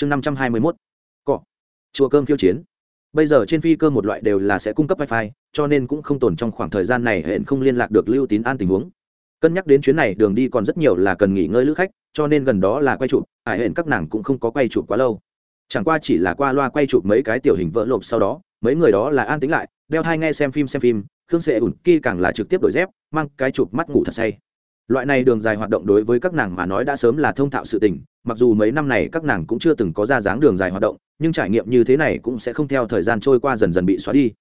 chương năm trăm hai mươi mốt cọ chùa cơm khiêu chiến bây giờ trên phi cơ một loại đều là sẽ cung cấp wifi, cho nên cũng không tồn trong khoảng thời gian này hẹn không liên lạc được lưu tín an tình huống. Cân nhắc đến chuyến này, đường đi còn rất nhiều là cần nghỉ ngơi lữ khách, cho nên gần đó là quay chụp ải hẹn các nàng cũng không có quay chụp quá lâu. Chẳng qua chỉ là qua loa quay chụp mấy cái tiểu hình vỡ lộp sau đó, mấy người đó là an tính lại, đeo thai nghe xem phim xem phim, khương sệ ủn kia càng là trực tiếp đổi dép, mang cái chụp mắt ngủ thật say loại này đường dài hoạt động đối với các nàng mà nói đã sớm là thông thạo sự tình, mặc dù mấy năm này các nàng cũng chưa từng có ra dáng đường dài hoạt động, nhưng trải nghiệm như thế này cũng sẽ không theo thời gian trôi qua dần dần bị xóa đi.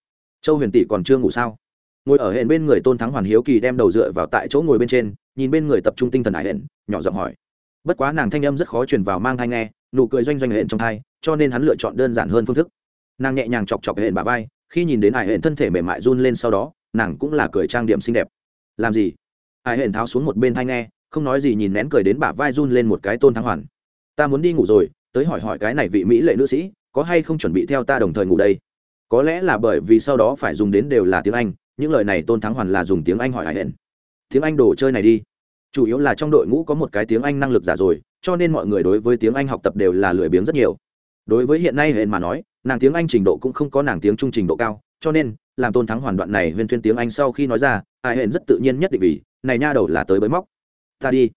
Châu huyền tỷ còn chưa ngủ sao? Ngồi ở hẹn bên người tôn thắng hoàn hiếu kỳ đem đầu dựa vào tại chỗ ngồi bên trên, nhìn bên người tập trung tinh thần ải hẹn nhỏ giọng hỏi. Bất quá nàng thanh âm rất khó truyền vào mang thai nghe, nụ cười doanh doanh hẹn trong thai, cho nên hắn lựa chọn đơn giản hơn phương thức. Nàng nhẹ nhàng chọc chọc hẹn bà vai, khi nhìn đến ải hẹn thân thể mềm mại run lên sau đó, nàng cũng là cười trang điểm xinh đẹp. Làm gì? Ải hển tháo xuống một bên thai nghe, không nói gì nhìn nén cười đến bả vai run lên một cái tôn thắng hoàn. Ta muốn đi ngủ rồi, tới hỏi hỏi cái này vị mỹ lệ nữ sĩ, có hay không chuẩn bị theo ta đồng thời ngủ đây? Có lẽ là bởi vì sau đó phải dùng đến đều là tiếng anh, những lời này tôn thắng hoàn là dùng tiếng anh hỏi ai hển. Tiếng anh đồ chơi này đi. Chủ yếu là trong đội ngũ có một cái tiếng anh năng lực giả rồi, cho nên mọi người đối với tiếng anh học tập đều là lười biếng rất nhiều. Đối với hiện nay hển mà nói, nàng tiếng anh trình độ cũng không có nàng tiếng trung trình độ cao, cho nên, làm tôn thắng hoàn đoạn này huyên thuyên tiếng anh sau khi nói ra, ai hển rất tự nhiên nhất định vì này nha đầu là tới bới móc. Ta đi.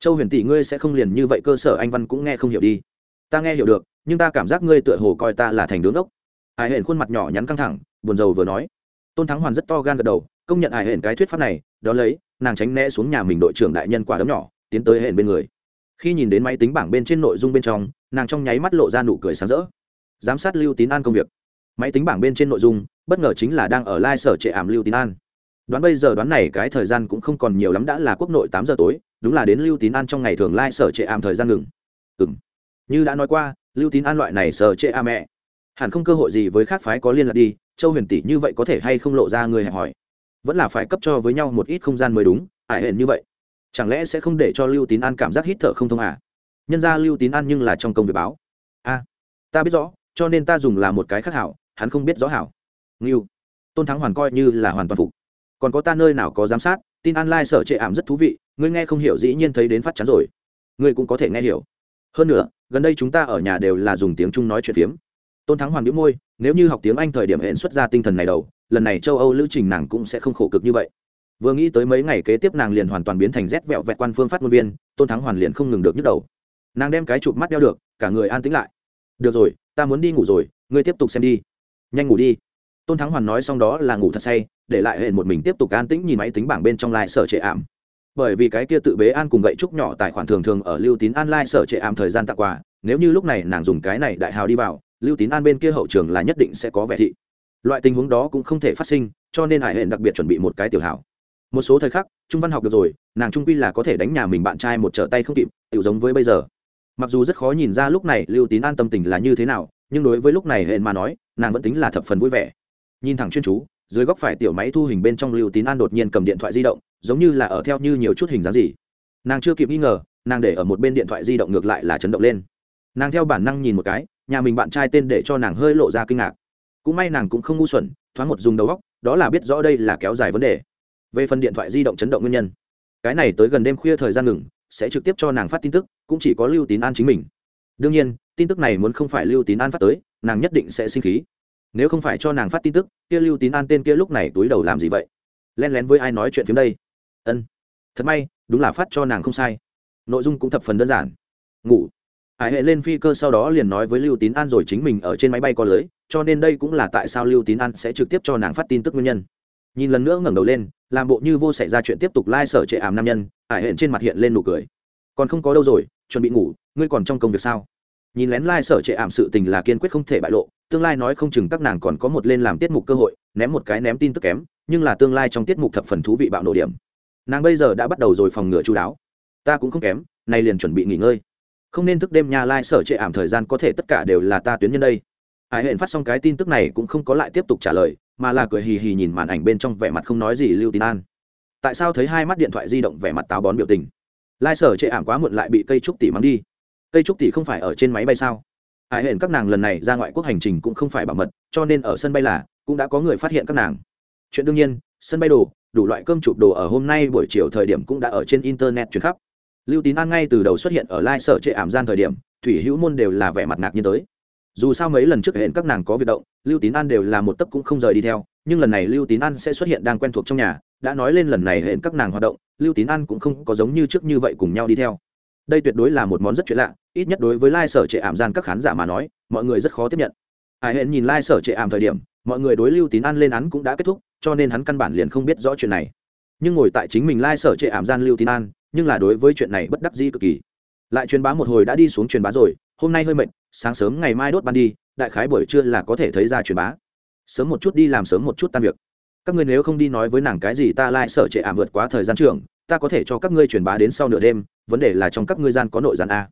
Châu huyền tỷ ngươi sẽ không liền như vậy cơ sở, anh văn cũng nghe không hiểu đi. Ta nghe hiểu được, nhưng ta cảm giác ngươi tựa hồ coi ta là thành đứa ngốc. Hải hển khuôn mặt nhỏ nhắn căng thẳng, buồn rầu vừa nói. Tôn thắng hoàn rất to gan gật đầu, công nhận hải hển cái thuyết pháp này, đó lấy, nàng tránh né xuống nhà mình đội trưởng đại nhân quả đấm nhỏ, tiến tới hển bên người. Khi nhìn đến máy tính bảng bên trên nội dung bên trong, nàng trong nháy mắt lộ ra nụ cười sáng rỡ. Giám sát lưu tín an công việc. Máy tính bảng bên trên nội dung, bất ngờ chính là đang ở lai sở trệ ảm lưu tín an đoán bây giờ đoán này cái thời gian cũng không còn nhiều lắm đã là quốc nội tám giờ tối, đúng là đến lưu tín an trong ngày thường lai sở trệ ảm thời gian ngừng. Ừ m như đã nói qua, lưu tín an loại này sở trệ a mẹ. Hẳn không cơ hội gì với khác phái có liên lạc đi, châu huyền tỷ như vậy có thể hay không lộ ra người hẹp hỏi vẫn là phải cấp cho với nhau một ít không gian mới đúng, ải hển như vậy. Chẳng lẽ sẽ không để cho lưu tín an cảm giác hít thở không thông à? Nhân ra lưu tín an nhưng là trong công việc báo. A ta biết rõ, cho nên ta dùng là một cái khác hảo, hắn không biết rõ hảo. Nghiêu tôn thắng hoàn coi như là hoàn toàn phục còn có ta nơi nào có giám sát, tin online sở trệ ảm rất thú vị, ngươi nghe không hiểu dĩ nhiên thấy đến phát chán rồi. Ngươi cũng có thể nghe hiểu. Hơn nữa, gần đây chúng ta ở nhà đều là dùng tiếng trung nói chuyện phiếm. Tôn thắng hoàn biếu môi, nếu như học tiếng anh thời điểm hẹn xuất ra tinh thần này đầu, lần này châu âu lữ trình nàng cũng sẽ không khổ cực như vậy. Vừa nghĩ tới mấy ngày kế tiếp nàng liền hoàn toàn biến thành rét vẹo vẹt quan phương phát ngôn viên, tôn thắng hoàn liền không ngừng được nhức đầu. Nàng đem cái chụp mắt đeo được, cả người an tĩnh lại. Được rồi, ta muốn đi ngủ rồi, ngươi tiếp tục xem đi. Nhanh ngủ đi tôn thắng hoàn nói xong đó là ngủ thật say, để lại hệ một mình tiếp tục an tĩnh nhìn máy tính bảng bên trong lai sở trệ ảm. Bởi vì cái kia tự bế an cùng gậy trúc nhỏ tài khoản thường thường ở lưu tín an lai sở trệ ảm thời gian tặng quà, nếu như lúc này nàng dùng cái này đại hào đi vào, lưu tín an bên kia hậu trường là nhất định sẽ có vẻ thị. Loại tình huống đó cũng không thể phát sinh, cho nên hải hệ đặc biệt chuẩn bị một cái tiểu hảo một số thời khắc, trung văn học được rồi, nàng trung quy là có thể đánh nhà mình bạn trai một trở tay không kịp tự giống với bây giờ. Mặc dù rất khó nhìn ra lúc này lưu tín an tâm tình là như thế nào, nhưng đối với lúc này hệ mà nói, nàng vẫn tính là thập phần vui vẻ nhìn thẳng chuyên chú, dưới góc phải tiểu máy thu hình bên trong lưu tín an đột nhiên cầm điện thoại di động, giống như là ở theo như nhiều chút hình dáng gì. Nàng chưa kịp nghi ngờ, nàng để ở một bên điện thoại di động ngược lại là chấn động lên. Nàng theo bản năng nhìn một cái, nhà mình bạn trai tên để cho nàng hơi lộ ra kinh ngạc. Cũng may nàng cũng không ngu xuẩn, thoáng một dùng đầu góc đó là biết rõ đây là kéo dài vấn đề. Về phần điện thoại di động chấn động nguyên nhân, cái này tới gần đêm khuya thời gian ngừng, sẽ trực tiếp cho nàng phát tin tức, cũng chỉ có lưu tín an chính mình. Đương nhiên, tin tức này muốn không phải lưu tín an phát tới, nàng nhất định sẽ sinh khí nếu không phải cho nàng phát tin tức, kia lưu tín an tên kia lúc này túi đầu làm gì vậy? Len lén với ai nói chuyện phiếm đây? Ân, thật may, đúng là phát cho nàng không sai. Nội dung cũng thập phần đơn giản. Ngủ. Hải hệ lên phi cơ sau đó liền nói với lưu tín an rồi chính mình ở trên máy bay có lưới, cho nên đây cũng là tại sao lưu tín an sẽ trực tiếp cho nàng phát tin tức nguyên nhân. Nhìn lần nữa ngẩng đầu lên, làm bộ như vô xảy ra chuyện tiếp tục lai、like、sở trệ ảm nam nhân hải hệ trên mặt hiện lên nụ cười. Còn không có đâu rồi, chuẩn bị ngủ, ngươi còn trong công việc sao? Nhìn lén lai、like、sở trệ ảm sự tình là kiên quyết không thể bại lộ, tương lai nói không chừng các nàng còn có một lên làm tiết mục cơ hội, ném một cái ném tin tức kém, nhưng là tương lai trong tiết mục thập phần thú vị bạo nổ điểm. Nàng bây giờ đã bắt đầu rồi phòng ngừa chú đáo. Ta cũng không kém, nay liền chuẩn bị nghỉ ngơi. Không nên thức đêm nhà lai、like、sở trệ ảm thời gian có thể tất cả đều là ta tuyến nhân đây. Hải hẹn phát xong cái tin tức này cũng không có lại tiếp tục trả lời, mà là cười hì hì nhìn màn ảnh bên trong vẻ mặt không nói gì lưu tín an. Tại sao thấy hai mắt điện thoại di động vẻ mặt táo bón biểu tình? Lai sở trệ ảm quá muộn lại bị cây trúc tỷ mắng đi cây trúc tỷ không phải ở trên máy bay sao? Hải hẹn các nàng lần này ra ngoại quốc hành trình cũng không phải bảo mật, cho nên ở sân bay là, cũng đã có người phát hiện các nàng. Chuyện đương nhiên, sân bay đồ, đủ loại cơm chụp đồ ở hôm nay buổi chiều thời điểm cũng đã ở trên internet chuyển khắp. Lưu tín an ngay từ đầu xuất hiện ở lai sở trệ ảm gian thời điểm, thủy hữu môn đều là vẻ mặt ngạc nhiên tới. Dù sao mấy lần trước hẹn các nàng có việc động, lưu tín an đều là một tấc cũng không rời đi theo, nhưng lần này lưu tín an sẽ xuất hiện đang quen thuộc trong nhà, đã nói lên lần này hẹn các nàng hoạt động, lưu tín an cũng không có giống như trước như vậy cùng nhau đi theo đây tuyệt đối là một món rất chuyện lạ, ít nhất đối với lai、like、sở trệ ảm gian các khán giả mà nói, mọi người rất khó tiếp nhận. Hải hẹn nhìn lai、like、sở trệ ảm thời điểm, mọi người đối lưu tín an lên án cũng đã kết thúc, cho nên hắn căn bản liền không biết rõ chuyện này. Nhưng ngồi tại chính mình lai、like、sở trệ ảm gian lưu tín an, nhưng là đối với chuyện này bất đắc dĩ cực kỳ. Lại truyền bá một hồi đã đi xuống truyền bá rồi, hôm nay hơi mệt, sáng sớm ngày mai đốt ban đi, đại khái buổi trưa là có thể thấy ra truyền bá. Sớm một chút đi làm sớm một chút tan việc. Các ngươi nếu không đi nói với nàng cái gì ta lai sở trệ ảm vượt quá thời gian trường, ta có thể cho các ngươi truyền bá đến sau nửa đêm vấn đề là trong các ngươi gian có nội gian a.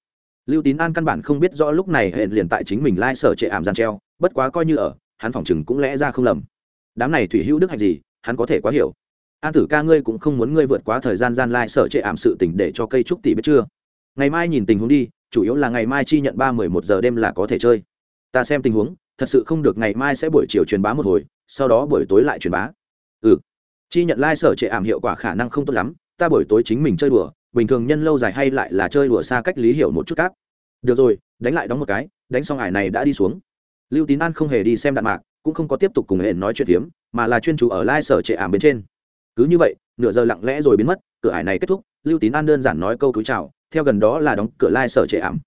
Lưu tín an căn bản không biết rõ lúc này hệ liền tại chính mình lai sở trệ ảm gian treo, bất quá coi như ở, hắn phỏng chừng cũng lẽ ra không lầm. Đám này thủy hữu đức hạch gì, hắn có thể quá hiểu. An tử ca ngươi cũng không muốn ngươi vượt quá thời gian gian lai sở trệ ảm sự tỉnh để cho cây trúc tỷ biết chưa? Ngày mai nhìn tình huống đi, chủ yếu là ngày mai chi nhận ba mười một giờ đêm là có thể chơi. Ta xem tình huống, thật sự không được ngày mai sẽ buổi chiều truyền bá một hồi, sau đó buổi tối lại truyền bá. Ừ chi nhận lai sở trệ ảm hiệu quả khả năng không tốt lắm, ta buổi tối chính mình chơi đùa bình thường nhân lâu dài hay lại là chơi đùa xa cách lý hiểu một chút cáp. Được rồi, đánh lại đóng một cái, đánh xong ải này đã đi xuống. Lưu tín an không hề đi xem đạn mạc, cũng không có tiếp tục cùng hển nói chuyện phiếm, mà là chuyên chủ ở lai sở trệ ảm bên trên. Cứ như vậy, nửa giờ lặng lẽ rồi biến mất, cửa ải này kết thúc, lưu tín an đơn giản nói câu túi chào, theo gần đó là đóng cửa lai sở trệ ảm.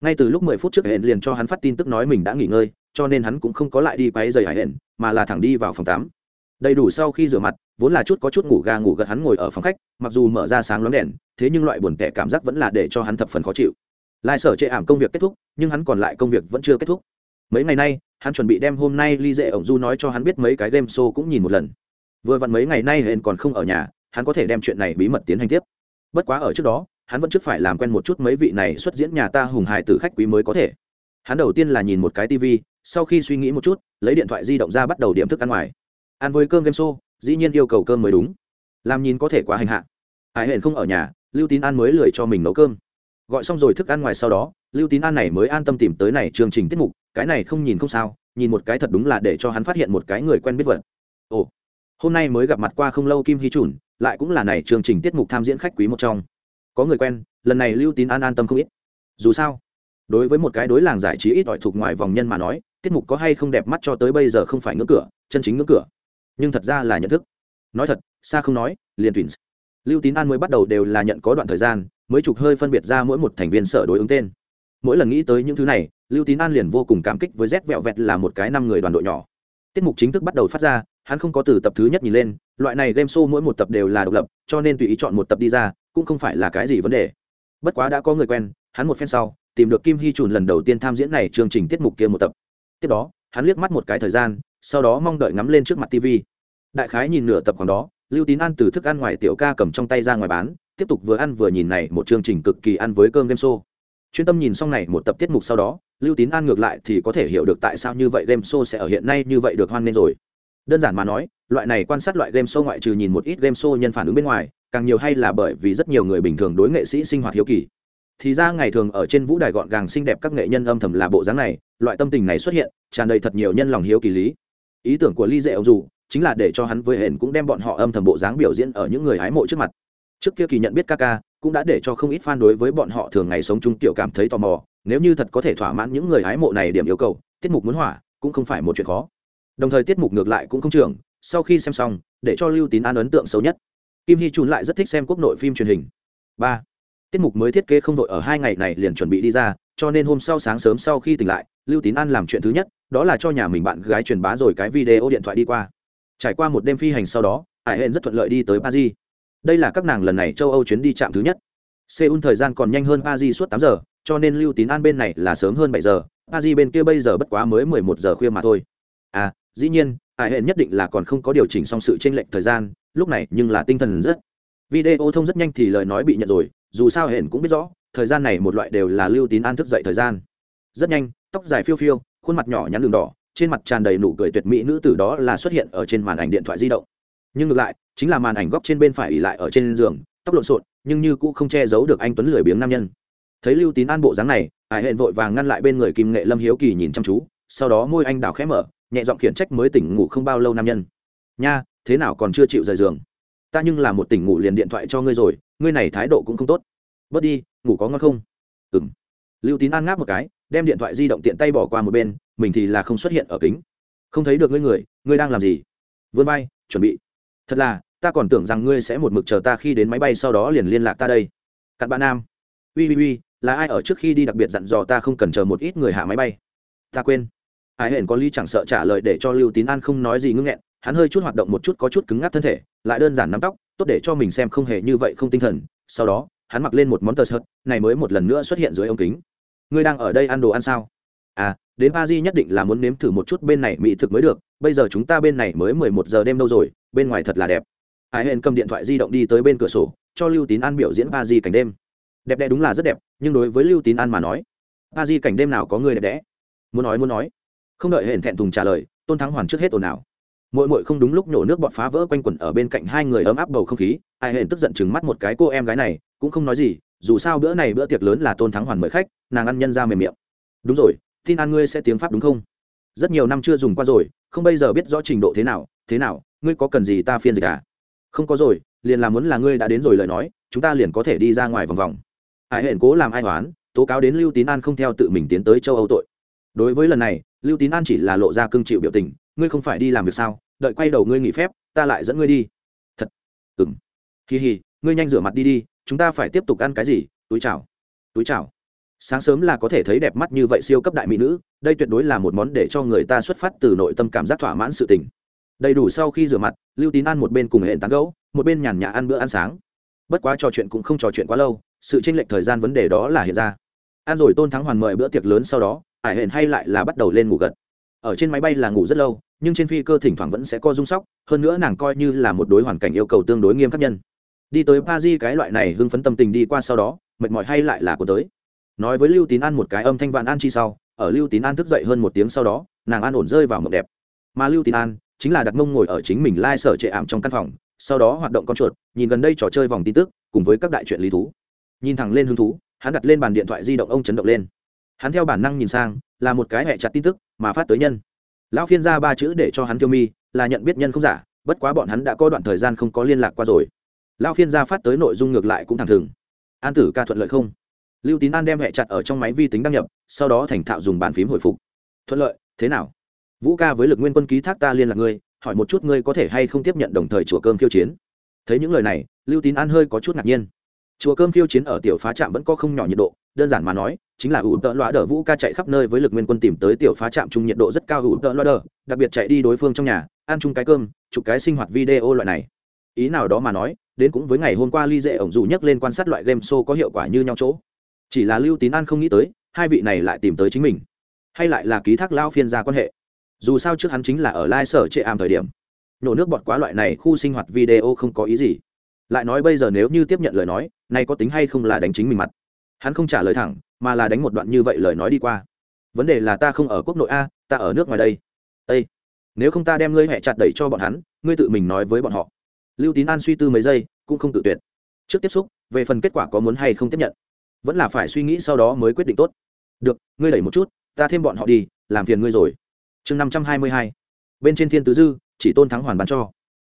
Ngay từ lúc mười phút trước hển liền cho hắn phát tin tức nói mình đã nghỉ ngơi, cho nên hắn cũng không có lại đi quay giày hải hển, mà là thẳng đi vào phòng tắm. Đầy đủ sau khi rửa mặt vốn là chút có chút ngủ ga ngủ gật hắn ngồi ở phòng khách, mặc dù mở ra sáng lóng đèn, thế nhưng loại buồn tẻ cảm giác vẫn là để cho hắn thập phần khó chịu. Lai sở chệ ảm công việc kết thúc, nhưng hắn còn lại công việc vẫn chưa kết thúc. Mấy ngày nay, hắn chuẩn bị đem hôm nay ly dễ ổng du nói cho hắn biết mấy cái game show cũng nhìn một lần. Vừa vặn mấy ngày nay Hên còn không ở nhà, hắn có thể đem chuyện này bí mật tiến hành tiếp. Bất quá ở trước đó, hắn vẫn trước phải làm quen một chút mấy vị này xuất diễn nhà ta hùng hài từ khách quý mới có thể. Hắn đầu tiên là nhìn một cái tv sau khi suy nghĩ một chút, lấy điện thoại di động ra bắt đầu điểm thức ăn ngoài. Ăn với cơm game show dĩ nhiên yêu cầu cơm mới đúng. Làm nhìn có thể quá hành hạ. Hải hển không ở nhà, lưu tín an mới lười cho mình nấu cơm. Gọi xong rồi thức ăn ngoài sau đó, lưu tín an này mới an tâm tìm tới này chương trình tiết mục, cái này không nhìn không sao, nhìn một cái thật đúng là để cho hắn phát hiện một cái người quen biết vật. Ồ, hôm nay mới gặp mặt qua không lâu kim hy chủn lại cũng là này chương trình tiết mục tham diễn khách quý một trong. Có người quen, lần này lưu tín an an tâm không ít. Dù sao, đối với một cái đối làng giải trí ít ỏi thuộc ngoài vòng nhân mà nói, tiết mục có hay không đẹp mắt cho tới bây giờ không phải ngưỡng cửa, chân chính ngưỡng cửa nhưng thật ra là nhận thức. Nói thật xa không nói, liền tuyển lưu tín an mới bắt đầu đều là nhận có đoạn thời gian, mới chụp hơi phân biệt ra mỗi một thành viên sở đối ứng tên. Mỗi lần nghĩ tới những thứ này, lưu tín an liền vô cùng cảm kích với z vẹo vẹt là một cái năm người đoàn đội nhỏ. Tiết mục chính thức bắt đầu phát ra, hắn không có từ tập thứ nhất nhìn lên, loại này game show mỗi một tập đều là độc lập, cho nên tùy ý chọn một tập đi ra, cũng không phải là cái gì vấn đề. Bất quá đã có người quen, hắn một phen sau, tìm được kim hy trùn lần đầu tiên tham diễn này chương trình tiết mục kia một tập. Tiếp đó, hắn liếc mắt một cái thời gian sau đó mong đợi ngắm lên trước mặt tv đại khái nhìn nửa tập còn đó, lưu tín ăn từ thức ăn ngoài tiểu ca cầm trong tay ra ngoài bán, tiếp tục vừa ăn vừa nhìn này một chương trình cực kỳ ăn với cơm game show. Chuyên tâm nhìn xong này một tập tiết mục sau đó, lưu tín ăn ngược lại thì có thể hiểu được tại sao như vậy game show sẽ ở hiện nay như vậy được hoan nghênh rồi. Đơn giản mà nói, loại này quan sát loại game show ngoại trừ nhìn một ít game show nhân phản ứng bên ngoài, càng nhiều hay là bởi vì rất nhiều người bình thường đối nghệ sĩ sinh hoạt hiếu kỳ. Thì ra ngày thường ở trên vũ đài gọn gàng xinh đẹp các nghệ nhân âm thầm là bộ dáng này, loại tâm tình này xuất hiện, tràn đầy thật nhiều nhân lòng hiếu kỳ lý ý tưởng của ly dệ ông dù chính là để cho hắn với hển cũng đem bọn họ âm thầm bộ dáng biểu diễn ở những người hái mộ trước mặt. Trước kia kỳ nhận biết ca ca cũng đã để cho không ít fan đối với bọn họ thường ngày sống chung tiểu cảm thấy tò mò, nếu như thật có thể thỏa mãn những người hái mộ này điểm yêu cầu, tiết mục muốn hỏa cũng không phải một chuyện khó. Đồng thời tiết mục ngược lại cũng không trường, sau khi xem xong, để cho lưu tín an ấn tượng xấu nhất. Kim hy trùn lại rất thích xem quốc nội phim truyền hình. Ba, tiết mục mới thiết kế không đội ở hai ngày này liền chuẩn bị đi ra, cho nên hôm sau sáng sớm sau khi tỉnh lại, lưu tín an làm chuyện thứ nhất đó là cho nhà mình bạn gái truyền bá rồi cái video điện thoại đi qua. Trải qua một đêm phi hành sau đó, hải hên rất thuận lợi đi tới paris. Đây là các nàng lần này châu âu chuyến đi trạm thứ nhất. Seoul thời gian còn nhanh hơn paris suốt tám giờ, cho nên lưu tín an bên này là sớm hơn bảy giờ. Paris bên kia bây giờ bất quá mới mười một giờ khuya mà thôi. À dĩ nhiên, hải hên nhất định là còn không có điều chỉnh xong sự tranh lệch thời gian, lúc này nhưng là tinh thần rất. Video thông rất nhanh thì lời nói bị nhận rồi, dù sao hển cũng biết rõ, thời gian này một loại đều là lưu tín an thức dậy thời gian. Rất nhanh, tóc dài phiêu phiêu khuôn mặt nhỏ nhắn đường đỏ, trên mặt tràn đầy nụ cười tuyệt mỹ nữ tử đó là xuất hiện ở trên màn ảnh điện thoại di động. Nhưng ngược lại, chính là màn ảnh góc trên bên phải ỉ lại ở trên giường, tóc lộn xộn, nhưng như cũ không che giấu được anh tuấn lười biếng nam nhân. Thấy lưu tín an bộ dáng này, hải hẹn vội vàng ngăn lại bên người kim nghệ lâm hiếu kỳ nhìn chăm chú, sau đó môi anh đào khẽ mở, nhẹ giọng khiển trách mới tỉnh ngủ không bao lâu nam nhân. Nha, thế nào còn chưa chịu rời giường? Ta nhưng là một tỉnh ngủ liền điện thoại cho ngươi rồi, ngươi này thái độ cũng không tốt. Bớt đi, ngủ có ngon không? Ừng lưu tín an ngáp một cái đem điện thoại di động tiện tay bỏ qua một bên, mình thì là không xuất hiện ở kính. Không thấy được ngươi người, ngươi đang làm gì? Vươn bay chuẩn bị. Thật là, ta còn tưởng rằng ngươi sẽ một mực chờ ta khi đến máy bay sau đó liền liên lạc ta đây. Cặn bạn nam. Ui ui ui, là ai ở trước khi đi đặc biệt dặn dò ta không cần chờ một ít người hạ máy bay? Ta quên. Ai hển có ly chẳng sợ trả lời để cho lưu tín an không nói gì ngưng nghẹn, hắn hơi chút hoạt động một chút có chút cứng ngắc thân thể, lại đơn giản nắm tóc, tốt để cho mình xem không hề như vậy không tinh thần. Sau đó, hắn mặc lên một món tờ sợt này mới một lần nữa xuất hiện dưới ống kính ngươi đang ở đây ăn đồ ăn sao? À đến pa di nhất định là muốn nếm thử một chút bên này mỹ thực mới được, bây giờ chúng ta bên này mới mười một giờ đêm đâu rồi, bên ngoài thật là đẹp. Ai hên cầm điện thoại di động đi tới bên cửa sổ, cho lưu tín an biểu diễn pa di cảnh đêm. Đẹp đẽ đúng là rất đẹp, nhưng đối với lưu tín an mà nói pa di cảnh đêm nào có người đẹp đẽ? Muốn nói muốn nói. Không đợi hển thẹn thùng trả lời, tôn thắng hoàn trước hết ồn ào. Mội mội không đúng lúc nhổ nước bọt phá vỡ quanh quẩn ở bên cạnh hai người ấm áp bầu không khí, ai hển tức giận chừng mắt một cái cô em gái này, cũng không nói gì dù sao bữa này bữa tiệc lớn là tôn thắng hoàn mời khách, nàng ăn nhân ra mềm miệng. Đúng rồi, tin an ngươi sẽ tiếng pháp đúng không? Rất nhiều năm chưa dùng qua rồi, không bây giờ biết rõ trình độ thế nào thế nào, ngươi có cần gì ta phiên dịch à? Không có rồi, liền là muốn là ngươi đã đến rồi lời nói, chúng ta liền có thể đi ra ngoài vòng vòng. Hải hển cố làm ai hoán, tố cáo đến lưu tín an không theo tự mình tiến tới châu âu tội. Đối với lần này, lưu tín an chỉ là lộ ra cương chịu biểu tình, ngươi không phải đi làm việc sao? Đợi quay đầu ngươi nghỉ phép, ta lại dẫn ngươi đi. Thật. Ừ m kỳ hì, ngươi nhanh rửa mặt đi đi chúng ta phải tiếp tục ăn cái gì? Túi chào. Túi chào. Sáng sớm là có thể thấy đẹp mắt như vậy siêu cấp đại mỹ nữ, đây tuyệt đối là một món để cho người ta xuất phát từ nội tâm cảm giác thỏa mãn sự tình. Đầy đủ sau khi rửa mặt, lưu tín ăn một bên cùng hệ tán gấu một bên nhàn nhã ăn bữa ăn sáng. Bất quá trò chuyện cũng không trò chuyện quá lâu, sự tranh lệch thời gian vấn đề đó là hiện ra. Ăn rồi tôn thắng hoàn mời bữa tiệc lớn sau đó ải hển hay lại là bắt đầu lên ngủ gật. Ở trên máy bay là ngủ rất lâu, nhưng trên phi cơ thỉnh thoảng vẫn sẽ co rung sóc, hơn nữa nàng coi như là một đối hoàn cảnh yêu cầu tương đối nghiêm khắc nhân đi tới pa di cái loại này hưng phấn tâm tình đi qua sau đó, mệt mỏi hay lại là của tới. Nói với lưu tín an một cái âm thanh vạn an chi sau, ở lưu tín an thức dậy hơn một tiếng sau đó, nàng an ổn rơi vào mộng đẹp. Mà lưu tín an chính là đặt mông ngồi ở chính mình lai、like、sở trệ ảm trong căn phòng, sau đó hoạt động con chuột, nhìn gần đây trò chơi vòng tin tức, cùng với các đại chuyện lý thú. Nhìn thẳng lên hứng thú, hắn đặt lên bàn điện thoại di động ông chấn động lên. Hắn theo bản năng nhìn sang, là một cái hẹ chặt tin tức, mà phát tới nhân. Lão phiên ra ba chữ để cho hắn tiêu mi, là nhận biết nhân không giả, bất quá bọn hắn đã có đoạn thời gian không có liên lạc qua rồi lão phiên ra phát tới nội dung ngược lại cũng thẳng thừng. An tử ca thuận lợi không? Lưu tín an đem hẹ chặt ở trong máy vi tính đăng nhập, sau đó thành thạo dùng bàn phím hồi phục. Thuận lợi, thế nào? Vũ ca với lực nguyên quân ký thác ta liên lạc ngươi, hỏi một chút ngươi có thể hay không tiếp nhận đồng thời chùa cơm khiêu chiến. Thấy những lời này, lưu tín an hơi có chút ngạc nhiên. Chùa cơm khiêu chiến ở tiểu phá trạm vẫn có không nhỏ nhiệt độ, đơn giản mà nói, chính là ủ tợ loa đờ vũ ca chạy khắp nơi với lực nguyên quân tìm tới tiểu phá trạm chung nhiệt độ rất cao ủ tợ loa đờ, đặc biệt chạy đi đối phương trong nhà, ăn chung cái cơm, chụp cái sinh hoạt video loại này. Ý nào đó mà nói đến cũng với ngày hôm qua ly dễ ổng dù nhắc lên quan sát loại game show có hiệu quả như nhau chỗ. Chỉ là lưu tín an không nghĩ tới, hai vị này lại tìm tới chính mình. Hay lại là ký thác lao phiên gia quan hệ. Dù sao trước hắn chính là ở lai sở trệ ảm thời điểm. Nổ nước bọt quá loại này, khu sinh hoạt video không có ý gì. Lại nói bây giờ nếu như tiếp nhận lời nói, nay có tính hay không là đánh chính mình mặt? Hắn không trả lời thẳng, mà là đánh một đoạn như vậy lời nói đi qua. Vấn đề là ta không ở quốc nội a, ta ở nước ngoài đây. Ây nếu không ta đem ngươi hẹ chặt đẩy cho bọn hắn, ngươi tự mình nói với bọn họ lưu tín an suy tư mấy giây cũng không tự tuyệt. Trước tiếp xúc về phần kết quả có muốn hay không tiếp nhận vẫn là phải suy nghĩ sau đó mới quyết định tốt. Được ngươi đẩy một chút ta thêm bọn họ đi làm phiền ngươi rồi. Chương năm trăm hai mươi hai. Bên trên thiên tứ dư chỉ tôn thắng hoàn bán cho.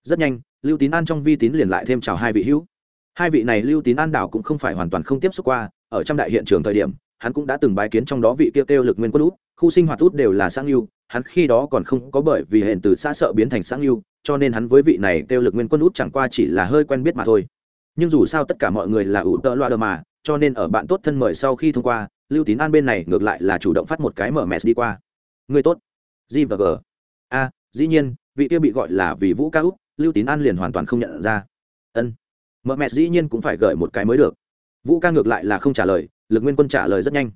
Rất nhanh lưu tín an trong vi tín liền lại thêm chào hai vị hữu. Hai vị này lưu tín an đảo cũng không phải hoàn toàn không tiếp xúc qua ở trong đại hiện trường thời điểm hắn cũng đã từng bái kiến trong đó vị kia kêu, lực nguyên quân út khu sinh hoạt út đều là sang lưu hắn khi đó còn không có bởi vì hẹn từ xã sợ biến thành sang lưu cho nên hắn với vị này kêu lực nguyên quân út chẳng qua chỉ là hơi quen biết mà thôi. Nhưng dù sao tất cả mọi người là ủ tợ loa đờ mà, cho nên ở bạn tốt thân mời sau khi thông qua, lưu tín an bên này ngược lại là chủ động phát một cái mở mẹ đi qua. Người tốt. G và g. A, dĩ nhiên, vị kia bị gọi là vì vũ ca út lưu tín an liền hoàn toàn không nhận ra. Ân. Mở mẹ dĩ nhiên cũng phải gửi một cái mới được. Vũ ca ngược lại là không trả lời, lực nguyên quân trả lời rất nhanh.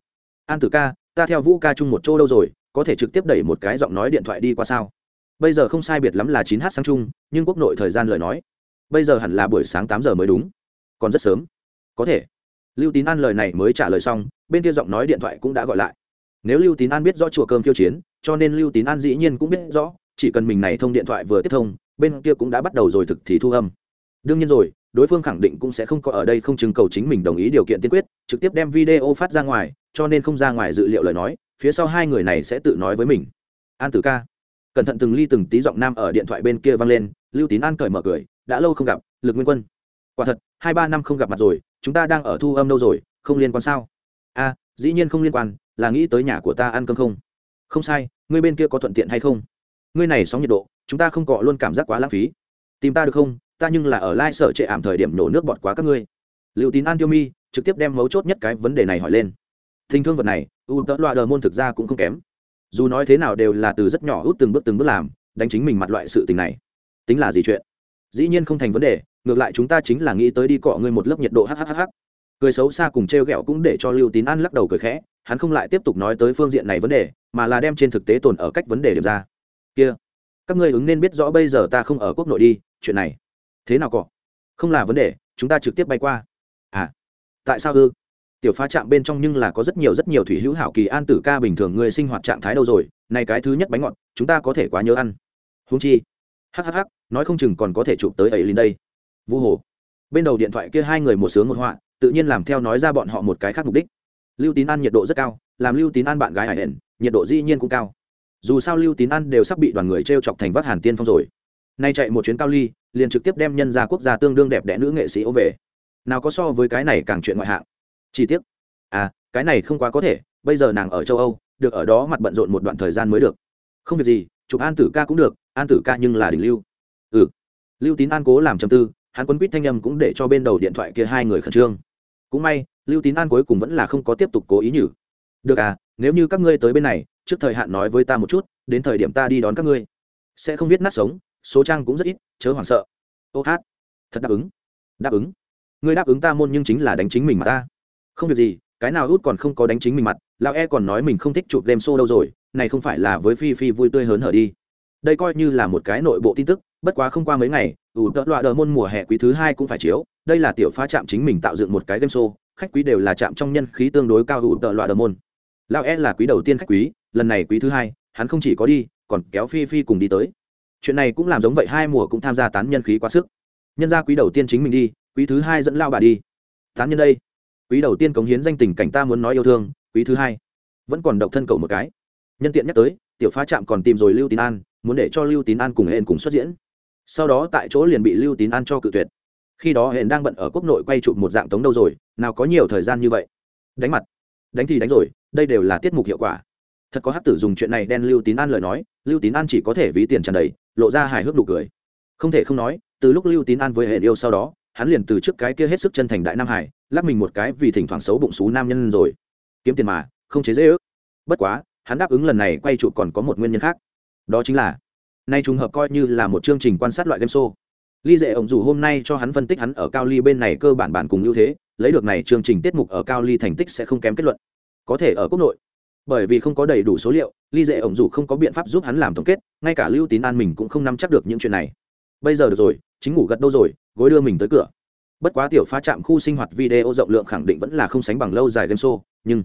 An tử ca, ta theo vũ ca chung một chỗ đâu rồi, có thể trực tiếp đẩy một cái giọng nói điện thoại đi qua sao? Bây giờ không sai biệt lắm là chín h sáng chung, nhưng quốc nội thời gian lời nói. Bây giờ hẳn là buổi sáng tám giờ mới đúng. Còn rất sớm. Có thể. Lưu tín an lời này mới trả lời xong, bên kia giọng nói điện thoại cũng đã gọi lại. Nếu lưu tín an biết rõ chùa cơm khiêu chiến, cho nên lưu tín an dĩ nhiên cũng biết rõ, chỉ cần mình này thông điện thoại vừa tiếp thông, bên kia cũng đã bắt đầu rồi thực thì thu âm. Đương nhiên rồi, đối phương khẳng định cũng sẽ không có ở đây không chứng cầu chính mình đồng ý điều kiện tiên quyết, trực tiếp đem video phát ra ngoài, cho nên không ra ngoài dự liệu lời nói, phía sau hai người này sẽ tự nói với mình. An tử ca cẩn thận từng ly từng tí giọng nam ở điện thoại bên kia vang lên, lưu tín an cởi mở cười, đã lâu không gặp, lực nguyên quân. Quả thật, hai ba năm không gặp mặt rồi, chúng ta đang ở thu âm đâu rồi, không liên quan sao? A, dĩ nhiên không liên quan, là nghĩ tới nhà của ta ăn cơm không? Không sai, ngươi bên kia có thuận tiện hay không? Ngươi này sóng nhiệt độ, chúng ta không cọ luôn cảm giác quá lãng phí. Tìm ta được không? Ta nhưng là ở lai sở trệ ảm thời điểm nổ nước bọt quá các ngươi. Liệu tín an tiêu mi, trực tiếp đem mấu chốt nhất cái vấn đề này hỏi lên. Tình thương vật này u tớ loại đờ môn thực ra cũng không kém dù nói thế nào đều là từ rất nhỏ út từng bước từng bước làm, đánh chính mình mặt loại sự tình này. Tính là gì chuyện? Dĩ nhiên không thành vấn đề, ngược lại chúng ta chính là nghĩ tới đi cọ ngươi một lớp nhiệt độ hhh cười xấu xa cùng t r e o g ẹ o cũng để cho lưu tín an lắc đầu cười khẽ, hắn không lại tiếp tục nói tới phương diện này vấn đề, mà là đem trên thực tế tồn ở cách vấn đề điểm ra. Kia, các ngươi ứng nên biết rõ bây giờ ta không ở quốc nội đi, chuyện này thế nào cọ? Không là vấn đề, chúng ta trực tiếp bay qua. À tại sao ư? Tiểu phá trạm bên trong nhưng là có rất nhiều rất nhiều thủy hữu hảo kỳ an tử ca bình thường người sinh hoạt trạng thái đâu rồi, này cái thứ nhất bánh ngọt, chúng ta có thể quá nhớ ăn. Húng chi hhh nói không chừng còn có thể chụp tới ấy lên đây. Vu hồ, bên đầu điện thoại kia hai người một sướng một họa, tự nhiên làm theo nói ra bọn họ một cái khác mục đích. Lưu tín an nhiệt độ rất cao, làm lưu tín an bạn gái hải hển nhiệt độ dĩ nhiên cũng cao. Dù sao lưu tín an đều sắp bị đoàn người t r e o chọc thành vác hàn tiên phong rồi. Nay chạy một chuyến cao ly, liền trực tiếp đem nhân ra quốc gia tương đương đẹp đẽ nữ nghệ sĩ ô về. Nào có so với cái này càng chuyện ngoại hạng chi tiết à cái này không quá có thể, bây giờ nàng ở châu âu, được ở đó mặt bận rộn một đoạn thời gian mới được. Không việc gì, chụp an tử ca cũng được, an tử ca nhưng là đỉnh lưu. Ừ. Lưu tín an cố làm chầm tư, hắn quấn quýt thanh âm cũng để cho bên đầu điện thoại kia hai người khẩn trương. Cũng may, lưu tín an cuối cùng vẫn là không có tiếp tục cố ý nhử. Được à nếu như các ngươi tới bên này, trước thời hạn nói với ta một chút, đến thời điểm ta đi đón các ngươi. Sẽ không viết nát sống, số trang cũng rất ít, chớ hoảng sợ. Ô hát. Thật đáp ứng. Đáp ứng. Ngươi đáp ứng ta môn nhưng chính là đánh chính mình mà ta không việc gì, cái nào út còn không có đánh chính mình mặt, lão e còn nói mình không thích chụp game show đâu rồi, này không phải là với phi phi vui tươi hớn hở đi. Đây coi như là một cái nội bộ tin tức, bất quá không qua mấy ngày, ủ tợ loạ đờ môn mùa hè quý thứ hai cũng phải chiếu, đây là tiểu phá trạm chính mình tạo dựng một cái game show, khách quý đều là trạm trong nhân khí tương đối cao ủ tợ loạ đờ môn. Lão e là quý đầu tiên khách quý, lần này quý thứ hai, hắn không chỉ có đi, còn kéo phi phi cùng đi tới. Chuyện này cũng làm giống vậy, hai mùa cũng tham gia tán nhân khí quá sức. Nhân gia quý đầu tiên chính mình đi, quý thứ hai dẫn lao bà đi. Tán nhân đây quý đầu tiên cống hiến danh tình cảnh ta muốn nói yêu thương, quý thứ hai, vẫn còn độc thân cầu một cái. Nhân tiện nhắc tới, tiểu phá trạm còn tìm rồi lưu tín an, muốn để cho lưu tín an cùng hên cùng xuất diễn. Sau đó tại chỗ liền bị lưu tín an cho cự tuyệt. Khi đó hên đang bận ở quốc nội quay chụp một dạng tống đâu rồi, nào có nhiều thời gian như vậy. Đánh mặt. Đánh thì đánh rồi, đây đều là tiết mục hiệu quả. Thật có hát tử dùng chuyện này đen lưu tín an lời nói, lưu tín an chỉ có thể ví tiền tràn đầy, lộ ra hài hước nụ cười. Không thể không nói, từ lúc lưu tín an với hển yêu sau đó hắn liền từ trước cái kia hết sức chân thành đại nam hải, lắc mình một cái vì thỉnh thoảng xấu bụng xú nam nhân rồi. Kiếm tiền mà, không chế dễ ước. Bất quá, hắn đáp ứng lần này quay trụ còn có một nguyên nhân khác. Đó chính là, nay trùng hợp coi như là một chương trình quan sát loại game show. Ly dễ ổng dù hôm nay cho hắn phân tích hắn ở cao ly bên này cơ bản bản cùng ưu thế, lấy được này chương trình tiết mục ở cao ly thành tích sẽ không kém kết luận. Có thể ở quốc nội. Bởi vì không có đầy đủ số liệu ly dễ ổng dù không có biện pháp giúp hắn làm tổng kết, ngay cả lưu tín an mình cũng không nắm chắc được những chuyện này. Bây giờ được rồi, chính ngủ gật đâu rồi gối đưa mình tới cửa. Bất quá tiểu pha chạm khu sinh hoạt video rộng lượng khẳng định vẫn là không sánh bằng lâu dài game show, nhưng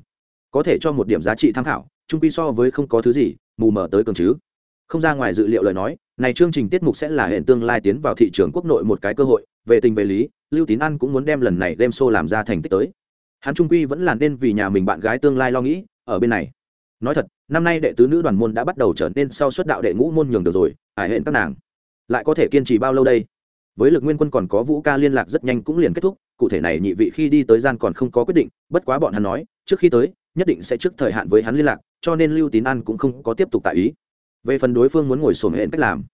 có thể cho một điểm giá trị tham khảo trung quy so với không có thứ gì mù mờ tới cường chứ. Không ra ngoài dự liệu lời nói, này chương trình tiết mục sẽ là hiện tương lai tiến vào thị trường quốc nội một cái cơ hội, về tình về lý, lưu tín an cũng muốn đem lần này game show làm ra thành tích tới. Hắn trung quy vẫn là nên vì nhà mình bạn gái tương lai lo nghĩ, ở bên này. Nói thật, năm nay đệ tứ nữ đoàn môn đã bắt đầu trở nên sau suất đạo đệ ngũ môn nhường được rồi, ải hẹn các nàng. Lại có thể kiên trì bao lâu đây? Với lực nguyên quân còn có vũ ca liên lạc rất nhanh cũng liền kết thúc, cụ thể này nhị vị khi đi tới gian còn không có quyết định, bất quá bọn hắn nói, trước khi tới, nhất định sẽ trước thời hạn với hắn liên lạc, cho nên lưu tín an cũng không có tiếp tục tại ý. Về phần đối phương muốn ngồi sổm hẹn cách làm,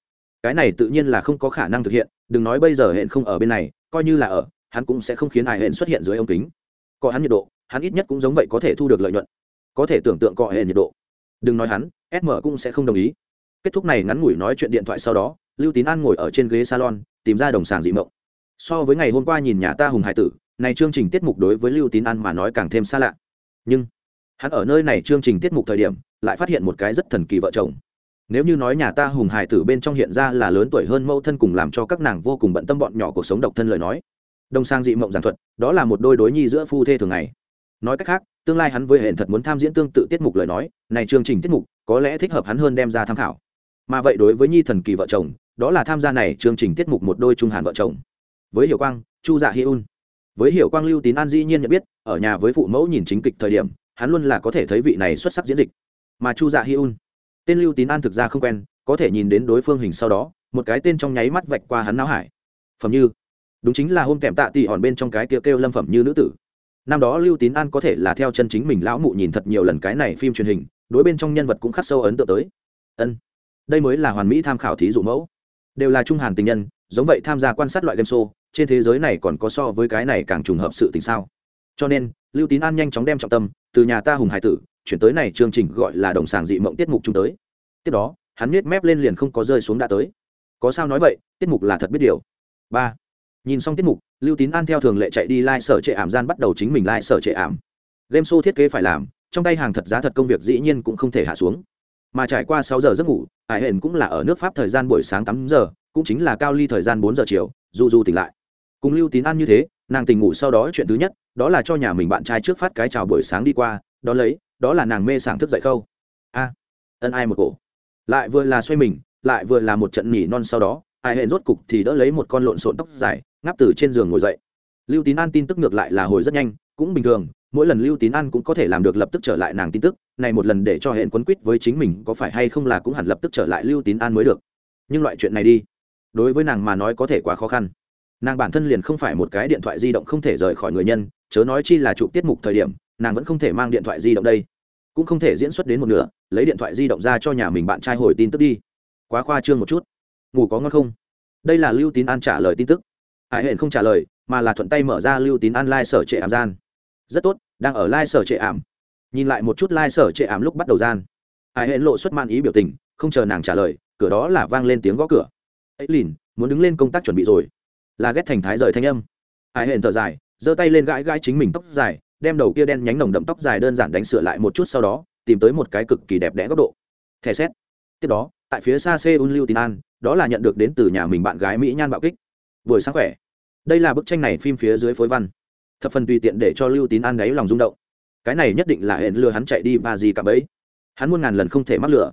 cái này tự nhiên là không có khả năng thực hiện, đừng nói bây giờ hẹn không ở bên này, coi như là ở, hắn cũng sẽ không khiến ai hẹn xuất hiện dưới ống kính. Có hắn nhiệt độ, hắn ít nhất cũng giống vậy có thể thu được lợi nhuận. Có thể tưởng tượng cọ hẹn nhiệt độ. Đừng nói hắn sm cũng sẽ không đồng ý. Kết thúc này ngắn ngủi nói chuyện điện thoại sau đó, lưu tín an ngồi ở trên ghế salon tìm ra đồng sàng dị mộng. So với ngày hôm qua nhìn nhà ta hùng hải tử, này chương trình tiết mục đối với lưu tín an mà nói càng thêm xa lạ. Nhưng, hắn ở nơi này chương trình tiết mục thời điểm, lại phát hiện một cái rất thần kỳ vợ chồng. Nếu như nói nhà ta hùng hải tử bên trong hiện ra là lớn tuổi hơn mẫu thân cùng làm cho các nàng vô cùng bận tâm bọn nhỏ cuộc sống độc thân lời nói. Đồng sang dị mộng giảng thuật, đó là một đôi đối nhi giữa phu thê thường ngày. Nói cách khác, tương lai hắn với hẹn thật muốn tham diễn tương tự tiết mục lời nói, này chương trình tiết mục, có lẽ thích hợp hắn hơn đem ra tham khảo. Mà vậy đối với nhi thần kỳ vợ chồng đó là tham gia này chương trình tiết mục một đôi trung hàn vợ chồng. Với hiểu quang chu dạ hi un. Với hiểu quang lưu tín an dĩ nhiên nhận biết ở nhà với phụ mẫu nhìn chính kịch thời điểm hắn luôn là có thể thấy vị này xuất sắc diễn dịch. Mà chu dạ hi un tên lưu tín an thực ra không quen có thể nhìn đến đối phương hình sau đó một cái tên trong nháy mắt vạch qua hắn não hải. Phẩm như đúng chính là hôm kèm tạ tị hòn bên trong cái kia kêu, kêu lâm phẩm như nữ tử. Năm đó lưu tín an có thể là theo chân chính mình lão mụ nhìn thật nhiều lần cái này phim truyền hình đối bên trong nhân vật cũng khắc sâu ấn tượng tới. Ân đây mới là hoàn mỹ tham khảo thí dụ mẫu đều là trung hàn tình nhân, giống vậy tham gia quan sát loại game show, trên thế giới này còn có so với cái này càng trùng hợp sự tình sao? Cho nên, lưu tín an nhanh chóng đem trọng tâm, từ nhà ta hùng hải tử, chuyển tới này chương trình gọi là đồng sàng dị mộng tiết mục chung tới. Tiếp đó, hắn nết mép lên liền không có rơi xuống đã tới. Có sao nói vậy, tiết mục là thật biết điều. Ba. Nhìn xong tiết mục, lưu tín an theo thường lệ chạy đi lai、like、sở trệ ảm gian bắt đầu chính mình lai、like、sở trệ ảm. Game show thiết kế phải làm, trong tay hàng thật giá thật công việc dĩ nhiên cũng không thể hạ xuống mà trải qua sáu giờ giấc ngủ ải hển cũng là ở nước pháp thời gian buổi sáng tám giờ, cũng chính là cao ly thời gian bốn giờ chiều du du tỉnh lại. Cùng lưu tín an như thế, nàng tỉnh ngủ sau đó chuyện thứ nhất, đó là cho nhà mình bạn trai trước phát cái chào buổi sáng đi qua, đó lấy, đó là nàng mê sảng thức dậy khâu. A, ân ai một cổ. Lại vừa là xoay mình, lại vừa là một trận nhỉ non sau đó ai hẹn rốt cục thì đỡ lấy một con lộn xộn tóc dài, ngáp từ trên giường ngồi dậy. Lưu tín an tin tức ngược lại là hồi rất nhanh, cũng bình thường mỗi lần lưu tín an cũng có thể làm được lập tức trở lại nàng tin tức, này một lần để cho hẹn quấn quýt với chính mình có phải hay không là cũng hẳn lập tức trở lại lưu tín an mới được. Nhưng loại chuyện này đi, đối với nàng mà nói có thể quá khó khăn. Nàng bản thân liền không phải một cái điện thoại di động không thể rời khỏi người nhân, chớ nói chi là chụp tiết mục thời điểm, nàng vẫn không thể mang điện thoại di động đây. Cũng không thể diễn xuất đến một nửa, lấy điện thoại di động ra cho nhà mình bạn trai hồi tin tức đi. Quá khoa trương một chút. Ngủ có ngon không? Đây là lưu tín an trả lời tin tức. Hải Hẹn không trả lời, mà là thuận tay mở ra lưu tín an lai、like、sở trệ ảm gian rất tốt, đang ở lai sở trệ ảm. Nhìn lại một chút lai sở trệ ảm lúc bắt đầu gian. Hải hển lộ xuất man ý biểu tình, không chờ nàng trả lời, cửa đó là vang lên tiếng gõ cửa. Ấy lìn, muốn đứng lên công tác chuẩn bị rồi. Là ghét thành thái rời thanh âm. Hải hển thở dài, giơ tay lên gãi gãi chính mình tóc dài, đem đầu kia đen nhánh nồng đậm tóc dài đơn giản đánh sửa lại một chút sau đó, tìm tới một cái cực kỳ đẹp đẽ góc độ. Thẻ xét. Tiếp đó, tại phía xa seoul lưu tín an, đó là nhận được đến từ nhà mình bạn gái mỹ nhan bạo kích. Buổi sáng khỏe. Đây là bức tranh này phim phía dưới phối văn thập phần tùy tiện để cho lưu tín an đáy lòng rung động. Cái này nhất định là hẹn lừa hắn chạy đi và gì cả bấy. Hắn muôn ngàn lần không thể mắc lửa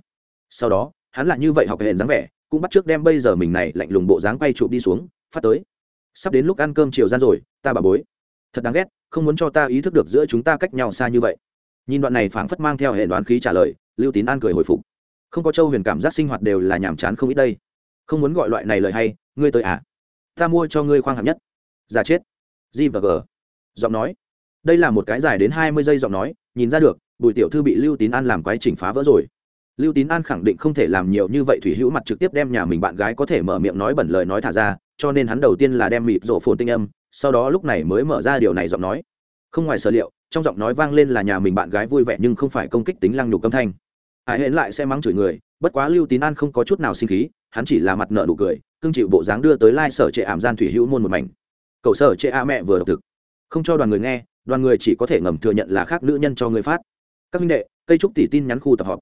sau đó, hắn lại như vậy học hẹn dáng vẻ, cũng bắt trước đem bây giờ mình này lạnh lùng bộ dáng quay chụp đi xuống, phát tới. Sắp đến lúc ăn cơm chiều gian rồi, ta bà bối. Thật đáng ghét, không muốn cho ta ý thức được giữa chúng ta cách nhau xa như vậy. Nhìn đoạn này phảng phất mang theo hệ đoán khí trả lời, lưu tín an cười hồi phục. Không có châu huyền cảm giác sinh hoạt đều là nhàm chán không ít đây. Không muốn gọi loại này lời hay, ngươi tới à? Ta mua cho ngươi khoang hạng nhất. Già chết. G và g giọng nói. Đây là một cái dài đến hai mươi giây giọng nói, nhìn ra được, bùi tiểu thư bị lưu tín an làm quái chỉnh phá vỡ rồi. Lưu tín an khẳng định không thể làm nhiều như vậy thủy hữu mặt trực tiếp đem nhà mình bạn gái có thể mở miệng nói bẩn lời nói thả ra, cho nên hắn đầu tiên là đem mịp rổ phồn tinh âm, sau đó lúc này mới mở ra điều này giọng nói. Không ngoài sở liệu, trong giọng nói vang lên là nhà mình bạn gái vui vẻ nhưng không phải công kích tính lăng nhục âm thanh. Hải hến lại sẽ mắng chửi người, bất quá lưu tín an không có chút nào sinh khí, hắn chỉ là mặt nợ nụ cười, cưng chịu bộ dáng đưa tới lai sở trệ ảm gian thủy hữu môn một mảnh. Cậu sở trệ a mẹ vừa độc thực không cho đoàn người nghe, đoàn người chỉ có thể ngầm thừa nhận là khác nữ nhân cho người phát. Các minh đệ, cây trúc tỷ tin nhắn khu tập họp.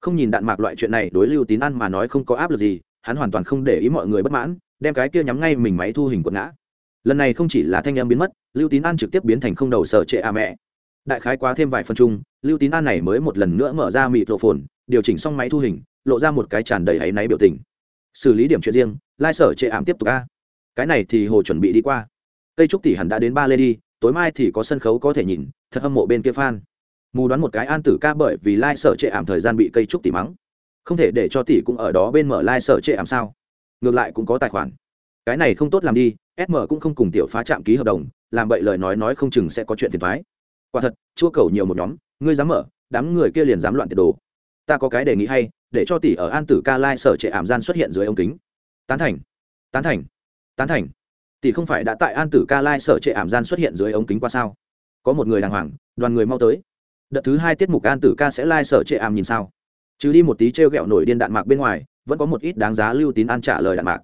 Không nhìn đạn mạc loại chuyện này, đối lưu tín ăn mà nói không có áp lực gì, hắn hoàn toàn không để ý mọi người bất mãn, đem cái kia nhắm ngay mình máy thu hình quật ngã. Lần này không chỉ là thanh em biến mất, lưu tín an trực tiếp biến thành không đầu sở trệ a mẹ. Đại khái quá thêm vài phân chung, lưu tín an này mới một lần nữa mở ra mịt rộ phồn điều chỉnh xong máy thu hình, lộ ra một cái tràn đầy áy náy biểu tình. Xử lý điểm chuyện riêng, lai sở trệ ảm tiếp tục a. Cái này thì hồ chuẩn bị đi qua. Cây trúc tỷ hẳn đã đến ba lê đi tối mai thì có sân khấu có thể nhìn, thật hâm mộ bên kia fan. Mù đoán một cái an tử ca bởi vì lai sở trệ ảm thời gian bị cây trúc tỉ mắng. Không thể để cho tỷ cũng ở đó bên mở lai sở trệ ảm sao? Ngược lại cũng có tài khoản. Cái này không tốt làm đi sm cũng không cùng tiểu phá trạm ký hợp đồng, làm bậy lời nói nói không chừng sẽ có chuyện phiền thoái quả thật, chua cầu nhiều một nhóm, ngươi dám mở, đám người kia liền dám loạn tiệt đồ. Ta có cái đề nghị hay, để cho tỷ ở an tử ca lai sở trệ ảm gian xuất hiện dưới ống kính. Tán thành tán thành tán thành tỷ không phải đã tại an tử ca lai sở trệ ảm gian xuất hiện dưới ống kính qua sao? Có một người đàng hoàng, đoàn người mau tới. Đợt thứ hai tiết mục an tử ca sẽ lai sở trệ ảm nhìn sao? Chứ đi một tí t r e o g ẹ o nổi điên đạn mạc bên ngoài, vẫn có một ít đáng giá lưu tín an trả lời đạn mạc.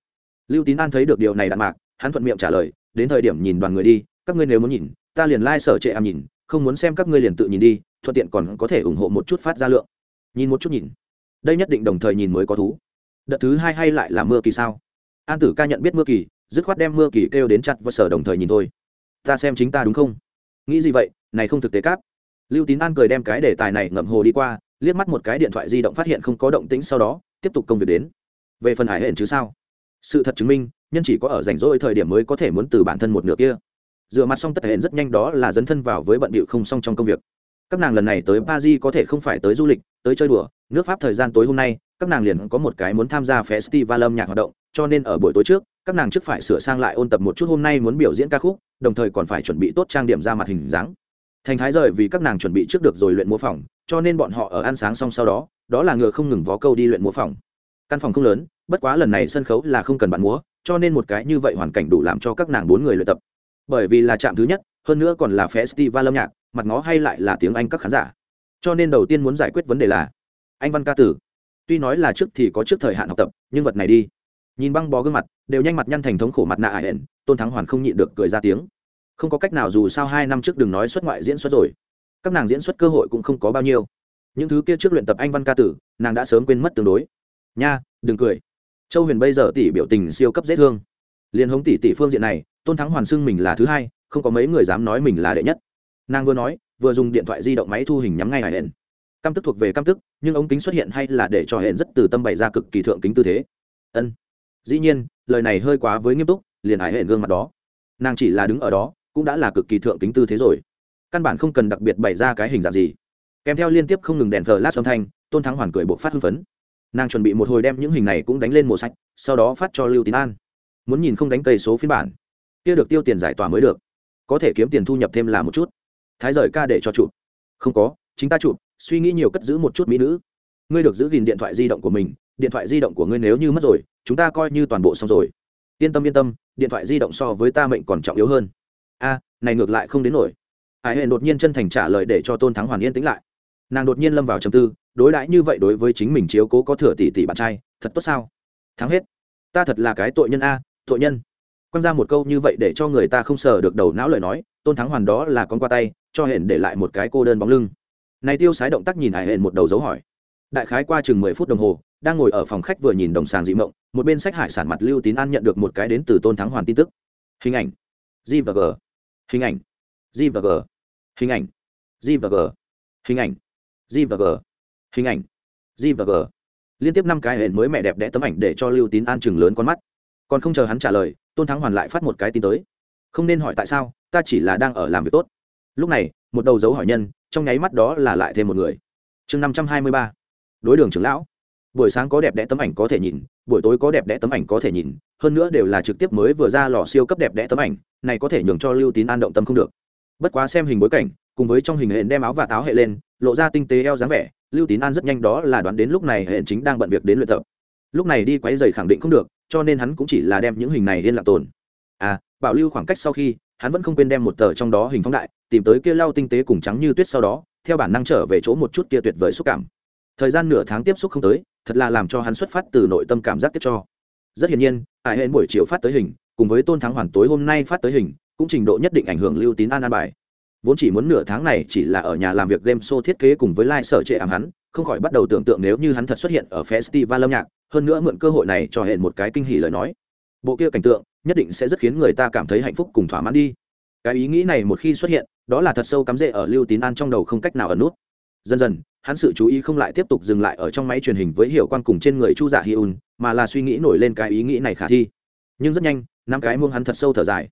Lưu tín an thấy được điều này đạn mạc, hắn thuận miệng trả lời, đến thời điểm nhìn đoàn người đi, các ngươi nếu muốn nhìn, ta liền lai、like、sở trệ ảm nhìn, không muốn xem các ngươi liền tự nhìn đi, thuận tiện còn có thể ủng hộ một chút phát ra lượng. Nhìn một chút nhìn. Đây nhất định đồng thời nhìn mới có thú. Đợt thứ hai hay lại là mưa kỳ sao? An tử ca nhận biết mưa kỳ dứt khoát đem mưa kỳ kêu đến chặt và sở đồng thời nhìn thôi. Ta xem chính ta đúng không? Nghĩ gì vậy? Này không thực tế cáp. Lưu tín an cười đem cái đề tài này ngậm hồ đi qua, liếc mắt một cái điện thoại di động phát hiện không có động tĩnh sau đó, tiếp tục công việc đến. Về phần hải hển chứ sao? Sự thật chứng minh, nhân chỉ có ở rảnh rỗi thời điểm mới có thể muốn từ bản thân một nửa kia. Dựa mặt xong tất hển rất nhanh đó là dấn thân vào với bận bịu không xong trong công việc. Các nàng lần này tới paris có thể không phải tới du lịch, tới chơi đùa, nước pháp thời gian tối hôm nay, các nàng liền có một cái muốn tham gia festival âm nhạc hoạt động cho nên ở buổi tối trước, các nàng trước phải sửa sang lại ôn tập một chút hôm nay muốn biểu diễn ca khúc, đồng thời còn phải chuẩn bị tốt trang điểm ra mặt hình dáng. Thành thái rời vì các nàng chuẩn bị trước được rồi luyện múa phòng, cho nên bọn họ ở ăn sáng xong sau đó đó là ngựa không ngừng vó câu đi luyện múa phòng. Căn phòng không lớn, bất quá lần này sân khấu là không cần bạn múa, cho nên một cái như vậy hoàn cảnh đủ làm cho các nàng bốn người luyện tập. Bởi vì là trạm thứ nhất, hơn nữa còn là festival âm nhạc, mặt ngó hay lại là tiếng anh các khán giả. Cho nên đầu tiên muốn giải quyết vấn đề là, anh văn ca tử. Tuy nói là trước thì có trước thời hạn học tập, nhưng vật này đi nhìn băng bó gương mặt, đều nhanh mặt nhăn thành thống khổ mặt nạ ải hển tôn thắng hoàn không nhịn được cười ra tiếng. Không có cách nào dù sao hai năm trước đừng nói xuất ngoại diễn xuất rồi. Các nàng diễn xuất cơ hội cũng không có bao nhiêu. Những thứ kia trước luyện tập anh văn ca tử, nàng đã sớm quên mất tương đối. Nha, đừng cười. Châu huyền bây giờ tỷ biểu tình siêu cấp dễ thương. Liền hống tỷ tỷ phương diện này, tôn thắng hoàn xưng mình là thứ hai, không có mấy người dám nói mình là đệ nhất. Nàng vừa nói, vừa dùng điện thoại di động máy thu hình nhắm ngay hải hển cam tức thuộc về cam tức, nhưng ống kính xuất hiện hay là để cho hển rất từ tâm bày ra cực kỳ thượng kính tư thế. Ân dĩ nhiên, lời này hơi quá với nghiêm túc, liền ái hển gương mặt đó. Nàng chỉ là đứng ở đó, cũng đã là cực kỳ thượng kính tư thế rồi. Căn bản không cần đặc biệt bày ra cái hình dạng gì. Kèm theo liên tiếp không ngừng đèn thờ lát âm thanh, tôn thắng hoàn cười bộ phát hưng phấn. Nàng chuẩn bị một hồi đem những hình này cũng đánh lên mùa sách sau đó phát cho lưu tín an. Muốn nhìn không đánh cây số phiên bản. Kia được tiêu tiền giải tỏa mới được. Có thể kiếm tiền thu nhập thêm là một chút. Thái rời ca để cho chụp. Không có, chính ta chụp, suy nghĩ nhiều cất giữ một chút mỹ nữ. Ngươi được giữ gìn điện thoại di động của mình, điện thoại di động của ngươi nếu như mất rồi chúng ta coi như toàn bộ xong rồi. Yên tâm yên tâm, điện thoại di động so với ta mệnh còn trọng yếu hơn. A, này ngược lại không đến nổi. Hải hệ đột nhiên chân thành trả lời để cho tôn thắng hoàn yên tĩnh lại. Nàng đột nhiên lâm vào trầm tư, đối đãi như vậy đối với chính mình chiếu cố có thừa tỷ tỷ bạn trai, thật tốt sao? Thắng hết. Ta thật là cái tội nhân a, tội nhân. Quăng ra một câu như vậy để cho người ta không sờ được đầu não lời nói, tôn thắng hoàn đó là con qua tay, cho hển để lại một cái cô đơn bóng lưng. Này tiêu sái động tác nhìn hải hển một đầu dấu hỏi. Đại khái qua chừng mười phút đồng hồ đang ngồi ở phòng khách vừa nhìn đồng sàng dị mộng, một bên sách hải sản mặt lưu tín an nhận được một cái đến từ tôn thắng hoàn tin tức. Hình ảnh. G và g. Hình ảnh. G và g. Hình ảnh. G và g. Hình ảnh. G và g. Hình ảnh. G và g. Liên tiếp năm cái hển mới mẹ đẹp đẽ tấm ảnh để cho lưu tín an chừng lớn con mắt. Còn không chờ hắn trả lời, tôn thắng hoàn lại phát một cái tin tới. Không nên hỏi tại sao, ta chỉ là đang ở làm việc tốt. Lúc này, một đầu dấu hỏi nhân, trong nháy mắt đó là lại thêm một người. Chương năm trăm hai mươi ba. Đối đường trưởng lão buổi sáng có đẹp đẽ tấm ảnh có thể nhìn, buổi tối có đẹp đẽ tấm ảnh có thể nhìn, hơn nữa đều là trực tiếp mới vừa ra lò siêu cấp đẹp đẽ tấm ảnh, này có thể nhường cho lưu tín an động tâm không được. Bất quá xem hình bối cảnh, cùng với trong hình hệ đem áo và táo hệ lên, lộ ra tinh tế eo dáng vẻ, lưu tín an rất nhanh đó là đoán đến lúc này hệ chính đang bận việc đến luyện tập. Lúc này đi quấy giày khẳng định không được, cho nên hắn cũng chỉ là đem những hình này liên lạc tồn. À bảo lưu khoảng cách sau khi, hắn vẫn không quên đem một tờ trong đó hình phóng đại, tìm tới kia lau tinh tế cùng trắng như tuyết sau đó, theo bản năng trở về chỗ một chút kia tuyệt vời xúc cảm. Thời gian nửa tháng tiếp xúc không tới thật là làm cho hắn xuất phát từ nội tâm cảm giác tiếp cho. Rất hiển nhiên ai hên buổi chiều phát tới hình, cùng với tôn thắng hoàn tối hôm nay phát tới hình, cũng trình độ nhất định ảnh hưởng lưu tín an an bài. Vốn chỉ muốn nửa tháng này chỉ là ở nhà làm việc game show thiết kế cùng với lai、like、sở trệ ảm hắn, không khỏi bắt đầu tưởng tượng nếu như hắn thật xuất hiện ở festival âm nhạc, hơn nữa mượn cơ hội này cho hẹn một cái kinh hỉ lời nói. Bộ kia cảnh tượng, nhất định sẽ rất khiến người ta cảm thấy hạnh phúc cùng thỏa mãn đi. Cái ý nghĩ này một khi xuất hiện, đó là thật sâu cắm rễ ở lưu tín an trong đầu không cách nào ẩn nút. Dần dần hắn sự chú ý không lại tiếp tục dừng lại ở trong máy truyền hình với hiệu quan cùng trên người chu dạ hi un, mà là suy nghĩ nổi lên cái ý nghĩ này khả thi. Nhưng rất nhanh, năm cái muông hắn thật sâu thở dài.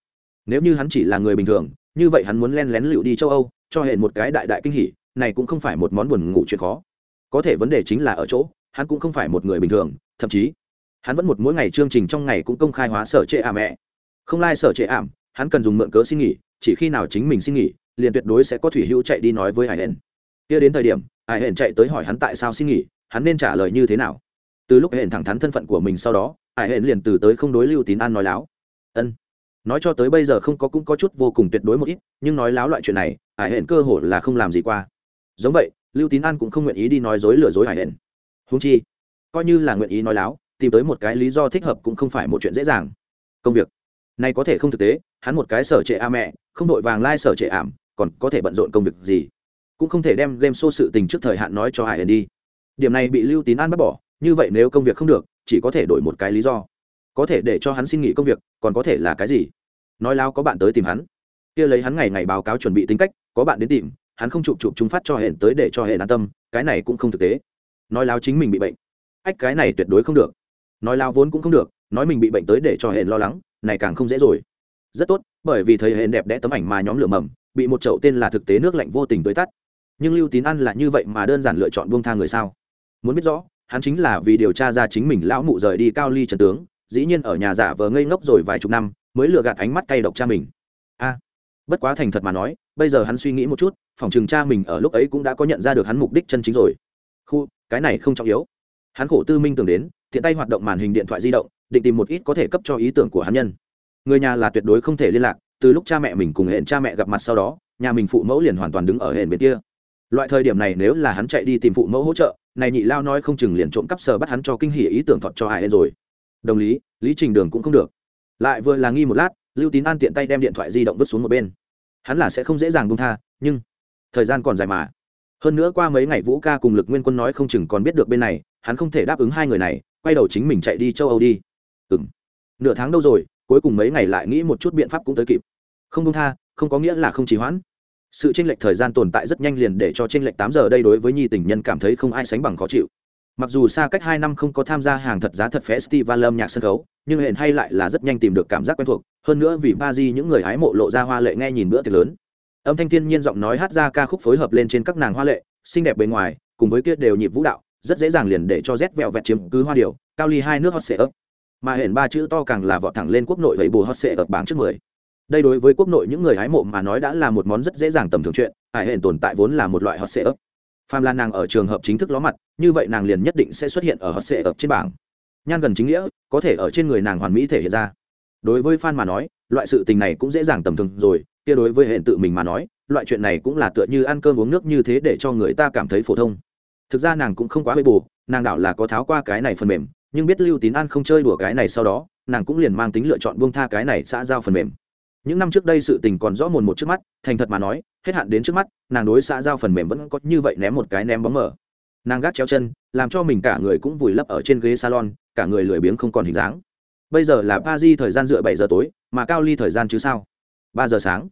Nếu như hắn chỉ là người bình thường, như vậy hắn muốn len lén lựu đi châu âu, cho hệ một cái đại đại kinh hỉ, này cũng không phải một món buồn ngủ chuyện khó. Có thể vấn đề chính là ở chỗ, hắn cũng không phải một người bình thường, thậm chí, hắn vẫn một mỗi ngày chương trình trong ngày cũng công khai hóa sở trệ ảm mẹ. Không lai、like、sở trệ ảm, hắn cần dùng mượn cớ xin nghỉ, chỉ khi nào chính mình xin nghỉ, liền tuyệt đối sẽ có thủy hữu chạy đi nói với hải hển kia đến thời điểm Ai hển chạy tới hỏi hắn tại sao xin nghỉ, hắn nên trả lời như thế nào? Từ lúc hển thẳng thắn thân phận của mình sau đó, Ai hển liền từ tới không đối lưu tín an nói láo. Ân. Nói cho tới bây giờ không có cũng có chút vô cùng tuyệt đối một ít, nhưng nói láo loại chuyện này, Ai hển cơ hội là không làm gì qua. Giống vậy, lưu tín an cũng không nguyện ý đi nói dối lừa dối Ai hển. Húng chi, coi như là nguyện ý nói láo, tìm tới một cái lý do thích hợp cũng không phải một chuyện dễ dàng. Công việc. Này có thể không thực tế, hắn một cái sở trệ a mẹ, không đội vàng lai sở trệ ảm, còn có thể bận rộn công việc gì? Cũng không thể đem game show sự tình trước thời hạn nói cho hải ẩn đi. Điểm này bị lưu tín an bắt bỏ, như vậy nếu công việc không được, chỉ có thể đổi một cái lý do. Có thể để cho hắn xin nghỉ công việc, còn có thể là cái gì? Nói lao có bạn tới tìm hắn. Kia lấy hắn ngày ngày báo cáo chuẩn bị tính cách, có bạn đến tìm, hắn không chụp chụp chúng phát cho hển tới để cho hển an tâm, cái này cũng không thực tế. Nói lao chính mình bị bệnh. Ách, cái này tuyệt đối không được. Nói lao vốn cũng không được, nói mình bị bệnh tới để cho hển lo lắng, này càng không dễ rồi. Rất tốt, bởi vì thấy hển đẹp đẽ tấm ảnh mà nhóm lửa mầm, bị một chậu tên là thực tế nước lạnh vô tình tới tắt nhưng lưu tín ăn là như vậy mà đơn giản lựa chọn buông tha người sao? Muốn biết rõ, hắn chính là vì điều tra ra chính mình lão mụ rời đi cao ly trần tướng, dĩ nhiên ở nhà giả vờ ngây ngốc rồi vài chục năm, mới lừa gạt ánh mắt cay độc cha mình. A, bất quá thành thật mà nói, bây giờ hắn suy nghĩ một chút, phòng trường cha mình ở lúc ấy cũng đã có nhận ra được hắn mục đích chân chính rồi. Khu, cái này không trọng yếu. Hắn khổ tư minh tưởng đến thiện tay hoạt động màn hình điện thoại di động, định tìm một ít có thể cấp cho ý tưởng của hắn nhân. Người nhà là tuyệt đối không thể liên lạc, từ lúc cha mẹ mình cùng hẹn cha mẹ gặp mặt sau đó, nhà mình phụ mẫu liền hoàn toàn đứng ở hẹn bên kia loại thời điểm này nếu là hắn chạy đi tìm phụ mẫu hỗ trợ, này nhị lao nói không chừng liền trộm cắp sờ bắt hắn cho kinh hỉ ý tưởng thọt cho ai rồi. Đồng lý lý trình đường cũng không được. Lại vừa là nghi một lát, lưu tín an tiện tay đem điện thoại di động vứt xuống một bên. Hắn là sẽ không dễ dàng buông tha, nhưng thời gian còn dài mà. Hơn nữa qua mấy ngày vũ ca cùng lực nguyên quân nói không chừng còn biết được bên này, hắn không thể đáp ứng hai người này, quay đầu chính mình chạy đi châu âu đi. Ừ m nửa tháng đâu rồi, cuối cùng mấy ngày lại nghĩ một chút biện pháp cũng tới kịp. Không buông tha, không có nghĩa là không trì hoãn sự tranh lệch thời gian tồn tại rất nhanh liền để cho tranh lệch tám giờ đây đối với nhi tình nhân cảm thấy không ai sánh bằng khó chịu. Mặc dù xa cách hai năm không có tham gia hàng thật giá thật festival âm nhạc sân khấu, nhưng hẹn hay lại là rất nhanh tìm được cảm giác quen thuộc, hơn nữa vì ba di những người hái mộ lộ ra hoa lệ nghe nhìn bữa tiệc lớn. Âm thanh thiên nhiên giọng nói hát ra ca khúc phối hợp lên trên các nàng hoa lệ, xinh đẹp bề ngoài, cùng với kia đều nhịp vũ đạo, rất dễ dàng liền để cho rét vẹo vẹt chiếm cứ hoa điều, cao ly hai nước hot sệ ấp mà hẹn ba chữ to càng là vọt thẳng lên quốc nội vậy bù hot sệ ấp bảng trước mười đây đối với quốc nội những người hái mộ mà nói đã là một món rất dễ dàng tầm thường chuyện hải hển tồn tại vốn là một loại hot sệ ấp phàm là nàng ở trường hợp chính thức ló mặt, như vậy nàng liền nhất định sẽ xuất hiện ở hot sệ ấp trên bảng. Nhan gần chính nghĩa, có thể ở trên người nàng hoàn mỹ thể hiện ra. Đối với fan mà nói, loại sự tình này cũng dễ dàng tầm thường rồi, kia đối với hệ tự mình mà nói, loại chuyện này cũng là tựa như ăn cơm uống nước như thế để cho người ta cảm thấy phổ thông. Thực ra nàng cũng không quá bê bù nàng đảo là có tháo qua cái này phần mềm, nhưng biết lưu tín an không chơi đùa cái này sau đó, nàng cũng liền mang tính lựa chọn buông tha cái này xã giao phần mềm những năm trước đây sự tình còn rõ mồn một trước mắt, thành thật mà nói, hết hạn đến trước mắt, nàng đối xã giao phần mềm vẫn có như vậy ném một cái ném bóng mở. Nàng gác treo chân, làm cho mình cả người cũng vùi lấp ở trên ghế salon, cả người lười biếng không còn hình dáng. Bây giờ là ba di thời gian dựa bảy giờ tối, mà cao ly thời gian chứ sao? Ba giờ sáng.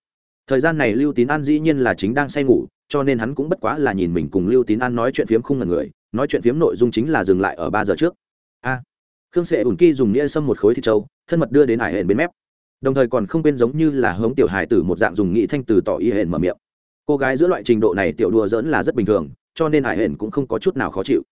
Thời gian này lưu tín an dĩ nhiên là chính đang say ngủ, cho nên hắn cũng bất quá là nhìn mình cùng lưu tín an nói chuyện phiếm không ngần người, nói chuyện phiếm nội dung chính là dừng lại ở ba giờ trước. A. Khương sệ ủn ki dùng nghĩa xâm một khối thịt trâu, thân mật đưa đến hải hển bên mép đồng thời còn không quên giống như là hống tiểu hài tử một dạng dùng nghị thanh từ tỏ y hển mở miệng. Cô gái giữa loại trình độ này tiểu đùa dỡn là rất bình thường, cho nên hải hển cũng không có chút nào khó chịu.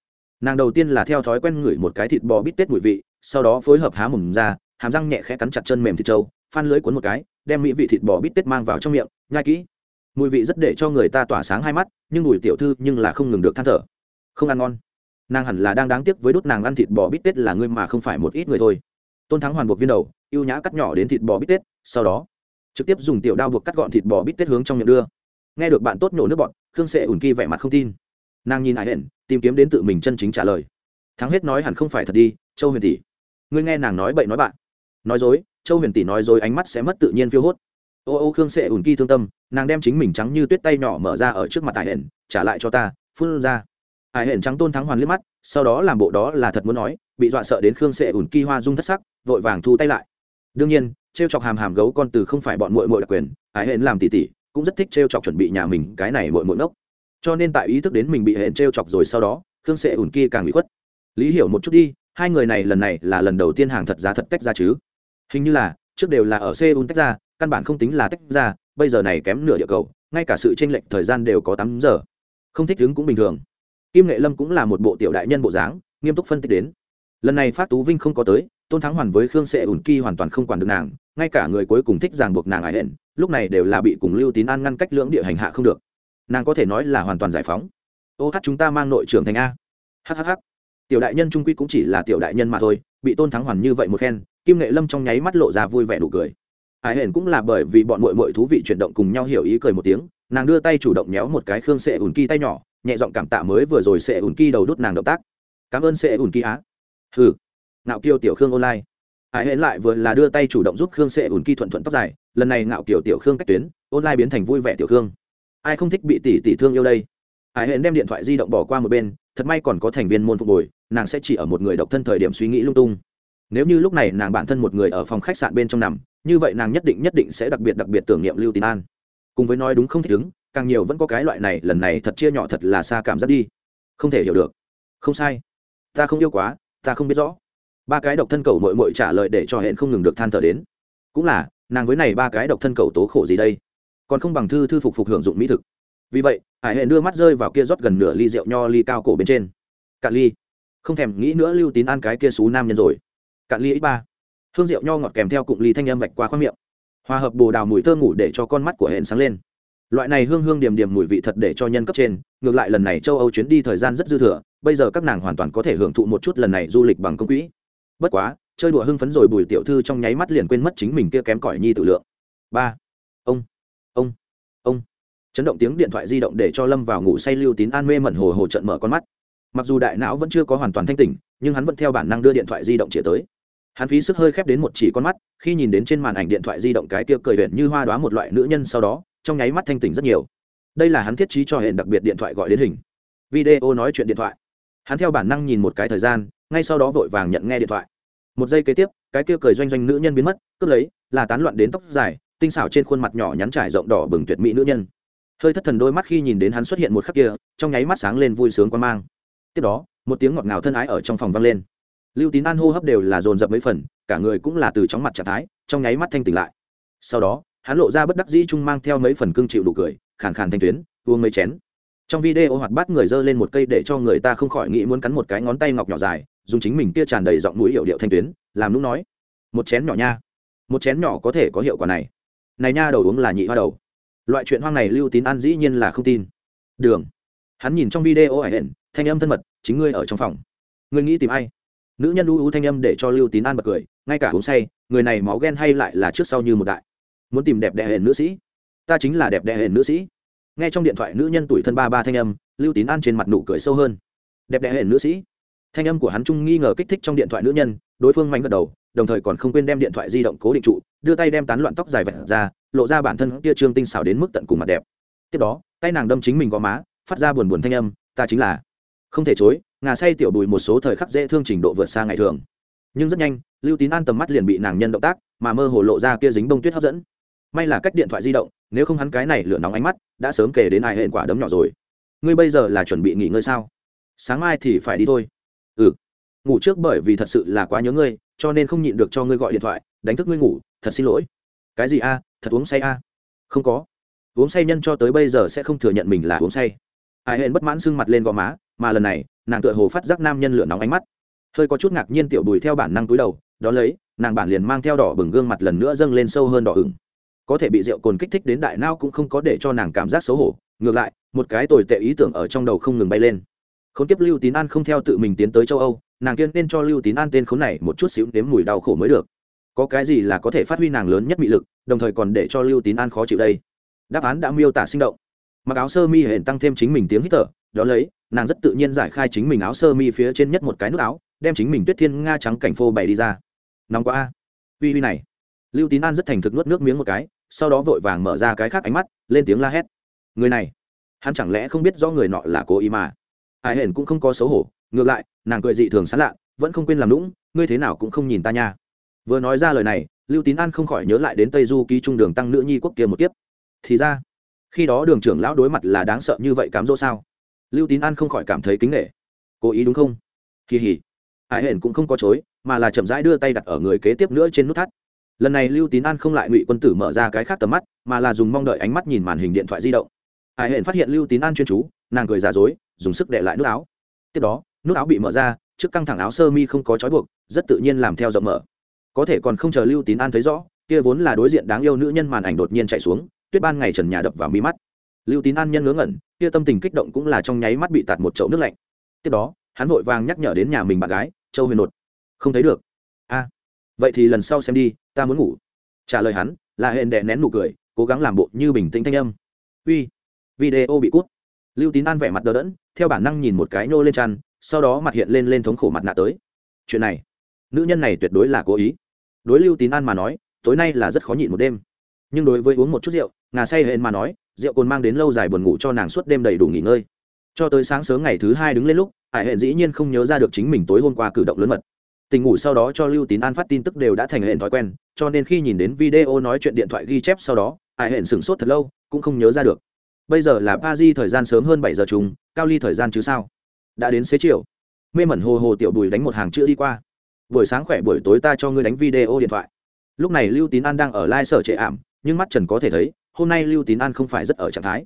Nàng đầu tiên là theo thói quen ngửi một cái thịt bò bít tết mùi vị, sau đó phối hợp há mồm ra, hàm răng nhẹ khẽ cắn chặt chân mềm thịt trâu, phan lưới cuốn một cái, đem mỹ vị thịt bò bít tết mang vào trong miệng, nhai kỹ. Mùi vị rất để cho người ta tỏa sáng hai mắt, nhưng mùi tiểu thư nhưng là không ngừng được than thở. Không ăn ngon. Nàng hẳn là đang đáng tiếc với đốt nàng ăn thịt bò bít tết là ngươi mà không phải một ít người thôi. Tôn thắng hoàn buộc viên đầu ưu nhã cắt nhỏ đến thịt bò bít tết, sau đó, trực tiếp dùng tiểu đao buộc cắt gọn thịt bò bít tết hướng trong miệng đưa. Nghe được bạn tốt nhổ nước bọn khương sệ ủn kỳ vẻ mặt không tin. Nàng nhìn ải hển tìm kiếm đến tự mình chân chính trả lời. Thắng hết nói hẳn không phải thật đi, châu huyền tỷ. Ngươi nghe nàng nói bậy nói bạn. Nói dối, châu huyền tỷ nói dối ánh mắt sẽ mất tự nhiên phiêu hốt. Ô ô khương sệ ủn kỳ thương tâm, nàng đem chính mình trắng như tuyết tay nhỏ mở ra ở trước mặt ải hển trả lại cho ta, phun ra. Ải hển trắng tôn thắng hoàn liếc mắt, sau đó làm bộ đó là thật muốn nói, bị dọa sợ đến khương sệ ủn kỳ hoa dung thất sắc, vội vàng thu tay lại đương nhiên, trêu chọc hàm hàm gấu con từ không phải bọn mội mội đặc quyền ái hẹn làm tỉ tỉ, cũng rất thích trêu chọc chuẩn bị nhà mình cái này mội mội nốc cho nên tại ý thức đến mình bị hẹn trêu chọc rồi sau đó, khương sệ ủn kia càng bị khuất. Lý hiểu một chút đi, hai người này lần này là lần đầu tiên hàng thật giá thật tách ra chứ. Hình như là, trước đều là ở seoul tách ra, căn bản không tính là tách ra, bây giờ này kém nửa địa cầu, ngay cả sự tranh lệch thời gian đều có tám giờ. Không thích đứng cũng bình thường. Kim nghệ lâm cũng là một bộ tiểu đại nhân bộ dáng, nghiêm túc phân tích đến. Lần này phát tú vinh không có tới tôn thắng hoàn với khương sệ ủn ki hoàn toàn không quản được nàng, ngay cả người cuối cùng thích ràng buộc nàng ải hển lúc này đều là bị cùng lưu tín an ngăn cách lưỡng địa hành hạ không được. Nàng có thể nói là hoàn toàn giải phóng. Ô hát, chúng ta mang nội trưởng thành a. Hhh tiểu đại nhân trung quy cũng chỉ là tiểu đại nhân mà thôi, bị tôn thắng hoàn như vậy một khen, kim nghệ lâm trong nháy mắt lộ ra vui vẻ đủ cười. Ải hển cũng là bởi vì bọn mội mội thú vị chuyển động cùng nhau hiểu ý cười một tiếng, nàng đưa tay chủ động nhéo một cái khương sệ ủn ki tay nhỏ, nhẹ giọng cảm tạ mới vừa rồi sệ ủn ki đầu đút nàng động tác. Cảm ơn sệ ủn ki á. Hừ ngạo kiều tiểu khương online. Hải hẹn lại vừa là đưa tay chủ động giúp khương sệ ủn kỳ thuận thuận tóc dài, lần này ngạo kiều tiểu khương cách tuyến, online biến thành vui vẻ tiểu khương. Ai không thích bị tỷ tỷ thương yêu đây? Hải hẹn đem điện thoại di động bỏ qua một bên, thật may còn có thành viên môn phục hồi nàng sẽ chỉ ở một người độc thân thời điểm suy nghĩ lung tung. Nếu như lúc này nàng bản thân một người ở phòng khách sạn bên trong nằm, như vậy nàng nhất định nhất định sẽ đặc biệt đặc biệt tưởng niệm lưu tín an. Cùng với nói đúng không thích ứng, càng nhiều vẫn có cái loại này, lần này thật chia nhỏ thật là xa cảm giác đi. Không thể hiểu được. Không sai. Ta không yêu quá, ta không biết rõ ba cái độc thân cầu mội mội trả lời để cho hẹn không ngừng được than thở đến. Cũng là, nàng với này ba cái độc thân cầu tố khổ gì đây? Còn không bằng thư thư phục phục hưởng dụng mỹ thực. Vì vậy, hải hẹn đưa mắt rơi vào kia rót gần nửa ly rượu nho ly cao cổ bên trên. Cạn ly. Không thèm nghĩ nữa lưu tín ăn cái kia xú nam nhân rồi. Cạn ly ít ba. Hương rượu nho ngọt kèm theo cụm ly thanh âm vạch qua khoang miệng. Hòa hợp bồ đào mùi thơ ngủ để cho con mắt của hẹn sáng lên. Loại này hương hương điểm điểm mùi vị thật để cho nhân cấp trên, ngược lại lần này châu âu chuyến đi thời gian rất dư thừa, bây giờ các nàng hoàn toàn có thể hưởng thụ một chút lần này du lịch bằng công quỹ bất quá, chơi đùa hưng phấn rồi bùi tiểu thư trong nháy mắt liền quên mất chính mình kia kém cỏi nhi tự lượng. Ba. Ông. Ông. Ông. Chấn động tiếng điện thoại di động để cho lâm vào ngủ say lưu tín an mê mẩn hồ hồ trận mở con mắt. Mặc dù đại não vẫn chưa có hoàn toàn thanh tỉnh, nhưng hắn vẫn theo bản năng đưa điện thoại di động chĩa tới. Hắn phí sức hơi khép đến một chỉ con mắt, khi nhìn đến trên màn ảnh điện thoại di động cái kia cười huyện như hoa đoá một loại nữ nhân sau đó, trong nháy mắt thanh tỉnh rất nhiều. Đây là hắn thiết trí cho hệ đặc biệt điện thoại gọi đến hình. Video nói chuyện điện thoại. Hắn theo bản năng nhìn một cái thời gian ngay sau đó vội vàng nhận nghe điện thoại. Một giây kế tiếp, cái kia cười doanh doanh nữ nhân biến mất, cướp lấy, là tán loạn đến tóc dài, tinh xảo trên khuôn mặt nhỏ nhắn trải rộng đỏ bừng tuyệt mỹ nữ nhân. Hơi thất thần đôi mắt khi nhìn đến hắn xuất hiện một khắc kia, trong nháy mắt sáng lên vui sướng quan mang. Tiếp đó, một tiếng ngọt ngào thân ái ở trong phòng vang lên. Lưu tín an hô hấp đều là dồn dập mấy phần, cả người cũng là từ chóng mặt trạng thái, trong nháy mắt thanh tỉnh lại. Sau đó, hắn lộ ra bất đắc dĩ chung mang theo mấy phần cương chịu đủ cười, khàn khàn thanh tuyến, uống mấy chén. Trong video hoạt bát người dơ lên một cây để cho người ta không khỏi nghĩ muốn cắn một cái ngón tay ngọc nhỏ dài dùng chính mình kia tràn đầy giọng mũi hiệu điệu thanh tuyến, làm nũng nói, một chén nhỏ nha. Một chén nhỏ có thể có hiệu quả này. Này nha, đầu uống là nhị hoa đầu. Loại chuyện hoang này lưu tín an dĩ nhiên là không tin. Đường. Hắn nhìn trong video ảnh hển thanh âm thân mật, chính ngươi ở trong phòng. Ngươi nghĩ tìm ai? Nữ nhân u u thanh âm để cho lưu tín an bật cười, ngay cả uống say, người này máu ghen hay lại là trước sau như một đại. Muốn tìm đẹp đẽ hển nữ sĩ. Ta chính là đẹp đẽ hển nữ sĩ. Nghe trong điện thoại nữ nhân tuổi thân ba ba thanh âm, lưu tín an trên mặt nụ cười sâu hơn. Đẹp đẽ hển nữ sĩ thanh âm của hắn trung nghi ngờ kích thích trong điện thoại nữ nhân, đối phương mạnh gật đầu, đồng thời còn không quên đem điện thoại di động cố định trụ, đưa tay đem tán loạn tóc dài vẹt ra, lộ ra bản thân kia trương tinh xảo đến mức tận cùng mặt đẹp. Tiếp đó, tay nàng đâm chính mình gò má, phát ra buồn buồn thanh âm, ta chính là. Không thể chối, ngà say tiểu bùi một số thời khắc dễ thương trình độ vượt xa ngày thường. Nhưng rất nhanh, lưu tín an tầm mắt liền bị nàng nhân động tác, mà mơ hồ lộ ra kia dính bông tuyết hấp dẫn. May là cách điện thoại di động, nếu không hắn cái này lửa nóng ánh mắt, đã sớm kể đến ai hệ quả đấm nhỏ rồi. Ngươi bây giờ là chuẩn bị nghỉ ngơi sao? Sáng mai thì phải đi thôi ừ. Ngủ trước bởi vì thật sự là quá nhớ ngươi, cho nên không nhịn được cho ngươi gọi điện thoại, đánh thức ngươi ngủ, thật xin lỗi. Cái gì a? À? Thật uống say a? À? Không có. Uống say nhân cho tới bây giờ sẽ không thừa nhận mình là uống say. Ai hên bất mãn sưng mặt lên gò má, mà lần này, nàng tựa hồ phát giác nam nhân lửa nóng ánh mắt. Hơi có chút ngạc nhiên tiểu bùi theo bản năng túi đầu đó lấy, nàng bản liền mang theo đỏ bừng gương mặt lần nữa dâng lên sâu hơn đỏ ửng. Có thể bị rượu cồn kích thích đến đại nao cũng không có để cho nàng cảm giác xấu hổ, ngược lại, một cái tồi tệ ý tưởng ở trong đầu không ngừng bay lên khốn kiếp tiếp lưu tín an không theo tự mình tiến tới châu âu, nàng kiên nên cho lưu tín an tên khốn này một chút xíu nếm mùi đau khổ mới được. Có cái gì là có thể phát huy nàng lớn nhất mị lực, đồng thời còn để cho lưu tín an khó chịu đây? Đáp án đã miêu tả sinh động. Mặc áo sơ mi hển tăng thêm chính mình tiếng hít thở, đó lấy, nàng rất tự nhiên giải khai chính mình áo sơ mi phía trên nhất một cái nút áo, đem chính mình tuyết thiên nga trắng cảnh phô bày đi ra. Nóng quá a. Uy uy này. Lưu tín an rất thành thực nuốt nước miếng một cái, sau đó vội vàng mở ra cái khác ánh mắt, lên tiếng la hét. Người này, hắn chẳng lẽ không biết do người nọ là cố ý mà? Ai hển cũng không có xấu hổ, ngược lại, nàng cười dị thường sán lạ vẫn không quên làm lũng ngươi thế nào cũng không nhìn ta nha. Vừa nói ra lời này, lưu tín an không khỏi nhớ lại đến tây du ký trung đường tăng nữ nhi quốc kia một kiếp. Thì ra, khi đó đường trưởng lão đối mặt là đáng sợ như vậy cám dỗ sao? Lưu tín an không khỏi cảm thấy kính nghệ cố ý đúng không? Kỳ hỉ. Ai hển cũng không có chối, mà là chậm rãi đưa tay đặt ở người kế tiếp nữa trên nút thắt. Lần này lưu tín an không lại ngụy quân tử mở ra cái khác tầm mắt, mà là dùng mong đợi ánh mắt nhìn màn hình điện thoại di động. Hải hển phát hiện lưu tín an chuyên chú, nàng cười giả dối dùng sức để lại nút áo. Tiếp đó, nút áo bị mở ra, trước căng thẳng áo sơ mi không có trói buộc, rất tự nhiên làm theo rộng mở. Có thể còn không chờ lưu tín an thấy rõ, kia vốn là đối diện đáng yêu nữ nhân màn ảnh đột nhiên chạy xuống, tuyết ban ngày trần nhà đập vào mi mắt. Lưu tín an nhân ngớ ngẩn, kia tâm tình kích động cũng là trong nháy mắt bị tạt một chậu nước lạnh. Tiếp đó, hắn vội vàng nhắc nhở đến nhà mình bạn gái, châu huyền nột, không thấy được. A, vậy thì lần sau xem đi, ta muốn ngủ. Trả lời hắn, là hẹn đệ nén nụ cười, cố gắng làm bộ như bình tĩnh thanh âm. Uy, video bị cút lưu tín an vẻ mặt đờ đẫn, theo bản năng nhìn một cái nô lên chăn, sau đó mặt hiện lên lên thống khổ mặt nạ tới. Chuyện này, nữ nhân này tuyệt đối là cố ý. Đối lưu tín an mà nói, tối nay là rất khó nhịn một đêm. Nhưng đối với uống một chút rượu, ngà say hẹn mà nói, rượu cồn mang đến lâu dài buồn ngủ cho nàng suốt đêm đầy đủ nghỉ ngơi. Cho tới sáng sớm ngày thứ hai đứng lên lúc, hải hẹn dĩ nhiên không nhớ ra được chính mình tối hôm qua cử động lớn mật. Tình ngủ sau đó cho lưu tín an phát tin tức đều đã thành hệ thói quen, cho nên khi nhìn đến video nói chuyện điện thoại ghi chép sau đó, hải hẹn sửng sốt thật lâu, cũng không nhớ ra được bây giờ là pa di thời gian sớm hơn bảy giờ trùng, cao ly thời gian chứ sao? Đã đến xế chiều. Mê mẩn hồ hồ tiểu bùi đánh một hàng chữ đi qua. Buổi sáng khỏe buổi tối ta cho ngươi đánh video điện thoại. Lúc này lưu tín an đang ở lai sở trệ ảm, nhưng mắt trần có thể thấy, hôm nay lưu tín an không phải rất ở trạng thái.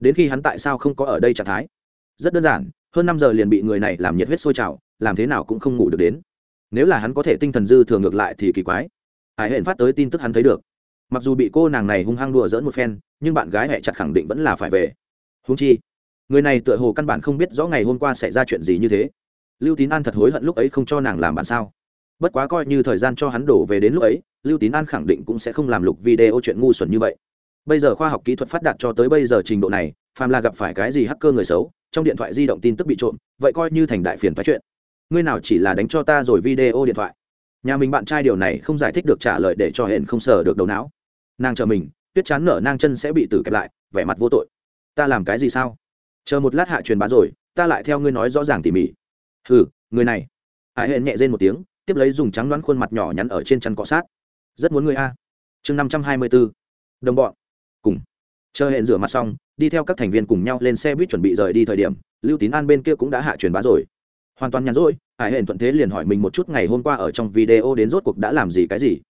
Đến khi hắn tại sao không có ở đây trạng thái? Rất đơn giản, hơn năm giờ liền bị người này làm nhiệt huyết sôi trào, làm thế nào cũng không ngủ được đến. Nếu là hắn có thể tinh thần dư thừa ngược lại thì kỳ quái. Hải hẹn phát tới tin tức hắn thấy được. Mặc dù bị cô nàng này hung hăng đùa dỡn một phen nhưng bạn gái hẹ chặt khẳng định vẫn là phải về. Húng chi, người này tựa hồ căn bản không biết rõ ngày hôm qua xảy ra chuyện gì như thế. Lưu tín an thật hối hận lúc ấy không cho nàng làm bạn sao? Bất quá coi như thời gian cho hắn đổ về đến lúc ấy, lưu tín an khẳng định cũng sẽ không làm lục video chuyện ngu xuẩn như vậy. Bây giờ khoa học kỹ thuật phát đạt cho tới bây giờ trình độ này, phàm là gặp phải cái gì hacker người xấu, trong điện thoại di động tin tức bị trộm, vậy coi như thành đại phiền phái chuyện. Ngươi nào chỉ là đánh cho ta rồi video điện thoại. Nhà mình bạn trai điều này không giải thích được trả lời để cho hển không sờ được đầu não. Nàng chờ mình tuyết chán nở nang chân sẽ bị tử kẹp lại, vẻ mặt vô tội. Ta làm cái gì sao? Chờ một lát hạ truyền bá rồi, ta lại theo ngươi nói rõ ràng tỉ mỉ. Hừ, người này. Hải hẹn nhẹ rên một tiếng, tiếp lấy dùng trắng đoán khuôn mặt nhỏ nhắn ở trên chăn cọ sát. Rất muốn người a. Chương năm trăm hai mươi bốn đồng bọn. Cùng. Chờ hẹn rửa mặt xong, đi theo các thành viên cùng nhau lên xe buýt chuẩn bị rời đi thời điểm, lưu tín an bên kia cũng đã hạ truyền bá rồi. Hoàn toàn nhàn rỗi hải hẹn thuận thế liền hỏi mình một chút ngày hôm qua ở trong video đến rốt cuộc đã làm gì cái gì.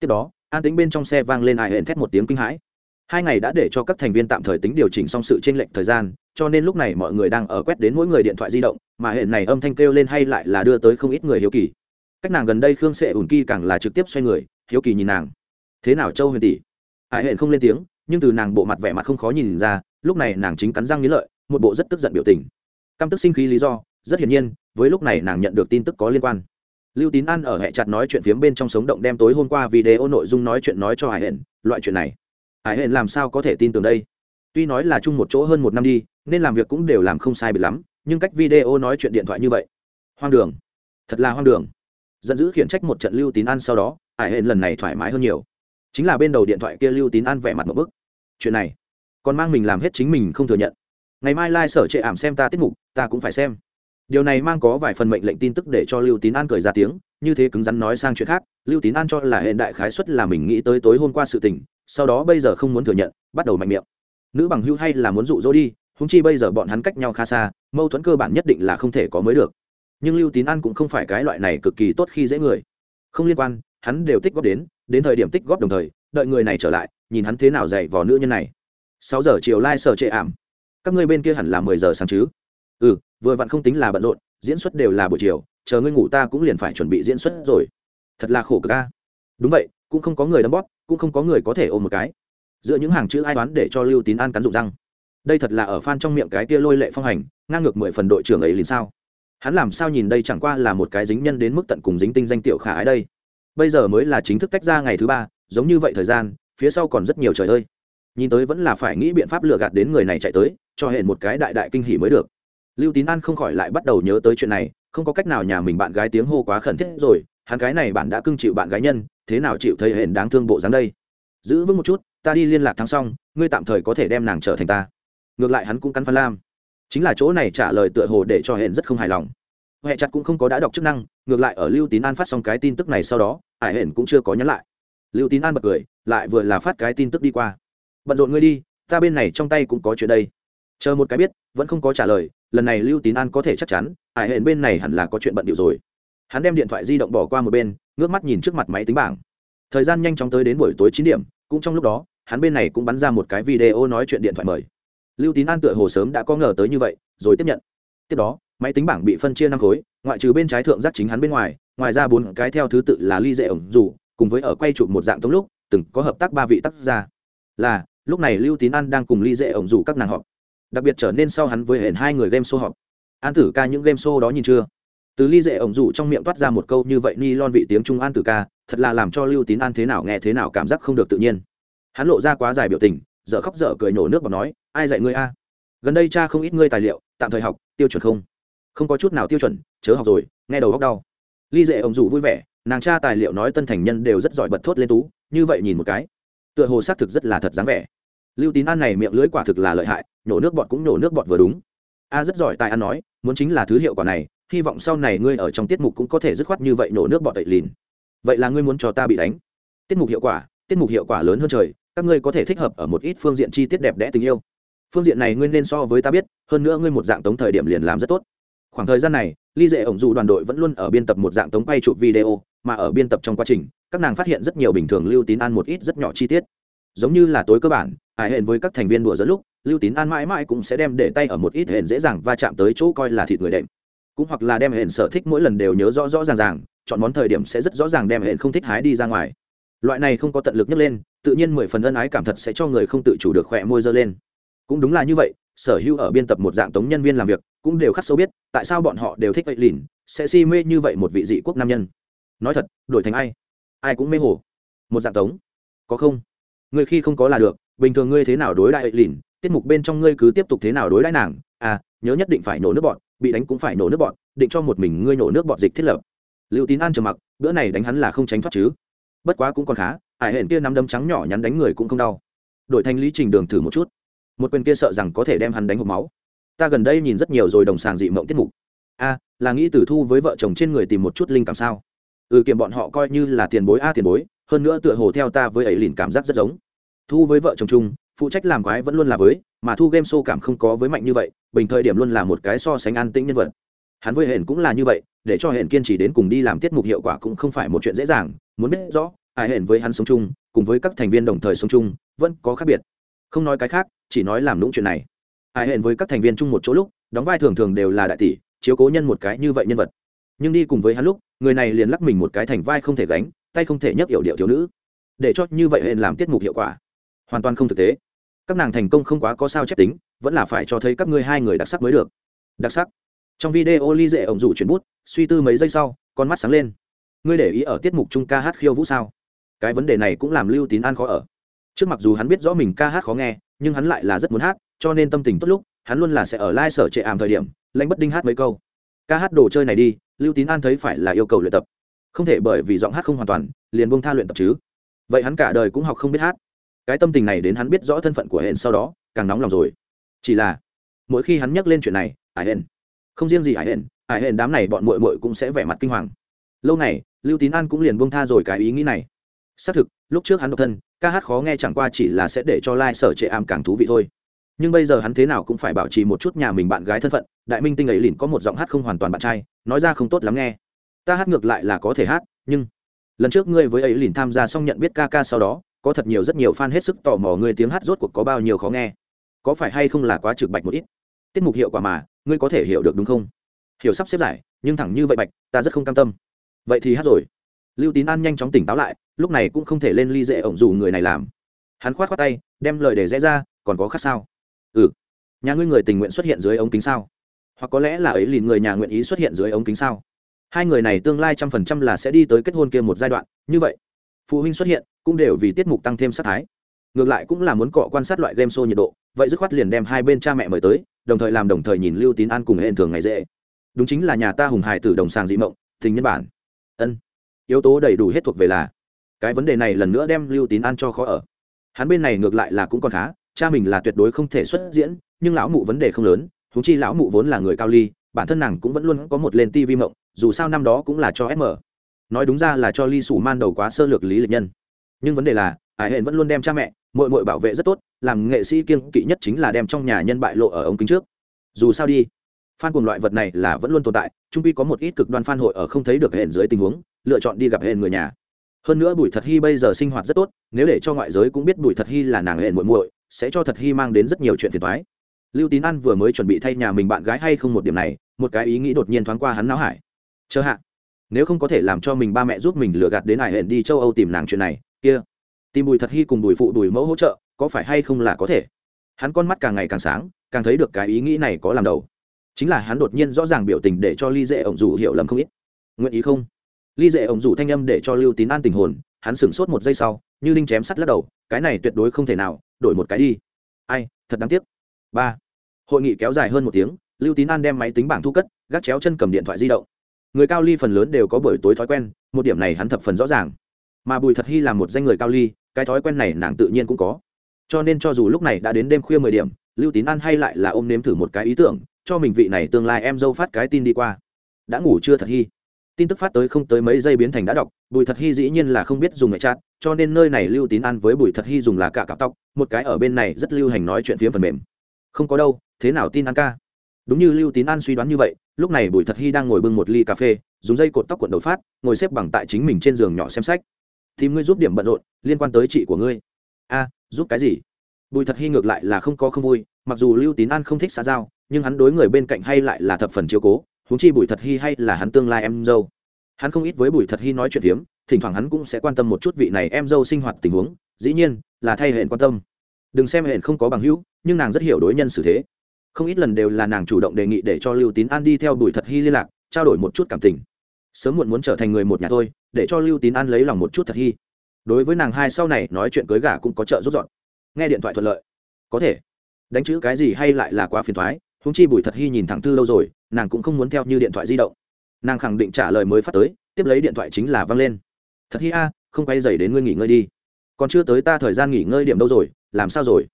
Tiếp đó an tính bên trong xe vang lên ai hẹn thét một tiếng kinh hãi. Hai ngày đã để cho các thành viên tạm thời tính điều chỉnh xong sự t r ê n lệch thời gian, cho nên lúc này mọi người đang ở quét đến mỗi người điện thoại di động, mà hệ này âm thanh kêu lên hay lại là đưa tới không ít người hiếu kỳ. Cách nàng gần đây khương sệ ùn kỳ càng là trực tiếp xoay người, hiếu kỳ nhìn nàng. Thế nào châu huyền tỷ? Ai hẹn không lên tiếng, nhưng từ nàng bộ mặt vẻ mặt không khó nhìn ra, lúc này nàng chính cắn răng nghĩ lợi, một bộ rất tức giận biểu tình. Căm tức sinh khí lý do, rất hiển nhiên, với lúc này nàng nhận được tin tức có liên quan lưu tín an ở hệ chặt nói chuyện phiếm bên trong sống động đem tối hôm qua video nội dung nói chuyện nói cho hải hển loại chuyện này. Hải hển làm sao có thể tin tưởng đây? Tuy nói là chung một chỗ hơn một năm đi, nên làm việc cũng đều làm không sai bị lắm, nhưng cách video nói chuyện điện thoại như vậy. Hoang đường. Thật là hoang đường. Giận dữ khiển trách một trận lưu tín an sau đó, hải hển lần này thoải mái hơn nhiều. Chính là bên đầu điện thoại kia lưu tín an vẻ mặt một bức. Chuyện này, còn mang mình làm hết chính mình không thừa nhận. Ngày mai lai、like、sở trệ ảm xem ta tiết mục, ta cũng phải xem điều này mang có vài phần mệnh lệnh tin tức để cho lưu tín an cười ra tiếng, như thế cứng rắn nói sang chuyện khác, lưu tín an cho là hiện đại khái xuất là mình nghĩ tới tối hôm qua sự tình, sau đó bây giờ không muốn thừa nhận, bắt đầu mạnh miệng. Nữ bằng hưu hay là muốn dụ dỗ đi húng chi bây giờ bọn hắn cách nhau khá xa, mâu thuẫn cơ bản nhất định là không thể có mới được. Nhưng lưu tín an cũng không phải cái loại này cực kỳ tốt khi dễ người. Không liên quan, hắn đều tích góp đến đến thời điểm tích góp đồng thời, đợi người này trở lại, nhìn hắn thế nào dạy vò nữ nhân này. Sáu giờ chiều lai、like、sở trệ ảm. Các ngươi bên kia hẳn là mười giờ sáng chứ? Ừ vừa vặn không tính là bận rộn, diễn xuất đều là buổi chiều, chờ ngươi ngủ ta cũng liền phải chuẩn bị diễn xuất rồi. Thật là khổ cực ca đúng vậy, cũng không có người đấm bóp, cũng không có người có thể ôm một cái. Giữa những hàng chữ ai toán để cho lưu tín an cắn rụng răng. Đây thật là ở phan trong miệng cái kia lôi lệ phong hành, ngang ngược mười phần đội trưởng ấy liền sao? Hắn làm sao nhìn đây chẳng qua là một cái dính nhân đến mức tận cùng dính tinh danh tiểu khả ái đây. Bây giờ mới là chính thức tách ra ngày thứ ba, giống như vậy thời gian, phía sau còn rất nhiều trời ơi. Nhìn tới vẫn là phải nghĩ biện pháp lừa gạt đến người này chạy tới, cho hẹn một cái đại đại kinh hỉ mới được lưu tín an không khỏi lại bắt đầu nhớ tới chuyện này, không có cách nào nhà mình bạn gái tiếng hô quá khẩn thiết rồi, hắn cái này bạn đã cưng chịu bạn gái nhân, thế nào chịu thấy hển đáng thương bộ dáng đây? Giữ vững một chút, ta đi liên lạc thắng xong, ngươi tạm thời có thể đem nàng trở thành ta. Ngược lại hắn cũng cắn phan lam. Chính là chỗ này trả lời tựa hồ để cho hển rất không hài lòng. Huệ chặt cũng không có đã đọc chức năng, ngược lại ở lưu tín an phát xong cái tin tức này sau đó, ải hển cũng chưa có nhắn lại. Lưu tín an bật cười, lại vừa là phát cái tin tức đi qua. Bận rộn ngươi đi, ta bên này trong tay cũng có chuyện đây. Chờ một cái biết, vẫn không có trả lời lần này lưu tín an có thể chắc chắn ải hển bên này hẳn là có chuyện bận điệu rồi. Hắn đem điện thoại di động bỏ qua một bên, ngước mắt nhìn trước mặt máy tính bảng. Thời gian nhanh chóng tới đến buổi tối chín điểm, cũng trong lúc đó, hắn bên này cũng bắn ra một cái video nói chuyện điện thoại mời. Lưu tín an tựa hồ sớm đã có ngờ tới như vậy, rồi tiếp nhận. Tiếp đó, máy tính bảng bị phân chia năm khối, ngoại trừ bên trái thượng giác chính hắn bên ngoài ngoài ra bốn cái theo thứ tự là ly dễ ổng dù, cùng với ở quay chụp một dạng tống lúc, từng có hợp tác ba vị tác gia. Là, lúc này lưu tín an đang cùng ly dễ ổng dù các nàng họp đặc biệt trở nên sau hắn với hển hai người game show họp. An tử ca những game show đó nhìn chưa? Từ ly dễ ổng dụ trong miệng toát ra một câu như vậy ni lon vị tiếng trung an tử ca, thật là làm cho lưu tín an thế nào nghe thế nào cảm giác không được tự nhiên. Hắn lộ ra quá dài biểu tình, dở khóc dở cười nổ nước và nói, ai dạy ngươi a? Gần đây cha không ít ngươi tài liệu, tạm thời học, tiêu chuẩn không? Không có chút nào tiêu chuẩn, chớ học rồi, nghe đầu góc đau. Ly dễ ổng dụ vui vẻ, nàng cha tài liệu nói tân thành nhân đều rất giỏi bật thốt lên tú, như vậy nhìn một cái, tựa hồ xác thực rất là thật dáng vẻ. Lưu tín an này miệng lưỡi quả thực là lợi hại nhổ nước bọt cũng nhổ nước bọt vừa đúng. A rất giỏi tài ăn nói, muốn chính là thứ hiệu quả này, hy vọng sau này ngươi ở trong tiết mục cũng có thể dứt khoát như vậy nổ nước bọt đậy lìn vậy là ngươi muốn cho ta bị đánh. Tiết mục hiệu quả, tiết mục hiệu quả lớn hơn trời, các ngươi có thể thích hợp ở một ít phương diện chi tiết đẹp đẽ tình yêu. Phương diện này ngươi nên so với ta biết, hơn nữa ngươi một dạng tống thời điểm liền làm rất tốt. Khoảng thời gian này ly dệ ổng dù đoàn đội vẫn luôn ở biên tập một dạng tống quay chụp video, mà ở biên tập trong quá trình, các nàng phát hiện rất nhiều bình thường lưu tín ăn một ít rất nhỏ chi tiết. Giống như là tối cơ bản ải hẹn với các thành viên đùa dẫn lúc lưu tín an mãi mãi cũng sẽ đem để tay ở một ít hển dễ dàng va chạm tới chỗ coi là thịt người đệm. Cũng hoặc là đem hển sở thích mỗi lần đều nhớ rõ rõ ràng ràng, chọn món thời điểm sẽ rất rõ ràng đem hển không thích hái đi ra ngoài. Loại này không có tận lực nhấc lên, tự nhiên mười phần ân ái cảm thật sẽ cho người không tự chủ được khỏe môi dơ lên. Cũng đúng là như vậy, sở hữu ở biên tập một dạng tống nhân viên làm việc, cũng đều khắc sâu biết, tại sao bọn họ đều thích ấy lìn sẽ si mê như vậy một vị dị quốc nam nhân. Nói thật, đổi thành ai? Ai cũng mê hồ. Một dạng tống. Có không? Người khi không có là được, bình thường ngươi thế nào đối đại ấy lìn tiết mục bên trong ngươi cứ tiếp tục thế nào đối đãi nàng? À nhớ nhất định phải nổ nước bọn bị đánh cũng phải nổ nước bọn định cho một mình ngươi nổ nước bọn dịch thiết lập. Lưu tín an trầm mặc, bữa này đánh hắn là không tránh thoát chứ. Bất quá cũng còn khá, ải hển kia nắm đấm trắng nhỏ nhắn đánh người cũng không đau. Đổi thành lý trình đường thử một chút. Một quyền kia sợ rằng có thể đem hắn đánh hộp máu. Ta gần đây nhìn rất nhiều rồi đồng sàng dị mộng tiết mục. A là nghĩ tử thu với vợ chồng trên người tìm một chút linh cảm sao? Ừ kiềm bọn họ coi như là tiền bối a à tiền bối, hơn nữa tựa hồ theo ta với ấy lìn cảm giác rất giống. Thu với vợ chồng chung phụ trách làm quái vẫn luôn là với, mà thu game show cảm không có với mạnh như vậy, bình thời điểm luôn là một cái so sánh an tĩnh nhân vật. Hắn với hển cũng là như vậy, để cho hển kiên trì đến cùng đi làm tiết mục hiệu quả cũng không phải một chuyện dễ dàng, muốn biết rõ, ai hển với hắn sống chung, cùng với các thành viên đồng thời sống chung, vẫn có khác biệt. Không nói cái khác, chỉ nói làm lũng chuyện này. Ai hển với các thành viên chung một chỗ lúc, đóng vai thường thường đều là đại tỷ, chiếu cố nhân một cái như vậy nhân vật. Nhưng đi cùng với hắn lúc, người này liền lắc mình một cái thành vai không thể gánh, tay không thể nhấc yểu điệu thiếu nữ. Để cho như vậy hển làm tiết mục hiệu quả. Hoàn toàn không thực tế các nàng thành công không quá có sao chép tính, vẫn là phải cho thấy các ngươi hai người đặc sắc mới được. Đặc sắc. Trong video ly dệ ổng dụ chuyển bút, suy tư mấy giây sau, con mắt sáng lên. Ngươi để ý ở tiết mục chung ca hát khiêu vũ sao? Cái vấn đề này cũng làm lưu tín an khó ở. Trước mặc dù hắn biết rõ mình ca hát khó nghe, nhưng hắn lại là rất muốn hát, cho nên tâm tình tốt lúc, hắn luôn là sẽ ở lai sở trệ ảm thời điểm, lãnh bất đinh hát mấy câu. Ca hát đồ chơi này đi, lưu tín an thấy phải là yêu cầu luyện tập. Không thể bởi vì giọng hát không hoàn toàn, liền bông tha luyện tập chứ. Vậy hắn cả đời cũng học không biết hát cái tâm tình này đến hắn biết rõ thân phận của hẹn sau đó, càng nóng lòng rồi. Chỉ là, mỗi khi hắn nhắc lên chuyện này ải hẹn không riêng gì ải hẹn ải hẹn đám này bọn mội mội cũng sẽ vẻ mặt kinh hoàng. Lâu này lưu tín an cũng liền buông tha rồi cái ý nghĩ này. Xác thực, lúc trước hắn độc thân, ca hát khó nghe chẳng qua chỉ là sẽ để cho lai、like、sở trệ am càng thú vị thôi. Nhưng bây giờ hắn thế nào cũng phải bảo trì một chút nhà mình bạn gái thân phận, đại minh tinh ấy lìn có một giọng hát không hoàn toàn bạn trai, nói ra không tốt lắm nghe. Ta hát ngược lại là có thể hát, nhưng lần trước ngươi với ấy lìn tham gia xong nhận biết ca ca sau đó có thật nhiều rất nhiều fan hết sức tò mò ngươi tiếng hát rốt cuộc có bao nhiêu khó nghe. Có phải hay không là quá trực bạch một ít? Tiết mục hiệu quả mà, ngươi có thể hiểu được đúng không? Hiểu sắp xếp giải, nhưng thẳng như vậy bạch, ta rất không cam tâm. Vậy thì hát rồi. Lưu tín an nhanh chóng tỉnh táo lại, lúc này cũng không thể lên ly dễ ổng dù người này làm. Hắn khoát khoát tay, đem lời để rẽ ra, còn có khác sao? Ừ. Nhà ngươi người tình nguyện xuất hiện dưới ống kính sao? Hoặc có lẽ là ấy lìn người nhà nguyện ý xuất hiện dưới ống kính sao? Hai người này tương lai trăm phần trăm là sẽ đi tới kết hôn kia một giai đoạn, như vậy. Phụ huynh xuất hiện cũng đều vì tiết mục tăng thêm sát thái. Ngược lại cũng là muốn cọ quan sát loại game show nhiệt độ, vậy dứt khoát liền đem hai bên cha mẹ mời tới, đồng thời làm đồng thời nhìn lưu tín an cùng hẹn thường ngày dễ. Đúng chính là nhà ta hùng hải tử đồng sàng dị mộng, tình nhân bản. Ân. Yếu tố đầy đủ hết thuộc về là, cái vấn đề này lần nữa đem lưu tín an cho khó ở. Hắn bên này ngược lại là cũng còn khá, cha mình là tuyệt đối không thể xuất diễn, nhưng lão mụ vấn đề không lớn thú chi lão mụ vốn là người cao ly, bản thân nàng cũng vẫn luôn có một lên tivi mộng, dù sao năm đó cũng là cho sm nói đúng ra là cho ly sủ man đầu quá sơ lược lý lịch nhân nhưng vấn đề là ải hển vẫn luôn đem cha mẹ mội mội bảo vệ rất tốt, làm nghệ sĩ kiên kỵ nhất chính là đem trong nhà nhân bại lộ ở ống kính trước. Dù sao đi phan cùng loại vật này là vẫn luôn tồn tại, trung quy có một ít cực đoan phan hội ở không thấy được hển dưới tình huống, lựa chọn đi gặp hển người nhà. Hơn nữa bùi thật hy bây giờ sinh hoạt rất tốt, nếu để cho ngoại giới cũng biết bùi thật hy là nàng hển muội muội, sẽ cho thật hy mang đến rất nhiều chuyện phiền toái. Lưu tín an vừa mới chuẩn bị thay nhà mình bạn gái hay không một điểm này, một cái ý nghĩ đột nhiên thoáng qua hắn não hải. Chờ hạ, nếu không có thể làm cho mình ba mẹ giúp mình lừa gạt đến ải hển đi châu âu tìm nàng chuyện này kia. Tìm bùi thật hy cùng bùi phụ bùi mẫu hỗ trợ, có phải hay không là có thể? Hắn con mắt càng ngày càng sáng, càng thấy được cái ý nghĩ này có làm đầu. Chính là hắn đột nhiên rõ ràng biểu tình để cho ly dễ ổng dù hiểu lầm không ít. Nguyện ý không? Ly dễ ổng dù thanh âm để cho lưu tín an tình hồn, hắn sửng sốt một giây sau, như linh chém sắt lắc đầu, cái này tuyệt đối không thể nào, đổi một cái đi. Ai, thật đáng tiếc. Ba. Hội nghị kéo dài hơn một tiếng, lưu tín an đem máy tính bảng thu cất, gác chéo chân cầm điện thoại di động. Người cao ly phần lớn đều có buổi tối thói quen, một điểm này hắn thập phần rõ ràng mà bùi thật hy là một danh người cao ly, cái thói quen này nàng tự nhiên cũng có. Cho nên cho dù lúc này đã đến đêm khuya mười điểm, lưu tín an hay lại là ôm nếm thử một cái ý tưởng, cho mình vị này tương lai em dâu phát cái tin đi qua. Đã ngủ chưa thật hy? Tin tức phát tới không tới mấy giây biến thành đã đọc, bùi thật hy dĩ nhiên là không biết dùng mẹ chat, cho nên nơi này lưu tín an với bùi thật hy dùng là cả cạo tóc, một cái ở bên này rất lưu hành nói chuyện phía phần mềm. Không có đâu, thế nào tin an ca? Đúng như lưu tín an suy đoán như vậy, lúc này bùi thật hy đang ngồi bưng một ly cà phê, dùng dây cột tóc quần đầu phát, ngồi xếp bằng tại chính mình trên giường nhỏ xem sách thì ngươi giúp điểm bận rộn liên quan tới chị của ngươi. A giúp cái gì? Bùi thật hy ngược lại là không có không vui mặc dù lưu tín an không thích xã giao nhưng hắn đối người bên cạnh hay lại là thập phần chiếu cố huống chi bùi thật hy hay là hắn tương lai em dâu. Hắn không ít với bùi thật hy nói chuyện hiếm, thỉnh thoảng hắn cũng sẽ quan tâm một chút vị này em dâu sinh hoạt tình huống dĩ nhiên là thay hẹn quan tâm. Đừng xem hẹn không có bằng hữu nhưng nàng rất hiểu đối nhân xử thế. Không ít lần đều là nàng chủ động đề nghị để cho lưu tín an đi theo Bùi thật hy liên lạc trao đổi một chút cảm tình sớm muộn muốn trở thành người một nhà thôi để cho lưu tín an lấy lòng một chút thật hy đối với nàng hai sau này, nói chuyện cưới gả cũng có trợ rút dọn. Nghe điện thoại thuận lợi. Có thể. Đánh chữ cái gì hay lại là quá phiền thoái húng chi bùi thật hy nhìn thẳng thư lâu rồi, nàng cũng không muốn theo như điện thoại di động. Nàng khẳng định trả lời mới phát tới, tiếp lấy điện thoại chính là văng lên. Thật hy a, không quay dày đến ngươi nghỉ ngơi đi. Còn chưa tới ta thời gian nghỉ ngơi điểm đâu rồi, làm sao rồi?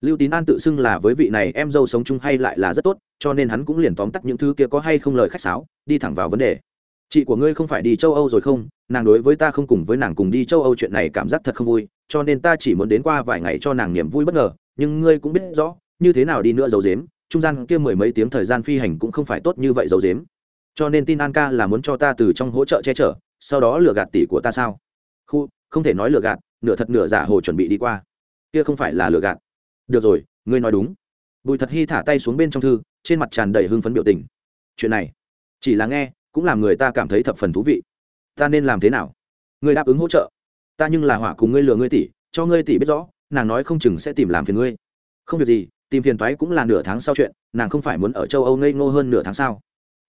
Lưu tín an tự xưng là với vị này em dâu sống chung hay lại là rất tốt, cho nên hắn cũng liền tóm tắt những thứ kia có hay không lời khách sáo, đi thẳng vào vấn đề chị của ngươi không phải đi châu âu rồi không? Nàng đối với ta không cùng với nàng cùng đi châu âu chuyện này cảm giác thật không vui, cho nên ta chỉ muốn đến qua vài ngày cho nàng niềm vui bất ngờ, nhưng ngươi cũng biết rõ, như thế nào đi nữa giấu dếm trung gian kia mười mấy tiếng thời gian phi hành cũng không phải tốt như vậy giấu dếm cho nên tin an ca là muốn cho ta từ trong hỗ trợ che chở, sau đó lừa gạt tỷ của ta sao? Khu, không thể nói lừa gạt, nửa thật nửa giả hồ chuẩn bị đi qua. Kia không phải là lừa gạt. Được rồi, ngươi nói đúng. Bùi thật hy thả tay xuống bên trong thư, trên mặt tràn đầy hưng phấn biểu tình. Chuyện này, chỉ là nghe cũng làm người ta cảm thấy thập phần thú vị. Ta nên làm thế nào? Người đáp ứng hỗ trợ. Ta nhưng là hỏa cùng ngươi lừa ngươi tỷ, cho ngươi tỷ biết rõ, nàng nói không chừng sẽ tìm làm phiền ngươi. Không việc gì, tìm phiền toái cũng là nửa tháng sau chuyện, nàng không phải muốn ở châu âu ngây ngô hơn nửa tháng sau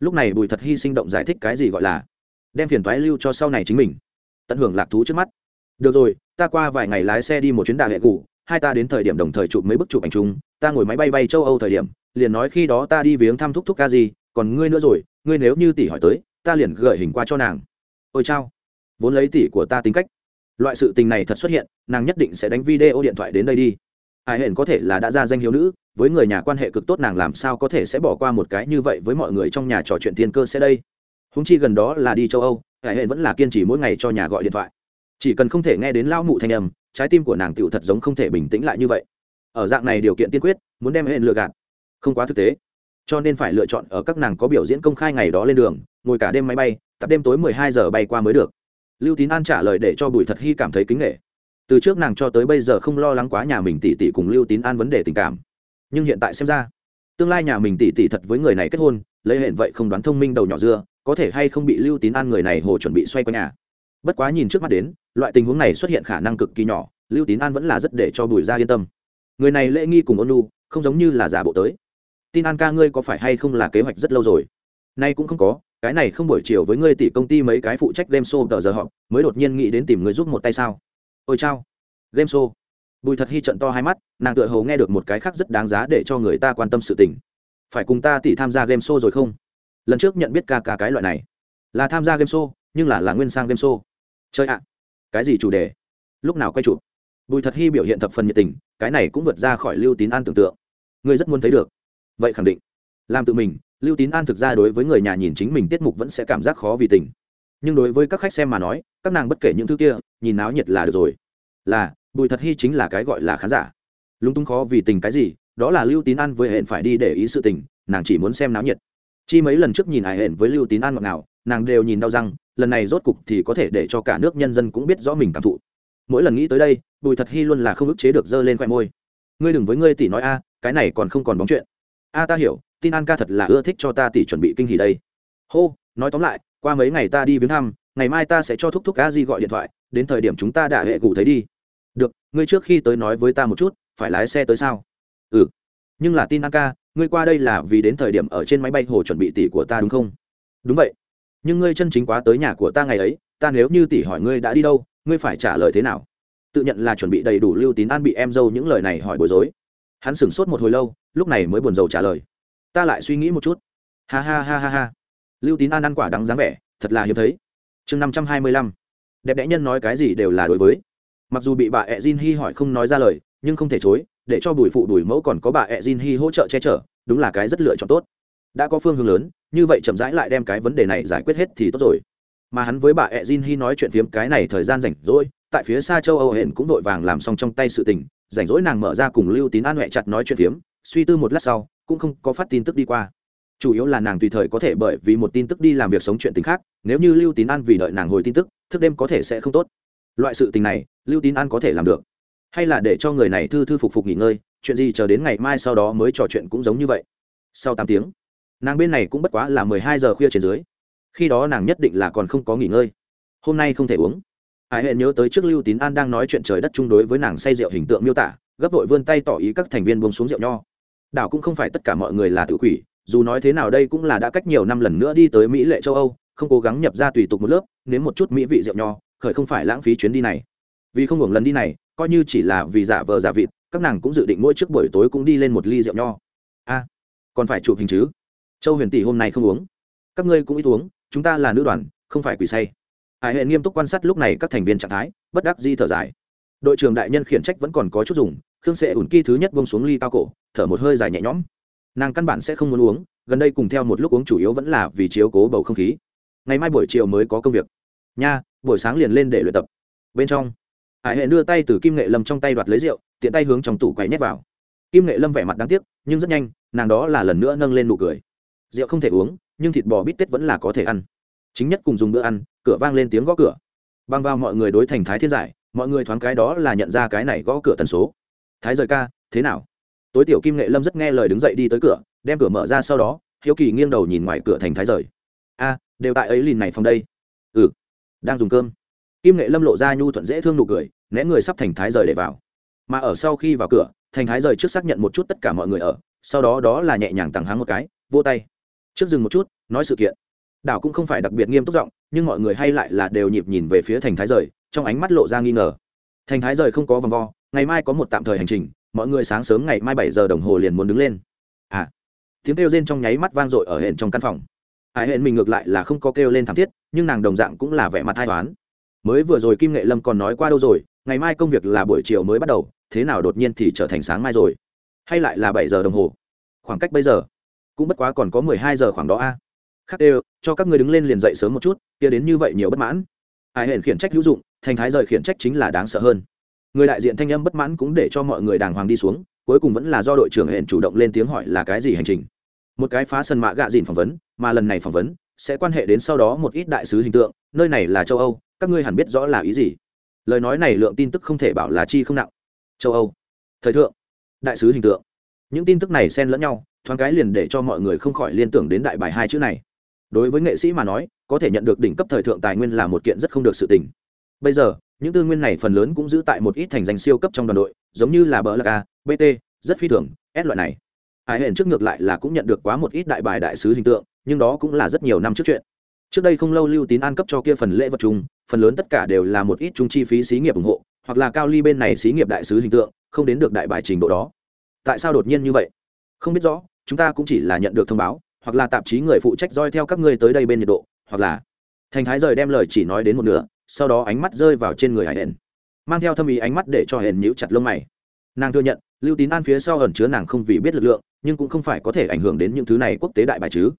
lúc này bùi thật hy sinh động giải thích cái gì gọi là đem phiền toái lưu cho sau này chính mình. Tận hưởng lạc thú trước mắt. Được rồi, ta qua vài ngày lái xe đi một chuyến đà hệ cụ hai ta đến thời điểm đồng thời chụp mấy bức chụp ảnh chung, ta ngồi máy bay bay châu âu thời điểm, liền nói khi đó ta đi viếng thăm thúc thúc ca gì còn ngươi nữa rồi, ngươi nếu như tỷ hỏi tới, ta liền gửi hình qua cho nàng. Ôi chao, vốn lấy tỷ của ta tính cách. Loại sự tình này thật xuất hiện, nàng nhất định sẽ đánh video điện thoại đến đây đi. Ai hển có thể là đã ra danh hiếu nữ, với người nhà quan hệ cực tốt nàng làm sao có thể sẽ bỏ qua một cái như vậy với mọi người trong nhà trò chuyện thiên cơ sẽ đây? Húng chi gần đó là đi châu âu, ai hển vẫn là kiên trì mỗi ngày cho nhà gọi điện thoại. Chỉ cần không thể nghe đến lao mụ thanh âm, trái tim của nàng tựu thật giống không thể bình tĩnh lại như vậy. Ở dạng này điều kiện tiên quyết, muốn đem hển lừa gạt. Không quá thực tế cho nên phải lựa chọn ở các nàng có biểu diễn công khai ngày đó lên đường, ngồi cả đêm máy bay, tập đêm tối mười hai giờ bay qua mới được. Lưu tín an trả lời để cho bùi thật hy cảm thấy kính nghệ. Từ trước nàng cho tới bây giờ không lo lắng quá nhà mình tỉ tỉ cùng lưu tín an vấn đề tình cảm. Nhưng hiện tại xem ra, tương lai nhà mình tỉ tỉ thật với người này kết hôn, lấy hẹn vậy không đoán thông minh đầu nhỏ dưa, có thể hay không bị lưu tín an người này hồ chuẩn bị xoay qua nhà. Bất quá nhìn trước mắt đến, loại tình huống này xuất hiện khả năng cực kỳ nhỏ, lưu tín an vẫn là rất để cho bùi ra yên tâm. Người này lễ nghi cùng ôn lu không giống như là giả bộ tới tin an ca ngươi có phải hay không là kế hoạch rất lâu rồi? Nay cũng không có, cái này không buổi chiều với ngươi tỷ công ty mấy cái phụ trách game show tờ giờ họ mới đột nhiên nghĩ đến tìm người giúp một tay sao? Ôi chao. Game show. Bùi thật hy trận to hai mắt, nàng tựa hầu nghe được một cái khác rất đáng giá để cho người ta quan tâm sự tình. Phải cùng ta tỷ tham gia game show rồi không? Lần trước nhận biết ca ca cái loại này. Là tham gia game show, nhưng là là nguyên sang game show. Chơi ạ. Cái gì chủ đề? Lúc nào quay chụp? Bùi thật hy biểu hiện thập phần nhiệt tình, cái này cũng vượt ra khỏi lưu tín an tưởng tượng. Ngươi rất muốn thấy được vậy khẳng định. Làm tự mình, lưu tín an thực ra đối với người nhà nhìn chính mình tiết mục vẫn sẽ cảm giác khó vì tình. Nhưng đối với các khách xem mà nói, các nàng bất kể những thứ kia, nhìn náo nhiệt là được rồi. Là, bùi thật hy chính là cái gọi là khán giả. Lúng túng khó vì tình cái gì, đó là lưu tín an với hẹn phải đi để ý sự tình, nàng chỉ muốn xem náo nhiệt. Chi mấy lần trước nhìn hải hẹn với lưu tín an ngọt nào nàng đều nhìn đau răng, lần này rốt cục thì có thể để cho cả nước nhân dân cũng biết rõ mình cảm thụ. Mỗi lần nghĩ tới đây, bùi thật hy luôn là không ức chế được dơ lên khoe môi. Ngươi đừng với ngươi tỷ nói a, cái này còn không còn bóng chuyện a, ta hiểu, tin an ca thật là ưa thích cho ta tỷ chuẩn bị kinh hỉ đây. Hô, nói tóm lại, qua mấy ngày ta đi viếng thăm, ngày mai ta sẽ cho thúc thúc a di gọi điện thoại, đến thời điểm chúng ta đã hệ cụ thấy đi. Được, ngươi trước khi tới nói với ta một chút, phải lái xe tới sao? Ừ. Nhưng là tin an ca, ngươi qua đây là vì đến thời điểm ở trên máy bay hồ chuẩn bị tỷ của ta đúng không? Đúng vậy. Nhưng ngươi chân chính quá tới nhà của ta ngày ấy, ta nếu như tỷ hỏi ngươi đã đi đâu, ngươi phải trả lời thế nào? Tự nhận là chuẩn bị đầy đủ lưu tín an bị em dâu những lời này hỏi bối rối hắn sửng sốt một hồi lâu, lúc này mới buồn rầu trả lời. Ta lại suy nghĩ một chút. Ha ha ha ha ha. Lưu tín an ăn quả đắng dáng vẻ, thật là hiếm thấy. Chương năm trăm hai mươi lăm. Đẹp đẽ nhân nói cái gì đều là đối với. Mặc dù bị bà ẹ jin hy hỏi không nói ra lời, nhưng không thể chối, để cho bùi phụ bùi mẫu còn có bà ẹ jin hy hỗ trợ che chở, đúng là cái rất lựa chọn tốt. Đã có phương hướng lớn, như vậy chậm rãi lại đem cái vấn đề này giải quyết hết thì tốt rồi. Mà hắn với bà ẹ jin hy nói chuyện phiếm cái này thời gian rảnh rỗi, tại phía xa châu âu hển cũng vội vàng làm xong trong tay sự tình rảnh rỗi nàng mở ra cùng lưu tín an huệ chặt nói chuyện phiếm, suy tư một lát sau, cũng không có phát tin tức đi qua. Chủ yếu là nàng tùy thời có thể bởi vì một tin tức đi làm việc sống chuyện tình khác, nếu như lưu tín an vì đợi nàng hồi tin tức, thức đêm có thể sẽ không tốt. Loại sự tình này, lưu tín an có thể làm được. Hay là để cho người này thư thư phục phục nghỉ ngơi, chuyện gì chờ đến ngày mai sau đó mới trò chuyện cũng giống như vậy. Sau tám tiếng, nàng bên này cũng bất quá là mười hai giờ khuya trên dưới. Khi đó nàng nhất định là còn không có nghỉ ngơi. Hôm nay không thể uống ai hệ nhớ tới trước lưu tín an đang nói chuyện trời đất chung đối với nàng say rượu hình tượng miêu tả, gấp vội vươn tay tỏ ý các thành viên buông xuống rượu nho. Đảo cũng không phải tất cả mọi người là tự quỷ, dù nói thế nào đây cũng là đã cách nhiều năm lần nữa đi tới mỹ lệ châu âu, không cố gắng nhập ra tùy tục một lớp, nếm một chút mỹ vị rượu nho, khởi không phải lãng phí chuyến đi này. Vì không hưởng lần đi này, coi như chỉ là vì giả vờ giả vịt, các nàng cũng dự định mỗi trước buổi tối cũng đi lên một ly rượu nho. A, còn phải chụp hình chứ? Châu huyền tỷ hôm nay không uống. Các ngươi cũng ít uống, chúng ta là nữ đoàn, không phải quỷ say hải hệ nghiêm túc quan sát lúc này các thành viên trạng thái, bất đắc di thở dài. Đội trưởng đại nhân khiển trách vẫn còn có chút dùng, khương sệ ủn kỳ thứ nhất bông xuống ly cao cổ, thở một hơi dài nhẹ nhõm. Nàng căn bản sẽ không muốn uống, gần đây cùng theo một lúc uống chủ yếu vẫn là vì chiếu cố bầu không khí. Ngày mai buổi chiều mới có công việc. Nha, buổi sáng liền lên để luyện tập. Bên trong, hải hệ đưa tay từ kim nghệ lâm trong tay đoạt lấy rượu, tiện tay hướng trong tủ quay nhét vào. Kim nghệ lâm vẻ mặt đáng tiếc, nhưng rất nhanh, nàng đó là lần nữa nâng lên nụ cười. Rượu không thể uống, nhưng thịt bò bít tết vẫn là có thể ăn. Chính nhất cùng dùng bữa ăn cửa vang lên tiếng gõ cửa. Băng vào mọi người đối thành thái thiên giải, mọi người thoáng cái đó là nhận ra cái này gõ cửa tần số. Thái rời ca, thế nào? Tối tiểu kim nghệ lâm rất nghe lời đứng dậy đi tới cửa, đem cửa mở ra sau đó, hiếu kỳ nghiêng đầu nhìn ngoài cửa thành thái rời. A, đều tại ấy lìn này phòng đây. Ừ đang dùng cơm. Kim nghệ lâm lộ ra nhu thuận dễ thương nụ cười, né người sắp thành thái rời để vào. Mà ở sau khi vào cửa, thành thái rời trước xác nhận một chút tất cả mọi người ở, sau đó đó là nhẹ nhàng tặng háng một cái vô tay. Trước dừng một chút, nói sự kiện. Đảo cũng không phải đặc biệt nghiêm túc giọng nhưng mọi người hay lại là đều nhịp nhìn về phía thành thái rời, trong ánh mắt lộ ra nghi ngờ. Thành thái rời không có vòng vo, ngày mai có một tạm thời hành trình, mọi người sáng sớm ngày mai bảy giờ đồng hồ liền muốn đứng lên. À tiếng kêu rên trong nháy mắt vang dội ở hển trong căn phòng. Hải hển mình ngược lại là không có kêu lên thảm thiết, nhưng nàng đồng dạng cũng là vẻ mặt hai toán mới vừa rồi kim nghệ lâm còn nói qua đâu rồi, ngày mai công việc là buổi chiều mới bắt đầu, thế nào đột nhiên thì trở thành sáng mai rồi? Hay lại là bảy giờ đồng hồ? Khoảng cách bây giờ, cũng bất quá còn có mười hai giờ khoảng đó a. À. khắc đều, cho các người đứng lên liền dậy sớm một chút kia đến như vậy nhiều bất mãn. Ai hển khiển trách hữu dụng, thành thái rời khiển trách chính là đáng sợ hơn. Người đại diện thanh âm bất mãn cũng để cho mọi người đàng hoàng đi xuống, cuối cùng vẫn là do đội trưởng hển chủ động lên tiếng hỏi là cái gì hành trình. Một cái phá sân mạ gạ dìn phỏng vấn, mà lần này phỏng vấn sẽ quan hệ đến sau đó một ít đại sứ hình tượng, nơi này là châu âu, các ngươi hẳn biết rõ là ý gì. Lời nói này lượng tin tức không thể bảo là chi không nặng. Châu âu, thời thượng, đại sứ hình tượng. Những tin tức này xen lẫn nhau, thoáng cái liền để cho mọi người không khỏi liên tưởng đến đại bài hai chữ này đối với nghệ sĩ mà nói, có thể nhận được đỉnh cấp thời thượng tài nguyên là một kiện rất không được sự tình. Bây giờ, những tư nguyên này phần lớn cũng giữ tại một ít thành danh siêu cấp trong đoàn đội, giống như là bờ laka bt rất phi thường, s loại này. Ai hẹn trước ngược lại là cũng nhận được quá một ít đại bài đại sứ hình tượng, nhưng đó cũng là rất nhiều năm trước chuyện. Trước đây không lâu lưu tín an cấp cho kia phần lễ vật chung, phần lớn tất cả đều là một ít chung chi phí xí nghiệp ủng hộ, hoặc là cao ly bên này xí nghiệp đại sứ hình tượng, không đến được đại bài trình độ đó. Tại sao đột nhiên như vậy? Không biết rõ, chúng ta cũng chỉ là nhận được thông báo hoặc là tạp chí người phụ trách roi theo các ngươi tới đây bên nhiệt độ, hoặc là thành thái rời đem lời chỉ nói đến một nửa, sau đó ánh mắt rơi vào trên người hải hển mang theo thâm ý ánh mắt để cho hển nhíu chặt lông mày. Nàng thừa nhận, lưu tín an phía sau ẩn chứa nàng không vì biết lực lượng, nhưng cũng không phải có thể ảnh hưởng đến những thứ này quốc tế đại bài chứ.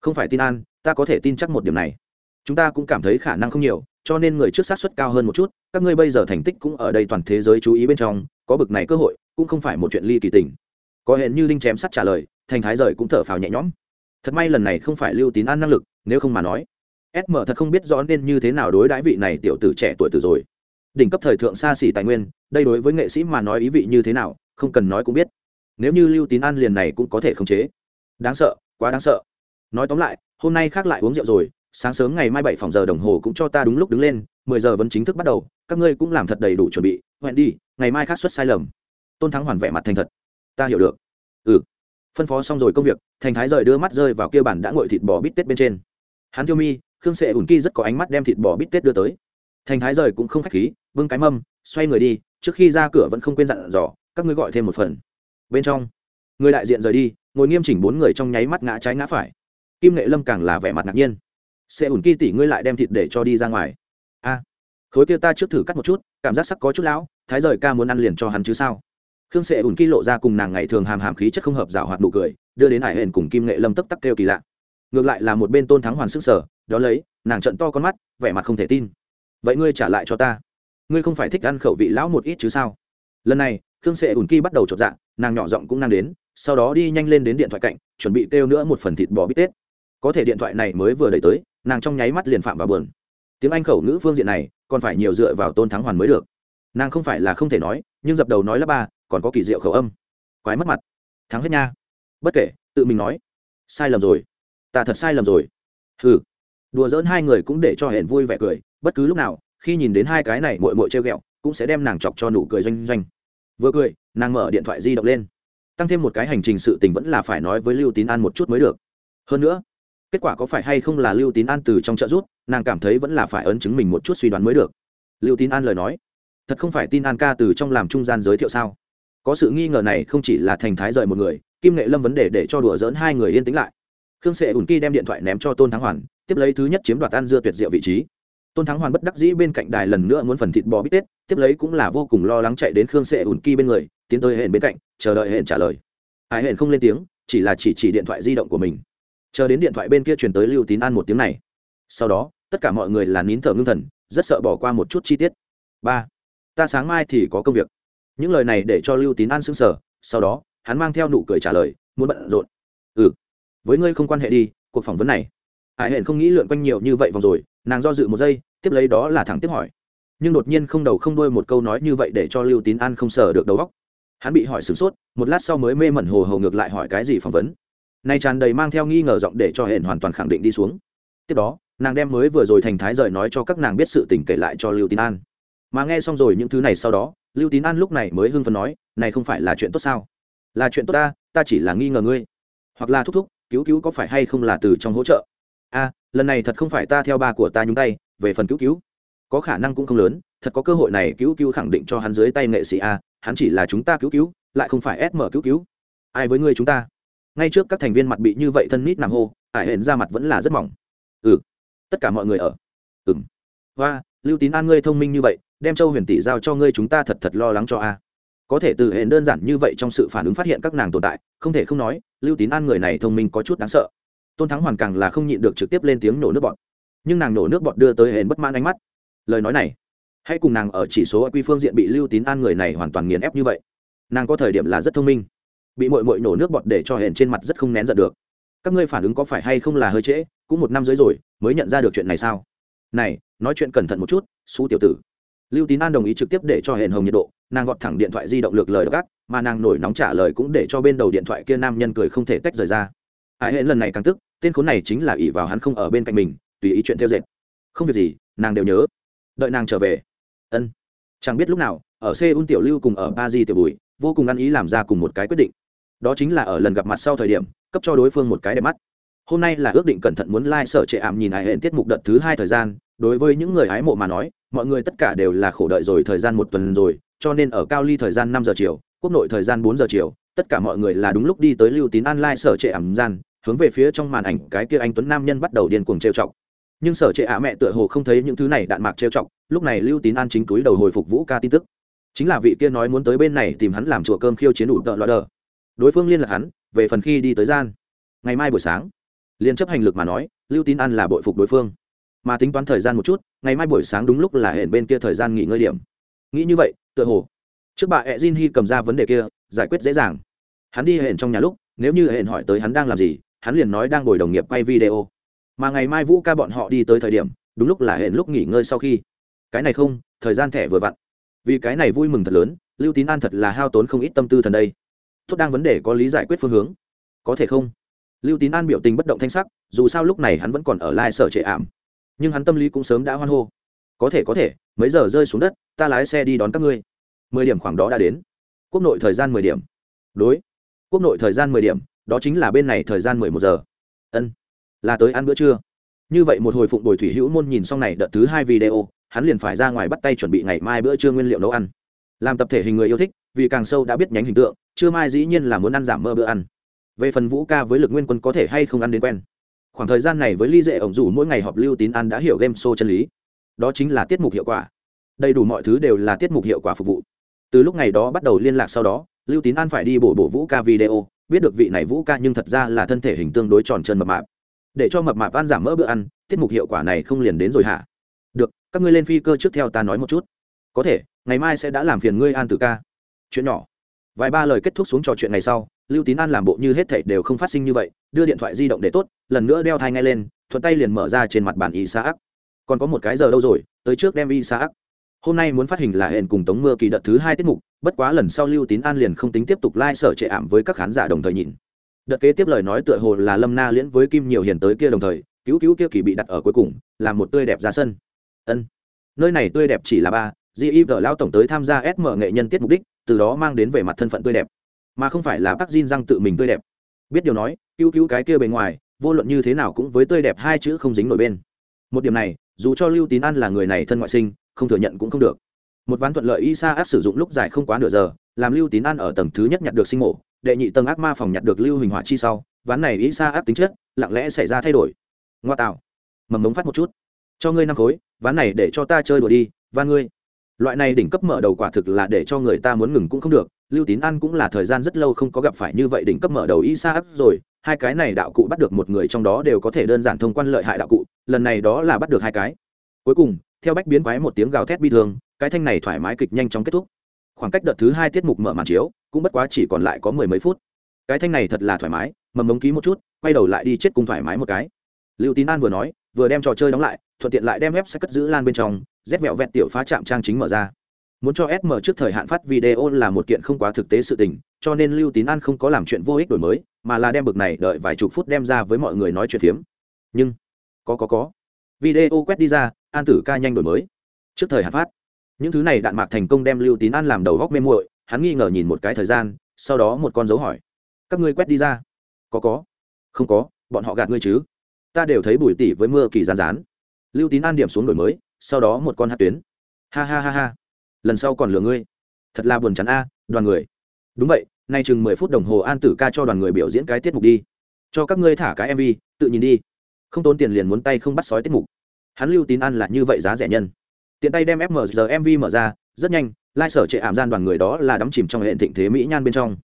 Không phải tin an, ta có thể tin chắc một điểm này. Chúng ta cũng cảm thấy khả năng không nhiều, cho nên người trước sát xuất cao hơn một chút, các ngươi bây giờ thành tích cũng ở đây toàn thế giới chú ý bên trong, có bực này cơ hội, cũng không phải một chuyện ly kỳ tình. Có hẹn như linh chém sắt trả lời, thành thái rời cũng thở phào nhẹ nhõm thật may lần này không phải lưu tín an năng lực, nếu không mà nói sm thật không biết rõ nên như thế nào đối đãi vị này tiểu tử trẻ tuổi từ rồi. Đỉnh cấp thời thượng xa xỉ tài nguyên, đây đối với nghệ sĩ mà nói ý vị như thế nào, không cần nói cũng biết. Nếu như lưu tín an liền này cũng có thể khống chế. Đáng sợ, quá đáng sợ. Nói tóm lại, hôm nay khác lại uống rượu rồi, sáng sớm ngày mai bảy phòng giờ đồng hồ cũng cho ta đúng lúc đứng lên, mười giờ vẫn chính thức bắt đầu, các ngươi cũng làm thật đầy đủ chuẩn bị, hẹn đi, ngày mai khác xuất sai lầm. Tôn thắng hoàn vẻ mặt thành thật. Ta hiểu được. Ừ phân phó xong rồi công việc, thành thái rời đưa mắt rơi vào kia bản đã ngồi thịt bò bít tết bên trên. Hắn tiêu mi, khương sệ ủn kỳ rất có ánh mắt đem thịt bò bít tết đưa tới. Thành thái rời cũng không khách khí vương cái mâm, xoay người đi, trước khi ra cửa vẫn không quên dặn dò, các ngươi gọi thêm một phần. Bên trong, người đại diện rời đi, ngồi nghiêm chỉnh bốn người trong nháy mắt ngã trái ngã phải. Kim nghệ lâm càng là vẻ mặt ngạc nhiên. Sệ ủn kỳ tỷ ngươi lại đem thịt để cho đi ra ngoài. A, khối kia ta trước thử cắt một chút, cảm giác sắc có chút lão, thái rời ca muốn ăn liền cho hắn chứ sao? Khương sệ ủn kỳ lộ ra cùng nàng ngày thường hàm hàm khí chất không hợp rào hoạt nụ cười, đưa đến hải hển cùng kim nghệ lâm tấp tắc kêu kỳ lạ. Ngược lại là một bên tôn thắng hoàn sức sở đó lấy, nàng trận to con mắt, vẻ mặt không thể tin. Vậy ngươi trả lại cho ta? Ngươi không phải thích ăn khẩu vị lão một ít chứ sao? Lần này, khương sệ ủn kỳ bắt đầu chột dạ nàng nhỏ giọng cũng năng đến, sau đó đi nhanh lên đến điện thoại cạnh, chuẩn bị kêu nữa một phần thịt bò bít tết. Có thể điện thoại này mới vừa đẩy tới, nàng trong nháy mắt liền phạm vào bờn tiếng anh khẩu ngữ phương diện này, còn phải nhiều dựa vào tôn thắng hoàn mới được. Nàng không phải là không thể nói, nhưng dập đầu nói là ba còn có kỳ diệu khẩu âm. Quái mất mặt. Thắng hết nha. Bất kể, tự mình nói. Sai lầm rồi. Ta thật sai lầm rồi. Hừ. Đùa dỡn hai người cũng để cho hển vui vẻ cười. Bất cứ lúc nào, khi nhìn đến hai cái này mội mội treo ghẹo, cũng sẽ đem nàng chọc cho nụ cười doanh doanh. Vừa cười, nàng mở điện thoại di động lên. Tăng thêm một cái hành trình sự tình vẫn là phải nói với lưu tín an một chút mới được. Hơn nữa, kết quả có phải hay không là lưu tín an từ trong trợ rút, nàng cảm thấy vẫn là phải ấn chứng mình một chút suy đoán mới được. Lưu tín an lời nói, thật không phải tin an ca từ trong làm trung gian giới thiệu sao? Có sự nghi ngờ này không chỉ là thành thái rời một người, kim nghệ lâm vấn đề để cho đùa dỡn hai người yên tĩnh lại. Khương sệ ùn kỳ đem điện thoại ném cho tôn thắng hoàn, tiếp lấy thứ nhất chiếm đoạt ăn dưa tuyệt diệu vị trí. Tôn thắng hoàn bất đắc dĩ bên cạnh đài lần nữa muốn phần thịt bò bít tết, tiếp lấy cũng là vô cùng lo lắng chạy đến khương sệ ùn kỳ bên người, tiến tới hẹn bên cạnh, chờ đợi hẹn trả lời. Hải hẹn không lên tiếng, chỉ là chỉ chỉ điện thoại di động của mình. Chờ đến điện thoại bên kia truyền tới lưu tín an một tiếng này. Sau đó, tất cả mọi người là nín thở ngưng thần, rất sợ bỏ qua một chút chi tiết. Ba, ta sáng mai thì có công việc những lời này để cho lưu tín an sững sờ, sau đó, hắn mang theo nụ cười trả lời, muốn bận rộn. Ừ với ngươi không quan hệ đi, cuộc phỏng vấn này. Hải hẹn không nghĩ lượn quanh nhiều như vậy vòng rồi, nàng do dự một giây, tiếp lấy đó là thẳng tiếp hỏi. Nhưng đột nhiên không đầu không đuôi một câu nói như vậy để cho lưu tín an không sờ được đầu óc. Hắn bị hỏi sửng sốt, một lát sau mới mê mẩn hồ hồ ngược lại hỏi cái gì phỏng vấn. Nay tràn đầy mang theo nghi ngờ giọng để cho hẹn hoàn toàn khẳng định đi xuống. Tiếp đó, nàng đem mới vừa rồi thành thái rời nói cho các nàng biết sự tình kể lại cho lưu tín an mà nghe xong rồi những thứ này sau đó, lưu tín an lúc này mới hưng phấn nói, này không phải là chuyện tốt sao? Là chuyện tốt ta ta chỉ là nghi ngờ ngươi. Hoặc là thúc thúc, cứu cứu có phải hay không là từ trong hỗ trợ? A, lần này thật không phải ta theo ba của ta nhúng tay, về phần cứu cứu, có khả năng cũng không lớn, thật có cơ hội này cứu cứu khẳng định cho hắn dưới tay nghệ sĩ a, hắn chỉ là chúng ta cứu cứu, lại không phải ép mở cứu cứu. Ai với ngươi chúng ta? Ngay trước các thành viên mặt bị như vậy thân nít nằm hô, ải hển ra mặt vẫn là rất mỏng. Ừ tất cả mọi người ở. Ừng và lưu tín an ngươi thông minh như vậy đem châu huyền tỷ giao cho ngươi chúng ta thật thật lo lắng cho a. À. Có thể từ hệ đơn giản như vậy trong sự phản ứng phát hiện các nàng tồn tại, không thể không nói, lưu tín an người này thông minh có chút đáng sợ. Tôn thắng hoàn càng là không nhịn được trực tiếp lên tiếng nổ nước bọt. Nhưng nàng nổ nước bọt đưa tới hệ bất mãn ánh mắt. Lời nói này, hãy cùng nàng ở chỉ số quy phương diện bị lưu tín an người này hoàn toàn nghiền ép như vậy. Nàng có thời điểm là rất thông minh, bị mội mội nổ nước bọt để cho hển trên mặt rất không nén giận được. Các ngươi phản ứng có phải hay không là hơi trễ, cũng một năm dưới rồi, mới nhận ra được chuyện này sao? Này, nói chuyện cẩn thận một chút, xú tiểu tử lưu tín an đồng ý trực tiếp để cho hển hồng nhiệt độ, nàng gọt thẳng điện thoại di động lược lời gắt mà nàng nổi nóng trả lời cũng để cho bên đầu điện thoại kia nam nhân cười không thể tách rời ra. Hải hển lần này càng tức, tên khốn này chính là ỷ vào hắn không ở bên cạnh mình, tùy ý chuyện theo dệt. Không việc gì, nàng đều nhớ. Đợi nàng trở về. Ân. Chẳng biết lúc nào, ở seoul tiểu lưu cùng ở ba di tiểu bùi, vô cùng ăn ý làm ra cùng một cái quyết định. Đó chính là ở lần gặp mặt sau thời điểm, cấp cho đối phương một cái đẹp mắt. Hôm nay là ước định cẩn thận muốn lai、like、sở trệ ảm nhìn hải hẹn tiết mục đợt thứ hai thời gian, đối với những người hái mộ mà nói mọi người tất cả đều là khổ đợi rồi thời gian một tuần rồi, cho nên ở cao ly thời gian năm giờ chiều, quốc nội thời gian bốn giờ chiều, tất cả mọi người là đúng lúc đi tới lưu tín an lai、like、sở trệ ảm gian, hướng về phía trong màn ảnh cái kia anh tuấn nam nhân bắt đầu điên cuồng trêu chọc. Nhưng sở trệ ả mẹ tựa hồ không thấy những thứ này đạn mạc trêu chọc, lúc này lưu tín an chính túi đầu hồi phục vũ ca tin tức. Chính là vị kia nói muốn tới bên này tìm hắn làm chùa cơm khiêu chiến đủ tợ loa đờ. Đối phương liên lạc hắn, về phần khi đi tới gian. Ngày mai buổi sáng, liên chấp hành lực mà nói, lưu tín an là bội phục đối phương. Mà tính toán thời gian một chút ngày mai buổi sáng đúng lúc là hẹn bên kia thời gian nghỉ ngơi điểm. Nghĩ như vậy, tựa hồ. Trước bà ẹ jin hy cầm ra vấn đề kia, giải quyết dễ dàng. Hắn đi hẹn trong nhà lúc, nếu như hẹn hỏi tới hắn đang làm gì, hắn liền nói đang ngồi đồng nghiệp quay video. Mà ngày mai vũ ca bọn họ đi tới thời điểm, đúng lúc là hẹn lúc nghỉ ngơi sau khi. Cái này không, thời gian thẻ vừa vặn. Vì cái này vui mừng thật lớn, lưu tín an thật là hao tốn không ít tâm tư thần đây. Tốt đang vấn đề có lý giải quyết phương hướng. Có thể không? Lưu tín an biểu tình bất động thanh sắc, dù sao lúc này hắn vẫn còn ở lai sở trệ ảm nhưng hắn tâm lý cũng sớm đã hoan hô. Có thể có thể, mấy giờ rơi xuống đất, ta lái xe đi đón các ngươi. Mười điểm khoảng đó đã đến. Quốc nội thời gian mười điểm. Đối. Quốc nội thời gian mười điểm, đó chính là bên này thời gian mười một giờ. Ân. Là tới ăn bữa trưa. Như vậy một hồi phụng bồi thủy hữu môn nhìn xong này đợt thứ hai video, hắn liền phải ra ngoài bắt tay chuẩn bị ngày mai bữa trưa nguyên liệu nấu ăn. Làm tập thể hình người yêu thích, vì càng sâu đã biết nhánh hình tượng, trưa mai dĩ nhiên là muốn ăn giảm mơ bữa ăn. Về phần vũ ca với lực nguyên quân có thể hay không ăn đến quen khoảng thời gian này với ly dễ ổng dù mỗi ngày họp lưu tín an đã hiểu game show chân lý. Đó chính là tiết mục hiệu quả. Đầy đủ mọi thứ đều là tiết mục hiệu quả phục vụ. Từ lúc ngày đó bắt đầu liên lạc sau đó, lưu tín an phải đi bổ bổ vũ ca video. Biết được vị này vũ ca nhưng thật ra là thân thể hình tương đối tròn trơn mập mạp. Để cho mập mạp ăn giảm mỡ bữa ăn, tiết mục hiệu quả này không liền đến rồi hả? Được, các ngươi lên phi cơ trước theo ta nói một chút. Có thể, ngày mai sẽ đã làm phiền ngươi an tử ca. Chuyện nhỏ. Vài ba lời kết thúc xuống trò chuyện ngày sau lưu tín an làm bộ như hết thảy đều không phát sinh như vậy, đưa điện thoại di động để tốt, lần nữa đeo thai ngay lên, thuận tay liền mở ra trên mặt bàn y sa ác còn có một cái giờ đâu rồi, tới trước đem y sa ác hôm nay muốn phát hình là hẹn cùng tống mưa kỳ đợt thứ hai tiết mục, bất quá lần sau lưu tín an liền không tính tiếp tục lai、like、sở trệ ảm với các khán giả đồng thời nhìn. Đợt kế tiếp lời nói tựa hồ là lâm na liễn với kim nhiều hiền tới kia đồng thời, cứu cứu kia kỳ bị đặt ở cuối cùng, làm một tươi đẹp ra sân. Ân. Nơi này tươi đẹp chỉ là ba gif lao tổng tới tham gia sm nghệ nhân tiết mục đích, từ đó mang đến về mặt thân phận tươi đẹp mà không phải là bác Jin răng tự mình tươi đẹp. Biết điều nói cứu cứu cái kia bề ngoài vô luận như thế nào cũng với tươi đẹp hai chữ không dính nổi bên. Một điểm này dù cho lưu tín an là người này thân ngoại sinh không thừa nhận cũng không được. Một ván thuận lợi isa áp sử dụng lúc dài không quá nửa giờ làm lưu tín an ở tầng thứ nhất nhặt được sinh mộ, đệ nhị tầng ác ma phòng nhặt được lưu hình hỏa chi sau ván này isa áp tính chất lặng lẽ xảy ra thay đổi. Ngoa tạo. Mầm mống phát một chút. Cho ngươi năm khối ván này để cho ta chơi đùa đi và ngươi. Loại này đỉnh cấp mở đầu quả thực là để cho người ta muốn ngừng cũng không được lưu tín An cũng là thời gian rất lâu không có gặp phải như vậy đỉnh cấp mở đầu y sa ấp rồi, hai cái này đạo cụ bắt được một người trong đó đều có thể đơn giản thông quan lợi hại đạo cụ, lần này đó là bắt được hai cái. Cuối cùng, theo bách biến quái một tiếng gào thét bi thương, cái thanh này thoải mái kịch nhanh chóng kết thúc. Khoảng cách đợt thứ hai tiết mục mở màn chiếu, cũng bất quá chỉ còn lại có mười mấy phút. Cái thanh này thật là thoải mái, mầm mống ký một chút, quay đầu lại đi chết cùng thoải mái một cái. Lưu tín an vừa nói, vừa đem trò chơi đóng lại, thuận tiện lại đem ép sẽ cất giữ lan bên trong rét vẹo vẹt tiểu phá trạm trang chính mở ra muốn cho sm trước thời hạn phát video là một kiện không quá thực tế sự tình, cho nên lưu tín an không có làm chuyện vô ích đổi mới, mà là đem bực này đợi vài chục phút đem ra với mọi người nói chuyện phiếm. Nhưng, có có có. Video quét đi ra, an tử ca nhanh đổi mới. Trước thời hạn phát. Những thứ này đạn mạc thành công đem lưu tín an làm đầu góc mê muội, hắn nghi ngờ nhìn một cái thời gian, sau đó một con dấu hỏi. Các ngươi quét đi ra. Có có. Không có, bọn họ gạt ngươi chứ. Ta đều thấy bùi tỉ với mưa kỳ rán rán. Lưu tín an điểm xuống đổi mới, sau đó một con hát tuyến. Ha ha ha ha lần sau còn lừa ngươi. Thật là buồn chắn a, đoàn người. Đúng vậy, nay chừng mười phút đồng hồ an tử ca cho đoàn người biểu diễn cái tiết mục đi. Cho các ngươi thả cái mv tự nhìn đi. Không tốn tiền liền muốn tay không bắt sói tiết mục. Hắn lưu tín ăn là như vậy giá rẻ nhân. Tiện tay đem fmr mv mở ra, rất nhanh, lai sở trệ ảm gian đoàn người đó là đắm chìm trong hệ thịnh thế mỹ nhan bên trong.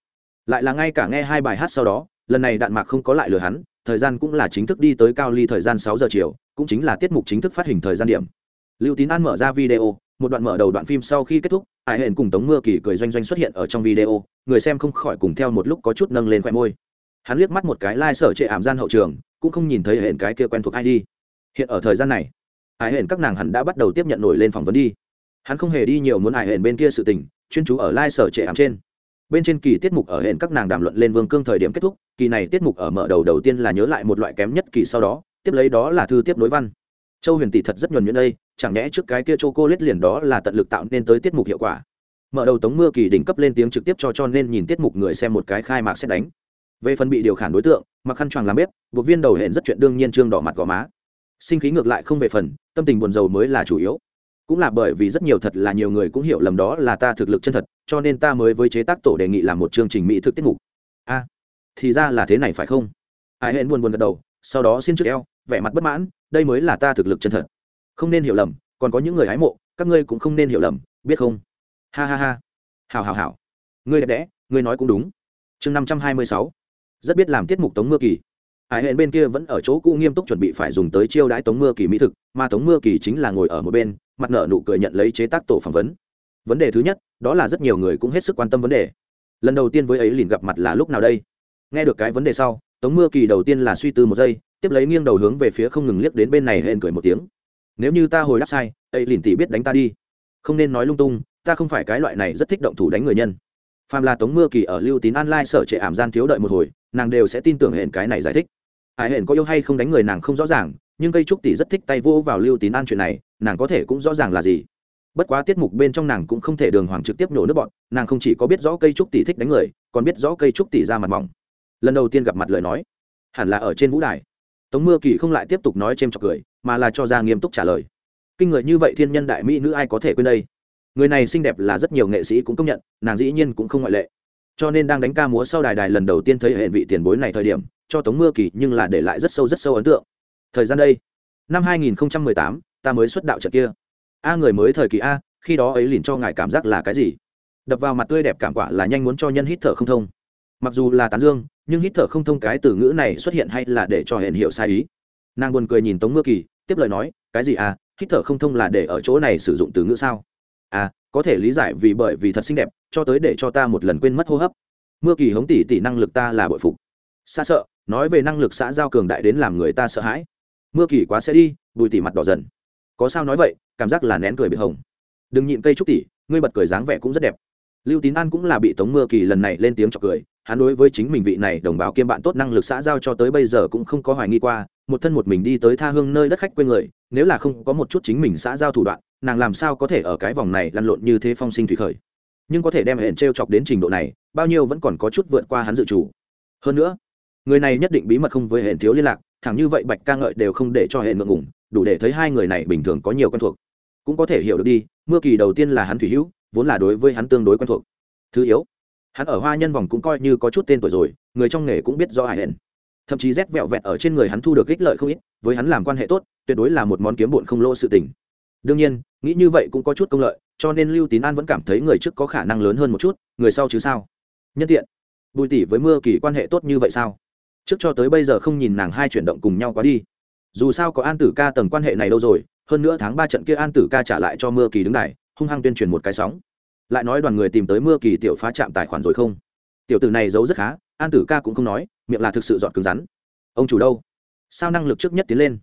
Lại là ngay cả nghe hai bài hát sau đó, lần này đạn mạc không có lại lừa hắn, thời gian cũng là chính thức đi tới cao ly thời gian sáu giờ chiều, cũng chính là tiết mục chính thức phát hình thời gian điểm. Lưu tín an mở ra video một đoạn mở đầu đoạn phim sau khi kết thúc ải hển cùng tống mưa kỳ cười doanh doanh xuất hiện ở trong video, người xem không khỏi cùng theo một lúc có chút nâng lên khoe môi. Hắn liếc mắt một cái lai、like、sở trệ ảm gian hậu trường, cũng không nhìn thấy hển cái kia quen thuộc ai đi. Hiện ở thời gian này ải hển các nàng hẳn đã bắt đầu tiếp nhận nổi lên phỏng vấn đi. Hắn không hề đi nhiều muốn ải hển bên kia sự tình, chuyên chú ở lai、like、sở trệ ảm trên. Bên trên kỳ tiết mục ở hển các nàng đàm luận lên vương cương thời điểm kết thúc, kỳ này tiết mục ở mở đầu đầu tiên là nhớ lại một loại kém nhất kỳ sau đó, tiếp lấy đó là thư tiếp nối văn. Châu huyền tỷ thật rất nhuần nhuyễn đây chẳng nhẽ trước cái kia cô lết liền đó là tận lực tạo nên tới tiết mục hiệu quả. Mở đầu tống mưa kỳ đỉnh cấp lên tiếng trực tiếp cho cho nên nhìn tiết mục người xem một cái khai mạc xét đánh. Về phần bị điều khản đối tượng mặc khăn choàng làm bếp, buộc viên đầu hẹn rất chuyện đương nhiên trương đỏ mặt gò má. Sinh khí ngược lại không về phần, tâm tình buồn rầu mới là chủ yếu. Cũng là bởi vì rất nhiều thật là nhiều người cũng hiểu lầm đó là ta thực lực chân thật, cho nên ta mới với chế tác tổ đề nghị làm một chương trình mỹ thực tiết mục. A à, thì ra là thế này phải không? Ai hẹn buồn buồn gật đầu, sau đó xin trước eo, vẻ mặt bất mãn, đây mới là ta thực lực chân thật không nên hiểu lầm, còn có những người hái mộ, các ngươi cũng không nên hiểu lầm, biết không? Ha ha ha. Hào hào hào ngươi đẹp đẽ, ngươi nói cũng đúng. Chương năm trăm hai mươi sáu. Rất biết làm tiết mục tống mưa kỳ. Hải hẹn bên kia vẫn ở chỗ cũ nghiêm túc chuẩn bị phải dùng tới chiêu đãi tống mưa kỳ mỹ thực, mà tống mưa kỳ chính là ngồi ở một bên, mặt nợ nụ cười nhận lấy chế tác tổ phỏng vấn. Vấn đề thứ nhất, đó là rất nhiều người cũng hết sức quan tâm vấn đề. Lần đầu tiên với ấy liền gặp mặt là lúc nào đây? Nghe được cái vấn đề sau, tống mưa kỳ đầu tiên là suy tư một giây, tiếp lấy nghiêng đầu hướng về phía không ngừng liếc đến bên này hên cười một tiếng nếu như ta hồi đáp sai, ấy liền tỷ biết đánh ta đi. Không nên nói lung tung, ta không phải cái loại này rất thích động thủ đánh người nhân. Phàm là tống mưa kỳ ở lưu tín an lai sở trệ ảm gian thiếu đợi một hồi, nàng đều sẽ tin tưởng hẹn cái này giải thích. Hải hẹn có yêu hay không đánh người nàng không rõ ràng, nhưng cây trúc tỷ rất thích tay vô vào lưu tín an chuyện này, nàng có thể cũng rõ ràng là gì. Bất quá tiết mục bên trong nàng cũng không thể đường hoàng trực tiếp nhổ nước bọn, nàng không chỉ có biết rõ cây trúc tỷ thích đánh người, còn biết rõ cây trúc tỷ ra mặt mỏng. Lần đầu tiên gặp mặt lời nói, hẳn là ở trên vũ đài. Tống mưa kỳ không lại tiếp tục nói c h trọc cười mà là cho ra nghiêm túc trả lời. Kinh người như vậy thiên nhân đại mỹ nữ ai có thể quên đây? Người này xinh đẹp là rất nhiều nghệ sĩ cũng công nhận nàng dĩ nhiên cũng không ngoại lệ. Cho nên đang đánh ca múa sau đài đài lần đầu tiên thấy hệ vị tiền bối này thời điểm cho tống mưa kỳ nhưng là để lại rất sâu rất sâu ấn tượng. Thời gian đây năm 2018, ta mới xuất đạo trận kia. A người mới thời kỳ a khi đó ấy liền cho ngài cảm giác là cái gì? Đập vào mặt tươi đẹp cảm quả là nhanh muốn cho nhân hít thở không thông. Mặc dù là tán dương nhưng hít thở không thông cái từ ngữ này xuất hiện hay là để cho hẹn hiểu sai ý. Nàng buồn cười nhìn tống mưa kỳ tiếp lời nói, cái gì à? Hít thở không thông là để ở chỗ này sử dụng từ ngữ sao? À có thể lý giải vì bởi vì thật xinh đẹp, cho tới để cho ta một lần quên mất hô hấp. Mưa kỳ hống tỷ tỷ năng lực ta là bội phục. Xa sợ, nói về năng lực xã giao cường đại đến làm người ta sợ hãi. Mưa kỳ quá sẽ đi, bùi tỷ mặt đỏ dần. Có sao nói vậy, cảm giác là nén cười bị hồng. Đừng nhịn cây trúc tỷ ngươi bật cười dáng vẻ cũng rất đẹp. Lưu tín an cũng là bị tống mưa kỳ lần này lên tiếng chọc cười, hắn đối với chính mình vị này đồng bào kiêm bạn tốt năng lực xã giao cho tới bây giờ cũng không có hoài nghi qua một thân một mình đi tới tha hương nơi đất khách quê người, nếu là không có một chút chính mình xã giao thủ đoạn, nàng làm sao có thể ở cái vòng này lăn lộn như thế phong sinh thủy khởi. Nhưng có thể đem hẹn t r e o chọc đến trình độ này, bao nhiêu vẫn còn có chút vượt qua hắn dự chủ. Hơn nữa, người này nhất định bí mật không với hẹn thiếu liên lạc, thẳng như vậy bạch ca ngợi đều không để cho hẹn ngượng ngủng đủ để thấy hai người này bình thường có nhiều quen thuộc. Cũng có thể hiểu được đi, mưa kỳ đầu tiên là hắn thủy hữu, vốn là đối với hắn tương đối quen thuộc. Thứ yếu, hắn ở hoa nhân vòng cũng coi như có chút tên tuổi rồi, người trong nghề cũng biết rõ hải hẹn thậm chí rét vẹo vẹt ở trên người hắn thu được ích lợi không ít, với hắn làm quan hệ tốt, tuyệt đối là một món kiếm bụn không lỗ sự tình. Đương nhiên, nghĩ như vậy cũng có chút công lợi, cho nên lưu tín an vẫn cảm thấy người trước có khả năng lớn hơn một chút, người sau chứ sao? Nhân tiện, bùi tỷ với mưa kỳ quan hệ tốt như vậy sao? Trước cho tới bây giờ không nhìn nàng hai chuyển động cùng nhau quá đi. Dù sao có an tử ca tầng quan hệ này đâu rồi, hơn nữa tháng ba trận kia an tử ca trả lại cho mưa kỳ đứng này hung hăng tuyên truyền một cái sóng. Lại nói đoàn người tìm tới mưa kỳ tiểu phá chạm tài khoản rồi không? Tiểu tử này giấu rất khá, an tử ca cũng không nói, miệng là thực sự dọn cứng rắn. Ông chủ đâu? Sao năng lực trước nhất tiến lên?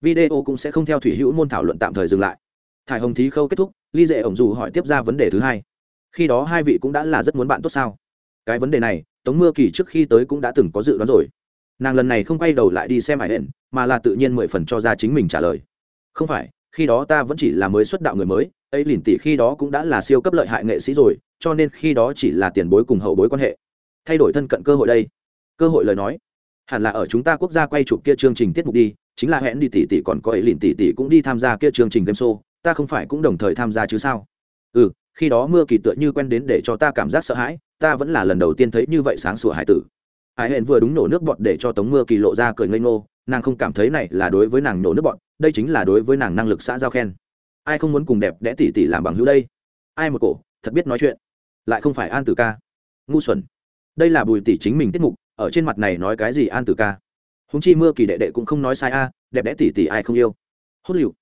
Video cũng sẽ không theo thủy hữu môn thảo luận tạm thời dừng lại. Thải hồng thí khâu kết thúc, ly dệ ổng dù hỏi tiếp ra vấn đề thứ hai. Khi đó hai vị cũng đã là rất muốn bạn tốt sao? Cái vấn đề này, tống mưa kỳ trước khi tới cũng đã từng có dự đoán rồi. Nàng lần này không quay đầu lại đi xem hải hển, mà là tự nhiên mười phần cho ra chính mình trả lời. Không phải, khi đó ta vẫn chỉ là mới xuất đạo người mới, ấy lìn tỷ khi đó cũng đã là siêu cấp lợi hại nghệ sĩ rồi, cho nên khi đó chỉ là tiền bối cùng hậu bối quan hệ thay đổi thân cận cơ hội đây. Cơ hội lời nói. Hẳn là ở chúng ta quốc gia quay chụp kia chương trình tiết mục đi, chính là hẹn đi tỷ tỷ còn có ấy lìn tỷ tỷ cũng đi tham gia kia chương trình game show, ta không phải cũng đồng thời tham gia chứ sao? Ừ khi đó mưa kỳ tựa như quen đến để cho ta cảm giác sợ hãi, ta vẫn là lần đầu tiên thấy như vậy sáng sủa hải tử. Hải hẹn vừa đúng nổ nước bọt để cho tống mưa kỳ lộ ra cười ngây ngô, nàng không cảm thấy này là đối với nàng nổ nước bọt, đây chính là đối với nàng năng lực xã giao khen. Ai không muốn cùng đẹp đẽ tỷ tỷ làm bằng hữu đây? Ai một cổ, thật biết nói chuyện. Lại không phải an tử ca. Ngu xuẩn đây là bùi tỷ chính mình tiết mục, ở trên mặt này nói cái gì an tử ca? Húng chi mưa kỳ đệ đệ cũng không nói sai a, đẹp đẽ tỷ tỷ ai không yêu? Hốt liệu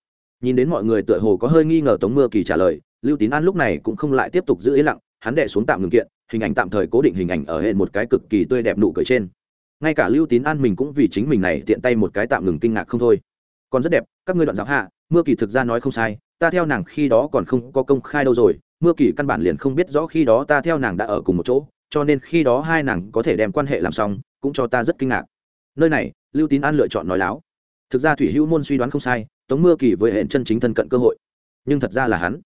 nhìn đến mọi người tựa hồ có hơi nghi ngờ tống mưa kỳ trả lời, lưu tín an lúc này cũng không lại tiếp tục giữ yên lặng, hắn đệ xuống tạm ngừng kiện, hình ảnh tạm thời cố định hình ảnh ở hệ một cái cực kỳ tươi đẹp nụ cười trên. Ngay cả lưu tín an mình cũng vì chính mình này tiện tay một cái tạm ngừng kinh ngạc không thôi. Còn rất đẹp, các ngươi đoạn giáo hạ, mưa kỳ thực ra nói không sai, ta theo nàng khi đó còn không có công khai đâu rồi, mưa kỳ căn bản liền không biết rõ khi đó ta theo nàng đã ở cùng một chỗ cho nên khi đó hai nàng có thể đem quan hệ làm xong, cũng cho ta rất kinh ngạc. Nơi này, lưu tín an lựa chọn nói láo. Thực ra thủy hữu môn suy đoán không sai, tống mưa kỳ với hẹn chân chính thân cận cơ hội. Nhưng thật ra là hắn.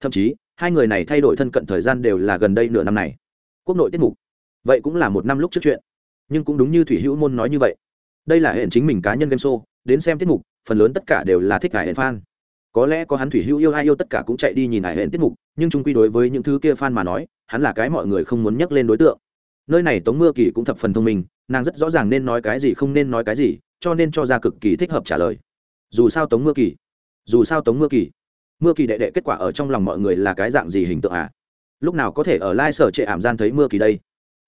Thậm chí, hai người này thay đổi thân cận thời gian đều là gần đây nửa năm này. Quốc nội tiết mục. Vậy cũng là một năm lúc trước chuyện. Nhưng cũng đúng như thủy hữu môn nói như vậy. Đây là hẹn chính mình cá nhân game show, đến xem tiết mục, phần lớn tất cả đều là thích hải hẹn fan. Có lẽ có hắn thủy hữu yêu ai yêu tất cả cũng chạy đi nhìn hải hẹn tiết mục, nhưng chúng quy đối với những thứ kia fan mà nói hắn là cái mọi người không muốn nhắc lên đối tượng. Nơi này tống mưa kỳ cũng thập phần thông minh, nàng rất rõ ràng nên nói cái gì không nên nói cái gì, cho nên cho ra cực kỳ thích hợp trả lời. Dù sao tống mưa kỳ, dù sao tống mưa kỳ. Mưa kỳ đệ đệ kết quả ở trong lòng mọi người là cái dạng gì hình tượng à? Lúc nào có thể ở lai sở trệ ảm gian thấy mưa kỳ đây?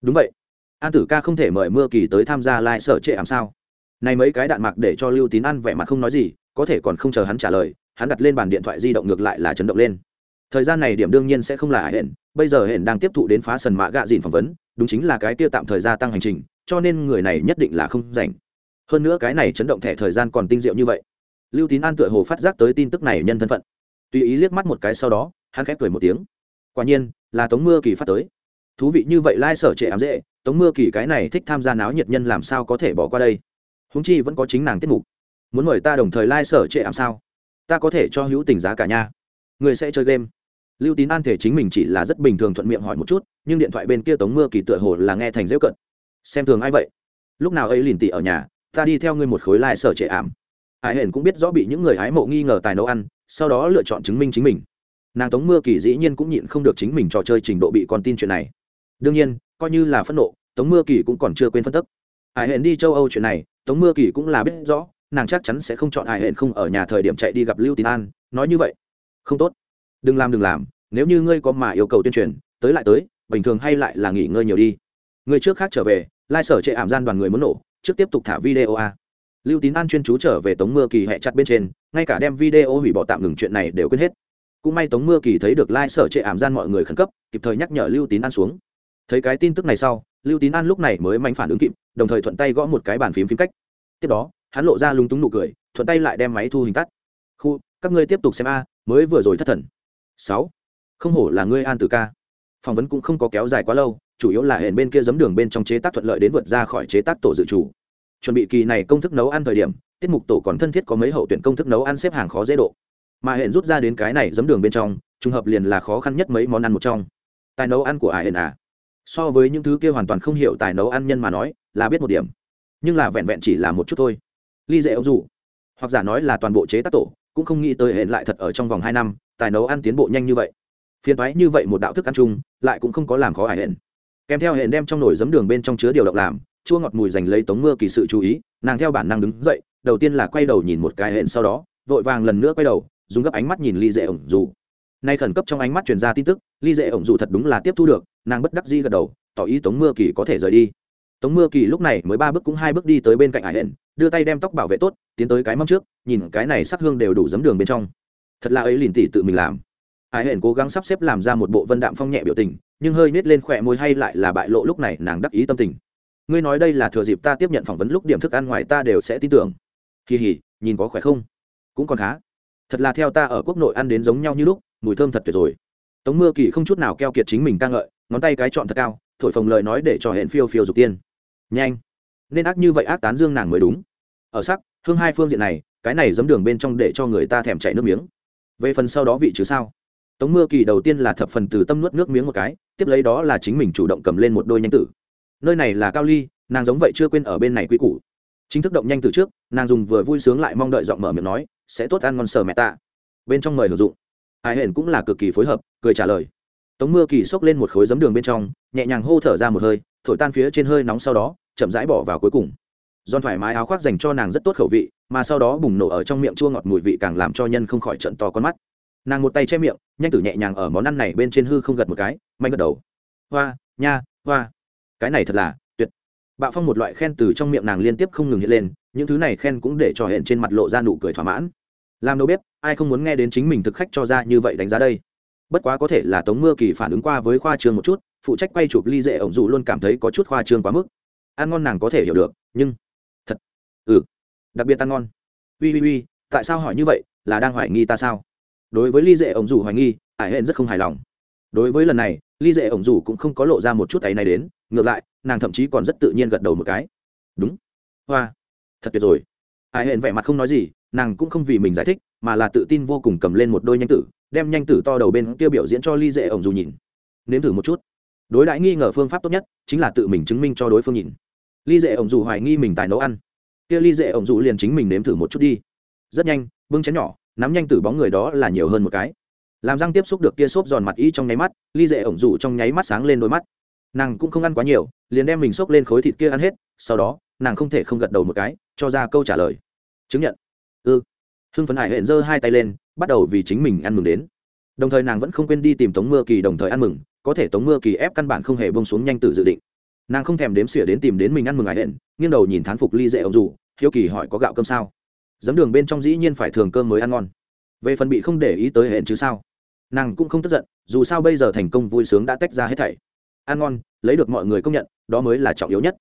Đúng vậy. An tử ca không thể mời mưa kỳ tới tham gia lai sở trệ ảm sao? Này mấy cái đạn mặc để cho lưu tín ăn vẻ mặt không nói gì, có thể còn không chờ hắn trả lời, hắn đặt lên bàn điện thoại di động ngược lại là chấn động lên thời gian này điểm đương nhiên sẽ không là hẹn, bây giờ hển đang tiếp thụ đến phá sần mạ gạ dìn phỏng vấn, đúng chính là cái tiêu tạm thời gia tăng hành trình, cho nên người này nhất định là không rảnh. Hơn nữa cái này chấn động thẻ thời gian còn tinh diệu như vậy. Lưu tín an tựa hồ phát giác tới tin tức này nhân thân phận. Tùy ý liếc mắt một cái sau đó, hắn khép cười một tiếng. Quả nhiên, là tống mưa kỳ phát tới. Thú vị như vậy lai sở trệ ám dễ, tống mưa kỳ cái này thích tham gia náo nhiệt nhân làm sao có thể bỏ qua đây? Húng chi vẫn có chính nàng tiết mục. Muốn mời ta đồng thời lai sở trệ ảm sao? Ta có thể cho hữu tình giá cả nha người sẽ chơi game. Lưu tín an thể chính mình chỉ là rất bình thường thuận miệng hỏi một chút, nhưng điện thoại bên kia tống mưa kỳ tựa hồ là nghe thành dễu cận. Xem thường ai vậy? Lúc nào ấy liền tỉ ở nhà, ta đi theo ngươi một khối lai、like、sở sở trệ ảm. Hải hển cũng biết rõ bị những người hái mộ nghi ngờ tài nấu ăn, sau đó lựa chọn chứng minh chính mình. Nàng tống mưa kỳ dĩ nhiên cũng nhịn không được chính mình trò chơi trình độ bị con tin chuyện này. Đương nhiên, coi như là phẫn nộ, tống mưa kỳ cũng còn chưa quên phân tức. Hải hển đi châu âu chuyện này, tống mưa kỳ cũng là biết rõ, nàng chắc chắn sẽ không chọn hải hển không ở nhà thời điểm chạy đi gặp lưu tín an, nói như vậy không tốt. Đừng làm đừng làm, nếu như ngươi có mà yêu cầu tuyên truyền, tới lại tới, bình thường hay lại là nghỉ ngơi nhiều đi. Người trước khác trở về, lai sở chệ ảm gian đoàn người muốn nổ, trước tiếp tục thả video a. Lưu tín an chuyên chú trở về tống mưa kỳ hẹ chặt bên trên, ngay cả đem video hủy bỏ tạm ngừng chuyện này đều quên hết. Cũng may tống mưa kỳ thấy được lai sở chệ ảm gian mọi người khẩn cấp, kịp thời nhắc nhở lưu tín an xuống. Thấy cái tin tức này sau, lưu tín an lúc này mới mạnh phản ứng kịp, đồng thời thuận tay gõ một cái bàn phím phím cách. Tiếp đó, hắn lộ ra lúng túng nụ cười, thuận tay lại đem máy thu hình tắt. Khu, các ngươi tiếp tục xem a mới vừa rồi thất thần. Sáu. Không hổ là ngươi an tử ca. Phỏng vấn cũng không có kéo dài quá lâu, chủ yếu là hẹn bên kia giấm đường bên trong chế tác thuận lợi đến vượt ra khỏi chế tác tổ dự chủ chuẩn bị kỳ này công thức nấu ăn thời điểm, tiết mục tổ còn thân thiết có mấy hậu tuyển công thức nấu ăn xếp hàng khó dễ độ. Mà hẹn rút ra đến cái này giấm đường bên trong, trùng hợp liền là khó khăn nhất mấy món ăn một trong. Tài nấu ăn của ai hẹn à? So với những thứ kia hoàn toàn không hiểu tài nấu ăn nhân mà nói, là biết một điểm. Nhưng là vẹn vẹn chỉ là một chút thôi. Ly dễ ông dù hoặc giả nói là toàn bộ chế tác tổ cũng không nghĩ tới hẹn lại thật ở trong vòng hai năm, tài nấu ăn tiến bộ nhanh như vậy. Phiền thoái như vậy một đạo thức ăn chung, lại cũng không có làm khó hải hẹn kèm theo hẹn đem trong nồi giấm đường bên trong chứa điều động làm, chua ngọt mùi dành lấy tống mưa kỳ sự chú ý, nàng theo bản năng đứng dậy, đầu tiên là quay đầu nhìn một cái hẹn sau đó, vội vàng lần nữa quay đầu, dùng gấp ánh mắt nhìn ly dễ ổng dù. Nay khẩn cấp trong ánh mắt truyền ra tin tức, ly dễ ổng dù thật đúng là tiếp thu được, nàng bất đắc di gật đầu, tỏ ý tống mưa kỳ có thể rời đi tống mưa kỳ lúc này mới ba bước cũng hai bước đi tới bên cạnh hải hển đưa tay đem tóc bảo vệ tốt, tiến tới cái mâm trước, nhìn cái này sắc hương đều đủ dấm đường bên trong. Thật là ấy lìn tỉ tự mình làm. Hải hển cố gắng sắp xếp làm ra một bộ vân đạm phong nhẹ biểu tình, nhưng hơi nết lên khỏe môi hay lại là bại lộ lúc này nàng đắc ý tâm tình. Ngươi nói đây là thừa dịp ta tiếp nhận phỏng vấn lúc điểm thức ăn ngoài ta đều sẽ tin tưởng. Kỳ hỉ nhìn có khỏe không? Cũng còn khá. Thật là theo ta ở quốc nội ăn đến giống nhau như lúc, mùi thơm thật tuyệt rồi. Tống mưa kỳ không chút nào keo kiệt chính mình ca ngợi, ngón tay cái chọn thật cao thổi phồng lời nói để cho hẹn phiêu phiêu dục tiên. Nhanh. Nên ác như vậy ác tán dương nàng mới đúng. Ở sắc, hương hai phương diện này, cái này giấm đường bên trong để cho người ta thèm chảy nước miếng. Về phần sau đó vị chứ sao? Tống mưa kỳ đầu tiên là thập phần từ tâm nuốt nước miếng một cái, tiếp lấy đó là chính mình chủ động cầm lên một đôi nhanh tử. Nơi này là cao ly, nàng giống vậy chưa quên ở bên này quy củ. Chính thức động nhanh từ trước, nàng dùng vừa vui sướng lại mong đợi giọng mở miệng nói, sẽ tốt ăn ngon sờ mẹ ta. Bên trong mời hưởng dụng. Ai hển cũng là cực kỳ phối hợp, cười trả lời tống mưa kỳ xốc lên một khối giấm đường bên trong, nhẹ nhàng hô thở ra một hơi, thổi tan phía trên hơi nóng sau đó, chậm rãi bỏ vào cuối cùng. Giòn thoải mái áo khoác dành cho nàng rất tốt khẩu vị, mà sau đó bùng nổ ở trong miệng chua ngọt mùi vị càng làm cho nhân không khỏi trận to con mắt. Nàng một tay che miệng, nhanh tử nhẹ nhàng ở món ăn này bên trên hư không gật một cái, mạnh gật đầu. Hoa, nha, hoa. Cái này thật là tuyệt. Bạo phong một loại khen từ trong miệng nàng liên tiếp không ngừng hiện lên, những thứ này khen cũng để cho hẹn trên mặt lộ ra nụ cười thỏa mãn. Làm đâu biết ai không muốn nghe đến chính mình thực khách cho ra như vậy đánh giá đây? Bất quá có thể là tống mưa kỳ phản ứng qua với khoa trương một chút, phụ trách quay chụp ly dễ ổng dù luôn cảm thấy có chút khoa trương quá mức. Ăn ngon nàng có thể hiểu được, nhưng thật ừ đặc biệt ăn ngon. Ui ui ui, tại sao hỏi như vậy, là đang hoài nghi ta sao? Đối với ly dễ ổng dù hoài nghi ải hên rất không hài lòng. Đối với lần này, ly dễ ổng dù cũng không có lộ ra một chút ấy này đến, ngược lại, nàng thậm chí còn rất tự nhiên gật đầu một cái. Đúng. Hoa, thật tuyệt rồi. Ải hên vẻ mặt không nói gì, nàng cũng không vì mình giải thích, mà là tự tin vô cùng cầm lên một đôi nhanh tử đem nhanh tử to đầu bên kia biểu diễn cho ly dễ ổng dù nhìn. Nếm thử một chút. Đối đãi nghi ngờ phương pháp tốt nhất chính là tự mình chứng minh cho đối phương nhìn. Ly dễ ổng dù hoài nghi mình tài nấu ăn. Kia ly dễ ổng dù liền chính mình nếm thử một chút đi. Rất nhanh, bưng chén nhỏ, nắm nhanh tử bóng người đó là nhiều hơn một cái. Làm răng tiếp xúc được kia xốp giòn mặt y trong nháy mắt, ly dễ ổng dù trong nháy mắt sáng lên đôi mắt. Nàng cũng không ăn quá nhiều, liền đem mình xốc lên khối thịt kia ăn hết, sau đó, nàng không thể không gật đầu một cái, cho ra câu trả lời. Chứng nhận. Ư ừ. hưng phấn hải hẹn giơ hai tay lên bắt đầu vì chính mình ăn mừng đến. Đồng thời nàng vẫn không quên đi tìm tống mưa kỳ đồng thời ăn mừng, có thể tống mưa kỳ ép căn bản không hề bông xuống nhanh từ dự định. Nàng không thèm đếm xỉa đến tìm đến mình ăn mừng ải hẹn, nghiêng đầu nhìn thán phục ly dễ ông dù hiếu kỳ hỏi có gạo cơm sao? Dấm đường bên trong dĩ nhiên phải thường cơm mới ăn ngon. Về phần bị không để ý tới hẹn chứ sao? Nàng cũng không tức giận, dù sao bây giờ thành công vui sướng đã tách ra hết thảy. Ăn ngon, lấy được mọi người công nhận, đó mới là trọng yếu nhất.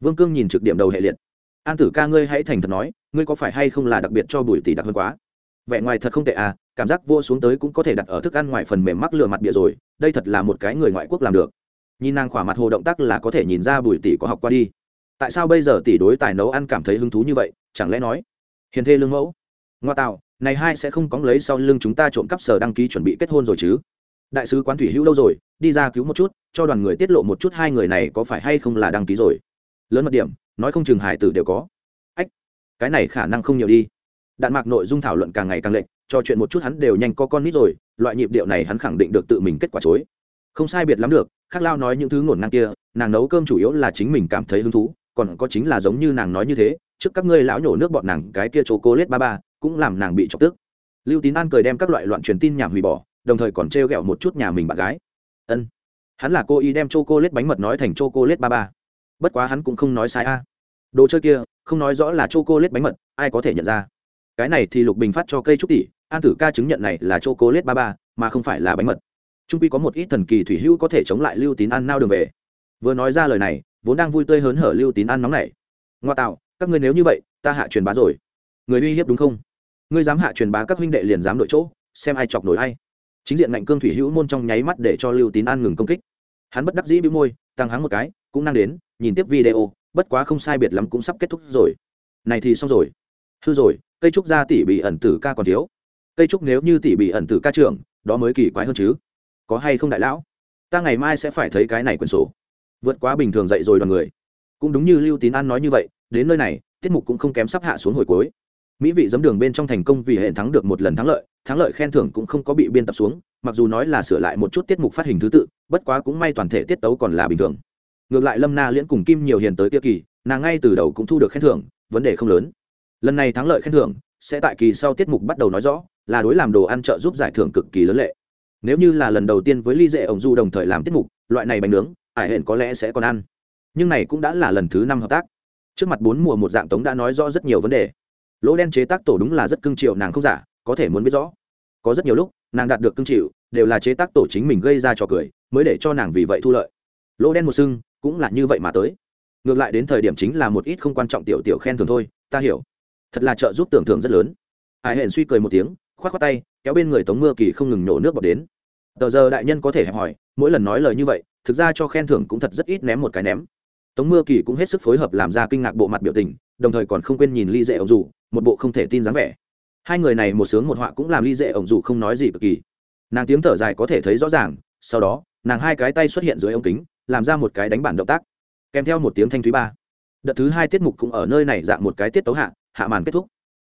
Vương cương nhìn trực điểm đầu hệ liệt. An tử ca ngươi hãy thành thật nói, ngươi có phải hay không là đặc biệt cho bùi tỷ đặc hơn quá? Vẻ ngoài thật không tệ à cảm giác vua xuống tới cũng có thể đặt ở thức ăn ngoài phần mềm mắc lừa mặt bịa rồi, đây thật là một cái người ngoại quốc làm được. Nhìn nàng khỏa mặt hồ động tác là có thể nhìn ra bùi tỷ có học qua đi. Tại sao bây giờ tỷ đối tài nấu ăn cảm thấy hứng thú như vậy, chẳng lẽ nói, hiền thê lương mẫu? Ngoa tạo, này hai sẽ không có lấy sau lưng chúng ta trộm cắp sở đăng ký chuẩn bị kết hôn rồi chứ? Đại sứ quán thủy hữu lâu rồi, đi ra cứu một chút, cho đoàn người tiết lộ một chút hai người này có phải hay không là đăng ký rồi. Lớn mật điểm, nói không chừng hải tử đều có. Ách, cái này khả năng không nhiều đi đạn mạc nội dung thảo luận càng ngày càng lệch, cho chuyện một chút hắn đều nhanh có con nít rồi, loại nhịp điệu này hắn khẳng định được tự mình kết quả chối. Không sai biệt lắm được khác lao nói những thứ ngổn ngang kia, nàng nấu cơm chủ yếu là chính mình cảm thấy hứng thú, còn có chính là giống như nàng nói như thế, trước các ngươi lão nhổ nước bọn nàng, cái kia chỗ cô lết ba ba, cũng làm nàng bị chọc tức. Lưu tín an cười đem các loại loạn truyền tin nhảm hủy bỏ, đồng thời còn trêu ghẹo một chút nhà mình bạn gái. Ân. Hắn là cô ý đem chô cô lết bánh mật nói thành chô cô lết ba ba. Bất quá hắn cũng không nói sai a. Đồ chơi kia, không nói rõ là chô cô lết bánh mật, ai có thể nhận ra? Cái này thì lục bình phát cho cây trúc tỷ, an tử ca chứng nhận này là chô cô lết ba ba, mà không phải là bánh mật. Trung quy có một ít thần kỳ thủy hữu có thể chống lại lưu tín ăn nao đường về. Vừa nói ra lời này, vốn đang vui tươi hớn hở lưu tín ăn nóng này ngoa tạo, các ngươi nếu như vậy, ta hạ truyền bá rồi. Người uy hiếp đúng không? Ngươi dám hạ truyền bá các huynh đệ liền dám đội chỗ, xem ai chọc nổi ai. Chính diện ngạnh cương thủy hữu môn trong nháy mắt để cho lưu tín an ngừng công kích. Hắn bất đắc dĩ bĩu môi, tăng hắng một cái, cũng năng đến, nhìn tiếp video, bất quá không sai biệt lắm cũng sắp kết thúc rồi. Này thì xong rồi. Hư rồi cây trúc gia tỷ bị ẩn tử ca còn thiếu. Cây trúc nếu như tỷ bị ẩn tử ca trưởng, đó mới kỳ quái hơn chứ. Có hay không đại lão? Ta ngày mai sẽ phải thấy cái này quyển sổ. Vượt quá bình thường dậy rồi đoàn người. Cũng đúng như lưu tín an nói như vậy, đến nơi này, tiết mục cũng không kém sắp hạ xuống hồi cuối. Mỹ vị giấm đường bên trong thành công vì hệ thắng được một lần thắng lợi thắng lợi khen thưởng cũng không có bị biên tập xuống, mặc dù nói là sửa lại một chút tiết mục phát hình thứ tự, bất quá cũng may toàn thể tiết tấu còn là bình thường. Ngược lại lâm na liễn cùng kim nhiều hiền tới tiêu kỳ, nàng ngay từ đầu cũng thu được khen thưởng, vấn đề không lớn lần này thắng lợi khen thưởng, sẽ tại kỳ sau tiết mục bắt đầu nói rõ, là đối làm đồ ăn trợ giúp giải thưởng cực kỳ lớn lệ. Nếu như là lần đầu tiên với ly dễ ổng du đồng thời làm tiết mục, loại này bánh nướng ải hển có lẽ sẽ còn ăn. Nhưng này cũng đã là lần thứ năm hợp tác. Trước mặt bốn mùa một dạng tống đã nói rõ rất nhiều vấn đề. Lỗ đen chế tác tổ đúng là rất cưng chịu nàng không giả, có thể muốn biết rõ. Có rất nhiều lúc, nàng đạt được cưng chịu đều là chế tác tổ chính mình gây ra trò cười, mới để cho nàng vì vậy thu lợi. Lỗ đen một sưng, cũng là như vậy mà tới. Ngược lại đến thời điểm chính là một ít không quan trọng tiểu tiểu khen thường thôi, ta hiểu thật là trợ giúp tưởng thưởng rất lớn. Ai hển suy cười một tiếng k h o á t k tay, kéo bên người tống mưa kỳ không ngừng nổ nước bọt đến. Tờ giờ đại nhân có thể hẹp hỏi, mỗi lần nói lời như vậy, thực ra cho khen thưởng cũng thật rất ít ném một cái ném. Tống mưa kỳ cũng hết sức phối hợp làm ra kinh ngạc bộ mặt biểu tình, đồng thời còn không quên nhìn ly dễ ổng dù một bộ không thể tin dáng vẻ. Hai người này một sướng một họa cũng làm ly dễ ổng dù không nói gì cực kỳ. Nàng tiếng thở dài có thể thấy rõ ràng, sau đó, nàng hai cái tay xuất hiện dưới ống kính, làm ra một cái đánh bản động tác. Kèm theo một tiếng thanh thúy ba. Đợt thứ hai tiết mục cũng ở nơi này dạng một cái tiết tấu hạ hạ màn kết thúc.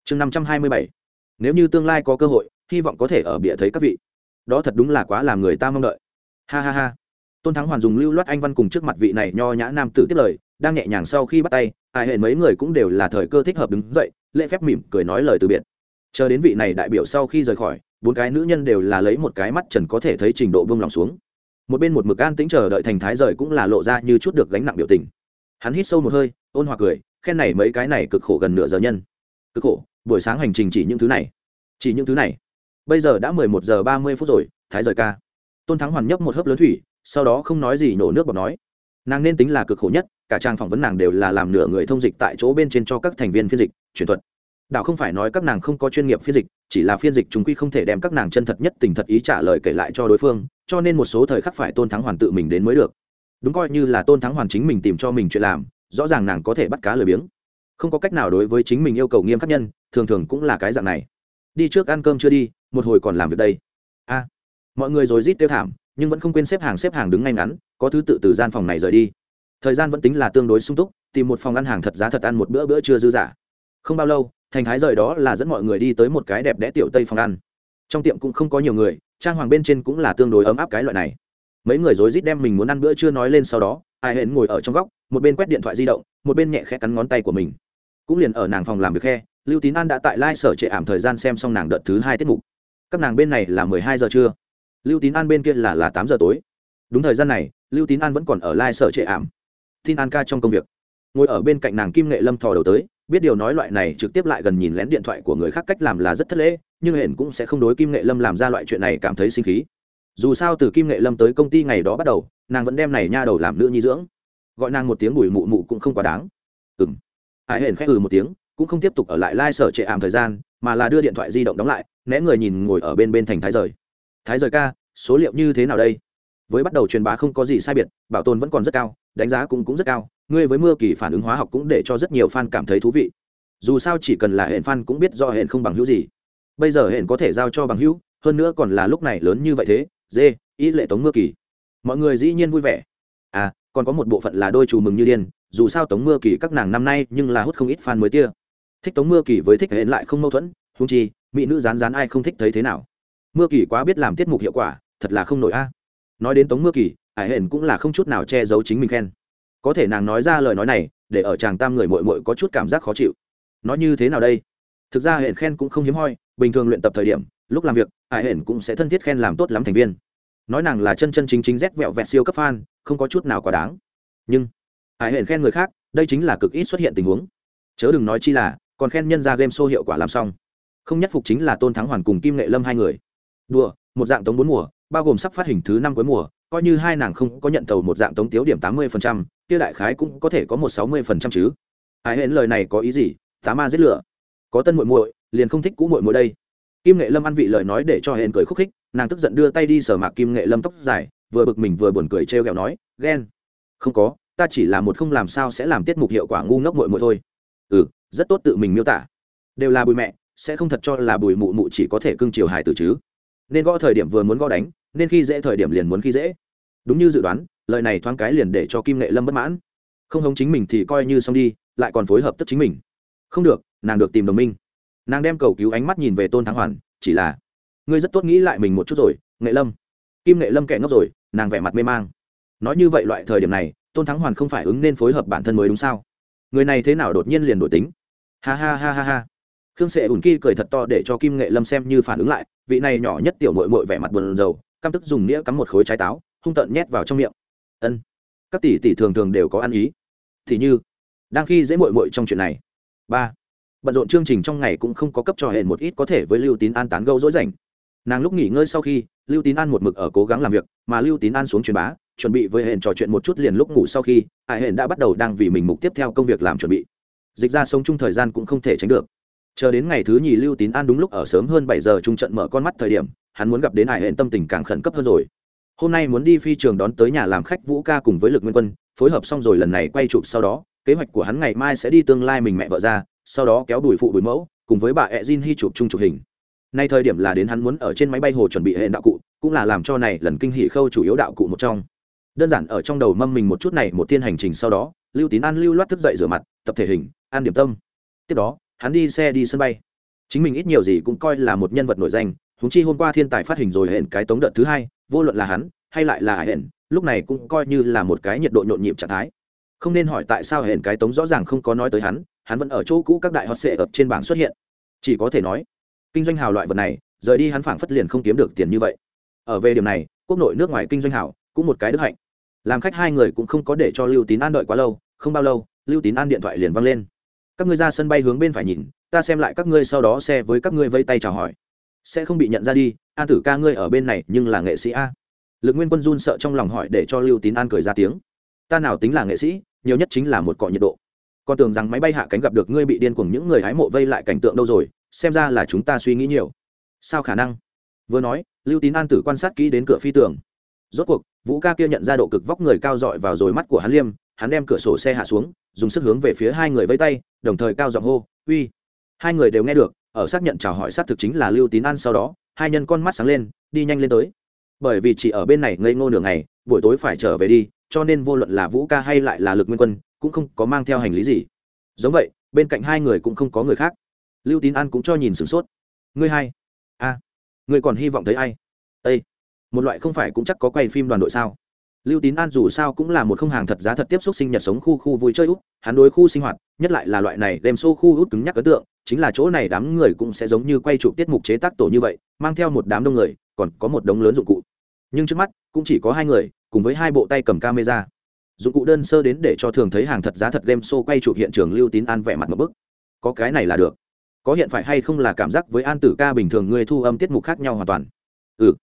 Chương năm trăm hai mươi bảy. Nếu như tương lai có cơ hội, hy vọng có thể ở bịa thấy các vị. Đó thật đúng là quá làm người ta mong đợi. Ha ha ha. Tôn thắng hoàn dùng lưu loát anh văn cùng trước mặt vị này nho nhã nam tử tiếp lời, đang nhẹ nhàng sau khi bắt tay, ai hệ mấy người cũng đều là thời cơ thích hợp đứng dậy, lễ phép mỉm cười nói lời từ biệt. Chờ đến vị này đại biểu sau khi rời khỏi, bốn cái nữ nhân đều là lấy một cái mắt trần có thể thấy trình độ bông lòng xuống. Một bên một mực an tĩnh chờ đợi thành thái rời cũng là lộ ra như chút được gánh nặng biểu tình. Hắn hít sâu một hơi, ôn hòa cười khen này mấy cái này cực khổ gần nửa giờ nhân. Cực khổ, buổi sáng hành trình chỉ những thứ này. Chỉ những thứ này. Bây giờ đã mười một giờ ba mươi phút rồi, thái rời ca. Tôn thắng hoàn nhấp một hớp lớn thủy, sau đó không nói gì nổ nước bọt nói. Nàng nên tính là cực khổ nhất, cả trang phỏng vấn nàng đều là làm nửa người thông dịch tại chỗ bên trên cho các thành viên phiên dịch, chuyển thuật. Đạo không phải nói các nàng không có chuyên nghiệp phiên dịch, chỉ là phiên dịch chúng quy không thể đem các nàng chân thật nhất tình thật ý trả lời kể lại cho đối phương, cho nên một số thời khắc phải tôn thắng hoàn tự mình đến mới được. Đúng coi như là tôn thắng hoàn chính mình tìm cho mình chuyện làm rõ ràng nàng có thể bắt cá lười biếng. Không có cách nào đối với chính mình yêu cầu nghiêm khắc nhân, thường thường cũng là cái dạng này. Đi trước ăn cơm chưa đi, một hồi còn làm việc đây. A. Mọi người rồi rít tiêu thảm, nhưng vẫn không quên xếp hàng xếp hàng đứng ngay ngắn, có thứ tự từ gian phòng này rời đi. Thời gian vẫn tính là tương đối sung túc, tìm một phòng ăn hàng thật giá thật ăn một bữa bữa trưa dư giả không bao lâu, thành thái rời đó là dẫn mọi người đi tới một cái đẹp đẽ tiểu tây phòng ăn. Trong tiệm cũng không có nhiều người, trang hoàng bên trên cũng là tương đối ấm áp cái loại này. Mấy người rối rít đem mình muốn ăn bữa chưa nói lên sau đó, ai hển ngồi ở trong góc một bên quét điện thoại di động, một bên nhẹ khẽ cắn ngón tay của mình. Cũng liền ở nàng phòng làm việc khe, lưu tín an đã tại lai、like、sở trệ ảm thời gian xem xong nàng đợt thứ hai tiết mục. Các nàng bên này là mười hai giờ trưa. Lưu tín an bên kia là là tám giờ tối. Đúng thời gian này, lưu tín an vẫn còn ở lai、like、sở trệ ảm. Tin an ca trong công việc. Ngồi ở bên cạnh nàng kim nghệ lâm thò đầu tới, biết điều nói loại này trực tiếp lại gần nhìn lén điện thoại của người khác cách làm là rất thất lễ, nhưng hển cũng sẽ không đối kim nghệ lâm làm ra loại chuyện này cảm thấy sinh khí. Dù sao từ kim nghệ lâm tới công ty ngày đó bắt đầu, nàng vẫn đem này nha đầu làm nữ nhi dưỡng gọi nàng một tiếng bùi mụ mụ cũng không quá đáng. Ừng ai hển khẽ ừ một tiếng, cũng không tiếp tục ở lại lai、like、sở trệ ảm thời gian, mà là đưa điện thoại di động đóng lại, né người nhìn ngồi ở bên bên thành thái rời. Thái rời ca, số liệu như thế nào đây? Với bắt đầu truyền bá không có gì sai biệt, bảo tồn vẫn còn rất cao, đánh giá cũng cũng rất cao, ngươi với mưa kỳ phản ứng hóa học cũng để cho rất nhiều fan cảm thấy thú vị. Dù sao chỉ cần là hẹn fan cũng biết do hển không bằng hữu gì. Bây giờ hển có thể giao cho bằng hữu, hơn nữa còn là lúc này lớn như vậy thế, dê ý lệ tống mưa kỳ. Mọi người dĩ nhiên vui vẻ. À còn có một bộ phận là đôi chủ mừng như điên, dù sao tống mưa kỳ các nàng năm nay nhưng là hút không ít fan mới tia. Thích tống mưa kỳ với thích hẹn lại không mâu thuẫn húng chi, mỹ nữ rán rán ai không thích thấy thế nào. Mưa kỳ quá biết làm tiết mục hiệu quả, thật là không nổi a. Nói đến tống mưa kỳ ải hển cũng là không chút nào che giấu chính mình khen. Có thể nàng nói ra lời nói này, để ở chàng tam người mội mội có chút cảm giác khó chịu. Nói như thế nào đây? Thực ra hển khen cũng không hiếm hoi, bình thường luyện tập thời điểm, lúc làm việc ải hển cũng sẽ thân thiết khen làm tốt lắm thành viên nói nàng là chân chân chính chính rét vẹo vẹt siêu cấp fan, không có chút nào quá đáng. Nhưng ải hển khen người khác, đây chính là cực ít xuất hiện tình huống. Chớ đừng nói chi là, còn khen nhân ra game show hiệu quả làm xong. Không nhất phục chính là tôn thắng hoàn cùng kim nghệ lâm hai người. Đùa, một dạng tống bốn mùa, bao gồm sắp phát hình thứ năm cuối mùa, coi như hai nàng không có nhận tàu một dạng tống tiếu điểm tám mươi phần trăm, kia đại khái cũng có thể có một sáu mươi phần trăm chứ. Ai hẹn lời này có ý gì? Tá ma giết lửa. Có tân muội muội, liền không thích cũ muội muội đây. Kim nghệ lâm ăn vị lời nói để cho hẹn cười khúc khích nàng tức giận đưa tay đi sở mạc kim nghệ lâm tóc dài, vừa bực mình vừa buồn cười trêu ghẹo nói, ghen. Không có, ta chỉ là một không làm sao sẽ làm tiết mục hiệu quả ngu ngốc mội mội thôi. Ừ rất tốt tự mình miêu tả. Đều là bùi mẹ, sẽ không thật cho là bùi mụ mụ chỉ có thể cưng chiều hài tử chứ. Nên gõ thời điểm vừa muốn gõ đánh, nên khi dễ thời điểm liền muốn khi dễ. Đúng như dự đoán, lời này thoáng cái liền để cho kim nghệ lâm bất mãn. Không hống chính mình thì coi như xong đi, lại còn phối hợp tất chính mình. Không được, nàng được tìm đồng minh. Nàng đem cầu cứu ánh mắt nhìn về tôn thắng hoàn, chỉ là ngươi rất tốt nghĩ lại mình một chút rồi, nghệ lâm. Kim nghệ lâm kệ ngốc rồi, nàng vẻ mặt mê mang. Nói như vậy loại thời điểm này, tôn thắng hoàn không phải ứng nên phối hợp bản thân mới đúng sao? Người này thế nào đột nhiên liền đổi tính? Ha ha ha ha ha. Khương sệ ủn kỳ cười thật to để cho kim nghệ lâm xem như phản ứng lại, vị này nhỏ nhất tiểu mội mội vẻ mặt buồn rầu, căm tức dùng nĩa cắm một khối trái táo, hung tợn nhét vào trong miệng. Ân, các tỷ tỷ thường thường đều có ăn ý. Thì như, đang khi dễ mội mội trong chuyện này. Ba, bận rộn chương trình trong ngày cũng không có cấp cho hẹn một ít có thể với lưu tín an tán gâu dỗi rảnh nàng lúc nghỉ ngơi sau khi, lưu tín an một mực ở cố gắng làm việc, mà lưu tín an xuống truyền bá, chuẩn bị với hẹn trò chuyện một chút liền lúc ngủ sau khi hải hẹn đã bắt đầu đang vì mình mục tiếp theo công việc làm chuẩn bị. Dịch ra sống chung thời gian cũng không thể tránh được. Chờ đến ngày thứ nhì lưu tín an đúng lúc ở sớm hơn bảy giờ trung trận mở con mắt thời điểm, hắn muốn gặp đến hải hẹn tâm tình càng khẩn cấp hơn rồi. Hôm nay muốn đi phi trường đón tới nhà làm khách vũ ca cùng với lực nguyên quân, phối hợp xong rồi lần này quay chụp sau đó, kế hoạch của hắn ngày mai sẽ đi tương lai mình mẹ vợ ra, sau đó kéo đùi phụ đùi mẫu, cùng với bà ẹ Jin hy chụp chung chụp hình nay thời điểm là đến hắn muốn ở trên máy bay hồ chuẩn bị hệ đạo cụ, cũng là làm cho này lần kinh hỷ khâu chủ yếu đạo cụ một trong. Đơn giản ở trong đầu mâm mình một chút này một thiên hành trình sau đó, lưu tín an lưu loát thức dậy rửa mặt, tập thể hình, an điểm tâm. Tiếp đó, hắn đi xe đi sân bay. Chính mình ít nhiều gì cũng coi là một nhân vật nổi danh húng chi hôm qua thiên tài phát hình rồi hẹn cái tống đợt thứ hai, vô luận là hắn, hay lại là hẹn, lúc này cũng coi như là một cái nhiệt độ nhộn nhịp trạng thái. Không nên hỏi tại sao hẹn cái tống rõ ràng không có nói tới hắn hắn vẫn ở chỗ cũ các đại hot sệ ập trên bảng xuất hiện. Chỉ có thể nói kinh doanh hào loại vật này, rời đi hắn phảng phất liền không kiếm được tiền như vậy. Ở về điểm này, quốc nội nước ngoài kinh doanh hào cũng một cái đức hạnh. Làm khách hai người cũng không có để cho lưu tín an đợi quá lâu, không bao lâu, lưu tín an điện thoại liền văng lên. Các ngươi ra sân bay hướng bên phải nhìn, ta xem lại các ngươi sau đó xe với các ngươi vây tay chào hỏi. Sẽ không bị nhận ra đi, an tử ca ngươi ở bên này nhưng là nghệ sĩ a. Lực nguyên quân run sợ trong lòng hỏi để cho lưu tín an cười ra tiếng. Ta nào tính là nghệ sĩ, nhiều nhất chính là một cọ nhiệt độ. Còn tưởng rằng máy bay hạ cánh gặp được ngươi bị điên cuồng những người hái mộ vây lại cảnh tượng đâu rồi xem ra là chúng ta suy nghĩ nhiều. Sao khả năng? Vừa nói, lưu tín an tử quan sát kỹ đến cửa phi tường. Rốt cuộc, vũ ca kia nhận ra độ cực vóc người cao dọi vào rồi mắt của hắn liêm, hắn đem cửa sổ xe hạ xuống, dùng sức hướng về phía hai người vây tay, đồng thời cao giọng hô, uy! Hai người đều nghe được, ở xác nhận chào hỏi xác thực chính là lưu tín an sau đó, hai nhân con mắt sáng lên, đi nhanh lên tới. Bởi vì chỉ ở bên này ngây ngô nửa ngày, buổi tối phải trở về đi, cho nên vô luận là vũ ca hay lại là lực nguyên quân, cũng không có mang theo hành lý gì. Giống vậy, bên cạnh hai người cũng không có người khác lưu tín an cũng cho nhìn sửng sốt. Ngươi hai a à, ngươi còn hy vọng thấy ai? Ây một loại không phải cũng chắc có quay phim đoàn đội sao? Lưu tín an dù sao cũng là một không hàng thật giá thật tiếp xúc sinh nhật sống khu khu vui chơi út hắn đối khu sinh hoạt nhất lại là loại này đem xô khu út cứng nhắc ấn tượng chính là chỗ này đám người cũng sẽ giống như quay chụp tiết mục chế tác tổ như vậy mang theo một đám đông người còn có một đống lớn dụng cụ. Nhưng trước mắt cũng chỉ có hai người cùng với hai bộ tay cầm camera. Dụng cụ đơn sơ đến để cho thường thấy hàng thật giá thật game show quay chụp hiện trường lưu tín an vẻ mặt một bức. Có cái này là được có hiện phải hay không là cảm giác với an tử ca bình thường người thu âm tiết mục khác nhau hoàn toàn. Ừ.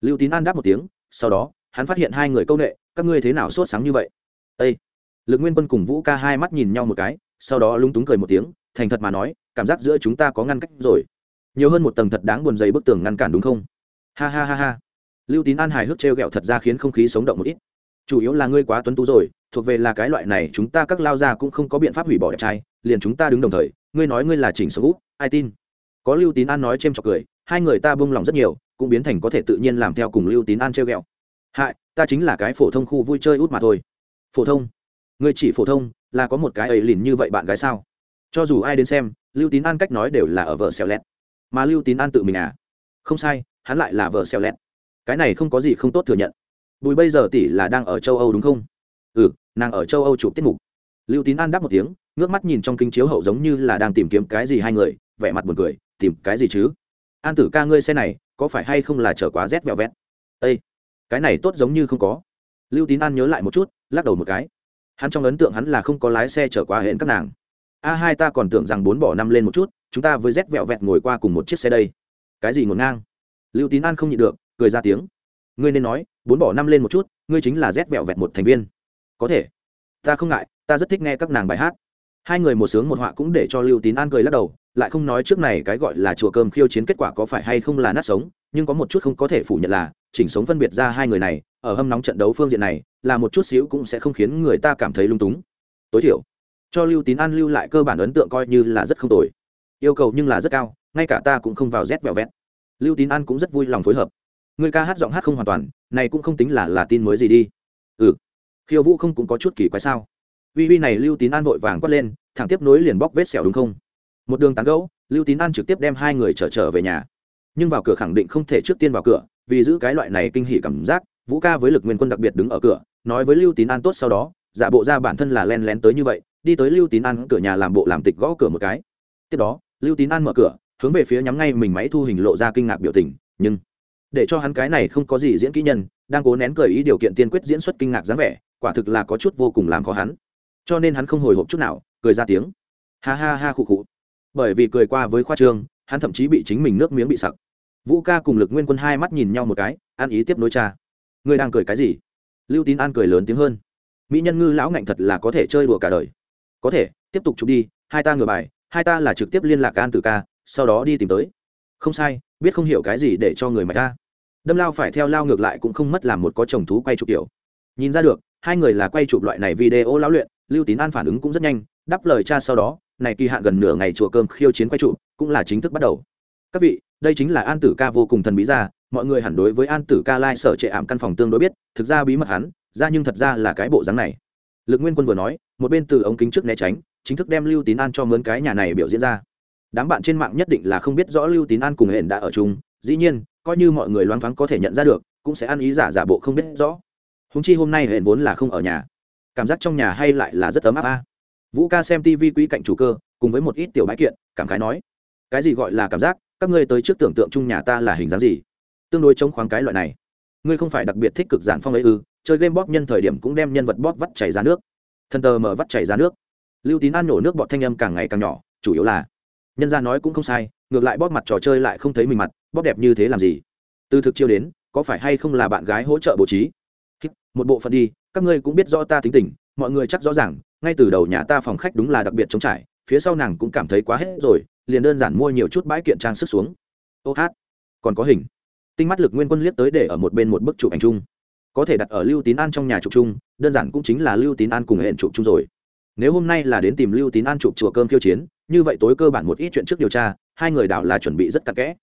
Lưu tín an đáp một tiếng, sau đó, hắn phát hiện hai người công nghệ các ngươi thế nào sốt sáng như vậy? Ây lực nguyên quân cùng vũ ca hai mắt nhìn nhau một cái, sau đó lúng túng cười một tiếng, thành thật mà nói, cảm giác giữa chúng ta có ngăn cách rồi. Nhiều hơn một tầng thật đáng buồn dày bức tường ngăn cản đúng không? Ha ha ha ha. Lưu tín an hài hước trêu ghẹo thật ra khiến không khí sống động một ít. Chủ yếu là ngươi quá tuấn tú rồi, thuộc về là cái loại này chúng ta các lao ra cũng không có biện pháp hủy bỏ đẹp trai, liền chúng ta đứng đồng thời ngươi nói ngươi là chỉnh sống út, ai tin? Có lưu tín an nói c h cười, hai người ta bông lòng rất nhiều, cũng biến thành có thể tự nhiên làm theo cùng lưu tín an trêu ghẹo. Hại, ta chính là cái phổ thông khu vui chơi út mà thôi. Phổ thông? Ngươi chỉ phổ thông, là có một cái ấy lìn như vậy bạn gái sao? Cho dù ai đến xem, lưu tín an cách nói đều là ở vợ xèo lẹt. Mà lưu tín an tự mình à? Không sai, hắn lại là vợ xèo lẹt. Cái này không có gì không tốt thừa nhận. Bùi bây giờ tỷ là đang ở châu âu đúng không? Ừ nàng ở châu âu chụp tiết mục. Lưu tín an đáp một tiếng ngước mắt nhìn trong kinh chiếu hậu giống như là đang tìm kiếm cái gì hai người, vẻ mặt buồn cười, tìm cái gì chứ? An tử ca ngươi xe này, có phải hay không là chở quá rét vẹo vẹt? Ây cái này tốt giống như không có. Lưu tín an nhớ lại một chút, lắc đầu một cái. Hắn trong ấn tượng hắn là không có lái xe chở quá hẹn các nàng. A hai ta còn tưởng rằng bốn bỏ năm lên một chút, chúng ta với rét vẹo vẹt ngồi qua cùng một chiếc xe đây. Cái gì ngổn ngang? Lưu tín an không nhịn được, cười ra tiếng. Ngươi nên nói, bốn bỏ năm lên một chút, ngươi chính là rét vẹo vẹt một thành viên. Có thể. Ta không ngại, ta rất thích nghe các nàng bài hát hai người một sướng một họa cũng để cho lưu tín an cười lắc đầu, lại không nói trước này cái gọi là chùa cơm khiêu chiến kết quả có phải hay không là nát sống, nhưng có một chút không có thể phủ nhận là, chỉnh sống phân biệt ra hai người này, ở hâm nóng trận đấu phương diện này, là một chút xíu cũng sẽ không khiến người ta cảm thấy lung túng. Tối thiểu, cho lưu tín an lưu lại cơ bản ấn tượng coi như là rất không tồi. Yêu cầu nhưng là rất cao, ngay cả ta cũng không vào rét vẹo vẹt. Lưu tín an cũng rất vui lòng phối hợp. Người ca hát giọng hát không hoàn toàn, này cũng không tính là là tin mới gì đi. Ừ khiêu vũ không cũng có chút kỳ quái sao? Uy uy này lưu tín an vội vàng quát lên, thẳng tiếp nối liền bóc vết sẹo đúng không? Một đường tán gẫu, lưu tín an trực tiếp đem hai người trở trở về nhà. Nhưng vào cửa khẳng định không thể trước tiên vào cửa, vì giữ cái loại này kinh hỉ cảm giác, vũ ca với lực nguyên quân đặc biệt đứng ở cửa, nói với lưu tín an tốt sau đó, giả bộ ra bản thân là len lén tới như vậy, đi tới lưu tín an cửa nhà làm bộ làm tịch gõ cửa một cái. Tiếp đó, lưu tín an mở cửa, hướng về phía nhắm ngay mình máy thu hình lộ ra kinh ngạc biểu tình, nhưng để cho hắn cái này không có gì diễn kỹ nhân, đang cố nén cười ý điều kiện tiên quyết diễn xuất kinh ngạc dáng vẻ, quả thực là có chút vô cùng làm khó hắn cho nên hắn không hồi hộp chút nào, cười ra tiếng. Ha ha ha khụ khụ. Bởi vì cười qua với khoa trương, hắn thậm chí bị chính mình nước miếng bị sặc. Vũ ca cùng lực nguyên quân hai mắt nhìn nhau một cái ăn ý tiếp nối cha. Ngươi đang cười cái gì? Lưu tín an cười lớn tiếng hơn. Mỹ nhân ngư lão ngạnh thật là có thể chơi đùa cả đời. Có thể, tiếp tục chụp đi, hai ta ngửa bài, hai ta là trực tiếp liên lạc an từ ca, sau đó đi tìm tới. Không sai, biết không hiểu cái gì để cho người mạch ta đâm lao phải theo lao ngược lại cũng không mất làm một có chồng thú quay chụp kiểu. Nhìn ra được, hai người là quay chụp loại này video lão luyện lưu tín an phản ứng cũng rất nhanh, đáp lời cha sau đó, này kỳ hạn gần nửa ngày chùa cơm khiêu chiến quay trụ, cũng là chính thức bắt đầu. Các vị, đây chính là an tử ca vô cùng thần bí ra, mọi người hẳn đối với an tử ca lai sở trệ ảm căn phòng tương đối biết, thực ra bí mật hắn, ra nhưng thật ra là cái bộ dáng này. Lực nguyên quân vừa nói, một bên từ ống kính trước né tránh, chính thức đem lưu tín an cho mướn cái nhà này biểu diễn ra. Đám bạn trên mạng nhất định là không biết rõ lưu tín an cùng hển đã ở chung, dĩ nhiên, coi như mọi người loáng thoáng có thể nhận ra được, cũng sẽ ăn ý giả giả bộ không biết rõ. Húng chi hôm nay hển vốn là không ở nhà cảm giác trong nhà hay lại là rất ấm áp a. Vũ ca xem tv quỹ cạnh chủ cơ, cùng với một ít tiểu bãi kiện, cảm khái nói, cái gì gọi là cảm giác? Các ngươi tới trước tưởng tượng chung nhà ta là hình dáng gì? Tương đối chống khoáng cái loại này. Ngươi không phải đặc biệt thích cực giản phong ấy ư? Chơi game bóp nhân thời điểm cũng đem nhân vật bóp vắt chảy ra nước. Thân tờ mở vắt chảy ra nước. Lưu tín an nổ nước bọt thanh âm càng ngày càng nhỏ, chủ yếu là, nhân gia nói cũng không sai, ngược lại bóp mặt trò chơi lại không thấy mình mặt, bóp đẹp như thế làm gì? Từ thực chiêu đến, có phải hay không là bạn gái hỗ trợ bố trí? Một bộ phận đi, các ngươi cũng biết rõ ta tính tình, mọi người chắc rõ ràng, ngay từ đầu nhà ta phòng khách đúng là đặc biệt trống trải, phía sau nàng cũng cảm thấy quá hết rồi, liền đơn giản mua nhiều chút bãi kiện trang sức xuống. Ô hát, còn có hình. Tinh mắt lực nguyên quân liếc tới để ở một bên một bức chụp ảnh chung. Có thể đặt ở lưu tín an trong nhà chụp chung, đơn giản cũng chính là lưu tín an cùng hẹn chụp chung rồi. Nếu hôm nay là đến tìm lưu tín an chụp chùa cơm khiêu chiến, như vậy tối cơ bản một ít chuyện trước điều tra, hai người đảo là chuẩn bị rất cặn kẽ.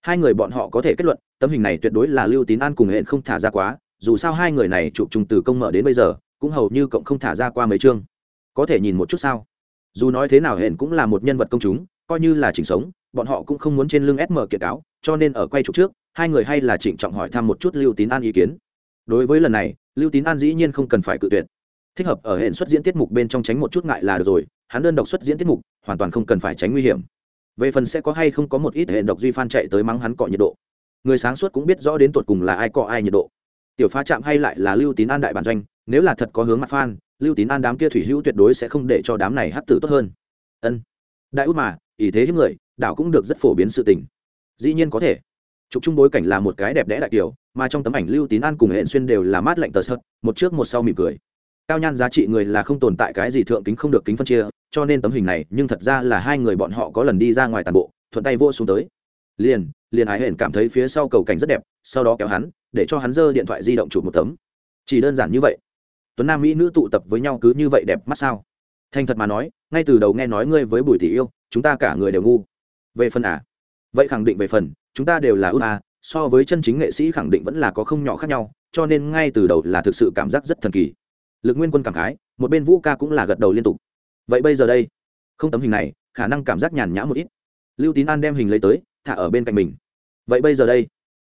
Hai người bọn họ có thể kết luận, tấm hình này tuyệt đối là lưu tín an cùng hẹn không thả ra quá dù sao hai người này chụp trùng từ công mở đến bây giờ, cũng hầu như cộng không thả ra qua mấy chương. Có thể nhìn một chút sao? Dù nói thế nào hển cũng là một nhân vật công chúng, coi như là chỉnh sống, bọn họ cũng không muốn trên lưng sm kiệt cáo, cho nên ở quay chụp trước, hai người hay là trịnh trọng hỏi thăm một chút lưu tín an ý kiến. Đối với lần này, lưu tín an dĩ nhiên không cần phải cự tuyệt. Thích hợp ở hệ xuất diễn tiết mục bên trong tránh một chút ngại là được rồi, hắn đơn độc xuất diễn tiết mục, hoàn toàn không cần phải tránh nguy hiểm. Về phần sẽ có hay không có một ít hệ độc duy phan chạy tới mắng hắn cọ nhiệt độ. Người sáng suốt cũng biết rõ đến tột cùng là ai cọ ai nhiệt độ tiểu pha chạm hay lại là lưu tín an đại bản doanh, nếu là thật có hướng mặt phan lưu tín an đám kia thủy hữu tuyệt đối sẽ không để cho đám này hát tử tốt hơn. Ân. Đại út mà, ý thế hiếp người, đảo cũng được rất phổ biến sự tình. Dĩ nhiên có thể. Chụp chung bối cảnh là một cái đẹp đẽ đại kiều mà trong tấm ảnh lưu tín an cùng hệ xuyên đều là mát lạnh tờ sợt, một trước một sau mỉm cười. Cao nhan giá trị người là không tồn tại cái gì thượng kính không được kính phân chia, cho nên tấm hình này, nhưng thật ra là hai người bọn họ có lần đi ra ngoài tàn bộ, thuận tay vô xuống tới. Liền liền ái hển cảm thấy phía sau cầu cảnh rất đẹp, sau đó kéo hắn để cho hắn giơ điện thoại di động chụp một tấm. Chỉ đơn giản như vậy. Tuấn nam mỹ nữ tụ tập với nhau cứ như vậy đẹp mắt sao? Thành thật mà nói, ngay từ đầu nghe nói ngươi với bùi Tỷ yêu, chúng ta cả người đều ngu. Về phần à? Vậy khẳng định về phần, chúng ta đều là ưu a à, so với chân chính nghệ sĩ khẳng định vẫn là có không nhỏ khác nhau, cho nên ngay từ đầu là thực sự cảm giác rất thần kỳ. Lực nguyên quân cảm khái, một bên vũ ca cũng là gật đầu liên tục. Vậy bây giờ đây, không tấm hình này, khả năng cảm giác nhàn nhã một ít. Lưu tín an đem hình lấy tới, thả ở bên cạnh mình. Vậy bây giờ đây?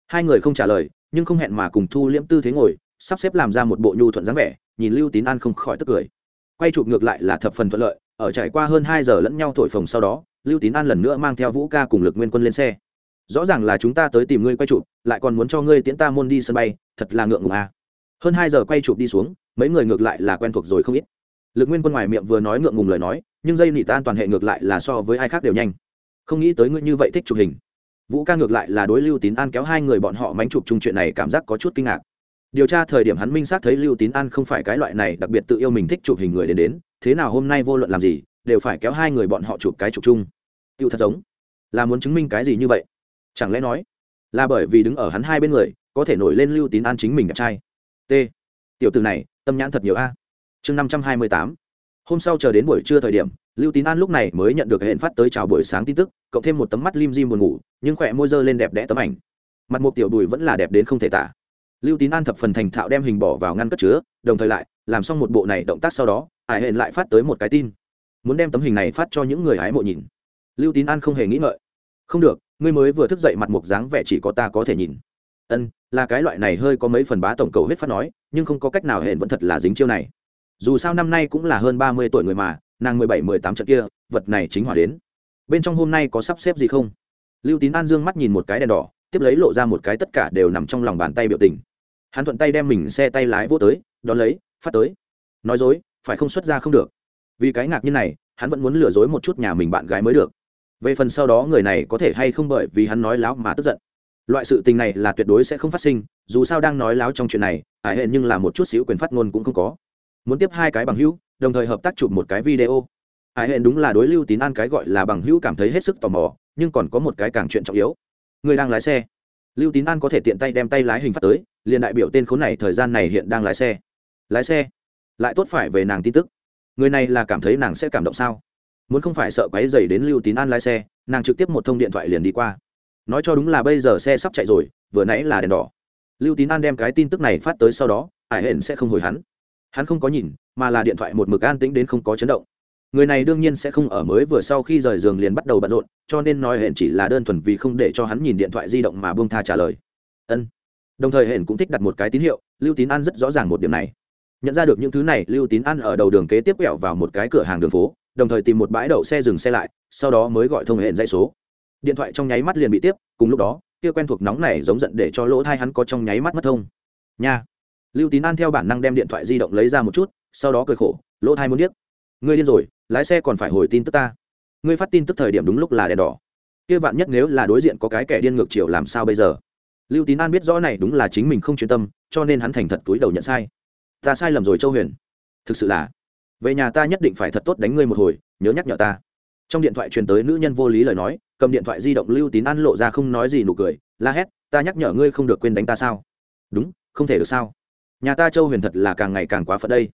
Hai người không trả lời nhưng không hẹn mà cùng thu liễm tư thế ngồi, sắp xếp làm ra một bộ nhu thuận dáng vẻ, nhìn lưu tín an không khỏi tức cười. Quay chụp ngược lại là thập phần thuận lợi, ở trải qua hơn hai giờ lẫn nhau thổi phồng sau đó, lưu tín an lần nữa mang theo vũ ca cùng lực nguyên quân lên xe. Rõ ràng là chúng ta tới tìm ngươi quay chụp, lại còn muốn cho ngươi tiễn ta môn đi sân bay, thật là ngượng ngùng à. hơn hai giờ quay chụp đi xuống, mấy người ngược lại là quen thuộc rồi không ít. Lực nguyên quân ngoài miệng vừa nói ngượng ngùng lời nói, nhưng dây nị tan toàn hệ ngược lại là so với ai khác đều nhanh. Không nghĩ tới ngươi như vậy thích chụp hình vũ ca ngược lại là đối lưu tín an kéo hai người bọn họ mánh chụp chung chuyện này cảm giác có chút kinh ngạc. Điều tra thời điểm hắn minh xác thấy lưu tín an không phải cái loại này đặc biệt tự yêu mình thích chụp hình người đến đến, thế nào hôm nay vô luận làm gì, đều phải kéo hai người bọn họ chụp cái chụp chung. Tiêu thật giống. Là muốn chứng minh cái gì như vậy? Chẳng lẽ nói là bởi vì đứng ở hắn hai bên người, có thể nổi lên lưu tín an chính mình đẹp trai? T. Tiểu từ này, tâm nhãn thật nhiều a. Chương năm trăm hai mươi tám hôm sau chờ đến buổi trưa thời điểm, lưu tín an lúc này mới nhận được hẹn phát tới chào buổi sáng tin tức, cộng thêm một tấm mắt lim dim buồn ngủ, nhưng khỏe môi dơ lên đẹp đẽ tấm ảnh. Mặt một tiểu đùi vẫn là đẹp đến không thể tả. Lưu tín an thập phần thành thạo đem hình bỏ vào ngăn cất chứa, đồng thời lại, làm xong một bộ này động tác sau đó, hải hẹn lại phát tới một cái tin. Muốn đem tấm hình này phát cho những người hái mộ nhìn. Lưu tín an không hề nghĩ ngợi. Không được, ngươi mới vừa thức dậy mặt mục dáng vẻ chỉ có ta có thể nhìn. Ân, là cái loại này hơi có mấy phần bá tổng cầu hết phát nói, nhưng không có cách nào hẹn vẫn thật là dính chiêu này dù sao năm nay cũng là hơn ba mươi tuổi người mà, nàng mười bảy, mười tám trận kia, vật này chính hỏa đến. Bên trong hôm nay có sắp xếp gì không? Lưu tín an dương mắt nhìn một cái đèn đỏ, tiếp lấy lộ ra một cái tất cả đều nằm trong lòng bàn tay biểu tình. Hắn thuận tay đem mình xe tay lái vô tới, đón lấy, phát tới. Nói dối, phải không xuất ra không được. Vì cái ngạc như này, hắn vẫn muốn lừa dối một chút nhà mình bạn gái mới được. Về phần sau đó người này có thể hay không bởi vì hắn nói láo mà tức giận. Loại sự tình này là tuyệt đối sẽ không phát sinh, dù sao đang nói láo trong chuyện này, ải hệ nhưng là một chút xíu quyền phát ngôn cũng không có muốn tiếp hai cái bằng hữu, đồng thời hợp tác chụp một cái video. Ai hẹn đúng là đối lưu tín an cái gọi là bằng hữu cảm thấy hết sức tò mò, nhưng còn có một cái càng chuyện trọng yếu. Người đang lái xe. Lưu tín an có thể tiện tay đem tay lái hình phát tới, liền đại biểu tên khốn này thời gian này hiện đang lái xe. Lái xe? Lại tốt phải về nàng tin tức. Người này là cảm thấy nàng sẽ cảm động sao? Muốn không phải sợ quáy dày đến lưu tín an lái xe, nàng trực tiếp một thông điện thoại liền đi qua. Nói cho đúng là bây giờ xe sắp chạy rồi, vừa nãy là đèn đỏ. Lưu tín an đem cái tin tức này phát tới sau đó ải hển sẽ không hồi hắn hắn không có nhìn, mà là điện thoại một mực an tĩnh đến không có chấn động. Người này đương nhiên sẽ không ở mới vừa sau khi rời giường liền bắt đầu bận rộn, cho nên nói hển chỉ là đơn thuần vì không để cho hắn nhìn điện thoại di động mà buông tha trả lời. Ân. Đồng thời hển cũng thích đặt một cái tín hiệu, lưu tín an rất rõ ràng một điểm này. Nhận ra được những thứ này, lưu tín an ở đầu đường kế tiếp quẹo vào một cái cửa hàng đường phố, đồng thời tìm một bãi đậu xe dừng xe lại, sau đó mới gọi thông hển dây số. Điện thoại trong nháy mắt liền bị tiếp, cùng lúc đó, kia quen thuộc nóng này giống giận để cho lỗ thai hắn có trong nháy mắt mất thông. Nha lưu tín an theo bản năng đem điện thoại di động lấy ra một chút, sau đó cười khổ, lỗ thai muốn điếc. Ngươi điên rồi, lái xe còn phải hồi tin tức ta. Ngươi phát tin tức thời điểm đúng lúc là đèn đỏ. Kia vạn nhất nếu là đối diện có cái kẻ điên ngược chiều làm sao bây giờ? Lưu tín an biết rõ này đúng là chính mình không chuyên tâm, cho nên hắn thành thật túi đầu nhận sai. Ta sai lầm rồi châu huyền. Thực sự là, về nhà ta nhất định phải thật tốt đánh ngươi một hồi, nhớ nhắc nhở ta. Trong điện thoại truyền tới nữ nhân vô lý lời nói, cầm điện thoại di động lưu tín an lộ ra không nói gì nụ cười, la hét, ta nhắc nhở ngươi không được quên đánh ta sao? Đúng, không thể được sao? Nhà ta châu huyền thật là càng ngày càng quá phận đây.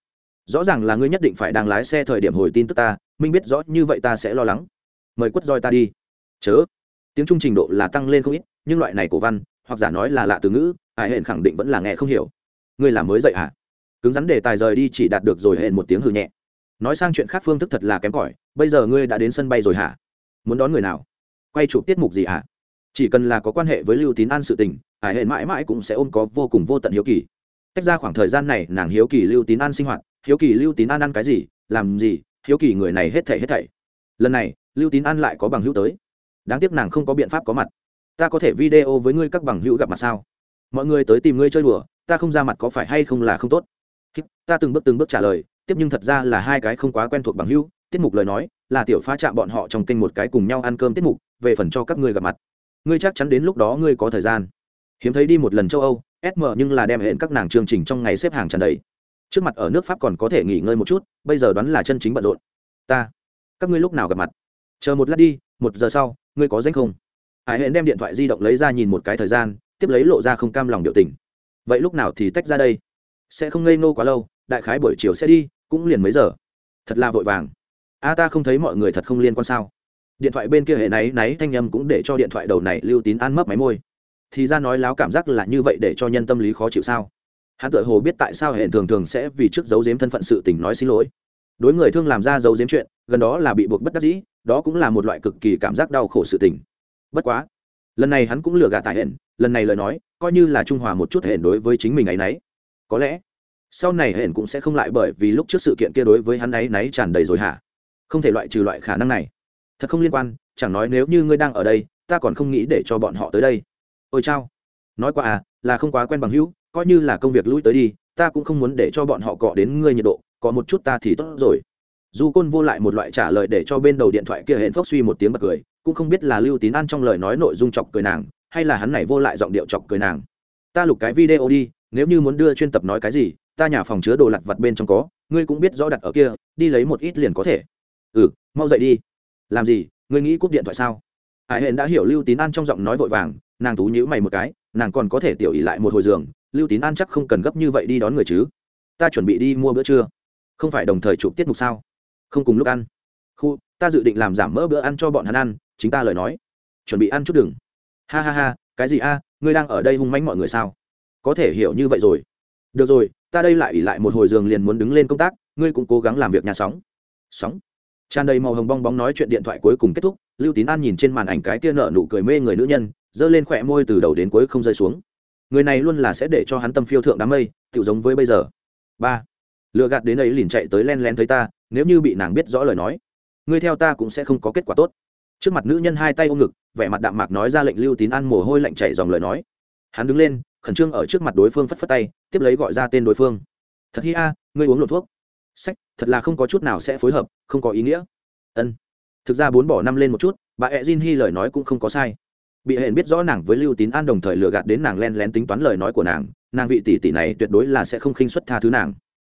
Rõ ràng là ngươi nhất định phải đang lái xe thời điểm hồi tin tức ta, minh biết rõ như vậy ta sẽ lo lắng. Mời quất roi ta đi. Chớ. Tiếng trung trình độ là tăng lên không ít, nhưng loại này cổ văn, hoặc giả nói là lạ từ ngữ ải hển khẳng định vẫn là nghe không hiểu. Ngươi là mới dậy à? Cứng rắn để tài rời đi chỉ đạt được rồi hẹn một tiếng hư nhẹ. Nói sang chuyện khác phương thức thật là kém cỏi, bây giờ ngươi đã đến sân bay rồi hả? Muốn đón người nào? Quay chụp tiết mục gì hả chỉ cần là có quan hệ với lưu tín an sự tình ải hển mãi mãi cũng sẽ ôm có vô cùng vô tận hiếu kỳ tách ra khoảng thời gian này, nàng hiếu kỳ lưu tín an sinh hoạt. Hiếu kỳ lưu tín an ăn cái gì? Làm gì? Hiếu kỳ người này hết thảy hết thảy. Lần này, lưu tín an lại có bằng hữu tới. Đáng tiếc nàng không có biện pháp có mặt. Ta có thể video với ngươi các bằng hữu gặp mặt sao? Mọi người tới tìm ngươi chơi đùa, ta không ra mặt có phải hay không là không tốt? Ta từng bước từng bước trả lời, tiếp nhưng thật ra là hai cái không quá quen thuộc bằng hữu. Tiết mục lời nói, là tiểu phá chạm bọn họ trong kênh một cái cùng nhau ăn cơm tiết mục, về phần cho các ngươi gặp mặt. Ngươi chắc chắn đến lúc đó ngươi có thời gian. Hiếm thấy đi một lần châu âu sm nhưng là đem hẹn các nàng chương trình trong ngày xếp hàng tràn đầy. Trước mặt ở nước pháp còn có thể nghỉ ngơi một chút, bây giờ đoán là chân chính bận rộn. Ta, các ngươi lúc nào gặp mặt? Chờ một lát đi, một giờ sau, ngươi có danh không? Hải hẹn đem điện thoại di động lấy ra nhìn một cái thời gian, tiếp lấy lộ ra không cam lòng biểu tình. Vậy lúc nào thì tách ra đây? Sẽ không ngây ngô quá lâu, đại khái buổi chiều sẽ đi, cũng liền mấy giờ. Thật là vội vàng. A, ta không thấy mọi người thật không liên quan sao? Điện thoại bên kia hệ náy náy, thanh â m cũng để cho điện thoại đầu này lưu tín ăn mấp máy môi thì ra nói láo cảm giác là như vậy để cho nhân tâm lý khó chịu sao? Hắn tự hồ biết tại sao hệ thường thường sẽ vì trước giấu giếm thân phận sự tình nói xin lỗi. Đối người thương làm ra giấu giếm chuyện, gần đó là bị buộc bất đắc dĩ, đó cũng là một loại cực kỳ cảm giác đau khổ sự tình. Bất quá, lần này hắn cũng lừa gạt tại hển, lần này lời nói, coi như là trung hòa một chút hển đối với chính mình ấy nấy. Có lẽ, sau này hển cũng sẽ không lại bởi vì lúc trước sự kiện kia đối với hắn ấy nấy tràn đầy rồi hả? Không thể loại trừ loại khả năng này. Thật không liên quan, chẳng nói nếu như ngươi đang ở đây, ta còn không nghĩ để cho bọn họ tới đây ôi chao. Nói qua à là không quá quen bằng hữu, coi như là công việc lui tới đi, ta cũng không muốn để cho bọn họ cọ đến ngươi nhiệt độ có một chút ta thì tốt rồi. Du côn vô lại một loại trả lời để cho bên đầu điện thoại kia hẹn phốc suy một tiếng bật cười, cũng không biết là lưu tín ăn trong lời nói nội dung chọc cười nàng, hay là hắn này vô lại giọng điệu chọc cười nàng. Ta lục cái video đi, nếu như muốn đưa chuyên tập nói cái gì, ta nhà phòng chứa đồ lặt vặt bên trong có, ngươi cũng biết rõ đặt ở kia, đi lấy một ít liền có thể. Ừ mau dậy đi. Làm gì, ngươi nghĩ cúp điện thoại sao? Hải hẹn đã hiểu lưu tín an trong giọng nói vội vàng nàng tú nhữ mày một cái, nàng còn có thể tiểu ỉ lại một hồi giường, lưu tín an chắc không cần gấp như vậy đi đón người chứ. Ta chuẩn bị đi mua bữa trưa. Không phải đồng thời chụp tiết mục sao? Không cùng lúc ăn. Khu, ta dự định làm giảm mỡ bữa ăn cho bọn hắn ăn, chính ta lời nói. Chuẩn bị ăn chút đừng. Ha ha ha, cái gì a? Ngươi đang ở đây hung mánh mọi người sao? Có thể hiểu như vậy rồi. Được rồi, ta đây lại ỉ lại một hồi giường liền muốn đứng lên công tác, ngươi cũng cố gắng làm việc nhà sóng. Sóng. Tràn đầy màu hồng bong bóng nói chuyện điện thoại cuối cùng kết thúc, lưu tín an nhìn trên màn ảnh cái kia nợ nụ cười mê người nữ nhân giơ lên khỏe môi từ đầu đến cuối không rơi xuống. Người này luôn là sẽ để cho hắn tâm phiêu thượng đám mây tự giống với bây giờ. Ba lựa gạt đến ấy liền chạy tới len len thấy ta, nếu như bị nàng biết rõ lời nói, ngươi theo ta cũng sẽ không có kết quả tốt. Trước mặt nữ nhân hai tay ôm ngực, vẻ mặt đạm mạc nói ra lệnh lưu tín ăn mồ hôi lạnh chảy dòng lời nói. Hắn đứng lên, khẩn trương ở trước mặt đối phương phất phất tay, tiếp lấy gọi ra tên đối phương. Thật hi a, ngươi uống lột thuốc. Sách, thật là không có chút nào sẽ phối hợp, không có ý nghĩa. Ân. Thực ra bốn bỏ năm lên một chút, bà ẹ jin hi lời nói cũng không có sai bị hẹn biết rõ nàng với lưu tín an đồng thời lừa gạt đến nàng len lén tính toán lời nói của nàng nàng vị tỷ tỷ này tuyệt đối là sẽ không khinh xuất tha thứ nàng.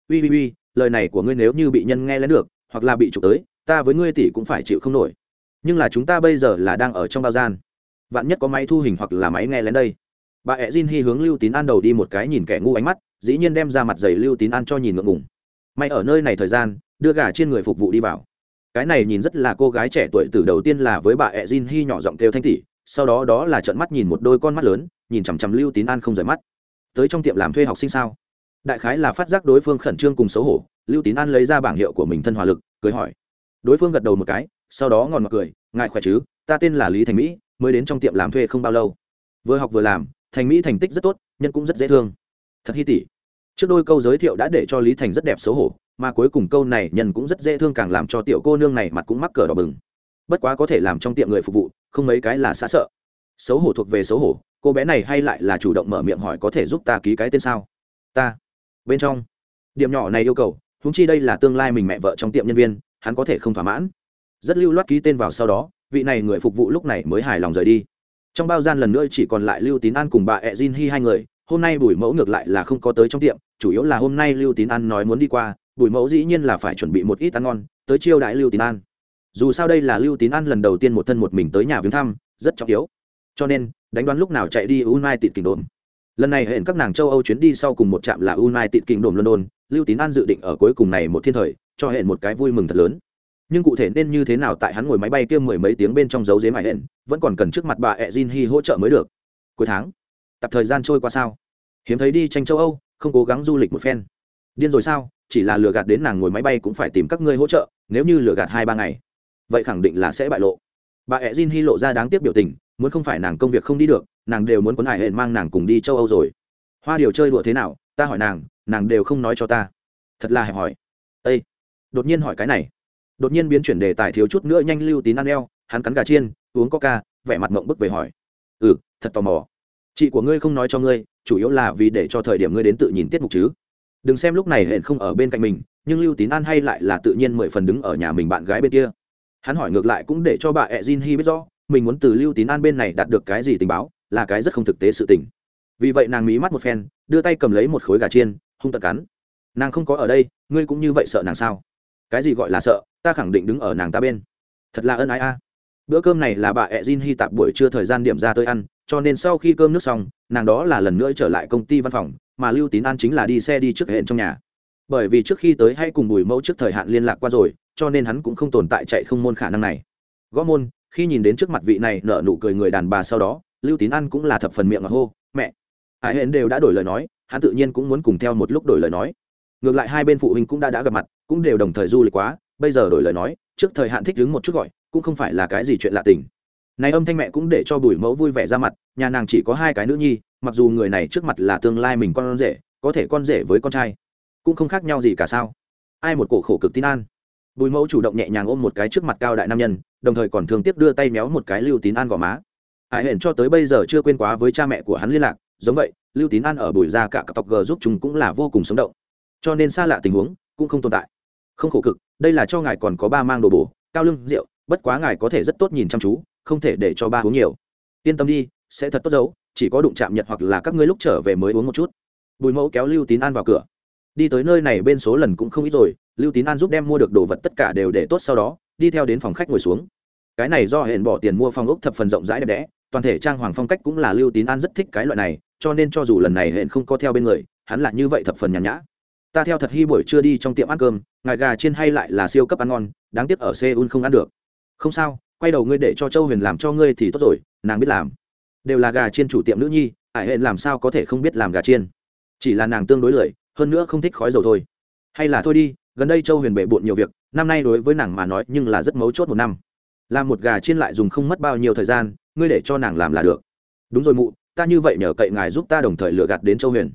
Ui ui ui lời này của ngươi nếu như bị nhân nghe lén được, hoặc là bị trục tới, ta với ngươi tỷ cũng phải chịu không nổi. Nhưng là chúng ta bây giờ là đang ở trong bao gian. Vạn nhất có máy thu hình hoặc là máy nghe lén đây. Bà ẹ jin hy hướng lưu tín an đầu đi một cái nhìn kẻ ngu ánh mắt, dĩ nhiên đem ra mặt giày lưu tín an cho nhìn ngượng ngùng. May ở nơi này thời gian, đưa gà trên người phục vụ đi vào. Cái này nhìn rất là cô gái trẻ tuổi từ đầu tiên là với bà ẹ jin hy nhỏ giọng kêu thanh tỷ sau đó đó là trợn mắt nhìn một đôi con mắt lớn, nhìn chằm chằm lưu tín an không rời mắt. Tới trong tiệm làm thuê học sinh sao? Đại khái là phát giác đối phương khẩn trương cùng xấu hổ, lưu tín an lấy ra bảng hiệu của mình thân hòa lực, cười hỏi. Đối phương gật đầu một cái, sau đó ngòn mặc cười ngại khỏe chứ? Ta tên là lý thành mỹ, mới đến trong tiệm làm thuê không bao lâu. Vừa học vừa làm, thành mỹ thành tích rất tốt, nhân cũng rất dễ thương. Thật hy tỷ trước đôi câu giới thiệu đã để cho lý thành rất đẹp xấu hổ, mà cuối cùng câu này nhân cũng rất dễ thương càng làm cho tiểu cô nương này mặt cũng mắc cờ đỏ bừng bất quá có thể làm trong tiệm người phục vụ, không mấy cái là xã sợ. Xấu hổ thuộc về xấu hổ, cô bé này hay lại là chủ động mở miệng hỏi có thể giúp ta ký cái tên sao? Ta. Bên trong. Điểm nhỏ này yêu cầu húng chi đây là tương lai mình mẹ vợ trong tiệm nhân viên, hắn có thể không thỏa mãn. Rất lưu loát ký tên vào sau đó, vị này người phục vụ lúc này mới hài lòng rời đi. Trong bao gian lần nữa chỉ còn lại lưu tín an cùng bà ẹ jin hi hai người, hôm nay bùi mẫu ngược lại là không có tới trong tiệm, chủ yếu là hôm nay lưu tín an nói muốn đi qua bùi mẫu dĩ nhiên là phải chuẩn bị một ít ăn ngon, tới chiêu đại lưu tín an dù sao đây là lưu tín an lần đầu tiên một thân một mình tới nhà viếng thăm, rất trọng yếu. Cho nên, đánh đoán lúc nào chạy đi united kingdom lần này hẹn các nàng châu âu chuyến đi sau cùng một trạm là united kingdom london, lưu tín an dự định ở cuối cùng này một thiên thời, cho hẹn một cái vui mừng thật lớn. Nhưng cụ thể nên như thế nào tại hắn ngồi máy bay kia mười mấy tiếng bên trong dấu dế mại hẹn, vẫn còn cần trước mặt bà ẹ jin hy hỗ trợ mới được. Cuối tháng tập thời gian trôi qua sao? Hiếm thấy đi tranh châu âu, không cố gắng du lịch một phen. Điên rồi sao? Chỉ là lừa gạt đến nàng ngồi máy bay cũng phải tìm các ngươi hỗ trợ, nếu như lừa gạt hai ba ngày vậy khẳng định là sẽ bại lộ. Bà ẹ jin hi lộ ra đáng tiếc biểu tình, muốn không phải nàng công việc không đi được, nàng đều muốn quấn hải hển mang nàng cùng đi châu âu rồi. Hoa điều chơi đùa thế nào, ta hỏi nàng nàng đều không nói cho ta. Thật là hẹp hỏi. Ây đột nhiên hỏi cái này. Đột nhiên biến chuyển đề tài thiếu chút nữa nhanh lưu tín ăn eo, hắn cắn gà chiên, uống coca, vẻ mặt mộng bức về hỏi. Ừ thật tò mò. Chị của ngươi không nói cho ngươi, chủ yếu là vì để cho thời điểm ngươi đến tự nhìn tiết mục chứ. Đừng xem lúc này hẹn không ở bên cạnh mình, nhưng lưu tín an hay lại là tự nhiên mười phần đứng ở nhà mình bạn gái bên kia hắn hỏi ngược lại cũng để cho bà ẹ jin hi biết rõ, mình muốn từ lưu tín an bên này đạt được cái gì tình báo, là cái rất không thực tế sự tình. Vì vậy nàng mí mắt một phen, đưa tay cầm lấy một khối gà chiên, hung tật cắn. Nàng không có ở đây, ngươi cũng như vậy sợ nàng sao? Cái gì gọi là sợ, ta khẳng định đứng ở nàng ta bên. Thật là ân ái a. À. Bữa cơm này là bà ẹ jin hi tạp buổi trưa thời gian điểm ra tới ăn, cho nên sau khi cơm nước xong, nàng đó là lần nữa trở lại công ty văn phòng, mà lưu tín an chính là đi xe đi trước hẹn trong nhà bởi vì trước khi tới hay cùng bùi mẫu trước thời hạn liên lạc qua rồi, cho nên hắn cũng không tồn tại chạy không môn khả năng này. Gõ môn, khi nhìn đến trước mặt vị này nở nụ cười người đàn bà sau đó, lưu tín ăn cũng là thập phần miệng ngọt hô, mẹ! Hải hẹn đều đã đổi lời nói, hắn tự nhiên cũng muốn cùng theo một lúc đổi lời nói. Ngược lại hai bên phụ huynh cũng đã đã gặp mặt, cũng đều đồng thời du lịch quá, bây giờ đổi lời nói, trước thời hạn thích đứng một chút gọi, cũng không phải là cái gì chuyện lạ tình. Này âm thanh mẹ cũng để cho bùi mẫu vui vẻ ra mặt, nhà nàng chỉ có hai cái nữ nhi, mặc dù người này trước mặt là tương lai mình con rể, có thể con rể với con trai cũng không khác nhau gì cả sao. Ai một cổ khổ cực tin an. Bùi mẫu chủ động nhẹ nhàng ôm một cái trước mặt cao đại nam nhân, đồng thời còn thường tiếp đưa tay méo một cái lưu tín an gò má. Hải hển cho tới bây giờ chưa quên quá với cha mẹ của hắn liên lạc, giống vậy, lưu tín an ở bùi ra cả cặp tộc g giúp chúng cũng là vô cùng sống động. Cho nên xa lạ tình huống cũng không tồn tại. Không khổ cực, đây là cho ngài còn có ba mang đồ bổ, cao lưng rượu, bất quá ngài có thể rất tốt nhìn chăm chú, không thể để cho ba uống nhiều. Yên tâm đi, sẽ thật tốt giấu chỉ có đụng chạm nhật hoặc là các ngươi lúc trở về mới uống một chút. Bùi mẫu kéo lưu tín an vào cửa đi tới nơi này bên số lần cũng không ít rồi, lưu tín an giúp đem mua được đồ vật tất cả đều để tốt sau đó, đi theo đến phòng khách ngồi xuống. Cái này do hẹn bỏ tiền mua phòng ốc thập phần rộng rãi đẹp đẽ, toàn thể trang hoàng phong cách cũng là lưu tín an rất thích cái loại này, cho nên cho dù lần này hẹn không có theo bên người, hắn là như vậy thập phần nhàn nhã. Ta theo thật hy buổi trưa đi trong tiệm ăn cơm, ngài gà chiên hay lại là siêu cấp ăn ngon, đáng tiếc ở seoul không ăn được. Không sao, quay đầu ngươi để cho châu huyền làm cho ngươi thì tốt rồi, nàng biết làm. Đều là gà chiên chủ tiệm nữ nhi ải hẹn làm sao có thể không biết làm gà chiên. Chỉ là nàng tương đối lười hơn nữa không thích khói dầu thôi. Hay là thôi đi, gần đây châu huyền bệ bộn nhiều việc, năm nay đối với nàng mà nói nhưng là rất mấu chốt một năm. Làm một gà chiên lại dùng không mất bao nhiêu thời gian, ngươi để cho nàng làm là được. Đúng rồi mụ, ta như vậy nhờ cậy ngài giúp ta đồng thời lựa gạt đến châu huyền.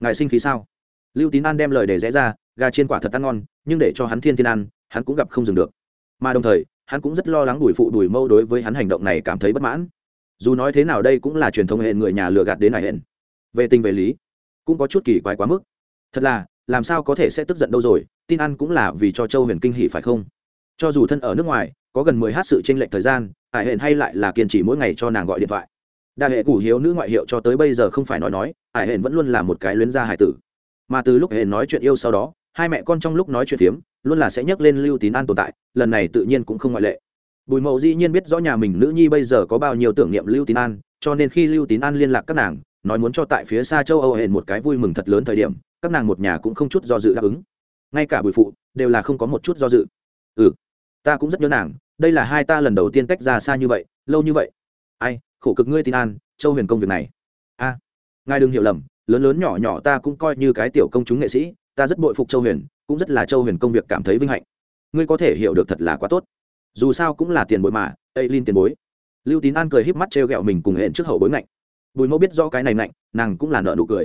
Ngài sinh khí sao? Lưu tín an đem lời để rẽ ra, gà chiên quả thật ăn ngon, nhưng để cho hắn thiên thiên ăn, hắn cũng gặp không dừng được. Mà đồng thời, hắn cũng rất lo lắng đùi phụ đùi mâu đối với hắn hành động này cảm thấy bất mãn. Dù nói thế nào đây cũng là truyền thống hệ người nhà lừa gạt đến hải hẹn. Về tình về lý, cũng có chút kỳ quái quá mức thật là, làm sao có thể sẽ tức giận đâu rồi, tin ăn cũng là vì cho châu huyền kinh hỉ phải không? Cho dù thân ở nước ngoài, có gần mười hát sự tranh lệch thời gian, hải hển hay lại là kiên trì mỗi ngày cho nàng gọi điện thoại. Đại hệ củ hiếu nữ ngoại hiệu cho tới bây giờ không phải nói nói, hải hển vẫn luôn là một cái luyến gia hải tử. Mà từ lúc hển nói chuyện yêu sau đó, hai mẹ con trong lúc nói chuyện phiếm, luôn là sẽ nhắc lên lưu tín an tồn tại, lần này tự nhiên cũng không ngoại lệ. Bùi mậu dĩ nhiên biết rõ nhà mình nữ nhi bây giờ có bao nhiêu tưởng niệm lưu tín an, cho nên khi lưu tín an liên lạc các nàng, nói muốn cho tại phía xa châu âu hển một cái vui mừng thật lớn thời điểm các nàng một nhà cũng không chút do dự đáp ứng. Ngay cả bùi phụ, đều là không có một chút do dự. Ừ ta cũng rất nhớ nàng, đây là hai ta lần đầu tiên tách ra xa như vậy, lâu như vậy. Ai, khổ cực ngươi tin an, châu huyền công việc này. A, ngài đừng hiểu lầm, lớn lớn nhỏ nhỏ ta cũng coi như cái tiểu công chúng nghệ sĩ, ta rất bội phục châu huyền, cũng rất là châu huyền công việc cảm thấy vinh hạnh. Ngươi có thể hiểu được thật là quá tốt. Dù sao cũng là tiền bối mà ây linh tiền bối. Lưu tín an cười híp mắt t r e o g ẹ o mình cùng hẹn trước hậu bối ngạnh. Bùi mẫu biết rõ cái này ngạnh, nàng cũng là nợ nụ cười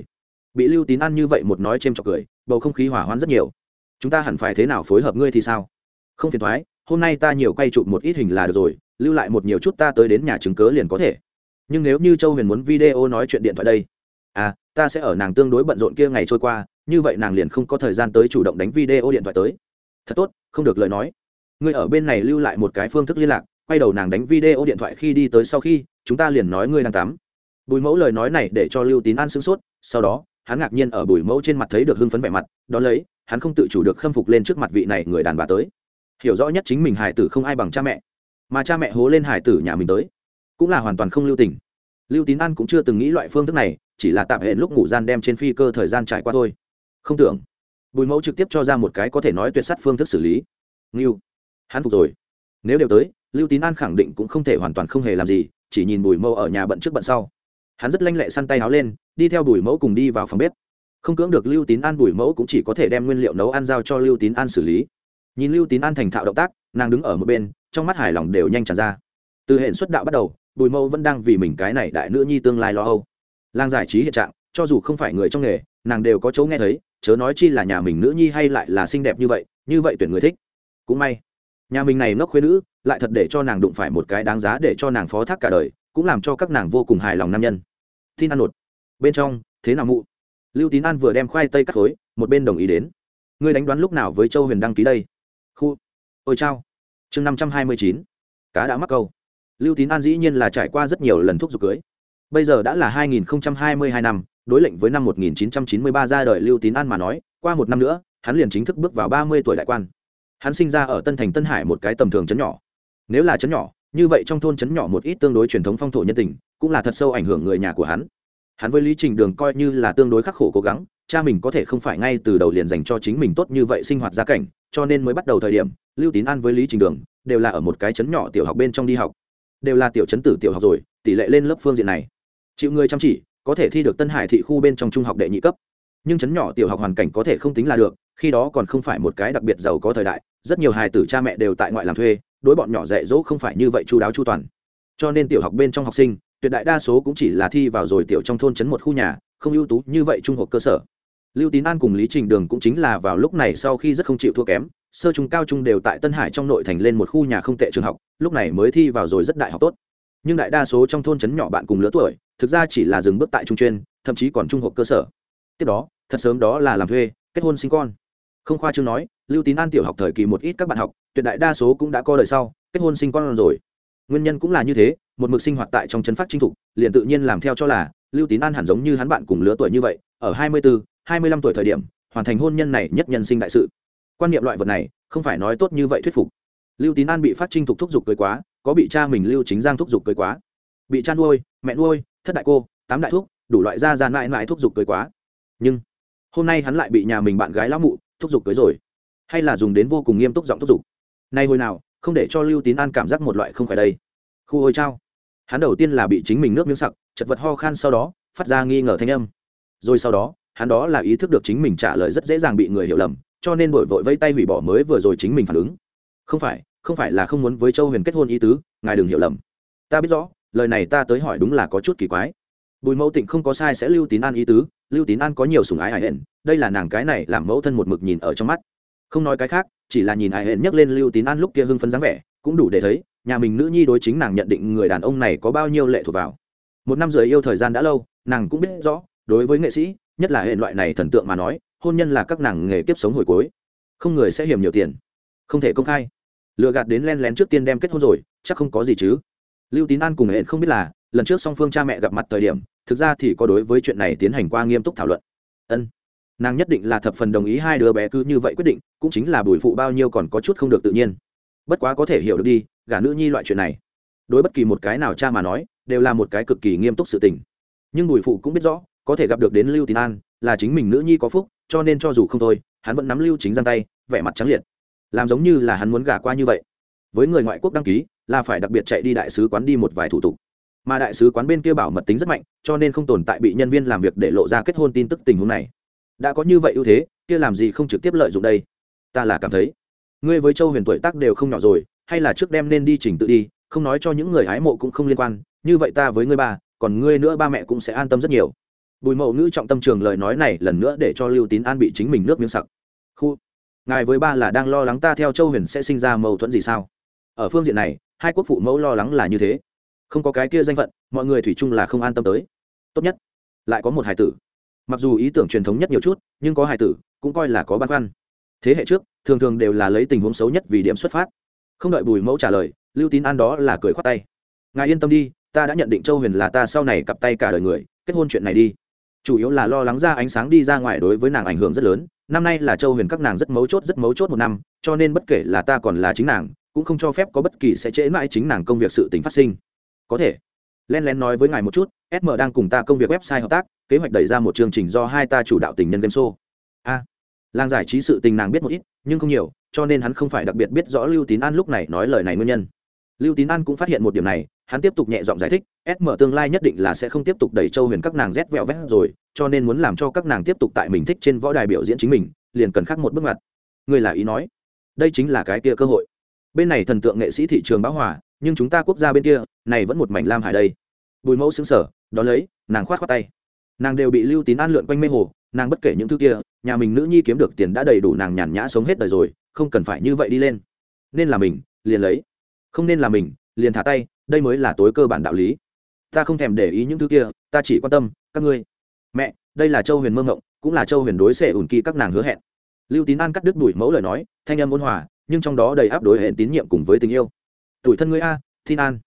bị lưu tín ăn như vậy một nói c h ê m trọc cười, bầu không khí hỏa hoạn rất nhiều. Chúng ta hẳn phải thế nào phối hợp ngươi thì sao? Không phiền thoái hôm nay ta nhiều quay chụp một ít hình là được rồi, lưu lại một nhiều chút ta tới đến nhà chứng cớ liền có thể. Nhưng nếu như châu huyền muốn video nói chuyện điện thoại đây à ta sẽ ở nàng tương đối bận rộn kia ngày trôi qua, như vậy nàng liền không có thời gian tới chủ động đánh video điện thoại tới. Thật tốt, không được lời nói. Ngươi ở bên này lưu lại một cái phương thức liên lạc, quay đầu nàng đánh video điện thoại khi đi tới sau khi, chúng ta liền nói ngươi đang tắm. Bùi mẫu lời nói này để cho lưu tín an sửng sốt, sau đó hắn ngạc nhiên ở bùi mẫu trên mặt thấy được hưng phấn vẻ mặt đón lấy, hắn không tự chủ được khâm phục lên trước mặt vị này người đàn bà tới. Hiểu rõ nhất chính mình hải tử không ai bằng cha mẹ, mà cha mẹ hố lên hải tử nhà mình tới, cũng là hoàn toàn không lưu tình. Lưu tín an cũng chưa từng nghĩ loại phương thức này, chỉ là tạm hệ lúc ngủ gian đem trên phi cơ thời gian trải qua thôi. Không tưởng, bùi mẫu trực tiếp cho ra một cái có thể nói tuyệt sắt phương thức xử lý. Nghiêu hắn phục rồi. Nếu đều tới, lưu tín an khẳng định cũng không thể hoàn toàn không hề làm gì, chỉ nhìn bùi mẫu ở nhà bận trước bận sau hắn rất lanh lẹ săn tay áo lên, đi theo bùi mẫu cùng đi vào phòng bếp. Không cưỡng được lưu tín an, bùi mẫu cũng chỉ có thể đem nguyên liệu nấu ăn giao cho lưu tín an xử lý. Nhìn lưu tín an thành thạo động tác, nàng đứng ở một bên, trong mắt hài lòng đều nhanh tràn ra. Từ hệ xuất đạo bắt đầu, bùi mẫu vẫn đang vì mình cái này đại nữ nhi tương lai lo âu. Lang giải trí hiện trạng, cho dù không phải người trong nghề, nàng đều có chỗ nghe thấy, chớ nói chi là nhà mình nữ nhi hay lại là xinh đẹp như vậy như vậy tuyển người thích. Cũng may, nhà mình này ngốc khuyên nữ, lại thật để cho nàng đụng phải một cái đáng giá để cho nàng phó thác cả đời, cũng làm cho các nàng vô cùng hài lòng nam nhân tin ăn nột. Bên trong thế nào mụ? Lưu tín an vừa đem khoai tây cắt khối một bên đồng ý đến. Ngươi đánh đoán lúc nào với châu huyền đăng ký đây? Khu. Ôi chao. Chương năm trăm hai mươi chín. Cá đã mắc câu. Lưu tín an dĩ nhiên là trải qua rất nhiều lần thúc giục cưới. Bây giờ đã là hai nghìn hai mươi hai năm đối lệnh với năm 1993 ra đời Lưu Tín An mà nói, qua một năm nữa, hắn liền chính thức bước vào 30 tuổi đại quan. Hắn sinh ra ở Tân Thành Tân Hải một cái tầm thường chấn nhỏ. Nếu là chấn nhỏ, như vậy trong thôn trấn nhỏ một ít tương đối truyền thống phong thổ nhân tình, cũng là thật sâu ảnh hưởng người nhà của hắn. Hắn với Lý Trình Đường coi như là tương đối khắc khổ cố gắng, cha mình có thể không phải ngay từ đầu liền dành cho chính mình tốt như vậy sinh hoạt gia cảnh, cho nên mới bắt đầu thời điểm, Lưu Tín An với Lý Trình Đường đều là ở một cái trấn nhỏ tiểu học bên trong đi học. Đều là tiểu trấn tử tiểu học rồi, tỷ lệ lên lớp phương diện này. Chịu người chăm chỉ, có thể thi được tân hải thị khu bên trong trung học đệ nhị cấp nhưng chấn nhỏ tiểu học hoàn cảnh có thể không tính là được khi đó còn không phải một cái đặc biệt giàu có thời đại rất nhiều hài tử cha mẹ đều tại ngoại làm thuê đối bọn nhỏ dạy dỗ không phải như vậy chú đáo chu toàn. Cho nên tiểu học bên trong học sinh, tuyệt đại đa số cũng chỉ là thi vào rồi tiểu trong thôn chấn một khu nhà, không ưu tú như vậy trung học cơ sở. Lưu tín an cùng lý trình đường cũng chính là vào lúc này sau khi rất không chịu thua kém, sơ trung cao trung đều tại tân hải trong nội thành lên một khu nhà không tệ trường học, lúc này mới thi vào rồi rất đại học tốt. Nhưng đại đa số trong thôn trấn nhỏ bạn cùng lứa tuổi, thực ra chỉ là dừng bước tại trung chuyên, thậm chí còn trung học cơ sở. Tiếp đó, thật sớm đó là làm thuê, kết hôn sinh con. Không khoa chương nói, lưu tín an tiểu học thời kỳ một ít các bạn học tuyệt đại đa số cũng đã có đời sau, kết hôn sinh con rồi. Nguyên nhân cũng là như thế, một mực sinh hoạt tại trong chấn phát chinh thục, liền tự nhiên làm theo cho là lưu tín an hẳn giống như hắn bạn cùng lứa tuổi như vậy, ở hai mươi bốn hai mươi lăm tuổi thời điểm, hoàn thành hôn nhân này nhất nhân sinh đại sự. Quan niệm loại vật này, không phải nói tốt như vậy thuyết phục. Lưu tín an bị phát trinh thục thúc giục cưới quá, có bị cha mình lưu chính giang thúc giục cưới quá, bị cha nuôi, mẹ nuôi, thất đại cô, tám đại thúc, đủ loại gia gian mãi mãi thúc giục cưới quá. Nhưng, hôm nay hắn lại bị nhà mình bạn gái lão mụ thúc giục cưới rồi. Hay là dùng đến vô cùng nghiêm túc giọng thúc giục nay hồi nào, không để cho lưu tín an cảm giác một loại không phải đây. Khu ôi trao. Hắn đầu tiên là bị chính mình nước miếng sặc, chật vật ho khan sau đó, phát ra nghi ngờ thanh âm. Rồi sau đó, hắn đó là ý thức được chính mình trả lời rất dễ dàng bị người hiểu lầm, cho nên bội vội vây tay hủy bỏ mới vừa rồi chính mình phản ứng. Không phải không phải là không muốn với châu huyền kết hôn ý tứ, ngài đừng hiểu lầm. Ta biết rõ, lời này ta tới hỏi đúng là có chút kỳ quái. Bùi mẫu tịnh không có sai sẽ lưu tín an ý tứ, lưu tín an có nhiều sùng ái hải hển đây là nàng cái này làm mẫu thân một mực nhìn ở trong mắt không nói cái khác, chỉ là nhìn ai hển nhắc lên lưu tín an lúc kia hưng phấn dáng vẻ, cũng đủ để thấy, nhà mình nữ nhi đối chính nàng nhận định người đàn ông này có bao nhiêu lệ thuộc vào. Một năm rưỡi yêu thời gian đã lâu, nàng cũng biết rõ, đối với nghệ sĩ, nhất là hệ loại này thần tượng mà nói, hôn nhân là các nàng nghề kiếp sống hồi cuối. Không người sẽ hiểm nhiều tiền. Không thể công khai. Lừa gạt đến len lén trước tiên đem kết hôn rồi, chắc không có gì chứ. Lưu tín an cùng hệ không biết là, lần trước song phương cha mẹ gặp mặt thời điểm, thực ra thì có đối với chuyện này tiến hành qua nghiêm túc thảo luận. Ân nàng nhất định là thập phần đồng ý hai đứa bé cứ như vậy quyết định, cũng chính là bùi phụ bao nhiêu còn có chút không được tự nhiên. Bất quá có thể hiểu được đi, gả nữ nhi loại chuyện này, đối bất kỳ một cái nào cha mà nói, đều là một cái cực kỳ nghiêm túc sự tình. Nhưng bùi phụ cũng biết rõ, có thể gặp được đến lưu tín an, là chính mình nữ nhi có phúc, cho nên cho dù không thôi, hắn vẫn nắm lưu chính giang tay, vẻ mặt trắng liệt. Làm giống như là hắn muốn gả qua như vậy. Với người ngoại quốc đăng ký, là phải đặc biệt chạy đi đại sứ quán đi một vài thủ tục. Mà đại sứ quán bên kia bảo mật tính rất mạnh, cho nên không tồn tại bị nhân viên làm việc để lộ ra kết hôn tin tức tình huống này đã có như vậy ưu thế, kia làm gì không trực tiếp lợi dụng đây? Ta là cảm thấy, ngươi với châu huyền tuổi tác đều không nhỏ rồi, hay là trước đem nên đi chỉnh tự đi, không nói cho những người hái mộ cũng không liên quan, như vậy ta với ngươi ba, còn ngươi nữa ba mẹ cũng sẽ an tâm rất nhiều. Bùi mậu nữ trọng tâm trường lời nói này lần nữa để cho lưu tín an bị chính mình nước miếng sặc. Khu, ngài với ba là đang lo lắng ta theo châu huyền sẽ sinh ra mâu thuẫn gì sao? Ở phương diện này, hai quốc phụ mẫu lo lắng là như thế. Không có cái kia danh phận, mọi người thủy chung là không an tâm tới. Tốt nhất, lại có một hải tử mặc dù ý tưởng truyền thống nhất nhiều chút, nhưng có hài tử, cũng coi là có băn khoăn. Thế hệ trước, thường thường đều là lấy tình huống xấu nhất vì điểm xuất phát. Không đợi bùi mẫu trả lời, lưu tín an đó là cười khoát tay. Ngài yên tâm đi, ta đã nhận định châu huyền là ta sau này cặp tay cả đời người, kết hôn chuyện này đi. Chủ yếu là lo lắng ra ánh sáng đi ra ngoài đối với nàng ảnh hưởng rất lớn, năm nay là châu huyền các nàng rất mấu chốt, rất mấu chốt một năm, cho nên bất kể là ta còn là chính nàng, cũng không cho phép có bất kỳ sẽ trễ mãi chính nàng công việc sự tình phát sinh. Có thể. Len len nói với ngài một chút sm đang cùng ta công việc website hợp tác kế hoạch đẩy ra một chương trình do hai ta chủ đạo tình nhân game show. A à, làng giải trí sự tình nàng biết một ít nhưng không nhiều cho nên hắn không phải đặc biệt biết rõ lưu tín an lúc này nói lời này nguyên nhân. Lưu tín an cũng phát hiện một điểm này hắn tiếp tục nhẹ giọng giải thích sm tương lai nhất định là sẽ không tiếp tục đẩy châu huyền các nàng rét vẹo vét rồi cho nên muốn làm cho các nàng tiếp tục tại mình thích trên võ đài biểu diễn chính mình liền cần khắc một bước ngoặt. người là ý nói đây chính là cái kia cơ hội. Bên này thần tượng nghệ sĩ thị trường bão hòa nhưng chúng ta quốc gia bên kia này vẫn một mảnh lam hải đây. Bùi mẫu xứng sở đón lấy nàng khoát khoát tay nàng đều bị lưu tín an lượn quanh mê hồ, nàng bất kể những thứ kia, nhà mình nữ nhi kiếm được tiền đã đầy đủ nàng nhàn nhã sống hết đời rồi, không cần phải như vậy đi lên. Nên là mình, liền lấy. Không nên là mình, liền thả tay, đây mới là tối cơ bản đạo lý. Ta không thèm để ý những thứ kia, ta chỉ quan tâm, các ngươi. Mẹ, đây là châu huyền mơ ngộng, cũng là châu huyền đối xệ ủn kỳ các nàng hứa hẹn. Lưu tín an cắt đứt đuổi mẫu lời nói, thanh âm ôn hòa, nhưng trong đó đầy áp đối hẹn tín nhiệm cùng với tình yêu. Tuổi thân ngươi a, tin an.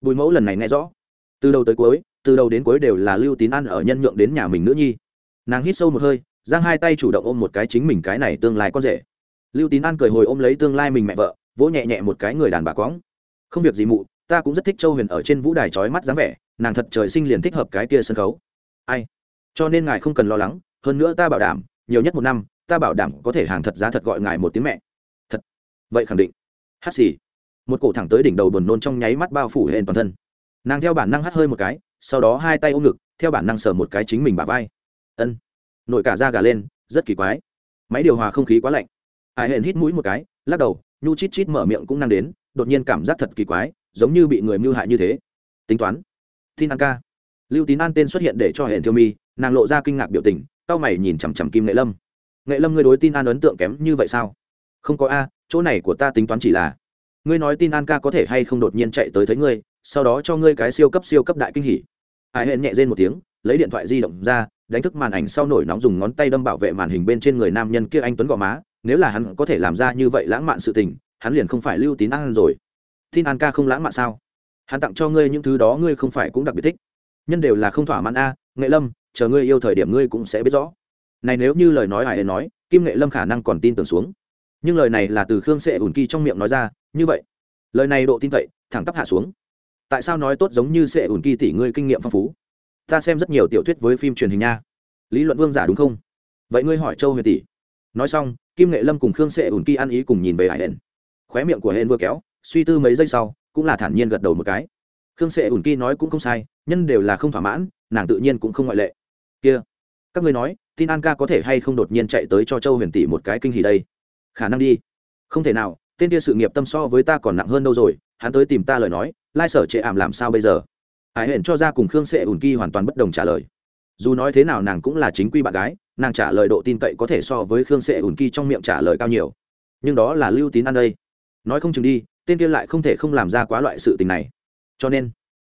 Bùi mẫu lần này nghe rõ từ đầu tới cuối, từ đầu đến cuối đều là lưu tín an ở nhân nhượng đến nhà mình nữ nhi. Nàng hít sâu một hơi, giang hai tay chủ động ôm một cái chính mình cái này tương lai con rể. Lưu tín an cười hồi ôm lấy tương lai mình mẹ vợ, vỗ nhẹ nhẹ một cái người đàn bà cóng. Không việc gì mụ, ta cũng rất thích châu huyền ở trên vũ đài trói mắt dáng vẻ, nàng thật trời sinh liền thích hợp cái kia sân khấu. Ai? Cho nên ngài không cần lo lắng, hơn nữa ta bảo đảm, nhiều nhất một năm, ta bảo đảm có thể hàng thật giá thật gọi ngài một tiếng mẹ. Thật. Vậy khẳng định. Hát xì. Một cổ thẳng tới đỉnh đầu buồn nôn trong nháy mắt bao phủ hên toàn thân nàng theo bản năng hắt hơi một cái, sau đó hai tay ôm ngực, theo bản năng sờ một cái chính mình bả vai. Ân. Nội cả da gà lên, rất kỳ quái. Máy điều hòa không khí quá lạnh. Ai hển hít mũi một cái, lắc đầu, nhu chít chít mở miệng cũng năng đến, đột nhiên cảm giác thật kỳ quái, giống như bị người mưu hại như thế. Tính toán. Tin an ca. Lưu tín an tên xuất hiện để cho hển thiêu mi, nàng lộ ra kinh ngạc biểu tình tao mày nhìn chằm chằm kim nghệ lâm. Nghệ lâm, ngươi đối tin an ấn tượng kém như vậy sao? Không có a, chỗ này của ta tính toán chỉ là ngươi nói tin an ca có thể hay không đột nhiên chạy tới thấy ngươi, sau đó cho ngươi cái siêu cấp siêu cấp đại kinh hỉ. Ai hẹn nhẹ rên một tiếng, lấy điện thoại di động ra, đánh thức màn ảnh sau nổi nóng dùng ngón tay đâm bảo vệ màn hình bên trên người nam nhân kia anh tuấn gò má. Nếu là hắn có thể làm ra như vậy lãng mạn sự tình, hắn liền không phải lưu tín an rồi. Tin an ca không lãng mạn sao? Hắn tặng cho ngươi những thứ đó ngươi không phải cũng đặc biệt thích. Nhân đều là không thỏa mãn a, nghệ lâm, chờ ngươi yêu thời điểm ngươi cũng sẽ biết rõ. Này nếu như lời nói hải nói, kim nghệ lâm khả năng còn tin tưởng xuống nhưng lời này là từ khương sệ ủn kỳ trong miệng nói ra, như vậy, lời này độ tin cậy, thẳng tắp hạ xuống. Tại sao nói tốt giống như sệ ủn kỳ tỷ ngươi kinh nghiệm phong phú? Ta xem rất nhiều tiểu thuyết với phim truyền hình nha. Lý luận vương giả đúng không? Vậy ngươi hỏi châu huyền tỷ. Nói xong, kim nghệ lâm cùng khương sệ ủn kỳ ăn ý cùng nhìn về hải hển khóe miệng của hển vừa kéo, suy tư mấy giây sau, cũng là thản nhiên gật đầu một cái. Khương sệ ủn kỳ nói cũng không sai, nhân đều là không thỏa mãn, nàng tự nhiên cũng không ngoại lệ. Kia, các ngươi nói, tin an ca có thể hay không đột nhiên chạy tới cho châu huyền tỷ một cái kinh hỉ đây? Khả năng đi. Không thể nào, tên kia sự nghiệp tâm so với ta còn nặng hơn đâu rồi, hắn tới tìm ta lời nói, lai sở trệ ảm làm sao bây giờ? Hải hển cho ra cùng khương sệ ùn kỳ hoàn toàn bất đồng trả lời. Dù nói thế nào nàng cũng là chính quy bạn gái, nàng trả lời độ tin cậy có thể so với khương sệ ùn kỳ trong miệng trả lời cao nhiều. Nhưng đó là lưu tín ăn đây. Nói không chừng đi, tên kia lại không thể không làm ra quá loại sự tình này. Cho nên,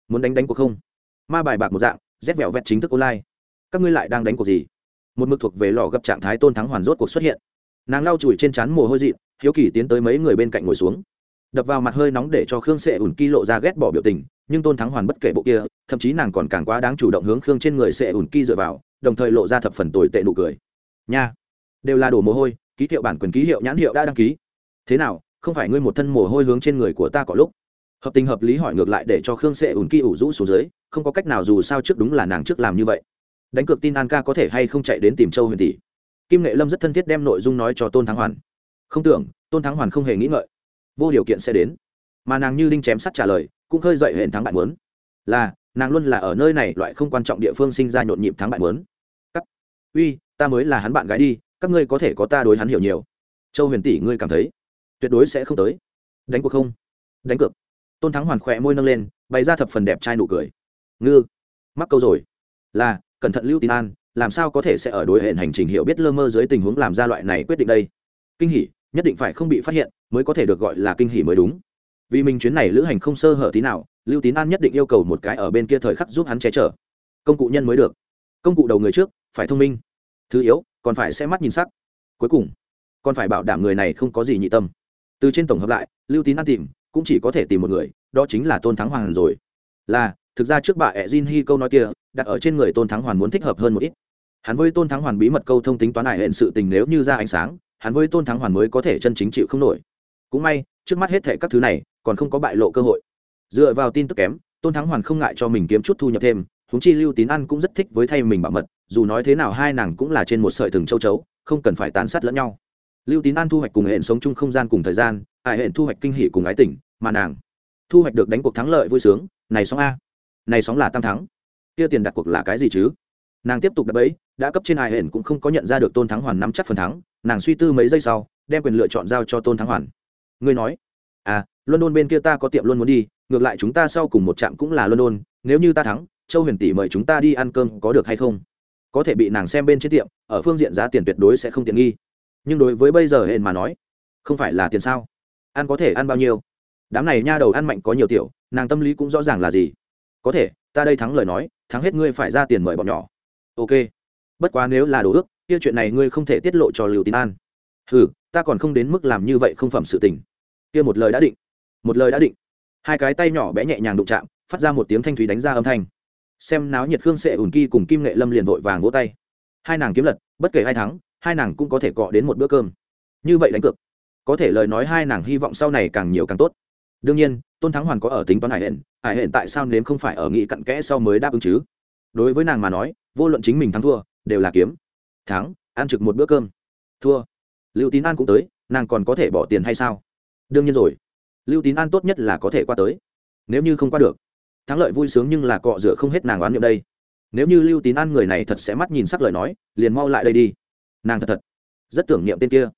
muốn đánh đánh cuộc không? Ma bài bạc một dạng, rét vẹo vẹt chính thức online. Các ngươi lại đang đánh cuộc gì? Một mực thuộc về lò gặp trạng thái tôn thắng hoàn rốt cuộc xuất hiện nàng lau chùi trên trán mồ hôi dị hiếu kỳ tiến tới mấy người bên cạnh ngồi xuống. Đập vào mặt hơi nóng để cho khương sệ ủn ki lộ ra ghét bỏ biểu tình, nhưng tôn thắng hoàn bất kể bộ kia, thậm chí nàng còn càng quá đáng chủ động hướng khương trên người sệ ủn ki dựa vào, đồng thời lộ ra thập phần tồi tệ nụ cười. Nha, đều là đổ mồ hôi, ký hiệu bản quyền ký hiệu nhãn hiệu đã đăng ký. Thế nào, không phải ngươi một thân mồ hôi hướng trên người của ta có lúc? Hợp tình hợp lý hỏi ngược lại để cho khương sệ ủn ki ủ rũ xuống dưới, không có cách nào dù sao trước đúng là nàng trước làm như vậy. Đánh cược tin an ca có thể hay không chạy đến tìm châu huyền tỷ? Kim nghệ lâm rất thân thiết đem nội dung nói cho tôn thắng hoàn. Không tưởng, tôn thắng hoàn không hề nghĩ ngợi. Vô điều kiện sẽ đến. Mà nàng như đinh chém sắt trả lời, cũng khơi dậy hẹn thắng bại muốn. là, nàng luôn là ở nơi này loại không quan trọng địa phương sinh ra nhộn nhịp thắng bại muốn. các uy, ta mới là hắn bạn gái đi, các ngươi có thể có ta đối hắn hiểu nhiều. Châu huyền tỷ, ngươi cảm thấy tuyệt đối sẽ không tới. Đánh cuộc không? Đánh cược. Tôn thắng hoàn khỏe môi nâng lên, bày ra thập phần đẹp trai nụ cười. Ngư, mắc câu rồi. Là, cẩn thận lưu tín an làm sao có thể sẽ ở đối hệ hành trình hiểu biết lơ mơ dưới tình huống làm ra loại này quyết định đây? Kinh hỉ, nhất định phải không bị phát hiện, mới có thể được gọi là kinh hỉ mới đúng. Vì mình chuyến này lữ hành không sơ hở tí nào, lưu tín an nhất định yêu cầu một cái ở bên kia thời khắc giúp hắn che chở. Công cụ nhân mới được. Công cụ đầu người trước, phải thông minh. Thứ yếu, còn phải xem mắt nhìn sắc. Cuối cùng, còn phải bảo đảm người này không có gì nhị tâm. Từ trên tổng hợp lại, lưu tín an tìm, cũng chỉ có thể tìm một người, đó chính là tôn thắng hoàng rồi. Là, thực ra trước bà ẹ jin hi câu nói kia, đặt ở trên người tôn thắng hoàn muốn thích hợp hơn một ít hắn với tôn thắng hoàn bí mật câu thông tính toán ải hẹn sự tình nếu như ra ánh sáng, hắn với tôn thắng hoàn mới có thể chân chính chịu không nổi. Cũng may, trước mắt hết thệ các thứ này, còn không có bại lộ cơ hội. Dựa vào tin tức kém, tôn thắng hoàn không ngại cho mình kiếm chút thu nhập thêm húng chi lưu tín ăn cũng rất thích với thay mình bảo mật, dù nói thế nào hai nàng cũng là trên một sợi thừng châu chấu, không cần phải tán sát lẫn nhau. Lưu tín an thu hoạch cùng hệ sống chung không gian cùng thời gian, ải hệ thu hoạch kinh hỷ cùng ái tỉnh mà nàng thu hoạch được đánh cuộc thắng lợi vui sướng, này sóng a, này sóng là tam thắng. Kia tiền đặt cuộc là cái gì chứ? Nàng tiếp tục đập ấy đã cấp trên hài hển cũng không có nhận ra được tôn thắng hoàn nắm chắc phần thắng, nàng suy tư mấy giây sau, đem quyền lựa chọn giao cho tôn thắng hoàn. Ngươi nói à london bên kia ta có tiệm luôn muốn đi, ngược lại chúng ta sau cùng một trạm cũng là london, nếu như ta thắng, châu huyền tỷ mời chúng ta đi ăn cơm có được hay không? Có thể bị nàng xem bên trên tiệm, ở phương diện giá tiền tuyệt đối sẽ không tiện nghi. Nhưng đối với bây giờ hển mà nói, không phải là tiền sao? Ăn có thể ăn bao nhiêu? Đám này nha đầu ăn mạnh có nhiều tiểu, nàng tâm lý cũng rõ ràng là gì. Có thể, ta đây thắng lời nói, thắng hết ngươi phải ra tiền mời bọn nhỏ ok. Bất quá nếu là đồ ước, kia chuyện này ngươi không thể tiết lộ cho lưu tín an. Ừ ta còn không đến mức làm như vậy không phẩm sự tình. Kia một lời đã định. Một lời đã định. Hai cái tay nhỏ bé nhẹ nhàng đụng chạm, phát ra một tiếng thanh thúy đánh ra âm thanh. Xem náo nhiệt khương sệ ủn ki cùng kim nghệ lâm liền vội vàng vỗ tay. Hai nàng kiếm lật, bất kể hai thắng, hai nàng cũng có thể cọ đến một bữa cơm. Như vậy đánh cược. Có thể lời nói hai nàng hy vọng sau này càng nhiều càng tốt. Đương nhiên, tôn thắng hoàn có ở tính toán hải hển hải hển tại sao nếm không phải ở nghị cặn kẽ sau mới đáp ứng chứ? Đối với nàng mà nói vô luận chính mình thắng thua, đều là kiếm. Thắng, ăn trực một bữa cơm. Thua. Lưu tín an cũng tới, nàng còn có thể bỏ tiền hay sao? Đương nhiên rồi. Lưu tín an tốt nhất là có thể qua tới. Nếu như không qua được, thắng lợi vui sướng nhưng là cọ rửa không hết nàng oán niệm đây. Nếu như lưu tín an người này thật sẽ mắt nhìn sắc lời nói, liền mau lại đây đi. Nàng thật thật, rất tưởng niệm tên kia.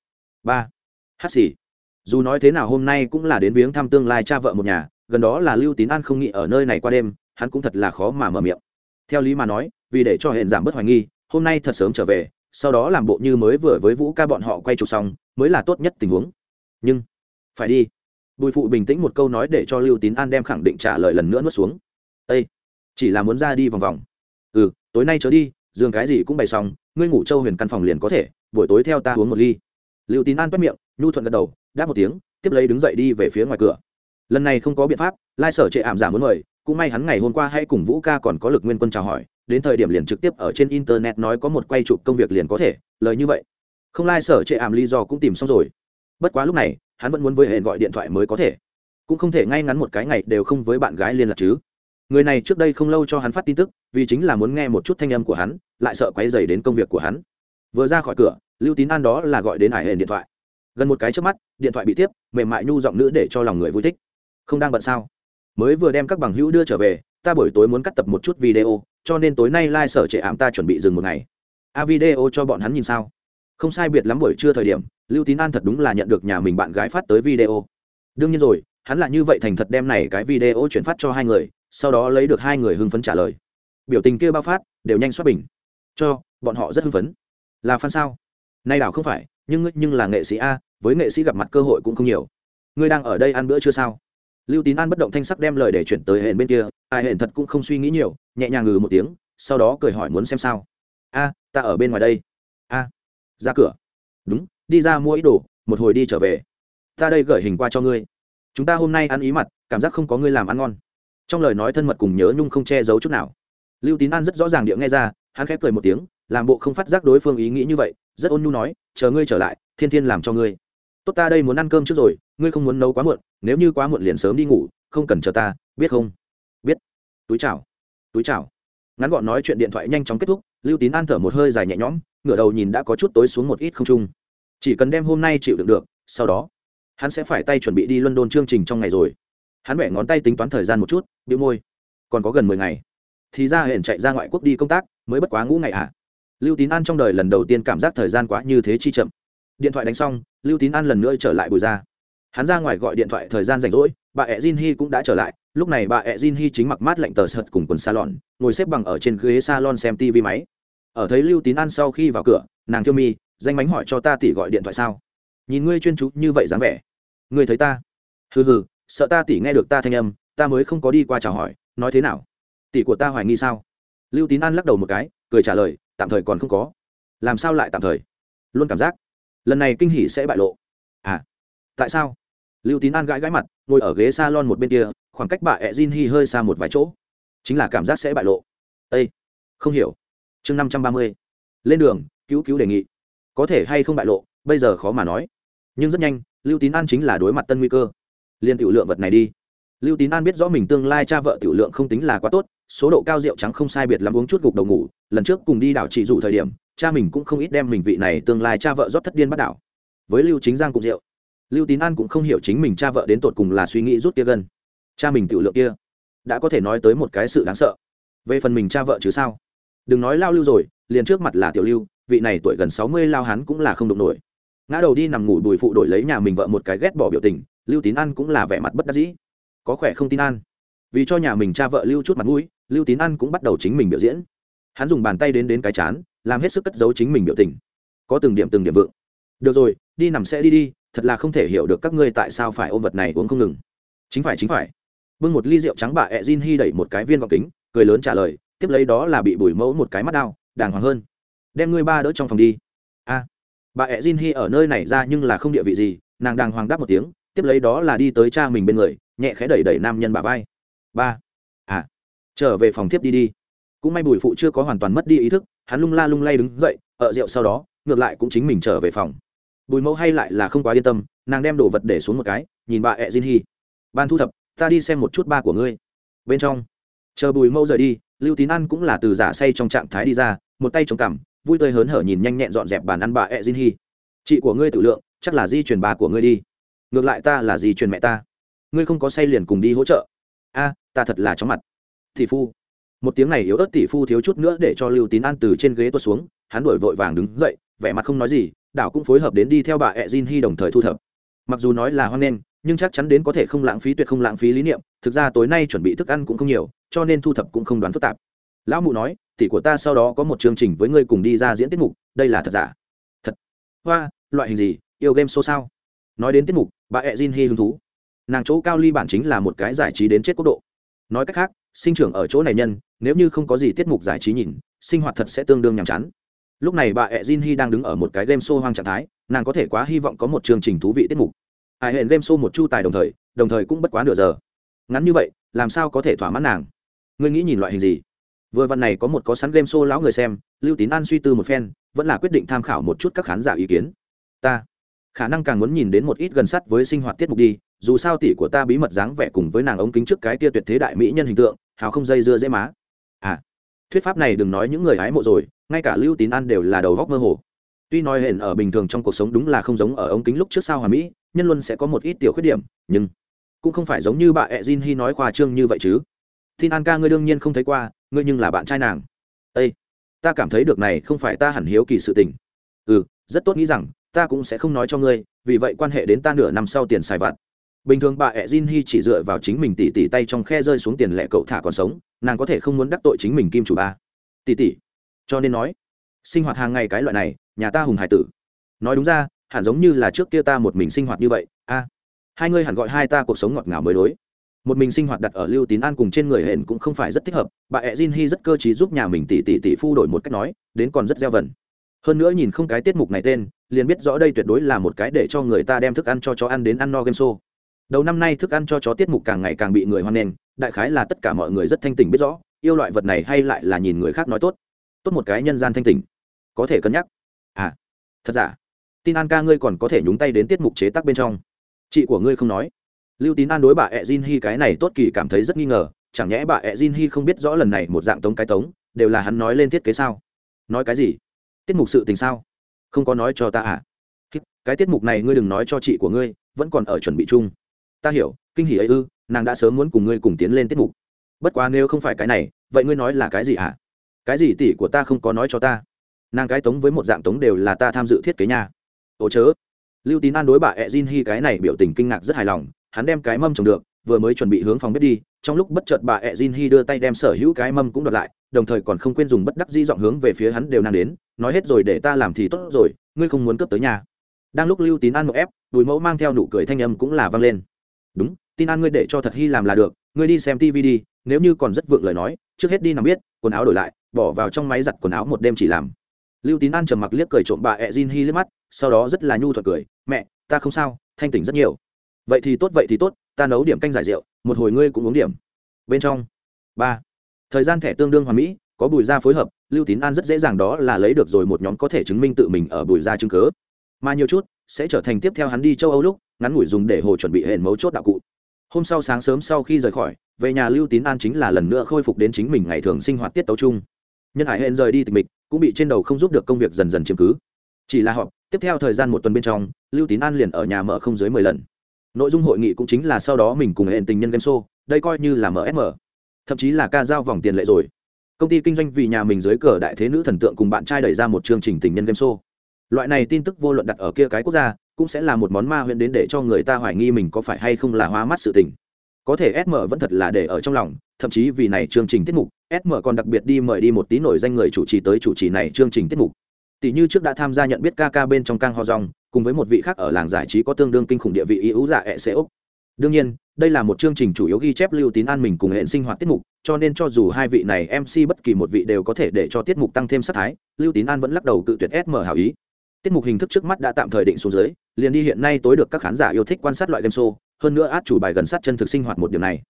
Ba. Hát xì. Dù nói thế nào hôm nay cũng là đến viếng thăm tương lai cha vợ một nhà, gần đó là lưu tín an không nghĩ ở nơi này qua đêm, hắn cũng thật là khó mà mở miệng. Theo lý mà nói vì để cho hẹn giảm bớt hoài nghi, hôm nay thật sớm trở về, sau đó làm bộ như mới vừa với vũ ca bọn họ quay chụp xong, mới là tốt nhất tình huống. Nhưng, phải đi. Bùi phụ bình tĩnh một câu nói để cho lưu tín an đem khẳng định trả lời lần nữa nuốt xuống. Â chỉ là muốn ra đi vòng vòng. Ừ tối nay chớ đi, giường cái gì cũng bày xong, ngươi ngủ châu huyền căn phòng liền có thể, buổi tối theo ta uống một ly. Lưu tín an quét miệng, nhu thuận gật đầu, đáp một tiếng, tiếp lấy đứng dậy đi về phía ngoài cửa. Lần này không có biện pháp, lai sở chệ ảm giảm muốn mời, cũng may hắn ngày hôm qua hay cùng vũ ca còn có lực nguyên quân chào hỏi đến thời điểm liền trực tiếp ở trên internet nói có một quay chụp công việc liền có thể, lời như vậy. Không lai sở trệ ảm lý do cũng tìm xong rồi. Bất quá lúc này, hắn vẫn muốn với hẹn gọi điện thoại mới có thể. Cũng không thể ngay ngắn một cái ngày đều không với bạn gái liên lạc chứ. Người này trước đây không lâu cho hắn phát tin tức, vì chính là muốn nghe một chút thanh âm của hắn, lại sợ quấy dày đến công việc của hắn. Vừa ra khỏi cửa, lưu tín an đó là gọi đến hải hển điện thoại. Gần một cái trước mắt, điện thoại bị tiếp, mềm mại nhu giọng nữ để cho lòng người vui thích. Không đang bận sao? Mới vừa đem các bằng hữu đưa trở về, ta buổi tối muốn cắt tập một chút video cho nên tối nay lai、like、sở trệ ảm ta chuẩn bị dừng một ngày. A video cho bọn hắn nhìn sao? Không sai biệt lắm buổi trưa thời điểm, lưu tín an thật đúng là nhận được nhà mình bạn gái phát tới video. Đương nhiên rồi, hắn là như vậy thành thật đem này cái video chuyển phát cho hai người, sau đó lấy được hai người hưng phấn trả lời. Biểu tình kia bao phát, đều nhanh xuất bình. Cho, bọn họ rất hưng phấn. Là fan sao? Nay đảo không phải, nhưng nhưng là nghệ sĩ a, với nghệ sĩ gặp mặt cơ hội cũng không nhiều. Ngươi đang ở đây ăn bữa chưa sao? Lưu tín an bất động thanh sắc đem lời để chuyển tới hển bên kia, ai hển thật cũng không suy nghĩ nhiều, nhẹ nhàng ngừ một tiếng, sau đó cười hỏi muốn xem sao. A, ta ở bên ngoài đây. A, ra cửa. Đúng, đi ra mua ít đồ, một hồi đi trở về. Ta đây gửi hình qua cho ngươi. Chúng ta hôm nay ăn ý mặt, cảm giác không có ngươi làm ăn ngon. Trong lời nói thân mật cùng nhớ nhung không che giấu chút nào. Lưu tín an rất rõ ràng địa nghe ra, hắn khép cười một tiếng, làm bộ không phát giác đối phương ý nghĩ như vậy, rất ôn nhu nói, chờ ngươi trở lại, thiên thiên làm cho ngươi. Tốt ta đây muốn ăn cơm trước rồi ngươi không muốn nấu quá muộn, nếu như quá muộn liền sớm đi ngủ, không cần chờ ta, biết không? Biết. Túi chào. Túi chào. Ngắn gọn nói chuyện điện thoại nhanh chóng kết thúc, lưu tín an thở một hơi dài nhẹ nhõm, ngửa đầu nhìn đã có chút tối xuống một ít không trung. Chỉ cần đem hôm nay chịu đựng được, sau đó, hắn sẽ phải tay chuẩn bị đi london chương trình trong ngày rồi. Hắn bẻ ngón tay tính toán thời gian một chút bị môi. Còn có gần mười ngày. Thì ra hển chạy ra ngoại quốc đi công tác, mới bất quá ngũ ngày ạ à. lưu tín an trong đời lần đầu tiên cảm giác thời gian quá như thế chi chậm. Điện thoại đánh xong, lưu tín an lần nữa trở lại bùi ra hắn ra ngoài gọi điện thoại thời gian rảnh rỗi, bà ẹ jin hy cũng đã trở lại. Lúc này bà ẹ jin hy chính mặc mát lạnh tờ sợt cùng quần salon, ngồi xếp bằng ở trên ghế salon xem tv máy. Ở thấy lưu tín an sau khi vào cửa, nàng thiêu mi, danh mánh hỏi cho ta tỉ gọi điện thoại sao? Nhìn ngươi chuyên chú như vậy dáng vẻ. Ngươi thấy ta? Hừ hừ, sợ ta tỉ nghe được ta thanh âm, ta mới không có đi qua chào hỏi, nói thế nào? Tỷ của ta hoài nghi sao? Lưu tín an lắc đầu một cái, cười trả lời, tạm thời còn không có. Làm sao lại tạm thời? Luôn cảm giác, lần này kinh hỉ sẽ bại lộ. À tại sao? Lưu tín an gãi gãi mặt, ngồi ở ghế s a lon một bên kia, khoảng cách bà ẹ jin hi hơi xa một vài chỗ. Chính là cảm giác sẽ bại lộ. Â không hiểu. Chương năm trăm ba mươi. Lên đường, cứu cứu đề nghị. Có thể hay không bại lộ, bây giờ khó mà nói. Nhưng rất nhanh, lưu tín an chính là đối mặt tân nguy cơ. Liên tiểu lượng vật này đi. Lưu tín an biết rõ mình tương lai cha vợ tiểu lượng không tính là quá tốt, số độ cao rượu trắng không sai biệt lắm uống chút gục đầu ngủ, lần trước cùng đi đảo trị dụ thời điểm, cha mình cũng không ít đem mình vị này tương lai cha vợ rót thất điên bắt đảo. Với lưu chính giang cùng rượu lưu tín an cũng không hiểu chính mình cha vợ đến tột cùng là suy nghĩ rút kia gần, cha mình tiểu lượng kia đã có thể nói tới một cái sự đáng sợ. Về phần mình cha vợ chứ sao? Đừng nói lao lưu rồi liền trước mặt là tiểu lưu vị này tuổi gần sáu mươi lao hắn cũng là không đụng nổi. Ngã đầu đi nằm ngủ bùi phụ đổi lấy nhà mình vợ một cái ghét bỏ biểu tình lưu tín an cũng là vẻ mặt bất đắc dĩ. Có khỏe không tin an? Vì cho nhà mình cha vợ lưu chút mặt mũi lưu tín an cũng bắt đầu chính mình biểu diễn. Hắn dùng bàn tay đến đến cái chán làm hết sức cất giấu chính mình biểu tình. Có từng điểm từng điểm vượng được rồi, đi nằm sẽ đi đi, thật là không thể hiểu được các ngươi tại sao phải ôm vật này uống không ngừng. Chính phải chính phải. Bưng một ly rượu trắng bà ẹ Jin hy đẩy một cái viên gọc kính, cười lớn trả lời, tiếp lấy đó là bị bùi mẫu một cái mắt đau, đàng hoàng hơn. Đem ngươi ba đỡ trong phòng đi. A. Bà ẹ Jin hy ở nơi này ra nhưng là không địa vị gì, nàng đàng hoàng đáp một tiếng, tiếp lấy đó là đi tới cha mình bên người, nhẹ khẽ đẩy đẩy nam nhân bà vai. Ba. À. Trở về phòng tiếp đi đi. Cũng may bùi phụ chưa có hoàn toàn mất đi ý thức, hắn lung la lung lay đứng dậy, ở rượu sau đó, ngược lại cũng chính mình trở về phòng bùi mẫu hay lại là không quá yên tâm, nàng đem đồ vật để xuống một cái, nhìn bà ẹ Jin hy ban thu thập, ta đi xem một chút ba của ngươi. Bên trong, chờ bùi mẫu rời đi, lưu tín ăn cũng là từ giả say trong trạng thái đi ra, một tay chống cằm, vui tươi hớn hở nhìn nhanh nhẹn dọn dẹp bàn ăn bà ẹ Jin hy chị của ngươi tự lượng, chắc là di truyền bà của ngươi đi. Ngược lại ta là di truyền mẹ ta. Ngươi không có say liền cùng đi hỗ trợ. A, ta thật là chóng mặt. Tỷ phu. Một tiếng này yếu ớt tỷ phu thiếu chút nữa để cho lưu tín an từ trên ghế tuột xuống, hắn đổi vội vàng đứng dậy, vẻ mặt không nói gì đảo cũng phối hợp đến đi theo bà ẹ jin hy đồng thời thu thập. Mặc dù nói là hoan nghênh, nhưng chắc chắn đến có thể không lãng phí tuyệt không lãng phí lý niệm, thực ra tối nay chuẩn bị thức ăn cũng không nhiều, cho nên thu thập cũng không đoán phức tạp. Lão mụ nói, tỷ của ta sau đó có một chương trình với ngươi cùng đi ra diễn tiết mục, đây là thật giả? Thật. Hoa, loại hình gì? Yêu game show sao? Nói đến tiết mục, bà ẹ jin hy hứng thú. Nàng chỗ cao ly bản chính là một cái giải trí đến chết quốc độ. Nói cách khác, sinh trưởng ở chỗ này nhân, nếu như không có gì tiết mục giải trí nhìn, sinh hoạt thật sẽ tương đương nhàm chán lúc này bà ẹ jin hy đang đứng ở một cái game show hoang trạng thái, nàng có thể quá hy vọng có một chương trình thú vị tiết mục. Ai hẹn game show một chu tài đồng thời đồng thời cũng bất quá nửa giờ. Ngắn như vậy, làm sao có thể thỏa mãn nàng? Ngươi nghĩ nhìn loại hình gì? Vừa văn này có một có sẵn game show lão người xem, lưu tín an suy tư một phen, vẫn là quyết định tham khảo một chút các khán giả ý kiến. Ta khả năng càng muốn nhìn đến một ít gần sát với sinh hoạt tiết mục đi, dù sao tỷ của ta bí mật dáng vẻ cùng với nàng ống kính trước cái tia tuyệt thế đại mỹ nhân hình tượng, hào không dây dưa dễ má. À thuyết pháp này đừng nói những người hái mộ rồi ngay cả lưu tín an đều là đầu góc mơ hồ. Tuy nói hển ở bình thường trong cuộc sống đúng là không giống ở ống kính lúc trước sao hòa mỹ, nhân luôn sẽ có một ít tiểu khuyết điểm, nhưng cũng không phải giống như bà ẹ jin hy nói khoa trương như vậy chứ. Tin an ca ngươi đương nhiên không thấy qua, ngươi nhưng là bạn trai nàng. Ây ta cảm thấy được này không phải ta hẳn hiếu kỳ sự tình. Ừ rất tốt nghĩ rằng, ta cũng sẽ không nói cho ngươi, vì vậy quan hệ đến ta nửa năm sau tiền xài vặt. Bình thường bà ẹ jin hy chỉ dựa vào chính mình tỉ tỉ tay trong khe rơi xuống tiền lẻ cậu thả còn sống, nàng có thể không muốn đắc tội chính mình kim chủ ba. Tỉ tỉ cho nên nói, sinh hoạt hàng ngày cái loại này, nhà ta hùng hải tử. Nói đúng ra, hẳn giống như là trước kia ta một mình sinh hoạt như vậy. A, hai ngươi hẳn gọi hai ta cuộc sống ngọt ngào mới đối. Một mình sinh hoạt đặt ở lưu tín an cùng trên người hển cũng không phải rất thích hợp. Bà ẹ jin hy rất cơ t giúp nhà mình tỷ tỷ tỷ phu đổi một cách nói, đến còn rất gieo vần. Hơn nữa nhìn không cái tiết mục này tên, liền biết rõ đây tuyệt đối là một cái để cho người ta đem thức ăn cho chó ăn đến ăn no game show. Đầu năm nay thức ăn cho chó tiết mục càng ngày càng bị người hoan nghênh, đại khái là tất cả mọi người rất thanh tình biết rõ, yêu loại vật này hay lại là nhìn người khác nói tốt tốt một cái nhân gian thanh tỉnh. Có thể cân nhắc. À thật giả? Tin an ca ngươi còn có thể nhúng tay đến tiết mục chế tác bên trong. Chị của ngươi không nói. Lưu tín an đối bà ẹ jin hy cái này tốt kỳ cảm thấy rất nghi ngờ, chẳng nhẽ bà ẹ jin hy không biết rõ lần này một dạng tống cái tống, đều là hắn nói lên thiết kế sao? Nói cái gì? Tiết mục sự tình sao? Không có nói cho ta à? Cái tiết mục này ngươi đừng nói cho chị của ngươi, vẫn còn ở chuẩn bị chung. Ta hiểu, kinh hỉ ấy ư, nàng đã sớm muốn cùng ngươi cùng tiến lên tiết mục. Bất quá nếu không phải cái này, vậy ngươi nói là cái gì hả cái gì tỷ của ta không có nói cho ta? Nàng cái tống với một dạng tống đều là ta tham dự thiết kế nhà, ồ chớ. Lưu tín an đối bà ẹ jin hy cái này biểu tình kinh ngạc rất hài lòng hắn đem cái mâm trồng được vừa mới chuẩn bị hướng phòng bếp đi trong lúc bất chợt bà ẹ jin hy đưa tay đem sở hữu cái mâm cũng đoạt lại đồng thời còn không quên dùng bất đắc di dọn hướng về phía hắn đều nàng đến nói hết rồi để ta làm thì tốt rồi ngươi không muốn cướp tới nhà. Đang lúc lưu tín an một ép bùi mẫu mang theo nụ cười thanh âm cũng là vang lên. Đúng tin an ngươi để cho thật hy làm là được ngươi đi xem tv đi nếu như còn rất vượng lời nói trước hết đi nằm biết quần áo đổi lại bỏ vào trong máy giặt quần áo một đêm chỉ làm. Lưu tín an trầm mặc liếc cười trộm bà ẹ jin hi liếc mắt, sau đó rất là nhu thuật cười, mẹ, ta không sao, thanh tỉnh rất nhiều. Vậy thì tốt, vậy thì tốt, ta nấu điểm canh giải rượu, một hồi ngươi cũng uống điểm. Bên trong. Ba. Thời gian thẻ tương đương hoàn mỹ, có bùi da phối hợp, lưu tín an rất dễ dàng đó là lấy được rồi một nhóm có thể chứng minh tự mình ở bùi da chứng cớ mà nhiều chút, sẽ trở thành tiếp theo hắn đi châu âu lúc, ngắn ngủi dùng để hồ chuẩn bị hển mấu chốt đạo cụ. Hôm sau sáng sớm sau khi rời khỏi, về nhà lưu tín an chính là lần nữa khôi phục đến chính mình ngày thường sinh hoạt tiết tấu chung nhân hải hên rời đi tịch mịch, cũng bị trên đầu không giúp được công việc dần dần chiếm cứ. Chỉ là họp, tiếp theo thời gian một tuần bên trong, lưu tín an liền ở nhà mở không dưới mười lần. Nội dung hội nghị cũng chính là sau đó mình cùng hẹn tình nhân game show, đây coi như là msm thậm chí là ca giao vòng tiền lệ rồi. Công ty kinh doanh vì nhà mình dưới cờ đại thế nữ thần tượng cùng bạn trai đẩy ra một chương trình tình nhân game show. Loại này tin tức vô luận đặt ở kia cái quốc gia, cũng sẽ là một món ma huyện đến để cho người ta hoài nghi mình có phải hay không là hoa mắt sự tình có thể sm vẫn thật là để ở trong lòng, thậm chí vì này chương trình tiết mục sm còn đặc biệt đi mời đi một tí nổi danh người chủ trì tới chủ trì này chương trình tiết mục. Tỷ như trước đã tham gia nhận biết ca ca bên trong cang ho rong cùng với một vị khác ở làng giải trí có tương đương kinh khủng địa vị ưu dạ ẹ xê úc. Đương nhiên, đây là một chương trình chủ yếu ghi chép lưu tín an mình cùng hệ sinh hoạt tiết mục, cho nên cho dù hai vị này mc bất kỳ một vị đều có thể để cho tiết mục tăng thêm sắc thái, lưu tín an vẫn lắc đầu cự tuyệt sm hảo ý. Tiết mục hình thức trước mắt đã tạm thời định xuống dưới, liền đi hiện nay tối được các khán giả yêu thích quan sát loại game show hơn nữa át chủ bài gần sát chân thực sinh hoạt một điểm này.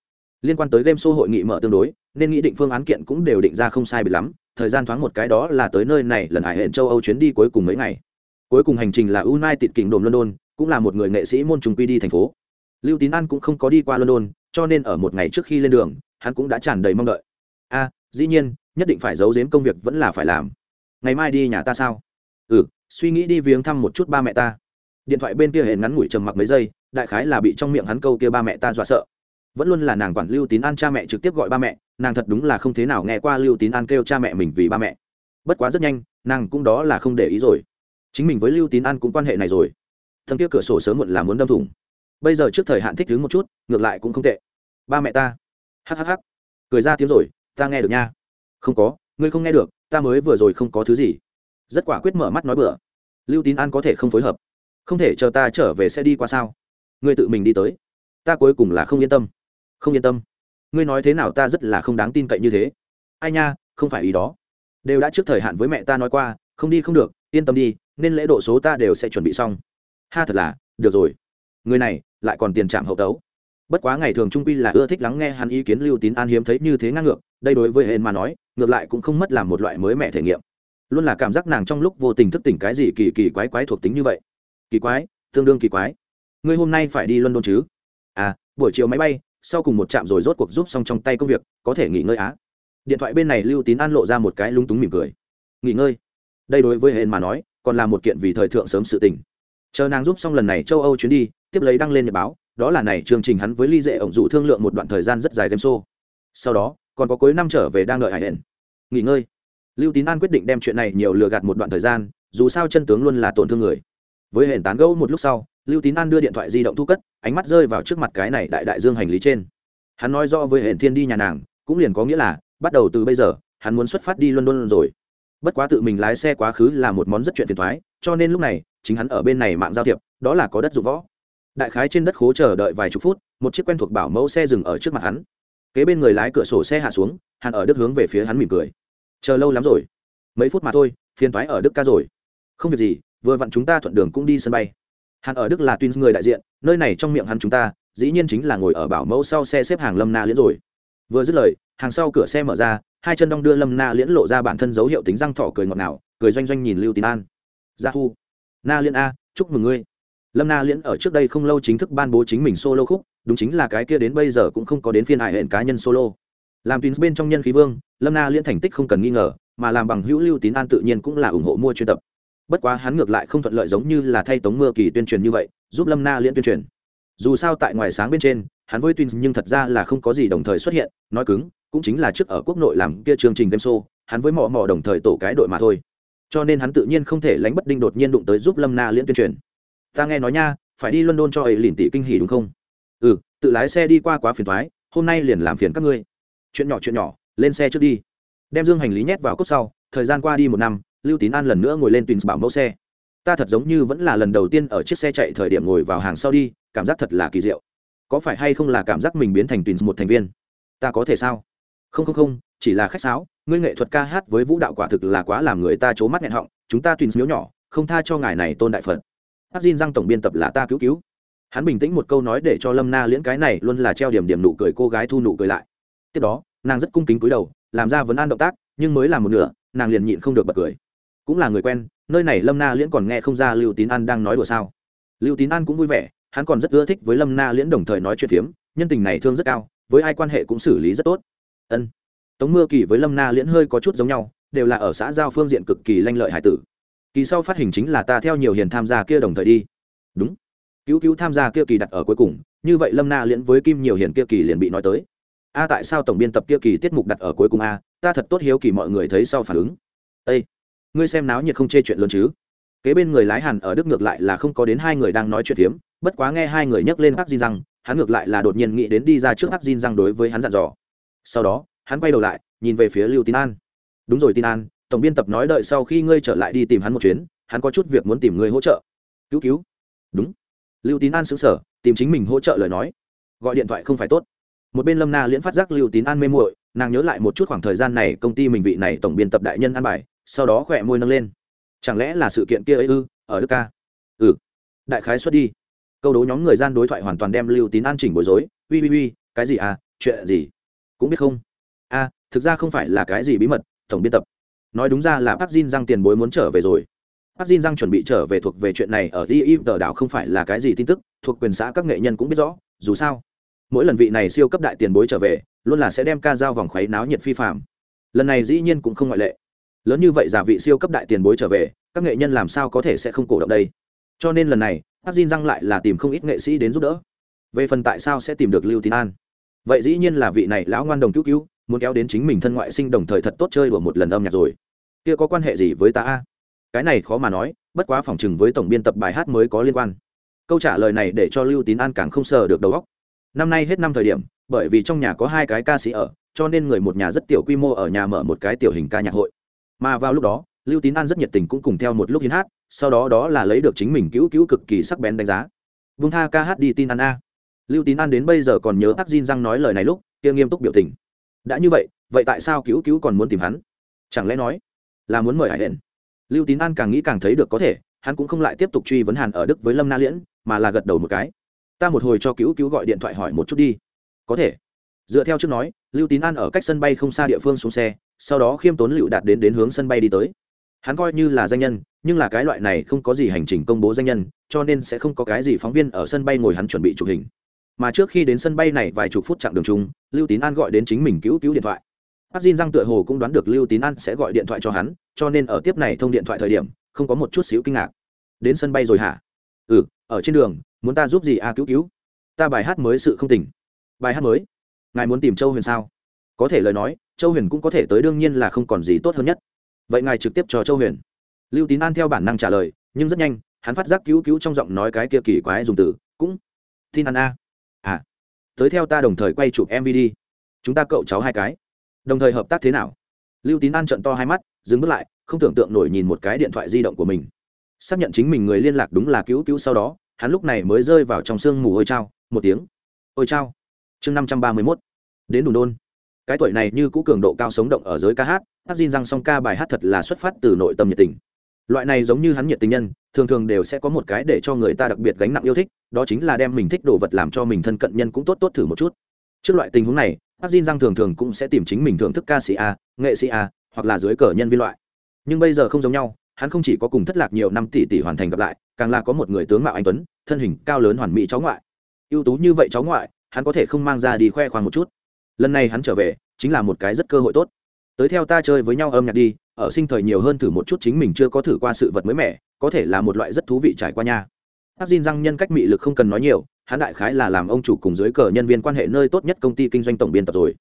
Liên quan tới game show hội nghị mở tương đối, nên nghị định phương án kiện cũng đều định ra không sai bị lắm, thời gian thoáng một cái đó là tới nơi này lần hải hẹn châu âu chuyến đi cuối cùng mấy ngày. Cuối cùng hành trình là united kỉnh đồn london, cũng là một người nghệ sĩ môn trùng quy đi thành phố. Lưu tín an cũng không có đi qua london, cho nên ở một ngày trước khi lên đường, hắn cũng đã tràn đầy mong đợi. A, dĩ nhiên, nhất định phải giấu giếm công việc vẫn là phải làm. Ngày mai đi nhà ta sao? Ừ suy nghĩ đi viếng thăm một chút ba mẹ ta. Điện thoại bên kia hẹn ngắn ngủi trầm mặc mấy giây đại khái là bị trong miệng hắn câu kia ba mẹ ta dọa sợ. Vẫn luôn là nàng quản lưu tín an cha mẹ trực tiếp gọi ba mẹ, nàng thật đúng là không thế nào nghe qua lưu tín an kêu cha mẹ mình vì ba mẹ. Bất quá rất nhanh, nàng cũng đó là không để ý rồi. Chính mình với lưu tín an cũng quan hệ này rồi. Thân kia cửa sổ sớm muộn là muốn đâm thủng. Bây giờ trước thời hạn thích đứng một chút, ngược lại cũng không tệ. Ba mẹ ta. Hhh cười ra tiếng rồi, ta nghe được nha. Không có, ngươi không nghe được, ta mới vừa rồi không có thứ gì. Rất quả quyết mở mắt nói bừa. Lưu tín an có thể không phối hợp. Không thể chờ ta trở về sẽ đi qua sao? Ngươi tự mình đi tới. Ta cuối cùng là không yên tâm. Không yên tâm. Ngươi nói thế nào ta rất là không đáng tin cậy như thế. Ai nha, không phải ý đó. Đều đã trước thời hạn với mẹ ta nói qua, không đi không được, yên tâm đi, nên lễ độ số ta đều sẽ chuẩn bị xong. Ha thật là, được rồi. Người này, lại còn tiền trạm hậu tấu. Bất quá ngày thường trung quy là ưa thích lắng nghe hắn ý kiến lưu tín an hiếm thấy như thế ngang ngược, đây đối với hên mà nói, ngược lại cũng không mất làm một loại mới mẹ thể nghiệm. Luôn là cảm giác nàng trong lúc vô tình thức tỉnh cái gì kỳ kỳ quái quái thuộc tính như vậy. Kỳ quái, tương đương kỳ quái ngươi hôm nay phải đi london chứ? À buổi chiều máy bay, sau cùng một trạm rồi rốt cuộc giúp xong trong tay công việc, có thể nghỉ ngơi á. Điện thoại bên này lưu tín an lộ ra một cái lúng túng mỉm cười. Nghỉ ngơi? Đây đối với hên mà nói, còn là một kiện vì thời thượng sớm sự tình. Chờ nàng giúp xong lần này châu âu chuyến đi, tiếp lấy đăng lên nhật báo, đó là này chương trình hắn với ly dễ ổng dụ thương lượng một đoạn thời gian rất dài game show. Sau đó, còn có cuối năm trở về đang đợi hải hển nghỉ ngơi? Lưu tín an quyết định đem chuyện này nhiều lừa gạt một đoạn thời gian, dù sao chân tướng luôn là tổn thương người với hển tán gẫu một lúc sau, lưu tín an đưa điện thoại di động thu cất, ánh mắt rơi vào trước mặt cái này đại đại dương hành lý trên. Hắn nói rõ với hển thiên đi nhà nàng, cũng liền có nghĩa là, bắt đầu từ bây giờ, hắn muốn xuất phát đi london rồi. Bất quá tự mình lái xe quá khứ là một món rất chuyện phiền thoái cho nên lúc này, chính hắn ở bên này mạng giao thiệp, đó là có đất dụng võ. Đại khái trên đất khố chờ đợi vài chục phút, một chiếc quen thuộc bảo mẫu xe dừng ở trước mặt hắn. Kế bên người lái cửa sổ xe hạ xuống, hắn ở đức hướng về phía hắn mỉm cười. Chờ lâu lắm rồi. Mấy phút mà thôi, phiền thoái ở đức ca rồi. Không việc gì vừa vặn chúng ta thuận đường cũng đi sân bay. Hắn ở đức là tuyên người đại diện, nơi này trong miệng hắn chúng ta, dĩ nhiên chính là ngồi ở bảo mẫu sau xe xếp hàng lâm na liễn rồi. Vừa dứt lời, hàng sau cửa xe mở ra, hai chân đong đưa lâm na liễn lộ ra bản thân dấu hiệu tính răng thỏ cười ngọt ngào, cười doanh doanh nhìn lưu tín an. Gia thu. Na liễn a, chúc mừng ngươi. Lâm na liễn ở trước đây không lâu chính thức ban bố chính mình solo khúc, đúng chính là cái kia đến bây giờ cũng không có đến phiên hại hẹn cá nhân solo. Làm tín bên trong nhân khí vương, lâm na liễn thành tích không cần nghi ngờ, mà làm bằng hữu lưu tín an tự nhiên cũng là ủng hộ mua chuyên tập bất quá hắn ngược lại không thuận lợi giống như là thay tống mưa kỳ tuyên truyền như vậy, giúp lâm na liễn tuyên truyền. Dù sao tại ngoài sáng bên trên, hắn với tuyên nhưng thật ra là không có gì đồng thời xuất hiện, nói cứng, cũng chính là trước ở quốc nội làm kia chương trình game show, hắn với mò mò đồng thời tổ cái đội mà thôi. Cho nên hắn tự nhiên không thể lánh bất đinh đột nhiên đụng tới giúp lâm na liễn tuyên truyền. Ta nghe nói nha, phải đi london cho ấy lìn tỷ kinh hỉ đúng không? Ừ tự lái xe đi qua quá phiền thoái hôm nay liền làm phiền các ngươi. Chuyện nhỏ chuyện nhỏ, lên xe trước đi. Đem dương hành lý nhét vào cốt sau, thời gian qua đi một năm lưu tín an lần nữa ngồi lên tuyến bảo mẫu xe. Ta thật giống như vẫn là lần đầu tiên ở chiếc xe chạy thời điểm ngồi vào hàng sau đi, cảm giác thật là kỳ diệu. Có phải hay không là cảm giác mình biến thành tuyến một thành viên? Ta có thể sao? Không không không, chỉ là khách sáo, ngươi nghệ thuật ca hát với vũ đạo quả thực là quá làm người ta c mắt nghẹn họng, chúng ta tuyến miếu nhỏ, không tha cho ngài này tôn đại phật. Hát xin răng tổng biên tập là ta cứu cứu. Hắn bình tĩnh một câu nói để cho lâm na liễn cái này luôn là treo điểm điểm nụ cười cô gái thu nụ cười lại. Tiếp đó, nàng rất cung kính cúi đầu, làm ra vấn an động tác, nhưng mới làm một nửa, nàng liền nhịn không được bật cười cũng là người quen, nơi này lâm na liễn còn nghe không ra lưu tín an đang nói đùa sao. Lưu tín an cũng vui vẻ, hắn còn rất ưa thích với lâm na liễn đồng thời nói chuyện phiếm, nhân tình này thương rất cao, với ai quan hệ cũng xử lý rất tốt. Ân. Tống mưa kỳ với lâm na liễn hơi có chút giống nhau, đều là ở xã giao phương diện cực kỳ lanh lợi hải tử. Kỳ sau phát hình chính là ta theo nhiều hiền tham gia kia đồng thời đi. Đúng. Cứu cứu tham gia kia kỳ đặt ở cuối cùng, như vậy lâm na liễn với kim nhiều hiền kia kỳ liền bị nói tới. A, tại sao tổng biên tập kia kỳ tiết mục đặt ở cuối cùng a? Ta thật tốt hiếu kỳ mọi người thấy sau phản ứng. Ây ngươi xem náo nhiệt không chê chuyện lớn chứ? Kế bên người lái hàn ở đức ngược lại là không có đến hai người đang nói chuyện phiếm, bất quá nghe hai người nhắc lên hắc diên răng hắn ngược lại là đột nhiên nghĩ đến đi ra trước hắc diên răng đối với hắn dặn dò. Sau đó, hắn quay đầu lại, nhìn về phía lưu tín an. Đúng rồi tin an, tổng biên tập nói đợi sau khi ngươi trở lại đi tìm hắn một chuyến, hắn có chút việc muốn tìm ngươi hỗ trợ. Cứu cứu. Đúng. Lưu tín an xứng sở tìm chính mình hỗ trợ lời nói. Gọi điện thoại không phải tốt. Một bên lâm na liễn phát giác lưu tín an mê muội, nàng nhớ lại một chút khoảng thời gian này công ty mình vị này tổng biên tập đại nhân an bài sau đó khỏe môi nâng lên. Chẳng lẽ là sự kiện kia ấy ư ở đức ca? Ừ. Đại khái xuất đi. Câu đố nhóm người gian đối thoại hoàn toàn đem lưu tín an chỉnh bối rối. Ui ui ui cái gì à? Chuyện gì? Cũng biết không? A à, thực ra không phải là cái gì bí mật tổng biên tập. Nói đúng ra là bác Jin răng tiền bối muốn trở về rồi. Bác Jin răng chuẩn bị trở về thuộc về chuyện này ở di y tờ đảo không phải là cái gì tin tức thuộc quyền xã các nghệ nhân cũng biết rõ dù sao mỗi lần vị này siêu cấp đại tiền bối trở về luôn là sẽ đem ca dao vòng khuấy náo nhiệt phi phạm. Lần này dĩ nhiên cũng không ngoại lệ lớn như vậy giả vị siêu cấp đại tiền bối trở về, các nghệ nhân làm sao có thể sẽ không cổ động đây? Cho nên lần này hát xin răng lại là tìm không ít nghệ sĩ đến giúp đỡ. Về phần tại sao sẽ tìm được lưu tín an? Vậy dĩ nhiên là vị này lão ngoan đồng cứu cứu, muốn kéo đến chính mình thân ngoại sinh đồng thời thật tốt chơi đùa một lần âm nhạc rồi. Kia có quan hệ gì với ta a? Cái này khó mà nói, bất quá phỏng chừng với tổng biên tập bài hát mới có liên quan. Câu trả lời này để cho lưu tín an càng không sờ được đầu óc. Năm nay hết năm thời điểm, bởi vì trong nhà có hai cái ca sĩ ở, cho nên người một nhà rất tiểu quy mô ở nhà mở một cái tiểu hình ca nhạc hội mà vào lúc đó, lưu tín an rất nhiệt tình cũng cùng theo một lúc hiến hát, sau đó đó là lấy được chính mình cứu cứu cực kỳ sắc bén đánh giá. Vung tha ca hát đi tin ăn a. Lưu tín an đến bây giờ còn nhớ ác Jin răng nói lời này lúc, kia nghiêm túc biểu tình. Đã như vậy vậy tại sao cứu cứu còn muốn tìm hắn? Chẳng lẽ nói là muốn mời hải hển lưu tín an càng nghĩ càng thấy được có thể, hắn cũng không lại tiếp tục truy vấn hàn ở đức với lâm na liễn, mà là gật đầu một cái. Ta một hồi cho cứu cứu gọi điện thoại hỏi một chút đi. Có thể. Dựa theo trước nói, lưu tín an ở cách sân bay không xa địa phương xuống xe sau đó khiêm tốn lựu đạt đến đến hướng sân bay đi tới. Hắn coi như là danh nhân, nhưng là cái loại này không có gì hành trình công bố danh nhân, cho nên sẽ không có cái gì phóng viên ở sân bay ngồi hắn chuẩn bị chụp hình. Mà trước khi đến sân bay này vài chục phút chặng đường chung, lưu tín an gọi đến chính mình cứu cứu điện thoại. Bác diên răng tựa hồ cũng đoán được lưu tín an sẽ gọi điện thoại cho hắn, cho nên ở tiếp này thông điện thoại thời điểm, không có một chút xíu kinh ngạc. Đến sân bay rồi hả? Ừ ở trên đường, muốn ta giúp gì a cứu cứu? Ta bài hát mới sự không tỉnh. Bài hát mới? Ngài muốn tìm châu huyền sao? Có thể lời nói, châu huyền cũng có thể tới đương nhiên là không còn gì tốt hơn nhất. Vậy ngài trực tiếp cho châu huyền. Lưu tín an theo bản năng trả lời, nhưng rất nhanh, hắn phát giác cứu cứu trong giọng nói cái kia kỳ quái dùng từ, cũng, tin ăn a. À tới theo ta đồng thời quay chụp mv đi. Chúng ta cậu cháu hai cái. Đồng thời hợp tác thế nào? Lưu tín an trận to hai mắt, dừng bước lại, không tưởng tượng nổi nhìn một cái điện thoại di động của mình. Xác nhận chính mình người liên lạc đúng là cứu cứu sau đó, hắn lúc này mới rơi vào trong sương mù ôi trao, một tiếng. Ôi trao chương năm trăm ba mươi mốt. Đến đùn đôn cái tuổi này như cũ cường độ cao sống động ở giới ca hát hát xin rằng song ca bài hát thật là xuất phát từ nội tâm nhiệt tình. Loại này giống như hắn nhiệt tình nhân, thường thường đều sẽ có một cái để cho người ta đặc biệt gánh nặng yêu thích, đó chính là đem mình thích đồ vật làm cho mình thân cận nhân cũng tốt tốt thử một chút. Trước loại tình huống này, hát xin rằng thường thường cũng sẽ tìm chính mình thưởng thức ca sĩ a, nghệ sĩ a, hoặc là dưới cờ nhân viên loại. Nhưng bây giờ không giống nhau, hắn không chỉ có cùng thất lạc nhiều năm tỷ tỷ hoàn thành gặp lại, càng là có một người tướng mạo anh tuấn, thân hình cao lớn hoàn mỹ cháu ngoại. Ưu tú như vậy cháu ngoại, hắn có thể không mang ra đi khoe khoang một chút lần này hắn trở về, chính là một cái rất cơ hội tốt. Tới theo ta chơi với nhau âm nhạc đi, ở sinh thời nhiều hơn thử một chút chính mình chưa có thử qua sự vật mới mẻ, có thể là một loại rất thú vị trải qua nha. Hát xin răng nhân cách mị lực không cần nói nhiều, hắn đại khái là làm ông chủ cùng dưới cờ nhân viên quan hệ nơi tốt nhất công ty kinh doanh tổng biên tập rồi.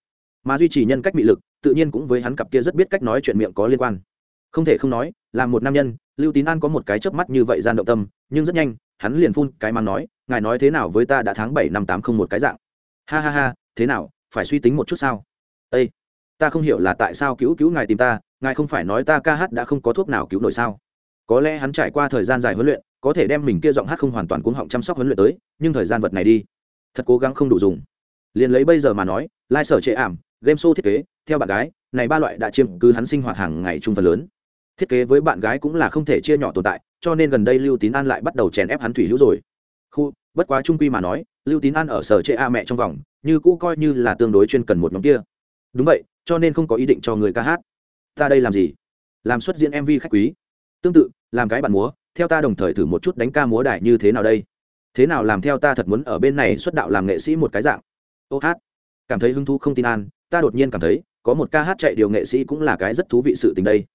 Mà duy trì nhân cách mị lực, tự nhiên cũng với hắn cặp kia rất biết cách nói chuyện miệng có liên quan. Không thể không nói, là một nam nhân, lưu tín an có một cái chớp mắt như vậy gian động tâm, nhưng rất nhanh, hắn liền phun cái mang nói, ngài nói thế nào với ta đã tháng bảy năm tám không một cái dạng? Ha ha ha, thế nào phải suy tính một chút sao? Ây ta không hiểu là tại sao cứu cứu ngài tìm ta, ngài không phải nói ta ca hát đã không có thuốc nào cứu nổi sao? Có lẽ hắn trải qua thời gian dài huấn luyện, có thể đem mình kia giọng hát không hoàn toàn cuống họng chăm sóc huấn luyện tới, nhưng thời gian vật này đi, thật cố gắng không đủ dùng. Liền lấy bây giờ mà nói, lai sở trệ ảm, game show thiết kế, theo bạn gái, này ba loại đã chiếm cứ hắn sinh hoạt hàng ngày chung phần lớn. Thiết kế với bạn gái cũng là không thể chia nhỏ tồn tại, cho nên gần đây lưu tín an lại bắt đầu chèn ép hắn thủy hữu rồi. Khu bất quá trung quy mà nói, lưu tín an ở sở chệ a mẹ trong vòng, như cũ coi như là tương đối chuyên cần một nhóm kia. Đúng vậy, cho nên không có ý định cho người ca hát. Ta đây làm gì? Làm xuất diễn mv khách quý. Tương tự, làm cái bạn múa, theo ta đồng thời thử một chút đánh ca múa đại như thế nào đây? Thế nào làm theo ta thật muốn ở bên này xuất đạo làm nghệ sĩ một cái dạng? Ô hát. Cảm thấy hứng thú không tin an, ta đột nhiên cảm thấy, có một ca hát chạy điều nghệ sĩ cũng là cái rất thú vị sự tình đây.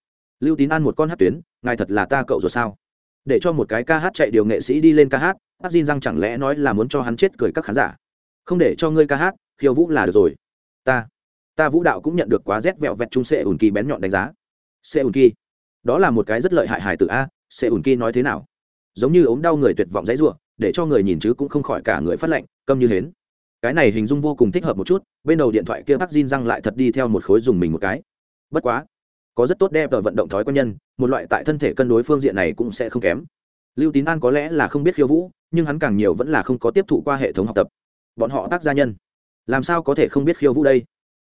Lưu tín an một con hát tuyến, ngài thật là ta cậu rồi sao? Để cho một cái ca hát chạy điều nghệ sĩ đi lên ca hát hát xin răng chẳng lẽ nói là muốn cho hắn chết cười các khán giả? Không để cho ngươi ca hát, khiêu vũ là được rồi. Ta ta vũ đạo cũng nhận được quá rét vẹo vẹt chung Sệ ùn kỳ bén nhọn đánh giá. Sệ ùn kỳ, đó là một cái rất lợi hại hài từ a Sệ ùn kỳ nói thế nào? Giống như ốm đau người tuyệt vọng dãy ruộng, để cho người nhìn chứ cũng không khỏi cả người phát lệnh câm như hến. Cái này hình dung vô cùng thích hợp một chút, bên đầu điện thoại kia bác Jin răng lại thật đi theo một khối dùng mình một cái. Bất quá có rất tốt đẹp ở vận động thói quen nhân, một loại tại thân thể cân đối phương diện này cũng sẽ không kém. Lưu tín an có lẽ là không biết khiêu vũ, nhưng hắn càng nhiều vẫn là không có tiếp thụ qua hệ thống học tập. Bọn họ tác gia nhân. Làm sao có thể không biết khiêu vũ đây?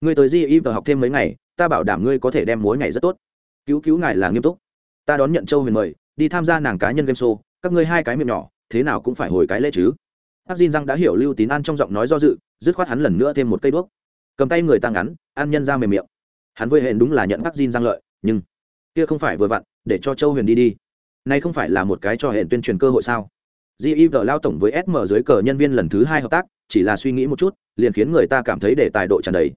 Ngươi tới di y và học thêm mấy ngày, ta bảo đảm ngươi có thể đem mối ngày rất tốt. Cứu cứu ngài là nghiêm túc. Ta đón nhận châu huyền mời, đi tham gia nàng cá nhân game show, các ngươi hai cái miệng nhỏ, thế nào cũng phải hồi cái lễ chứ. Hắc diên răng đã hiểu lưu tín an trong giọng nói do dự, dứt khoát hắn lần nữa thêm một cây đuốc. Cầm tay người tăng ngắn ăn nhân ra mềm miệng hắn với hẹn đúng là nhận vắc diên răng lợi, nhưng kia không phải vừa vặn, để cho châu huyền đi đi. Nay không phải là một cái cho hẹn tuyên truyền cơ hội sao? Giv lao tổng với sm dưới cờ nhân viên lần thứ hai hợp tác, chỉ là suy nghĩ một chút, liền khiến người ta cảm thấy để tài độ tràn đầy.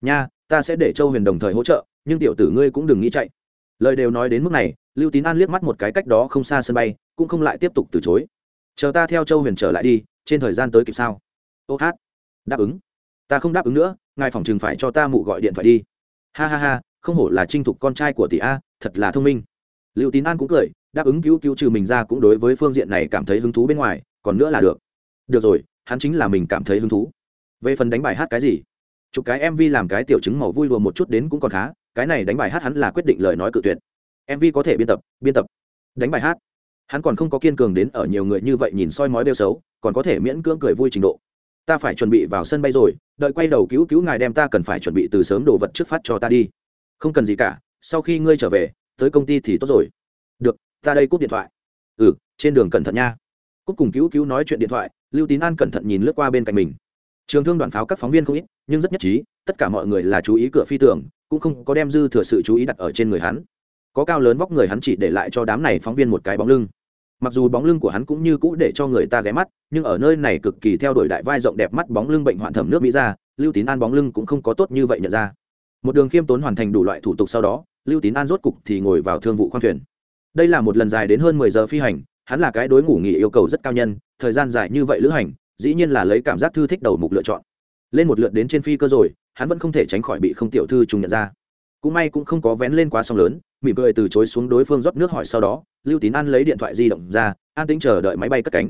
Nha, ta sẽ để châu huyền đồng thời hỗ trợ, nhưng tiểu tử ngươi cũng đừng nghĩ chạy. Lời đều nói đến mức này, lưu tín an liếc mắt một cái cách đó không xa sân bay, cũng không lại tiếp tục từ chối. Chờ ta theo châu huyền trở lại đi, trên thời gian tới kịp sao? Ô hát, đáp ứng. Ta không đáp ứng nữa, ngài phòng chừng phải cho ta mụ gọi điện thoại đi ha ha ha, không hổ là chinh thục con trai của tỷ a, thật là thông minh. Liệu tín an cũng cười, đáp ứng cứu cứu trừ mình ra cũng đối với phương diện này cảm thấy hứng thú bên ngoài, còn nữa là được. Được rồi, hắn chính là mình cảm thấy hứng thú. Về phần đánh bài hát cái gì? Chụp cái mv làm cái tiểu chứng màu vui đùa một chút đến cũng còn khá, cái này đánh bài hát hắn là quyết định lời nói cự tuyệt. mv có thể biên tập biên tập. Đánh bài hát. Hắn còn không có kiên cường đến ở nhiều người như vậy nhìn soi mói đeo xấu, còn có thể miễn cưỡng cười vui trình độ ta phải chuẩn bị vào sân bay rồi, đợi quay đầu cứu cứu ngài đem ta cần phải chuẩn bị từ sớm đồ vật trước phát cho ta đi. Không cần gì cả, sau khi ngươi trở về, tới công ty thì tốt rồi. Được, ta đây cúp điện thoại. Ừ trên đường cẩn thận nha. Cúp cùng cứu cứu nói chuyện điện thoại, lưu tín an cẩn thận nhìn lướt qua bên cạnh mình. Trường thương đoàn pháo các phóng viên không ít, nhưng rất nhất trí, tất cả mọi người là chú ý cửa phi tường, cũng không có đem dư thừa sự chú ý đặt ở trên người hắn. Có cao lớn vóc người hắn chỉ để lại cho đám này phóng viên một cái bóng lưng mặc dù bóng lưng của hắn cũng như cũ để cho người ta ghé mắt, nhưng ở nơi này cực kỳ theo đuổi đại vai rộng đẹp mắt bóng lưng bệnh hoạn thẩm nước mỹ ra, lưu tín an bóng lưng cũng không có tốt như vậy nhận ra. Một đường khiêm tốn hoàn thành đủ loại thủ tục sau đó, lưu tín an rốt cục thì ngồi vào thương vụ khoang thuyền. Đây là một lần dài đến hơn mười giờ phi hành, hắn là cái đối ngủ nghỉ yêu cầu rất cao nhân, thời gian dài như vậy lữ hành, dĩ nhiên là lấy cảm giác thư thích đầu mục lựa chọn. Lên một lượt đến trên phi cơ rồi, hắn vẫn không thể tránh khỏi bị không tiểu thư trùng nhận ra. Cũng may cũng không có vén lên quá sóng lớn mỉm cười từ chối xuống đối phương rót nước hỏi sau đó, lưu tín an lấy điện thoại di động ra, an tính chờ đợi máy bay cất cánh.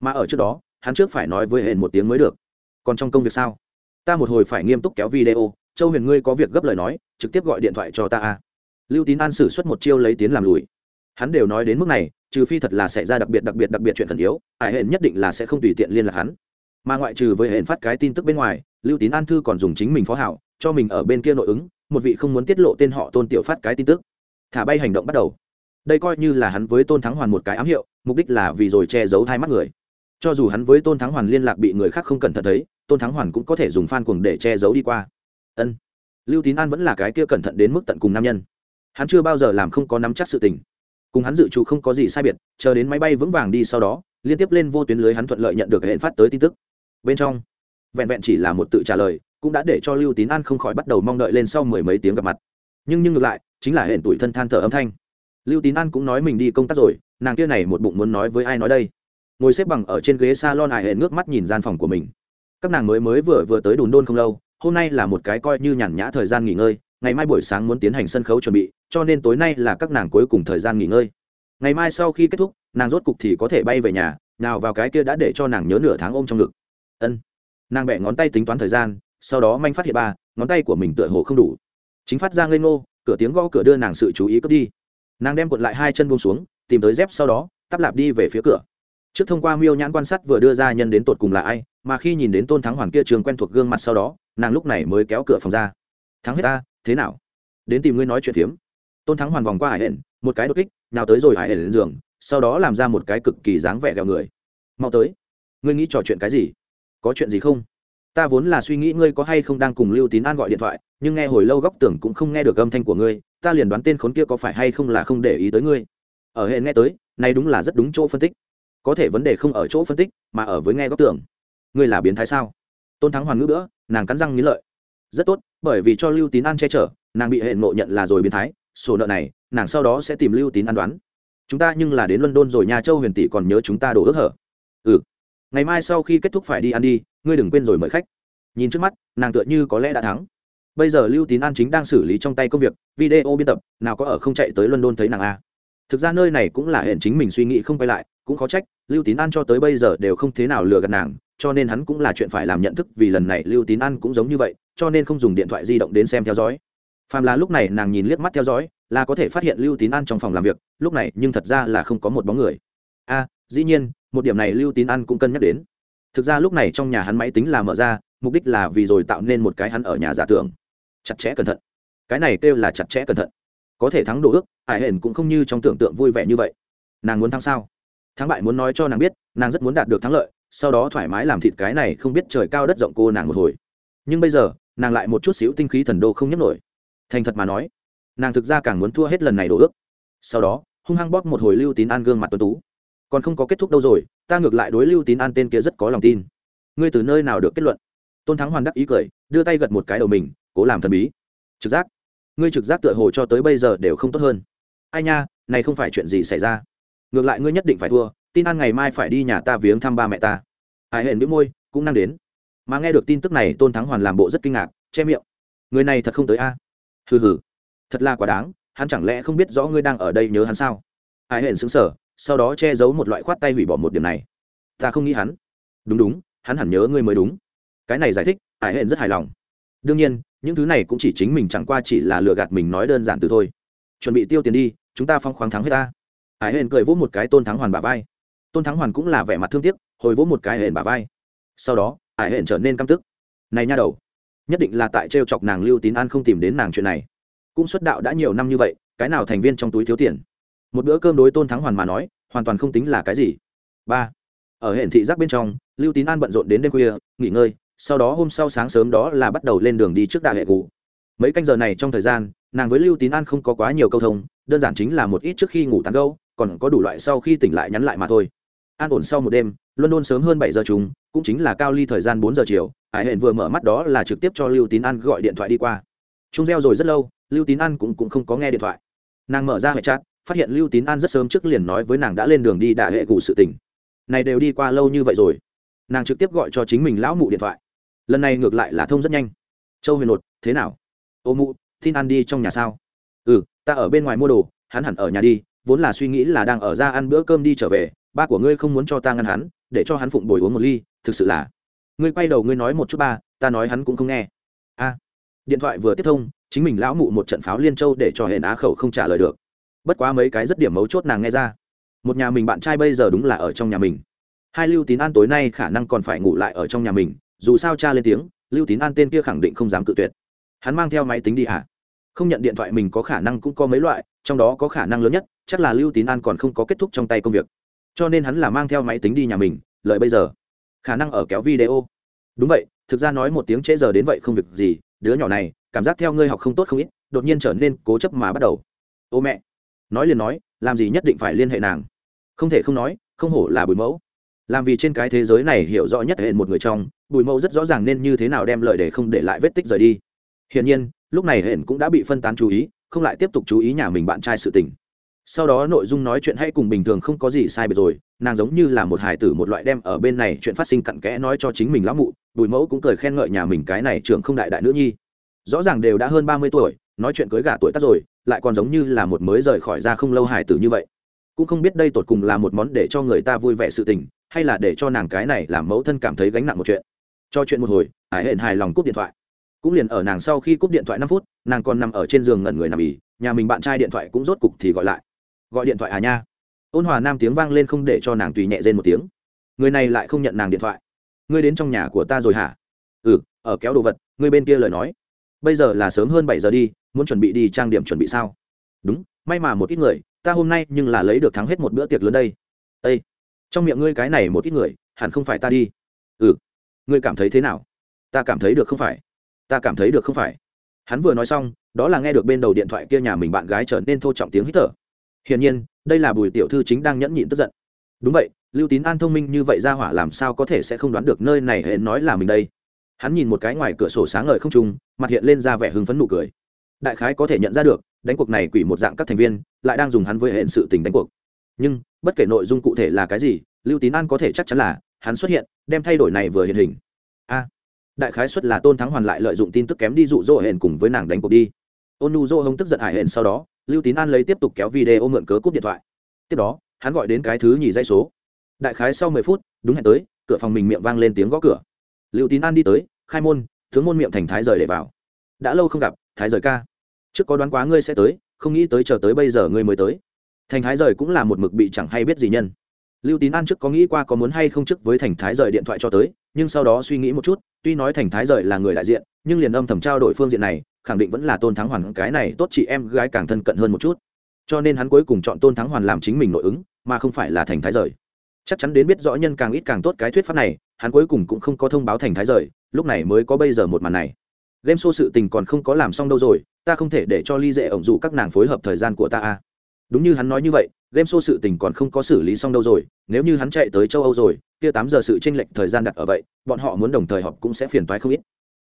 Mà ở trước đó, hắn trước phải nói với hển một tiếng mới được. Còn trong công việc sao? Ta một hồi phải nghiêm túc kéo video, châu huyền ngươi có việc gấp lời nói, trực tiếp gọi điện thoại cho ta a lưu tín an xử suất một chiêu lấy tiến làm lùi. Hắn đều nói đến mức này, trừ phi thật là xảy ra đặc biệt đặc biệt đặc biệt chuyện thần yếu, ải hển nhất định là sẽ không tùy tiện liên lạc hắn. Mà ngoại trừ với hển phát cái tin tức bên ngoài, lưu tín an thư còn dùng chính mình phó hảo, cho mình ở bên kia nội ứng, một vị không muốn tiết lộ tên họ tôn tiểu phát cái tin tức thả bay hành động bắt đầu. Đây coi như là hắn với tôn thắng hoàn một cái ám hiệu, mục đích là vì rồi che giấu hai mắt người. Cho dù hắn với tôn thắng hoàn liên lạc bị người khác không cẩn thận thấy, tôn thắng hoàn cũng có thể dùng phan cuồng để che giấu đi qua. Ân. Lưu tín an vẫn là cái kia cẩn thận đến mức tận cùng nam nhân. Hắn chưa bao giờ làm không có nắm chắc sự tình. Cùng hắn dự trù không có gì sai biệt, chờ đến máy bay vững vàng đi sau đó, liên tiếp lên vô tuyến lưới hắn thuận lợi nhận được hệ phát tới tin tức. Bên trong, vẹn vẹn chỉ là một tự trả lời, cũng đã để cho lưu tín an không khỏi bắt đầu mong đợi lên sau mười mấy tiếng gặp mặt. Nhưng nhưng ngược lại chính là hệ tuổi thân than thở âm thanh. Lưu tín an cũng nói mình đi công tác rồi, nàng kia này một bụng muốn nói với ai nói đây? Ngồi xếp bằng ở trên ghế s a lon ải hệ nước mắt nhìn gian phòng của mình. Các nàng mới mới vừa vừa tới đồn đôn không lâu, hôm nay là một cái coi như nhàn nhã thời gian nghỉ ngơi, ngày mai buổi sáng muốn tiến hành sân khấu chuẩn bị, cho nên tối nay là các nàng cuối cùng thời gian nghỉ ngơi. Ngày mai sau khi kết thúc, nàng rốt cục thì có thể bay về nhà, nào vào cái kia đã để cho nàng nhớ nửa tháng ôm trong ngực. Ân. Nàng bẻ ngón tay tính toán thời gian, sau đó manh phát hiện ba, ngón tay của mình tựa hồ không đủ. Chính phát ra ngây ngô cửa tiếng gõ cửa đưa nàng sự chú ý cướp đi. Nàng đem cuộn lại hai chân buông xuống, tìm tới dép sau đó, tắp lạp đi về phía cửa. Trước thông qua miêu nhãn quan sát vừa đưa ra nhân đến tột cùng là ai, mà khi nhìn đến tôn thắng hoàn kia trường quen thuộc gương mặt sau đó, nàng lúc này mới kéo cửa phòng ra. Thắng hết ta, thế nào? Đến tìm ngươi nói chuyện phiếm. Tôn thắng hoàn vòng qua hải hển một cái đột kích nào tới rồi hải hển lên giường, sau đó làm ra một cái cực kỳ dáng vẻ gẹo người. Mau tới, ngươi nghĩ trò chuyện cái gì? Có chuyện gì không? Ta vốn là suy nghĩ ngươi có hay không đang cùng lưu tín an gọi điện thoại nhưng nghe hồi lâu góc tưởng cũng không nghe được âm thanh của ngươi, ta liền đoán tên khốn kia có phải hay không là không để ý tới ngươi. Ở hệ nghe tới, này đúng là rất đúng chỗ phân tích. Có thể vấn đề không ở chỗ phân tích, mà ở với nghe góc tưởng ngươi là biến thái sao? Tôn thắng hoàn ngữ nữa nàng cắn răng nghĩ lợi. Rất tốt, bởi vì cho lưu tín an che chở, nàng bị hệ ngộ nhận là rồi biến thái, sổ nợ này, nàng sau đó sẽ tìm lưu tín an đoán. Chúng ta nhưng là đến london rồi nhà châu huyền tỷ còn nhớ chúng ta đổ ước hở. Ừ. Ngày mai sau khi kết thúc phải đi ăn đi, ngươi đừng quên rồi mời khách. Nhìn trước mắt, nàng tựa như có lẽ đã thắng bây giờ lưu tín an chính đang xử lý trong tay công việc, video biên tập, nào có ở không chạy tới london thấy nàng a thực ra nơi này cũng là hiện chính mình suy nghĩ không quay lại, cũng khó trách, lưu tín an cho tới bây giờ đều không thế nào lừa gạt nàng, cho nên hắn cũng là chuyện phải làm nhận thức vì lần này lưu tín an cũng giống như vậy, cho nên không dùng điện thoại di động đến xem theo dõi. Phàm là lúc này nàng nhìn liếc mắt theo dõi, là có thể phát hiện lưu tín an trong phòng làm việc, lúc này nhưng thật ra là không có một bóng người. A dĩ nhiên, một điểm này lưu tín an cũng cân nhắc đến. Thực ra lúc này trong nhà hắn máy tính là mở ra, mục đích là vì rồi tạo nên một cái hắn ở nhà giả tưởng chặt chẽ cẩn thận. Cái này kêu là chặt chẽ cẩn thận. Có thể thắng đồ ước ải hển cũng không như trong tưởng tượng vui vẻ như vậy. Nàng muốn thắng sao? Thắng bại muốn nói cho nàng biết, nàng rất muốn đạt được thắng lợi, sau đó thoải mái làm thịt cái này không biết trời cao đất rộng cô nàng một hồi. Nhưng bây giờ, nàng lại một chút xíu tinh khí thần đô không nhấc nổi. Thành thật mà nói, nàng thực ra càng muốn thua hết lần này đồ ước. Sau đó, hung hăng bóp một hồi lưu tín an gương mặt tuấn tú. Còn không có kết thúc đâu rồi, ta ngược lại đối lưu tín an tên kia rất có lòng tin. Ngươi từ nơi nào được kết luận? Tôn thắng hoàn đắc ý cười, đưa tay gật một cái đầu mình cố làm thần bí. Trực giác. Ngươi trực giác tựa hồ cho tới bây giờ đều không tốt hơn. Ai nha, này không phải chuyện gì xảy ra. Ngược lại ngươi nhất định phải thua, tin ăn ngày mai phải đi nhà ta viếng thăm ba mẹ ta. Hải hển biết môi, cũng năng đến. Mà nghe được tin tức này, tôn thắng hoàn làm bộ rất kinh ngạc, che miệng. Người này thật không tới a. Hừ hừ. Thật là quá đáng, hắn chẳng lẽ không biết rõ ngươi đang ở đây nhớ hắn sao? Hải hển xứng sở sau đó che giấu một loại khoát tay hủy bỏ một điểm này. Ta không nghĩ hắn. Đúng đúng, hắn hẳn nhớ ngươi mới đúng. Cái này giải thích hải hển rất hài lòng đương nhiên, những thứ này cũng chỉ chính mình chẳng qua chỉ là lừa gạt mình nói đơn giản từ thôi. Chuẩn bị tiêu tiền đi, chúng ta phong khoáng thắng hết ta. Hải hển cười vỗ một cái tôn thắng hoàn bả vai. Tôn thắng hoàn cũng là vẻ mặt thương tiếc, hồi vỗ một cái hển bả vai. Sau đó, hải hển trở nên căm tức. Này nha đầu, nhất định là tại trêu chọc nàng lưu tín an không tìm đến nàng chuyện này. Cũng xuất đạo đã nhiều năm như vậy, cái nào thành viên trong túi thiếu tiền? Một bữa cơm đối tôn thắng hoàn mà nói, hoàn toàn không tính là cái gì. Ba, ở hệ thị giác bên trong, lưu tín an bận rộn đến đêm khuya, nghỉ ngơi sau đó hôm sau sáng sớm đó là bắt đầu lên đường đi trước đại hệ cụ mấy canh giờ này trong thời gian nàng với lưu tín an không có quá nhiều câu thông đơn giản chính là một ít trước khi ngủ tán gâu còn có đủ loại sau khi tỉnh lại nhắn lại mà thôi. An ổn sau một đêm london sớm hơn bảy giờ chúng cũng chính là cao ly thời gian bốn giờ chiều hải hển vừa mở mắt đó là trực tiếp cho lưu tín an gọi điện thoại đi qua. Chung reo rồi rất lâu lưu tín an cũng, cũng không có nghe điện thoại. Nàng mở ra hệ chat phát hiện lưu tín an rất sớm trước liền nói với nàng đã lên đường đi đại hệ cụ sự tỉnh. này đều đi qua lâu như vậy rồi. Nàng trực tiếp gọi cho chính mình lão mụ điện thoại lần này ngược lại là thông rất nhanh. Châu huyền nột thế nào? Ô mụ, tin ăn đi trong nhà sao? Ừ ta ở bên ngoài mua đồ, hắn hẳn ở nhà đi, vốn là suy nghĩ là đang ở ra ăn bữa cơm đi trở về, ba của ngươi không muốn cho ta ngăn hắn, để cho hắn phụng bồi uống một ly, thực sự là. Ngươi quay đầu ngươi nói một chút ba, ta nói hắn cũng không nghe. A, điện thoại vừa tiếp thông, chính mình lão mụ một trận pháo liên châu để cho hệ á khẩu không trả lời được. Bất quá mấy cái rất điểm mấu chốt nàng nghe ra. Một nhà mình bạn trai bây giờ đúng là ở trong nhà mình. Hai lưu tín an tối nay khả năng còn phải ngủ lại ở trong nhà mình dù sao cha lên tiếng, lưu tín an tên kia khẳng định không dám cự tuyệt. Hắn mang theo máy tính đi hả? Không nhận điện thoại mình có khả năng cũng có mấy loại, trong đó có khả năng lớn nhất, chắc là lưu tín an còn không có kết thúc trong tay công việc. Cho nên hắn là mang theo máy tính đi nhà mình, lợi bây giờ. Khả năng ở kéo video. Đúng vậy, thực ra nói một tiếng trễ giờ đến vậy không việc gì, đứa nhỏ này, cảm giác theo ngươi học không tốt không ít, đột nhiên trở nên cố chấp mà bắt đầu. Ô mẹ, nói liền nói, làm gì nhất định phải liên hệ nàng. Không thể không nói, không hổ là bùi mẫu làm vì trên cái thế giới này hiểu rõ nhất hệ một người trong, bùi mẫu rất rõ ràng nên như thế nào đem lời để không để lại vết tích rời đi. Hiển nhiên, lúc này hển cũng đã bị phân tán chú ý, không lại tiếp tục chú ý nhà mình bạn trai sự tình. Sau đó nội dung nói chuyện hay cùng bình thường không có gì sai biệt rồi, nàng giống như là một hải tử một loại đem ở bên này chuyện phát sinh cặn kẽ nói cho chính mình lão mụ, bùi mẫu cũng cười khen ngợi nhà mình cái này trưởng không đại đại nữ nhi. Rõ ràng đều đã hơn ba mươi tuổi, nói chuyện cưới gả tuổi tác rồi, lại còn giống như là một mới rời khỏi ra không lâu hải tử như vậy. Cũng không biết đây tột cùng là một món để cho người ta vui vẻ sự tình hay là để cho nàng cái này làm mẫu thân cảm thấy gánh nặng một chuyện? Cho chuyện một hồi hải hẹn hài lòng cúp điện thoại. Cũng liền ở nàng sau khi cúp điện thoại năm phút, nàng còn nằm ở trên giường ngẩn người nằm ỉ, nhà mình bạn trai điện thoại cũng rốt cục thì gọi lại. Gọi điện thoại à nha? Ôn hòa nam tiếng vang lên không để cho nàng tùy nhẹ rên một tiếng. Người này lại không nhận nàng điện thoại. Ngươi đến trong nhà của ta rồi hả? Ừ ở kéo đồ vật, ngươi bên kia lời nói. Bây giờ là sớm hơn bảy giờ đi, muốn chuẩn bị đi trang điểm chuẩn bị sao? Đúng, may mà một ít người, ta hôm nay nhưng là lấy được thắng hết một bữa tiệc lớn đây. Ây trong miệng ngươi cái này một ít người, hẳn không phải ta đi. Ừ. Ngươi cảm thấy thế nào? Ta cảm thấy được không phải. Ta cảm thấy được không phải. Hắn vừa nói xong, đó là nghe được bên đầu điện thoại kia nhà mình bạn gái trở nên thô trọng tiếng hít thở. Hiển nhiên, đây là bùi tiểu thư chính đang nhẫn nhịn tức giận. Đúng vậy, lưu tín an thông minh như vậy ra hỏa làm sao có thể sẽ không đoán được nơi này hệ nói là mình đây? Hắn nhìn một cái ngoài cửa sổ sáng ngời không trung, mặt hiện lên ra vẻ hưng phấn nụ cười. Đại khái có thể nhận ra được, đánh cuộc này quỷ một dạng các thành viên, lại đang dùng hắn với hệ sự tình đánh cuộc nhưng, bất kể nội dung cụ thể là cái gì, lưu tín an có thể chắc chắn là, hắn xuất hiện, đem thay đổi này vừa hiện hình. A, đại khái xuất là tôn thắng hoàn lại lợi dụng tin tức kém đi dụ dỗ hển cùng với nàng đánh cuộc đi. Ôn nu dỗ hông tức giận hải hển sau đó, lưu tín an lấy tiếp tục kéo video mượn cớ cúp điện thoại. Tiếp đó, hắn gọi đến cái thứ nhì dây số. Đại khái sau mười phút, đúng hẹn tới, cửa phòng mình miệng vang lên tiếng gõ cửa. Lưu tín an đi tới, khai môn, tướng môn miệng thành thái rời để vào. Đã lâu không gặp, thái rời ca. Trước có đoán quá ngươi sẽ tới, không nghĩ tới chờ tới bây giờ ngươi mới tới thành thái rời cũng là một mực bị chẳng hay biết gì nhân. Lưu tín an trước có nghĩ qua có muốn hay không trước với thành thái rời điện thoại cho tới, nhưng sau đó suy nghĩ một chút, tuy nói thành thái rời là người đại diện, nhưng liền âm thầm trao đổi phương diện này, khẳng định vẫn là tôn thắng hoàn, cái này tốt chị em gái càng thân cận hơn một chút. Cho nên hắn cuối cùng chọn tôn thắng hoàn làm chính mình nội ứng, mà không phải là thành thái rời. Chắc chắn đến biết rõ nhân càng ít càng tốt cái thuyết pháp này, hắn cuối cùng cũng không có thông báo thành thái rời, lúc này mới có bây giờ một màn này. Game show sự tình còn không có làm xong đâu rồi, ta không thể để cho ly dễ ổng dụ các nàng phối hợp thời gian của ta a đúng như hắn nói như vậy, game show sự tình còn không có xử lý xong đâu rồi, nếu như hắn chạy tới châu âu rồi, kia tám giờ sự tranh lệch thời gian đặt ở vậy, bọn họ muốn đồng thời họp cũng sẽ phiền toái không ít.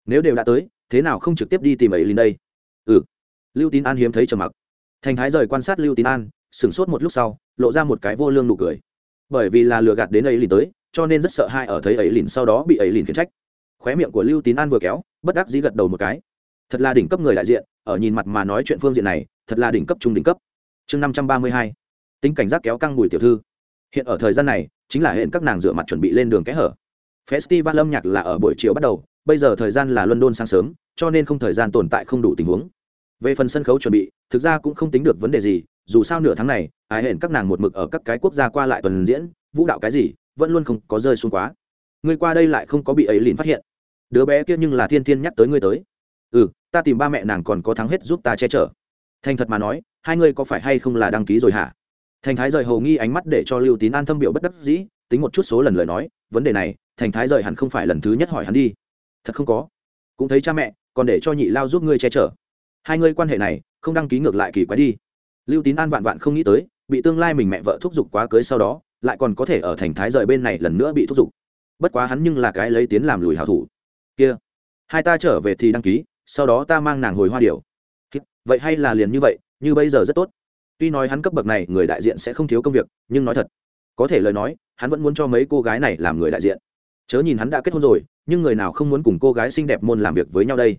Nếu đều đã tới, thế nào không trực tiếp đi tìm ấy lên đây? Ừ. Lưu tín an hiếm thấy trầm mặc. Thành thái rời quan sát lưu tín an, sửng sốt một lúc sau, lộ ra một cái vô lương nụ cười. Bởi vì là lừa gạt đến ấy lìn tới, cho nên rất sợ hai ở thấy ấy lìn sau đó bị ấy lìn khiển trách. Khóe miệng của lưu tín an vừa kéo, bất đắc dĩ gật đầu một cái. Thật là đỉnh cấp người đại diện, ở nhìn mặt mà nói chuyện phương diện này, thật là đỉnh cấp trung đỉnh cấp chương năm trăm ba mươi hai, tính cảnh giác kéo căng bùi tiểu thư. Hiện ở thời gian này, chính là hiện các nàng rửa mặt chuẩn bị lên đường kẽ hở. Festival âm nhạc là ở buổi chiều bắt đầu, bây giờ thời gian là london sáng sớm, cho nên không thời gian tồn tại không đủ tình huống. Về phần sân khấu chuẩn bị, thực ra cũng không tính được vấn đề gì, dù sao nửa tháng này, ai hẹn các nàng một mực ở các cái quốc gia qua lại tuần diễn, vũ đạo cái gì, vẫn luôn không có rơi xuống quá. Người qua đây lại không có bị ấy liền phát hiện. Đứa bé kia nhưng là thiên thiên nhắc tới ngươi tới. Ừ ta tìm ba mẹ nàng còn có thắng hết giúp ta che chở thành thật mà nói, hai ngươi có phải hay không là đăng ký rồi hả? Thành thái rời hầu nghi ánh mắt để cho lưu tín an thâm biểu bất đắc dĩ, tính một chút số lần lời nói, vấn đề này, thành thái rời hẳn không phải lần thứ nhất hỏi hắn đi. Thật không có. Cũng thấy cha mẹ, còn để cho nhị lao giúp ngươi che chở. Hai ngươi quan hệ này, không đăng ký ngược lại kỳ quái đi. Lưu tín an vạn vạn không nghĩ tới, bị tương lai mình mẹ vợ thúc giục quá cưới sau đó, lại còn có thể ở thành thái rời bên này lần nữa bị thúc giục. Bất quá hắn nhưng là cái lấy tiến làm lùi hảo thủ. Kia, hai ta trở về thì đăng ký, sau đó ta mang nàng hồi hoa điều vậy hay là liền như vậy, như bây giờ rất tốt. Tuy nói hắn cấp bậc này, người đại diện sẽ không thiếu công việc, nhưng nói thật, có thể lời nói, hắn vẫn muốn cho mấy cô gái này làm người đại diện. Chớ nhìn hắn đã kết hôn rồi, nhưng người nào không muốn cùng cô gái xinh đẹp môn làm việc với nhau đây?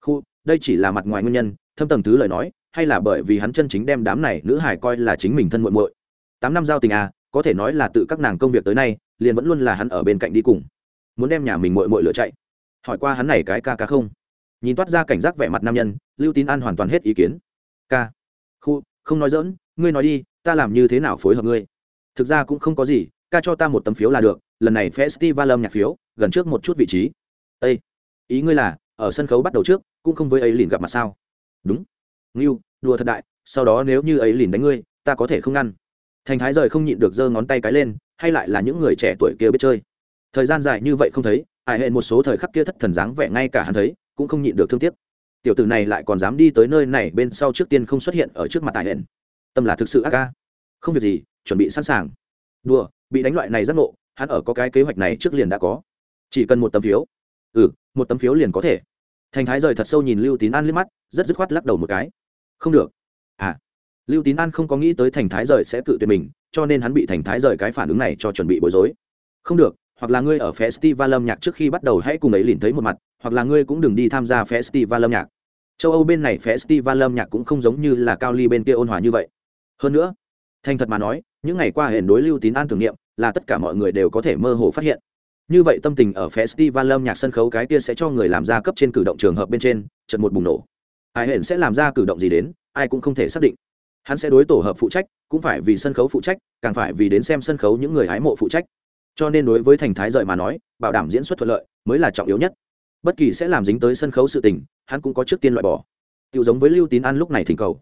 Khu, đây chỉ là mặt ngoài nguyên nhân, thâm tầng thứ lời nói, hay là bởi vì hắn chân chính đem đám này nữ hải coi là chính mình thân muội muội? Tám năm giao tình à có thể nói là tự các nàng công việc tới nay, liền vẫn luôn là hắn ở bên cạnh đi cùng, muốn đem nhà mình muội muội lựa chạy. Hỏi qua hắn này cái ca ca không? Nhìn toát ra cảnh giác vẻ mặt nam nhân, lưu tín an hoàn toàn hết ý kiến. Ca, khu, không nói dỡn ngươi nói đi, ta làm như thế nào phối hợp ngươi? Thực ra cũng không có gì, ca cho ta một tấm phiếu là được, lần này festival âm nhạc phiếu, gần trước một chút vị trí. Ê, ý ngươi là, ở sân khấu bắt đầu trước, cũng không với ấy liền gặp mặt sao? Đúng. Ngưu, đùa thật đại, sau đó nếu như ấy liền đánh ngươi, ta có thể không ngăn. Thành thái rời không nhịn được giơ ngón tay cái lên, hay lại là những người trẻ tuổi kia biết chơi. Thời gian dài như vậy không thấy ải hệ một số thời khắc kia thất thần dáng vẻ ngay cả hắn thấy cũng không nhịn được thương tiếc. Tiểu tử này lại còn dám đi tới nơi này bên sau trước tiên không xuất hiện ở trước mặt ải hển. Tâm là thực sự ác ca. Không việc gì, chuẩn bị sẵn sàng. Đùa, bị đánh loại này rất nộ hắn ở có cái kế hoạch này trước liền đã có. Chỉ cần một tấm phiếu. Ừ một tấm phiếu liền có thể. Thành thái rời thật sâu nhìn lưu tín an liếc mắt, rất dứt khoát lắc đầu một cái. Không được. À. Lưu tín an không có nghĩ tới thành thái rời sẽ cự tuyệt mình, cho nên hắn bị thành thái rời cái phản ứng này cho chuẩn bị bối rối. Không được, hoặc là ngươi ở festival âm nhạc trước khi bắt đầu hãy cùng ấy liền thấy một mặt hoặc là ngươi cũng đừng đi tham gia festival âm nhạc. Châu âu bên này festival âm nhạc cũng không giống như là cao ly bên kia ôn hòa như vậy. Hơn nữa, thành thật mà nói, những ngày qua hển đối lưu tín an tưởng niệm là tất cả mọi người đều có thể mơ hồ phát hiện. Như vậy tâm tình ở festival âm nhạc sân khấu cái kia sẽ cho người làm ra cấp trên cử động trường hợp bên trên trận một bùng nổ. Ai hển sẽ làm ra cử động gì đến, ai cũng không thể xác định. Hắn sẽ đối tổ hợp phụ trách, cũng phải vì sân khấu phụ trách, càng phải vì đến xem sân khấu những người hái mộ phụ trách. Cho nên đối với thành thái rời mà nói, bảo đảm diễn xuất thuận lợi mới là trọng yếu nhất bất kỳ sẽ làm dính tới sân khấu sự tình, hắn cũng có trước tiên loại bỏ. Tự giống với lưu tín an lúc này thỉnh cầu.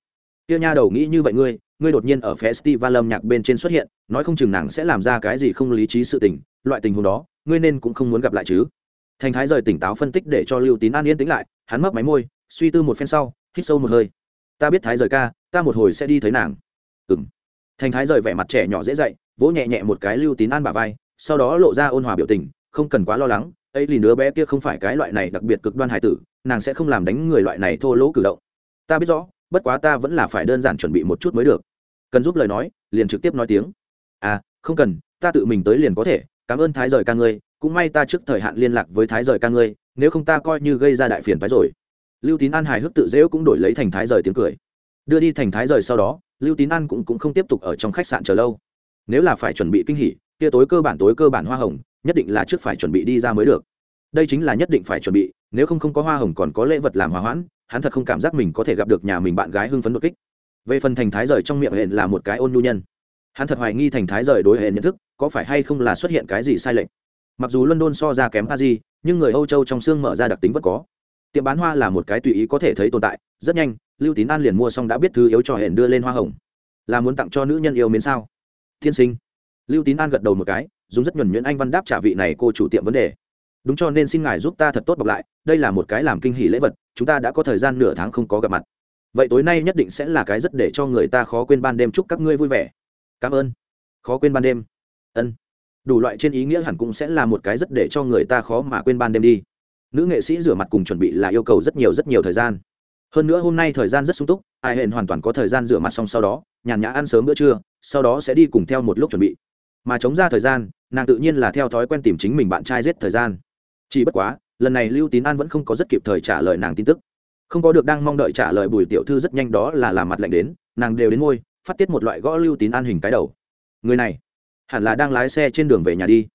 Kia nha đầu nghĩ như vậy ngươi ngươi đột nhiên ở festival âm nhạc bên trên xuất hiện, nói không chừng nàng sẽ làm ra cái gì không lý trí sự tình, loại tình huống đó, ngươi nên cũng không muốn gặp lại chứ. Thành thái rời tỉnh táo phân tích để cho lưu tín an yên tĩnh lại, hắn mấp máy môi, suy tư một phen sau, hít sâu một hơi. Ta biết thái rời ca, ta một hồi sẽ đi thấy nàng. Ừng thành thái rời vẻ mặt trẻ nhỏ dễ dậy vỗ nhẹ nhẹ một cái lưu tín an bà vai, sau đó lộ ra ôn hòa biểu tình, không cần quá lo lắng ấy lì đứa bé kia không phải cái loại này đặc biệt cực đoan hài tử nàng sẽ không làm đánh người loại này thô lỗ cử động. Ta biết rõ bất quá ta vẫn là phải đơn giản chuẩn bị một chút mới được. Cần giúp lời nói liền trực tiếp nói tiếng. À không cần ta tự mình tới liền có thể cảm ơn thái rời ca ngươi cũng may ta trước thời hạn liên lạc với thái rời ca ngươi nếu không ta coi như gây ra đại phiền phái rồi. Lưu tín an hài hước tự dễu cũng đổi lấy thành thái rời tiếng cười. Đưa đi thành thái rời sau đó lưu tín an cũng, cũng không tiếp tục ở trong khách sạn chờ lâu. Nếu là phải chuẩn bị kinh hỉ kia tối cơ bản tối cơ bản hoa hồng nhất định là trước phải chuẩn bị đi ra mới được. Đây chính là nhất định phải chuẩn bị, nếu không không có hoa hồng còn có lễ vật làm hòa hoãn, hắn thật không cảm giác mình có thể gặp được nhà mình bạn gái hưng phấn đột kích. Về phần thành thái rời trong miệng hẹn là một cái ôn nhu nhân. Hắn thật hoài nghi thành thái rời đối hệ nhận thức có phải hay không là xuất hiện cái gì sai lệch. Mặc dù london so ra kém paris, nhưng người âu châu trong xương mở ra đặc tính vẫn có. Tiệm bán hoa là một cái tùy ý có thể thấy tồn tại, rất nhanh, lưu tín an liền mua xong đã biết thứ yếu cho hẹn đưa lên hoa hồng. Là muốn tặng cho nữ nhân yêu mến sao? Thiên sinh. Lưu tín an gật đầu một cái dùng rất nhuẩn nhuyễn anh văn đáp trả vị này cô chủ tiệm vấn đề. Đúng cho nên xin ngài giúp ta thật tốt bọc lại, đây là một cái làm kinh hỷ lễ vật, chúng ta đã có thời gian nửa tháng không có gặp mặt. Vậy tối nay nhất định sẽ là cái rất để cho người ta khó quên ban đêm chúc các ngươi vui vẻ. Cảm ơn. Khó quên ban đêm. Ân. Đủ loại trên ý nghĩa hẳn cũng sẽ là một cái rất để cho người ta khó mà quên ban đêm đi. Nữ nghệ sĩ rửa mặt cùng chuẩn bị là yêu cầu rất nhiều rất nhiều thời gian. Hơn nữa hôm nay thời gian rất sung túc, ai hẹn hoàn toàn có thời gian rửa mặt xong sau đó, nhàn nhã ăn sớm bữa trưa, sau đó sẽ đi cùng theo một lúc chuẩn bị. Mà chống ra thời gian nàng tự nhiên là theo thói quen tìm chính mình bạn trai giết thời gian. Chỉ bất quá, lần này lưu tín an vẫn không có rất kịp thời trả lời nàng tin tức. Không có được đang mong đợi trả lời bùi tiểu thư rất nhanh đó là làm mặt lạnh đến, nàng đều đến ngôi, phát tiết một loại gõ lưu tín an hình cái đầu. Người này, hẳn là đang lái xe trên đường về nhà đi.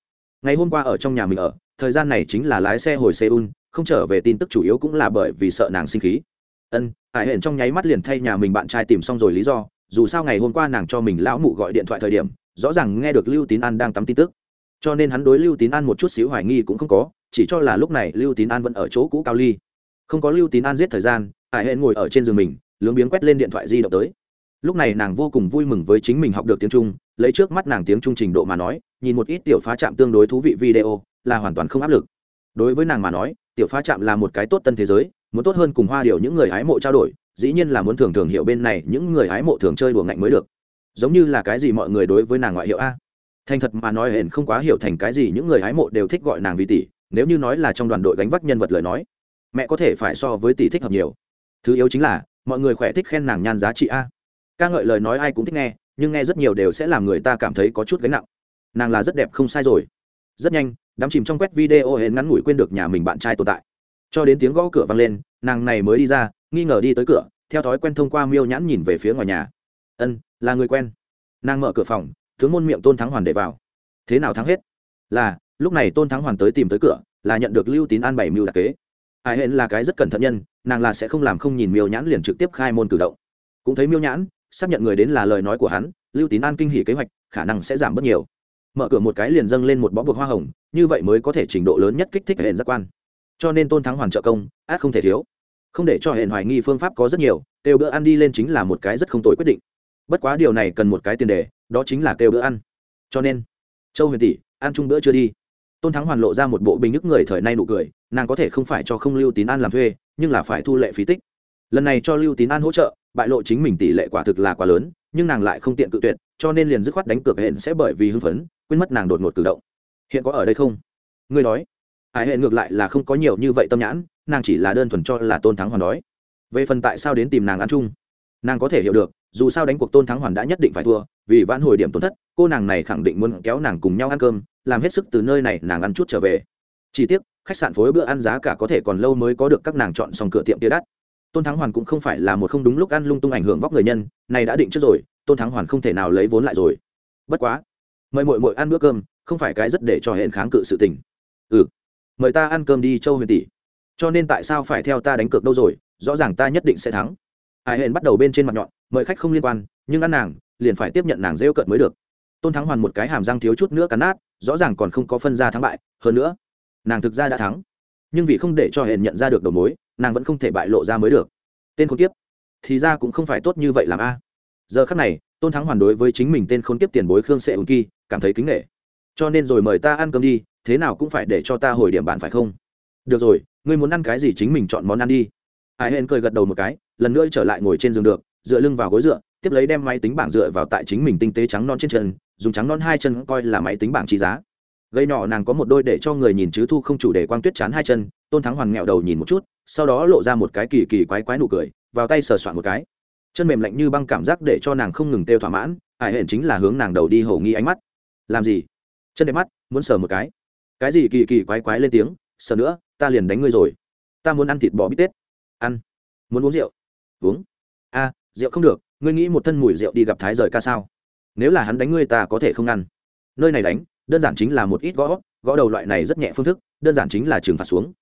Ngày hôm qua ở trong nhà mình ở, thời gian này chính là lái xe hồi seoul, không trở về tin tức chủ yếu cũng là bởi vì sợ nàng sinh khí. Ân, hải hển trong nháy mắt liền thay nhà mình bạn trai tìm xong rồi lý do, dù sao ngày hôm qua nàng cho mình lão mụ gọi điện thoại thời điểm, rõ ràng nghe được lưu tín an đang tắm tin tức cho nên hắn đối lưu tín an một chút xíu hoài nghi cũng không có, chỉ cho là lúc này lưu tín an vẫn ở chỗ cũ cao ly. Không có lưu tín an giết thời gian ải hẹn ngồi ở trên giường mình, lướng biếng quét lên điện thoại di động tới. Lúc này nàng vô cùng vui mừng với chính mình học được tiếng trung, lấy trước mắt nàng tiếng trung trình độ mà nói, nhìn một ít tiểu phá trạm tương đối thú vị video, là hoàn toàn không áp lực. Đối với nàng mà nói, tiểu phá trạm là một cái tốt tân thế giới, muốn tốt hơn cùng hoa điều những người hái mộ trao đổi, dĩ nhiên là muốn thường thường hiểu bên này những người hái mộ thường chơi đùa ngạnh mới được. Giống như là cái gì mọi người đối với nàng ngoại hiệu a thành thật mà nói hển không quá hiểu thành cái gì những người hái mộ đều thích gọi nàng vì tỷ, nếu như nói là trong đoàn đội gánh vác nhân vật lời nói, mẹ có thể phải so với tỷ thích hợp nhiều. Thứ yếu chính là, mọi người khỏe thích khen nàng nhan giá trị a. Ca ngợi lời nói ai cũng thích nghe, nhưng nghe rất nhiều đều sẽ làm người ta cảm thấy có chút gánh nặng. Nàng là rất đẹp không sai rồi. Rất nhanh đắm chìm trong quét video hển ngắn ngủi quên được nhà mình bạn trai tồn tại. Cho đến tiếng gõ cửa vang lên, nàng này mới đi ra, nghi ngờ đi tới cửa, theo thói quen thông qua miêu nhãn nhìn về phía ngoài nhà. Ân, là người quen. Nàng mở cửa phòng tướng môn miệng tôn thắng hoàn để vào. Thế nào thắng hết? Là, lúc này tôn thắng hoàn tới tìm tới cửa, là nhận được lưu tín an bảy mưu đặc kế. Ai hẹn là cái rất cẩn thận nhân, nàng là sẽ không làm không nhìn miêu nhãn liền trực tiếp khai môn cử động. Cũng thấy miêu nhãn, xác nhận người đến là lời nói của hắn, lưu tín an kinh hỉ kế hoạch, khả năng sẽ giảm bớt nhiều. Mở cửa một cái liền dâng lên một bó buộc hoa hồng, như vậy mới có thể trình độ lớn nhất kích thích hệ giác quan. Cho nên tôn thắng hoàn trợ công, át không thể thiếu. Không để cho hệ hoài nghi phương pháp có rất nhiều, đều bữa ăn đi lên chính là một cái rất không tối quyết định bất quá điều này cần một cái tiền đề, đó chính là kêu bữa ăn. Cho nên, châu huyền tỷ, ăn chung bữa chưa đi. Tôn thắng hoàn lộ ra một bộ bình nhức người thời nay nụ cười, nàng có thể không phải cho không lưu tín an làm thuê, nhưng là phải thu lệ phí tích. Lần này cho lưu tín an hỗ trợ, bại lộ chính mình tỷ lệ quả thực là quá lớn, nhưng nàng lại không tiện cự tuyệt, cho nên liền dứt khoát đánh cược hẹn sẽ bởi vì hưng phấn, quên mất nàng đột ngột cử động. Hiện có ở đây không? Ngươi nói. Hải hệ ngược lại là không có nhiều như vậy tâm nhãn, nàng chỉ là đơn thuần cho là tôn thắng hoàn đói về phần tại sao đến tìm nàng ăn chung, nàng có thể hiểu được dù sao đánh cuộc tôn thắng hoàn đã nhất định phải thua, vì vãn hồi điểm tổn thất, cô nàng này khẳng định muốn kéo nàng cùng nhau ăn cơm, làm hết sức từ nơi này nàng ăn chút trở về. Chỉ tiếc, khách sạn phối bữa ăn giá cả có thể còn lâu mới có được các nàng chọn xong cửa tiệm kia đắt. Tôn thắng hoàn cũng không phải là một không đúng lúc ăn lung tung ảnh hưởng vóc người nhân, này đã định trước rồi, tôn thắng hoàn không thể nào lấy vốn lại rồi. Bất quá, mời mội mội ăn bữa cơm, không phải cái rất để cho hẹn kháng cự sự tình. Ừ mời ta ăn cơm đi, châu huyền tỷ. Cho nên tại sao phải theo ta đánh cược đâu rồi, rõ ràng ta nhất định sẽ thắng hải hển bắt đầu bên trên mặt nhọn, mời khách không liên quan, nhưng ăn nàng, liền phải tiếp nhận nàng rêu cợt mới được. Tôn thắng hoàn một cái hàm răng thiếu chút nữa cắn nát, rõ ràng còn không có phân ra thắng bại, hơn nữa, nàng thực ra đã thắng. Nhưng vì không để cho hển nhận ra được đầu mối, nàng vẫn không thể bại lộ ra mới được. Tên khốn kiếp, thì ra cũng không phải tốt như vậy làm a. Giờ khắc này, tôn thắng hoàn đối với chính mình tên khốn kiếp tiền bối khương sệ ùn kỳ cảm thấy kính nghệ cho nên rồi mời ta ăn cơm đi, thế nào cũng phải để cho ta hồi điểm bạn phải không? Được rồi, ngươi muốn ăn cái gì chính mình chọn món ăn đi ai hên cười gật đầu một cái, lần nữa trở lại ngồi trên giường được, dựa lưng vào gối dựa, tiếp lấy đem máy tính bảng dựa vào tại chính mình tinh tế trắng non trên chân, dùng trắng non hai chân coi là máy tính bảng trị giá. Gây nhỏ nàng có một đôi để cho người nhìn chứ thu không chủ đề quang tuyết chán hai chân, tôn thắng hoàn nghẹo đầu nhìn một chút, sau đó lộ ra một cái kỳ kỳ quái quái nụ cười, vào tay sờ soạn một cái. Chân mềm lạnh như băng cảm giác để cho nàng không ngừng têu thỏa mãn ải hển chính là hướng nàng đầu đi hầu nghi ánh mắt. Làm gì? Chân đẹp mắt, muốn sờ một cái. Cái gì kỳ kỳ quái quái lên tiếng? Sờ nữa, ta liền đánh ngươi rồi. Ta muốn ăn thịt bò bít tết ăn. Muốn uống rượu? Uống. A rượu không được, ngươi nghĩ một thân mùi rượu đi gặp thái rời ca sao? Nếu là hắn đánh ngươi ta có thể không ăn. Nơi này đánh, đơn giản chính là một ít gõ gõ đầu loại này rất nhẹ phương thức, đơn giản chính là trừng phạt xuống.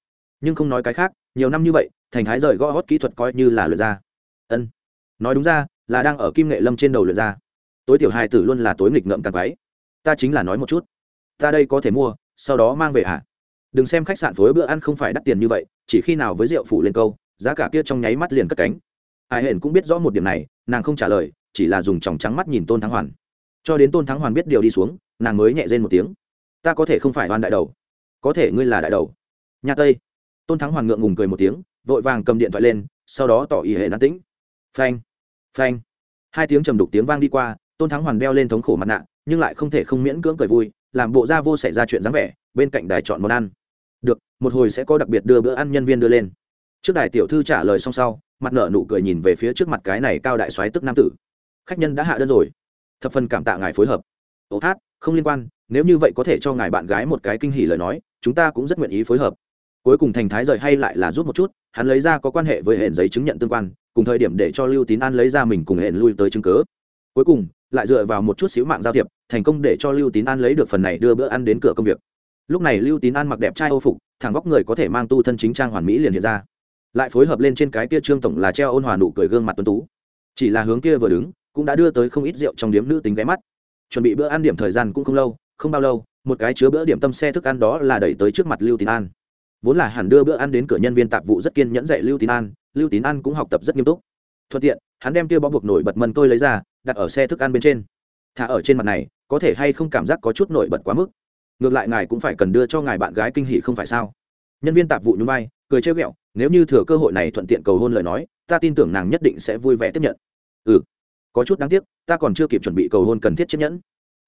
Nhưng không nói cái khác, nhiều năm như vậy, thành thái rời gõ hót kỹ thuật coi như là lượt ra. Ân. Nói đúng ra, là đang ở kim nghệ lâm trên đầu lượt ra. Tối tiểu hai tử luôn là tối nghịch ngợm càng váy ta chính là nói một chút. Ta đây có thể mua, sau đó mang về hả? Đừng xem khách sạn phối bữa ăn không phải đắt tiền như vậy, chỉ khi nào với rượu phủ lên câu giá cả kia trong nháy mắt liền cất cánh. Ai hển cũng biết rõ một điểm này, nàng không trả lời, chỉ là dùng tròng trắng mắt nhìn tôn thắng hoàn. Cho đến tôn thắng hoàn biết điều đi xuống, nàng mới nhẹ rên một tiếng. Ta có thể không phải hoàn đại đầu. Có thể ngươi là đại đầu. Nhà tây. Tôn thắng hoàn ngượng ngùng cười một tiếng, vội vàng cầm điện thoại lên, sau đó tỏ ý hệ nán tĩnh. Phanh phanh. Hai tiếng trầm đục tiếng vang đi qua, tôn thắng hoàn đeo lên thống khổ mặt nạ, nhưng lại không thể không miễn cưỡng cười vui, làm bộ ra vô xảy ra chuyện dáng vẻ, bên cạnh đài chọn món ăn. Được, một hồi sẽ có đặc biệt đưa bữa ăn nhân viên đưa lên trước đài tiểu thư trả lời xong sau, mặt nợ nụ cười nhìn về phía trước mặt cái này cao đại soái tức nam tử. Khách nhân đã hạ đơn rồi. Thập phần cảm tạ ngài phối hợp. Ô hát, không liên quan, nếu như vậy có thể cho ngài bạn gái một cái kinh hỉ lời nói, chúng ta cũng rất nguyện ý phối hợp. Cuối cùng thành thái rời hay lại là rút một chút, hắn lấy ra có quan hệ với hệ giấy chứng nhận tương quan, cùng thời điểm để cho lưu tín an lấy ra mình cùng hệ lui tới chứng cớ cuối cùng, lại dựa vào một chút xíu mạng giao thiệp, thành công để cho lưu tín an lấy được phần này đưa bữa ăn đến cửa công việc. Lúc này lưu tín an mặc đẹp trai ô phục, thẳng góc người có thể mang tu thân chính trang hoàn mỹ liền hiện ra lại phối hợp lên trên cái kia trương tổng là treo ôn hòa nụ cười gương mặt tuấn tú. Chỉ là hướng kia vừa đứng, cũng đã đưa tới không ít rượu trong điếm nữ tính ghé mắt. Chuẩn bị bữa ăn điểm thời gian cũng không lâu, không bao lâu, một cái chứa bữa điểm tâm xe thức ăn đó là đẩy tới trước mặt lưu tín an. Vốn là hẳn đưa bữa ăn đến cửa nhân viên tạp vụ rất kiên nhẫn dạy lưu tín an, lưu tín an cũng học tập rất nghiêm túc. Thuận tiện, hắn đem kia bó buộc nổi bật mần tôi lấy ra, đặt ở xe thức ăn bên trên. Thả ở trên mặt này, có thể hay không cảm giác có chút nổi bật quá mức. Ngược lại ngài cũng phải cần đưa cho ngài bạn gái kinh hỷ không phải sao? Nhân viên tạp vụ nhún vai cười trêu ghẹo, nếu như thừa cơ hội này thuận tiện cầu hôn lời nói, ta tin tưởng nàng nhất định sẽ vui vẻ tiếp nhận. Ừ có chút đáng tiếc, ta còn chưa kịp chuẩn bị cầu hôn cần thiết chiếc nhẫn.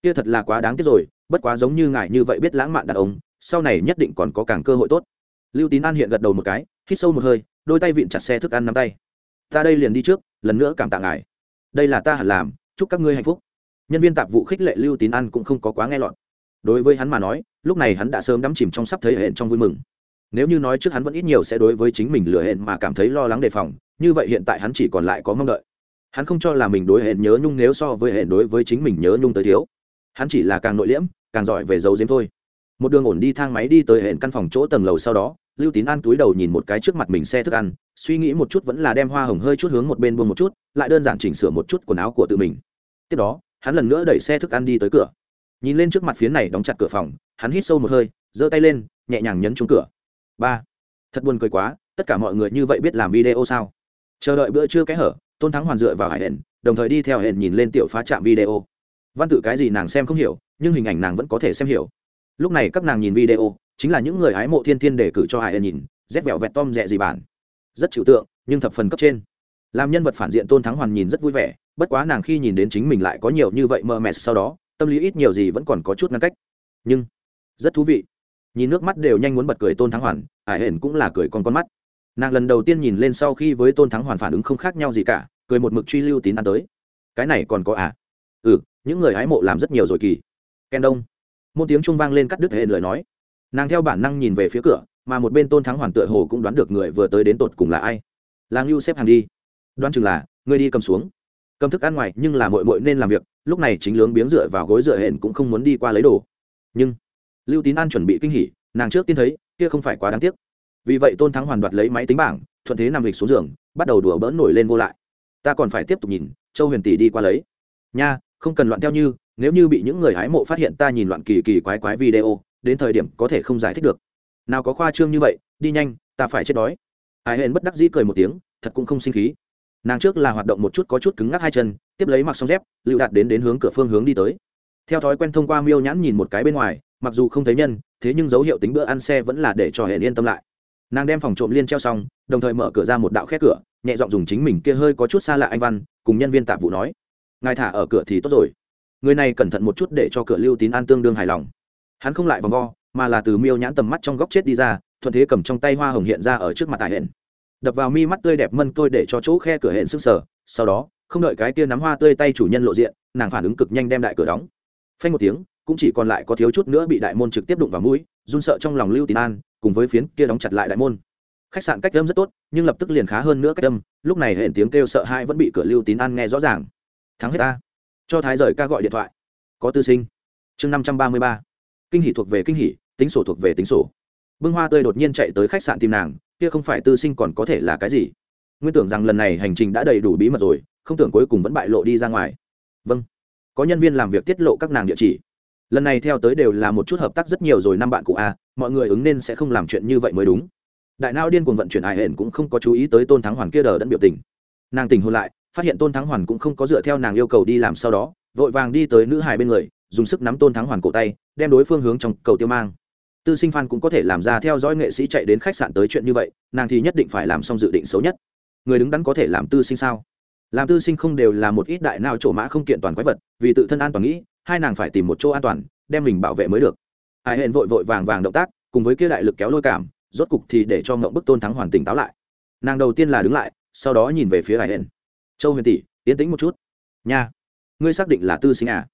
Kia thật là quá đáng tiếc rồi, bất quá giống như ngài như vậy biết lãng mạn đàn ông, sau này nhất định còn có càng cơ hội tốt. Lưu tín an hiện gật đầu một cái, hít sâu một hơi, đôi tay vịn chặt xe thức ăn nắm tay. Ta đây liền đi trước, lần nữa cảm tạ ngài. Đây là ta hẳn làm, chúc các ngươi hạnh phúc. Nhân viên tạp vụ khích lệ lưu tín an cũng không có quá nghe lọt. Đối với hắn mà nói, lúc này hắn đã sớm đắm chìm trong sắp thấy hẹn trong vui mừng nếu như nói trước hắn vẫn ít nhiều sẽ đối với chính mình lừa hẹn mà cảm thấy lo lắng đề phòng, như vậy hiện tại hắn chỉ còn lại có mong đợi. Hắn không cho là mình đối hẹn nhớ nhung nếu so với hẹn đối với chính mình nhớ nhung tới thiếu. Hắn chỉ là càng nội liễm, càng giỏi về giấu giếm thôi. Một đường ổn đi thang máy đi tới hẹn căn phòng chỗ tầng lầu sau đó, lưu tín an túi đầu nhìn một cái trước mặt mình xe thức ăn, suy nghĩ một chút vẫn là đem hoa hồng hơi chút hướng một bên buông một chút, lại đơn giản chỉnh sửa một chút quần áo của tự mình. Tiếp đó, hắn lần nữa đẩy xe thức ăn đi tới cửa. Nhìn lên trước mặt phía này đóng chặt cửa phòng, hắn hít sâu một hơi, giơ tay lên, nhẹ nhàng nhấn trúng cửa ba. Thật buồn cười quá, tất cả mọi người như vậy biết làm video sao? Chờ đợi bữa trưa kẽ hở, tôn thắng hoàn dựa vào hải hển đồng thời đi theo hển nhìn lên tiểu phá trạm video. Văn tự cái gì nàng xem không hiểu, nhưng hình ảnh nàng vẫn có thể xem hiểu. Lúc này các nàng nhìn video, chính là những người hái mộ thiên thiên để cử cho hải hển nhìn, rét vẹo vẹt tom rẻ gì bản. Rất chịu tượng, nhưng thập phần cấp trên. Làm nhân vật phản diện tôn thắng hoàn nhìn rất vui vẻ, bất quá nàng khi nhìn đến chính mình lại có nhiều như vậy mờ mẹ sau đó, tâm lý ít nhiều gì vẫn còn có chút ngăn cách. Nhưng, rất thú vị nhìn nước mắt đều nhanh muốn bật cười tôn thắng hoàn, ải hển cũng là cười con con mắt. Nàng lần đầu tiên nhìn lên sau khi với tôn thắng hoàn phản ứng không khác nhau gì cả, cười một mực truy lưu tín ăn tới. Cái này còn có à? Ừ những người hái mộ làm rất nhiều rồi kỳ ken đông. Một tiếng trung vang lên cắt đứt hển lời nói. Nàng theo bản năng nhìn về phía cửa, mà một bên tôn thắng hoàn tựa hồ cũng đoán được người vừa tới đến tột cùng là ai. Là ngưu xếp hàng đi. Đoán chừng là, người đi cầm xuống. Cầm thức ăn ngoài, nhưng là mội mội nên làm việc, lúc này chính lướng biếng dựa vào gối dựa hển cũng không muốn đi qua lấy đồ. Nhưng lưu tín an chuẩn bị kinh hỉ, nàng trước tiên thấy, kia không phải quá đáng tiếc. Vì vậy tôn thắng hoàn đoạt lấy máy tính bảng, thuận thế nằm lịch xuống giường, bắt đầu đùa bỡn nổi lên vô lại. Ta còn phải tiếp tục nhìn, châu huyền tỷ đi qua lấy. Nha, không cần loạn theo như, nếu như bị những người hái mộ phát hiện ta nhìn loạn kỳ kỳ quái quái video, đến thời điểm có thể không giải thích được. Nào có khoa trương như vậy, đi nhanh, ta phải chết đói. Ai hên bất đắc dĩ cười một tiếng, thật cũng không sinh khí. Nàng trước là hoạt động một chút có chút cứng ngắc hai chân, tiếp lấy mặc xong dép, lựu đạt đến đến hướng cửa phương hướng đi tới. Theo thói quen thông qua miêu nhãn nhìn một cái bên ngoài mặc dù không thấy nhân, thế nhưng dấu hiệu tính bữa ăn xe vẫn là để cho hẹn yên tâm lại. Nàng đem phòng trộm liên treo xong, đồng thời mở cửa ra một đạo khét cửa, nhẹ giọng dùng chính mình kia hơi có chút xa lạ anh văn, cùng nhân viên tạp vụ nói, ngài thả ở cửa thì tốt rồi. Người này cẩn thận một chút để cho cửa lưu tín an tương đương hài lòng. Hắn không lại vòng vo, mà là từ miêu nhãn tầm mắt trong góc chết đi ra, thuận thế cầm trong tay hoa hồng hiện ra ở trước mặt tài hẹn đập vào mi mắt tươi đẹp mân tôi để cho chỗ khe cửa hẹn sức sở sau đó, không đợi cái kia nắm hoa tươi tay chủ nhân lộ diện, nàng phản ứng cực nhanh đem đại cửa đóng. Phanh một tiếng cũng chỉ còn lại có thiếu chút nữa bị đại môn trực tiếp đụng vào mũi, run sợ trong lòng lưu tín an, cùng với phiến kia đóng chặt lại đại môn. Khách sạn cách âm rất tốt, nhưng lập tức liền khá hơn nữa cách âm, lúc này hệ tiếng kêu sợ hai vẫn bị cửa lưu tín an nghe rõ ràng. Thắng hết ta. Cho thái rời ca gọi điện thoại. Có tư sinh. Chương năm trăm ba mươi ba. Kinh hỷ thuộc về kinh hỷ tính sổ thuộc về tính sổ. Bưng hoa tươi đột nhiên chạy tới khách sạn tìm nàng, kia không phải tư sinh còn có thể là cái gì? Nguyên tưởng rằng lần này hành trình đã đầy đủ bí mật rồi, không tưởng cuối cùng vẫn bại lộ đi ra ngoài. Vâng. Có nhân viên làm việc tiết lộ các nàng địa chỉ lần này theo tới đều là một chút hợp tác rất nhiều rồi năm bạn cụ a à, mọi người ứng nên sẽ không làm chuyện như vậy mới đúng. Đại nao điên cuồng vận chuyển ai hển cũng không có chú ý tới tôn thắng hoàn kia đờ đẫn biểu tình. Nàng tình hôn lại, phát hiện tôn thắng hoàn cũng không có dựa theo nàng yêu cầu đi làm sau đó, vội vàng đi tới nữ hài bên người, dùng sức nắm tôn thắng hoàn cổ tay, đem đối phương hướng trong cầu tiêu mang. Tư sinh phan cũng có thể làm ra theo dõi nghệ sĩ chạy đến khách sạn tới chuyện như vậy, nàng thì nhất định phải làm xong dự định xấu nhất. Người đứng đắn có thể làm tư sinh sao? Làm tư sinh không đều là một ít đại nào trổ mã không kiện toàn quái vật, vì tự thân an toàn nghĩ hai nàng phải tìm một chỗ an toàn, đem mình bảo vệ mới được. Ai hẹn vội vội vàng vàng động tác, cùng với kia đại lực kéo lôi cảm, rốt cục thì để cho mộng bức tôn thắng hoàn tỉnh táo lại. Nàng đầu tiên là đứng lại, sau đó nhìn về phía ai hẹn. Châu huyền tỷ, yên tĩnh một chút. Nha, ngươi xác định là tư sinh à?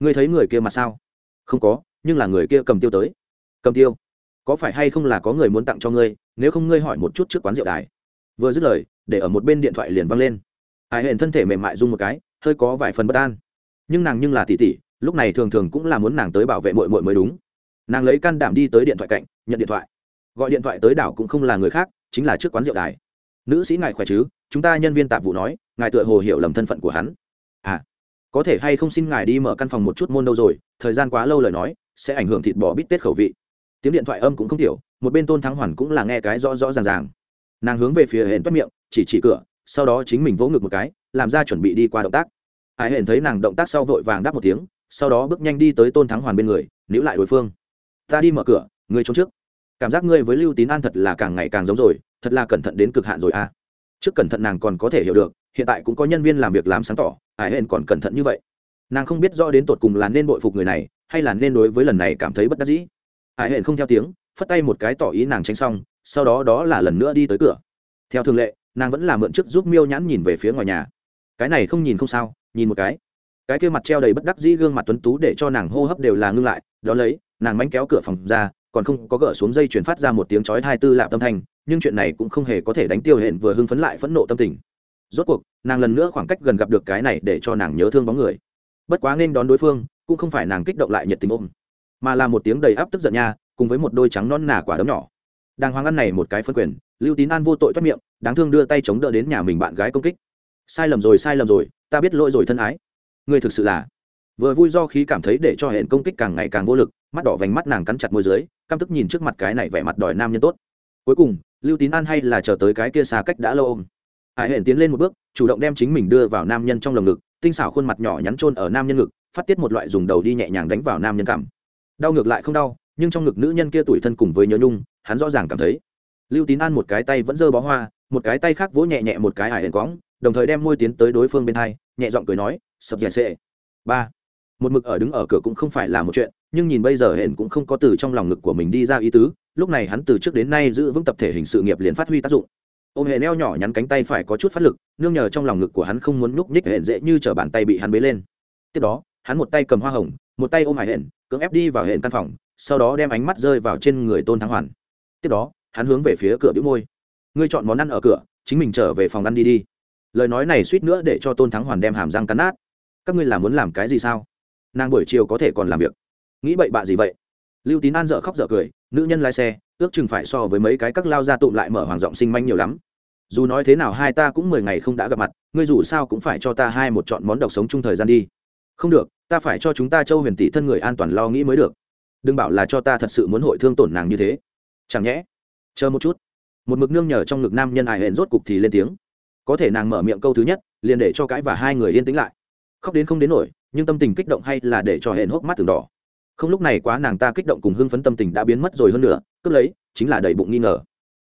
Ngươi thấy người kia mà sao? Không có, nhưng là người kia cầm tiêu tới. Cầm tiêu? Có phải hay không là có người muốn tặng cho ngươi, nếu không ngươi hỏi một chút trước quán rượu đài. Vừa dứt lời, để ở một bên điện thoại liền văng lên. Ai hẹn thân thể mềm mại rung một cái, hơi có vài phần bất an. Nhưng nàng nhưng là tỷ tỷ lúc này thường thường cũng là muốn nàng tới bảo vệ mội mội mới đúng. Nàng lấy can đảm đi tới điện thoại cạnh, nhận điện thoại. Gọi điện thoại tới đảo cũng không là người khác, chính là trước quán rượu đài. Nữ sĩ ngài khỏe chứ? Chúng ta nhân viên tạp vụ nói, ngài tựa hồ hiểu lầm thân phận của hắn. À có thể hay không xin ngài đi mở căn phòng một chút môn đâu rồi, thời gian quá lâu lời nói, sẽ ảnh hưởng thịt bò bít tết khẩu vị. Tiếng điện thoại âm cũng không thiểu một bên tôn thắng hoàn cũng là nghe cái rõ rõ ràng ràng. Nàng hướng về phía hển toát miệng, chỉ chỉ cửa, sau đó chính mình vỗ ngực một cái, làm ra chuẩn bị đi qua động tác. Hải hển thấy nàng động tác sau vội vàng đáp một tiếng sau đó bước nhanh đi tới tôn thắng hoàn bên người, níu lại đối phương. Ta đi mở cửa, ngươi trốn trước. Cảm giác ngươi với lưu tín an thật là càng ngày càng giống rồi, thật là cẩn thận đến cực hạn rồi a. À. trước cẩn thận nàng còn có thể hiểu được, hiện tại cũng có nhân viên làm việc làm sáng tỏ ải hên còn cẩn thận như vậy. Nàng không biết rõ đến tột cùng là nên bội phục người này, hay là nên đối với lần này cảm thấy bất đắc dĩ. Ải hên không theo tiếng, phất tay một cái tỏ ý nàng tránh xong, sau đó đó là lần nữa đi tới cửa. Theo thường lệ, nàng vẫn là mượn trước giúp miêu nhãn nhìn về phía ngoài nhà. Cái này không nhìn không sao, nhìn một cái cái kia mặt treo đầy bất đắc dĩ gương mặt tuấn tú để cho nàng hô hấp đều là ngưng lại, đó lấy, nàng mánh kéo cửa phòng ra, còn không có gỡ xuống dây chuyển phát ra một tiếng chói hai tư lạp tâm thanh, nhưng chuyện này cũng không hề có thể đánh tiêu hẹn vừa hưng phấn lại phẫn nộ tâm tình. Rốt cuộc, nàng lần nữa khoảng cách gần gặp được cái này để cho nàng nhớ thương bóng người. Bất quá nên đón đối phương, cũng không phải nàng kích động lại nhiệt tình ôm, mà là một tiếng đầy áp tức giận nha, cùng với một đôi trắng non nà quả đấm nhỏ. Đang hoang ăn này một cái phân quyền, lưu tín an vô tội thoát miệng, đáng thương đưa tay chống đỡ đến nhà mình bạn gái công kích. Sai lầm rồi, sai lầm rồi, ta biết lỗi rồi thân ái ngươi thực sự là vừa vui do khí cảm thấy để cho hẹn công kích càng ngày càng vô lực, mắt đỏ vành mắt nàng cắn chặt môi dưới, căm tức nhìn trước mặt cái này vẻ mặt đòi nam nhân tốt. Cuối cùng, lưu tín an hay là chờ tới cái kia xa cách đã lâu ôm. Hải hẹn tiến lên một bước, chủ động đem chính mình đưa vào nam nhân trong lồng ngực, tinh xảo khuôn mặt nhỏ nhắn trôn ở nam nhân ngực, phát tiết một loại dùng đầu đi nhẹ nhàng đánh vào nam nhân cảm. Đau ngược lại không đau, nhưng trong ngực nữ nhân kia tuổi thân cùng với nhớ nhung, hắn rõ ràng cảm thấy. Lưu tín an một cái tay vẫn giơ bó hoa, một cái tay khác vỗ nhẹ nhẹ một cái hải hẹn cõng, đồng thời đem môi tiến tới đối phương bên hai nhẹ giọng cười nói, sập dẻ xệ. Ba. Một mực ở đứng ở cửa cũng không phải là một chuyện, nhưng nhìn bây giờ hển cũng không có từ trong lòng ngực của mình đi ra ý tứ, lúc này hắn từ trước đến nay giữ vững tập thể hình sự nghiệp liền phát huy tác dụng. Ôm hệ neo nhỏ nhắn cánh tay phải có chút phát lực, nương nhờ trong lòng ngực của hắn không muốn nhúc nhích hển dễ như t bàn tay bị hắn bế lên. Tiếp đó, hắn một tay cầm hoa hồng, một tay ôm hải hển, cưỡng ép đi vào hển căn phòng, sau đó đem ánh mắt rơi vào trên người tôn thắng hoàn. Tiếp đó, hắn hướng về phía cửa bĩu môi. Ngươi chọn món ăn ở cửa, chính mình trở về phòng ăn đi đi lời nói này suýt nữa để cho tôn thắng hoàn đem hàm răng cắn nát. Các ngươi là muốn làm cái gì sao? Nàng buổi chiều có thể còn làm việc. Nghĩ bậy bạ gì vậy? Lưu tín an dợ khóc dợ cười, nữ nhân lái xe, ước chừng phải so với mấy cái các lao ra tụm lại mở hoàng giọng sinh manh nhiều lắm. Dù nói thế nào hai ta cũng mười ngày không đã gặp mặt, ngươi dù sao cũng phải cho ta hai một chọn món độc sống chung thời gian đi. Không được, ta phải cho chúng ta châu huyền tỷ thân người an toàn lo nghĩ mới được. Đừng bảo là cho ta thật sự muốn hội thương tổn nàng như thế. Chẳng nhẽ, chờ một chút. Một mực nương nhờ trong ngực nam nhân ai hẹn rốt cục thì lên tiếng có thể nàng mở miệng câu thứ nhất, liền để cho cãi và hai người yên tĩnh lại. Khóc đến không đến nổi, nhưng tâm tình kích động hay là để cho hẹn hốc mắt từng đỏ. Không lúc này quá nàng ta kích động cùng hưng phấn tâm tình đã biến mất rồi hơn nữa, cướp lấy, chính là đầy bụng nghi ngờ.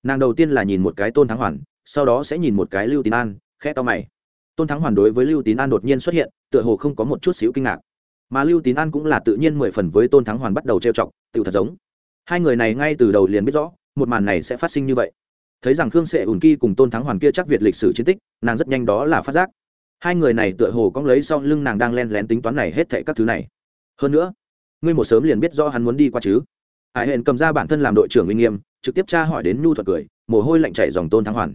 Nàng đầu tiên là nhìn một cái tôn thắng hoàn, sau đó sẽ nhìn một cái lưu tín an, khẽ to mày. Tôn thắng hoàn đối với lưu tín an đột nhiên xuất hiện, tựa hồ không có một chút xíu kinh ngạc. Mà lưu tín an cũng là tự nhiên mười phần với tôn thắng hoàn bắt đầu trêu chọc tự thật giống. Hai người này ngay từ đầu liền biết rõ, một màn này sẽ phát sinh như vậy thấy rằng khương sệ ùn kỳ cùng tôn thắng hoàn kia chắc việt lịch sử chiến tích, nàng rất nhanh đó là phát giác. Hai người này tựa hồ cóng lấy sau lưng nàng đang len lén tính toán này hết thệ các thứ này. Hơn nữa, ngươi một sớm liền biết do hắn muốn đi qua chứ. Hải hển cầm ra bản thân làm đội trưởng uy nghiêm, trực tiếp tra hỏi đến nhu thuật cười, mồ hôi lạnh chảy dòng tôn thắng hoàn.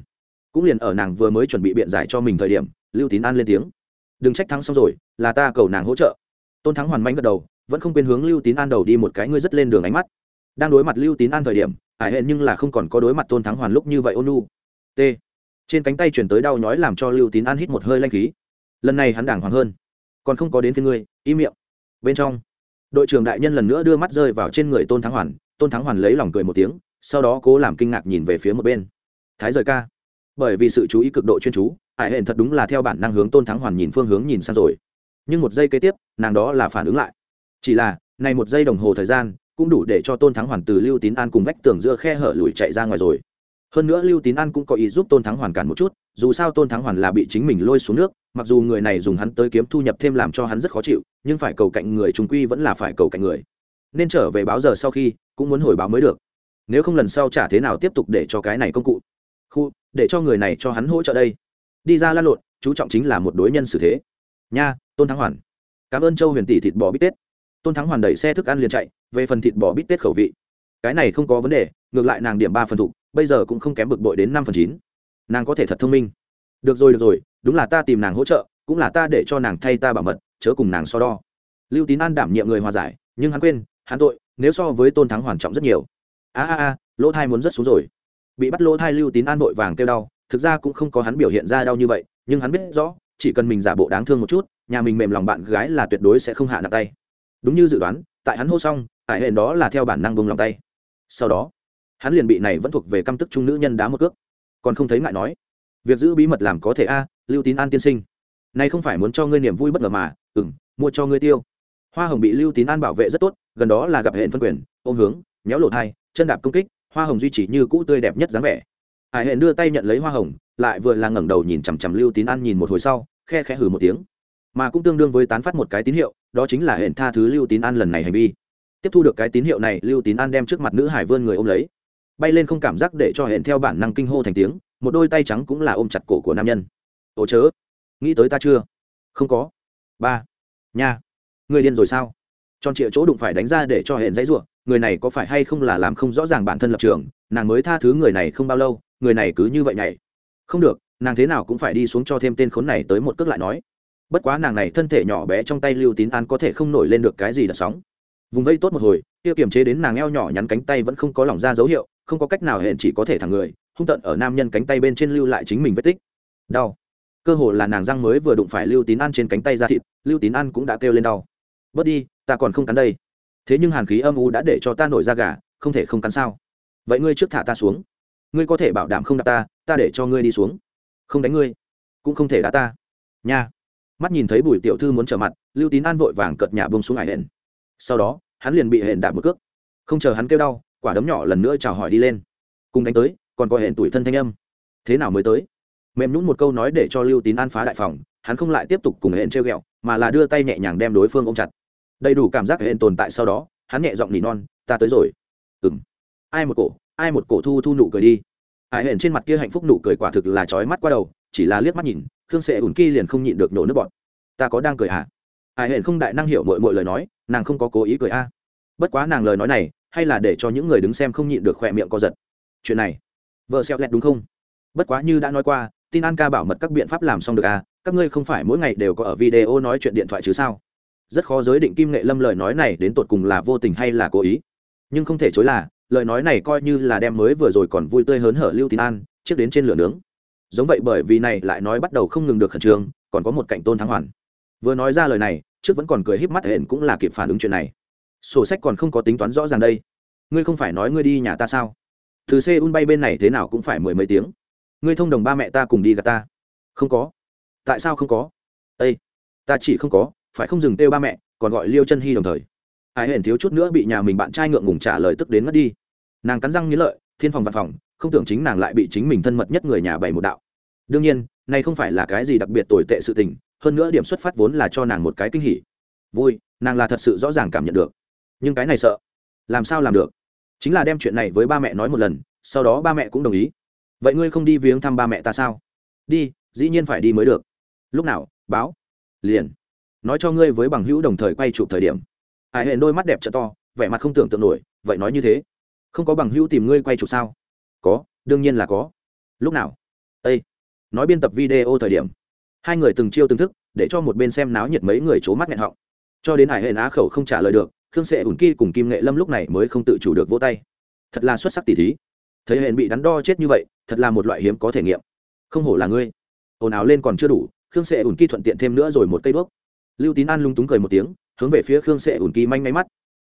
Cũng liền ở nàng vừa mới chuẩn bị biện giải cho mình thời điểm, lưu tín an lên tiếng. Đừng trách thắng xong rồi, là ta cầu nàng hỗ trợ. Tôn thắng hoàn manh gật đầu, vẫn không quên hướng lưu tín an đầu đi một cái ngươi rất lên đường ánh mắt. Đang đối mặt lưu tín an thời điểm ải hệ nhưng là không còn có đối mặt tôn thắng hoàn lúc như vậy ôn nu. T. Trên cánh tay chuyển tới đau nhói làm cho lưu tín an hít một hơi lanh khí. Lần này hắn đàng hoàng hơn. Còn không có đến phía ngươi im miệng. Bên trong, đội trưởng đại nhân lần nữa đưa mắt rơi vào trên người tôn thắng hoàn. Tôn thắng hoàn lấy lòng cười một tiếng, sau đó cố làm kinh ngạc nhìn về phía một bên. Thái rời ca. Bởi vì sự chú ý cực độ chuyên chú, ải hẹn thật đúng là theo bản năng hướng tôn thắng hoàn nhìn phương hướng nhìn sang rồi. Nhưng một giây kế tiếp, nàng đó là phản ứng lại. Chỉ là, này một giây đồng hồ thời gian cũng đủ để cho tôn thắng hoàn từ lưu tín an cùng vách tường giữa khe hở lùi chạy ra ngoài rồi. Hơn nữa lưu tín an cũng có ý giúp tôn thắng hoàn cản một chút, dù sao tôn thắng hoàn là bị chính mình lôi xuống nước, mặc dù người này dùng hắn tới kiếm thu nhập thêm làm cho hắn rất khó chịu, nhưng phải cầu cạnh người trung quy vẫn là phải cầu cạnh người. Nên trở về báo giờ sau khi, cũng muốn hồi báo mới được. Nếu không lần sau trả thế nào tiếp tục để cho cái này công cụ. Khu, để cho người này cho hắn hỗ trợ đây. Đi ra lăn lộn, chú trọng chính là một đối nhân xử thế. Nha, tôn thắng hoàn. Cảm ơn châu huyền tỷ thịt bò bít tết. Tôn thắng hoàn đẩy xe thức ăn liền chạy về phần thịt bò bít tết khẩu vị. Cái này không có vấn đề, ngược lại nàng điểm ba phần thục, bây giờ cũng không kém bực bội đến năm phần chín. Nàng có thể thật thông minh. Được rồi được rồi, đúng là ta tìm nàng hỗ trợ, cũng là ta để cho nàng thay ta bảo mật, chớ cùng nàng so đo. Lưu tín an đảm nhiệm người hòa giải, nhưng hắn quên, hắn tội, nếu so với tôn thắng hoàn trọng rất nhiều. A a a, lỗ thai muốn rất xuống rồi. Bị bắt lỗ thai lưu tín an vội vàng kêu đau, thực ra cũng không có hắn biểu hiện ra đau như vậy, nhưng hắn biết rõ, chỉ cần mình giả bộ đáng thương một chút, nhà mình mềm lòng bạn gái là tuyệt đối sẽ không hạ nặng tay. Đúng như dự đoán, tại hắn hô xong ải hẹn đó là theo bản năng bông lòng tay. Sau đó, hắn liền bị này vẫn thuộc về căm tức trung nữ nhân đá một cước. Còn không thấy ngại nói, việc giữ bí mật làm có thể a, lưu tín an tiên sinh. Nay không phải muốn cho ngươi niềm vui bất ngờ mà ừ m mua cho ngươi tiêu. Hoa hồng bị lưu tín an bảo vệ rất tốt, gần đó là gặp hệ phân quyền, ôm hướng, méo lộ thai chân đạp công kích, hoa hồng duy trì như cũ tươi đẹp nhất dáng vẻ. Hải hệ đưa tay nhận lấy hoa hồng, lại vừa là ngẩng đầu nhìn chằm chằm lưu tín an nhìn một hồi sau, khe khẽ hử một tiếng. Mà cũng tương đương với tán phát một cái tín hiệu, đó chính là hệ tha thứ lưu tín an lần này hành vi tiếp thu được cái tín hiệu này, lưu tín an đem trước mặt nữ hải vươn người ôm lấy. Bay lên không cảm giác để cho hẹn theo bản năng kinh hô thành tiếng, một đôi tay trắng cũng là ôm chặt cổ của nam nhân. Ồ chớ, nghĩ tới ta chưa? Không có. Ba, nha người điên rồi sao? Tròn trịa chỗ đụng phải đánh ra để cho hẹn dãy ruộng người này có phải hay không là làm không rõ ràng bản thân lập trường, nàng mới tha thứ người này không bao lâu, người này cứ như vậy nhảy. Không được, nàng thế nào cũng phải đi xuống cho thêm tên khốn này tới một cước lại nói. Bất quá nàng này thân thể nhỏ bé trong tay lưu tín an có thể không nổi lên được cái gì đợt sóng vùng vây tốt một hồi, kia kiềm chế đến nàng eo nhỏ nhắn cánh tay vẫn không có lỏng ra dấu hiệu, không có cách nào hẹn chỉ có thể thẳng người, hung tận ở nam nhân cánh tay bên trên lưu lại chính mình vết tích. Đau. Cơ hồ là nàng răng mới vừa đụng phải lưu tín ăn trên cánh tay ra thịt, lưu tín ăn cũng đã kêu lên đau. Bớt đi, ta còn không cắn đây. Thế nhưng hàn khí âm u đã để cho ta nổi ra gà, không thể không cắn sao? Vậy ngươi trước thả ta xuống. Ngươi có thể bảo đảm không đạp ta ta để cho ngươi đi xuống. Không đánh ngươi, cũng không thể đá ta. Nha. Mắt nhìn thấy bùi tiểu thư muốn trở mặt, lưu tín an vội vàng cợt nhà bông xuống ải hển sau đó hắn liền bị hển đạp một cước. Không chờ hắn kêu đau, quả đấm nhỏ lần nữa chào hỏi đi lên. Cùng đánh tới, còn có hển tuổi thân thanh âm. Thế nào mới tới? Mềm nhún một câu nói để cho lưu tín an phá đại phòng, hắn không lại tiếp tục cùng hển treo ghẹo, mà là đưa tay nhẹ nhàng đem đối phương ôm chặt. Đầy đủ cảm giác hển tồn tại sau đó, hắn nhẹ giọng nỉ non, ta tới rồi. Ừng ai một cổ, ai một cổ thu thu nụ cười đi. Hải hển trên mặt kia hạnh phúc nụ cười quả thực là trói mắt qua đầu, chỉ là liếc mắt nhìn, khương sệ ủn kia liền không nhịn được nổ nước bọn ta có đang cười à hải hển không đại năng hiểu mọi mọi lời nói, nàng không có cố ý cười a bất quá nàng lời nói này, hay là để cho những người đứng xem không nhịn được khỏe miệng co giật. Chuyện này, vợ xẹo lẹt đúng không? Bất quá như đã nói qua, tin an ca bảo mật các biện pháp làm xong được à các ngươi không phải mỗi ngày đều có ở video nói chuyện điện thoại chứ sao? Rất khó giới định kim nghệ lâm lời nói này đến tột cùng là vô tình hay là cố ý. Nhưng không thể chối là, lời nói này coi như là đem mới vừa rồi còn vui tươi hớn hở lưu tín an trước đến trên lửa nướng. Giống vậy bởi vì này lại nói bắt đầu không ngừng được khẩn trương, còn có một cạnh tôn thắng hoàn. Vừa nói ra lời này, trước vẫn còn cười híp mắt hển cũng là kịp phản ứng chuyện này sổ sách còn không có tính toán rõ ràng đây. Ngươi không phải nói ngươi đi nhà ta sao? Từ xe un bay bên này thế nào cũng phải mười mấy tiếng. Ngươi thông đồng ba mẹ ta cùng đi gặp ta. Không có. Tại sao không có? Ây ta chỉ không có, phải không dừng têu ba mẹ, còn gọi liêu chân hy đồng thời. Ai hển thiếu chút nữa bị nhà mình bạn trai ngượng ngùng trả lời tức đến mất đi. Nàng cắn răng nghĩ lợi, thiên phòng văn phòng, không tưởng chính nàng lại bị chính mình thân mật nhất người nhà bày một đạo. Đương nhiên, này không phải là cái gì đặc biệt tồi tệ sự tình, hơn nữa điểm xuất phát vốn là cho nàng một cái kinh hỉ. Vui, nàng là thật sự rõ ràng cảm nhận được nhưng cái này sợ. Làm sao làm được? Chính là đem chuyện này với ba mẹ nói một lần, sau đó ba mẹ cũng đồng ý. Vậy ngươi không đi viếng thăm ba mẹ ta sao? Đi, dĩ nhiên phải đi mới được. Lúc nào? Báo. Liền. Nói cho ngươi với bằng hữu đồng thời quay chụp thời điểm. Hải hệ đôi mắt đẹp trợ to, vẻ mặt không tưởng tượng nổi, vậy nói như thế. Không có bằng hữu tìm ngươi quay chụp sao? Có, đương nhiên là có. Lúc nào? Â nói biên tập video thời điểm. Hai người từng chiêu từng thức, để cho một bên xem náo nhiệt mấy người c h ố mắt nghẹn họng. Cho đến hải hệ á khẩu không trả lời được khương sệ ủn kỳ cùng kim nghệ lâm lúc này mới không tự chủ được vỗ tay. Thật là xuất sắc tỉ thí. Thấy hẹn bị đắn đo chết như vậy, thật là một loại hiếm có thể nghiệm. Không hổ là ngươi. Ồn ào lên còn chưa đủ, khương sệ ủn kỳ thuận tiện thêm nữa rồi một cây đuốc. Lưu tín an lung túng cười một tiếng, hướng về phía khương sệ ủn kỳ manh máy mắt.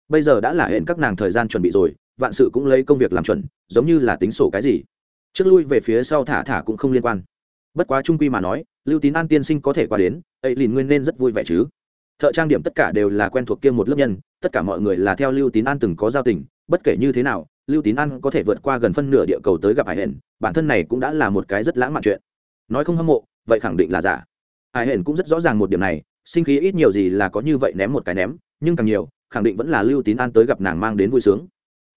Bây giờ đã là hẹn các nàng thời gian chuẩn bị rồi, vạn sự cũng lấy công việc làm chuẩn, giống như là tính sổ cái gì. Trước lui về phía sau thả thả cũng không liên quan. Bất quá trung quy mà nói, lưu tín an tiên sinh có thể qua đến, ấy liền nguyên nên rất vui vẻ chứ. Thợ trang điểm tất cả đều là quen thuộc kia một lớp nhân tất cả mọi người là theo lưu tín an từng có giao tình, bất kể như thế nào, lưu tín an có thể vượt qua gần phân nửa địa cầu tới gặp hải hển, bản thân này cũng đã là một cái rất lãng mạn chuyện. Nói không hâm mộ, vậy khẳng định là giả. Hải hển cũng rất rõ ràng một điểm này, sinh khí ít nhiều gì là có như vậy ném một cái ném, nhưng càng nhiều, khẳng định vẫn là lưu tín an tới gặp nàng mang đến vui sướng.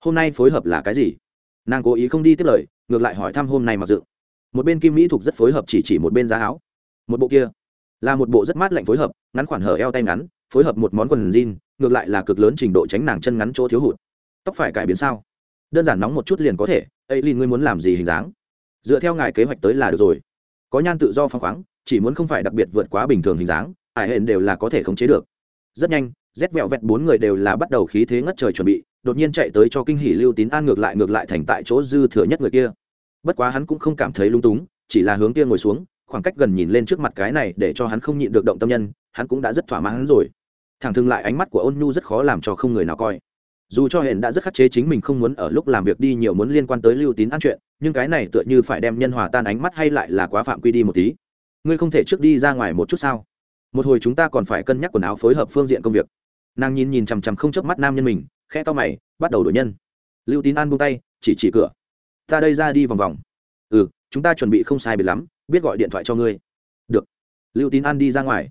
Hôm nay phối hợp là cái gì? Nàng cố ý không đi tiếp lời, ngược lại hỏi thăm hôm nay mặc dự. Một bên kim mỹ thuộc rất phối hợp chỉ chỉ một bên giá áo. Một bộ kia. Là một bộ rất mát lạnh phối hợp, ngắn khoản hở eo tay ngắn, phối hợp một món quần jean ngược lại là cực lớn trình độ tránh nàng chân ngắn chỗ thiếu hụt. Tóc phải cải biến sao? Đơn giản nóng một chút liền có thể. Ấy lin ngươi muốn làm gì hình dáng? Dựa theo ngài kế hoạch tới là được rồi. Có nhan tự do phăng khoáng, chỉ muốn không phải đặc biệt vượt quá bình thường hình dáng ải hển đều là có thể khống chế được. Rất nhanh rét vẹo vẹt bốn người đều là bắt đầu khí thế ngất trời chuẩn bị, đột nhiên chạy tới cho kinh hỉ lưu tín an ngược lại ngược lại thành tại chỗ dư thừa nhất người kia. Bất quá hắn cũng không cảm thấy lung túng, chỉ là hướng kia ngồi xuống, khoảng cách gần nhìn lên trước mặt cái này để cho hắn không nhịn được động tâm nhân, hắn cũng đã rất thỏa mãn rồi thẳng thương lại ánh mắt của ôn nhu rất khó làm cho không người nào coi. Dù cho hển đã rất khắc chế chính mình không muốn ở lúc làm việc đi nhiều muốn liên quan tới lưu tín an chuyện, nhưng cái này tựa như phải đem nhân hòa tan ánh mắt hay lại là quá phạm quy đi một tí. Ngươi không thể trước đi ra ngoài một chút sao? Một hồi chúng ta còn phải cân nhắc quần áo phối hợp phương diện công việc. Nàng nhìn nhìn chằm chằm không chớp mắt nam nhân mình khe to mày, bắt đầu đổi nhân. Lưu tín an buông tay, chỉ chỉ cửa. Ta đây ra đi vòng vòng. Ừ chúng ta chuẩn bị không sai biệt lắm, biết gọi điện thoại cho ngươi. Được. Lưu tín an đi ra ngoài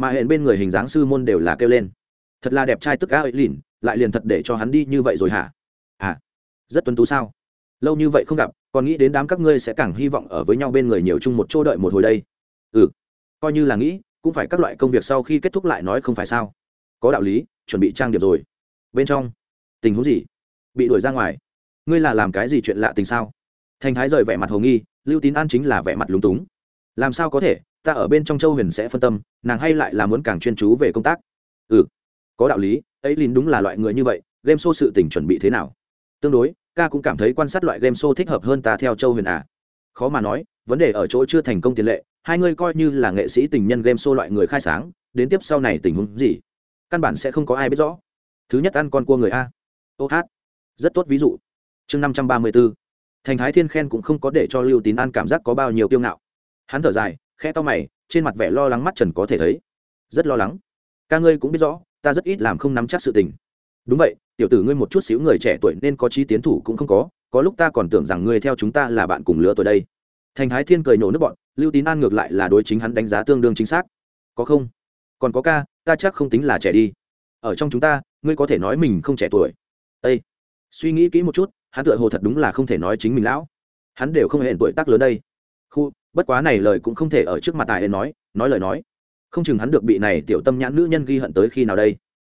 mà hẹn bên người hình dáng sư môn đều là kêu lên. Thật là đẹp trai tức á ấy lìn, lại liền thật để cho hắn đi như vậy rồi hả? À rất tuân tú sao? Lâu như vậy không gặp, còn nghĩ đến đám các ngươi sẽ càng hy vọng ở với nhau bên người nhiều chung một chỗ đợi một hồi đây. Ừ coi như là nghĩ, cũng phải các loại công việc sau khi kết thúc lại nói không phải sao. Có đạo lý, chuẩn bị trang điểm rồi. Bên trong, tình huống gì? Bị đuổi ra ngoài. Ngươi là làm cái gì chuyện lạ tình sao? Thành thái rời vẻ mặt hồ nghi, lưu tín an chính là vẻ mặt lúng túng. Làm sao có thể? Ta ở bên trong châu huyền sẽ phân tâm, nàng hay lại là muốn càng chuyên chú về công tác. Ừ có đạo lý, ấy lín đúng là loại người như vậy, game show sự tình chuẩn bị thế nào? Tương đối, ca cũng cảm thấy quan sát loại game show thích hợp hơn ta theo châu huyền à. Khó mà nói, vấn đề ở chỗ chưa thành công tiền lệ, hai ngươi coi như là nghệ sĩ tình nhân game show loại người khai sáng, đến tiếp sau này tình huống gì? Căn bản sẽ không có ai biết rõ. Thứ nhất ăn con cua người a. Ô hát, rất tốt ví dụ. Chương năm trăm ba mươi b ố thành thái thiên khen cũng không có để cho lưu tín an cảm giác có bao nhiêu kiêu ngạo. Hắn thở dài khe to mày, trên mặt vẻ lo lắng mắt trần có thể thấy. Rất lo lắng. Ca ngươi cũng biết rõ, ta rất ít làm không nắm chắc sự tình. Đúng vậy, tiểu tử ngươi một chút xíu người trẻ tuổi nên có trí tiến thủ cũng không có có lúc ta còn tưởng rằng ngươi theo chúng ta là bạn cùng lứa tuổi đây. Thành thái thiên cười nhổ nước bọn, lưu tín an ngược lại là đối chính hắn đánh giá tương đương chính xác. Có không? Còn có ca, ta chắc không tính là trẻ đi. Ở trong chúng ta, ngươi có thể nói mình không trẻ tuổi. Ây suy nghĩ kỹ một chút, hắn tựa hồ thật đúng là không thể nói chính mình lão. Hắn đều không hẹn tuổi tác lớn đây. Khu! Bất quá này lời cũng không thể ở trước mặt tài ên nói nói lời nói. Không chừng hắn được bị này tiểu tâm nhãn nữ nhân ghi hận tới khi nào đây.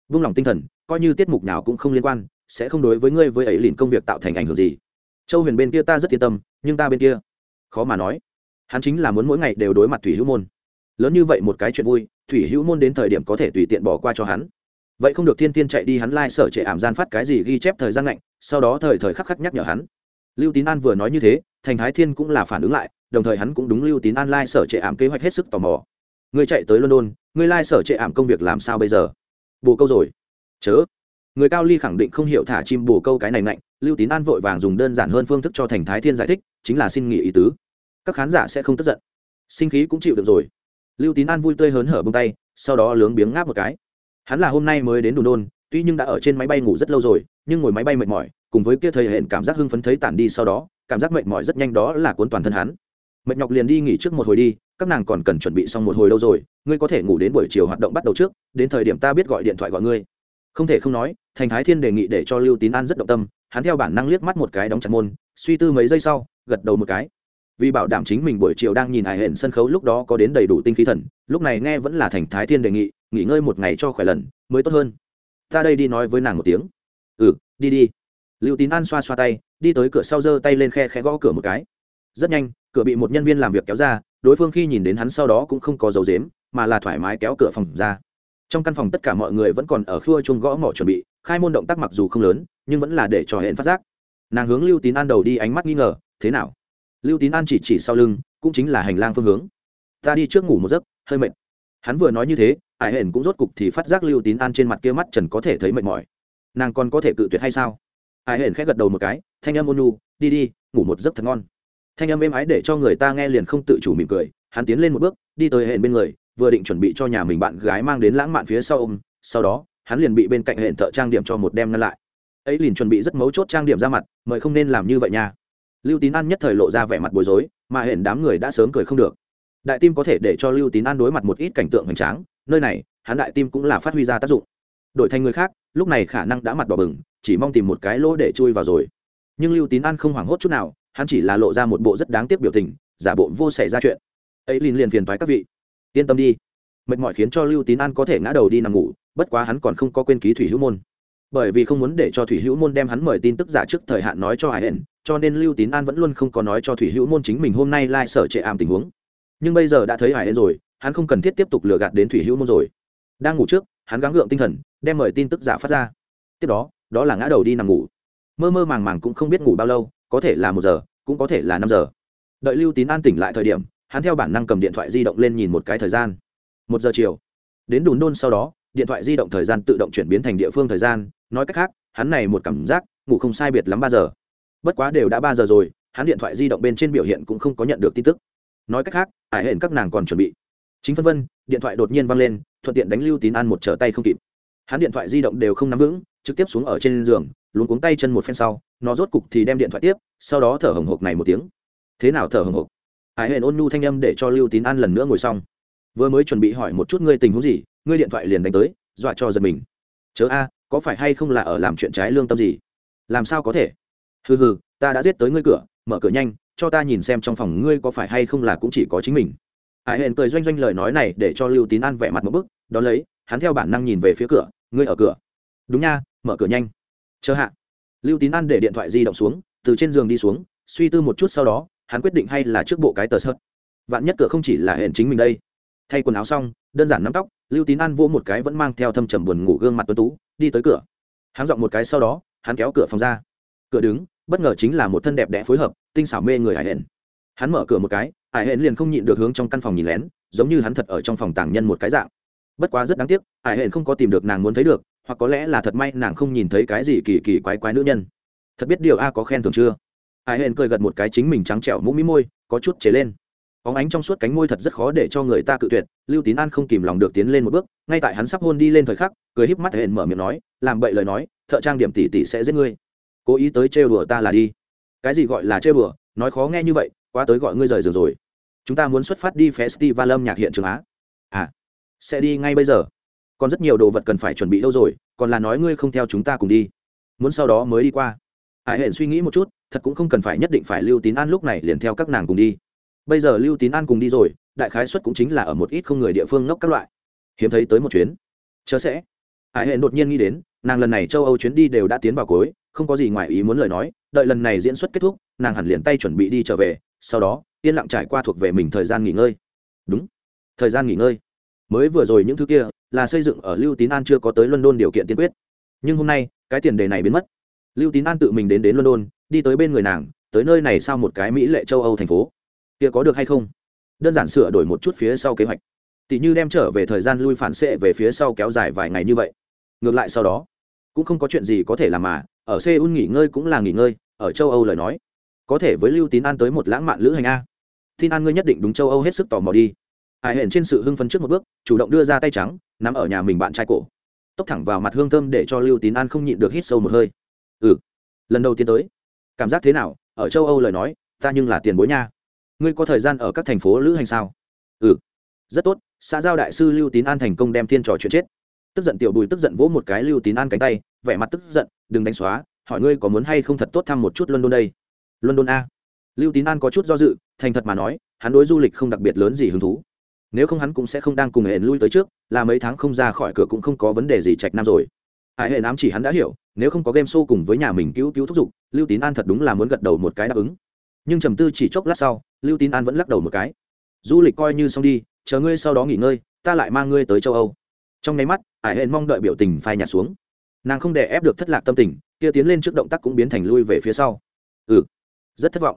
Vung lòng tinh thần, coi như tiết mục nào cũng không liên quan, sẽ không đối với ngươi với ấy liền công việc tạo thành ảnh hưởng gì. Châu huyền bên kia ta rất yên tâm, nhưng ta bên kia, khó mà nói. Hắn chính là muốn mỗi ngày đều đối mặt thủy hữu môn. Lớn như vậy một cái chuyện vui, thủy hữu môn đến thời điểm có thể tùy tiện bỏ qua cho hắn. Vậy không được thiên tiên chạy đi hắn lai、like、sở trệ ảm gian phát cái gì ghi chép thời gian lạnh, sau đó thời thời khắc khắc nhắc nhở hắn. Lưu tín an vừa nói như thế, thành thái thiên cũng là phản ứng lại đồng thời hắn cũng đúng lưu tín an lai sở trệ ảm kế hoạch hết sức tò mò. Ngươi chạy tới london, ngươi sở trệ ảm công việc làm sao bây giờ? Bồ câu rồi. Chớ. Người cao ly khẳng định không hiểu thả chim bồ câu cái này mạnh lưu tín an vội vàng dùng đơn giản hơn phương thức cho thành thái thiên giải thích, chính là xin nghỉ ý tứ. Các khán giả sẽ không tức giận. Sinh khí cũng chịu được rồi. Lưu tín an vui tươi hớn hở bông tay, sau đó lướng biếng ngáp một cái. Hắn là hôm nay mới đến đồn đôn, tuy nhưng đã ở trên máy bay ngủ rất lâu rồi, nhưng ngồi máy bay mệt mỏi, cùng với kia thời hẹn cảm giác hưng phấn thấy tản đi sau đó, cảm giác mệt mỏi rất nhanh đó là cuốn toàn thân hắn mệt nhọc liền đi nghỉ trước một hồi đi, các nàng còn cần chuẩn bị xong một hồi lâu rồi, ngươi có thể ngủ đến buổi chiều hoạt động bắt đầu trước, đến thời điểm ta biết gọi điện thoại gọi ngươi. Không thể không nói, thành thái thiên đề nghị để cho lưu tín an rất động tâm, hắn theo bản năng liếc mắt một cái đóng chặt môn, suy tư mấy giây sau, gật đầu một cái. Vì bảo đảm chính mình buổi chiều đang nhìn hài hển sân khấu lúc đó có đến đầy đủ tinh khí thần, lúc này nghe vẫn là thành thái thiên đề nghị, nghỉ ngơi một ngày cho khỏe lần, mới tốt hơn. Ta đây đi nói với nàng một tiếng. Ừ đi đi. Lưu tín an xoa xoa tay, đi tới cửa sau giơ tay lên khe khẽ gõ cửa một cái. Rất nhanh cửa bị một nhân viên làm việc kéo ra, đối phương khi nhìn đến hắn sau đó cũng không có dấu dếm mà là thoải mái kéo cửa phòng ra. Trong căn phòng tất cả mọi người vẫn còn ở khua chung gõ mỏ chuẩn bị, khai môn động tác mặc dù không lớn, nhưng vẫn là để cho hẹn phát giác. Nàng hướng lưu tín an đầu đi ánh mắt nghi ngờ, thế nào? Lưu tín an chỉ chỉ sau lưng, cũng chính là hành lang phương hướng. Ta đi trước ngủ một giấc, hơi mệt. Hắn vừa nói như thế, ải hển cũng rốt cục thì phát giác lưu tín an trên mặt kia mắt trần có thể thấy mệt mỏi. Nàng còn có thể cự tuyệt hay sao? Ải hển khẽ gật đầu một cái, thanh âm ôn nu đi đi, ngủ một giấc thật ngon thanh âm êm ái để cho người ta nghe liền không tự chủ mỉm cười, hắn tiến lên một bước, đi tới hển bên người, vừa định chuẩn bị cho nhà mình bạn gái mang đến lãng mạn phía sau ông. sau đó, hắn liền bị bên cạnh hển thợ trang điểm cho một đem ngăn lại. Ấy liền chuẩn bị rất mấu chốt trang điểm ra mặt, mời không nên làm như vậy nha. Lưu tín an nhất thời lộ ra vẻ mặt bối rối, mà hển đám người đã sớm cười không được. Đại tim có thể để cho lưu tín an đối mặt một ít cảnh tượng hoành tráng, nơi này, hắn đại tim cũng là phát huy ra tác dụng. Đổi thành người khác, lúc này khả năng đã mặt đỏ bừng, chỉ mong tìm một cái lỗ để chui vào rồi. Nhưng lưu tín an không hoảng hốt chút nào hắn chỉ là lộ ra một bộ rất đáng tiếc biểu tình, giả bộ vô xảy ra chuyện. Ấy liền liền phiền thoái các vị. Yên tâm đi. Mệt mỏi khiến cho lưu tín an có thể ngã đầu đi nằm ngủ, bất quá hắn còn không có quên ký thủy hữu môn. Bởi vì không muốn để cho thủy hữu môn đem hắn mời tin tức giả trước thời hạn nói cho hải hển cho nên lưu tín an vẫn luôn không có nói cho thủy hữu môn chính mình hôm nay lai、like、sở trệ ảm tình huống. Nhưng bây giờ đã thấy hải hển rồi, hắn không cần thiết tiếp tục lừa gạt đến thủy hữu môn rồi. Đang ngủ trước, hắn gắng gượng tinh thần, đem mời tin tức giả phát ra. Tiếp đó đó là ngã đầu đi nằm ngủ. Mơ mơ màng màng cũng không biết ngủ bao lâu có thể là một giờ, cũng có thể là năm giờ. Đợi lưu tín an tỉnh lại thời điểm, hắn theo bản năng cầm điện thoại di động lên nhìn một cái thời gian. Một giờ chiều. Đến đùn đôn sau đó, điện thoại di động thời gian tự động chuyển biến thành địa phương thời gian, nói cách khác, hắn này một cảm giác, ngủ không sai biệt lắm ba giờ. Bất quá đều đã ba giờ rồi, hắn điện thoại di động bên trên biểu hiện cũng không có nhận được tin tức. Nói cách khác, ải hển các nàng còn chuẩn bị. Chính phân vân, điện thoại đột nhiên văng lên, thuận tiện đánh lưu tín an một trở tay không kịp. Hắn điện thoại di động đều không nắm vững trực tiếp xuống ở trên giường luôn cuống tay chân một phen sau, nó rốt cục thì đem điện thoại tiếp, sau đó thở hồng hộc này một tiếng. Thế nào thở hồng hộc? Ải hển ôn nhu thanh âm để cho lưu tín an lần nữa ngồi xong. Vừa mới chuẩn bị hỏi một chút ngươi tình huống gì, ngươi điện thoại liền đánh tới, dọa cho giật mình. Chớ a, có phải hay không là ở làm chuyện trái lương tâm gì? Làm sao có thể? Hừ hừ, ta đã giết tới ngươi cửa, mở cửa nhanh, cho ta nhìn xem trong phòng ngươi có phải hay không là cũng chỉ có chính mình. Ải hển cười doanh doanh lời nói này để cho lưu tín an vẻ mặt một bức đ ó lấy, hắn theo bản năng nhìn về phía cửa, ngươi ở cửa? Đúng nha mở cửa nhanh. Chờ hạ. Lưu tín an để điện thoại di động xuống, từ trên giường đi xuống, suy tư một chút sau đó, hắn quyết định hay là trước bộ cái tờ sợt. Vạn nhất cửa không chỉ là hẹn chính mình đây. Thay quần áo xong, đơn giản nắm tóc, lưu tín an vỗ một cái vẫn mang theo thâm trầm buồn ngủ gương mặt tuấn tú, đi tới cửa. Hắn dọn một cái sau đó, hắn kéo cửa phòng ra. Cửa đứng, bất ngờ chính là một thân đẹp đẽ phối hợp, tinh xảo mê người hải hển. Hắn mở cửa một cái, hải hển liền không nhịn được hướng trong căn phòng nhìn lén, giống như hắn thật ở trong phòng tàng nhân một cái dạng. Bất quá rất đáng tiếc, hải hển không có tìm được nàng muốn thấy được hoặc có lẽ là thật may nàng không nhìn thấy cái gì kỳ kỳ quái quái nữ nhân. Thật biết điều a có khen thường chưa? Ai hên cười gật một cái chính mình trắng trẻo mũm mĩ môi, có chút chế lên. Óng ánh trong suốt cánh môi thật rất khó để cho người ta cự tuyệt, lưu tín an không kìm lòng được tiến lên một bước, ngay tại hắn sắp hôn đi lên thời khắc, cười híp mắt hển mở miệng nói, làm bậy lời nói, thợ trang điểm tỷ tỷ sẽ giết ngươi. Cố ý tới trêu đùa ta là đi. Cái gì gọi là trêu đùa? Nói khó nghe như vậy, quá tới gọi ngươi rời giường rồi. Chúng ta muốn xuất phát đi festival âm nhạc hiện trường á. À sẽ đi ngay bây giờ còn rất nhiều đồ vật cần phải chuẩn bị đâu rồi, còn là nói ngươi không theo chúng ta cùng đi. Muốn sau đó mới đi qua. Hải hển suy nghĩ một chút, thật cũng không cần phải nhất định phải lưu tín an lúc này liền theo các nàng cùng đi. Bây giờ lưu tín an cùng đi rồi, đại khái xuất cũng chính là ở một ít không người địa phương ngốc các loại. Hiếm thấy tới một chuyến. Chớ sẽ. Hải hển đột nhiên nghĩ đến, nàng lần này châu âu chuyến đi đều đã tiến vào cuối, không có gì ngoài ý muốn lời nói, đợi lần này diễn xuất kết thúc, nàng hẳn liền tay chuẩn bị đi trở về, sau đó, yên lặng trải qua thuộc về mình thời gian nghỉ ngơi. Đúng. Thời gian nghỉ ngơi. Mới vừa rồi những thứ kia là xây dựng ở lưu tín an chưa có tới london điều kiện tiên quyết. Nhưng hôm nay, cái tiền đề này biến mất. Lưu tín an tự mình đến đến london, đi tới bên người nàng, tới nơi này sau một cái mỹ lệ châu âu thành phố. Kia có được hay không? Đơn giản sửa đổi một chút phía sau kế hoạch. Tỷ như đem trở về thời gian lui phản xệ về phía sau kéo dài vài ngày như vậy. Ngược lại sau đó, cũng không có chuyện gì có thể làm mà, ở seoul nghỉ ngơi cũng là nghỉ ngơi, ở châu âu lời nói. Có thể với lưu tín an tới một lãng mạn lữ hành a. Tin an ngươi nhất định đúng châu âu hết sức tò mò đi. Hải hển trên sự hưng phấn trước một bước, chủ động đưa ra tay trắng nằm ở nhà mình bạn trai cổ. Tốc thẳng vào mặt hương thơm để cho lưu tín an không nhịn được hít sâu một hơi. Ừ lần đầu tiên tới. Cảm giác thế nào? Ở châu âu lời nói, ta nhưng là tiền bối nha. Ngươi có thời gian ở các thành phố lữ hành sao? Ừ. Rất tốt, xã giao đại sư lưu tín an thành công đem thiên trò chuyện chết. Tức giận tiểu bùi tức giận vỗ một cái lưu tín an cánh tay, vẻ mặt tức giận, đừng đánh xóa, hỏi ngươi có muốn hay không thật tốt thăm một chút london đây? London a. Lưu tín an có chút do dự, thành thật mà nói, hắn đối du lịch không đặc biệt lớn gì hứng thú nếu không hắn cũng sẽ không đang cùng hệ lui tới trước, là mấy tháng không ra khỏi cửa cũng không có vấn đề gì trạch nam rồi. Hải hệ ám chỉ hắn đã hiểu, nếu không có game show cùng với nhà mình cứu cứu thúc giục, lưu tín an thật đúng là muốn gật đầu một cái đáp ứng. Nhưng trầm tư chỉ chốc lát sau, lưu tín an vẫn lắc đầu một cái. Du lịch coi như xong đi, chờ ngươi sau đó nghỉ ngơi, ta lại mang ngươi tới châu âu. Trong nháy mắt hải hệ mong đợi biểu tình phai nhạt xuống. Nàng không để ép được thất lạc tâm tình, kia tiến lên trước động tác cũng biến thành lui về phía sau. Ừ rất thất vọng.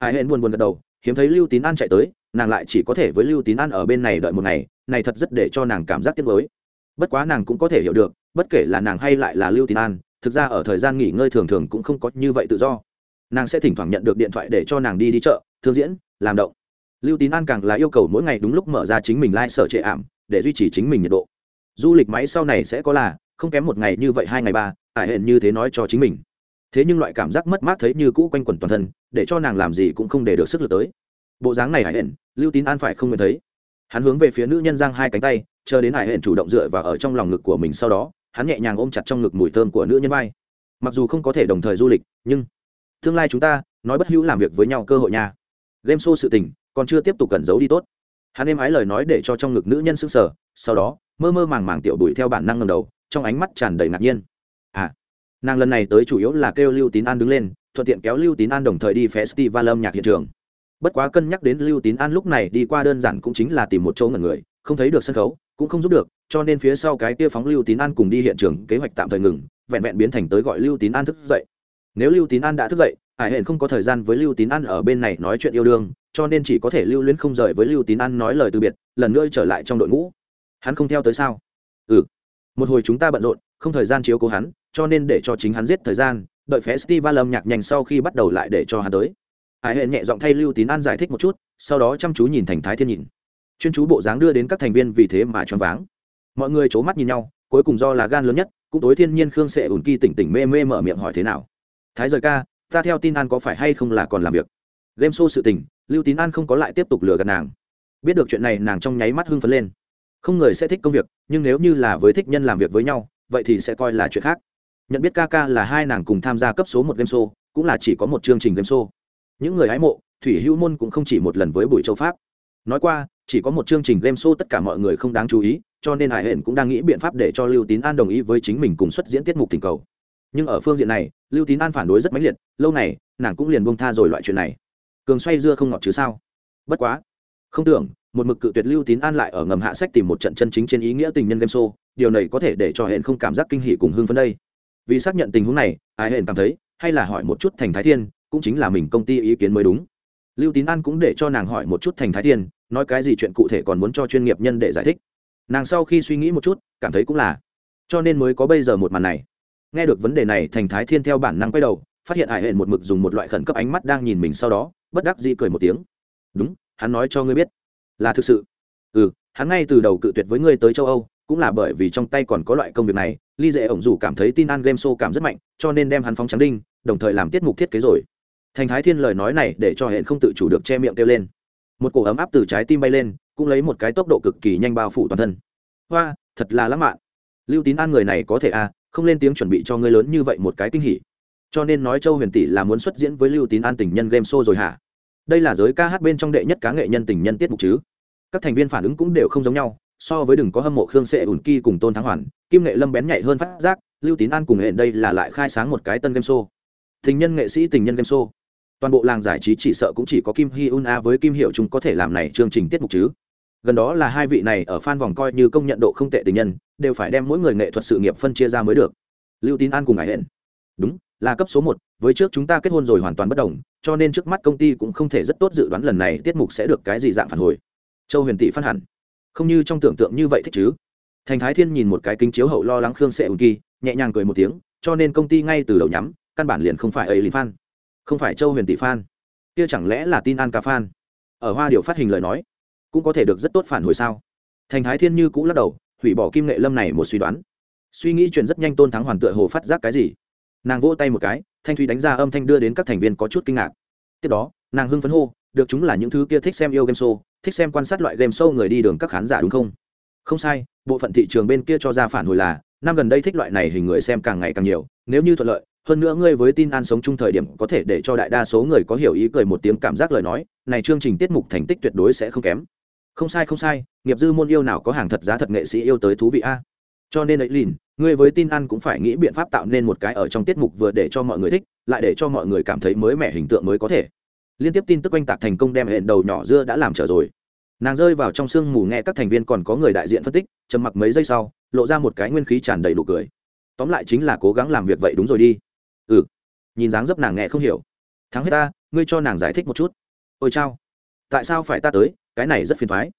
Hải hệ buồn buồn gật đầu, hiếm thấy lưu tín an chạy tới nàng lại chỉ có thể với lưu tín an ở bên này đợi một ngày, này thật rất để cho nàng cảm giác tiếc mới bất quá nàng cũng có thể hiểu được, bất kể là nàng hay lại là lưu tín an, thực ra ở thời gian nghỉ ngơi thường thường cũng không có như vậy tự do. Nàng sẽ thỉnh thoảng nhận được điện thoại để cho nàng đi đi chợ, thương diễn, làm động. Lưu tín an càng là yêu cầu mỗi ngày đúng lúc mở ra chính mình lai、like、sở trệ ảm, để duy trì chính mình nhiệt độ. Du lịch máy sau này sẽ có là, không kém một ngày như vậy hai ngày ba, ải hẹn như thế nói cho chính mình. Thế nhưng loại cảm giác mất mát thấy như cũ quanh quẩn toàn thân, để cho nàng làm gì cũng không để được sức lực tới bộ dáng này hải hển, lưu tín an phải không nguyện thấy. Hắn hướng về phía nữ nhân giang hai cánh tay, chờ đến hải hển chủ động dựa vào ở trong lòng ngực của mình sau đó, hắn nhẹ nhàng ôm chặt trong ngực mùi thơm của nữ nhân vai. Mặc dù không có thể đồng thời du lịch, nhưng tương lai chúng ta nói bất hữu làm việc với nhau cơ hội nha. Game show sự tình, còn chưa tiếp tục cẩn giấu đi tốt. Hắn êm ái lời nói để cho trong ngực nữ nhân sững sờ, sau đó, mơ mơ màng màng tiểu bụi theo bản năng ngầm đầu, trong ánh mắt tràn đầy ngạc nhiên. À nàng lần này tới chủ yếu là kêu lưu tín an đứng lên, thuận tiện kéo lưu tín an đồng thời đi festival âm nhạc hiện trường bất quá cân nhắc đến lưu tín an lúc này đi qua đơn giản cũng chính là tìm một chỗ ngẩn người, không thấy được sân khấu, cũng không giúp được, cho nên phía sau cái kia phóng lưu tín an cùng đi hiện trường kế hoạch tạm thời ngừng, vẹn vẹn biến thành tới gọi lưu tín an thức dậy. Nếu lưu tín an đã thức dậy, hải hển không có thời gian với lưu tín an ở bên này nói chuyện yêu đương, cho nên chỉ có thể lưu luyến không rời với lưu tín an nói lời từ biệt, lần nữa trở lại trong đội ngũ. Hắn không theo tới sao? Ừ. Một hồi chúng ta bận rộn, không thời gian chiếu cố hắn, cho nên để cho chính hắn giết thời gian, đợi festival âm nhạc nhanh sau khi bắt đầu lại để cho hắn tới hải hệ nhẹ giọng thay lưu tín an giải thích một chút, sau đó chăm chú nhìn thành thái thiên nhìn. Chuyên chú bộ dáng đưa đến các thành viên vì thế mà choáng váng. Mọi người c h ố mắt nhìn nhau, cuối cùng do là gan lớn nhất, cũng tối thiên nhiên khương sẽ ủn kỳ tỉnh tỉnh mê mê mở miệng hỏi thế nào. Thái rời ca, ta theo tin an có phải hay không là còn làm việc? Game show sự tình, lưu tín an không có lại tiếp tục lừa gạt nàng. Biết được chuyện này, nàng trong nháy mắt hưng phấn lên. Không người sẽ thích công việc, nhưng nếu như là với thích nhân làm việc với nhau, vậy thì sẽ coi là chuyện khác. Nhận biết ca ca là hai nàng cùng tham gia cấp số một game show, cũng là chỉ có một chương trình game show những người hái mộ, thủy hữu môn cũng không chỉ một lần với bùi châu pháp. Nói qua, chỉ có một chương trình game show tất cả mọi người không đáng chú ý, cho nên hải hển cũng đang nghĩ biện pháp để cho lưu tín an đồng ý với chính mình cùng xuất diễn tiết mục tình cầu. Nhưng ở phương diện này, lưu tín an phản đối rất mãnh liệt, lâu này, nàng cũng liền bông tha rồi loại chuyện này. Cường xoay dưa không ngọt chứ sao? Bất quá, không tưởng, một mực cự tuyệt lưu tín an lại ở ngầm hạ sách tìm một trận chân chính trên ý nghĩa tình nhân game show, điều này có thể để cho Hển không cảm giác kinh hỉ cùng hưng phấn đây. Vì xác nhận tình huống này, Hải Hển cảm thấy, hay là hỏi một chút thành thái thiên cũng chính là mình công ty ý kiến mới đúng. Lưu tín an cũng để cho nàng hỏi một chút thành thái thiên, nói cái gì chuyện cụ thể còn muốn cho chuyên nghiệp nhân để giải thích. Nàng sau khi suy nghĩ một chút, cảm thấy cũng là. Cho nên mới có bây giờ một màn này. Nghe được vấn đề này, thành thái thiên theo bản năng quay đầu, phát hiện hải hẹn một mực dùng một loại khẩn cấp ánh mắt đang nhìn mình sau đó, bất đắc dĩ cười một tiếng. Đúng, hắn nói cho ngươi biết. Là thực sự? Ừ hắn ngay từ đầu cự tuyệt với ngươi tới châu âu, cũng là bởi vì trong tay còn có loại công việc này. Ly dễ ổng dù cảm thấy tin an game show cảm rất mạnh, cho nên đem hắn phóng trắng đinh, đồng thời làm tiết mục thiết kế rồi thành thái thiên lời nói này để cho hẹn không tự chủ được che miệng kêu lên. Một cổ ấm áp từ trái tim bay lên, cũng lấy một cái tốc độ cực kỳ nhanh bao phủ toàn thân. Hoa, thật là lãng mạn. Lưu tín an người này có thể à không lên tiếng chuẩn bị cho ngươi lớn như vậy một cái kinh hỉ. Cho nên nói châu huyền tỷ là muốn xuất diễn với lưu tín an tình nhân game show rồi hả? Đây là giới ca hát bên trong đệ nhất cá nghệ nhân tình nhân tiết mục chứ? Các thành viên phản ứng cũng đều không giống nhau, so với đừng có hâm mộ khương sệ ủn kỳ cùng tôn thắng hoàn, kim nghệ lâm bén nhạy hơn phát giác, lưu tín an cùng hệ đây là lại khai sáng một cái tân game show. Tình nhân nghệ sĩ tình nhân game show toàn bộ làng giải trí chỉ sợ cũng chỉ có kim hy un a với kim hiệu chúng có thể làm này chương trình tiết mục chứ. Gần đó là hai vị này ở fan vòng coi như công nhận độ không tệ tình nhân, đều phải đem mỗi người nghệ thuật sự nghiệp phân chia ra mới được. Lưu tín an cùng ngài hẹn đúng, là cấp số một, với trước chúng ta kết hôn rồi hoàn toàn bất đồng, cho nên trước mắt công ty cũng không thể rất tốt dự đoán lần này tiết mục sẽ được cái gì dạng phản hồi. Châu huyền Tị phát hẳn. Không như trong tưởng tượng như vậy thích chứ. Thành thái thiên nhìn một cái kính chiếu hậu lo lắng khương sẽ ùn kỳ, nhẹ nhàng cười một tiếng, cho nên công ty ngay từ đầu nhắm, căn bản liền không phải ấy liền phan không phải châu huyền tỷ phan kia chẳng lẽ là tin an ca phan ở hoa điệu phát hình lời nói, cũng có thể được rất tốt phản hồi sao? Thành thái thiên như cũ lắc đầu, hủy bỏ kim nghệ lâm này một suy đoán. Suy nghĩ chuyện rất nhanh tôn thắng hoàn tựa hồ phát giác cái gì. Nàng vỗ tay một cái, thanh thủy đánh ra âm thanh đưa đến các thành viên có chút kinh ngạc. Tiếp đó, nàng hưng phấn hô, được chúng là những thứ kia thích xem yêu game show, thích xem quan sát loại game show người đi đường các khán giả đúng không? Không sai, bộ phận thị trường bên kia cho ra phản hồi là, năm gần đây thích loại này hình người xem càng ngày càng nhiều, nếu như thuận lợi hơn nữa ngươi với tin an sống chung thời điểm có thể để cho đại đa số người có hiểu ý cười một tiếng cảm giác lời nói, này chương trình tiết mục thành tích tuyệt đối sẽ không kém. Không sai không sai, nghiệp dư môn yêu nào có hàng thật giá thật nghệ sĩ yêu tới thú vị a. Cho nên ấy lìn, ngươi với tin ăn cũng phải nghĩ biện pháp tạo nên một cái ở trong tiết mục vừa để cho mọi người thích, lại để cho mọi người cảm thấy mới mẻ hình tượng mới có thể. Liên tiếp tin tức oanh tạc thành công đem hẹn đầu nhỏ dưa đã làm trở rồi. Nàng rơi vào trong sương mù nghe các thành viên còn có người đại diện phân tích, trầm mặc mấy giây sau, lộ ra một cái nguyên khí tràn đầy đủ cười. Tóm lại chính là cố gắng làm việc vậy đúng rồi đi ừ. Nhìn dáng dấp nàng nghe không hiểu. Thắng hết ta, ngươi cho nàng giải thích một chút. Ôi chao. Tại sao phải ta tới? Cái này rất phiền thoái.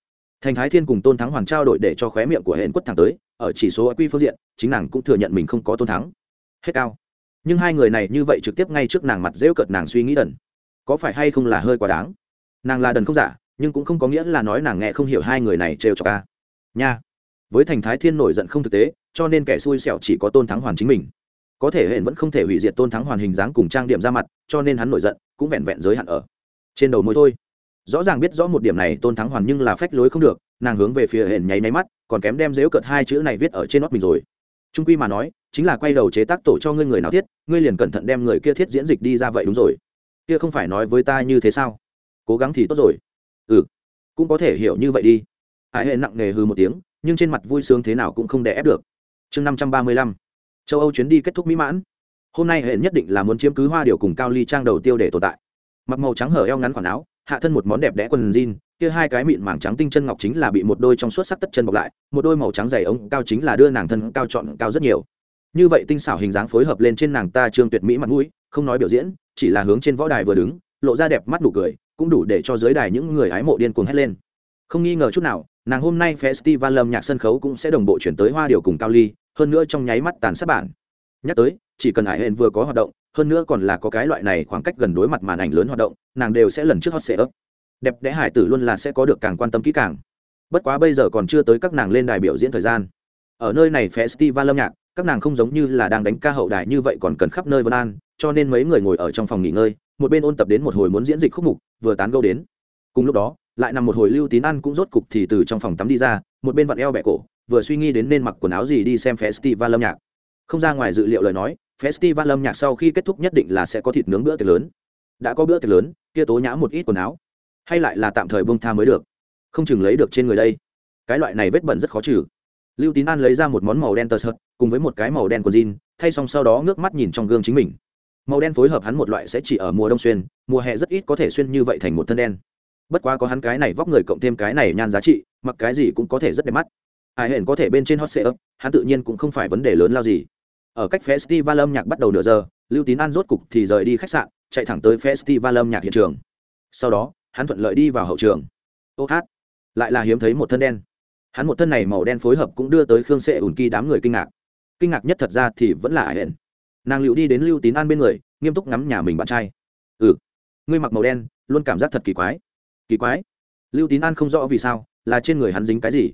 Thành thái thiên cùng tôn thắng hoàn trao đổi để cho khóe miệng của hẹn quất thẳng tới, ở chỉ số quy phương diện, chính nàng cũng thừa nhận mình không có tôn thắng. Hết cao. Nhưng hai người này như vậy trực tiếp ngay trước nàng mặt rêu cợt nàng suy nghĩ đần. Có phải hay không là hơi quá đáng? Nàng là đần không giả, nhưng cũng không có nghĩa là nói nàng nghe không hiểu hai người này trêu cho ca nha. Với thành thái thiên nổi giận không thực tế, cho nên kẻ xui xẻo chỉ có tôn thắng hoàn chính mình có thể hẹn vẫn không thể hủy diệt tôn thắng hoàn hình dáng cùng trang điểm ra mặt, cho nên hắn nổi giận, cũng vẹn vẹn giới hạn ở trên đầu môi thôi. Rõ ràng biết rõ một điểm này, tôn thắng hoàn nhưng là phách lối không được, nàng hướng về phía hển nháy nháy mắt, còn kém đem dếu cợt hai chữ này viết ở trên nót mình rồi. Trung quy mà nói, chính là quay đầu chế tác tổ cho ngươi người nào thiết, ngươi liền cẩn thận đem người kia thiết diễn dịch đi ra vậy đúng rồi. Kia không phải nói với ta như thế sao? Cố gắng thì tốt rồi. Ừ cũng có thể hiểu như vậy đi. Ải hệ nặng nề hư một tiếng, nhưng trên mặt vui sướng thế nào cũng không đè ép được. Chương năm trăm ba mươi lăm châu âu chuyến đi kết thúc mỹ mãn. Hôm nay hệ nhất định là muốn chiếm cứ hoa điều cùng cao ly trang đầu tiêu để tồn tại. Mặc màu trắng hở eo ngắn khoản áo, hạ thân một món đẹp đẽ quần jean, kia hai cái mịn màng trắng tinh chân ngọc chính là bị một đôi trong suốt sắc tất chân bọc lại, một đôi màu trắng dày ống cao chính là đưa nàng thân cao chọn cao rất nhiều. Như vậy tinh xảo hình dáng phối hợp lên trên nàng ta trương tuyệt mỹ mặt mũi, không nói biểu diễn, chỉ là hướng trên võ đài vừa đứng, lộ ra đẹp mắt nụ cười, cũng đủ để cho dưới đài những người hái mộ điên cuồng hét lên. Không nghi ngờ chút nào, nàng hôm nay festival lâm nhạc sân khấu cũng sẽ đồng bộ chuyển tới hoa điều cùng cao ly hơn nữa trong nháy mắt tàn sát bản. Nhắc tới, chỉ cần hải hên vừa có hoạt động, hơn nữa còn là có cái loại này khoảng cách gần đối mặt màn ảnh lớn hoạt động, nàng đều sẽ lần trước hot sẽ ấp đẹp đẽ hải tử luôn là sẽ có được càng quan tâm kỹ càng. Bất quá bây giờ còn chưa tới các nàng lên đài biểu diễn thời gian. Ở nơi này festival lâm nhạc, các nàng không giống như là đang đánh ca hậu đài như vậy còn cần khắp nơi vân an, cho nên mấy người ngồi ở trong phòng nghỉ ngơi, một bên ôn tập đến một hồi muốn diễn dịch khúc mục, vừa tán gâu đến. Cùng lúc đó, lại nằm một hồi lưu tín ăn cũng rốt cục thì từ trong phòng tắm đi ra, một bên vặn eo bẹ cổ vừa suy nghĩ đến nên mặc quần áo gì đi xem festival lâm nhạc. Không ra ngoài dự liệu lời nói, festival lâm nhạc sau khi kết thúc nhất định là sẽ có thịt nướng bữa tiệc lớn. Đã có bữa tiệc lớn, kia tố nhã một ít quần áo. Hay lại là tạm thời bông tha mới được. Không chừng lấy được trên người đây. Cái loại này vết bẩn rất khó trừ. Lưu tín an lấy ra một món màu đen tơ sợt, cùng với một cái màu đen của jean, thay xong sau đó ngước mắt nhìn trong gương chính mình. Màu đen phối hợp hắn một loại sẽ chỉ ở mùa đông xuyên, mùa hè rất ít có thể xuyên như vậy thành một thân đen. Bất quá có hắn cái này vóc người cộng thêm cái này nhan giá trị, mặc cái gì cũng có thể rất đẹp mắt ai hẹn có thể bên trên hot sale hắn tự nhiên cũng không phải vấn đề lớn lao gì. Ở cách festival âm nhạc bắt đầu nửa giờ, lưu tín an rốt cục thì rời đi khách sạn, chạy thẳng tới festival âm nhạc hiện trường. Sau đó, hắn thuận lợi đi vào hậu trường. Ô hát, lại là hiếm thấy một thân đen. Hắn một thân này màu đen phối hợp cũng đưa tới khương sệ ủn kỳ đám người kinh ngạc. Kinh ngạc nhất thật ra thì vẫn là ải hển nàng liệu đi đến lưu tín an bên người, nghiêm túc ngắm nhà mình bạn trai. Ừ ngươi mặc màu đen, luôn cảm giác thật kỳ quái. Kỳ quái? Lưu tín an không rõ vì sao, là trên người hắn dính cái gì?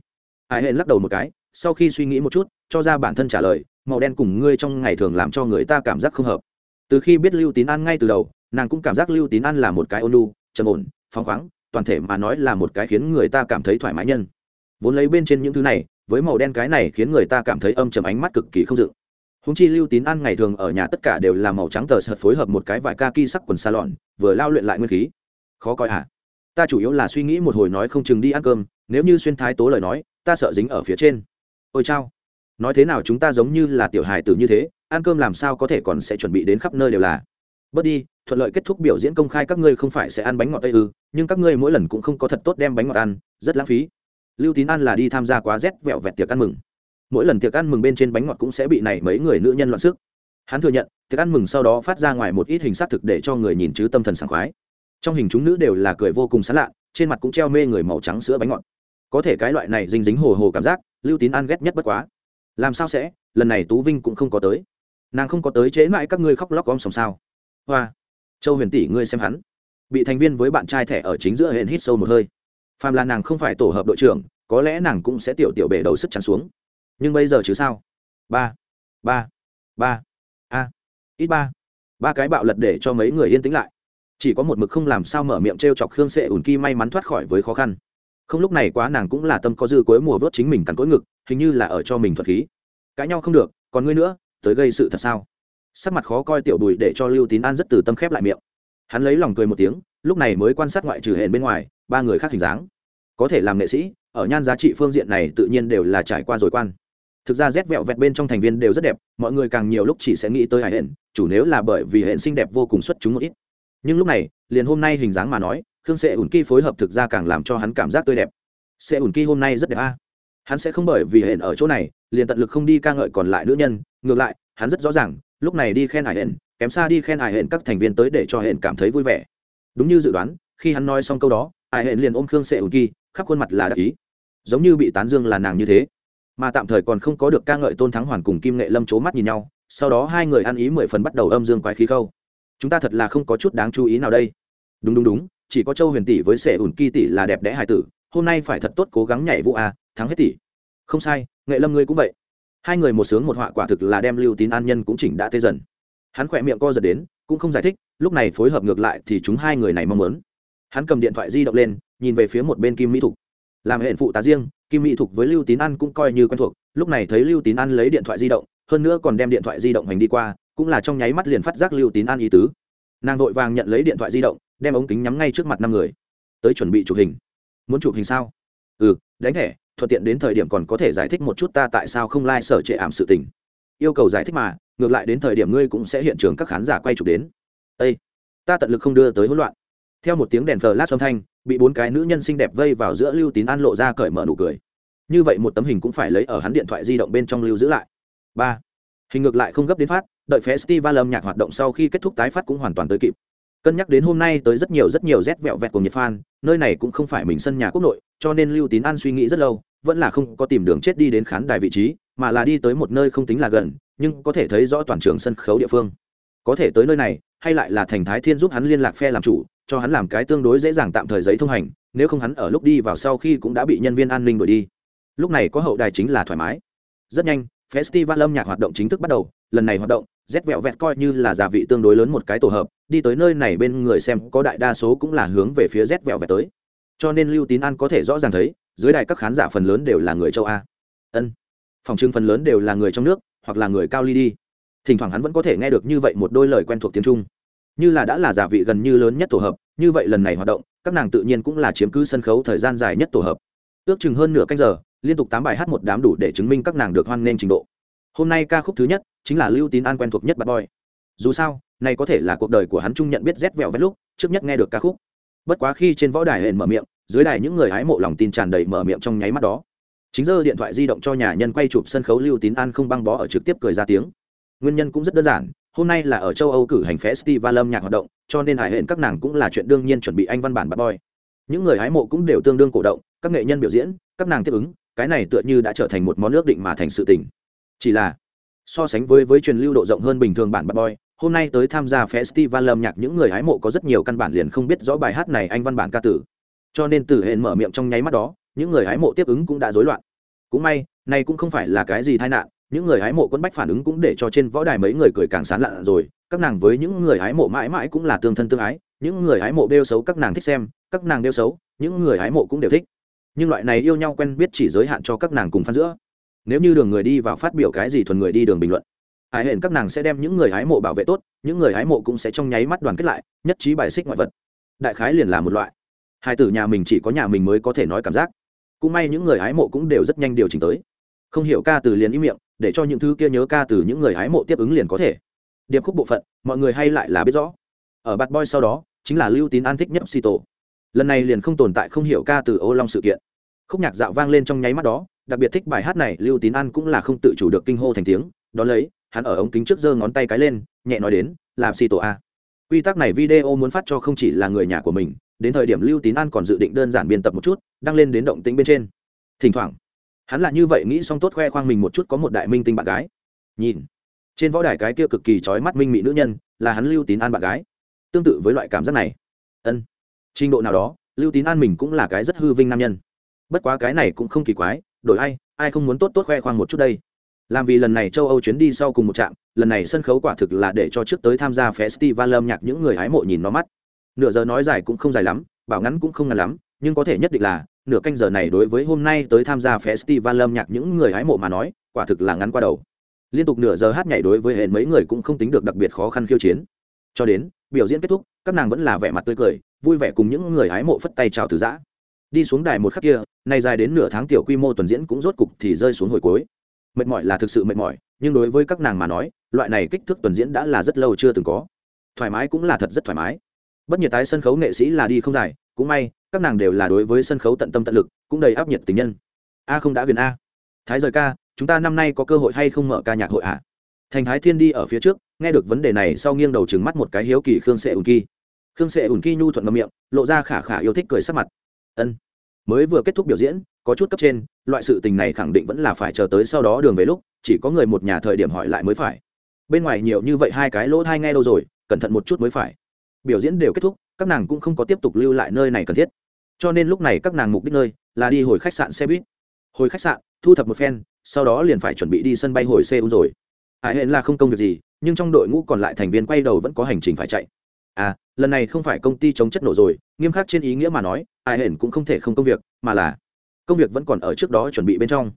Hải hẹn lắc đầu một cái, sau khi suy nghĩ một chút, cho ra bản thân trả lời, màu đen cùng ngươi trong ngày thường làm cho người ta cảm giác không hợp. Từ khi biết lưu tín an ngay từ đầu, nàng cũng cảm giác lưu tín an là một cái ôn lu trầm ổn, phóng khoáng, toàn thể mà nói là một cái khiến người ta cảm thấy thoải mái nhân. Vốn lấy bên trên những thứ này, với màu đen cái này khiến người ta cảm thấy âm trầm ánh mắt cực kỳ không dự. Húng chi lưu tín ăn ngày thường ở nhà tất cả đều là màu trắng tờ sợt phối hợp một cái vải ca ki sắc quần xa lọn vừa lao luyện lại nguyên khí. Khó coi à ta chủ yếu là suy nghĩ một hồi nói không chừng đi ăn cơm nếu như xuyên thái tố lời nói, ta sợ dính ở phía trên. Ôi chao. Nói thế nào chúng ta giống như là tiểu hài tử như thế, ăn cơm làm sao có thể còn sẽ chuẩn bị đến khắp nơi đều là. Bớt đi, thuận lợi kết thúc biểu diễn công khai các ngươi không phải sẽ ăn bánh ngọt tây ư, nhưng các ngươi mỗi lần cũng không có thật tốt đem bánh ngọt ăn, rất lãng phí. Lưu tín ăn là đi tham gia quá rét vẹo vẹt tiệc ăn mừng. Mỗi lần tiệc ăn mừng bên trên bánh ngọt cũng sẽ bị này mấy người nữ nhân loạn sức. Hắn thừa nhận, tiệc ăn mừng sau đó phát ra ngoài một ít hình xác thực để cho người nhìn chứ tâm thần sảng khoái. Trong hình chúng nữ đều là cười vô cùng sán lạ, trên mặt cũng treo mê người màu trắng sữa bánh ngọt có thể cái loại này dính dính hồ hồ cảm giác, lưu tín ăn ghét nhất bất quá. Làm sao sẽ? Lần này tú vinh cũng không có tới. Nàng không có tới chế mãi các ngươi khóc lóc om sòng sao. Hoa, châu huyền tỷ ngươi xem hắn. Bị thành viên với bạn trai thẻ ở chính giữa hển hít sâu một hơi. Phàm là nàng không phải tổ hợp đội trưởng, có lẽ nàng cũng sẽ tiểu tiểu bể đầu sức chắn xuống. Nhưng bây giờ chứ sao? Ba ba ba, a, ít ba. Ba cái bạo lật để cho mấy người yên tĩnh lại. Chỉ có một mực không làm sao mở miệng t r e o chọc khương sệ ủn ki may mắn thoát khỏi với khó khăn không lúc này quá nàng cũng là tâm có dư cuối mùa vớt chính mình cắn cỗi ngực, hình như là ở cho mình thuật khí. Cãi nhau không được, còn ngươi nữa, tới gây sự thật sao? Sắc mặt khó coi tiểu bùi để cho lưu tín an rất từ tâm khép lại miệng. Hắn lấy lòng cười một tiếng, lúc này mới quan sát ngoại trừ hển bên ngoài, ba người khác hình dáng. Có thể làm nghệ sĩ, ở nhan giá trị phương diện này tự nhiên đều là trải qua rồi quan. Thực ra rét vẹo vẹt bên trong thành viên đều rất đẹp, mọi người càng nhiều lúc chỉ sẽ nghĩ tới hải hển chủ nếu là bởi vì hển xinh đẹp vô cùng xuất chúng một ít. Nhưng lúc này, liền hôm nay hình dáng mà nói khương sệ ủn ki phối hợp thực ra càng làm cho hắn cảm giác tươi đẹp. Sệ ủn ki hôm nay rất đẹp a. Hắn sẽ không bởi vì hển ở chỗ này, liền tận lực không đi ca ngợi còn lại nữ nhân, ngược lại, hắn rất rõ ràng, lúc này đi khen hải hển kém xa đi khen hải hển các thành viên tới để cho hển cảm thấy vui vẻ. Đúng như dự đoán, khi hắn nói xong câu đó hải hển liền ôm khương sệ ủn ki, khắp khuôn mặt là đặc ý. Giống như bị tán dương là nàng như thế. Mà tạm thời còn không có được ca ngợi tôn thắng hoàn cùng kim nghệ lâm c mắt nhìn nhau, sau đó hai người ăn ý mười phần bắt đầu âm dương quái khí khâu. Chúng ta thật là không có chút đáng chú ý nào đây. Đúng đúng đúng chỉ có châu huyền tỷ với Sẻ ủn kỳ tỷ là đẹp đẽ hài tử, hôm nay phải thật tốt cố gắng nhảy vụ a, thắng hết tỷ. Không sai, nghệ lâm ngươi cũng vậy. Hai người một sướng một họa quả thực là đem lưu tín an nhân cũng chỉnh đã tê dần. Hắn khỏe miệng co giật đến, cũng không giải thích, lúc này phối hợp ngược lại thì chúng hai người này mong muốn. Hắn cầm điện thoại di động lên, nhìn về phía một bên kim mỹ thục. Làm hệ phụ tá riêng, kim mỹ thục với lưu tín an cũng coi như quen thuộc, lúc này thấy lưu tín an lấy điện thoại di động, hơn nữa còn đem điện thoại di động hành đi qua, cũng là trong nháy mắt liền phát giác lưu tín an ý tứ. Nàng vội vàng nhận lấy điện thoại di động đem ống kính nhắm ngay trước mặt năm người. Tới chuẩn bị chụp hình. Muốn chụp hình sao? Ừ đánh thẻ, thuận tiện đến thời điểm còn có thể giải thích một chút ta tại sao không lai、like、sở trệ ảm sự tình. Yêu cầu giải thích mà, ngược lại đến thời điểm ngươi cũng sẽ hiện trường các khán giả quay chụp đến. Â ta tận lực không đưa tới hỗn loạn. Theo một tiếng đèn thờ lát âm thanh, bị bốn cái nữ nhân xinh đẹp vây vào giữa lưu tín an lộ ra cởi mở nụ cười. Như vậy một tấm hình cũng phải lấy ở hắn điện thoại di động bên trong lưu giữ lại. Ba, hình ngược lại không gấp đến phát, đợi festival âm nhạc hoạt động sau khi kết thúc tái phát cũng hoàn toàn tới kịp cân nhắc đến hôm nay tới rất nhiều rất nhiều rét vẹo vẹt của nhật fan nơi này cũng không phải mình sân nhà quốc nội, cho nên lưu tín an suy nghĩ rất lâu, vẫn là không có tìm đường chết đi đến khán đài vị trí, mà là đi tới một nơi không tính là gần, nhưng có thể thấy rõ toàn trường sân khấu địa phương. Có thể tới nơi này, hay lại là thành thái thiên giúp hắn liên lạc phe làm chủ, cho hắn làm cái tương đối dễ dàng tạm thời giấy thông hành, nếu không hắn ở lúc đi vào sau khi cũng đã bị nhân viên an ninh đuổi đi. Lúc này có hậu đài chính là thoải mái. Rất nhanh, festival âm nhạc hoạt động chính thức bắt đầu, lần này hoạt động, rét vẹo vẹt coi như là giả vị tương đối lớn một cái tổ hợp đi tới nơi này bên người xem có đại đa số cũng là hướng về phía rét vẹo vẹt tới. Cho nên lưu tín an có thể rõ ràng thấy, dưới đài các khán giả phần lớn đều là người châu a. Ân, phòng trưng phần lớn đều là người trong nước, hoặc là người cao ly đi. Thỉnh thoảng hắn vẫn có thể nghe được như vậy một đôi lời quen thuộc tiếng trung. Như là đã là giả vị gần như lớn nhất tổ hợp, như vậy lần này hoạt động, các nàng tự nhiên cũng là chiếm cứ sân khấu thời gian dài nhất tổ hợp. Ước chừng hơn nửa canh giờ, liên tục tám bài hát một đám đủ để chứng minh các nàng được hoan nghênh trình độ. Hôm nay ca khúc thứ nhất chính là lưu tín an quen thuộc nhất bad boy dù sao, này có thể là cuộc đời của hắn chung nhận biết rét vẹo vét lúc, trước nhất nghe được ca khúc. Bất quá khi trên võ đài hển mở miệng, dưới đài những người hái mộ lòng tin tràn đầy mở miệng trong nháy mắt đó. Chính giờ điện thoại di động cho nhà nhân quay chụp sân khấu lưu tín an không băng bó ở trực tiếp cười ra tiếng. Nguyên nhân cũng rất đơn giản, hôm nay là ở châu âu cử hành festival âm nhạc hoạt động, cho nên hải hển các nàng cũng là chuyện đương nhiên chuẩn bị anh văn bản bad boy những người hái mộ cũng đều tương đương cổ động, các nghệ nhân biểu diễn, các nàng tiếp ứng, cái này tựa như đã trở thành một món nước định mà thành sự tình. Chỉ là, so sánh với với truyền lưu độ rộng hơn bình thường bản bad boy hôm nay tới tham gia festival âm nhạc, những người hái mộ có rất nhiều căn bản liền không biết rõ bài hát này anh văn bản ca tử. Cho nên từ hển mở miệng trong nháy mắt đó, những người hái mộ tiếp ứng cũng đã rối loạn. Cũng may nay cũng không phải là cái gì tai nạn, những người hái mộ quân bách phản ứng cũng để cho trên võ đài mấy người cười càng sán lạ rồi, các nàng với những người hái mộ mãi mãi cũng là tương thân tương ái, những người hái mộ đeo xấu, các nàng thích xem, các nàng đeo xấu, những người hái mộ cũng đều thích. Nhưng loại này yêu nhau quen biết chỉ giới hạn cho các nàng cùng phân giữa. Nếu như đường người đi vào phát biểu cái gì thuần người đi đường bình luận ái hển các nàng sẽ đem những người hái mộ bảo vệ tốt, những người hái mộ cũng sẽ trong nháy mắt đoàn kết lại, nhất trí bài xích ngoại vật. Đại khái liền là một loại. Hai tử nhà mình chỉ có nhà mình mới có thể nói cảm giác. Cũng may những người hái mộ cũng đều rất nhanh điều chỉnh tới. Không hiểu ca từ liền ý miệng, để cho những thứ kia nhớ ca từ những người hái mộ tiếp ứng liền có thể. Điệp khúc bộ phận, mọi người hay lại là biết rõ. Ở bad boy sau đó, chính là lưu tín an thích nhất si tổ lần này liền không tồn tại không hiểu ca từ ô long sự kiện. Khúc nhạc dạo vang lên trong nháy mắt đó, đặc biệt thích bài hát này, lưu tín an cũng là không tự chủ được kinh hô thành tiếng. Đón lấy hắn ở ống kính trước giơ ngón tay cái lên, nhẹ nói đến, làm si tổ a. Quy tắc này video muốn phát cho không chỉ là người nhà của mình, đến thời điểm lưu tín an còn dự định đơn giản biên tập một chút, đăng lên đến động tĩnh bên trên. Thỉnh thoảng, hắn là như vậy nghĩ xong tốt khoe khoang mình một chút có một đại minh tinh bạn gái. Nhìn, trên võ đài cái kia cực kỳ trói mắt minh mỹ nữ nhân, là hắn lưu tín an bạn gái. Tương tự với loại cảm giác này. Ân, trình độ nào đó, lưu tín an mình cũng là cái rất hư vinh nam nhân. Bất quá cái này cũng không kỳ quái, đổi ai ai không muốn tốt tốt khoe khoang một chút đây? Làm vì lần này châu âu chuyến đi sau cùng một trạm, lần này sân khấu quả thực là để cho trước tới tham gia festival âm nhạc những người hái mộ nhìn nó mắt. Nửa giờ nói dài cũng không dài lắm, bảo ngắn cũng không ngắn lắm, nhưng có thể nhất định là, nửa canh giờ này đối với hôm nay tới tham gia festival âm nhạc những người hái mộ mà nói, quả thực là ngắn qua đầu. Liên tục nửa giờ hát nhảy đối với hệ mấy người cũng không tính được đặc biệt khó khăn khiêu chiến. Cho đến, biểu diễn kết thúc, các nàng vẫn là vẻ mặt tươi cười, vui vẻ cùng những người hái mộ phất tay chào từ giã. Đi xuống đài một khắc kia, nay dài đến nửa tháng tiểu quy mô tuần diễn cũng rốt cục thì rơi xuống hồi cuối mệt mỏi là thực sự mệt mỏi, nhưng đối với các nàng mà nói, loại này kích thước tuần diễn đã là rất lâu chưa từng có. Thoải mái cũng là thật rất thoải mái. Bất nhiệt tái sân khấu nghệ sĩ là đi không dài, cũng may, các nàng đều là đối với sân khấu tận tâm tận lực, cũng đầy áp nhiệt tình nhân. A không đã gần a. Thái rời ca, chúng ta năm nay có cơ hội hay không mở ca nhạc hội ạ? À? thành thái thiên đi ở phía trước, nghe được vấn đề này sau nghiêng đầu trừng mắt một cái hiếu kỳ khương sệ ùn kỳ khương sệ ùn kỳ nhu thuận ngâm miệng, lộ ra khả khả yêu thích cười sắc mặt. Ân mới vừa kết thúc biểu diễn, có chút cấp trên, loại sự tình này khẳng định vẫn là phải chờ tới sau đó đường về lúc, chỉ có người một nhà thời điểm hỏi lại mới phải. Bên ngoài nhiều như vậy hai cái lỗ thai nghe đâu rồi, cẩn thận một chút mới phải. Biểu diễn đều kết thúc, các nàng cũng không có tiếp tục lưu lại nơi này cần thiết. Cho nên lúc này các nàng mục đích nơi là đi hồi khách sạn xe buýt. Hồi khách sạn, thu thập một phen, sau đó liền phải chuẩn bị đi sân bay hồi seoul rồi. Hải hẹn là không công việc gì, nhưng trong đội ngũ còn lại thành viên quay đầu vẫn có hành trình phải chạy à lần này không phải công ty chống chất nổ rồi, nghiêm khắc trên ý nghĩa mà nói, ai hển cũng không thể không công việc, mà là công việc vẫn còn ở trước đó chuẩn bị bên trong.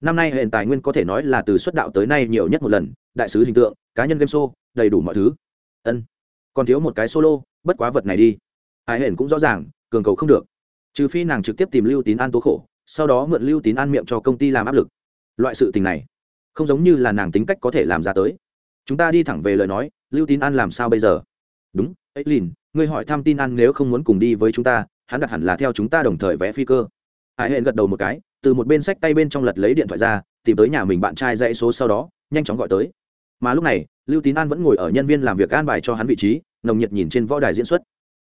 Năm nay hển tài nguyên có thể nói là từ xuất đạo tới nay nhiều nhất một lần, đại sứ hình tượng, cá nhân game show, đầy đủ mọi thứ. Ân, còn thiếu một cái solo, bất quá vật này đi. Ai hển cũng rõ ràng, cường cầu không được. Trừ phi nàng trực tiếp tìm lưu tín an tố khổ, sau đó mượn lưu tín an miệng cho công ty làm áp lực. Loại sự tình này, không giống như là nàng tính cách có thể làm ra tới. Chúng ta đi thẳng về lời nói, lưu tín an làm sao bây giờ? Đúng ấy lìn ngươi hỏi thăm tin an nếu không muốn cùng đi với chúng ta, hắn đặt hẳn là theo chúng ta đồng thời vẽ phi cơ. Hải hẹn gật đầu một cái, từ một bên sách tay bên trong lật lấy điện thoại ra, tìm tới nhà mình bạn trai dãy số sau đó, nhanh chóng gọi tới. Mà lúc này, lưu tín an vẫn ngồi ở nhân viên làm việc an bài cho hắn vị trí, nồng nhiệt nhìn trên võ đài diễn xuất.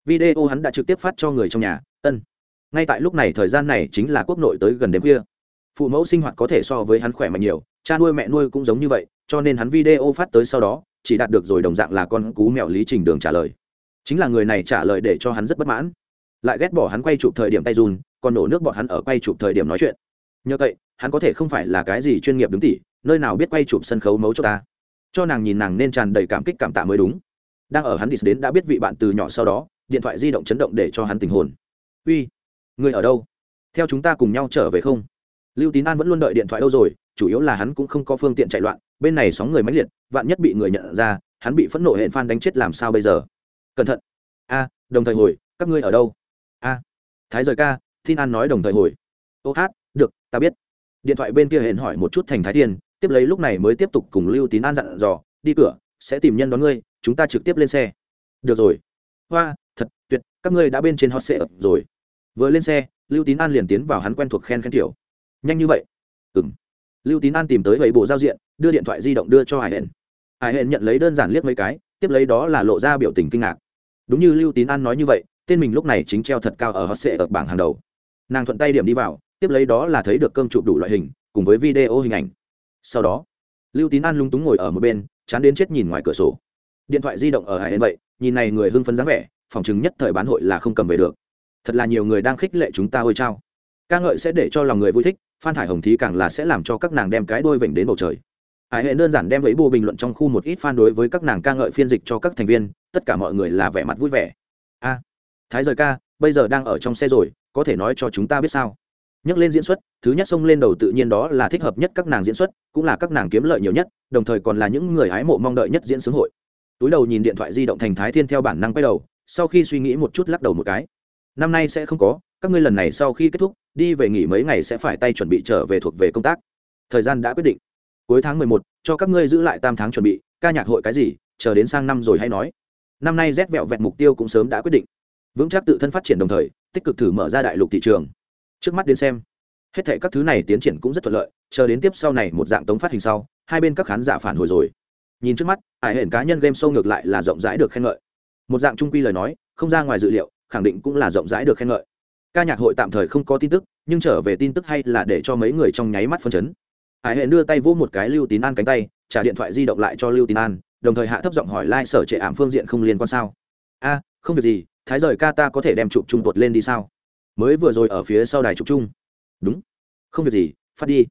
Video hắn đã trực tiếp phát cho người trong nhà, ân. Ngay tại lúc này thời gian này chính là quốc nội tới gần đêm khuya. Phụ mẫu sinh hoạt có thể so với hắn khỏe mạnh nhiều, cha nuôi mẹ nuôi cũng giống như vậy, cho nên hắn video phát tới sau đó chỉ đạt được rồi đồng dạng là con cú mèo lý trình đường trả lời. Chính là người này trả lời để cho hắn rất bất mãn. Lại ghét bỏ hắn quay chụp thời điểm tay run, còn nổ nước bọn hắn ở quay chụp thời điểm nói chuyện. Nhờ vậy, hắn có thể không phải là cái gì chuyên nghiệp đứng tỉ, nơi nào biết quay chụp sân khấu mấu cho ta. Cho nàng nhìn nàng nên tràn đầy cảm kích cảm tạ mới đúng. Đang ở hắn đi đến đã biết vị bạn từ nhỏ sau đó, điện thoại di động chấn động để cho hắn tình hồn. Uy, người ở đâu? Theo chúng ta cùng nhau trở về không? Lưu tín an vẫn luôn đợi điện thoại đâu rồi, chủ yếu là hắn cũng không có phương tiện chạy loạn bên này sóng người mãnh liệt, vạn nhất bị người nhận ra, hắn bị phẫn nộ hẹn phan đánh chết làm sao bây giờ? Cẩn thận. A, đồng thời hồi, các ngươi ở đâu? A. Thái rời ca, tin an nói đồng thời hồi. Ô hát, được, ta biết. Điện thoại bên kia hẹn hỏi một chút thành thái thiên, tiếp lấy lúc này mới tiếp tục cùng lưu tín an dặn dò, đi cửa, sẽ tìm nhân đón ngươi, chúng ta trực tiếp lên xe. Được rồi. Hoa, thật, tuyệt, các ngươi đã bên trên hot sệ rồi. Vừa lên xe, lưu tín an liền tiến vào hắn quen thuộc khen khen tiểu. Nhanh như vậy. Ừng lưu tín an tìm tới vậy bộ giao diện, đưa điện thoại di động đưa cho hải hển hải hển nhận lấy đơn giản liếc mấy cái, tiếp lấy đó là lộ ra biểu tình kinh ngạc. Đúng như lưu tín an nói như vậy, tên mình lúc này chính treo thật cao ở hot sệ ở bảng hàng đầu. Nàng thuận tay điểm đi vào, tiếp lấy đó là thấy được cơm chụp đủ loại hình, cùng với video hình ảnh. Sau đó, lưu tín an lung túng ngồi ở một bên, chán đến chết nhìn ngoài cửa sổ. Điện thoại di động ở hải hển vậy, nhìn này người hưng phấn dáng vẻ, phòng chứng nhất thời bán hội là không cầm về được. Thật là nhiều người đang khích lệ chúng ta hơi trao ca ngợi sẽ để cho lòng người vui thích phan thải hồng thí càng là sẽ làm cho các nàng đem cái đôi vểnh đến bầu trời. Hải hệ đơn giản đem lấy bộ bình luận trong khu một ít fan đối với các nàng ca ngợi phiên dịch cho các thành viên, tất cả mọi người là vẻ mặt vui vẻ. A, thái rời ca, bây giờ đang ở trong xe rồi, có thể nói cho chúng ta biết sao? Nhắc lên diễn xuất, thứ nhất xông lên đầu tự nhiên đó là thích hợp nhất các nàng diễn xuất, cũng là các nàng kiếm lợi nhiều nhất, đồng thời còn là những người hái mộ mong đợi nhất diễn xướng hội. Túi đầu nhìn điện thoại di động thành thái thiên theo bản năng quay đầu, sau khi suy nghĩ một chút lắc đầu một cái. Năm nay sẽ không có các ngươi lần này sau khi kết thúc, đi về nghỉ mấy ngày sẽ phải tay chuẩn bị trở về thuộc về công tác. Thời gian đã quyết định. Cuối tháng mười một, cho các ngươi giữ lại tam tháng chuẩn bị, ca nhạc hội cái gì, chờ đến sang năm rồi hay nói. Năm nay rét vẹo vẹn mục tiêu cũng sớm đã quyết định. Vững chắc tự thân phát triển đồng thời, tích cực thử mở ra đại lục thị trường. Trước mắt đến xem, hết thể các thứ này tiến triển cũng rất thuận lợi, chờ đến tiếp sau này một dạng tống phát hình sau, hai bên các khán giả phản hồi rồi. Nhìn trước mắt ải hển cá nhân game show ngược lại là rộng rãi được khen ngợi. Một dạng trung quy lời nói, không ra ngoài dự liệu, khẳng định cũng là rộng rãi được khen ngợi ca nhạc hội tạm thời không có tin tức, nhưng trở về tin tức hay là để cho mấy người trong nháy mắt phân chấn. Hải hệ đưa tay vỗ một cái lưu tín an cánh tay, trả điện thoại di động lại cho lưu tín an, đồng thời hạ thấp giọng hỏi lai、like、sở trệ ảm phương diện không liên quan sao? A, không việc gì, thái rời ca ta có thể đem chụp trung tuột lên đi sao? Mới vừa rồi ở phía sau đài chụp trung đúng. Không việc gì, phát đi.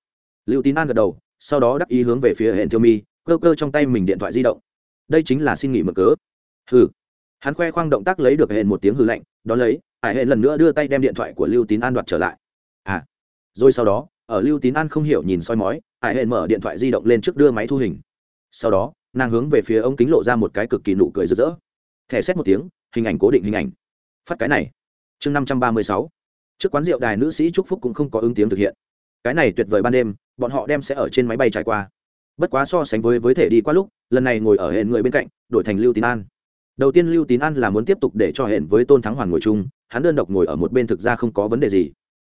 Lưu tín an gật đầu, sau đó đắc ý hướng về phía hệ thiêu mi, cơ cơ trong tay mình điện thoại di động. Đây chính là xin nghỉ mở cớ. Hừ hắn khoe khoang động tác lấy được hệ một tiếng hư lạnh, đón lấy hải hệ lần nữa đưa tay đem điện thoại của lưu tín an đoạt trở lại. À. Rồi sau đó, ở lưu tín an không hiểu nhìn soi mói hải hệ mở điện thoại di động lên trước đưa máy thu hình. Sau đó, nàng hướng về phía ống kính lộ ra một cái cực kỳ nụ cười rực rỡ. Thẻ xét một tiếng, hình ảnh cố định hình ảnh. Phát cái này. Chương năm trăm ba mươi sáu. Trước quán rượu đài nữ sĩ trúc phúc cũng không có ứng tiếng thực hiện. Cái này tuyệt vời ban đêm, bọn họ đem sẽ ở trên máy bay trải qua. Bất quá so sánh với với thể đi qua lúc, lần này ngồi ở hệ người bên cạnh, đổi thành lưu tín an đầu tiên lưu tín an là muốn tiếp tục để cho hẹn với tôn thắng hoàn ngồi chung, hắn đơn độc ngồi ở một bên thực ra không có vấn đề gì.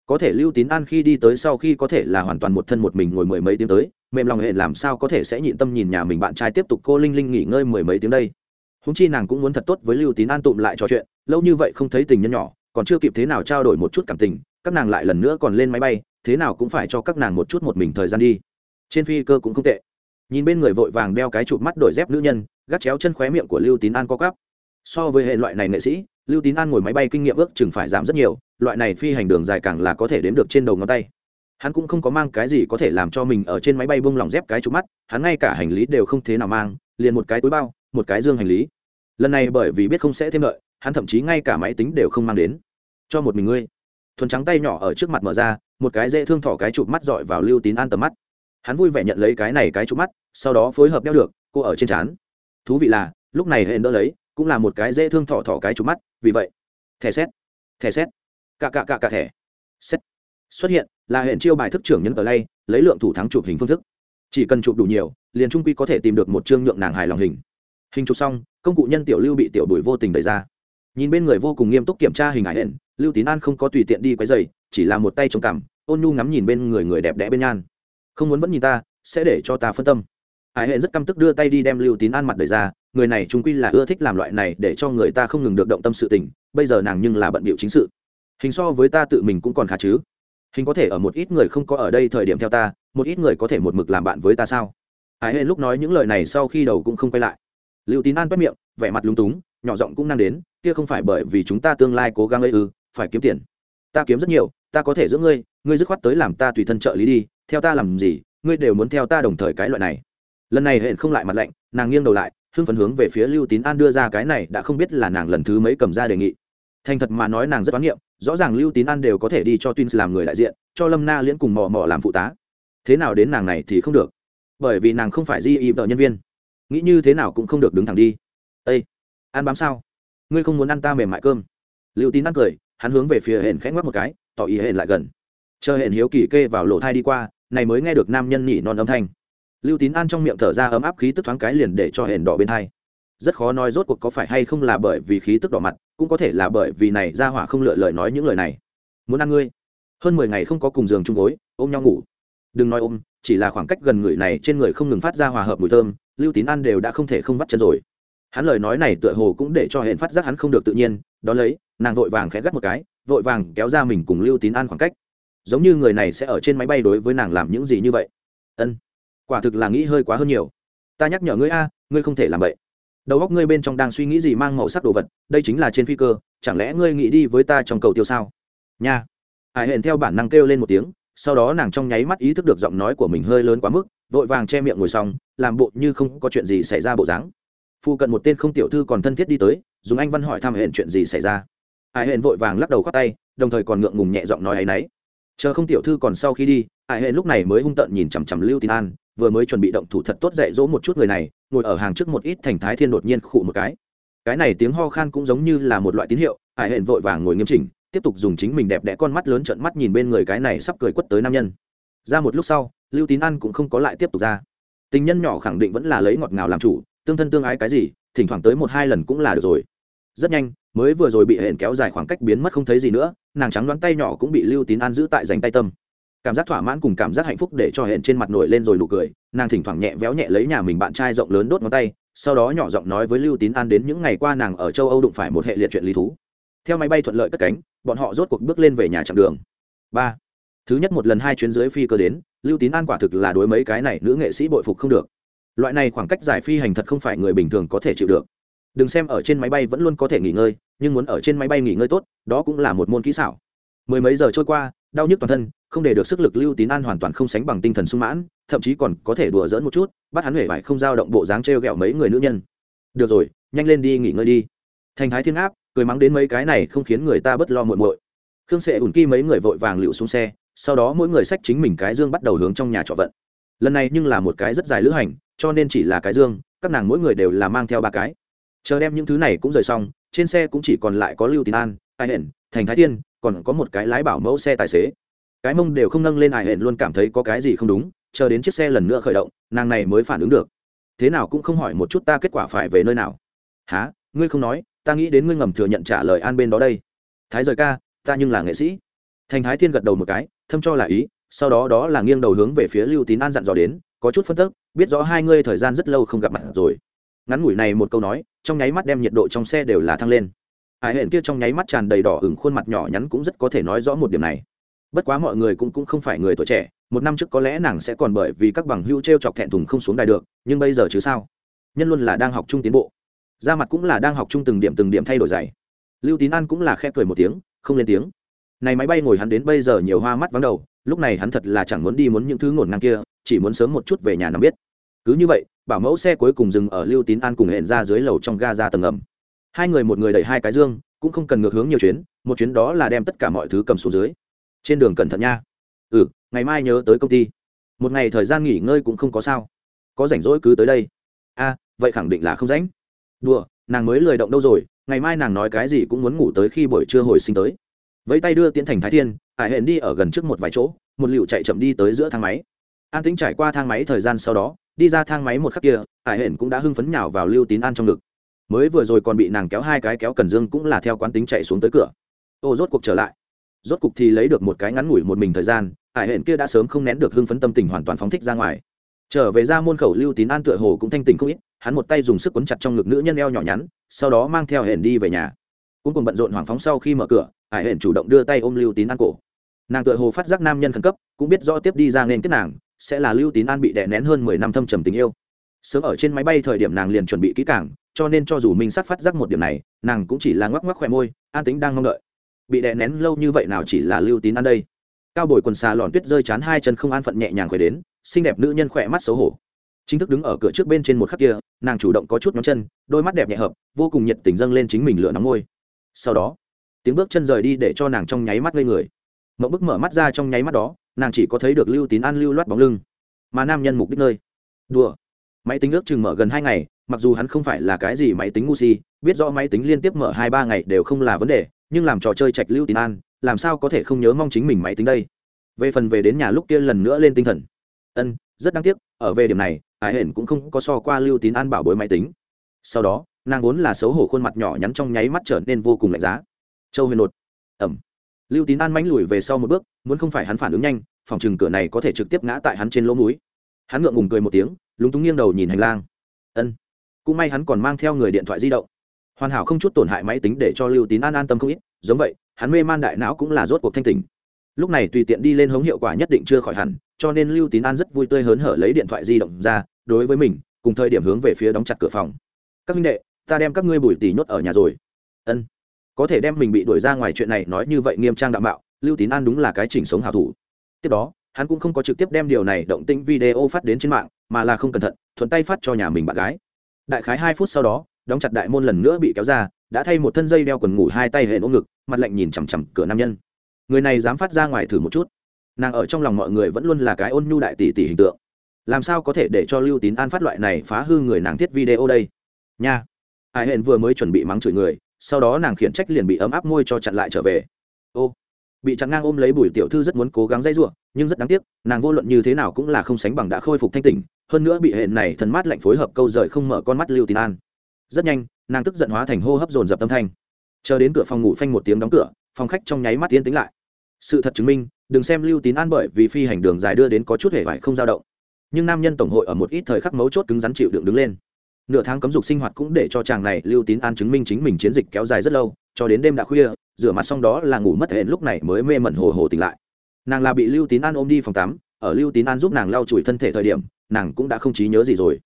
Có thể lưu tín an khi đi tới sau khi có thể là hoàn toàn một thân một mình ngồi mười mấy tiếng tới, mềm lòng hẹn làm sao có thể sẽ nhịn tâm nhìn nhà mình bạn trai tiếp tục cô linh linh nghỉ ngơi mười mấy tiếng đây. Húng chi nàng cũng muốn thật tốt với lưu tín an tụm lại trò chuyện, lâu như vậy không thấy tình nhân nhỏ, còn chưa kịp thế nào trao đổi một chút cảm tình, các nàng lại lần nữa còn lên máy bay, thế nào cũng phải cho các nàng một chút một mình thời gian đi. Trên phi cơ cũng không tệ nhìn bên người vội vàng đeo cái chụp mắt đổi dép nữ nhân, gắt chéo chân khóe miệng của lưu tín an co cắp so với hệ loại này nghệ sĩ, lưu tín an ngồi máy bay kinh nghiệm ước chừng phải giảm rất nhiều, loại này phi hành đường dài càng là có thể đếm được trên đầu ngón tay. Hắn cũng không có mang cái gì có thể làm cho mình ở trên máy bay bông lòng dép cái chụp mắt, hắn ngay cả hành lý đều không thế nào mang, liền một cái túi bao, một cái dương hành lý. Lần này bởi vì biết không sẽ thêm đợi hắn thậm chí ngay cả máy tính đều không mang đến. Cho một mình ngươi. Thuần trắng tay nhỏ ở trước mặt mở ra, một cái dễ thương thỏ cái chụp mắt dọi vào lưu tín an tầm mắt hắn vui vẻ nhận lấy cái này cái chụp mắt, sau đó phối hợp đeo được, cô ở trên trán. Thú vị là, lúc này hẹn đỡ lấy, cũng là một cái dễ thương thỏ thỏ cái chụp mắt, vì vậy. Thẻ xét thẻ xét, cạ cạ cạ cạ thẻ. Xét. Xuất hiện là hẹn chiêu bài thức trưởng nhân ở lay lấy lượng thủ thắng chụp hình phương thức. Chỉ cần chụp đủ nhiều, liền trung quy có thể tìm được một chương nhượng nàng hài lòng hình. Hình chụp xong, công cụ nhân tiểu lưu bị tiểu bùi vô tình đẩy ra. Nhìn bên người vô cùng nghiêm túc kiểm tra hình ảnh hẹn, lưu tín an không có tùy tiện đi quấy dày chỉ là một tay trông cằm, ôn nhu ngắm nhìn bên người người đẹp đẽ bên nhan không muốn vẫn nhìn ta, sẽ để cho ta phân tâm. Hải hẹn rất căm tức đưa tay đi đem lưu tín an mặt đẩy ra, người này trung quy là ưa thích làm loại này để cho người ta không ngừng được động tâm sự tình, bây giờ nàng nhưng là bận bịu chính sự. Hình so với ta tự mình cũng còn khá chứ. Hình có thể ở một ít người không có ở đây thời điểm theo ta, một ít người có thể một mực làm bạn với ta sao? Hải hên lúc nói những lời này sau khi đầu cũng không quay lại. Lưu tín an quét miệng, vẻ mặt lúng túng, nhỏ giọng cũng năng đến, kia không phải bởi vì chúng ta tương lai cố gắng ấy ư, phải kiếm tiền. Ta kiếm rất nhiều, ta có thể giữ ngươi ngươi dứt khoát tới làm ta tùy thân trợ lý đi, theo ta làm gì, ngươi đều muốn theo ta đồng thời cái loại này. Lần này hẹn không lại mặt lạnh, nàng nghiêng đầu lại, hưng phấn hướng về phía lưu tín an đưa ra cái này đã không biết là nàng lần thứ mấy cầm ra đề nghị. Thành thật mà nói nàng rất đoán niệm rõ ràng lưu tín an đều có thể đi cho twins làm người đại diện, cho lâm na liễn cùng mò mò làm phụ tá. Thế nào đến nàng này thì không được. Bởi vì nàng không phải di y vợ nhân viên. Nghĩ như thế nào cũng không được đứng thẳng đi. Â ăn bám sao? Ngươi không muốn ăn ta mềm mại cơm. Lưu tín ăn cười, hắn hướng về phía hển khẽ ngoắc một cái, tỏ ý hển lại gần chờ hển hiếu kỳ kê vào lỗ thai đi qua, này mới nghe được nam nhân nhỉ non âm thanh. Lưu tín an trong miệng thở ra ấm áp khí tức thoáng cái liền để cho hển đỏ bên thai rất khó nói rốt cuộc có phải hay không là bởi vì khí tức đỏ mặt, cũng có thể là bởi vì này ra hỏa không lựa lời nói những lời này. Muốn ăn ngươi. Hơn mười ngày không có cùng giường chung gối, ôm nhau ngủ. Đừng nói ôm, chỉ là khoảng cách gần người này trên người không ngừng phát ra hòa hợp mùi thơm, lưu tín ăn đều đã không thể không vắt chân rồi. Hắn lời nói này tựa hồ cũng để cho hẹn phát giác hắn không được tự nhiên đó lấy, nàng vội vàng khẽ gắt một cái, vội vàng kéo ra mình cùng lưu tín an khoảng cách giống như người này sẽ ở trên máy bay đối với nàng làm những gì như vậy. Ân, quả thực là nghĩ hơi quá hơn nhiều. Ta nhắc nhở ngươi a, ngươi không thể làm vậy. Đầu góc ngươi bên trong đang suy nghĩ gì mang màu sắc đồ vật, đây chính là trên phi cơ, chẳng lẽ ngươi nghĩ đi với ta trong cầu tiêu sao? Nha. Hải hển theo bản năng kêu lên một tiếng, sau đó nàng trong nháy mắt ý thức được giọng nói của mình hơi lớn quá mức, vội vàng che miệng ngồi xong, làm bộ như không có chuyện gì xảy ra bộ dáng. Phụ cận một tên không tiểu thư còn thân thiết đi tới, dùng anh văn hỏi thăm hển chuyện gì xảy ra. Hải hển vội vàng lắc đầu khoác tay, đồng thời còn ngượng ngùng nhẹ giọng nói ấ y n ấ y chờ không tiểu thư còn sau khi đi hải hệ lúc này mới hung tợn nhìn chằm chằm lưu tín an, vừa mới chuẩn bị động thủ thật tốt dạy dỗ một chút người này, ngồi ở hàng trước một ít thành thái thiên đột nhiên khụ một cái. Cái này tiếng ho khan cũng giống như là một loại tín hiệu hải hển vội vàng ngồi nghiêm chỉnh, tiếp tục dùng chính mình đẹp đẽ con mắt lớn trợn mắt nhìn bên người cái này sắp cười quất tới nam nhân. Ra một lúc sau, lưu tín an cũng không có lại tiếp tục ra. Tình nhân nhỏ khẳng định vẫn là lấy ngọt ngào làm chủ, tương thân tương ái cái gì, thỉnh thoảng tới một hai lần cũng là được rồi. Rất nhanh mới vừa rồi bị hển kéo dài khoảng cách biến mất không thấy gì nữa, nàng trắng đoán tay nhỏ cũng bị lưu tín an giữ tại dành tay tâm. Cảm giác thỏa mãn cùng cảm giác hạnh phúc để cho hển trên mặt nổi lên rồi nụ cười, nàng thỉnh thoảng nhẹ véo nhẹ lấy nhà mình bạn trai rộng lớn đốt ngón tay, sau đó nhỏ giọng nói với lưu tín an đến những ngày qua nàng ở châu âu đụng phải một hệ liệt chuyện lý thú. Theo máy bay thuận lợi cất cánh, bọn họ rốt cuộc bước lên về nhà chặng đường. Ba. Thứ nhất một lần hai chuyến dưới phi cơ đến, lưu tín an quả thực là đối mấy cái này nữ nghệ sĩ bội phục không được. Loại này khoảng cách giải phi hành thật không phải người bình thường có thể chịu được đừng xem ở trên máy bay vẫn luôn có thể nghỉ ngơi, nhưng muốn ở trên máy bay nghỉ ngơi tốt, đó cũng là một môn kỹ xảo. Mười mấy giờ trôi qua, đau nhức toàn thân, không để được sức lực lưu tín an hoàn toàn không sánh bằng tinh thần sung mãn, thậm chí còn có thể đùa dỡn một chút, bắt hắn huệ vải không dao động bộ dáng t r e o g ẹ o mấy người nữ nhân. Được rồi, nhanh lên đi nghỉ ngơi đi. Thành thái thiên áp, cười mắng đến mấy cái này không khiến người ta bất lo muộn muội. Khương sệ ủn ki mấy người vội vàng lựu xuống xe, sau đó mỗi người xách chính mình cái dương bắt đầu hướng trong nhà trọ vận. Lần này nhưng là một cái rất dài lữ hành, cho nên chỉ là cái dương, các nàng mỗi người đều là mang theo ba cái chờ đem những thứ này cũng rời xong, trên xe cũng chỉ còn lại có lưu tín an, ai hển, thành thái tiên còn có một cái lái bảo mẫu xe tài xế. Cái mông đều không nâng lên ai hển luôn cảm thấy có cái gì không đúng, chờ đến chiếc xe lần nữa khởi động, nàng này mới phản ứng được. Thế nào cũng không hỏi một chút ta kết quả phải về nơi nào. Há ngươi không nói, ta nghĩ đến ngươi ngầm thừa nhận trả lời an bên đó đây. Thái rời ca, ta nhưng là nghệ sĩ. Thành thái thiên gật đầu một cái, thâm cho là ý, sau đó đó là nghiêng đầu hướng về phía lưu tín an dặn dò đến, có chút phân tức, biết rõ hai ngươi thời gian rất lâu không gặp mặt rồi. Ngắn ngủi này một câu nói trong nháy mắt đem nhiệt độ trong xe đều là thăng lên. Hải hển kia trong nháy mắt tràn đầy đỏ ửng khuôn mặt nhỏ nhắn cũng rất có thể nói rõ một điểm này. Bất quá mọi người cũng cũng không phải người tuổi trẻ, một năm trước có lẽ nàng sẽ còn bởi vì các bằng hữu t r e o chọc thẹn thùng không xuống đài được, nhưng bây giờ chứ sao? Nhân luôn là đang học chung tiến bộ. Da mặt cũng là đang học chung từng điểm từng điểm thay đổi dày. Lưu tín an cũng là khe cười một tiếng, không lên tiếng. Này máy bay ngồi hắn đến bây giờ nhiều hoa mắt vắng đầu, lúc này hắn thật là chẳng muốn đi muốn những thứ ngổn ngang kia, chỉ muốn sớm một chút về nhà nằm biết cứ như vậy, bảo mẫu xe cuối cùng dừng ở lưu tín an cùng hẹn ra dưới lầu trong ga ra tầng ẩm hai người một người đẩy hai cái dương, cũng không cần ngược hướng nhiều chuyến, một chuyến đó là đem tất cả mọi thứ cầm xuống dưới. Trên đường cẩn thận nha. Ừ ngày mai nhớ tới công ty. Một ngày thời gian nghỉ ngơi cũng không có sao. Có rảnh rỗi cứ tới đây. A, vậy khẳng định là không rảnh. Đùa, nàng mới lười động đâu rồi, ngày mai nàng nói cái gì cũng muốn ngủ tới khi buổi trưa hồi sinh tới. Vẫy tay đưa tiến thành thái thiên hải hẹn đi ở gần trước một vài chỗ, một liệu chạy chậm đi tới giữa thang máy. An tính trải qua thang máy thời gian sau đó đi ra thang máy một khắc kia, hải hển cũng đã hưng phấn nhào vào lưu tín an trong ngực. Mới vừa rồi còn bị nàng kéo hai cái kéo cần dương cũng là theo quán tính chạy xuống tới cửa. Ô, rốt cuộc trở lại. Rốt cuộc thì lấy được một cái ngắn ngủi một mình thời gian, hải hển kia đã sớm không nén được hưng phấn tâm tình hoàn toàn phóng thích ra ngoài. Trở về ra môn khẩu lưu tín an tựa hồ cũng thanh tình không ít, hắn một tay dùng sức quấn chặt trong ngực nữ nhân eo nhỏ nhắn, sau đó mang theo hển đi về nhà. Cũng cùng bận rộn hoảng phóng sau khi mở cửa, hải hển chủ động đưa tay ôm lưu tín an cổ. Nàng tựa hồ phát giác nam nhân khẩn cấp, cũng biết rõ tiếp đi ra nên tiếp nàng sẽ là lưu tín an bị đè nén hơn mười năm thâm trầm tình yêu. Sớm ở trên máy bay thời điểm nàng liền chuẩn bị kỹ càng, cho nên cho dù minh sắc phát giác một điểm này, nàng cũng chỉ là ngoắc ngoắc khỏe môi, an tính đang mong đợi. Bị đè nén lâu như vậy nào chỉ là lưu tín an đây? Cao bồi quần xà lòn tuyết rơi chán hai chân không an phận nhẹ nhàng khỏe đến, xinh đẹp nữ nhân khỏe mắt xấu hổ. Chính thức đứng ở cửa trước bên trên một khắc kia, nàng chủ động có chút nhóm chân, đôi mắt đẹp nhẹ hợp, vô cùng nhiệt tình dâng lên chính mình lửa nóng môi. Sau đó, tiếng bước chân rời đi để cho nàng trong nháy mắt ngây người. Mậu bức mở mắt ra trong nháy mắt đó nàng chỉ có thấy được lưu tín an lưu loát bóng lưng, mà nam nhân mục đích nơi. Đùa. Máy tính ước chừng mở gần hai ngày, mặc dù hắn không phải là cái gì máy tính ngu si, biết rõ máy tính liên tiếp mở hai ba ngày đều không là vấn đề, nhưng làm trò chơi trạch lưu tín an, làm sao có thể không nhớ mong chính mình máy tính đây? Về phần về đến nhà lúc kia lần nữa lên tinh thần. Ân, rất đáng tiếc, ở về điểm này ải hển cũng không có so qua lưu tín an bảo bối máy tính. Sau đó, nàng vốn là xấu hổ khuôn mặt nhỏ nhắn trong nháy mắt trở nên vô cùng lạnh giá. Châu huyền nột. Ẩm lưu tín an mánh lùi về sau một bước, muốn không phải hắn phản ứng nhanh, phòng chừng cửa này có thể trực tiếp ngã tại hắn trên lỗ núi hắn ngượng ngùng cười một tiếng, lúng túng nghiêng đầu nhìn hành lang. Ân. Cũng may hắn còn mang theo người điện thoại di động. Hoàn hảo không chút tổn hại máy tính để cho lưu tín an an tâm không ít, giống vậy, hắn mê man đại não cũng là rốt cuộc thanh tình lúc này tùy tiện đi lên hống hiệu quả nhất định chưa khỏi hẳn, cho nên lưu tín an rất vui tươi hớn hở lấy điện thoại di động ra, đối với mình, cùng thời điểm hướng về phía đóng chặt cửa phòng. Các minh đệ, ta đem các ngươi bùi tỉ nhốt ở nhà rồi. Ân có thể đem mình bị đuổi ra ngoài chuyện này nói như vậy nghiêm trang đạm mạo, lưu tín an đúng là cái chỉnh sống hào thủ. Tiếp đó, hắn cũng không có trực tiếp đem điều này động tĩnh video phát đến trên mạng, mà là không cẩn thận, thuận tay phát cho nhà mình bạn gái. Đại khái hai phút sau đó, đóng chặt đại môn lần nữa bị kéo ra, đã thay một thân dây đeo quần ngủ hai tay hệ ôm ngực, mặt lạnh nhìn chằm chằm cửa nam nhân. Người này dám phát ra ngoài thử một chút. Nàng ở trong lòng mọi người vẫn luôn là cái ôn nhu đại tỷ tỷ hình tượng. Làm sao có thể để cho lưu tín an phát loại này phá hư người nàng thiết video đây? Nha. Ai hẹn vừa mới chuẩn bị mắng chửi người sau đó nàng khiển trách liền bị ấm áp môi cho chặn lại trở về. Ô, bị chặn ngang ôm lấy bùi tiểu thư rất muốn cố gắng dây giụa nhưng rất đáng tiếc, nàng vô luận như thế nào cũng là không sánh bằng đã khôi phục thanh tỉnh, hơn nữa bị hệ này thần mát lạnh phối hợp câu rời không mở con mắt lưu tín an. Rất nhanh, nàng tức giận hóa thành hô hấp dồn dập âm thanh. Chờ đến cửa phòng ngủ phanh một tiếng đóng cửa, phòng khách trong nháy mắt tiến tính lại. Sự thật chứng minh, đừng xem lưu tín an bởi vì phi hành đường dài đưa đến có chút hề vải không dao động. Nhưng nam nhân tổng hội ở một ít thời khắc mấu chốt cứng rắn chịu đựng đứng lên nửa tháng cấm dục sinh hoạt cũng để cho chàng này lưu tín an chứng minh chính mình chiến dịch kéo dài rất lâu, cho đến đêm đã khuya, rửa mặt xong đó là ngủ mất hẹn lúc này mới mê mẩn hồ hồ tỉnh lại. Nàng là bị lưu tín an ôm đi phòng tắm, ở lưu tín an giúp nàng lau chùi thân thể thời điểm, nàng cũng đã không trí nhớ gì rồi.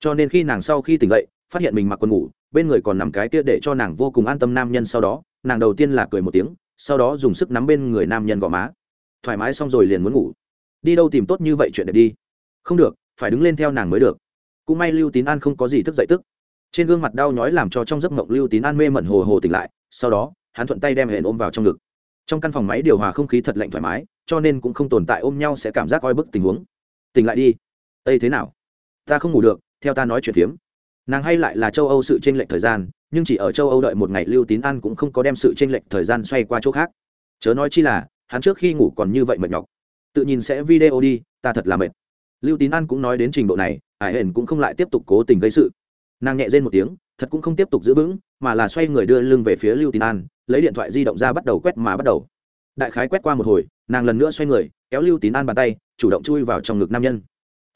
Cho nên khi nàng sau khi tỉnh dậy, phát hiện mình mặc quần ngủ, bên người còn nằm cái kia để cho nàng vô cùng an tâm nam nhân sau đó, nàng đầu tiên là cười một tiếng, sau đó dùng sức nắm bên người nam nhân gò má. Thoải mái xong rồi liền muốn ngủ. Đi đâu tìm tốt như vậy chuyện đẹp đi. Không được, phải đứng lên theo nàng mới được cũng may lưu tín an không có gì thức dậy tức. Trên gương mặt đau nhói làm cho trong giấc mộng lưu tín an mê mẩn hồ hồ tỉnh lại, sau đó, hắn thuận tay đem hển ôm vào trong ngực. Trong căn phòng máy điều hòa không khí thật lạnh thoải mái, cho nên cũng không tồn tại ôm nhau sẽ cảm giác oi bức tình huống. Tỉnh lại đi. Ây thế nào? Ta không ngủ được, theo ta nói chuyện phiếm. Nàng hay lại là châu âu sự tranh lệch thời gian, nhưng chỉ ở châu âu đợi một ngày lưu tín an cũng không có đem sự tranh lệch thời gian xoay qua chỗ khác. Chớ nói chi là, hắn trước khi ngủ còn như vậy mệt nhọc. Tự nhìn sẽ video đi, ta thật là mệt. Lưu tín an cũng nói đến trình độ này ải hển cũng không lại tiếp tục cố tình gây sự. Nàng nhẹ rên một tiếng, thật cũng không tiếp tục giữ vững, mà là xoay người đưa lưng về phía lưu tín an, lấy điện thoại di động ra bắt đầu quét mà bắt đầu. Đại khái quét qua một hồi, nàng lần nữa xoay người, kéo lưu tín an bàn tay, chủ động chui vào trong ngực nam nhân.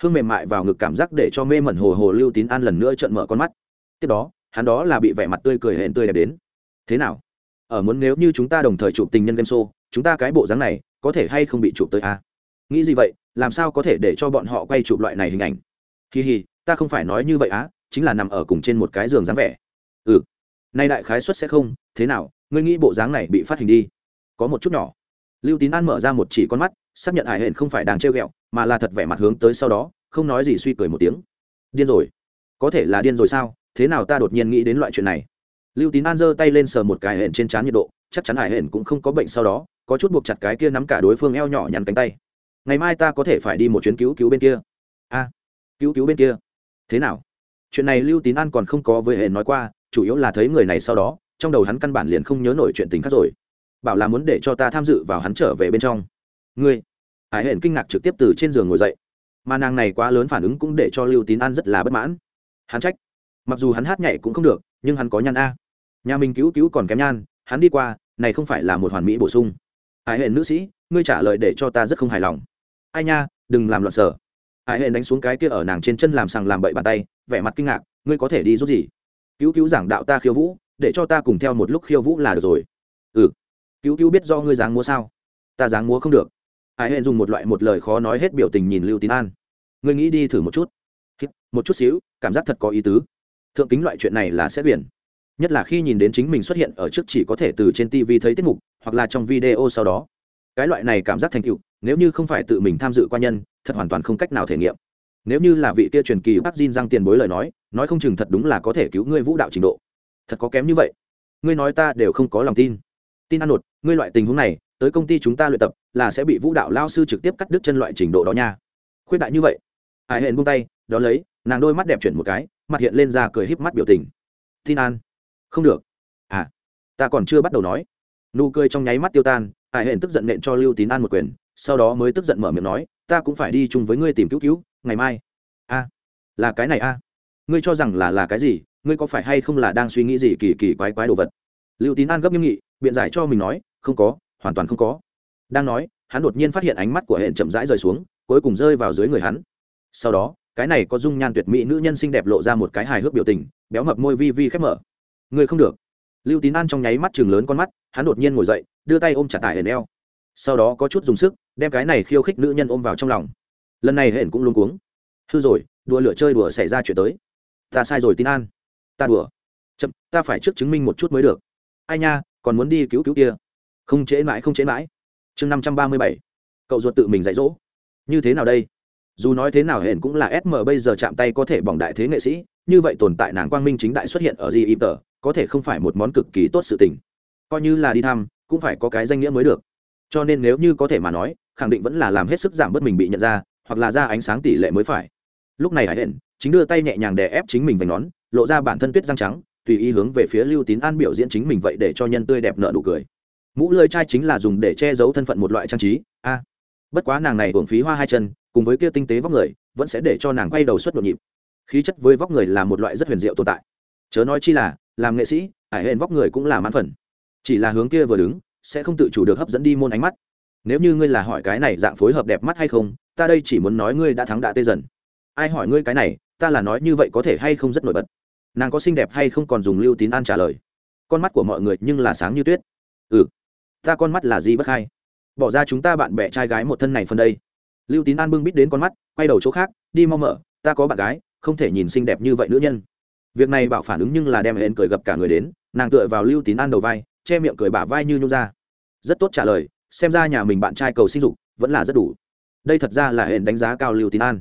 Hương mềm mại vào ngực cảm giác để cho mê mẩn hồ hồ lưu tín an lần nữa trợn mở con mắt. Tiếp đó, hắn đó là bị vẻ mặt tươi cười hển tươi đẹp đến. Thế nào? Ở muốn nếu như chúng ta đồng thời chụp tình nhân game show, chúng ta cái bộ dáng này có thể hay không bị chụp tới a nghĩ gì vậy? Làm sao có thể để cho bọn họ quay chụp loại này hình ảnh? Hì hì, ta không phải nói như vậy á, chính là nằm ở cùng trên một cái giường dáng vẻ. Ừ. Nay đại khái xuất sẽ không, thế nào, ngươi nghĩ bộ dáng này bị phát hình đi. Có một chút nhỏ. Lưu tín an mở ra một chỉ con mắt, xác nhận hải hển không phải đang trêu ghẹo, mà là thật vẻ mặt hướng tới sau đó, không nói gì suy cười một tiếng. Điên rồi. Có thể là điên rồi sao? Thế nào ta đột nhiên nghĩ đến loại chuyện này? Lưu tín an giơ tay lên sờ một cái hển trên trán nhiệt độ, chắc chắn hải hển cũng không có bệnh sau đó, có chút buộc chặt cái kia nắm cả đối phương eo nhỏ nhắn cánh tay. Ngày mai ta có thể phải đi một chuyến cứu cứu bên kia. A cứu cứu bên kia. Thế nào? Chuyện này lưu tín an còn không có với hệ nói qua, chủ yếu là thấy người này sau đó, trong đầu hắn căn bản liền không nhớ nổi chuyện tình khác rồi. Bảo là muốn để cho ta tham dự vào hắn trở về bên trong. Ngươi? Hải hển kinh ngạc trực tiếp từ trên giường ngồi dậy. Mà nàng này quá lớn phản ứng cũng để cho lưu tín an rất là bất mãn. Hắn trách. Mặc dù hắn hát nhảy cũng không được, nhưng hắn có nhan a. Nhà mình cứu cứu còn kém nhan, hắn đi qua, này không phải là một hoàn mỹ bổ sung. Hải hển nữ sĩ, ngươi trả lời để cho ta rất không hài lòng. Ai nha, đừng làm loạn sở hải hển đánh xuống cái kia ở nàng trên chân làm sằng làm bậy bàn tay, vẻ mặt kinh ngạc, ngươi có thể đi giúp gì? Cứu cứu giảng đạo ta khiêu vũ, để cho ta cùng theo một lúc khiêu vũ là được rồi. Ừ. Cứu cứu biết do ngươi dáng múa sao? Ta dáng múa không được. Hải hển dùng một loại một lời khó nói hết biểu tình nhìn lưu tín an. Ngươi nghĩ đi thử một chút. Một chút xíu, cảm giác thật có ý tứ. Thượng kính loại chuyện này là sẽ biển. Nhất là khi nhìn đến chính mình xuất hiện ở trước chỉ có thể từ trên tv thấy tiết mục, hoặc là trong video sau đó cái loại này cảm giác thành tựu, nếu như không phải tự mình tham dự qua nhân, thật hoàn toàn không cách nào thể nghiệm. Nếu như là vị kia truyền kỳ bác diên răng tiền bối lời nói nói không chừng thật đúng là có thể cứu ngươi vũ đạo trình độ. Thật có kém như vậy. Ngươi nói ta đều không có lòng tin. Tin ăn nột, ngươi loại tình huống này, tới công ty chúng ta luyện tập, là sẽ bị vũ đạo lao sư trực tiếp cắt đứt chân loại trình độ đó nha. Khuyết đại như vậy. Hải hển buông tay, đó lấy, nàng đôi mắt đẹp chuyển một cái, mặt hiện lên ra cười híp mắt biểu tình. Tin an. Không được. À ta còn chưa bắt đầu nói. Nụ cười trong nháy mắt tiêu tan Hải hển tức giận nện cho lưu tín an một quyền, sau đó mới tức giận mở miệng nói, ta cũng phải đi chung với ngươi tìm cứu cứu, ngày mai. A, là cái này a? Ngươi cho rằng là là cái gì? Ngươi có phải hay không là đang suy nghĩ gì kỳ kỳ quái quái đồ vật? Lưu tín an gấp nghiêm nghị, biện giải cho mình nói, không có, hoàn toàn không có. Đang nói, hắn đột nhiên phát hiện ánh mắt của hẹn chậm rãi rời xuống, cuối cùng rơi vào dưới người hắn. Sau đó, cái này có dung nhan tuyệt mỹ nữ nhân xinh đẹp lộ ra một cái hài hước biểu tình, béo mập môi vi vi khép mở. Ngươi không được. Lưu tín an trong nháy mắt chừng lớn con mắt, hắn đột nhiên ngồi dậy đưa tay ôm chặt tại hển eo. Sau đó có chút dùng sức, đem cái này khiêu khích nữ nhân ôm vào trong lòng. Lần này hển cũng luôn cuống. Hư rồi, đùa lửa chơi đùa xảy ra chuyện tới. Ta sai rồi tín an. Ta đùa. Chậm, ta phải trước chứng minh một chút mới được. Ai nha, còn muốn đi cứu cứu kia. Không trễ mãi, không trễ mãi. Chương năm trăm ba mươi bảy. Cậu ruột tự mình dạy dỗ. Như thế nào đây? Dù nói thế nào hển cũng là sm bây giờ chạm tay có thể bỏng đại thế nghệ sĩ, như vậy tồn tại nàng quang minh chính đại xuất hiện ở di y tờ có thể không phải một món cực kỳ tốt sự tình. Coi như là đi thăm cũng phải có cái danh nghĩa mới được. Cho nên nếu như có thể mà nói, khẳng định vẫn là làm hết sức giảm bớt mình bị nhận ra, hoặc là ra ánh sáng tỷ lệ mới phải. Lúc này hải hển chính đưa tay nhẹ nhàng đè ép chính mình vành nón, lộ ra bản thân tuyết răng trắng, tùy ý hướng về phía lưu tín an biểu diễn chính mình vậy để cho nhân tươi đẹp nợ nụ cười. Mũ lơi chai chính là dùng để che giấu thân phận một loại trang trí. A, bất quá nàng này hưởng phí hoa hai chân, cùng với kia tinh tế vóc người, vẫn sẽ để cho nàng quay đầu xuất nhộn nhịp. Khí chất với vóc người là một loại rất huyền diệu tồn tại. Chớ nói chi là, làm nghệ sĩ ải hên vóc người cũng là mãn phần chỉ là hướng kia vừa đứng, sẽ không tự chủ được hấp dẫn đi môn ánh mắt. Nếu như ngươi là hỏi cái này dạng phối hợp đẹp mắt hay không, ta đây chỉ muốn nói ngươi đã thắng đã tê dần. Ai hỏi ngươi cái này, ta là nói như vậy có thể hay không rất nổi bật. Nàng có xinh đẹp hay không còn dùng lưu tín an trả lời. Con mắt của mọi người nhưng là sáng như tuyết. Ừ ta con mắt là gì bất khai? Bỏ ra chúng ta bạn bè trai gái một thân này phân đây. Lưu tín an bưng bít đến con mắt, quay đầu chỗ khác, đi mau mở, ta có bạn gái, không thể nhìn xinh đẹp như vậy nữ nhân. Việc này bảo phản ứng nhưng là đem hẹn cười gặp cả người đến, nàng tựa vào lưu tín an đầu vai che miệng cười bả vai như nhung ra. Rất tốt trả lời, xem ra nhà mình bạn trai cầu sinh dục vẫn là rất đủ. Đây thật ra là hệ đánh giá cao lưu tín an.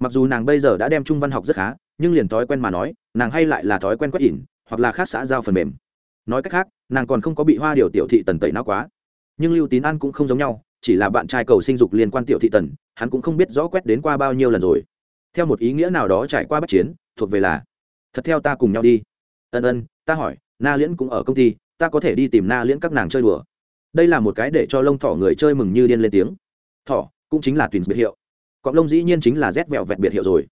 Mặc dù nàng bây giờ đã đem trung văn học rất khá, nhưng liền thói quen mà nói, nàng hay lại là thói quen quét ỉn, hoặc là khác xã giao phần mềm. Nói cách khác, nàng còn không có bị hoa điều tiểu thị tần tẩy não quá. Nhưng lưu tín an cũng không giống nhau, chỉ là bạn trai cầu sinh dục liên quan tiểu thị tần, hắn cũng không biết rõ quét đến qua bao nhiêu lần rồi. Theo một ý nghĩa nào đó trải qua bất chiến, thuộc về là, thật theo ta cùng nhau đi. Ân ân, ta hỏi, na liễn cũng ở công ty ta có thể đi tìm na liễn các nàng chơi đùa. Đây là một cái để cho lông thỏ người chơi mừng như điên lên tiếng. Thỏ, cũng chính là tùy biệt hiệu. Cọng lông dĩ nhiên chính là rét vẹo vẹt biệt hiệu rồi.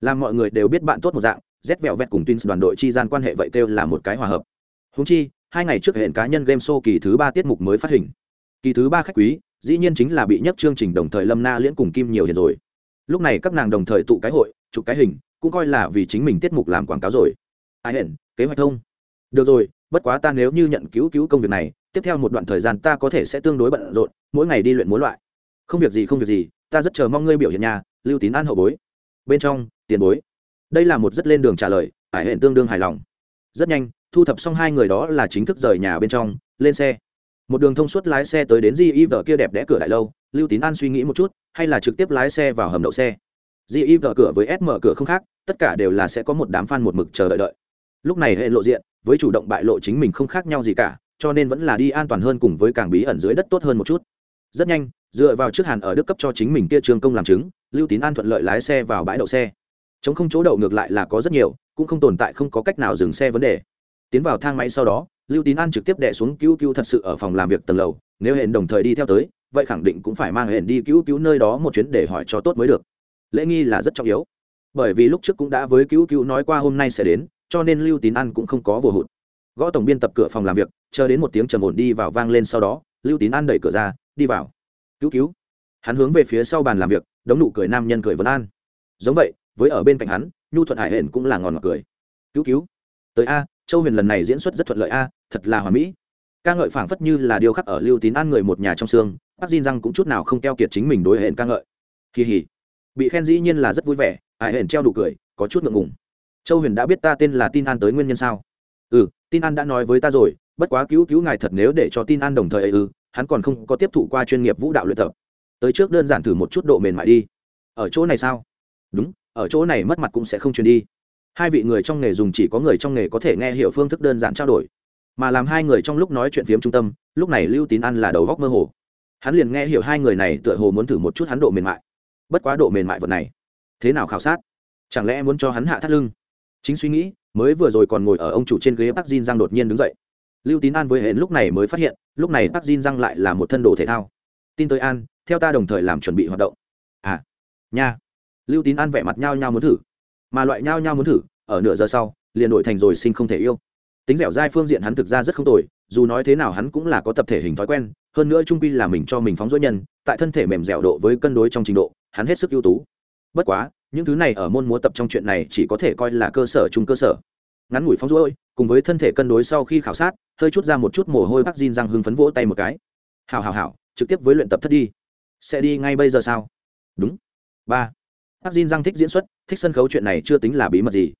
Làm mọi người đều biết bạn tốt một dạng rét vẹo vẹt cùng twins đoàn đội chi gian quan hệ vậy kêu là một cái hòa hợp. Húng chi, hai ngày trước hẹn cá nhân game show kỳ thứ ba tiết mục mới phát hình. Kỳ thứ ba khách quý, dĩ nhiên chính là bị nhắc chương trình đồng thời lâm na liễn cùng kim nhiều hiền rồi. Lúc này các nàng đồng thời tụ cái hội, chụp cái hình, cũng coi là vì chính mình tiết mục làm quảng cáo rồi. Ai hẹn, kế hoạch thông. Được rồi bất quá ta nếu như nhận cứu cứu công việc này, tiếp theo một đoạn thời gian ta có thể sẽ tương đối bận rộn, mỗi ngày đi luyện múa loại. Không việc gì, không việc gì, ta rất chờ mong ngươi biểu hiện nhà lưu tín an hậu bối. Bên trong, tiền bối. Đây là một rất lên đường trả lời, ải hẹn tương đương hài lòng. Rất nhanh, thu thập xong hai người đó là chính thức rời nhà bên trong, lên xe. Một đường thông suốt lái xe tới đến di y vợ kia đẹp đẽ cửa đại lâu, lưu tín an suy nghĩ một chút, hay là trực tiếp lái xe vào hầm đậu xe. Di y vợ cửa với s mở cửa không khác, tất cả đều là sẽ có một đám f a n một mực chờ đợi đợi. Lúc này hệ lộ diện với chủ động bại lộ chính mình không khác nhau gì cả, cho nên vẫn là đi an toàn hơn cùng với càng bí ẩn dưới đất tốt hơn một chút. Rất nhanh, dựa vào trước hàn ở đức cấp cho chính mình kia trường công làm chứng, lưu tín an thuận lợi lái xe vào bãi đậu xe. Chống không chỗ đậu ngược lại là có rất nhiều, cũng không tồn tại không có cách nào dừng xe vấn đề. Tiến vào thang máy sau đó, lưu tín an trực tiếp đẻ xuống cứu cứu thật sự ở phòng làm việc tầng lầu, nếu hẹn đồng thời đi theo tới, vậy khẳng định cũng phải mang hẹn đi cứu cứu nơi đó một chuyến để hỏi cho tốt mới được. Lễ nghi là rất trọng yếu. Bởi vì lúc trước cũng đã với cứu cứu nói qua hôm nay sẽ đến cho nên lưu tín an cũng không có vừa hụt. Gõ tổng biên tập cửa phòng làm việc, chờ đến một tiếng trầm ổn đi vào vang lên sau đó, lưu tín an đẩy cửa ra, đi vào. Cứu cứu. Hắn hướng về phía sau bàn làm việc, đống nụ cười nam nhân cười vấn an. Giống vậy, với ở bên cạnh hắn, nhu thuận hải hển cũng là ngòn ngọt cười. Cứu cứu. Tới a, châu huyền lần này diễn xuất rất thuận lợi a, thật là hoàn mỹ. Ca ngợi phảng phất như là điều khắc ở lưu tín an người một nhà trong xương bác diên răng cũng chút nào không keo kiệt chính mình đối hển ca ngợi. Kỳ hỉ bị khen dĩ nhiên là rất vui vẻ, hải hển treo đủ cười, có chút ngượng ngùng châu huyền đã biết ta tên là tin an tới nguyên nhân sao? Ừ tin an đã nói với ta rồi, bất quá cứu cứu ngài thật nếu để cho tin an đồng thời ấy ư, hắn còn không có tiếp thụ qua chuyên nghiệp vũ đạo luyện tập. Tới trước đơn giản thử một chút độ mềm mại đi. Ở chỗ này sao? Đúng, ở chỗ này mất mặt cũng sẽ không truyền đi. Hai vị người trong nghề dùng chỉ có người trong nghề có thể nghe hiểu phương thức đơn giản trao đổi. Mà làm hai người trong lúc nói chuyện phiếm trung tâm, lúc này lưu tín ăn là đầu góc mơ hồ. Hắn liền nghe hiểu hai người này tựa hồ muốn thử một chút hắn độ mềm mại. Bất quá độ mềm mại vật này, thế nào khảo sát? Chẳng lẽ muốn cho hắn hạ thắt lưng? Chính suy nghĩ, mới vừa rồi còn ngồi ở ông chủ trên ghế bắc Jin giang đột nhiên đứng dậy. Lưu tín an với hển lúc này mới phát hiện, lúc này Bắc Jin răng lại là một thân đồ thể thao. Tin tới an, theo ta đồng thời làm chuẩn bị hoạt động. À nha. Lưu tín an vẻ mặt nhao nhao muốn thử. Mà loại nhao nhao muốn thử, ở nửa giờ sau, liền đổi thành rồi sinh không thể yêu. Tính dẻo dai phương diện hắn thực ra rất không tồi, dù nói thế nào hắn cũng là có tập thể hình thói quen, hơn nữa trung pi là mình cho mình phóng dối nhân, tại thân thể mềm dẻo độ với cân đối trong trình độ, hắn hết sức ưu tú. Bất quá những thứ này ở môn múa tập trong chuyện này chỉ có thể coi là cơ sở chung cơ sở. Ngắn ngủi phóng dối cùng với thân thể cân đối sau khi khảo sát, hơi chút ra một chút mồ hôi bác Jin răng hưng phấn vỗ tay một cái. Hào hào hào trực tiếp với luyện tập thất đi. Sẽ đi ngay bây giờ sao? Đúng. Ba. Bác Jin răng thích diễn xuất, thích sân khấu chuyện này chưa tính là bí mật gì.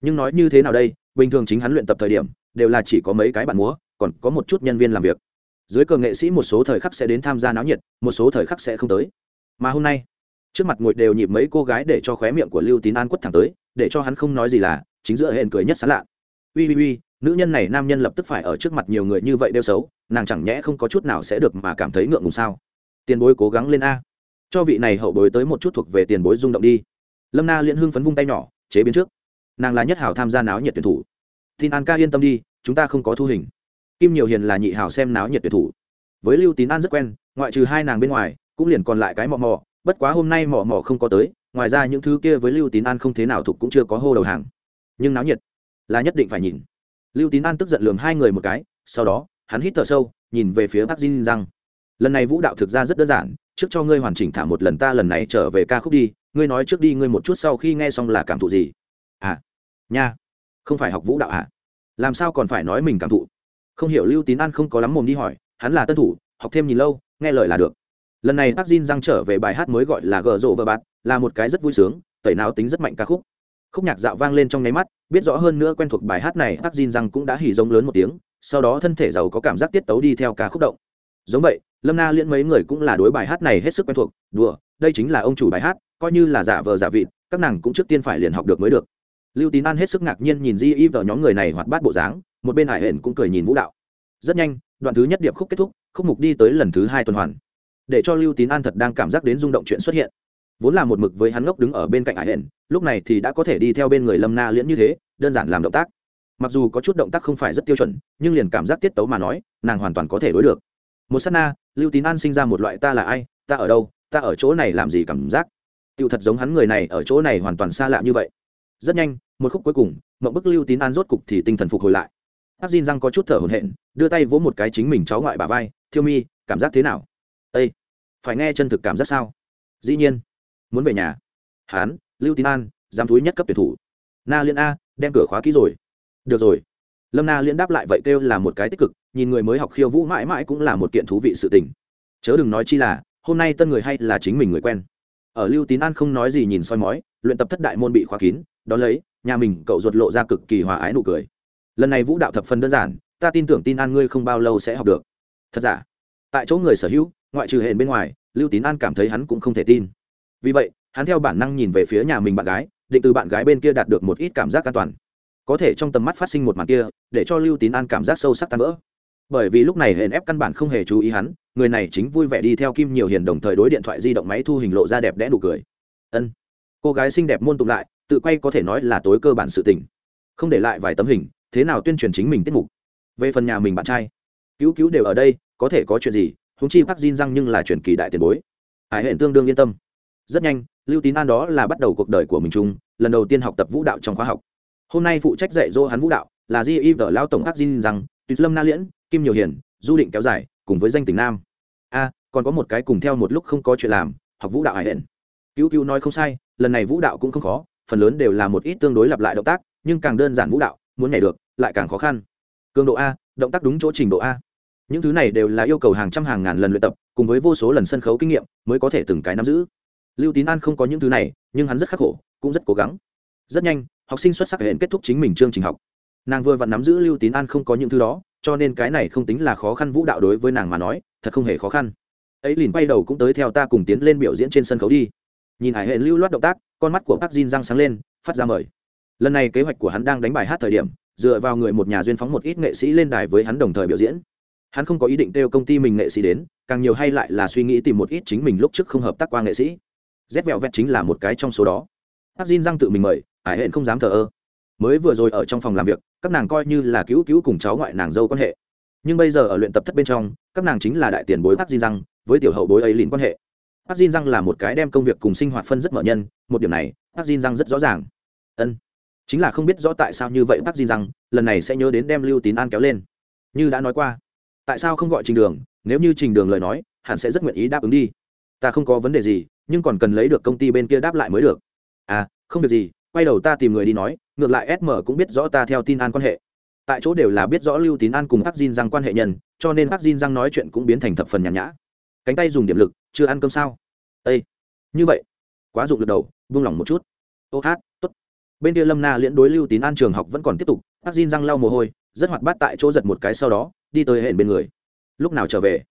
Nhưng nói như thế nào đây, bình thường chính hắn luyện tập thời điểm, đều là chỉ có mấy cái bạn múa, còn có một chút nhân viên làm việc. Dưới cờ nghệ sĩ một số thời khắc sẽ đến tham gia náo nhiệt, một số thời khắc sẽ không tới. Mà hôm nay trước mặt ngồi đều nhịp mấy cô gái để cho khóe miệng của lưu tín an quất thẳng tới, để cho hắn không nói gì là, chính giữa hẹn cười nhất sán lạ. Ui ui ui, nữ nhân này nam nhân lập tức phải ở trước mặt nhiều người như vậy đeo xấu, nàng chẳng nhẽ không có chút nào sẽ được mà cảm thấy ngượng ngùng sao? Tiền bối cố gắng lên a. Cho vị này hậu bối tới một chút thuộc về tiền bối rung động đi. Lâm na liễn hưng phấn vung tay nhỏ, chế biến trước. Nàng là nhất hảo tham gia náo nhiệt tuyển thủ. Tin an ca yên tâm đi, chúng ta không có thu hình. Kim nhiều hiền là nhị hảo xem náo nhiệt tuyển thủ. Với lưu tín an rất quen, ngoại trừ hai nàng bên ngoài, cũng liền còn lại cái mò mò bất quá hôm nay mò mò không có tới, ngoài ra những thứ kia với lưu tín an không thế nào thục cũng chưa có hô đầu hàng. Nhưng náo nhiệt là nhất định phải nhìn. Lưu tín an tức giận lườm hai người một cái, sau đó, hắn hít thở sâu, nhìn về phía bác Jin rằng lần này vũ đạo thực ra rất đơn giản, trước cho ngươi hoàn chỉnh thả một lần ta lần này trở về ca khúc đi, ngươi nói trước đi, ngươi một chút sau khi nghe xong là cảm thụ gì? À nha, không phải học vũ đạo à? Làm sao còn phải nói mình cảm thụ? Không hiểu lưu tín an không có lắm mồm đi hỏi, hắn là tân thủ, học thêm nhìn lâu, nghe lời là được lần này Park Jin răng trở về bài hát mới gọi là gờ rộ vợ bạt, là một cái rất vui sướng, tẩy não tính rất mạnh ca khúc. Khúc nhạc dạo vang lên trong nháy mắt, biết rõ hơn nữa quen thuộc bài hát này, Park Jin răng cũng đã hỉ giống lớn một tiếng, sau đó thân thể giàu có cảm giác tiết tấu đi theo ca khúc động. Giống vậy, lâm na liễn mấy người cũng là đối bài hát này hết sức quen thuộc, đùa, đây chính là ông chủ bài hát, coi như là giả vờ giả vịt, các nàng cũng trước tiên phải liền học được mới được. Lưu tín an hết sức ngạc nhiên nhìn di y vào nhóm người này hoạt bát bộ dáng, một bên hải hển cũng cười nhìn vũ đạo. Rất nhanh, đoạn thứ nhất điệp khúc kết thúc, khúc mục đi tới lần thứ hai tuần hoàn để cho lưu tín an thật đang cảm giác đến rung động chuyện xuất hiện. Vốn là một mực với hắn ngốc đứng ở bên cạnh ải hển, lúc này thì đã có thể đi theo bên người lâm na liễn như thế, đơn giản làm động tác. Mặc dù có chút động tác không phải rất tiêu chuẩn, nhưng liền cảm giác tiết tấu mà nói, nàng hoàn toàn có thể đối được. Một s á t na, lưu tín an sinh ra một loại ta là ai, ta ở đâu, ta ở chỗ này làm gì cảm giác. Tựu thật giống hắn người này ở chỗ này hoàn toàn xa lạ như vậy. Rất nhanh, một khúc cuối cùng mậu bức lưu tín an rốt cục thì tinh thần phục hồi lại. Áp Diên răng có chút thở hổn hển, đưa tay vỗ một cái chính mình cháu ngoại bà vai, thiêu mi, cảm giác thế nào? Ây phải nghe chân thực cảm giác sao? Dĩ nhiên. Muốn về nhà. Hán, lưu tín an giám thúi nhất cấp tuyển thủ. Na liên a, đem cửa khóa kỹ rồi. Được rồi. Lâm na liên đáp lại vậy kêu là một cái tích cực, nhìn người mới học khiêu vũ mãi mãi cũng là một kiện thú vị sự tình. Chớ đừng nói chi là, hôm nay tân người hay là chính mình người quen. Ở lưu tín an không nói gì nhìn soi mói, luyện tập thất đại môn bị khóa kín đ ó lấy, nhà mình cậu ruột lộ ra cực kỳ hòa ái nụ cười. Lần này vũ đạo thập phần đơn giản, ta tin tưởng tin an ngươi không bao lâu sẽ học được. Thật giả? Tại chỗ người sở hữu ngoại trừ hển bên ngoài, lưu tín an cảm thấy hắn cũng không thể tin. Vì vậy, hắn theo bản năng nhìn về phía nhà mình bạn gái, định từ bạn gái bên kia đạt được một ít cảm giác an toàn. Có thể trong tầm mắt phát sinh một màn kia, để cho lưu tín an cảm giác sâu sắc tan vỡ. Bởi vì lúc này hển ép căn bản không hề chú ý hắn, người này chính vui vẻ đi theo kim nhiều hiền đồng thời đối điện thoại di động máy thu hình lộ ra đẹp đẽ nụ cười. Ân. Cô gái xinh đẹp môn tụng lại, tự quay có thể nói là tối cơ bản sự tình. Không để lại vài tấm hình, thế nào tuyên truyền chính mình tiết mục? Về phần nhà mình bạn trai, cứu cứu đều ở đây, có thể có chuyện gì húng chi bắc Jin răng nhưng là truyền kỳ đại tiền bối. Hải hẹn tương đương yên tâm. Rất nhanh, lưu tín an đó là bắt đầu cuộc đời của mình chung, lần đầu tiên học tập vũ đạo trong khóa học. Hôm nay phụ trách dạy dỗ hắn vũ đạo là di y vở lao tổng bắc Jin rằng tuyệt lâm na liễn, kim nhiều hiền du định kéo dài, cùng với danh tỉnh nam. A, còn có một cái cùng theo một lúc không có chuyện làm, học vũ đạo hải hẹn cứu cứu nói không sai, lần này vũ đạo cũng không khó, phần lớn đều là một ít tương đối lặp lại động tác, nhưng càng đơn giản vũ đạo, muốn nhảy được, lại càng khó khăn. Cường độ a, động tác đúng chỗ trình độ a những thứ này đều là yêu cầu hàng trăm hàng ngàn lần luyện tập, cùng với vô số lần sân khấu kinh nghiệm mới có thể từng cái nắm giữ. Lưu tín an không có những thứ này, nhưng hắn rất khắc khổ, cũng rất cố gắng. Rất nhanh, học sinh xuất sắc hẹn kết thúc chính mình chương trình học. Nàng vừa vặn nắm giữ lưu tín an không có những thứ đó, cho nên cái này không tính là khó khăn vũ đạo đối với nàng mà nói, thật không hề khó khăn. Ấy liền bay đầu cũng tới theo ta cùng tiến lên biểu diễn trên sân khấu đi. Nhìn hải hệ lưu loát động tác, con mắt của bác Jin răng sáng lên, phát ra mời. Lần này kế hoạch của hắn đang đánh bài hát thời điểm, dựa vào người một nhà duyên phóng một ít nghệ sĩ lên đài với hắn đồng thời biểu diễn hắn không có ý định kêu công ty mình nghệ sĩ đến, càng nhiều hay lại là suy nghĩ tìm một ít chính mình lúc trước không hợp tác qua nghệ sĩ. Rét vẹo vẹt chính là một cái trong số đó. Hát xin răng tự mình mời, ải hẹn không dám thờ ơ. Mới vừa rồi ở trong phòng làm việc, các nàng coi như là cứu cứu cùng cháu ngoại nàng dâu quan hệ. Nhưng bây giờ ở luyện tập thất bên trong, các nàng chính là đại tiền bối bác xin răng với tiểu hậu bối ấy liền quan hệ. Bác xin răng là một cái đem công việc cùng sinh hoạt phân rất mở nhân, một điểm này bác xin răng rất rõ ràng. Ân, chính là không biết rõ tại sao như vậy bác Jin răng lần này sẽ nhớ đến đem lưu tín an kéo lên. Như đã nói qua tại sao không gọi trình đường? Nếu như trình đường lời nói, hẳn sẽ rất nguyện ý đáp ứng đi. Ta không có vấn đề gì, nhưng còn cần lấy được công ty bên kia đáp lại mới được. À không việc gì, quay đầu ta tìm người đi nói, ngược lại sm cũng biết rõ ta theo tin an quan hệ. Tại chỗ đều là biết rõ lưu tín an cùng bác Jin răng quan hệ nhân, cho nên bác Jin răng nói chuyện cũng biến thành thập phần nhàn nhã. Cánh tay dùng điểm lực, chưa ăn cơm sao? Ây như vậy. Quá dụng lực đầu, buông lỏng một chút. Ô hát t ố t bên kia lâm na liễn đối lưu tín an trường học vẫn còn tiếp tục bác Jin răng lau mồ hôi, rất hoạt bát tại chỗ giật một cái sau đó đi tới hẹn bên người. Lúc nào trở về?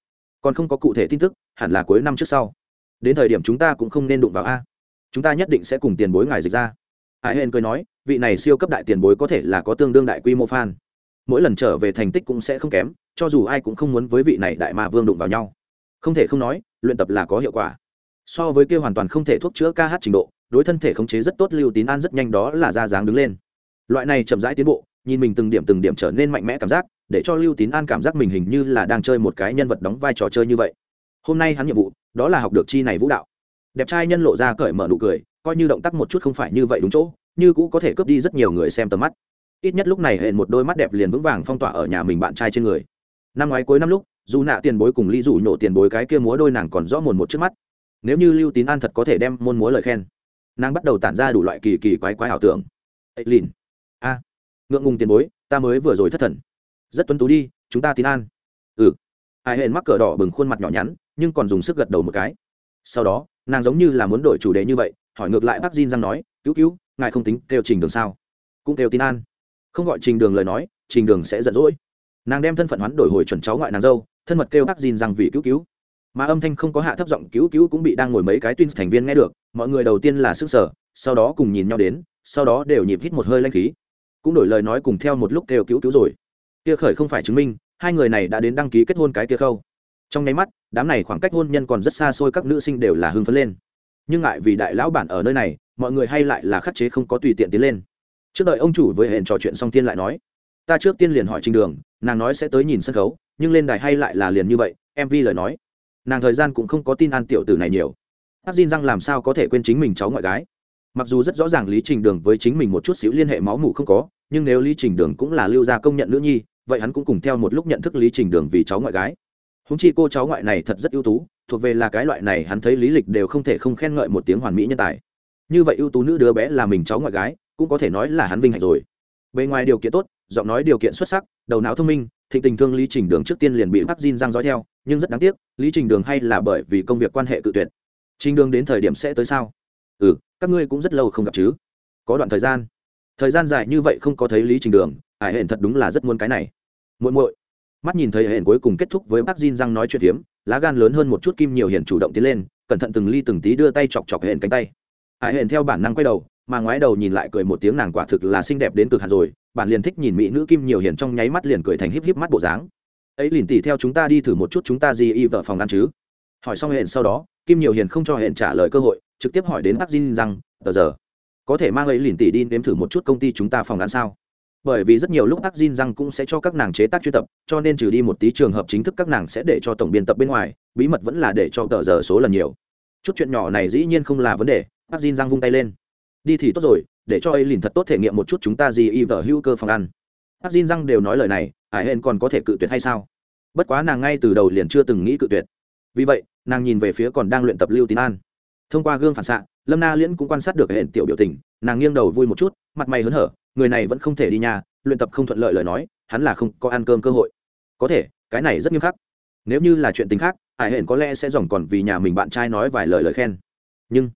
Còn không có cụ thể tin tức, hẳn là cuối năm trước sau. Đến thời điểm chúng ta cũng không nên đụng vào a. Chúng ta nhất định sẽ cùng tiền bối ngài dịch ra. Hải hên cười nói, vị này siêu cấp đại tiền bối có thể là có tương đương đại quy mô fan. Mỗi lần trở về thành tích cũng sẽ không kém, cho dù ai cũng không muốn với vị này đại ma vương đụng vào nhau. Không thể không nói, luyện tập là có hiệu quả. So với kia hoàn toàn không thể thuốc chữa ca hát trình độ, đối thân thể khống chế rất tốt, lưu tín an rất nhanh đó là ra dáng đứng lên. Loại này chậm rãi tiến bộ, nhìn mình từng điểm từng điểm trở nên mạnh mẽ cảm giác để cho lưu tín an cảm giác mình hình như là đang chơi một cái nhân vật đóng vai trò chơi như vậy. Hôm nay hắn nhiệm vụ, đó là học được chi này vũ đạo. Đẹp trai nhân lộ ra cởi mở nụ cười, coi như động tác một chút không phải như vậy đúng chỗ, như cũ có thể cướp đi rất nhiều người xem tầm mắt. Ít nhất lúc này hệ một đôi mắt đẹp liền vững vàng phong tỏa ở nhà mình bạn trai trên người. Năm ngoái cuối năm lúc, dù nạ tiền bối cùng ly rủ nhổ tiền bối cái kia múa đôi nàng còn rõ mồn một trước mắt. Nếu như lưu tín an thật có thể đem môn múa lời khen, nàng bắt đầu tản ra đủ loại kỳ kỳ quái quái ảo tưởng. Ấy lìn. A. Ngượng ngùng tiền bối, ta mới vừa rồi thất thần rất tuấn tú đi, chúng ta tin an. Ừ. Ai hên mắc cờ đỏ bừng khuôn mặt nhỏ nhắn, nhưng còn dùng sức gật đầu một cái. Sau đó, nàng giống như là muốn đổi chủ đề như vậy, hỏi ngược lại bác Jin răng nói, cứu cứu, ngài không tính kêu trình đường sao? Cũng kêu tin an. Không gọi trình đường lời nói, trình đường sẽ giận dỗi. Nàng đem thân phận hoán đổi hồi chuẩn cháu ngoại nàng dâu, thân mật kêu bác Jin rằng vì cứu cứu. Mà âm thanh không có hạ thấp giọng cứu cứu cũng bị đang ngồi mấy cái tuyên thành viên nghe được, mọi người đầu tiên là sức sở sau đó cùng nhìn nhau đến, sau đó đều nhịp hít một hơi lanh khí. Cũng đổi lời nói cùng theo một lúc kêu cứu cứu rồi kia khởi không phải chứng minh, hai người này đã đến đăng ký kết hôn cái kia khâu. Trong nháy mắt, đám này khoảng cách hôn nhân còn rất xa xôi các nữ sinh đều là hưng phấn lên. Nhưng ngại vì đại lão bản ở nơi này, mọi người hay lại là khắc chế không có tùy tiện tiến lên. Trước đợi ông chủ với hẹn trò chuyện xong tiên lại nói, ta trước tiên liền hỏi trình đường, nàng nói sẽ tới nhìn sân khấu, nhưng lên đài hay lại là liền như vậy mv lời nói. Nàng thời gian cũng không có tin an tiểu tử này nhiều. Hát xin răng làm sao có thể quên chính mình cháu ngoại gái? Mặc dù rất rõ ràng lý trình đường với chính mình một chút xíu liên hệ máu mủ không có nhưng nếu lý trình đường cũng là lưu gia công nhận nữ nhi, vậy hắn cũng cùng theo một lúc nhận thức lý trình đường vì cháu ngoại gái. Húng chi cô cháu ngoại này thật rất ưu tú, thuộc về là cái loại này hắn thấy lý lịch đều không thể không khen ngợi một tiếng hoàn mỹ nhân tài. Như vậy ưu tú nữ đứa bé là mình cháu ngoại gái, cũng có thể nói là hắn vinh hạnh rồi. Bề ngoài điều kiện tốt, giọng nói điều kiện xuất sắc, đầu não thông minh, thịnh tình thương lý trình đường trước tiên liền bị bắc Jin giang dõi theo, nhưng rất đáng tiếc, lý trình đường hay là bởi vì công việc quan hệ tự tuyệt. Trình đường đến thời điểm sẽ tới sao? Ừ các ngươi cũng rất lâu không gặp chứ. Có đoạn thời gian thời gian dài như vậy không có thấy lý trình đường ải hển thật đúng là rất muốn cái này. Muội muội. Mắt nhìn thấy hển cuối cùng kết thúc với bác Jin răng nói chuyện hiếm, lá gan lớn hơn một chút kim nhiều hiển chủ động tiến lên cẩn thận từng ly từng tí đưa tay chọc chọc hển cánh tay. Ải hển theo bản năng quay đầu mà ngoái đầu nhìn lại cười một tiếng nàng quả thực là xinh đẹp đến cực hạt rồi bản liền thích nhìn mỹ nữ kim nhiều hiển trong nháy mắt liền cười thành híp híp mắt bộ dáng. Ấy liền tỉ theo chúng ta đi thử một chút chúng ta gì y vợ phòng ăn chứ? Hỏi xong hển sau đó kim nhiều hiển không cho hển trả lời cơ hội trực tiếp hỏi đến bác Jin rằng tờ giờ? Có thể mang ấy liền tỷ đi nếm thử một chút công ty chúng ta phòng ăn sao? Bởi vì rất nhiều lúc tác Jin răng cũng sẽ cho các nàng chế tác chuyên tập, cho nên trừ đi một tí trường hợp chính thức các nàng sẽ để cho tổng biên tập bên ngoài, bí mật vẫn là để cho tờ giờ số lần nhiều. Chút chuyện nhỏ này dĩ nhiên không là vấn đề tác Jin răng vung tay lên. Đi thì tốt rồi, để cho ấy lìn thật tốt thể nghiệm một chút chúng ta gì y vở hữu cơ phòng ăn. Tác Jin răng đều nói lời này ải hên còn có thể cự tuyệt hay sao? Bất quá nàng ngay từ đầu liền chưa từng nghĩ cự tuyệt. Vì vậy, nàng nhìn về phía còn đang luyện tập lưu tín an. Thông qua gương phản xạ lâm na liễn cũng quan sát được hệ tiểu biểu tình, nàng nghiêng đầu vui một chút, mặt mày hớn hở, người này vẫn không thể đi nhà, luyện tập không thuận lợi lời nói, hắn là không có ăn cơm cơ hội. Có thể, cái này rất nghiêm khắc. Nếu như là chuyện tính khác, hải hển có lẽ sẽ dòng còn vì nhà mình bạn trai nói vài lời lời khen. Nhưng,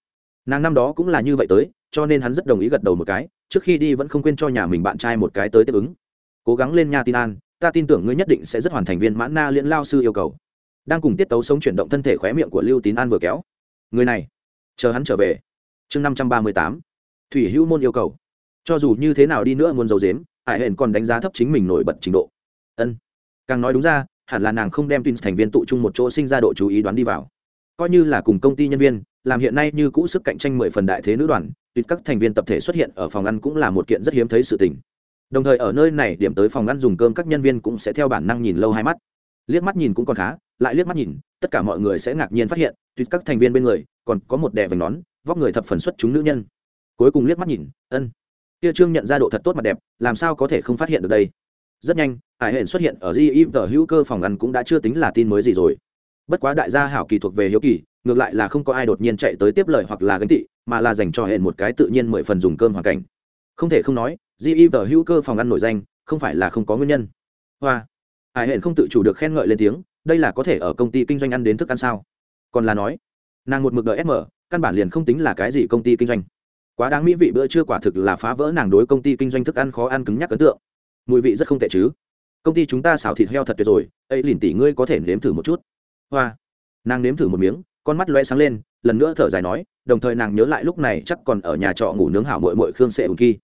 nàng năm đó cũng là như vậy tới, cho nên hắn rất đồng ý gật đầu một cái, trước khi đi vẫn không quên cho nhà mình bạn trai một cái tới tiếp ứng. Cố gắng lên nha tin an, ta tin tưởng ngươi nhất định sẽ rất hoàn thành viên mãn na liễn lao sư yêu cầu. Đang cùng tiết tấu sống chuyển động thân thể khóe miệng của lưu tín an vừa kéo. Người này chờ hắn trở về. Chương năm trăm ba mươi tám. Thủy hữu môn yêu cầu. Cho dù như thế nào đi nữa muốn giấu dếm hải hển còn đánh giá thấp chính mình nổi bật trình độ. Ân. Càng nói đúng ra, hẳn là nàng không đem tin thành viên tụ chung một chỗ sinh ra độ chú ý đoán đi vào. Coi như là cùng công ty nhân viên, làm hiện nay như cũ sức cạnh tranh mười phần đại thế nữ đoàn tuyệt các thành viên tập thể xuất hiện ở phòng ăn cũng là một kiện rất hiếm thấy sự tình. Đồng thời ở nơi này điểm tới phòng ăn dùng cơm các nhân viên cũng sẽ theo bản năng nhìn lâu hai mắt. Liếc mắt nhìn cũng còn khá lại liếc mắt nhìn, tất cả mọi người sẽ ngạc nhiên phát hiện, tuyệt các thành viên bên người, còn có một đè vành nón, vóc người thập phần xuất chúng nữ nhân. Cuối cùng liếc mắt nhìn, ân. Kia trương nhận ra độ thật tốt mặt đẹp, làm sao có thể không phát hiện được đây? Rất nhanh, hải hển xuất hiện ở di im tờ hữu cơ phòng ăn cũng đã chưa tính là tin mới gì rồi. Bất quá đại gia hảo kỳ thuộc về hiếu kỳ, ngược lại là không có ai đột nhiên chạy tới tiếp lời hoặc là gánh tị, mà là dành cho hển một cái tự nhiên mười phần dùng cơm hoàn cảnh. Không thể không nói di im tờ hữu cơ phòng ăn nổi danh, không phải là không có nguyên nhân. Hoa. Hải hển không tự chủ được khen ngợi lên tiếng đây là có thể ở công ty kinh doanh ăn đến thức ăn sao? Còn là nói, nàng một mực đợi sm căn bản liền không tính là cái gì công ty kinh doanh. Quá đáng mỹ vị bữa trưa quả thực là phá vỡ nàng đối công ty kinh doanh thức ăn khó ăn cứng nhắc ấn tượng. Mùi vị rất không tệ chứ. Công ty chúng ta xào thịt heo thật tuyệt rồi, ấy lìn tỷ ngươi có thể nếm thử một chút. Hoa. Nàng nếm thử một miếng, con mắt loe sáng lên, lần nữa thở dài nói, đồng thời nàng nhớ lại lúc này chắc còn ở nhà trọ ngủ nướng hảo mội mội khương sệ ùn kỳ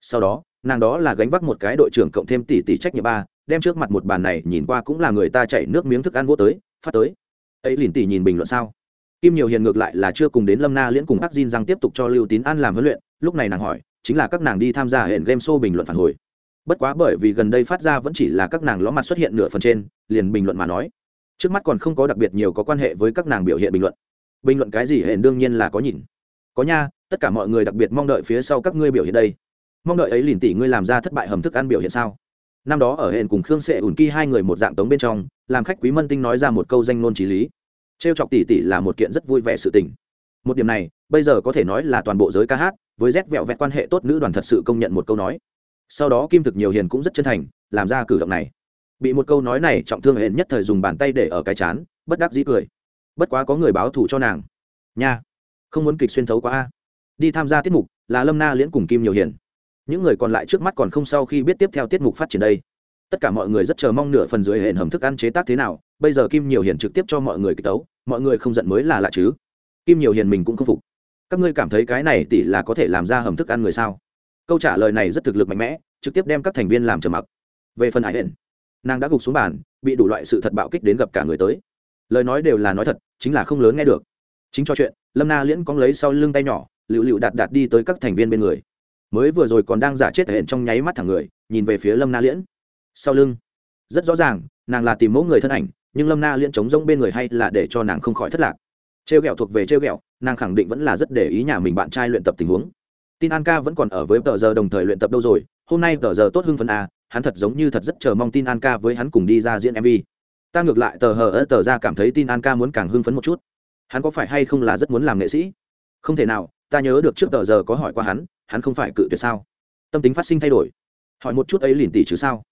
sau đó, nàng đó là gánh vác một cái đội trưởng cộng thêm tỷ tỷ trách nhiệm ba đem trước mặt một bàn này nhìn qua cũng là người ta chạy nước miếng thức ăn vô tới, phát tới. Ấy lìn tỷ nhìn bình luận sao? Kim nhiều hiền ngược lại là chưa cùng đến lâm na liễn cùng ác diên rằng tiếp tục cho lưu tín an làm huấn luyện, lúc này nàng hỏi, chính là các nàng đi tham gia hệ game show bình luận phản hồi. Bất quá bởi vì gần đây phát ra vẫn chỉ là các nàng ló mặt xuất hiện nửa phần trên, liền bình luận mà nói. Trước mắt còn không có đặc biệt nhiều có quan hệ với các nàng biểu hiện bình luận. Bình luận cái gì hệ đương nhiên là có nhìn. Có nha, tất cả mọi người đặc biệt mong đợi phía sau các ngươi biểu hiện đây. Mong đợi ấy liền tỷ ngươi làm ra thất bại hầm thức ăn biểu hiện sao? Năm đó ở hẹn cùng khương sệ ủn kỳ hai người một dạng tống bên trong, làm khách quý mân tinh nói ra một câu danh ngôn trí lý. Trêu chọc tỷ tỷ là một kiện rất vui vẻ sự tình. Một điểm này, bây giờ có thể nói là toàn bộ giới ca hát, với rét vẹo vẹt quan hệ tốt nữ đoàn thật sự công nhận một câu nói. Sau đó kim thực nhiều hiền cũng rất chân thành, làm ra cử động này. Bị một câu nói này trọng thương hẹn nhất thời dùng bàn tay để ở cái chán, bất đắc dĩ cười. Bất quá có người báo thù cho nàng. Nha, không muốn kịch xuyên thấu quá a. Đi tham gia tiết mục là lâm na liễn cùng kim nhiều hiền những người còn lại trước mắt còn không sau khi biết tiếp theo tiết mục phát triển đây. Tất cả mọi người rất chờ mong nửa phần dưới hẹn hầm thức ăn chế tác thế nào, bây giờ kim nhiều hiền trực tiếp cho mọi người kịch tấu, mọi người không giận mới là lạ chứ. Kim nhiều hiền mình cũng không phục. Các ngươi cảm thấy cái này tỷ là có thể làm ra hầm thức ăn người sao? Câu trả lời này rất thực lực mạnh mẽ, trực tiếp đem các thành viên làm trầm mặc. Về phần hải hển, nàng đã gục xuống bàn, bị đủ loại sự thật bạo kích đến gặp cả người tới. Lời nói đều là nói thật, chính là không lớn nghe được. Chính cho chuyện, lâm na liễn cóng lấy sau lưng tay nhỏ, lựu lựu đạt đạt đi tới các thành viên bên người mới vừa rồi còn đang giả chết hiện trong nháy mắt thẳng người nhìn về phía lâm na liễn. Sau lưng rất rõ ràng nàng là tìm mẫu người thân ảnh nhưng lâm na liễn chống rông bên người hay là để cho nàng không khỏi thất lạc. Trêu ghẹo thuộc về trêu ghẹo nàng khẳng định vẫn là rất để ý nhà mình bạn trai luyện tập tình huống. Tin an ca vẫn còn ở với tờ giờ đồng thời luyện tập đâu rồi hôm nay tờ giờ tốt hưng phấn à, hắn thật giống như thật rất chờ mong tin an ca với hắn cùng đi ra diễn mv ta ngược lại tờ hờ ơ tờ ra cảm thấy tin an ca muốn càng hưng phấn một chút. Hắn có phải hay không là rất muốn làm nghệ sĩ? Không thể nào ta nhớ được trước tờ giờ có hỏi qua hắn hắn không phải cự tuyệt sao? Tâm tính phát sinh thay đổi. Hỏi một chút ấy lìn tỉ chứ sao?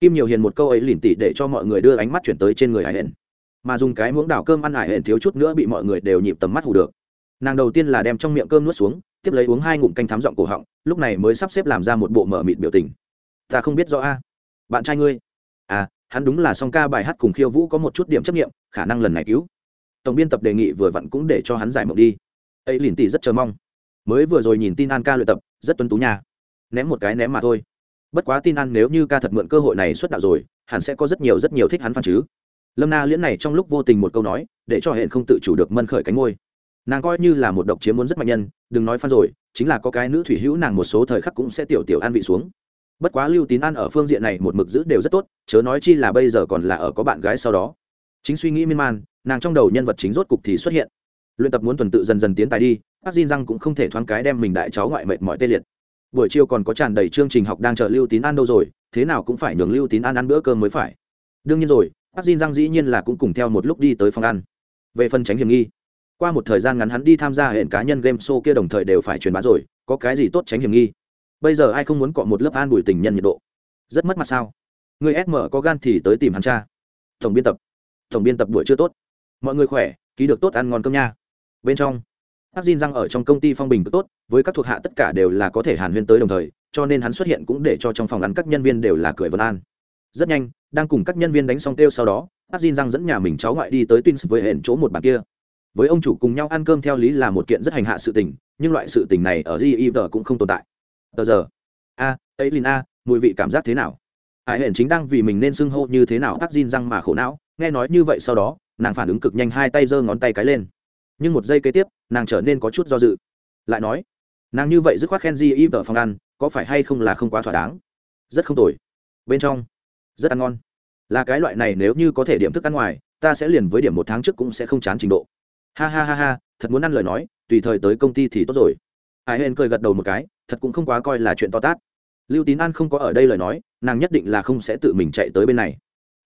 Kim nhiều hiền một câu ấy lìn tỉ để cho mọi người đưa ánh mắt chuyển tới trên người hải hển mà dùng cái muỗng đảo cơm ăn hải hển thiếu chút nữa bị mọi người đều nhịp tầm mắt hù được. Nàng đầu tiên là đem trong miệng cơm nuốt xuống, tiếp lấy uống hai ngụm canh thắm giọng cổ họng, lúc này mới sắp xếp làm ra một bộ mở mịt biểu tình. Ta không biết rõ a. Bạn trai ngươi. À hắn đúng là song ca bài hát cùng khiêu vũ có một chút điểm chấp nghiệm, khả năng lần này cứu. Tổng biên tập đề nghị vừa vặn cũng để cho hắn giải mộng đi. Ấy lìn tỉ rất chờ mong mới vừa rồi nhìn tin an ca luyện tập, rất tuân tú nhà ném một cái ném mà thôi. Bất quá tin an nếu như ca thật mượn cơ hội này xuất đạo rồi, hẳn sẽ có rất nhiều rất nhiều thích hắn phan chứ. Lâm na liễn này trong lúc vô tình một câu nói, để cho hẹn không tự chủ được mân khởi cánh ngôi nàng coi như là một độc chiếm muốn rất mạnh nhân, đừng nói phan rồi, chính là có cái nữ thủy hữu nàng một số thời khắc cũng sẽ tiểu tiểu an vị xuống. Bất quá lưu tín an ở phương diện này một mực giữ đều rất tốt, chớ nói chi là bây giờ còn là ở có bạn gái sau đó. Chính suy nghĩ miên man, nàng trong đầu nhân vật chính rốt cục thì xuất hiện. Luyện tập muốn tuần tự dần dần tiến tài đi bác Jin răng cũng không thể thoáng cái đem mình đại cháu ngoại mệt mỏi tê liệt. Buổi chiều còn có tràn đầy chương trình học đang chờ lưu tín an đâu rồi, thế nào cũng phải nhường lưu tín an ăn bữa cơm mới phải. Đương nhiên rồi bác Jin răng dĩ nhiên là cũng cùng theo một lúc đi tới phòng ăn. Về phần tránh hiểm nghi, qua một thời gian ngắn hắn đi tham gia hẹn cá nhân game show kia đồng thời đều phải truyền bá rồi, có cái gì tốt tránh hiểm nghi? Bây giờ ai không muốn cọ một lớp an bùi tình nhân nhiệt độ? Rất mất mặt sao? Người sm có gan thì tới tìm hắn cha. Tổng biên tập. Tổng biên tập buổi chưa tốt. Mọi người khỏe, ký được tốt ăn ngon cơm nha. Bên trong ác Jin răng ở trong công ty phong bình cực tốt, với các thuộc hạ tất cả đều là có thể hàn huyên tới đồng thời, cho nên hắn xuất hiện cũng để cho trong phòng ăn các nhân viên đều là cười vân an. Rất nhanh, đang cùng các nhân viên đánh xong tiêu sau đó ác Jin răng dẫn nhà mình cháu ngoại đi tới twins với hẹn chỗ một bàn kia. Với ông chủ cùng nhau ăn cơm theo lý là một kiện rất hành hạ sự tình, nhưng loại sự tình này ở givr cũng không tồn tại. Tờ giờ. A, ấy lin a, mùi vị cảm giác thế nào? Hải hển chính đang vì mình nên xưng hô như thế nào ác Jin răng mà khổ não, nghe nói như vậy sau đó, nàng phản ứng cực nhanh hai tay giơ ngón tay cái lên nhưng một giây kế tiếp, nàng trở nên có chút do dự. Lại nói, nàng như vậy dứt khoát khen di y vợ phòng ăn, có phải hay không là không quá thỏa đáng? Rất không tồi. Bên trong, rất ăn ngon. Là cái loại này nếu như có thể điểm thức ăn ngoài, ta sẽ liền với điểm một tháng trước cũng sẽ không chán trình độ. Ha ha ha ha, thật muốn ăn lời nói, tùy thời tới công ty thì tốt rồi. Ai hên cười gật đầu một cái, thật cũng không quá coi là chuyện to tát. Lưu tín an không có ở đây lời nói, nàng nhất định là không sẽ tự mình chạy tới bên này.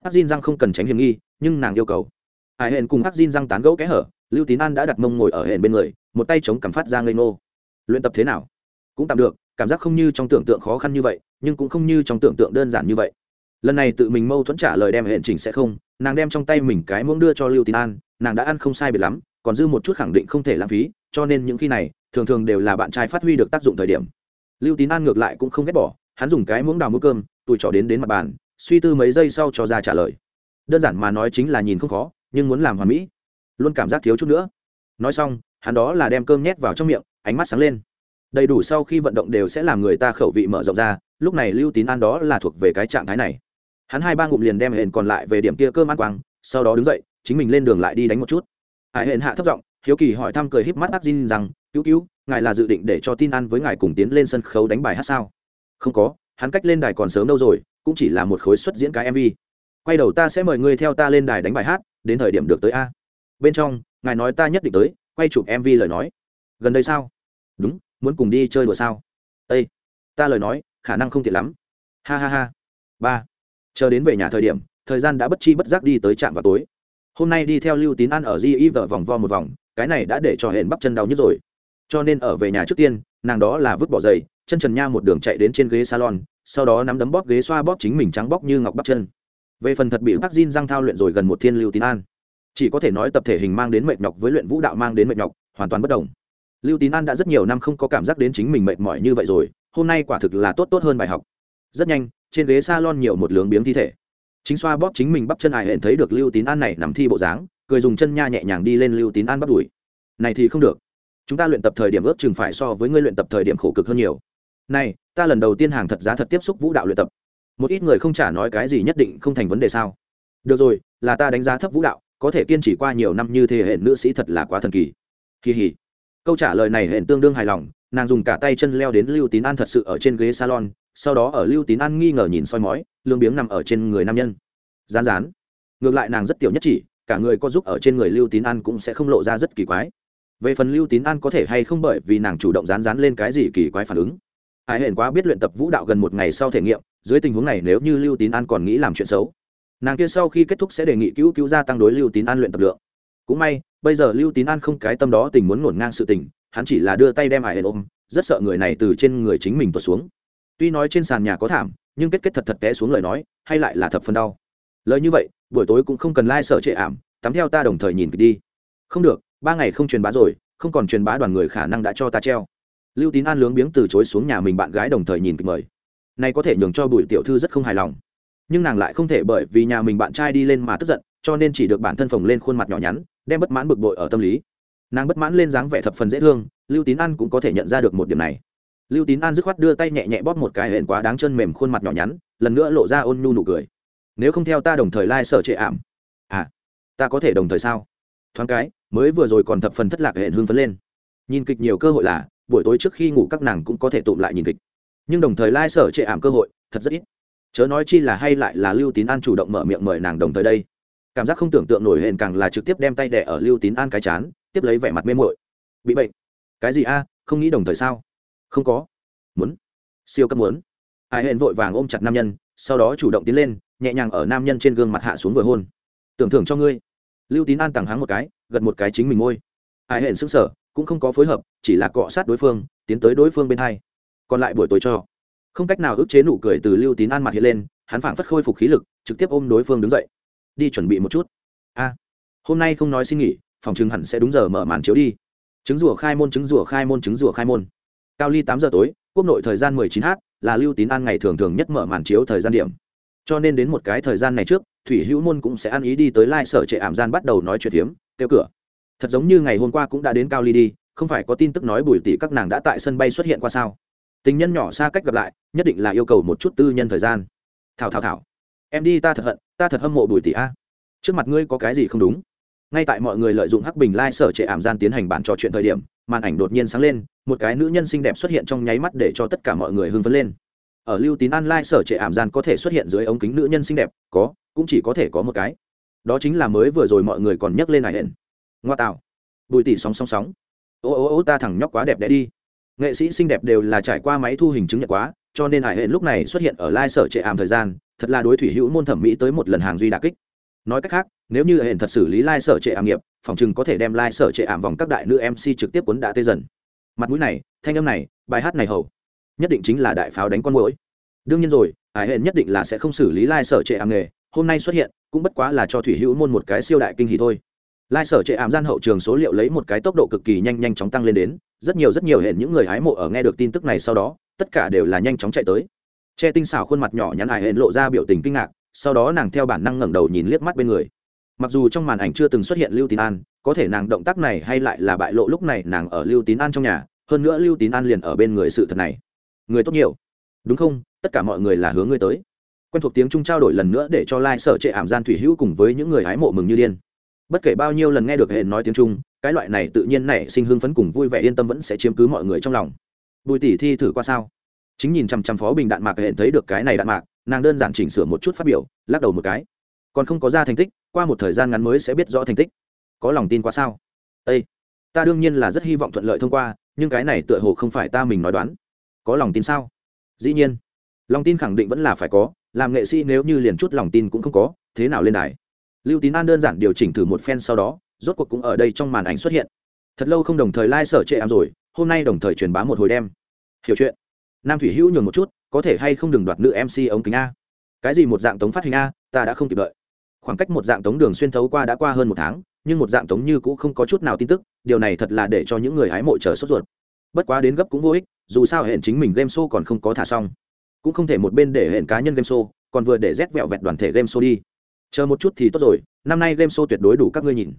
Hắc diên răng không cần tránh hiểm nghi, nhưng nàng yêu cầu. Ai hên cùng hắc diên răng tán gẫu kẽ hở lưu tín an đã đặt mông ngồi ở hển bên người, một tay chống cảm phát ra ngây nô luyện tập thế nào? Cũng tạm được, cảm giác không như trong tưởng tượng khó khăn như vậy, nhưng cũng không như trong tưởng tượng đơn giản như vậy. Lần này tự mình mâu thuẫn trả lời đem hẹn chỉnh sẽ không, nàng đem trong tay mình cái muỗng đưa cho lưu tín an, nàng đã ăn không sai biệt lắm, còn dư một chút khẳng định không thể lãng phí, cho nên những khi này, thường thường đều là bạn trai phát huy được tác dụng thời điểm. Lưu tín an ngược lại cũng không ghét bỏ, hắn dùng cái muỗng đào mũ cơm tùi trỏ đến đến mặt bàn, suy tư mấy giây sau cho ra trả lời. Đơn giản mà nói chính là nhìn không khó, nhưng muốn làm hoàn mỹ luôn cảm giác thiếu chút nữa. Nói xong, hắn đó là đem cơm nhét vào trong miệng, ánh mắt sáng lên. Đầy đủ sau khi vận động đều sẽ làm người ta khẩu vị mở rộng ra, lúc này lưu tín an đó là thuộc về cái trạng thái này. Hắn hai ba ngụm liền đem hển còn lại về điểm kia cơm ăn quăng. sau đó đứng dậy, chính mình lên đường lại đi đánh một chút. Hải hển hạ thấp giọng, hiếu kỳ hỏi thăm cười híp mắt ác Jin rằng, cứu cứu, ngài là dự định để cho tin ăn với ngài cùng tiến lên sân khấu đánh bài hát sao? Không có, hắn cách lên đài còn sớm đâu rồi, cũng chỉ là một khối xuất diễn cái mv quay đầu ta sẽ mời ngươi theo ta lên đài đánh bài hát, đến thời điểm được tới a bên trong, ngài nói ta nhất định tới, quay chụp mv lời nói. Gần đây sao? Đúng, muốn cùng đi chơi đùa sao? Ây ta lời nói, khả năng không thiệt lắm. Ha ha ha. Ba, chờ đến về nhà thời điểm, thời gian đã bất chi bất giác đi tới trạm vào tối. Hôm nay đi theo lưu tín ăn ở di y vợ vòng vo một vòng, cái này đã để cho hển bắp chân đau nhức rồi. Cho nên ở về nhà trước tiên, nàng đó là vứt bỏ giày, chân trần nha một đường chạy đến trên ghế salon, sau đó nắm đấm bóp ghế xoa bóp chính mình trắng bóp như ngọc bắp chân. Về phần thật bị bác Jin răng thao luyện rồi gần một thiên lưu tín an chỉ có thể nói tập thể hình mang đến mệt nhọc với luyện vũ đạo mang đến mệt nhọc, hoàn toàn bất đồng. Lưu tín an đã rất nhiều năm không có cảm giác đến chính mình mệt mỏi như vậy rồi, hôm nay quả thực là tốt tốt hơn bài học. Rất nhanh, trên ghế salon nhiều một lướng biếng thi thể. Chính xoa bóp chính mình bắp chân ải hẹn thấy được lưu tín an này nằm thi bộ dáng, cười dùng chân nha nhẹ nhàng đi lên lưu tín an bắt đùi. Này thì không được. Chúng ta luyện tập thời điểm ước chừng phải so với ngươi luyện tập thời điểm khổ cực hơn nhiều. Này, ta lần đầu tiên hàng thật giá thật tiếp xúc vũ đạo luyện tập. Một ít người không trả nói cái gì nhất định không thành vấn đề sao. Được rồi, là ta đánh giá thấp vũ đạo có thể kiên trì qua nhiều năm như thế hệ nữ sĩ thật là quá thần kỳ. Kỳ hỉ. Câu trả lời này hệ tương đương hài lòng, nàng dùng cả tay chân leo đến lưu tín an thật sự ở trên ghế salon, sau đó ở lưu tín an nghi ngờ nhìn soi mói, lương biếng nằm ở trên người nam nhân. Rán rán ngược lại nàng rất tiểu nhất chỉ, cả người có giúp ở trên người lưu tín an cũng sẽ không lộ ra rất kỳ quái. Về phần lưu tín an có thể hay không bởi vì nàng chủ động rán rán lên cái gì kỳ quái phản ứng. Ai hển quá biết luyện tập vũ đạo gần một ngày sau thể nghiệm, dưới tình huống này nếu như lưu tín an còn nghĩ làm chuyện xấu nàng kia sau khi kết thúc sẽ đề nghị cứu cứu gia tăng đối lưu tín an luyện tập lượng. Cũng may, bây giờ lưu tín an không cái tâm đó tình muốn ngổn ngang sự tình, hắn chỉ là đưa tay đem ải hên ôm, rất sợ người này từ trên người chính mình tuột xuống. Tuy nói trên sàn nhà có thảm, nhưng kết kết thật thật té xuống lời nói, hay lại là thập phần đau. Lời như vậy, buổi tối cũng không cần lai、like、sợ trệ ảm, tắm theo ta đồng thời nhìn đi. Không được, ba ngày không truyền bá rồi, không còn truyền bá đoàn người khả năng đã cho ta treo. Lưu tín an lướng biếng từ chối xuống nhà mình bạn gái đồng thời nhìn kịch mời. Này có thể nhường cho bùi tiểu thư rất không hài lòng nhưng nàng lại không thể bởi vì nhà mình bạn trai đi lên mà tức giận, cho nên chỉ được bản thân phồng lên khuôn mặt nhỏ nhắn, đem bất mãn bực bội ở tâm lý. Nàng bất mãn lên dáng vẻ thập phần dễ thương, lưu tín an cũng có thể nhận ra được một điểm này. Lưu tín an dứt khoát đưa tay nhẹ nhẹ bóp một cái hển quá đáng chân mềm khuôn mặt nhỏ nhắn, lần nữa lộ ra ôn nhu nụ cười. Nếu không theo ta đồng thời lai、like、sở trệ ảm. À ta có thể đồng thời sao? Thoáng cái, mới vừa rồi còn thập phần thất lạc hển hương phấn lên. Nhìn kịch nhiều cơ hội là, buổi tối trước khi ngủ các nàng cũng có thể tụm lại nhìn kịch. Nhưng đồng thời lai、like、sở trệ ảm cơ hội, thật rất ít chớ nói chi là hay lại là lưu tín an chủ động mở miệng mời nàng đồng thời đây. Cảm giác không tưởng tượng nổi hển càng là trực tiếp đem tay đẻ ở lưu tín an cái chán, tiếp lấy vẻ mặt mê mội bị bệnh. Cái gì a? Không nghĩ đồng thời sao? Không có. Muốn. Siêu cấp muốn. Ai hển vội vàng ôm chặt nam nhân, sau đó chủ động tiến lên, nhẹ nhàng ở nam nhân trên gương mặt hạ xuống vừa hôn. Tưởng thưởng cho ngươi. Lưu tín an tàng háng một cái, gật một cái chính mình ngôi ai hển xứng sở cũng không có phối hợp, chỉ là cọ sát đối phương, tiến tới đối phương bên hai. Còn lại buổi tối cho không cách nào ức chế nụ cười từ lưu tín an mặt hiện lên, hắn phảng phất khôi phục khí lực, trực tiếp ôm đối phương đứng dậy. Đi chuẩn bị một chút. A, hôm nay không nói xin nghỉ, phòng chừng hẳn sẽ đúng giờ mở màn chiếu đi. Trứng rùa khai môn, trứng rùa khai môn, trứng rùa khai môn. Cao ly tám giờ tối, quốc nội thời gian 19 h là lưu tín an ngày thường thường nhất mở màn chiếu thời gian điểm. Cho nên đến một cái thời gian này trước, thủy hữu môn cũng sẽ ăn ý đi tới lai、like、sở trệ ảm gian bắt đầu nói chuyện phiếm, kêu cửa. Thật giống như ngày hôm qua cũng đã đến cao ly đi, không phải có tin tức nói bùi tỷ các nàng đã tại sân bay xuất hiện qua sao? Tình nhân nhỏ xa cách gặp lại, nhất định là yêu cầu một chút tư nhân thời gian. Thảo thảo thảo. Em đi, ta thật hận, ta thật hâm mộ bùi tỷ a. Trước mặt ngươi có cái gì không đúng? Ngay tại mọi người lợi dụng hắc bình lai、like、sở trệ ảm gian tiến hành bản trò chuyện thời điểm, màn ảnh đột nhiên sáng lên, một cái nữ nhân xinh đẹp xuất hiện trong nháy mắt để cho tất cả mọi người hưng phấn lên. Ở lưu tín an lai sở trệ ảm gian có thể xuất hiện dưới ống kính nữ nhân xinh đẹp, có, cũng chỉ có thể có một cái. Đó chính là mới vừa rồi mọi người còn nhắc lên hải hển ngoa tạo. Bùi tỷ sóng sóng sóng. Ô ô ô, ta thẳng nhóc quá đẹp đẽ đi nghệ sĩ xinh đẹp đều là trải qua máy thu hình chứng nhận quá, cho nên hải hệ lúc này xuất hiện ở lai sở trệ ảm thời gian, thật là đối thủy hữu môn thẩm mỹ tới một lần hàng duy đà kích. Nói cách khác, nếu như hệ thật xử lý lai sở trệ ảm nghiệp, phòng chừng có thể đem lai sở trệ ảm vòng các đại nữ mc trực tiếp cuốn đã tê dần. Mặt mũi này, thanh âm này, bài hát này hầu, nhất định chính là đại pháo đánh con mũi đương nhiên rồi, hải hệ nhất định là sẽ không xử lý lai sở trệ ảm nghề, hôm nay xuất hiện, cũng bất quá là cho thủy hữu môn một cái siêu đại kinh hỉ thôi lai sở trệ ảm gian hậu trường số liệu lấy một cái tốc độ cực kỳ nhanh nhanh chóng tăng lên đến, rất nhiều rất nhiều hẹn những người hái mộ ở nghe được tin tức này sau đó, tất cả đều là nhanh chóng chạy tới. Che tinh xảo khuôn mặt nhỏ nhắn hải hẹn lộ ra biểu tình kinh ngạc, sau đó nàng theo bản năng ngẩng đầu nhìn liếc mắt bên người. Mặc dù trong màn ảnh chưa từng xuất hiện lưu tín an, có thể nàng động tác này hay lại là bại lộ lúc này nàng ở lưu tín an trong nhà, hơn nữa lưu tín an liền ở bên người sự thật này. Người tốt nhiều. Đúng không? Tất cả mọi người là hướng ngươi tới. Quen thuộc tiếng trung trao đổi lần nữa để cho lai、like、sở trệ ảm gian thủy hữu cùng với những người hái mộ mừng như điên bất kể bao nhiêu lần nghe được hệ nói tiếng trung, cái loại này tự nhiên nảy sinh hưng phấn cùng vui vẻ yên tâm vẫn sẽ chiếm cứ mọi người trong lòng. Bùi tỷ thi thử qua sao? Chính nhìn chằm chằm phó bình đạn mạc hệ thấy được cái này đạn mạc, nàng đơn giản chỉnh sửa một chút phát biểu, lắc đầu một cái. Còn không có ra thành tích, qua một thời gian ngắn mới sẽ biết rõ thành tích. Có lòng tin quá sao? Â ta đương nhiên là rất hy vọng thuận lợi thông qua, nhưng cái này tựa hồ không phải ta mình nói đoán. Có lòng tin sao? Dĩ nhiên. Lòng tin khẳng định vẫn là phải có, làm nghệ sĩ nếu như liền chút lòng tin cũng không có, thế nào lên đài? Lưu tín an đơn giản điều chỉnh thử một phen sau đó, rốt cuộc cũng ở đây trong màn ảnh xuất hiện. Thật lâu không đồng thời lai、like、sở trệ ảm rồi, hôm nay đồng thời truyền bá một hồi đem. Hiểu chuyện. Nam thủy hữu nhường một chút, có thể hay không đừng đoạt nữ mc ống kính a. Cái gì một dạng tống phát hình a, ta đã không kịp đợi. Khoảng cách một dạng tống đường xuyên thấu qua đã qua hơn một tháng, nhưng một dạng tống như cũng không có chút nào tin tức, điều này thật là để cho những người hái mộ chờ sốt ruột. Bất quá đến gấp cũng vô ích, dù sao hệ chính mình game show còn không có thả xong. Cũng không thể một bên để hệ cá nhân game show, còn vừa để rét vẹo vẹt đoàn thể game show đi chờ một chút thì tốt rồi, năm nay game show tuyệt đối đủ các ngươi nhìn.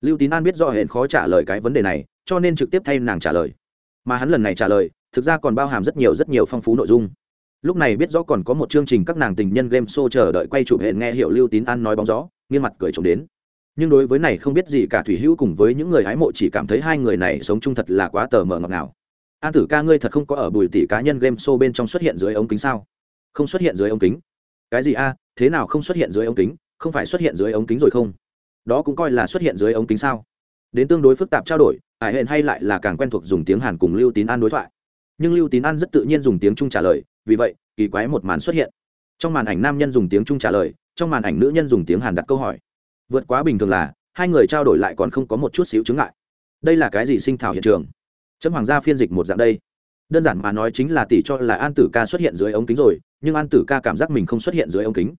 Lưu tín an biết do hệ khó trả lời cái vấn đề này, cho nên trực tiếp thay nàng trả lời. Mà hắn lần này trả lời, thực ra còn bao hàm rất nhiều rất nhiều phong phú nội dung. Lúc này biết rõ còn có một chương trình các nàng tình nhân game show chờ đợi quay chụp hệ nghe hiệu lưu tín an nói bóng gió nghiên mặt cười trộm đến. Nhưng đối với này không biết gì cả thủy hữu cùng với những người hái mộ chỉ cảm thấy hai người này sống chung thật là quá tờ mờ ngọt nào an tử ca ngươi thật không có ở bùi tỷ cá nhân game show bên trong xuất hiện dưới ống kính sao? Không xuất hiện dưới ống kính. Cái gì a? Thế nào không xuất hiện dưới ống kính? Không phải xuất hiện dưới ống kính rồi không? Đó cũng coi là xuất hiện dưới ống kính sao? Đến tương đối phức tạp trao đổi ải hẹn hay lại là càng quen thuộc dùng tiếng hàn cùng lưu tín an đối thoại. Nhưng lưu tín an rất tự nhiên dùng tiếng trung trả lời, vì vậy, kỳ quái một màn xuất hiện. Trong màn ảnh nam nhân dùng tiếng trung trả lời, trong màn ảnh nữ nhân dùng tiếng hàn đặt câu hỏi. Vượt quá bình thường là, hai người trao đổi lại còn không có một chút xíu chứng ngại. Đây là cái gì sinh thảo hiện trường? Chấm hoàng gia phiên dịch một dạng đây. Đơn giản mà nói chính là tỷ cho là an tử ca xuất hiện dưới ống kính rồi, nhưng an tử ca cảm giác mình không xuất hiện dưới ống kính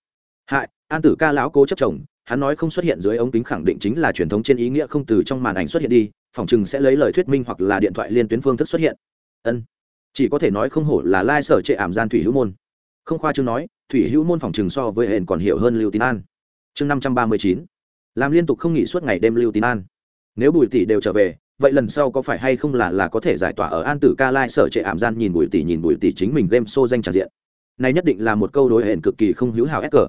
hại, an tử ca lão cố chấp chồng, hắn nói không xuất hiện dưới ống kính khẳng định chính là truyền thống trên ý nghĩa không từ trong màn ảnh xuất hiện đi, phòng chừng sẽ lấy lời thuyết minh hoặc là điện thoại liên tuyến phương thức xuất hiện. Ân, chỉ có thể nói không hổ là lai sở trệ ảm gian thủy hữu môn. Không khoa chương nói, thủy hữu môn phòng chừng so với hển còn hiểu hơn lưu tín an. Chương năm trăm ba mươi chín, làm liên tục không nghỉ suốt ngày đêm lưu tín an. Nếu bùi tỷ đều trở về, vậy lần sau có phải hay không là là có thể giải tỏa ở an tử ca lai sở trệ ảm gian nhìn bùi tỷ nhìn bùi tỷ chính mình game show danh tràn diện. Này nhất định là một câu đối Hển cực kỳ không hữu hảo ép cờ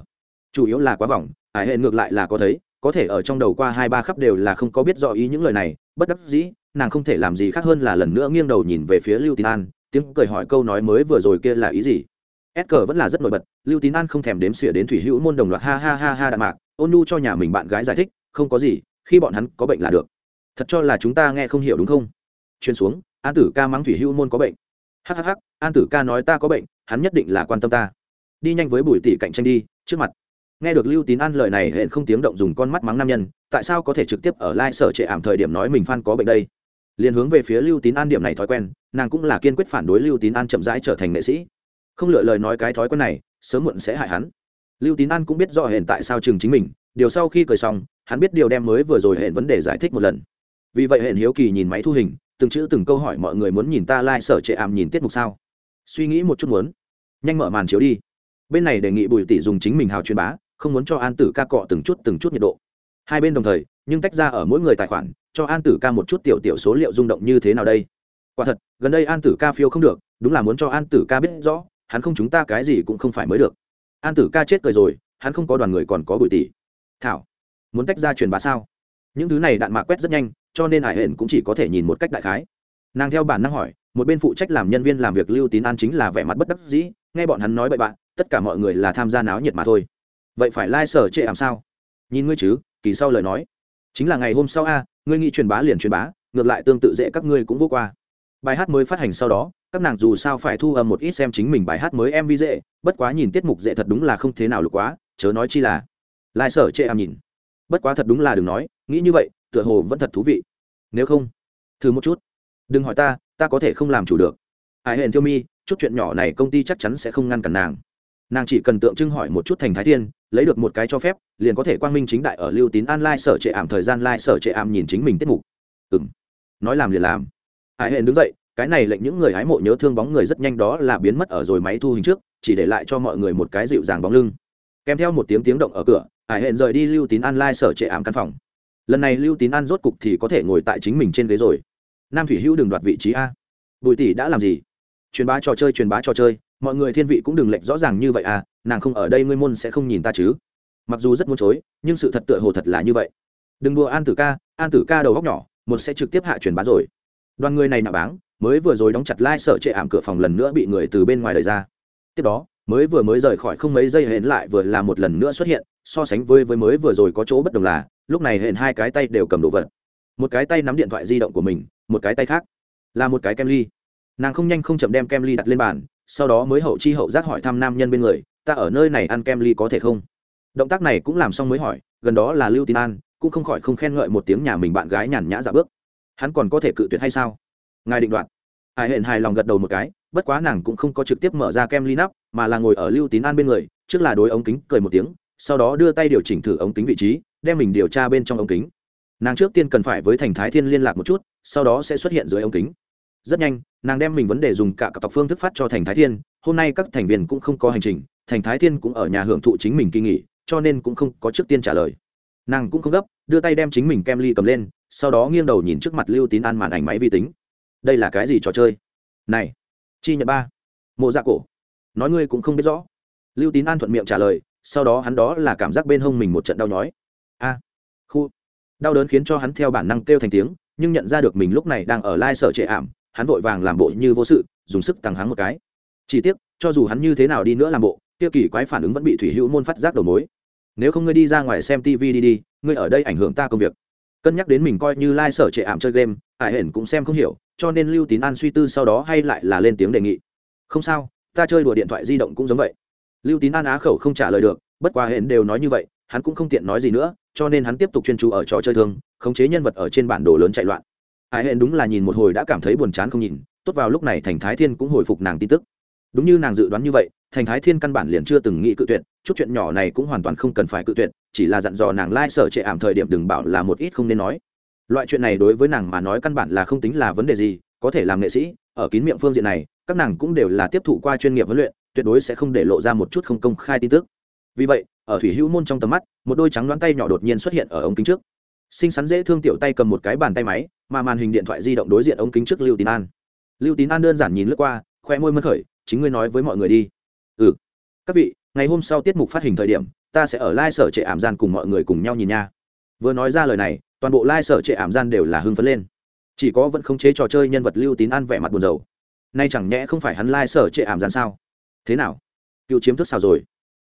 chủ yếu là quá vòng ải hẹn ngược lại là có thấy, có thể ở trong đầu qua hai ba khắp đều là không có biết rõ ý những lời này, bất đắc dĩ, nàng không thể làm gì khác hơn là lần nữa nghiêng đầu nhìn về phía lưu tín an, tiếng cười hỏi câu nói mới vừa rồi kia là ý gì? S cờ vẫn là rất nổi bật, lưu tín an không thèm đếm xỉa đến thủy hữu môn đồng loạt ha ha ha ha đạn mạc, ôn nu cho nhà mình bạn gái giải thích, không có gì, khi bọn hắn có bệnh là được. Thật cho là chúng ta nghe không hiểu đúng không? Chuyên xuống, an tử ca mắng thủy hữu môn có bệnh. Hhh an tử ca nói ta có bệnh, hắn nhất định là quan tâm ta. Đi nhanh với bùi tỷ cạnh tranh đi, trước mặt nghe được lưu tín an lời này hẹn không tiếng động dùng con mắt mắng nam nhân, tại sao có thể trực tiếp ở lai、like、sở trệ ảm thời điểm nói mình phan có bệnh đây? Liền hướng về phía lưu tín an điểm này thói quen, nàng cũng là kiên quyết phản đối lưu tín an chậm rãi trở thành nghệ sĩ. Không lựa lời nói cái thói quen này, sớm muộn sẽ hại hắn. Lưu tín an cũng biết rõ hẹn tại sao chừng chính mình, điều sau khi cười xong, hắn biết điều đem mới vừa rồi hẹn vấn đề giải thích một lần. Vì vậy hẹn hiếu kỳ nhìn máy thu hình, từng chữ từng câu hỏi mọi người muốn nhìn ta lai、like、sở trệ ảm nhìn tiết mục sao? Suy nghĩ một chút muốn. Nhanh mở màn chiếu đi. Bên này đề nghị bùi tỷ dùng chính mình hào truyền bá không muốn cho an tử ca cọ từng chút từng chút nhiệt độ. Hai bên đồng thời, nhưng tách ra ở mỗi người tài khoản, cho an tử ca một chút tiểu tiểu số liệu rung động như thế nào đây? Quả thật, gần đây an tử ca phiêu không được, đúng là muốn cho an tử ca biết rõ, hắn không chúng ta cái gì cũng không phải mới được. An tử ca chết cười rồi, hắn không có đoàn người còn có bùi tỷ thảo, muốn tách ra truyền bá sao? Những thứ này đạn mạc quét rất nhanh, cho nên hải hển cũng chỉ có thể nhìn một cách đại khái. Nàng theo bản năng hỏi, một bên phụ trách làm nhân viên làm việc lưu tín an chính là vẻ mặt bất đắc dĩ, nghe bọn hắn nói bậy bạn, tất cả mọi người là tham gia náo nhiệt mà thôi vậy phải lai、like、sở trệ ảm sao? Nhìn ngươi chứ, kỳ sau lời nói. Chính là ngày hôm sau a, ngươi nghĩ truyền bá liền truyền bá, ngược lại tương tự dễ các ngươi cũng vô qua. Bài hát mới phát hành sau đó, các nàng dù sao phải thu âm một ít xem chính mình bài hát mới mv dễ, bất quá nhìn tiết mục dễ thật đúng là không thế nào lục quá, chớ nói chi là. Lai sở chệ ảm nhìn. Bất quá thật đúng là đừng nói, nghĩ như vậy, tựa hồ vẫn thật thú vị. Nếu không, thử một chút. Đừng hỏi ta ta có thể không làm chủ được. Ai hẹn thiêu mi, chút chuyện nhỏ này công ty chắc chắn sẽ không ngăn cản nàng nàng chỉ cần tượng trưng hỏi một chút thành thái thiên, lấy được một cái cho phép, liền có thể quang minh chính đại ở lưu tín an lai sở trệ ảm thời gian lai sở trệ ảm nhìn chính mình tiết mục. Ừ m nói làm liền làm. Ai hẹn đứng dậy, cái này lệnh những người hái mộ nhớ thương bóng người rất nhanh đó là biến mất ở rồi máy thu hình trước, chỉ để lại cho mọi người một cái dịu dàng bóng lưng. Kèm theo một tiếng tiếng động ở cửa ải hẹn rời đi lưu tín an lai sở trệ ảm căn phòng. Lần này lưu tín an rốt cục thì có thể ngồi tại chính mình trên ghế rồi. Nam thủy hữu đừng đoạt vị trí a. Bùi tỷ đã làm gì? Truyền bá trò chơi, truyền bá trò chơi mọi người thiên vị cũng đừng lệch rõ ràng như vậy à nàng không ở đây ngươi môn sẽ không nhìn ta chứ. Mặc dù rất muốn chối, nhưng sự thật tựa hồ thật là như vậy. Đừng đùa an tử ca, an tử ca đầu góc nhỏ, một sẽ trực tiếp hạ truyền bá rồi. Đoàn người này nạ báng, mới vừa rồi đóng chặt lai sợ trệ ảm cửa phòng lần nữa bị người từ bên ngoài đẩy ra. Tiếp đó, mới vừa mới rời khỏi không mấy giây hẹn lại vừa là một lần nữa xuất hiện, so sánh với với mới vừa rồi có chỗ bất đồng là, lúc này hẹn hai cái tay đều cầm đồ vật. Một cái tay nắm điện thoại di động của mình, một cái tay khác. Là một cái kem ly. Nàng không nhanh không chậm đem kem ly đặt lên bàn sau đó mới hậu chi hậu giác hỏi thăm nam nhân bên người, ta ở nơi này ăn kem ly có thể không? Động tác này cũng làm xong mới hỏi, gần đó là lưu tín an, cũng không khỏi không khen ngợi một tiếng nhà mình bạn gái nhàn nhã dạ bước. Hắn còn có thể cự tuyệt hay sao? Ngài định đoạt. Hải hẹn hài lòng gật đầu một cái, bất quá nàng cũng không có trực tiếp mở ra kem ly nắp, mà là ngồi ở lưu tín an bên người, trước là đối ống kính cười một tiếng, sau đó đưa tay điều chỉnh thử ống kính vị trí, đem mình điều tra bên trong ống kính. Nàng trước tiên cần phải với thành thái thiên liên lạc một chút, sau đó sẽ xuất hiện dưới ống kính rất nhanh, nàng đem mình vấn đề dùng cả cặp tộc phương thức phát cho thành thái thiên. Hôm nay các thành viên cũng không có hành trình, thành thái thiên cũng ở nhà hưởng thụ chính mình kỳ nghỉ, cho nên cũng không có trước tiên trả lời. Nàng cũng không gấp, đưa tay đem chính mình kem ly cầm lên, sau đó nghiêng đầu nhìn trước mặt lưu tín an màn ảnh máy vi tính. Đây là cái gì trò chơi? Này, chi nhận ba. Mộ dạ cổ. Nói ngươi cũng không biết rõ. Lưu tín an thuận miệng trả lời, sau đó hắn đó là cảm giác bên hông mình một trận đau nhói. A, khu. Đau đớn khiến cho hắn theo bản năng kêu thành tiếng, nhưng nhận ra được mình lúc này đang ở lai sở trệ ảm hắn vội vàng làm bộ như vô sự, dùng sức tăng hắn một cái. Chỉ tiếc, cho dù hắn như thế nào đi nữa làm bộ tiêu kỳ quái phản ứng vẫn bị thủy hữu môn phát giác đầu mối. Nếu không ngươi đi ra ngoài xem tv đi đi, ngươi ở đây ảnh hưởng ta công việc. Cân nhắc đến mình coi như lai、like、sở trệ ảm chơi game ải hển cũng xem không hiểu, cho nên lưu tín an suy tư sau đó hay lại là lên tiếng đề nghị. Không sao, ta chơi đùa điện thoại di động cũng giống vậy. Lưu tín an á khẩu không trả lời được, bất quá hển đều nói như vậy, hắn cũng không tiện nói gì nữa, cho nên hắn tiếp tục chuyên chú ở trò chơi thương khống chế nhân vật ở trên bản đồ lớn chạy loạn hải hển đúng là nhìn một hồi đã cảm thấy buồn chán không nhìn, tốt vào lúc này thành thái thiên cũng hồi phục nàng tin tức. Đúng như nàng dự đoán như vậy, thành thái thiên căn bản liền chưa từng nghĩ cự tuyệt, chút chuyện nhỏ này cũng hoàn toàn không cần phải cự tuyệt, chỉ là dặn dò nàng lai、like、sở trệ ảm thời điểm đừng bảo là một ít không nên nói. Loại chuyện này đối với nàng mà nói căn bản là không tính là vấn đề gì, có thể làm nghệ sĩ, ở kín miệng phương diện này, các nàng cũng đều là tiếp thụ qua chuyên nghiệp huấn luyện, tuyệt đối sẽ không để lộ ra một chút không công khai tin tức. Vì vậy, ở thủy hữu môn trong tầm mắt, một đôi trắng đoán tay nhỏ đột nhiên xuất hiện ở ống kính trước. Xinh xắn dễ thương tiểu tay cầm một cái bàn tay máy mà màn hình điện thoại di động đối diện ống kính trước lưu tín an. Lưu tín an đơn giản nhìn lướt qua, khoe môi mân khởi, chính ngươi nói với mọi người đi. Ừ. Các vị, ngày hôm sau tiết mục phát hình thời điểm, ta sẽ ở lai sở trệ ảm gian cùng mọi người cùng nhau nhìn nha. Vừa nói ra lời này, toàn bộ lai sở trệ ảm gian đều là hưng phấn lên. Chỉ có vẫn không chế trò chơi nhân vật lưu tín An vẻ mặt buồn rầu. Nay chẳng nhẽ không phải hắn lai sở trệ ảm gian sao? Thế nào? Cựu chiếm thức sao rồi?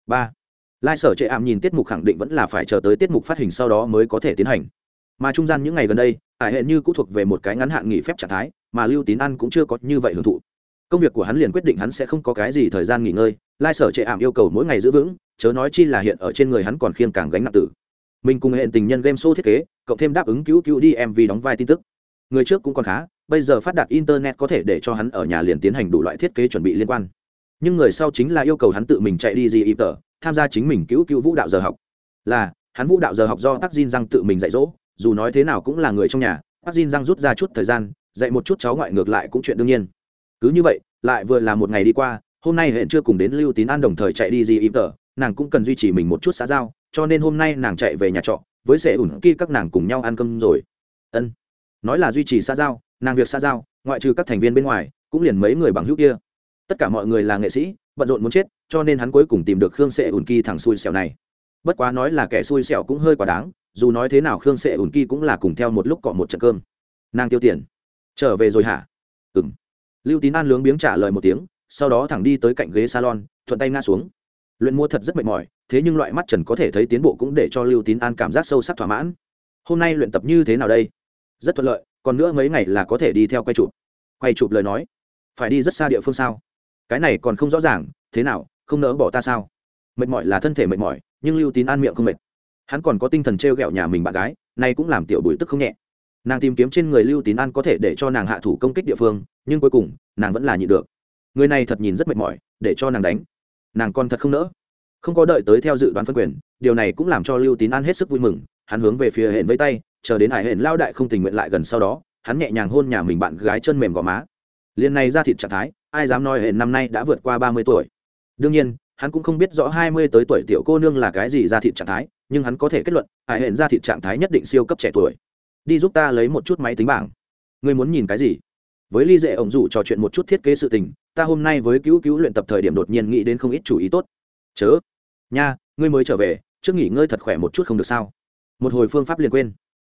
Ba. Lai sở trệ ảm nhìn tiết mục khẳng định vẫn là phải chờ tới tiết mục phát hình sau đó mới có thể tiến hành mà trung gian những ngày gần đây, ải hệ như cũng thuộc về một cái ngắn hạn nghỉ phép trạng thái, mà lưu tín ăn cũng chưa có như vậy hưởng thụ. Công việc của hắn liền quyết định hắn sẽ không có cái gì thời gian nghỉ ngơi, lai sở trệ ảm yêu cầu mỗi ngày giữ vững, chớ nói chi là hiện ở trên người hắn còn khiêng càng gánh nặng tử. Mình cùng hệ tình nhân game show thiết kế, cộng thêm đáp ứng cứu cứu đi mv đóng vai tin tức. Người trước cũng còn khá, bây giờ phát đạt internet có thể để cho hắn ở nhà liền tiến hành đủ loại thiết kế chuẩn bị liên quan. Nhưng người sau chính là yêu cầu hắn tự mình chạy đi gì ý tờ, tham gia chính mình cứu cứu vũ đạo giờ học. Là, hắn vũ đạo giờ học do Tắc Diên răng tự mình dạy dỗ dù nói thế nào cũng là người trong nhà bác Jin răng rút ra chút thời gian, dạy một chút cháu ngoại ngược lại cũng chuyện đương nhiên. Cứ như vậy, lại vừa là một ngày đi qua, hôm nay hẹn chưa cùng đến lưu tín an đồng thời chạy đi gì im tờ, nàng cũng cần duy trì mình một chút xã giao, cho nên hôm nay nàng chạy về nhà trọ, với sệ ủn kia các nàng cùng nhau ăn cơm rồi. Ân. Nói là duy trì xã giao, nàng việc xã giao, ngoại trừ các thành viên bên ngoài, cũng liền mấy người bằng hữu kia. Tất cả mọi người là nghệ sĩ, bận rộn muốn chết, cho nên hắn cuối cùng tìm được khương sệ ủn kỳ thằng xui xẻo này. Bất quá nói là kẻ xui xẻo cũng hơi quá đáng dù nói thế nào khương sệ ủn kỳ cũng là cùng theo một lúc cọ một trận cơm. Nàng tiêu tiền. Trở về rồi hả? Ừ m lưu tín an lướng biếng trả lời một tiếng, sau đó thẳng đi tới cạnh ghế salon, thuận tay ngã xuống. Luyện mua thật rất mệt mỏi, thế nhưng loại mắt trần có thể thấy tiến bộ cũng để cho lưu tín an cảm giác sâu sắc thỏa mãn. Hôm nay luyện tập như thế nào đây? Rất thuận lợi, còn nữa mấy ngày là có thể đi theo quay chụp. Quay chụp lời nói. Phải đi rất xa địa phương sao? Cái này còn không rõ ràng, thế nào, không nỡ bỏ ta sao? Mệt mỏi là thân thể mệt mỏi, nhưng lưu tín an miệng không mệt hắn còn có tinh thần t r e o g ẹ o nhà mình bạn gái, nay cũng làm tiểu bùi tức không nhẹ. Nàng tìm kiếm trên người lưu tín an có thể để cho nàng hạ thủ công kích địa phương, nhưng cuối cùng, nàng vẫn là nhịn được. Người này thật nhìn rất mệt mỏi, để cho nàng đánh. Nàng còn thật không nỡ. Không có đợi tới theo dự đoán phân quyền, điều này cũng làm cho lưu tín an hết sức vui mừng, hắn hướng về phía hển với tay, chờ đến hải hển lao đại không tình nguyện lại gần sau đó, hắn nhẹ nhàng hôn nhà mình bạn gái chân mềm gò má. Liền này ra thịt trạng thái, ai dám nói hển năm nay đã vượt qua ba mươi tuổi? Đương nhiên hắn cũng không biết rõ hai mươi tới tuổi tiểu cô nương là cái gì ra thịt trạng thái, nhưng hắn có thể kết luận hải hển ra thịt trạng thái nhất định siêu cấp trẻ tuổi. Đi giúp ta lấy một chút máy tính bảng. Ngươi muốn nhìn cái gì? Với ly dễ ổng dụ trò chuyện một chút thiết kế sự tình, ta hôm nay với cứu cứu luyện tập thời điểm đột nhiên nghĩ đến không ít chủ ý tốt. Chớ. Nha, ngươi mới trở về, trước nghỉ ngơi thật khỏe một chút không được sao? Một hồi phương pháp liền quên.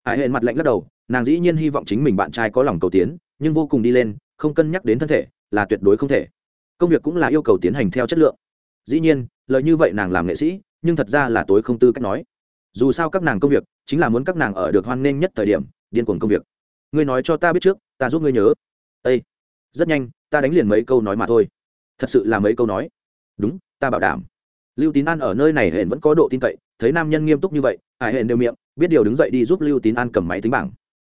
Hải hển mặt lạnh lắc đầu, nàng dĩ nhiên hy vọng chính mình bạn trai có lòng cầu tiến, nhưng vô cùng đi lên, không cân nhắc đến thân thể, là tuyệt đối không thể. Công việc cũng là yêu cầu tiến hành theo chất lượng dĩ nhiên, lời như vậy nàng làm nghệ sĩ, nhưng thật ra là tối không tư cách nói. Dù sao các nàng công việc, chính là muốn các nàng ở được hoan nghênh nhất thời điểm, điên cuồng công việc. Ngươi nói cho ta biết trước, ta giúp ngươi nhớ. Ây rất nhanh, ta đánh liền mấy câu nói mà thôi. Thật sự là mấy câu nói. Đúng, ta bảo đảm. Lưu tín an ở nơi này hển vẫn có độ tin cậy, thấy nam nhân nghiêm túc như vậy hải hển đều miệng, biết điều đứng dậy đi giúp lưu tín an cầm máy tính bảng.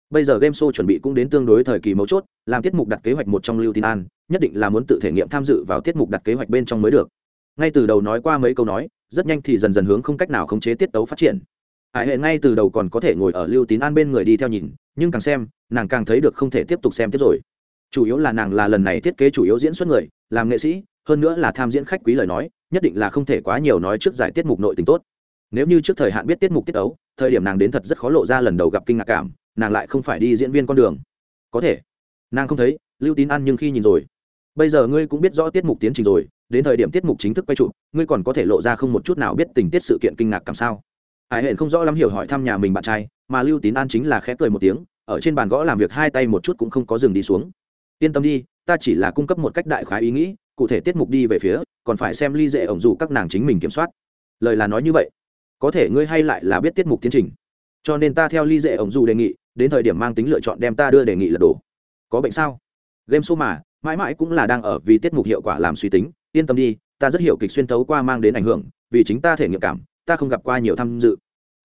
Bây giờ game show chuẩn bị cũng đến tương đối thời kỳ mấu chốt, làm tiết mục đặt kế hoạch một trong lưu tín an, nhất định là muốn tự thể nghiệm tham dự vào tiết mục đặt kế hoạch bên trong mới được ngay từ đầu nói qua mấy câu nói, rất nhanh thì dần dần hướng không cách nào khống chế tiết tấu phát triển. Hải hệ ngay từ đầu còn có thể ngồi ở lưu tín an bên người đi theo nhìn, nhưng càng xem, nàng càng thấy được không thể tiếp tục xem tiếp rồi. Chủ yếu là nàng là lần này thiết kế chủ yếu diễn xuất người, làm nghệ sĩ, hơn nữa là tham diễn khách quý lời nói, nhất định là không thể quá nhiều nói trước giải tiết mục nội tình tốt. Nếu như trước thời hạn biết tiết mục tiết ấu thời điểm nàng đến thật rất khó lộ ra lần đầu gặp kinh ngạc cảm, nàng lại không phải đi diễn viên con đường. Có thể. Nàng không thấy, lưu tín ăn nhưng khi nhìn rồi. Bây giờ ngươi cũng biết rõ tiết mục tiến trình rồi đến thời điểm tiết mục chính thức quay trụ, ngươi còn có thể lộ ra không một chút nào biết tình tiết sự kiện kinh ngạc cảm sao? Hải hển không rõ lắm hiểu hỏi thăm nhà mình bạn trai, mà lưu tín an chính là khẽ cười một tiếng, ở trên bàn gõ làm việc hai tay một chút cũng không có dừng đi xuống. Yên tâm đi, ta chỉ là cung cấp một cách đại khái ý nghĩ, cụ thể tiết mục đi về phía, còn phải xem ly dễ ổng dù các nàng chính mình kiểm soát. Lời là nói như vậy. Có thể ngươi hay lại là biết tiết mục tiến trình. Cho nên ta theo ly dễ ổng dù đề nghị, đến thời điểm mang tính lựa chọn đem ta đưa đề nghị lật đổ có bệnh sao? Game show mà, mãi mãi cũng là đang ở vì tiết mục hiệu quả làm suy tính yên tâm đi, ta rất hiểu kịch xuyên thấu qua mang đến ảnh hưởng, vì chính ta thể nghiệm cảm, ta không gặp qua nhiều tham dự.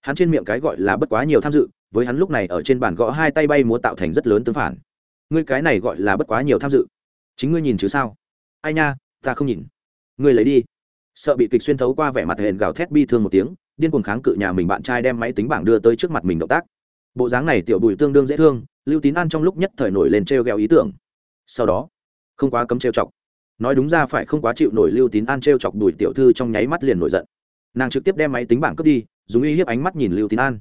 Hắn trên miệng cái gọi là bất quá nhiều tham dự, với hắn lúc này ở trên bàn gõ hai tay bay múa tạo thành rất lớn tương phản. Ngươi cái này gọi là bất quá nhiều tham dự. Chính ngươi nhìn chứ sao? Ai nha, ta không nhìn. Ngươi lấy đi. Sợ bị kịch xuyên thấu qua vẻ mặt hền gào thét bi thương một tiếng, điên cuồng kháng cự nhà mình bạn trai đem máy tính bảng đưa tới trước mặt mình động tác. Bộ dáng này tiểu bùi tương đương dễ thương, lưu tín an trong lúc nhất thời nổi lên t r e o g ẹ o ý tưởng. Sau đó, không quá cấm trêu chọc nói đúng ra phải không quá chịu nổi lưu tín an trêu chọc đùi tiểu thư trong nháy mắt liền nổi giận. Nàng trực tiếp đem máy tính bảng cướp đi, dùng uy hiếp ánh mắt nhìn lưu tín an.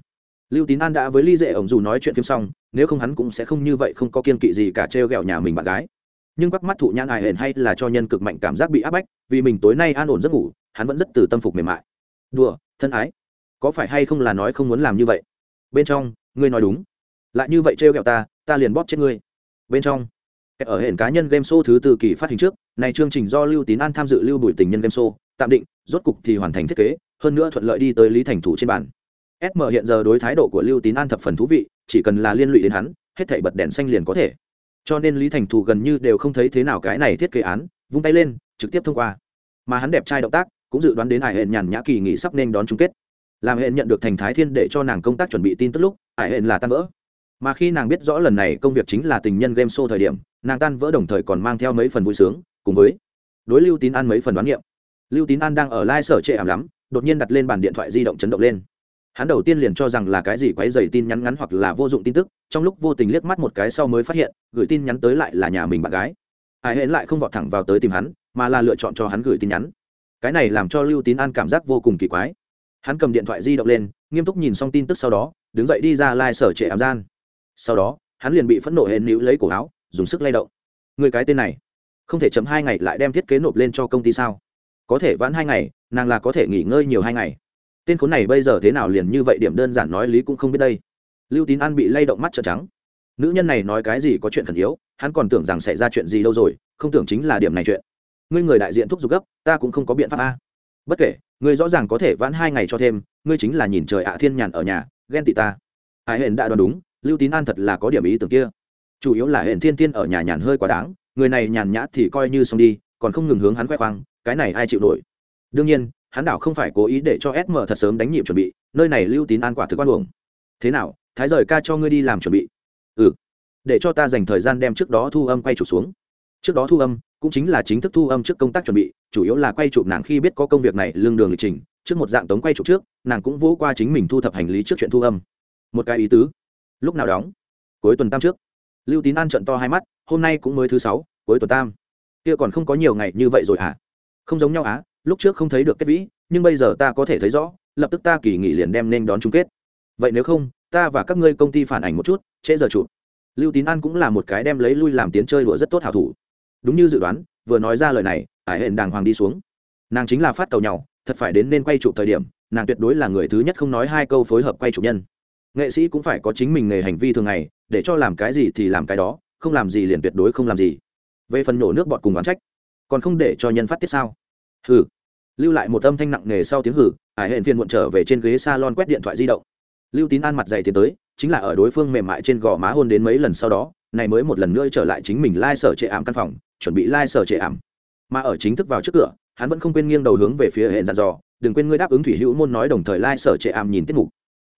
Lưu tín an đã với ly dệ ổng dù nói chuyện phim xong, nếu không hắn cũng sẽ không như vậy không có kiên kỵ gì cả trêu ghẹo nhà mình bạn gái. Nhưng quắc mắt thụ nhãn hài hển hay là cho nhân cực mạnh cảm giác bị áp bách, vì mình tối nay an ổn giấc ngủ, hắn vẫn rất từ tâm phục mềm mại. Đùa, thân ái, có phải hay không là nói không muốn làm như vậy? Bên trong, ngươi nói đúng. Lại như vậy trêu ghẹo ta ta liền bóp chết ngươi. Bên trong ở hệ cá nhân game show thứ tư kỳ phát hình trước này chương trình do lưu tín an tham dự lưu bùi tình nhân game show, tạm định, rốt cục thì hoàn thành thiết kế, hơn nữa thuận lợi đi tới lý thành thủ trên bàn. Sm hiện giờ đối thái độ của lưu tín an thập phần thú vị, chỉ cần là liên lụy đến hắn, hết thảy bật đèn xanh liền có thể. Cho nên lý thành thủ gần như đều không thấy thế nào cái này thiết kế án, vung tay lên, trực tiếp thông qua. Mà hắn đẹp trai động tác, cũng dự đoán đến hải hẹn nhàn nhã kỳ nghỉ sắp nên đón chung kết. Làm hẹn nhận được thành thái thiên để cho nàng công tác chuẩn bị tin tức lúc, hải hẹn là tan vỡ mà khi nàng biết rõ lần này công việc chính là tình nhân game show thời điểm, nàng tan vỡ đồng thời còn mang theo mấy phần vui sướng, cùng với đối lưu tín an mấy phần đoán nghiệm. Lưu tín an đang ở lai sở trệ ảm lắm, đột nhiên đặt lên bàn điện thoại di động chấn động lên. Hắn đầu tiên liền cho rằng là cái gì quấy dày tin nhắn ngắn hoặc là vô dụng tin tức, trong lúc vô tình liếc mắt một cái sau mới phát hiện, gửi tin nhắn tới lại là nhà mình bạn gái. Ai hến lại không vọt thẳng vào tới tìm hắn, mà là lựa chọn cho hắn gửi tin nhắn. Cái này làm cho lưu tín an cảm giác vô cùng kỳ quái. Hắn cầm điện thoại di động lên, nghiêm túc nhìn xong tin tức sau đó, đứng dậy đi ra lai、like、sở trệ ảm gian sau đó, hắn liền bị phẫn nộ hên níu lấy cổ áo, dùng sức lay động. Người cái tên này, không thể chấm hai ngày lại đem thiết kế nộp lên cho công ty sao? Có thể vãn hai ngày, nàng là có thể nghỉ ngơi nhiều hai ngày. Tên khốn này bây giờ thế nào liền như vậy điểm đơn giản nói lý cũng không biết đây. Lưu tín an bị lay động mắt trợn trắng. Nữ nhân này nói cái gì có chuyện khẩn yếu, hắn còn tưởng rằng xảy ra chuyện gì đâu rồi, không tưởng chính là điểm này chuyện. Ngươi người đại diện thúc giục gấp, ta cũng không có biện pháp a. Bất kể, ngươi rõ ràng có thể vãn hai ngày cho thêm, ngươi chính là nhìn trời ạ thiên nhàn ở nhà, ghen tị ta. Hải hển đã đoán đúng lưu tín an thật là có điểm ý tưởng kia. Chủ yếu là hển thiên thiên ở nhà nhàn hơi quá đáng, người này nhàn nhã thì coi như xong đi, còn không ngừng hướng hắn khoe khoang, cái này ai chịu nổi? Đương nhiên, hắn đảo không phải cố ý để cho sm thật sớm đánh nhịp chuẩn bị, nơi này lưu tín an quả thực quan luồng. thế nào, thái rời ca cho ngươi đi làm chuẩn bị? Ừ. Để cho ta dành thời gian đem trước đó thu âm quay chụp xuống. Trước đó thu âm cũng chính là chính thức thu âm trước công tác chuẩn bị, chủ yếu là quay chụp nàng khi biết có công việc này, lương đường lịch trình, trước một dạng tống quay chụp trước, nàng cũng vỗ qua chính mình thu thập hành lý trước chuyện thu âm. Một cái ý tứ lúc nào đóng? Cuối tuần tam trước. Lưu tín an trận to hai mắt, hôm nay cũng mới thứ sáu, cuối tuần tam. Kia còn không có nhiều ngày như vậy rồi hả? À? không giống nhau á, lúc trước không thấy được kết vĩ, nhưng bây giờ ta có thể thấy rõ, lập tức ta kỳ nghỉ liền đem nên đón chung kết. Vậy nếu không, ta và các ngươi công ty phản ảnh một chút, trễ giờ chụp. Lưu tín an cũng là một cái đem lấy lui làm tiến chơi đùa rất tốt hảo thủ. Đúng như dự đoán, vừa nói ra lời này, ải hển đàng hoàng đi xuống. Nàng chính là phát cầu nhau, thật phải đến nên quay chụp thời điểm, nàng tuyệt đối là người thứ nhất không nói hai câu phối hợp quay chụp nhân nghệ sĩ cũng phải có chính mình nghề hành vi thường ngày, để cho làm cái gì thì làm cái đó, không làm gì liền tuyệt đối không làm gì. Về phần nổ nước bọt cùng đoán trách, còn không để cho nhân phát tiết sao? Hừ. Lưu lại một âm thanh nặng nề sau tiếng hử hải hẹn phiền muộn trở về trên ghế s a lon quét điện thoại di động. Lưu tín an mặt dày tiến tới, chính là ở đối phương mềm mại trên gò má hôn đến mấy lần sau đó, này mới một lần nữa trở lại chính mình lai、like、sở trệ ảm căn phòng, chuẩn bị lai、like、sở trệ ảm. Mà ở chính thức vào trước cửa, hắn vẫn không quên nghiêng đầu hướng về phía hệ dặn dò, đừng quên ngươi đáp ứng thủy hữu môn nói đồng thời lai、like、sở trệ ảm nhìn tiết mục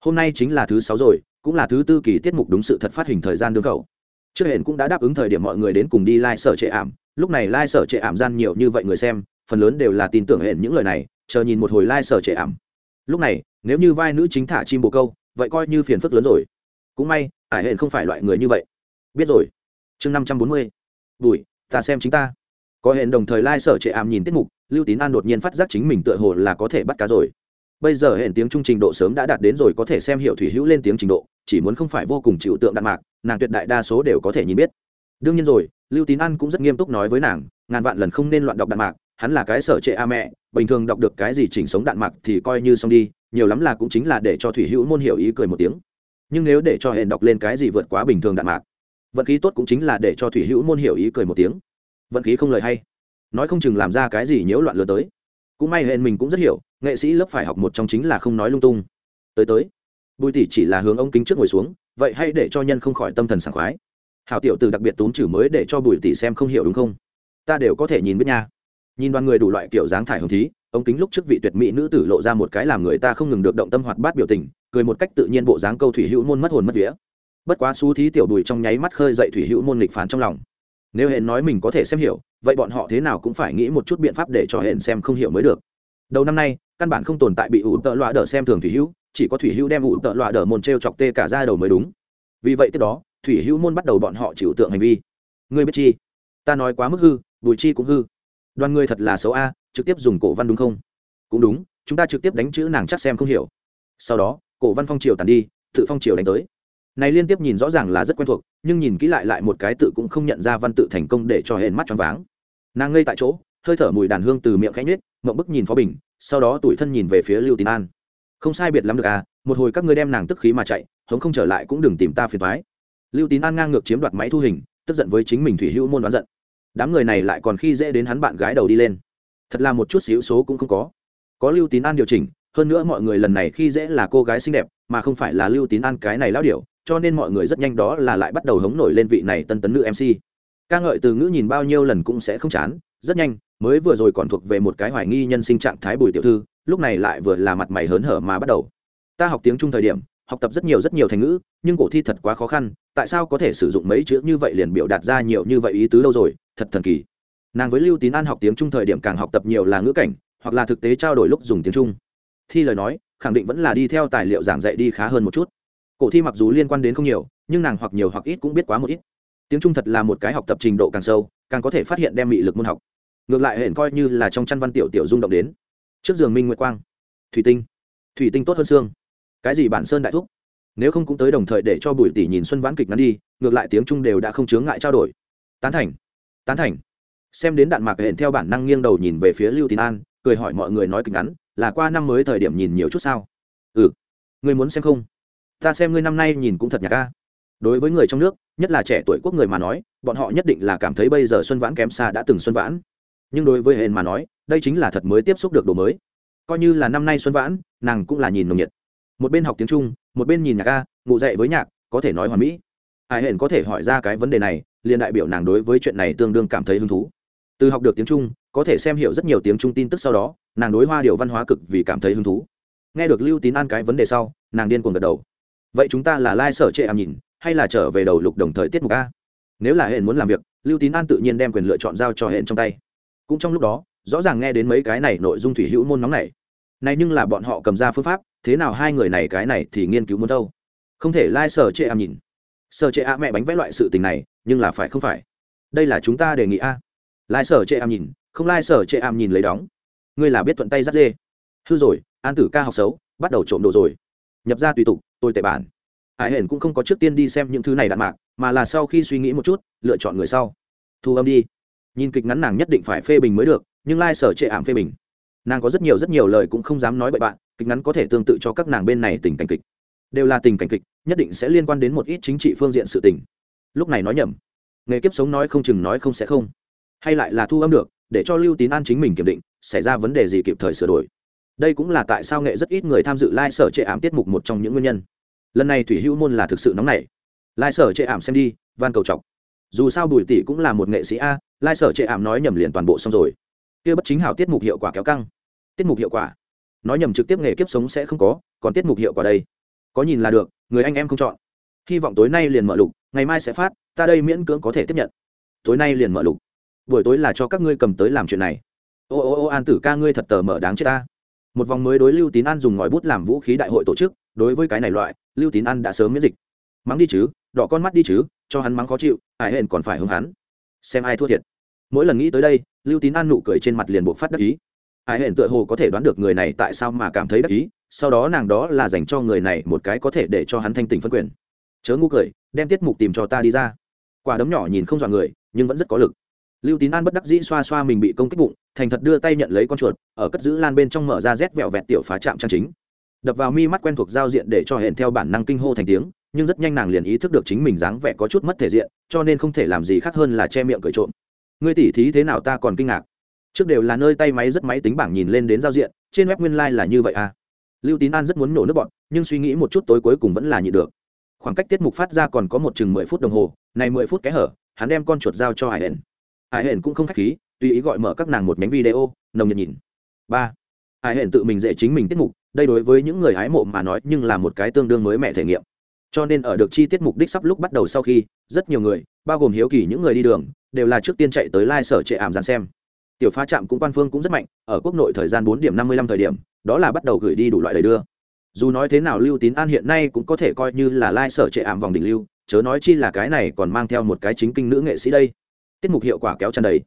hôm nay chính là thứ sáu rồi, cũng là thứ tư kỳ tiết mục đúng sự thật phát hình thời gian đương khẩu trước hển cũng đã đáp ứng thời điểm mọi người đến cùng đi lai、like、sở trệ ảm. Lúc này lai、like、sở trệ ảm gian nhiều như vậy người xem, phần lớn đều là tin tưởng hẹn những lời này, chờ nhìn một hồi lai、like、sở trệ ảm. Lúc này, nếu như vai nữ chính thả chim bồ câu, vậy coi như phiền phức lớn rồi. Cũng may, ải hển không phải loại người như vậy. Biết rồi. Chương năm trăm bốn mươi. Bùi, ta xem chính ta. Có hển đồng thời lai、like、sở trệ ảm nhìn tiết mục, lưu tín an đột nhiên phát giác chính mình tựa hồ là có thể bắt cá rồi bây giờ hẹn tiếng trung trình độ sớm đã đạt đến rồi có thể xem hiệu thủy hữu lên tiếng trình độ, chỉ muốn không phải vô cùng chịu tượng đạn mạc, nàng tuyệt đại đa số đều có thể nhìn biết. Đương nhiên rồi, lưu tín an cũng rất nghiêm túc nói với nàng, ngàn vạn lần không nên loạn đọc đạn mạc, hắn là cái sở trệ a mẹ, bình thường đọc được cái gì chỉnh sống đạn mạc thì coi như xong đi, nhiều lắm là cũng chính là để cho thủy hữu môn hiểu ý cười một tiếng. Nhưng nếu để cho hệ đọc lên cái gì vượt quá bình thường đạn mạc, vận khí tốt cũng chính là để cho thủy hữu môn hiểu ý cười một tiếng. Vận khí không lời hay. Nói không chừng làm ra cái gì nhiễu loạn lừa tới cũng may hẹn mình cũng rất hiểu, nghệ sĩ lớp phải học một trong chính là không nói lung tung. Tới tới. Bùi tỷ chỉ là hướng ông kính trước ngồi xuống, vậy hay để cho nhân không khỏi tâm thần sảng khoái. Hảo tiểu từ đặc biệt tốn chử mới để cho bùi tỷ xem không hiểu đúng không? Ta đều có thể nhìn biết nha. Nhìn đoàn người đủ loại kiểu dáng thải hồng thí ông kính lúc trước vị tuyệt mỹ nữ tử lộ ra một cái làm người ta không ngừng được động tâm hoạt bát biểu tình, cười một cách tự nhiên bộ dáng câu thủy hữu môn mất hồn mất vía. Bất quá xú thí tiểu bùi trong nháy mắt khơi dậy thủy hữu môn nghịch phán trong lòng nếu hẹn nói mình có thể xem hiểu, vậy bọn họ thế nào cũng phải nghĩ một chút biện pháp để cho hẹn xem không hiểu mới được. Đầu năm nay, căn bản không tồn tại bị ủ tợ loạ đỡ xem thường thủy hữu, chỉ có thủy hữu đem ủ tợ loạ đỡ môn t r e o chọc tê cả ra đầu mới đúng. Vì vậy tiếp đó, thủy hữu môn bắt đầu bọn họ chịu tượng hành vi. Ngươi biết chi? Ta nói quá mức hư, bùi chi cũng hư. Đoàn người thật là xấu a, trực tiếp dùng cổ văn đúng không? Cũng đúng, chúng ta trực tiếp đánh chữ nàng chắc xem không hiểu. Sau đó, cổ văn phong triều tàn đi, tự phong triều đánh tới này liên tiếp nhìn rõ ràng là rất quen thuộc, nhưng nhìn kỹ lại lại một cái tự cũng không nhận ra văn tự thành công để cho hển mắt choáng váng. Nàng ngây tại chỗ, hơi thở mùi đàn hương từ miệng khẽ nhếch, mộng bức nhìn phó bình, sau đó tủi thân nhìn về phía lưu tín an. Không sai biệt lắm được à một hồi các ngươi đem nàng tức khí mà chạy, hống không trở lại cũng đừng tìm ta phiền thoái lưu tín an ngang ngược chiếm đoạt máy thu hình, tức giận với chính mình thủy hữu môn đoán giận. Đám người này lại còn khi dễ đến hắn bạn gái đầu đi lên. Thật là một chút xíu số cũng không có. Có lưu tín an điều chỉnh, hơn nữa mọi người lần này khi dễ là cô gái xinh đẹp, mà không phải là lưu tín an cái này lao điều cho nên mọi người rất nhanh đó là lại bắt đầu hống nổi lên vị này tân tấn nữ mc ca ngợi từ ngữ nhìn bao nhiêu lần cũng sẽ không chán, rất nhanh, mới vừa rồi còn thuộc về một cái hoài nghi nhân sinh trạng thái bùi tiểu thư, lúc này lại vừa là mặt mày hớn hở mà bắt đầu. Ta học tiếng trung thời điểm, học tập rất nhiều rất nhiều thành ngữ, nhưng cổ thi thật quá khó khăn, tại sao có thể sử dụng mấy chữ như vậy liền biểu đạt ra nhiều như vậy ý tứ lâu rồi, thật thần kỳ. Nàng với lưu tín an học tiếng trung thời điểm càng học tập nhiều là ngữ cảnh, hoặc là thực tế trao đổi lúc dùng tiếng trung. Thi lời nói, khẳng định vẫn là đi theo tài liệu giảng dạy đi khá hơn một chút cổ thi mặc dù liên quan đến không nhiều, nhưng nàng hoặc nhiều hoặc ít cũng biết quá một ít. Tiếng trung thật là một cái học tập trình độ càng sâu, càng có thể phát hiện đem mị lực môn học. Ngược lại hển coi như là trong chăn văn tiểu tiểu rung động đến. Trước giường minh nguyệt quang, thủy tinh thủy tinh tốt hơn xương. Cái gì bản sơn đại thúc? Nếu không cũng tới đồng thời để cho bùi tỷ nhìn xuân vãn kịch ngắn đi, ngược lại tiếng trung đều đã không chướng ngại trao đổi. Tán thành tán thành. Xem đến đạn mạc hển theo bản năng nghiêng đầu nhìn về phía lưu tín an, cười hỏi mọi người nói kịch ngắn, là qua năm mới thời điểm nhìn nhiều chút sao? Ừ. Người muốn xem không? Ta xem ngươi năm nay nhìn cũng thật nhạc ca đối với người trong nước, nhất là trẻ tuổi quốc người mà nói, bọn họ nhất định là cảm thấy bây giờ xuân vãn kém xa đã từng xuân vãn. Nhưng đối với hên mà nói, đây chính là thật mới tiếp xúc được đồ mới. Coi như là năm nay xuân vãn, nàng cũng là nhìn nồng nhiệt. Một bên học tiếng trung, một bên nhìn nhạc ca ngụ dạy với nhạc, có thể nói hoàn mỹ. Ai hển có thể hỏi ra cái vấn đề này, liền đại biểu nàng đối với chuyện này tương đương cảm thấy hứng thú. Từ học được tiếng trung, có thể xem hiểu rất nhiều tiếng trung tin tức sau đó, nàng đối hoa điều văn hóa cực vì cảm thấy hứng thú. Nghe được lưu tín an cái vấn đề sau, nàng điên cuồng gật đầu vậy chúng ta là lai、like、sở trệ ảm nhìn, hay là trở về đầu lục đồng thời tiết mục a? Nếu là hẹn muốn làm việc, lưu tín an tự nhiên đem quyền lựa chọn giao cho hẹn trong tay. Cũng trong lúc đó, rõ ràng nghe đến mấy cái này nội dung thủy hữu môn nóng này. Này nhưng là bọn họ cầm ra phương pháp, thế nào hai người này cái này thì nghiên cứu muốn đâu? Không thể lai、like、sở trệ ảm nhìn. Sở trệ a mẹ bánh vẽ loại sự tình này, nhưng là phải không phải? Đây là chúng ta đề nghị a. Lai、like、sở trệ ảm nhìn, không lai、like、sở trệ ảm nhìn lấy đóng. Ngươi là biết thuận tay dắt dê. Hư rồi, an tử ca học xấu, bắt đầu trộm đồ rồi. Nhập ra tùy tục tôi tệ bản. Hải hển cũng không có trước tiên đi xem những thứ này đạn mạc, mà là sau khi suy nghĩ một chút, lựa chọn người sau. Thu âm đi. Nhìn kịch ngắn nàng nhất định phải phê bình mới được, nhưng lai、like、sở trệ ảm phê bình. Nàng có rất nhiều rất nhiều lời cũng không dám nói bậy bạn, kịch ngắn có thể tương tự cho các nàng bên này tình cảnh kịch. Đều là tình cảnh kịch, nhất định sẽ liên quan đến một ít chính trị phương diện sự tình. Lúc này nói nhầm. Nghề kiếp sống nói không chừng nói không sẽ không. Hay lại là thu âm được, để cho lưu tín an chính mình kiểm định, xảy ra vấn đề gì kịp thời sửa đổi đây cũng là tại sao nghệ rất ít người tham dự lai、like、sở trệ ảm tiết mục một trong những nguyên nhân. Lần này thủy hữu môn là thực sự nóng nảy. Lai、like、sở trệ ảm xem đi, van cầu chọc. Dù sao bùi tỷ cũng là một nghệ sĩ a, lai、like、sở trệ ảm nói nhầm liền toàn bộ xong rồi. Kia bất chính hảo tiết mục hiệu quả kéo căng. Tiết mục hiệu quả. Nói nhầm trực tiếp nghề kiếp sống sẽ không có, còn tiết mục hiệu quả đây. Có nhìn là được, người anh em không chọn. Hy vọng tối nay liền mở lục, ngày mai sẽ phát, ta đây miễn cưỡng có thể tiếp nhận. Tối nay liền mở lục. Buổi tối là cho các ngươi cầm tới làm chuyện này. Ô ô ô an tử ca ngươi thật tờ mở đáng chết ta một vòng mới đối lưu tín an dùng ngòi bút làm vũ khí đại hội tổ chức, đối với cái này loại, lưu tín an đã sớm miễn dịch. Mắng đi chứ, đỏ con mắt đi chứ, cho hắn mắng khó chịu ải hển còn phải hướng hắn. Xem ai thua thiệt. Mỗi lần nghĩ tới đây, lưu tín an nụ cười trên mặt liền buộc phát đắc ý. Ải hển tựa hồ có thể đoán được người này tại sao mà cảm thấy đắc ý, sau đó nàng đó là dành cho người này một cái có thể để cho hắn thanh tình phân quyền. Chớ ngu cười, đem tiết mục tìm cho ta đi ra. Quả đấm nhỏ nhìn không dọa người, nhưng vẫn rất có lực lưu tín an bất đắc dĩ xoa xoa mình bị công kích bụng, thành thật đưa tay nhận lấy con chuột, ở cất giữ lan bên trong mở ra rét vẹo vẹt tiểu phá chạm trang chính. Đập vào mi mắt quen thuộc giao diện để cho hẹn theo bản năng kinh hô thành tiếng, nhưng rất nhanh nàng liền ý thức được chính mình dáng vẻ có chút mất thể diện, cho nên không thể làm gì khác hơn là che miệng cười trộm. Ngươi tỉ thí thế nào ta còn kinh ngạc. Trước đều là nơi tay máy rất máy tính bảng nhìn lên đến giao diện, trên web nguyên lai、like、là như vậy à. Lưu tín an rất muốn nổ nước bọn, nhưng suy nghĩ một chút tối cuối cùng vẫn là nhịn được. Khoảng cách tiết mục phát ra còn có một chừng mười phút đồng hồ, này mười phút kẽ hở, hắn đem con chuột giao cho hải hển hải hển cũng không k h á c h khí, tùy ý gọi mở các nàng một nhánh video, nồng nhiệt nhìn. Ba. Hải hển tự mình dễ chính mình tiết mục, đây đối với những người hái mộ mà nói nhưng là một cái tương đương mới mẹ thể nghiệm. Cho nên ở được chi tiết mục đích sắp lúc bắt đầu sau khi, rất nhiều người, bao gồm hiếu kỳ những người đi đường, đều là trước tiên chạy tới lai、like、sở trệ ảm dàn xem. Tiểu phá trạm cũng quan phương cũng rất mạnh, ở quốc nội thời gian bốn điểm năm mươi lăm thời điểm, đó là bắt đầu gửi đi đủ loại đầy đưa. Dù nói thế nào lưu tín an hiện nay cũng có thể coi như là lai、like、sở trệ ảm vòng đỉnh lưu, chớ nói chi là cái này còn mang theo một cái chính kinh nữ nghệ sĩ đây tiết mục hiệu quả kéo chân đầy.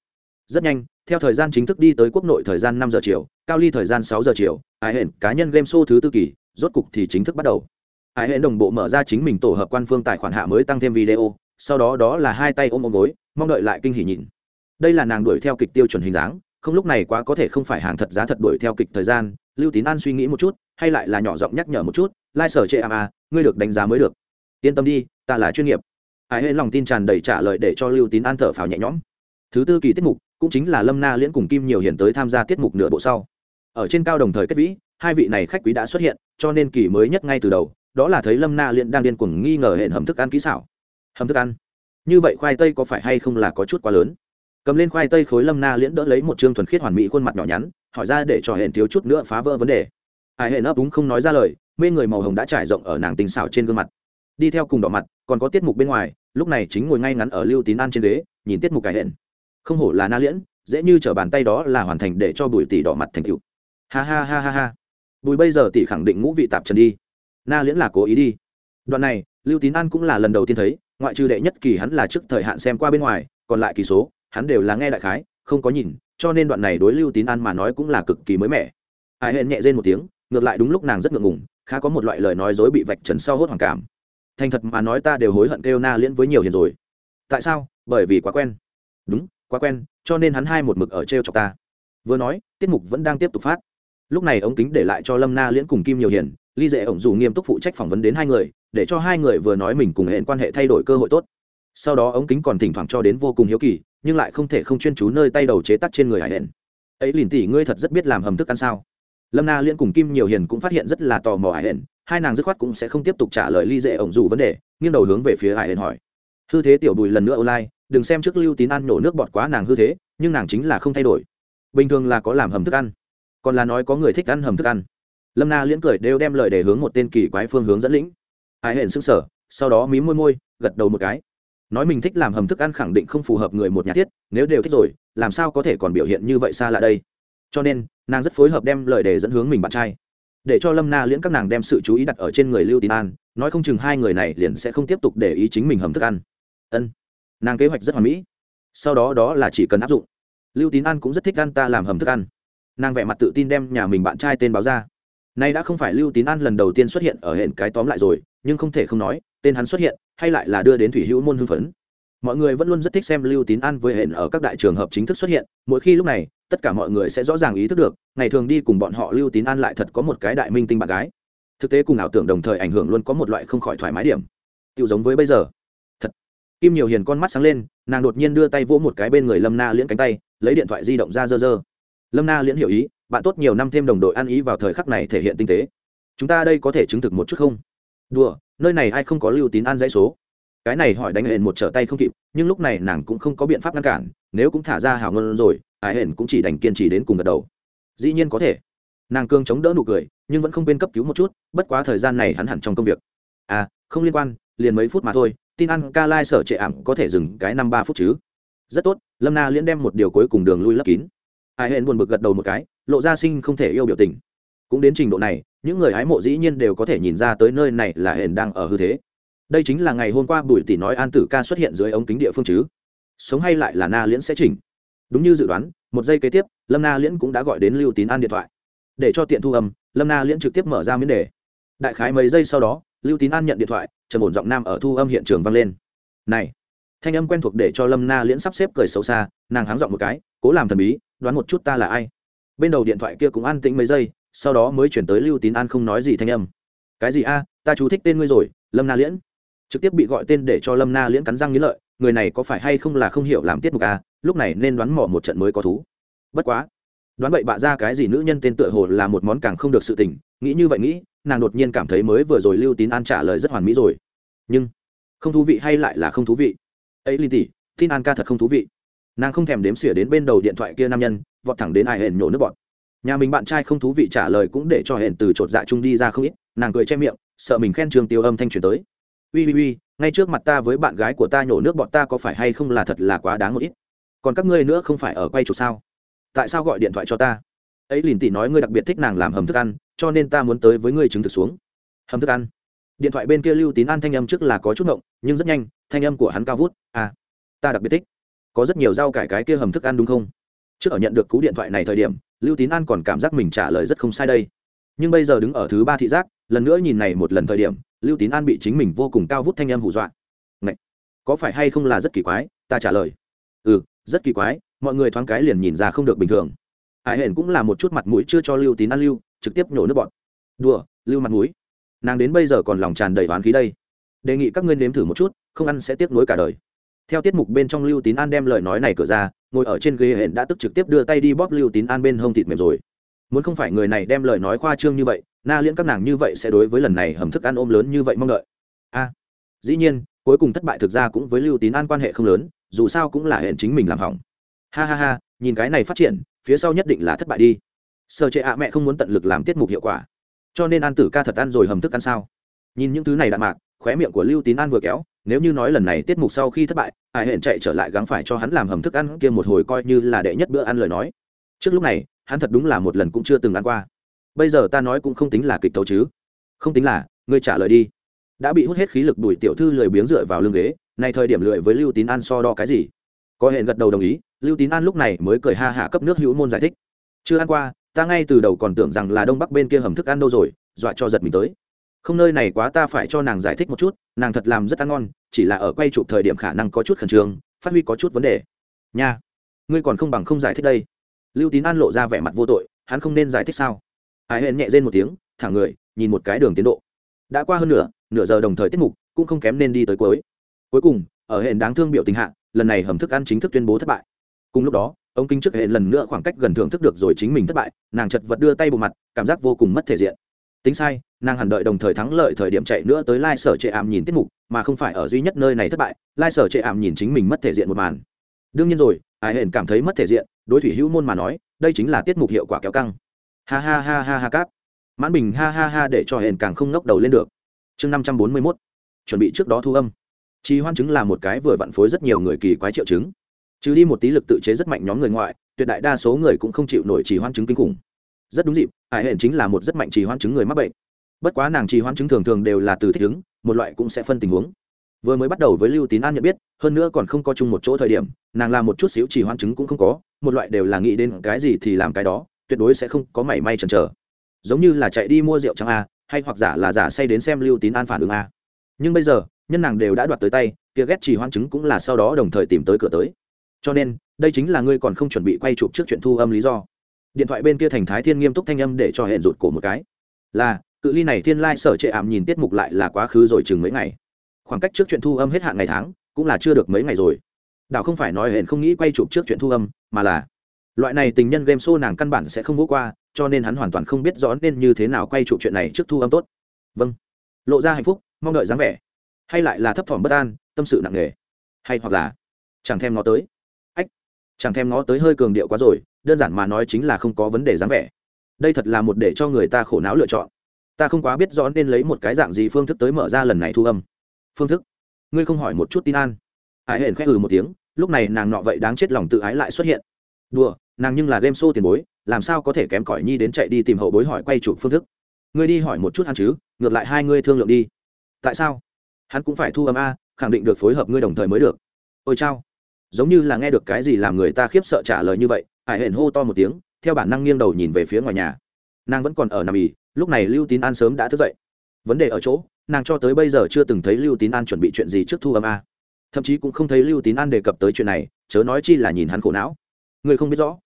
Rất nhanh theo thời gian chính thức đi tới quốc nội thời gian năm giờ chiều cao ly thời gian sáu giờ chiều ải hển cá nhân game show thứ tư kỳ rốt cục thì chính thức bắt đầu. Ải hển đồng bộ mở ra chính mình tổ hợp quan phương tài khoản hạ mới tăng thêm video sau đó đó là hai tay ôm ôm gối mong đợi lại kinh hỉ nhìn đây là nàng đuổi theo kịch tiêu chuẩn hình dáng không lúc này quá có thể không phải hàng thật giá thật đuổi theo kịch thời gian lưu tín an suy nghĩ một chút hay lại là nhỏ giọng nhắc nhở một chút lai sở chệ à, à, ngươi được đánh giá mới được. Yên tâm đi ta là chuyên nghiệp ai hễ lòng tin tràn đầy trả lời để cho lưu tín an thở phào nhẹ nhõm. Thứ tư kỳ tiết mục cũng chính là lâm na liễn cùng kim nhiều hiền tới tham gia tiết mục nửa bộ sau. Ở trên cao đồng thời kết vĩ, hai vị này khách quý đã xuất hiện, cho nên kỳ mới nhất ngay từ đầu, đó là thấy lâm na liễn đang điên cuồng nghi ngờ hệ hầm thức ăn kỹ xảo. Hầm thức ăn? Như vậy khoai tây có phải hay không là có chút quá lớn? Cầm lên khoai tây khối lâm na liễn đỡ lấy một chương thuần khiết hoàn mỹ khuôn mặt nhỏ nhắn, hỏi ra để cho hẹn thiếu chút nữa phá vỡ vấn đề. Ai hẹn ấp đúng không nói ra lời, mê người màu hồng đã trải rộng ở nàng tình xảo trên gương mặt. Đi theo cùng đỏ mặt, còn có tiết mục bên ngoài lúc này chính ngồi ngay ngắn ở lưu tín an trên ghế, nhìn tiết mục cải hẹn không hổ là na liễn, dễ như t bàn tay đó là hoàn thành để cho bùi tỷ đỏ mặt thành cựu ha ha ha ha ha. Bùi bây giờ tỷ khẳng định ngũ vị tạp trần đi. Na liễn là cố ý đi. Đoạn này, lưu tín an cũng là lần đầu tiên thấy, ngoại trừ đệ nhất kỳ hắn là trước thời hạn xem qua bên ngoài, còn lại kỳ số, hắn đều là nghe đại khái, không có nhìn, cho nên đoạn này đối lưu tín an mà nói cũng là cực kỳ mới mẻ. Ai hẹn nhẹ dên một tiếng, ngược lại đúng lúc nàng rất ngượng ngùng, khá có một loại lời nói dối bị vạch trần sau hốt hoảng cảm thành thật mà nói ta đều hối hận kêu na liễn với nhiều hiền rồi. Tại sao? Bởi vì quá quen. Đúng, quá quen, cho nên hắn hai một mực ở t r e o chọc ta. Vừa nói, tiết mục vẫn đang tiếp tục phát. Lúc này ống kính để lại cho lâm na liễn cùng kim nhiều hiền, ly dễ ổng dù nghiêm túc phụ trách phỏng vấn đến hai người, để cho hai người vừa nói mình cùng hẹn quan hệ thay đổi cơ hội tốt. Sau đó ống kính còn thỉnh thoảng cho đến vô cùng hiếu kỳ, nhưng lại không thể không chuyên chú nơi tay đầu chế tắc trên người hải hển ấy lìn tỷ, ngươi thật rất biết làm hầm thức ăn sao? Lâm na liên cùng kim nhiều hiền cũng phát hiện rất là tò mò hải hển hai nàng dứt khoát cũng sẽ không tiếp tục trả lời ly dễ ổng dù vấn đề, nghiêng đầu hướng về phía hải hển hỏi. Hư thế tiểu bùi lần nữa online, đừng xem trước lưu tín ăn nổ nước bọt quá nàng hư thế, nhưng nàng chính là không thay đổi. Bình thường là có làm hầm thức ăn, còn là nói có người thích ăn hầm thức ăn. Lâm na liễn cười đều đem lời để hướng một tên kỳ quái phương hướng dẫn lĩnh. Hải hển s ư n g sở sau đó mí môi môi, gật đầu một cái. Nói mình thích làm hầm thức ăn khẳng định không phù hợp người một nhà thiết, nếu đều thích rồi, làm sao có thể còn biểu hiện như vậy xa lạ đây? Cho nên, nàng rất phối hợp đem lời để dẫn hướng mình bạn trai để cho lâm na liễn các nàng đem sự chú ý đặt ở trên người lưu tín an, nói không chừng hai người này liền sẽ không tiếp tục để ý chính mình hầm thức ăn. Ân, nàng kế hoạch rất hoàn mỹ. Sau đó đó là chỉ cần áp dụng. Lưu tín an cũng rất thích ăn ta làm hầm thức ăn. Nàng vẻ mặt tự tin đem nhà mình bạn trai tên báo ra. Nay đã không phải lưu tín an lần đầu tiên xuất hiện ở hệ cái tóm lại rồi, nhưng không thể không nói, tên hắn xuất hiện, hay lại là đưa đến thủy hữu môn hưng phấn. Mọi người vẫn luôn rất thích xem lưu tín an với hẹn ở các đại trường hợp chính thức xuất hiện, mỗi khi lúc này tất cả mọi người sẽ rõ ràng ý thức được, ngày thường đi cùng bọn họ lưu tín an lại thật có một cái đại minh tinh bạn gái. Thực tế cùng ảo tưởng đồng thời ảnh hưởng luôn có một loại không khỏi thoải mái điểm. Tự giống với bây giờ. Thật. Kim nhiều hiền con mắt sáng lên, nàng đột nhiên đưa tay vỗ một cái bên người lâm na liễn cánh tay, lấy điện thoại di động ra dơ dơ. Lâm na liễn hiểu ý, bạn tốt nhiều năm thêm đồng đội ăn ý vào thời khắc này thể hiện tinh tế. Chúng ta đây có thể chứng thực một chút không? Đùa, nơi này ai không có lưu tín an dãy số? Cái này hỏi đánh hển một trở tay không kịp, nhưng lúc này nàng cũng không có biện pháp ngăn cản, nếu cũng thả ra hào ngân rồi Hải hển cũng chỉ đành kiên trì đến cùng gật đầu. Dĩ nhiên có thể. Nàng cương chống đỡ nụ cười, nhưng vẫn không quên cấp cứu một chút, bất quá thời gian này hắn hẳn trong công việc. À không liên quan, liền mấy phút mà thôi, tin ăn ca lai sở trệ ảm có thể dừng cái năm ba phút chứ. Rất tốt, lâm na liễn đem một điều cuối cùng đường lui lấp kín. Ai hển buồn bực gật đầu một cái, lộ ra sinh không thể yêu biểu tình. Cũng đến trình độ này, những người hái mộ dĩ nhiên đều có thể nhìn ra tới nơi này là hển đang ở hư thế. Đây chính là ngày hôm qua bùi tỷ nói an tử ca xuất hiện dưới ống kính địa phương chứ. Sống hay lại là na liễn sẽ chỉnh đúng như dự đoán, một giây kế tiếp, lâm na liễn cũng đã gọi đến lưu tín an điện thoại. Để cho tiện thu âm, lâm na liễn trực tiếp mở ra miễn đề. Đại khái mấy giây sau đó, lưu tín an nhận điện thoại, trầm ổn giọng nam ở thu âm hiện trường vang lên. Này! Thanh âm quen thuộc để cho lâm na liễn sắp xếp cười xấu xa, nàng háng giọng một cái, cố làm thần bí, đoán một chút ta là ai. Bên đầu điện thoại kia cũng an tĩnh mấy giây, sau đó mới chuyển tới lưu tín an không nói gì thanh âm. Cái gì a? Ta chú thích tên ngươi rồi, lâm na liễn trực tiếp bị gọi tên để cho lâm na liễn cắn răng nghĩ lợi, người này có phải hay không là không hiểu làm tiết mục à lúc này nên đoán mỏ một trận mới có thú. Bất quá, đoán bậy bạ ra cái gì nữ nhân tên tựa hồ là một món càng không được sự tình, nghĩ như vậy nghĩ, nàng đột nhiên cảm thấy mới vừa rồi lưu tín an trả lời rất hoàn mỹ rồi. Nhưng, không thú vị hay lại là không thú vị? Ấy linh tỷ, tin an ca thật không thú vị. Nàng không thèm đếm xỉa đến bên đầu điện thoại kia nam nhân, vọt thẳng đến ai hển nhổ nước bọt nhà mình bạn trai không thú vị trả lời cũng để cho hển từ chột dạ chung đi ra không ít, nàng cười che miệng, sợ mình khen trường tiêu âm thanh truyền tới uy uy uy, ngay trước mặt ta với bạn gái của ta nhổ nước bọt ta có phải hay không là thật là quá đáng một ít. Còn các ngươi nữa không phải ở quay chụp sao? Tại sao gọi điện thoại cho ta? Ấy lìn tỷ nói ngươi đặc biệt thích nàng làm hầm thức ăn, cho nên ta muốn tới với ngươi chứng thực xuống. Hầm thức ăn. Điện thoại bên kia lưu tín An thanh âm trước là có chút ngộng, nhưng rất nhanh, thanh âm của hắn cao vút à ta đặc biệt thích. Có rất nhiều rau cải cái kia hầm thức ăn đúng không? Trước ở nhận được cú điện thoại này thời điểm, lưu tín an còn cảm giác mình trả lời rất không sai đây. Nhưng bây giờ đứng ở thứ ba thị giác lần nữa nhìn này một lần thời điểm, lưu tín an bị chính mình vô cùng cao vút thanh âm hù dọa. Ngậy! có phải hay không là rất kỳ quái? Ta trả lời. Ừ rất kỳ quái, mọi người thoáng cái liền nhìn ra không được bình thường. Hải hển cũng là một chút mặt mũi chưa cho lưu tín an lưu, trực tiếp nhổ nước bọn đùa, lưu mặt mũi. Nàng đến bây giờ còn lòng tràn đầy oán khí đây. Đề nghị các ngươi nếm thử một chút, không ăn sẽ tiếc nuối cả đời. Theo tiết mục bên trong lưu tín an đem lời nói này cửa ra, ngồi ở trên ghế hển đã tức trực tiếp đưa tay đi bóp lưu tín an bên hông thịt mềm rồi. Muốn không phải người này đem lời nói khoa trương như vậy na liễn các nàng như vậy sẽ đối với lần này hầm thức ăn ôm lớn như vậy mong đợi. A, dĩ nhiên, cuối cùng thất bại thực ra cũng với lưu tín an quan hệ không lớn, dù sao cũng là hẹn chính mình làm hỏng. Ha ha ha, nhìn cái này phát triển, phía sau nhất định là thất bại đi. Sợ chệ ạ mẹ không muốn tận lực làm tiết mục hiệu quả. Cho nên an tử ca thật ăn rồi hầm thức ăn sao? Nhìn những thứ này đạn mạc, khóe miệng của lưu tín an vừa kéo, nếu như nói lần này tiết mục sau khi thất bại, ai hẹn chạy trở lại gắng phải cho hắn làm hầm thức ăn kia một hồi coi như là đệ nhất bữa ăn lời nói. Trước lúc này, hắn thật đúng là một lần cũng chưa từng ăn qua bây giờ ta nói cũng không tính là kịch tấu chứ. Không tính là, ngươi trả lời đi. Đã bị hút hết khí lực đuổi tiểu thư lười biếng dựa vào lưng ghế, nay thời điểm lười với lưu tín an so đo cái gì? Có hẹn gật đầu đồng ý, lưu tín an lúc này mới cười ha hạ cấp nước hữu môn giải thích. Chưa ăn qua, ta ngay từ đầu còn tưởng rằng là đông bắc bên kia hầm thức ăn đâu rồi, dọa cho giật mình tới. Không nơi này quá ta phải cho nàng giải thích một chút, nàng thật làm rất ăn ngon, chỉ là ở quay chụp thời điểm khả năng có chút khẩn trương, phát huy có chút vấn đề. Nha, ngươi còn không bằng không giải thích đây. Lưu tín an lộ ra vẻ mặt vô tội, hắn không nên giải thích sao? Ai hẹn nhẹ rên một tiếng thẳng người, nhìn một cái đường tiến độ. Đã qua hơn nửa nửa giờ đồng thời tiết mục cũng không kém nên đi tới cuối. Cuối cùng, ở hẹn đáng thương biểu tình hạ, lần này hầm thức ăn chính thức tuyên bố thất bại. Cùng lúc đó, ông kinh trước hệ lần nữa khoảng cách gần thưởng thức được rồi chính mình thất bại, nàng chật vật đưa tay bộ mặt, cảm giác vô cùng mất thể diện. Tính sai, nàng hẳn đợi đồng thời thắng lợi thời điểm chạy nữa tới lai sở trệ ảm nhìn tiết mục, mà không phải ở duy nhất nơi này thất bại, lai sở trệ ảm nhìn chính mình mất thể diện một màn. Đương nhiên rồi, ai hển cảm thấy mất thể diện, đối thủy hữu môn mà nói, đây chính là tiết mục hiệu quả kéo căng ha ha ha ha ha cáp. Mãn bình ha ha ha để cho hển càng không ngóc đầu lên được. Chương năm trăm bốn mươi mốt. Chuẩn bị trước đó thu âm. Trì hoan chứng là một cái vừa vặn phối rất nhiều người kỳ quái triệu chứng. Trừ đi một tí lực tự chế rất mạnh nhóm người ngoại, tuyệt đại đa số người cũng không chịu nổi trì hoan chứng kinh khủng. Rất đúng dịp, hải hển chính là một rất mạnh trì hoan chứng người mắc bệnh. Bất quá nàng trì hoan chứng thường thường đều là từ thích ứng, một loại cũng sẽ phân tình huống. Vừa mới bắt đầu với lưu tín an nhận biết, hơn nữa còn không có chung một chỗ thời điểm, nàng làm một chút xíu trì hoan chứng cũng không có, một loại đều là nghĩ đến cái gì thì làm cái đó tuyệt đối sẽ không có mảy may chần chờ. Giống như là chạy đi mua rượu trắng a, hay hoặc giả là giả say đến xem lưu tín an phản ứng a. Nhưng bây giờ, nhân nàng đều đã đoạt tới tay, kia ghét chỉ hoan chứng cũng là sau đó đồng thời tìm tới cửa tới. Cho nên, đây chính là ngươi còn không chuẩn bị quay chụp trước chuyện thu âm lý do. Điện thoại bên kia thành thái thiên nghiêm túc thanh âm để cho hẹn rụt cổ một cái. Là, cự ly này thiên lai sở trệ ảm nhìn tiết mục lại là quá khứ rồi chừng mấy ngày. Khoảng cách trước chuyện thu âm hết hạn ngày tháng, cũng là chưa được mấy ngày rồi. Đảo không phải nói hẹn không nghĩ quay chụp trước chuyện thu âm, mà là loại này tình nhân game show nàng căn bản sẽ không vô qua, cho nên hắn hoàn toàn không biết rõ nên như thế nào quay trụ chuyện này trước thu âm tốt. Vâng. Lộ ra hạnh phúc, mong đợi dáng vẻ. Hay lại là thấp thỏm bất an, tâm sự nặng nề. Hay hoặc là, chẳng thèm ngó tới. Ách, chẳng thèm ngó tới hơi cường điệu quá rồi, đơn giản mà nói chính là không có vấn đề dáng vẻ. Đây thật là một để cho người ta khổ não lựa chọn. Ta không quá biết rõ nên lấy một cái dạng gì phương thức tới mở ra lần này thu âm. Phương thức? Ngươi không hỏi một chút tin an. Ái hển khẽ ừ một tiếng, lúc này nàng nọ vậy đáng chết lòng tự ái lại xuất hiện. Đùa nàng nhưng là game show tiền bối, làm sao có thể kém cỏi nhi đến chạy đi tìm hậu bối hỏi quay chụp phương thức? Ngươi đi hỏi một chút hắn chứ, ngược lại hai ngươi thương lượng đi. Tại sao? Hắn cũng phải thu âm a, khẳng định được phối hợp ngươi đồng thời mới được. Ôi chao. Giống như là nghe được cái gì làm người ta khiếp sợ trả lời như vậy, hải hển hô to một tiếng, theo bản năng nghiêng đầu nhìn về phía ngoài nhà. Nàng vẫn còn ở nằm ỉ lúc này lưu tín an sớm đã thức dậy. Vấn đề ở chỗ, nàng cho tới bây giờ chưa từng thấy lưu tín an chuẩn bị chuyện gì trước thu âm a. Thậm chí cũng không thấy lưu tín an đề cập tới chuyện này, chớ nói chi là nhìn hắn khổ não ngươi không biết rõ.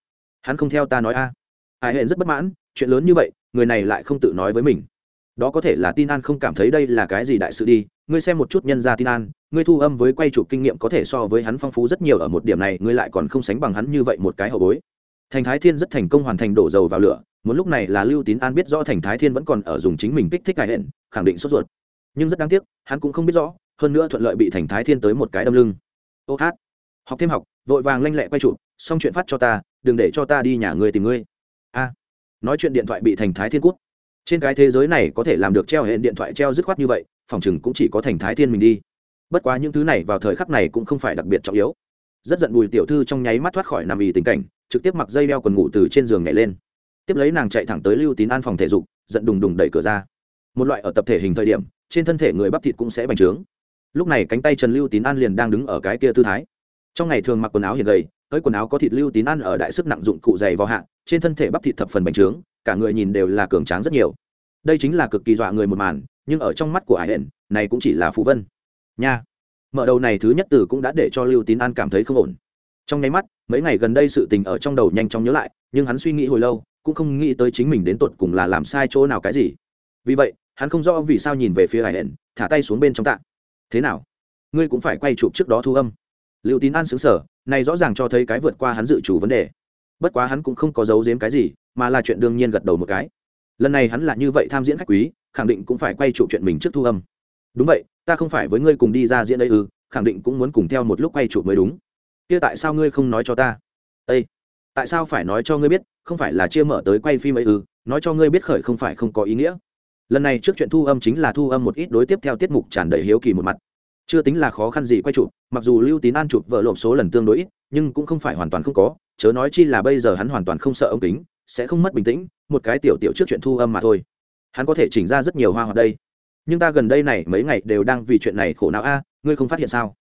Hắn không theo ta nói a. Hải hển rất bất mãn, chuyện lớn như vậy, người này lại không tự nói với mình. Đó có thể là tin an không cảm thấy đây là cái gì đại sự đi, ngươi xem một chút nhân gia tin an, ngươi thu âm với quay chụp kinh nghiệm có thể so với hắn phong phú rất nhiều ở một điểm này, ngươi lại còn không sánh bằng hắn như vậy một cái hậu bối. Thành thái thiên rất thành công hoàn thành đổ dầu vào lửa, muốn lúc này là lưu tín an biết rõ thành thái thiên vẫn còn ở dùng chính mình kích thích cải hẹn, khẳng định sốt ruột. Nhưng rất đáng tiếc, hắn cũng không biết rõ, hơn nữa thuận lợi bị thành thái thiên tới một cái đâm lưng. Ô hát, học thêm học, vội vàng lanh lẹ quay chụp xong chuyện phát cho ta, đừng để cho ta đi nhà ngươi tìm ngươi. A. Nói chuyện điện thoại bị thành thái thiên cút. Trên cái thế giới này có thể làm được treo hệ điện thoại treo dứt khoát như vậy, phòng chừng cũng chỉ có thành thái thiên mình đi. Bất quá những thứ này vào thời khắc này cũng không phải đặc biệt trọng yếu. Rất giận bùi tiểu thư trong nháy mắt thoát khỏi nằm ì tình cảnh, trực tiếp mặc dây đeo quần ngủ từ trên giường nhảy lên. Tiếp lấy nàng chạy thẳng tới lưu tín an phòng thể dục, giận đùng đùng đẩy cửa ra. Một loại ở tập thể hình thời điểm, trên thân thể người bắp thịt cũng sẽ bành trướng. Lúc này cánh tay trần lưu tín an liền đang đứng ở cái kia tư thái. Trong ngày thường mặc quần áo hiện gầy tới quần áo có thịt lưu tín an ở đại sức nặng dụng cụ dày vào hạng trên thân thể bắp thịt thập phần bành trướng, cả người nhìn đều là cường tráng rất nhiều. Đây chính là cực kỳ dọa người một màn, nhưng ở trong mắt của hải hển này cũng chỉ là phù vân. Nha! Mở đầu này thứ nhất từ cũng đã để cho lưu tín an cảm thấy không ổn. Trong nháy mắt, mấy ngày gần đây sự tình ở trong đầu nhanh chóng nhớ lại, nhưng hắn suy nghĩ hồi lâu, cũng không nghĩ tới chính mình đến tột cùng là làm sai chỗ nào cái gì. Vì vậy, hắn không rõ vì sao nhìn về phía hải hển thả tay xuống bên trong tạ. Thế nào? Ngươi cũng phải quay chụp trước đó thu âm. Lưu tín an xứng sở này rõ ràng cho thấy cái vượt qua hắn dự chủ vấn đề. Bất quá hắn cũng không có giấu giếm cái gì, mà là chuyện đương nhiên gật đầu một cái. Lần này hắn là như vậy tham diễn khách quý, khẳng định cũng phải quay trụ chuyện mình trước thu âm. Đúng vậy, ta không phải với ngươi cùng đi ra diễn đây ư, khẳng định cũng muốn cùng theo một lúc quay trụ mới đúng. Kia tại sao ngươi không nói cho ta? Ê, tại sao phải nói cho ngươi biết, không phải là chia mở tới quay phim ấy ư, nói cho ngươi biết khởi không phải không có ý nghĩa. Lần này trước chuyện thu âm chính là thu âm một ít đối tiếp theo tiết mục tràn đầy hiếu kỳ một mặt chưa tính là khó khăn gì quay chụp, mặc dù lưu tín an chụp vợ lộp số lần tương đối ít, nhưng cũng không phải hoàn toàn không có, chớ nói chi là bây giờ hắn hoàn toàn không sợ ống kính, sẽ không mất bình tĩnh, một cái tiểu tiểu trước chuyện thu âm mà thôi. Hắn có thể chỉnh ra rất nhiều hoa hoạt đây. Nhưng ta gần đây này mấy ngày đều đang vì chuyện này khổ não a, ngươi không phát hiện sao?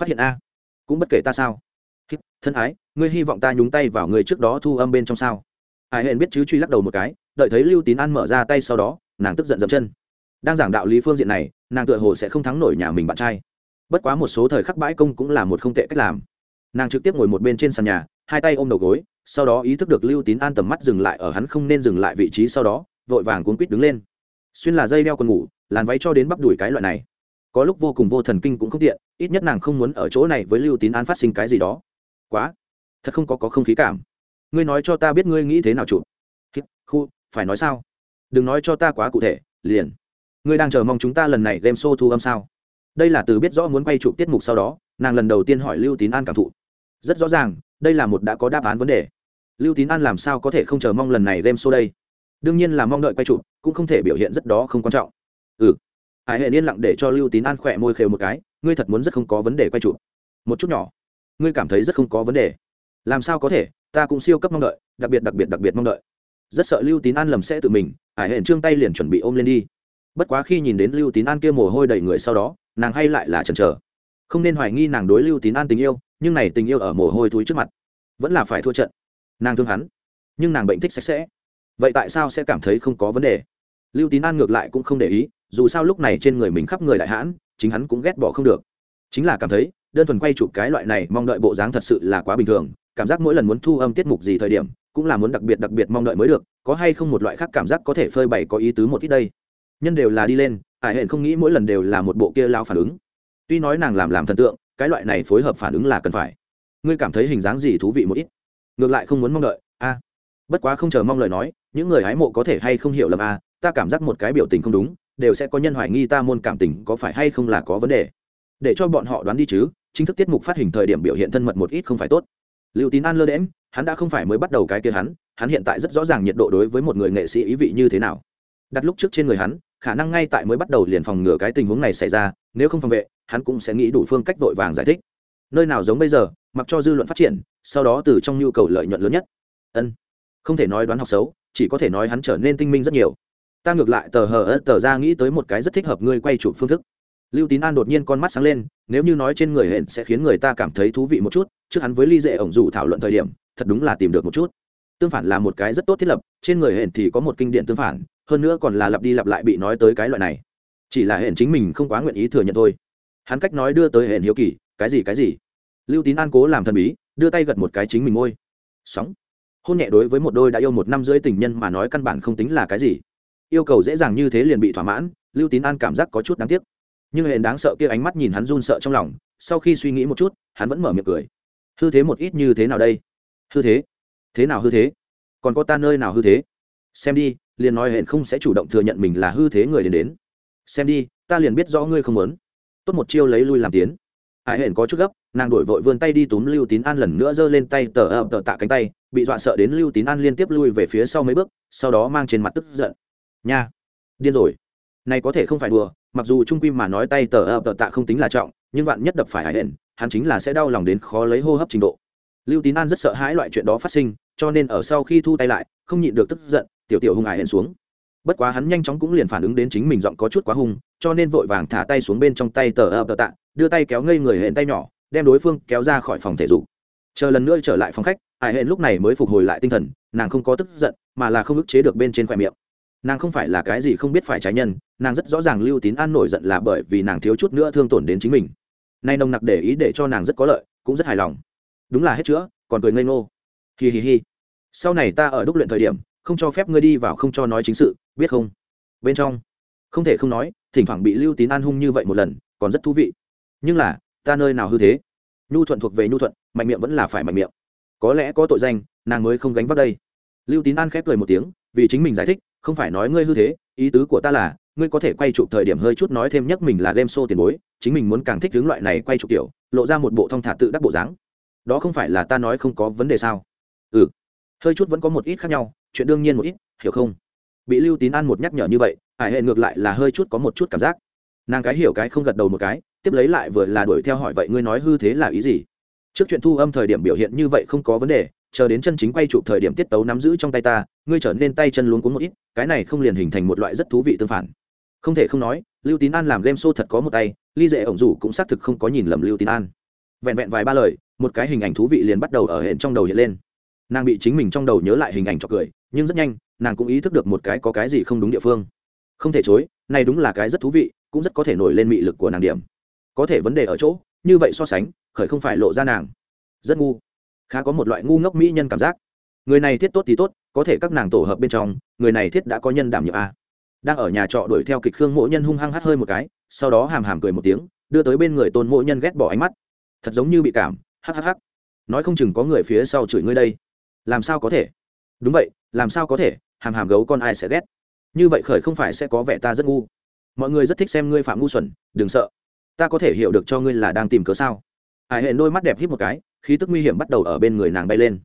Phát hiện a? Cũng bất kể ta sao. Thân ái, ngươi hy vọng ta nhúng tay vào người trước đó thu âm bên trong sao? Ai hẹn biết chứ truy lắc đầu một cái, đợi thấy lưu tín an mở ra tay sau đó, nàng tức giận dậm chân. Đang giảng đạo lý phương diện này, nàng tựa hồ sẽ không thắng nổi nhà mình bạn trai bất quá một số thời khắc bãi công cũng là một không tệ cách làm. Nàng trực tiếp ngồi một bên trên sàn nhà hai tay ôm đầu gối sau đó ý thức được lưu tín an tầm mắt dừng lại ở hắn không nên dừng lại vị trí sau đó vội vàng cuốn quýt đứng lên. Xuyên là dây đeo còn ngủ làn váy cho đến bắp đùi cái loại này. Có lúc vô cùng vô thần kinh cũng không tiện ít nhất nàng không muốn ở chỗ này với lưu tín an phát sinh cái gì đó. Quá thật không có, có không khí cảm. Ngươi nói cho ta biết ngươi nghĩ thế nào chụp khu phải nói sao? Đừng nói cho ta quá cụ thể liền. Ngươi đang chờ mong chúng ta lần này game show thu âm sao? Đây là từ biết rõ muốn quay chụp tiết mục sau đó, nàng lần đầu tiên hỏi lưu tín an cảm thụ. Rất rõ ràng, đây là một đã có đáp án vấn đề. Lưu tín an làm sao có thể không chờ mong lần này game show đây? Đương nhiên là mong đợi quay chụp, cũng không thể biểu hiện rất đó không quan trọng. Ừ. Hải hệ yên lặng để cho lưu tín an khỏe môi khều một cái, ngươi thật muốn rất không có vấn đề quay chụp. Một chút nhỏ. Ngươi cảm thấy rất không có vấn đề. Làm sao có thể, ta cũng siêu cấp mong đợi, đặc biệt đặc biệt đặc biệt mong đợi. Rất sợ lưu tín an lầm sẽ tự mình, hải hển trương tay liền chuẩn bị ôm lên đi. Bất quá khi nhìn đến lưu tín an kia mồ hôi đầy người sau đó nàng hay lại là chần chờ. Không nên hoài nghi nàng đối lưu tín an tình yêu, nhưng này tình yêu ở mồ hôi thúi trước mặt, vẫn là phải thua trận. Nàng thương hắn, nhưng nàng bệnh thích sạch sẽ. Vậy tại sao sẽ cảm thấy không có vấn đề? Lưu tín an ngược lại cũng không để ý, dù sao lúc này trên người mình khắp người đại hãn, chính hắn cũng ghét bỏ không được. Chính là cảm thấy, đơn thuần quay chụp cái loại này mong đợi bộ dáng thật sự là quá bình thường, cảm giác mỗi lần muốn thu âm tiết mục gì thời điểm, cũng là muốn đặc biệt đặc biệt mong đợi mới được, có hay không một loại khác cảm giác có thể phơi bày có ý tứ một ít đây. Nhân đều là đi lên ải hển không nghĩ mỗi lần đều là một bộ kia lao phản ứng. Tuy nói nàng làm làm thần tượng, cái loại này phối hợp phản ứng là cần phải. Ngươi cảm thấy hình dáng gì thú vị một ít? Ngược lại không muốn mong đợi, a. Bất quá không chờ mong lời nói, những người hái mộ có thể hay không hiểu lầm a, ta cảm giác một cái biểu tình không đúng, đều sẽ có nhân hoài nghi ta môn cảm tình có phải hay không là có vấn đề. Để cho bọn họ đoán đi chứ, chính thức tiết mục phát hình thời điểm biểu hiện thân mật một ít không phải tốt. Lưu tín an lơ đễm hắn đã không phải mới bắt đầu cái kia hắn hắn hiện tại rất rõ ràng nhiệt độ đối với một người nghệ sĩ ý vị như thế nào. Đặt lúc trước trên người hắn khả năng ngay tại mới bắt đầu liền phòng ngừa cái tình huống này xảy ra, nếu không phòng vệ, hắn cũng sẽ nghĩ đủ phương cách vội vàng giải thích. Nơi nào giống bây giờ, mặc cho dư luận phát triển, sau đó từ trong nhu cầu lợi nhuận lớn nhất. Ân, không thể nói đoán học xấu, chỉ có thể nói hắn trở nên tinh minh rất nhiều. Ta ngược lại tờ hờ ớt tờ ra nghĩ tới một cái rất thích hợp ngươi quay chụp phương thức. Lưu tín an đột nhiên con mắt sáng lên, nếu như nói trên người hển sẽ khiến người ta cảm thấy thú vị một chút, trước hắn với ly dễ ổng dù thảo luận thời điểm, thật đúng là tìm được một chút. Tương phản là một cái rất tốt thiết lập, trên người hển thì có một kinh điển tương phản hơn nữa còn là lặp đi lặp lại bị nói tới cái loại này. Chỉ là hển chính mình không quá nguyện ý thừa nhận thôi. Hắn cách nói đưa tới hển hiếu kỳ, cái gì cái gì? Lưu tín an cố làm thần bí, đưa tay gật một cái chính mình ngôi. Sóng. Hôn nhẹ đối với một đôi đã yêu một năm rưỡi tình nhân mà nói căn bản không tính là cái gì. Yêu cầu dễ dàng như thế liền bị thỏa mãn, lưu tín an cảm giác có chút đáng tiếc. Nhưng hển đáng sợ kia ánh mắt nhìn hắn run sợ trong lòng, sau khi suy nghĩ một chút, hắn vẫn mở miệng cười. Hư thế một ít như thế nào đây? Hư thế? Thế nào hư thế? Còn có ta nơi nào hư thế? Xem đi liền nói hẹn không sẽ chủ động thừa nhận mình là hư thế người đến đến. Xem đi, ta liền biết rõ ngươi không muốn. Tốt một chiêu lấy lui làm tiến. Hải hẹn có chút gấp, nàng đổi vội vươn tay đi túm lưu tín an lần nữa giơ lên tay tờ ập tờ tạ cánh tay, bị dọa sợ đến lưu tín an liên tiếp lui về phía sau mấy bước, sau đó mang trên mặt tức giận. Nha, điên rồi. Này có thể không phải đùa, mặc dù trung quy mà nói tay tờ ập tờ tạ không tính là trọng, nhưng vạn nhất đập phải hải hẹn hắn chính là sẽ đau lòng đến khó lấy hô hấp trình độ. Lưu tín an rất sợ hãi loại chuyện đó phát sinh, cho nên ở sau khi thu tay lại, không nhịn được tức giận tiểu tiểu hung ải hẹn xuống. Bất quá hắn nhanh chóng cũng liền phản ứng đến chính mình giọng có chút quá hung, cho nên vội vàng thả tay xuống bên trong tay tờ ập tờ tạ, đưa tay kéo ngây người hẹn tay nhỏ, đem đối phương kéo ra khỏi phòng thể dục. Chờ lần nữa trở lại phòng khách ải hẹn lúc này mới phục hồi lại tinh thần, nàng không có tức giận, mà là không ức chế được bên trên khoe miệng. Nàng không phải là cái gì không biết phải trái nhân, nàng rất rõ ràng lưu tín an nổi giận là bởi vì nàng thiếu chút nữa thương tổn đến chính mình. Nay nồng nặc để ý để cho nàng rất có lợi, cũng rất hài lòng. Đúng là hết chữa, còn cười ngây ngô. Hi hi hi. Sau này ta ở đúc luyện thời điểm không cho phép ngươi đi vào không cho nói chính sự, biết không? Bên trong, không thể không nói, thỉnh thoảng bị lưu tín an hung như vậy một lần, còn rất thú vị. Nhưng là, ta nơi nào hư thế? Nhu thuận thuộc về nhu thuận, mạnh miệng vẫn là phải mạnh miệng. Có lẽ có tội danh, nàng mới không gánh vác đây. Lưu tín an khép cười một tiếng, vì chính mình giải thích, không phải nói ngươi hư thế, ý tứ của ta là, ngươi có thể quay chụp thời điểm hơi chút nói thêm nhắc mình là game show tiền bối, chính mình muốn càng thích hướng loại này quay chụp kiểu, lộ ra một bộ thong thả tự đắc bộ dáng. Đó không phải là ta nói không có vấn đề sao? Ừ. Hơi chút vẫn có một ít khác nhau chuyện đương nhiên một ít, hiểu không? Bị lưu tín an một nhắc nhở như vậy, hải hệ ngược lại là hơi chút có một chút cảm giác. Nàng cái hiểu cái không gật đầu một cái, tiếp lấy lại vừa là đuổi theo hỏi vậy ngươi nói hư thế là ý gì? Trước chuyện thu âm thời điểm biểu hiện như vậy không có vấn đề, chờ đến chân chính quay chụp thời điểm tiết tấu nắm giữ trong tay ta, ngươi trở nên tay chân luống cuống một ít, cái này không liền hình thành một loại rất thú vị tương phản. Không thể không nói, lưu tín an làm game show thật có một tay, ly dễ ổng rủ cũng xác thực không có nhìn lầm lưu tín an. Vẹn vẹn vài ba lời, một cái hình ảnh thú vị liền bắt đầu ở hệ trong đầu hiện lên. Nàng bị chính mình trong đầu nhớ lại hình ảnh cho cười nhưng rất nhanh, nàng cũng ý thức được một cái có cái gì không đúng địa phương. Không thể chối, này đúng là cái rất thú vị, cũng rất có thể nổi lên mị lực của nàng điểm. Có thể vấn đề ở chỗ, như vậy so sánh, khởi không phải lộ ra nàng. Rất ngu. Khá có một loại ngu ngốc mỹ nhân cảm giác. Người này thiết tốt thì tốt, có thể các nàng tổ hợp bên trong, người này thiết đã có nhân đảm nhiệm a. Đang ở nhà trọ đuổi theo kịch khương mỗ nhân hung hăng hắt hơi một cái, sau đó hàm hàm cười một tiếng, đưa tới bên người tôn mỗ nhân ghét bỏ ánh mắt. Thật giống như bị cảm hhh nói không chừng có người phía sau chửi ngươi đây. Làm sao có thể? Đúng vậy, làm sao có thể, hàm hàm gấu con ai sẽ ghét? Như vậy khởi không phải sẽ có vẻ ta rất ngu. Mọi người rất thích xem ngươi phạm ngu xuẩn, đừng sợ. Ta có thể hiểu được cho ngươi là đang tìm cớ sao. Hải hệ đôi mắt đẹp hít một cái, khí tức nguy hiểm bắt đầu ở bên người nàng bay lên.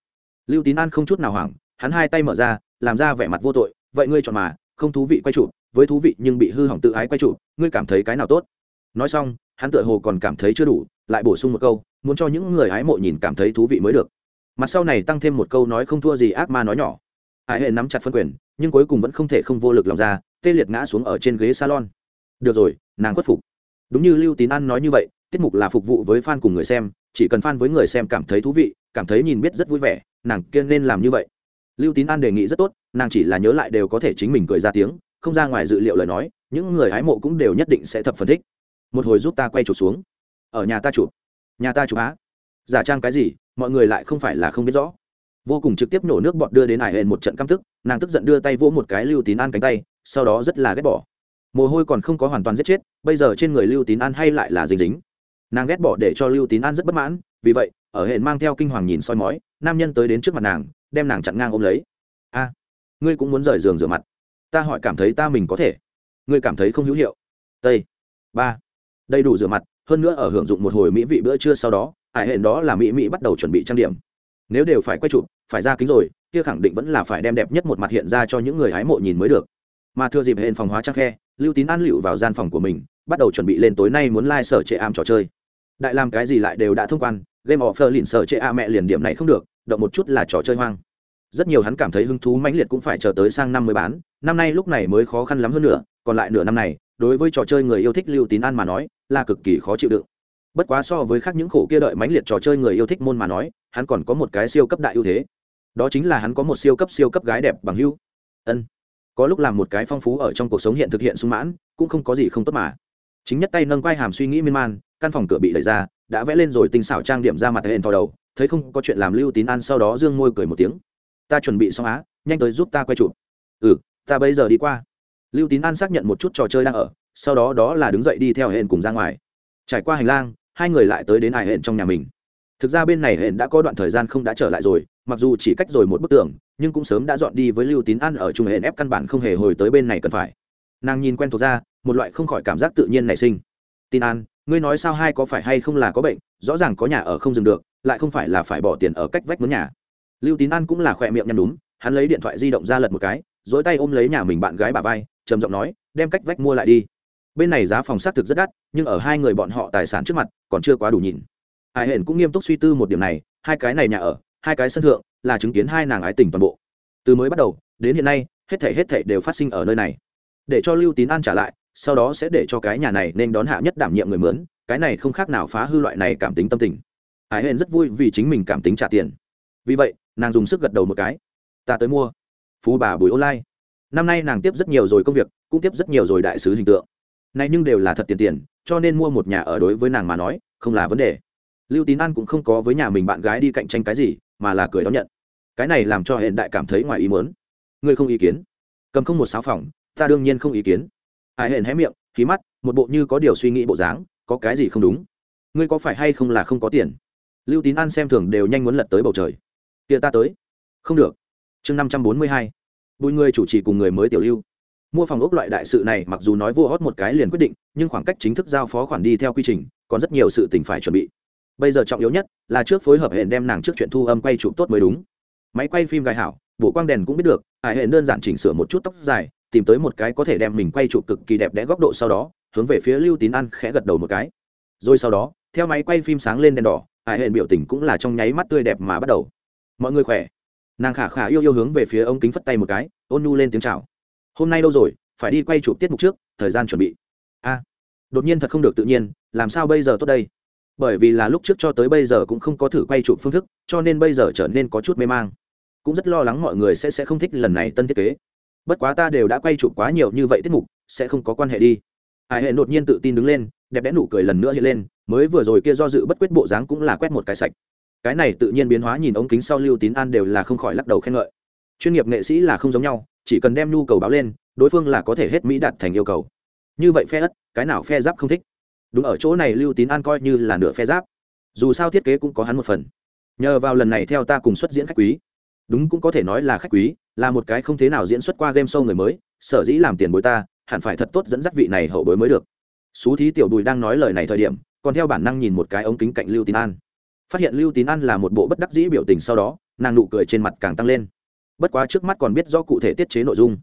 Lưu tín an không chút nào hoảng, hắn hai tay mở ra, làm ra vẻ mặt vô tội, vậy ngươi chọn mà, không thú vị quay trụ với thú vị nhưng bị hư hỏng tự ái quay trụ ngươi cảm thấy cái nào tốt? Nói xong, hắn tựa hồ còn cảm thấy chưa đủ, lại bổ sung một câu, muốn cho những người ái mộ nhìn cảm thấy thú vị mới được mặt sau này tăng thêm một câu nói không thua gì ác ma nói nhỏ. Hải hệ nắm chặt phân quyền, nhưng cuối cùng vẫn không thể không vô lực lòng ra, tê liệt ngã xuống ở trên ghế salon. Được rồi, nàng khuất phục. Đúng như lưu tín an nói như vậy, tiết mục là phục vụ với fan cùng người xem, chỉ cần fan với người xem cảm thấy thú vị, cảm thấy nhìn biết rất vui vẻ, nàng kiên nên làm như vậy. Lưu tín an đề nghị rất tốt, nàng chỉ là nhớ lại đều có thể chính mình cười ra tiếng, không ra ngoài dự liệu lời nói, những người hái mộ cũng đều nhất định sẽ thập phân thích. Một hồi giúp ta quay chụp xuống. Ở nhà ta chụp. Nhà ta chụp á. Giả trang cái gì? Mọi người lại không phải là không biết rõ. Vô cùng trực tiếp nổ nước bọt đưa đến ải hển một trận căm tức, nàng tức giận đưa tay vỗ một cái lưu tín an cánh tay, sau đó rất là ghét bỏ. Mồ hôi còn không có hoàn toàn giết chết, bây giờ trên người lưu tín an hay lại là dính dính. Nàng ghét bỏ để cho lưu tín an rất bất mãn, vì vậy, ở hển mang theo kinh hoàng nhìn soi mói, nam nhân tới đến trước mặt nàng, đem nàng chặn ngang ôm lấy. A, ngươi cũng muốn rời giường rửa mặt. Ta hỏi cảm thấy ta mình có thể. Ngươi cảm thấy không hữu hiệu. Tây, ba, đầy đủ rửa mặt, hơn nữa ở hưởng dụng một hồi mỹ vị bữa trưa sau đó hải hển đó là mỹ mỹ bắt đầu chuẩn bị trang điểm. Nếu đều phải quay chụp, phải ra kính rồi, kia khẳng định vẫn là phải đem đẹp nhất một mặt hiện ra cho những người hái mộ nhìn mới được. Mà thừa dịp hẹn phòng hóa trang khe, lưu tín an lựu vào gian phòng của mình, bắt đầu chuẩn bị lên tối nay muốn lai、like、sở trệ am trò chơi. Đại làm cái gì lại đều đã thông quan, game offer lìn sở trệ a mẹ liền điểm này không được, động một chút là trò chơi hoang. Rất nhiều hắn cảm thấy hứng thú mãnh liệt cũng phải chờ tới sang năm mới bán, năm nay lúc này mới khó khăn lắm hơn nữa, còn lại nửa năm này, đối với trò chơi người yêu thích lưu tín an mà nói, là cực kỳ khó chịu đựng bất quá so với khác những khổ kia đợi mãnh liệt trò chơi người yêu thích môn mà nói, hắn còn có một cái siêu cấp đại ưu thế. Đó chính là hắn có một siêu cấp siêu cấp gái đẹp bằng hưu ân. Có lúc làm một cái phong phú ở trong cuộc sống hiện thực hiện sung mãn, cũng không có gì không tốt mà. Chính nhất tay nâng quai hàm suy nghĩ miên man, căn phòng cửa bị đẩy ra, đã vẽ lên rồi tinh xảo trang điểm ra mặt hẹn vào đầu, thấy không có chuyện làm lưu tín ăn sau đó dương môi cười một tiếng. Ta chuẩn bị xong á, nhanh tới giúp ta quay chụp. Ừ ta bây giờ đi qua. Lưu tín an xác nhận một chút trò chơi đang ở, sau đó đó là đứng dậy đi theo hẹn cùng ra ngoài. Trải qua hành lang hai người lại tới đến hải hẹn trong nhà mình. Thực ra bên này hẹn đã có đoạn thời gian không đã trở lại rồi, mặc dù chỉ cách rồi một bức tường, nhưng cũng sớm đã dọn đi với lưu tín an ở trung hẹn ép căn bản không hề hồi tới bên này cần phải. Nàng nhìn quen thuộc ra, một loại không khỏi cảm giác tự nhiên nảy sinh. Tin an, ngươi nói sao hai có phải hay không là có bệnh? Rõ ràng có nhà ở không dừng được, lại không phải là phải bỏ tiền ở cách vách mướn nhà. Lưu tín an cũng là khỏe miệng nhăn đúng hắn lấy điện thoại di động ra lật một cái, dối tay ôm lấy nhà mình bạn gái bà vai, trầm giọng nói, đem cách vách mua lại đi bên này giá phòng xác thực rất đắt, nhưng ở hai người bọn họ tài sản trước mặt còn chưa quá đủ nhìn. Ai hển cũng nghiêm túc suy tư một điểm này, hai cái này nhà ở, hai cái sân thượng là chứng kiến hai nàng ái tình toàn bộ. Từ mới bắt đầu, đến hiện nay, hết thảy hết thảy đều phát sinh ở nơi này. Để cho lưu tín an trả lại, sau đó sẽ để cho cái nhà này nên đón hạ nhất đảm nhiệm người mướn, cái này không khác nào phá hư loại này cảm tính tâm tình. Ái hển rất vui vì chính mình cảm tính trả tiền. Vì vậy, nàng dùng sức gật đầu một cái. Ta tới mua. Phú bà bùi online năm nay nàng tiếp rất nhiều rồi công việc, cũng tiếp rất nhiều rồi đại sứ hình tượng này nhưng đều là thật tiền tiền, cho nên mua một nhà ở đối với nàng mà nói, không là vấn đề. Lưu tín an cũng không có với nhà mình bạn gái đi cạnh tranh cái gì, mà là cười đón nhận. Cái này làm cho hiện đại cảm thấy ngoài ý muốn. Ngươi không ý kiến? Cầm không một sáu phòng, ta đương nhiên không ý kiến. Ai hẹn hé miệng khí mắt, một bộ như có điều suy nghĩ bộ dáng, có cái gì không đúng? Ngươi có phải hay không là không có tiền? Lưu tín an xem thường đều nhanh muốn lật tới bầu trời. Kia ta tới. Không được. Chương năm trăm bốn mươi hai. Bụi người chủ trì cùng người mới tiểu lưu mua phòng ốc loại đại sự này, mặc dù nói vua hót một cái liền quyết định, nhưng khoảng cách chính thức giao phó khoản đi theo quy trình, còn rất nhiều sự tình phải chuẩn bị. Bây giờ trọng yếu nhất là trước phối hợp hẹn đem nàng trước chuyện thu âm quay chụp tốt mới đúng. Máy quay phim gai hảo, bộ quang đèn cũng biết được hải hẹn đơn giản chỉnh sửa một chút tóc dài, tìm tới một cái có thể đem mình quay chụp cực kỳ đẹp đẽ góc độ sau đó, hướng về phía lưu tín ăn khẽ gật đầu một cái. Rồi sau đó, theo máy quay phim sáng lên đèn đỏ hải hẹn biểu tình cũng là trong nháy mắt tươi đẹp mà bắt đầu. Mọi người khỏe. Nàng khả khả yêu yêu hướng về phía ông kính phất tay một cái, ôn nhu lên tiếng chào hôm nay đâu rồi, phải đi quay chụp tiết mục trước, thời gian chuẩn bị. A, đột nhiên thật không được tự nhiên, làm sao bây giờ tốt đây? Bởi vì là lúc trước cho tới bây giờ cũng không có thử quay chụp phương thức, cho nên bây giờ trở nên có chút mê mang. Cũng rất lo lắng mọi người sẽ sẽ không thích lần này tân thiết kế. Bất quá ta đều đã quay chụp quá nhiều như vậy tiết mục, sẽ không có quan hệ đi. Ai hệ đột nhiên tự tin đứng lên, đẹp đẽ nụ cười lần nữa hiện lên, mới vừa rồi kia do dự bất quyết bộ dáng cũng là quét một cái sạch. Cái này tự nhiên biến hóa nhìn ống kính sau lưu tín an đều là không khỏi lắc đầu khen ngợi. Chuyên nghiệp nghệ sĩ là không giống nhau chỉ cần đem nhu cầu báo lên, đối phương là có thể hết mỹ đạt thành yêu cầu. Như vậy phe ất, cái nào phe giáp không thích? Đúng ở chỗ này lưu tín an coi như là nửa phe giáp. Dù sao thiết kế cũng có hắn một phần. Nhờ vào lần này theo ta cùng xuất diễn khách quý. Đúng cũng có thể nói là khách quý, là một cái không thế nào diễn xuất qua game show người mới, sở dĩ làm tiền bối ta, hẳn phải thật tốt dẫn dắt vị này hậu bối mới được. Xú thí tiểu bùi đang nói lời này thời điểm, còn theo bản năng nhìn một cái ống kính cạnh lưu tín an. Phát hiện lưu tín an là một bộ bất đắc dĩ biểu tình sau đó, nàng nụ cười trên mặt càng tăng lên bất quá trước mắt còn biết do cụ thể tiết chế nội dung.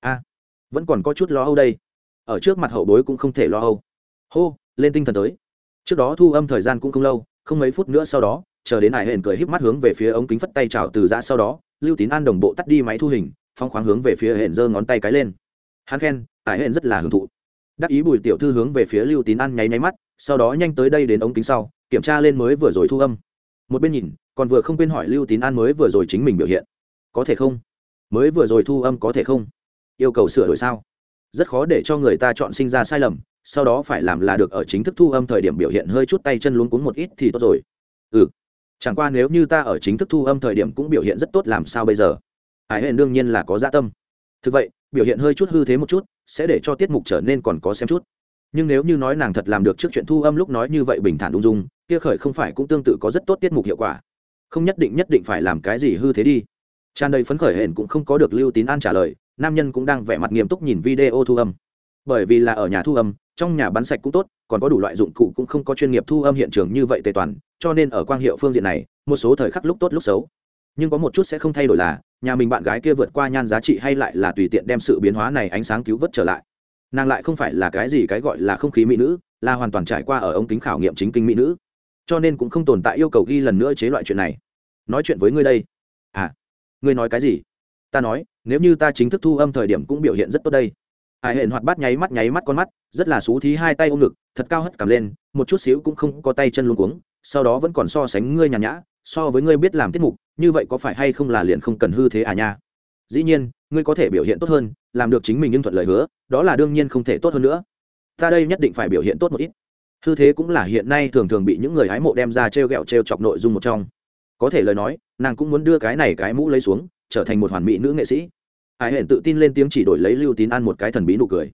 A, vẫn còn có chút lo âu đây. Ở trước mặt hậu bối cũng không thể lo âu. Hô, lên tinh thần tới. Trước đó thu âm thời gian cũng không lâu, không mấy phút nữa sau đó, chờ đến hải hển cười híp mắt hướng về phía ống kính phất tay chào từ giã sau đó, lưu tín an đồng bộ tắt đi máy thu hình phong khoáng hướng về phía hển giơ ngón tay cái lên. Hắn khen, hải hển rất là hưởng thụ. Đắc ý bùi tiểu thư hướng về phía lưu tín an nháy nháy mắt, sau đó nhanh tới đây đến ống kính sau, kiểm tra lên mới vừa rồi thu âm. Một bên nhìn, còn vừa không quên hỏi lưu tín an mới vừa rồi chính mình biểu hiện có thể không? Mới vừa rồi thu âm có thể không? Yêu cầu sửa đổi sao? Rất khó để cho người ta chọn sinh ra sai lầm, sau đó phải làm là được ở chính thức thu âm thời điểm biểu hiện hơi chút tay chân luống cuống một ít thì tốt rồi. Ừ. Chẳng qua nếu như ta ở chính thức thu âm thời điểm cũng biểu hiện rất tốt làm sao bây giờ? Hải hển đương nhiên là có dạ tâm. Thực vậy, biểu hiện hơi chút hư thế một chút, sẽ để cho tiết mục trở nên còn có xem chút. Nhưng nếu như nói nàng thật làm được trước chuyện thu âm lúc nói như vậy bình thản ung dung, kia khởi không phải cũng tương tự có rất tốt tiết mục hiệu quả. Không nhất định nhất định phải làm cái gì hư thế đi tràn đầy phấn khởi hển cũng không có được lưu tín an trả lời, nam nhân cũng đang vẻ mặt nghiêm túc nhìn video thu âm. Bởi vì là ở nhà thu âm, trong nhà bắn sạch cũng tốt, còn có đủ loại dụng cụ cũng không có chuyên nghiệp thu âm hiện trường như vậy tề toàn, cho nên ở quang hiệu phương diện này, một số thời khắc lúc tốt lúc xấu. Nhưng có một chút sẽ không thay đổi là, nhà mình bạn gái kia vượt qua nhan giá trị hay lại là tùy tiện đem sự biến hóa này ánh sáng cứu vớt trở lại. Nàng lại không phải là cái gì cái gọi là không khí mỹ nữ, là hoàn toàn trải qua ở ống kính khảo nghiệm chính kinh mỹ nữ. Cho nên cũng không tồn tại yêu cầu ghi lần nữa chế loại chuyện này. Nói chuyện với ngươi đây. À ngươi nói cái gì? Ta nói, nếu như ta chính thức thu âm thời điểm cũng biểu hiện rất tốt đây. Ai hẹn hoạt bát nháy mắt nháy mắt con mắt, rất là xú thí hai tay ôm ngực, thật cao hất cầm lên, một chút xíu cũng không có tay chân luôn cuống, sau đó vẫn còn so sánh ngươi nhàn nhã, so với ngươi biết làm tiết mục, như vậy có phải hay không là liền không cần hư thế à nha? Dĩ nhiên, ngươi có thể biểu hiện tốt hơn, làm được chính mình nhưng thuận lời hứa, đó là đương nhiên không thể tốt hơn nữa. Ta đây nhất định phải biểu hiện tốt một ít. Hư thế cũng là hiện nay thường thường bị những người hái mộ đem ra t r e o g ẹ o t r e o chọc nội dung một trong. Có thể lời nói nàng cũng muốn đưa cái này cái mũ lấy xuống, trở thành một hoàn mỹ nữ nghệ sĩ. Hải hển tự tin lên tiếng chỉ đổi lấy lưu tín An một cái thần bí nụ cười.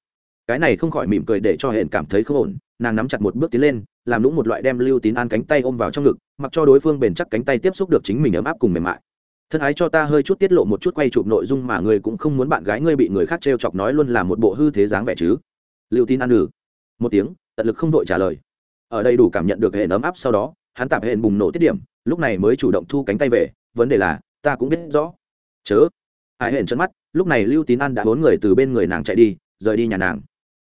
Cái này không khỏi mỉm cười để cho hển cảm thấy không ổn, nàng nắm chặt một bước tiến lên, làm lũng một loại đem lưu tín an cánh tay ôm vào trong ngực, mặc cho đối phương bền chắc cánh tay tiếp xúc được chính mình ấm áp cùng mềm mại. Thân ái cho ta hơi chút tiết lộ một chút quay chụp nội dung mà người cũng không muốn bạn gái ngươi bị người khác t chọc nói luôn là một bộ hư thế dáng vẻ chứ. Lưu tín an ừ. Một tiếng, tận lực không vội trả lời. Ở đây đủ cảm nhận được hệ ấm áp sau đó hắn tạp hẹn bùng nổ tiết điểm, lúc này mới chủ động thu cánh tay về, vấn đề là, ta cũng biết rõ. Chớ. Hải hẹn chân mắt, lúc này lưu tín an đã bốn người từ bên người nàng chạy đi, rời đi nhà nàng.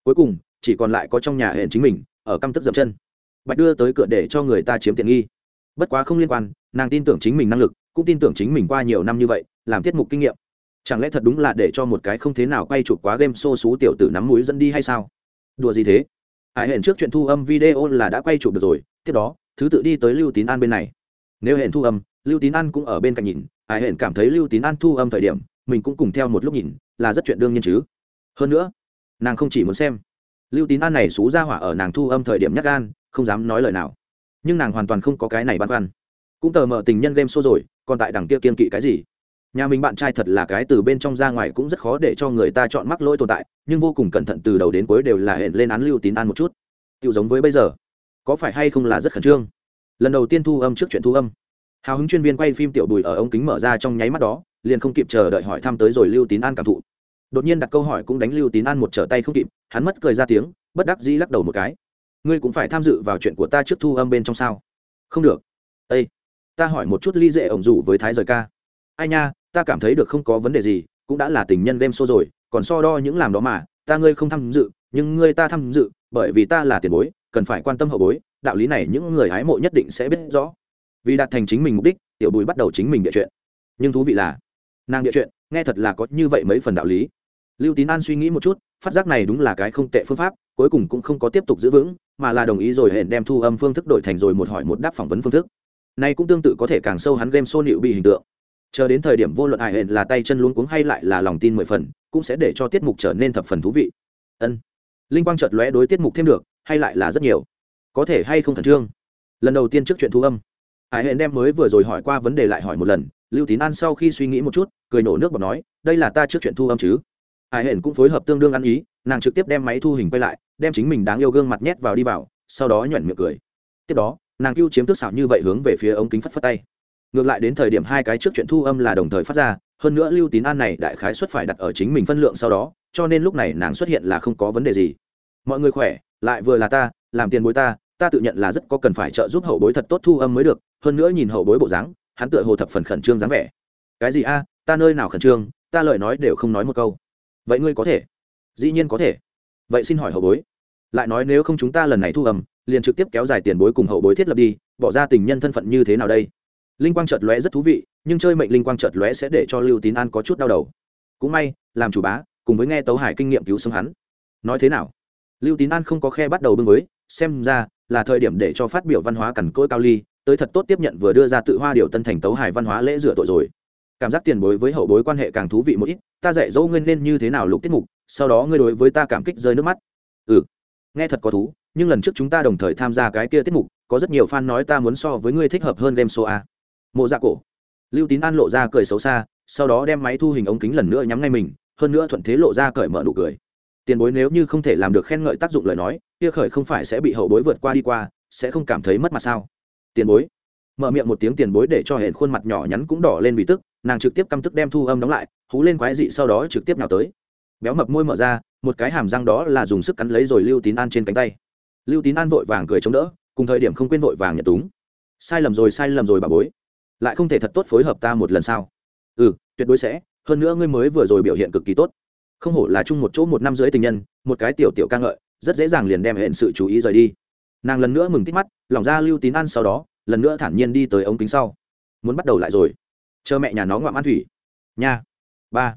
Cuối cùng, chỉ còn lại có trong nhà hẹn chính mình, ở căm tức dậm chân. Bạch đưa tới cửa để cho người ta chiếm tiện nghi. Bất quá không liên quan, nàng tin tưởng chính mình năng lực, cũng tin tưởng chính mình qua nhiều năm như vậy, làm tiết mục kinh nghiệm. Chẳng lẽ thật đúng là để cho một cái không thế nào quay chụp quá game xô xú tiểu tử nắm mũi dẫn đi hay sao? Đùa gì thế? Hải hẹn trước chuyện thu âm video là đã quay chụp được rồi, tiếp đó thứ tự đi tới lưu tín an bên này. Nếu hẹn thu âm, lưu tín an cũng ở bên cạnh nhìn, Ai hẹn cảm thấy lưu tín an thu âm thời điểm, mình cũng cùng theo một lúc nhìn, là rất chuyện đương nhiên chứ. Hơn nữa, nàng không chỉ muốn xem. Lưu tín an này xú ra hỏa ở nàng thu âm thời điểm nhắc gan, không dám nói lời nào. Nhưng nàng hoàn toàn không có cái này băn khoăn. Cũng tờ mờ tình nhân game xô rồi, còn tại đằng kia kiên kỵ cái gì? Nhà mình bạn trai thật là cái từ bên trong ra ngoài cũng rất khó để cho người ta chọn mắc lỗi tồn tại, nhưng vô cùng cẩn thận từ đầu đến cuối đều là hẹn lên án lưu tín an một chút. Tự giống với bây giờ có phải hay không là rất khẩn trương? Lần đầu tiên thu âm trước chuyện thu âm. Hào hứng chuyên viên quay phim tiểu bùi ở ống kính mở ra trong nháy mắt đó, liền không kịp chờ đợi hỏi thăm tới rồi lưu tín an cảm thụ. Đột nhiên đặt câu hỏi cũng đánh lưu tín an một trở tay không kịp, hắn mất cười ra tiếng, bất đắc dĩ lắc đầu một cái. Ngươi cũng phải tham dự vào chuyện của ta trước thu âm bên trong sao? Không được. Ây ta hỏi một chút ly dễ ổng rủ với thái rời ca. Ai nha, ta cảm thấy được không có vấn đề gì, cũng đã là tình nhân game show rồi, còn so đo những làm đó mà, ta ngươi không tham dự, nhưng ngươi ta tham dự, bởi vì ta là tiền bối cần phải quan tâm hậu bối, đạo lý này những người hái mộ nhất định sẽ biết rõ. Vì đạt thành chính mình mục đích, tiểu bùi bắt đầu chính mình địa chuyện. Nhưng thú vị là, nàng địa chuyện, nghe thật là có như vậy mấy phần đạo lý. Lưu tín an suy nghĩ một chút, phát giác này đúng là cái không tệ phương pháp, cuối cùng cũng không có tiếp tục giữ vững, mà là đồng ý rồi hẹn đem thu âm phương thức đổi thành rồi một hỏi một đáp phỏng vấn phương thức. Này cũng tương tự có thể càng sâu hắn game xô nịu bị hình tượng. Chờ đến thời điểm vô luận ai hẹn là tay chân luống cuống hay lại là lòng tin mười phần, cũng sẽ để cho tiết mục trở nên thập phần thú vị. Ân. Linh quang chợt lóe đối tiết mục thêm được hay lại là rất nhiều? Có thể hay không khẩn trương? Lần đầu tiên trước chuyện thu âm, hải hẹn đem mới vừa rồi hỏi qua vấn đề lại hỏi một lần, lưu tín an sau khi suy nghĩ một chút, cười nổ nước bọt nói, đây là ta trước chuyện thu âm chứ? Hải hển cũng phối hợp tương đương ăn ý, nàng trực tiếp đem máy thu hình quay lại, đem chính mình đáng yêu gương mặt nhét vào đi vào, sau đó nhoẻn miệng cười. Tiếp đó, nàng cưu chiếm tước xảo như vậy hướng về phía ống kính phất phất tay. Ngược lại đến thời điểm hai cái trước chuyện thu âm là đồng thời phát ra, hơn nữa lưu tín an này đại khái xuất phải đặt ở chính mình phân lượng sau đó, cho nên lúc này nàng xuất hiện là không có vấn đề gì. Mọi người khỏe? Lại vừa là ta, làm tiền bối ta ta tự nhận là rất có cần phải trợ giúp hậu bối thật tốt thu âm mới được, hơn nữa nhìn hậu bối bộ dáng, hắn tựa hồ thập phần khẩn trương dáng vẻ. Cái gì a, ta nơi nào khẩn trương, ta lời nói đều không nói một câu. Vậy ngươi có thể. Dĩ nhiên có thể. Vậy xin hỏi hậu bối. Lại nói nếu không chúng ta lần này thu âm, liền trực tiếp kéo dài tiền bối cùng hậu bối thiết lập đi, bỏ ra tình nhân thân phận như thế nào đây? Linh quang chợt lóe rất thú vị, nhưng chơi mệnh linh quang chợt lóe sẽ để cho lưu tín an có chút đau đầu. Cũng may, làm chủ bá, cùng với nghe tấu hải kinh nghiệm cứu sống hắn. Nói thế nào? Lưu tín an không có khe bắt đầu bưng với xem ra là thời điểm để cho phát biểu văn hóa cằn cỗi cao ly, tới thật tốt tiếp nhận vừa đưa ra tự hoa điều tân thành tấu hải văn hóa lễ rửa tội rồi. Cảm giác tiền bối với hậu bối quan hệ càng thú vị một ít, ta dạy dỗ ngươi nên như thế nào lục tiết mục, sau đó ngươi đối với ta cảm kích rơi nước mắt. Ừ nghe thật có thú, nhưng lần trước chúng ta đồng thời tham gia cái kia tiết mục, có rất nhiều fan nói ta muốn so với ngươi thích hợp hơn game show a. Mộ dạ cổ. Lưu tín an lộ ra cười xấu xa, sau đó đem máy thu hình ống kính lần nữa nhắm ngay mình, hơn nữa thuận thế lộ ra cởi mở nụ cười tiền bối nếu như không thể làm được khen ngợi tác dụng lời nói, kia khởi không phải sẽ bị hậu bối vượt qua đi qua, sẽ không cảm thấy mất mặt sao? Tiền bối. Mở miệng một tiếng tiền bối để cho hển khuôn mặt nhỏ nhắn cũng đỏ lên vì tức, nàng trực tiếp căm tức đem thu âm đóng lại, hú lên quái dị sau đó trực tiếp nào tới. Béo mập môi mở ra, một cái hàm răng đó là dùng sức cắn lấy rồi lưu tín an trên cánh tay. Lưu tín an vội vàng cười chống đỡ, cùng thời điểm không quên vội vàng nhận túng. Sai lầm rồi, sai lầm rồi bà bối. Lại không thể thật tốt phối hợp ta một lần sao? Ừ tuyệt đối sẽ, hơn nữa ngươi mới vừa rồi biểu hiện cực kỳ tốt không hổ là chung một chỗ một năm dưới tình nhân, một cái tiểu tiểu ca ngợi, rất dễ dàng liền đem hệ sự chú ý rời đi. Nàng lần nữa mừng tít mắt lỏng ra lưu tín ăn sau đó, lần nữa thản nhiên đi tới ống kính sau. Muốn bắt đầu lại rồi. Chờ mẹ nhà nó ngoạm ăn thủy. Nha. Ba.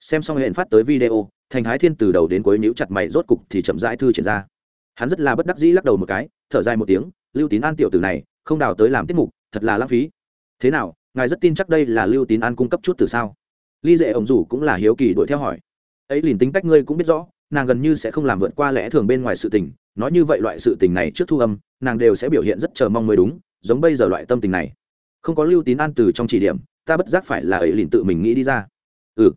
Xem xong hệ phát tới video, thành thái thiên từ đầu đến cuối níu chặt mày, rốt cục thì chậm rãi thư triển ra. Hắn rất là bất đắc dĩ lắc đầu một cái, thở dài một tiếng, lưu tín an tiểu tử này, không đào tới làm tiết mục, thật là lãng phí. Thế nào, ngài rất tin chắc đây là lưu tín an cung cấp chút từ sao? Ly dệ ổng rủ cũng là hiếu kỳ đuổi theo hỏi ấy liền tính cách ngươi cũng biết rõ, nàng gần như sẽ không làm vượt qua lẽ thường bên ngoài sự tình, nói như vậy loại sự tình này trước thu âm, nàng đều sẽ biểu hiện rất chờ mong mới đúng, giống bây giờ loại tâm tình này. Không có lưu tín an từ trong chỉ điểm, ta bất giác phải là ấy liền tự mình nghĩ đi ra. Ừ.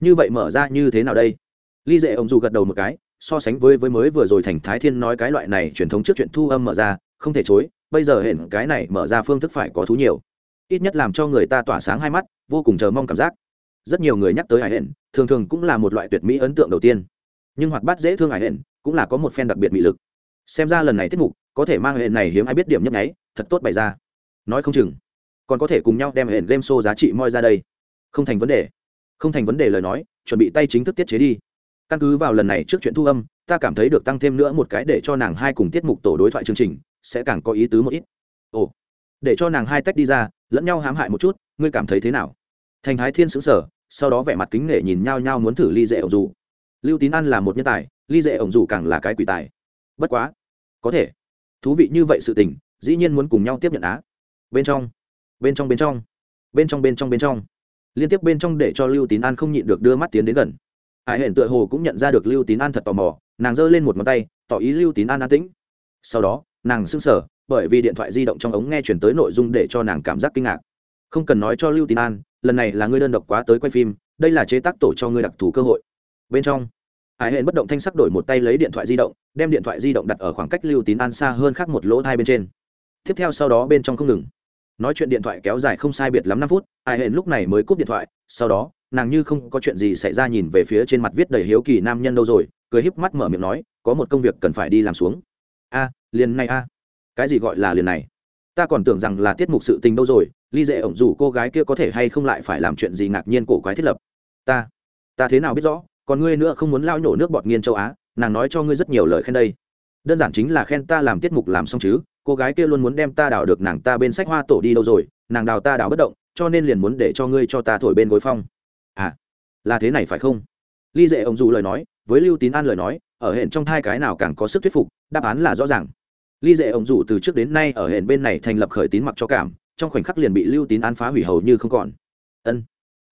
Như vậy mở ra như thế nào đây? Ly dệ ông dù gật đầu một cái, so sánh với với mới vừa rồi thành thái thiên nói cái loại này truyền thống trước chuyện thu âm mở ra, không thể chối, bây giờ hiện cái này mở ra phương thức phải có thú nhiều. Ít nhất làm cho người ta tỏa sáng hai mắt, vô cùng chờ mong cảm giác. Rất nhiều người nhắc tới hải hển thường thường cũng là một loại tuyệt mỹ ấn tượng đầu tiên. Nhưng hoạt bát dễ thương hải hển cũng là có một phen đặc biệt mỹ lực. Xem ra lần này tiết mục có thể mang hệ này hiếm ai biết điểm nhấp nháy, thật tốt bày ra. Nói không chừng, còn có thể cùng nhau đem hệ game show giá trị moi ra đây. Không thành vấn đề. Không thành vấn đề lời nói, chuẩn bị tay chính thức tiết chế đi. Căn cứ vào lần này trước chuyện thu âm, ta cảm thấy được tăng thêm nữa một cái để cho nàng hai cùng tiết mục tổ đối thoại chương trình, sẽ càng có ý tứ một ít. Ồ, để cho nàng hai tách đi ra, lẫn nhau hãm hại một chút, ngươi cảm thấy thế nào? Thành thái thiên xứng sở sau đó vẻ mặt kính nể nhìn nhau nhau muốn thử ly dễ ổng dù. Lưu tín ăn là một nhân tài, ly dễ ổng dù càng là cái quỷ tài. Bất quá, có thể. Thú vị như vậy sự tình, dĩ nhiên muốn cùng nhau tiếp nhận á. Bên trong bên trong bên trong bên trong bên trong bên trong. Liên tiếp bên trong để cho lưu tín an không nhịn được đưa mắt tiến đến gần. Hải hển tựa hồ cũng nhận ra được lưu tín an thật tò mò, nàng giơ lên một ngón tay, tỏ ý lưu tín an an tĩnh. Sau đó, nàng sững sờ, bởi vì điện thoại di động trong ống nghe chuyển tới nội dung để cho nàng cảm giác kinh ngạc không cần nói cho lưu tín an, lần này là ngươi đơn độc quá tới quay phim, đây là chế tác tổ cho ngươi đặc thù cơ hội. Bên trong, hải hện bất động thanh sắc đổi một tay lấy điện thoại di động, đem điện thoại di động đặt ở khoảng cách lưu tín an xa hơn khác một lỗ thai bên trên. Tiếp theo sau đó bên trong không ngừng. Nói chuyện điện thoại kéo dài không sai biệt lắm năm phút, hải hện lúc này mới cúp điện thoại, sau đó, nàng như không có chuyện gì xảy ra nhìn về phía trên mặt viết đầy hiếu kỳ nam nhân đâu rồi, cười híp mắt mở miệng nói, có một công việc cần phải đi làm xuống. A, liền này a. Cái gì gọi là liền này? Ta còn tưởng rằng là tiết mục sự tình đâu rồi, ly dễ ổng dù cô gái kia có thể hay không lại phải làm chuyện gì ngạc nhiên cổ quái thiết lập. Ta ta thế nào biết rõ, còn ngươi nữa không muốn lao nhổ nước bọt nghiên châu á, nàng nói cho ngươi rất nhiều lời khen đây. Đơn giản chính là khen ta làm tiết mục làm xong chứ, cô gái kia luôn muốn đem ta đào được nàng ta bên sách hoa tổ đi đâu rồi, nàng đào ta đào bất động, cho nên liền muốn để cho ngươi cho ta thổi bên gối phong. À là thế này phải không? Ly dễ ông dù lời nói, với lưu tín an lời nói, ở hẹn trong hai cái nào càng có sức thuyết phục, đáp án là rõ ràng ly dệ ông dù từ trước đến nay ở hển bên này thành lập khởi tín mặc cho cảm, trong khoảnh khắc liền bị lưu tín an phá hủy hầu như không còn. Ân.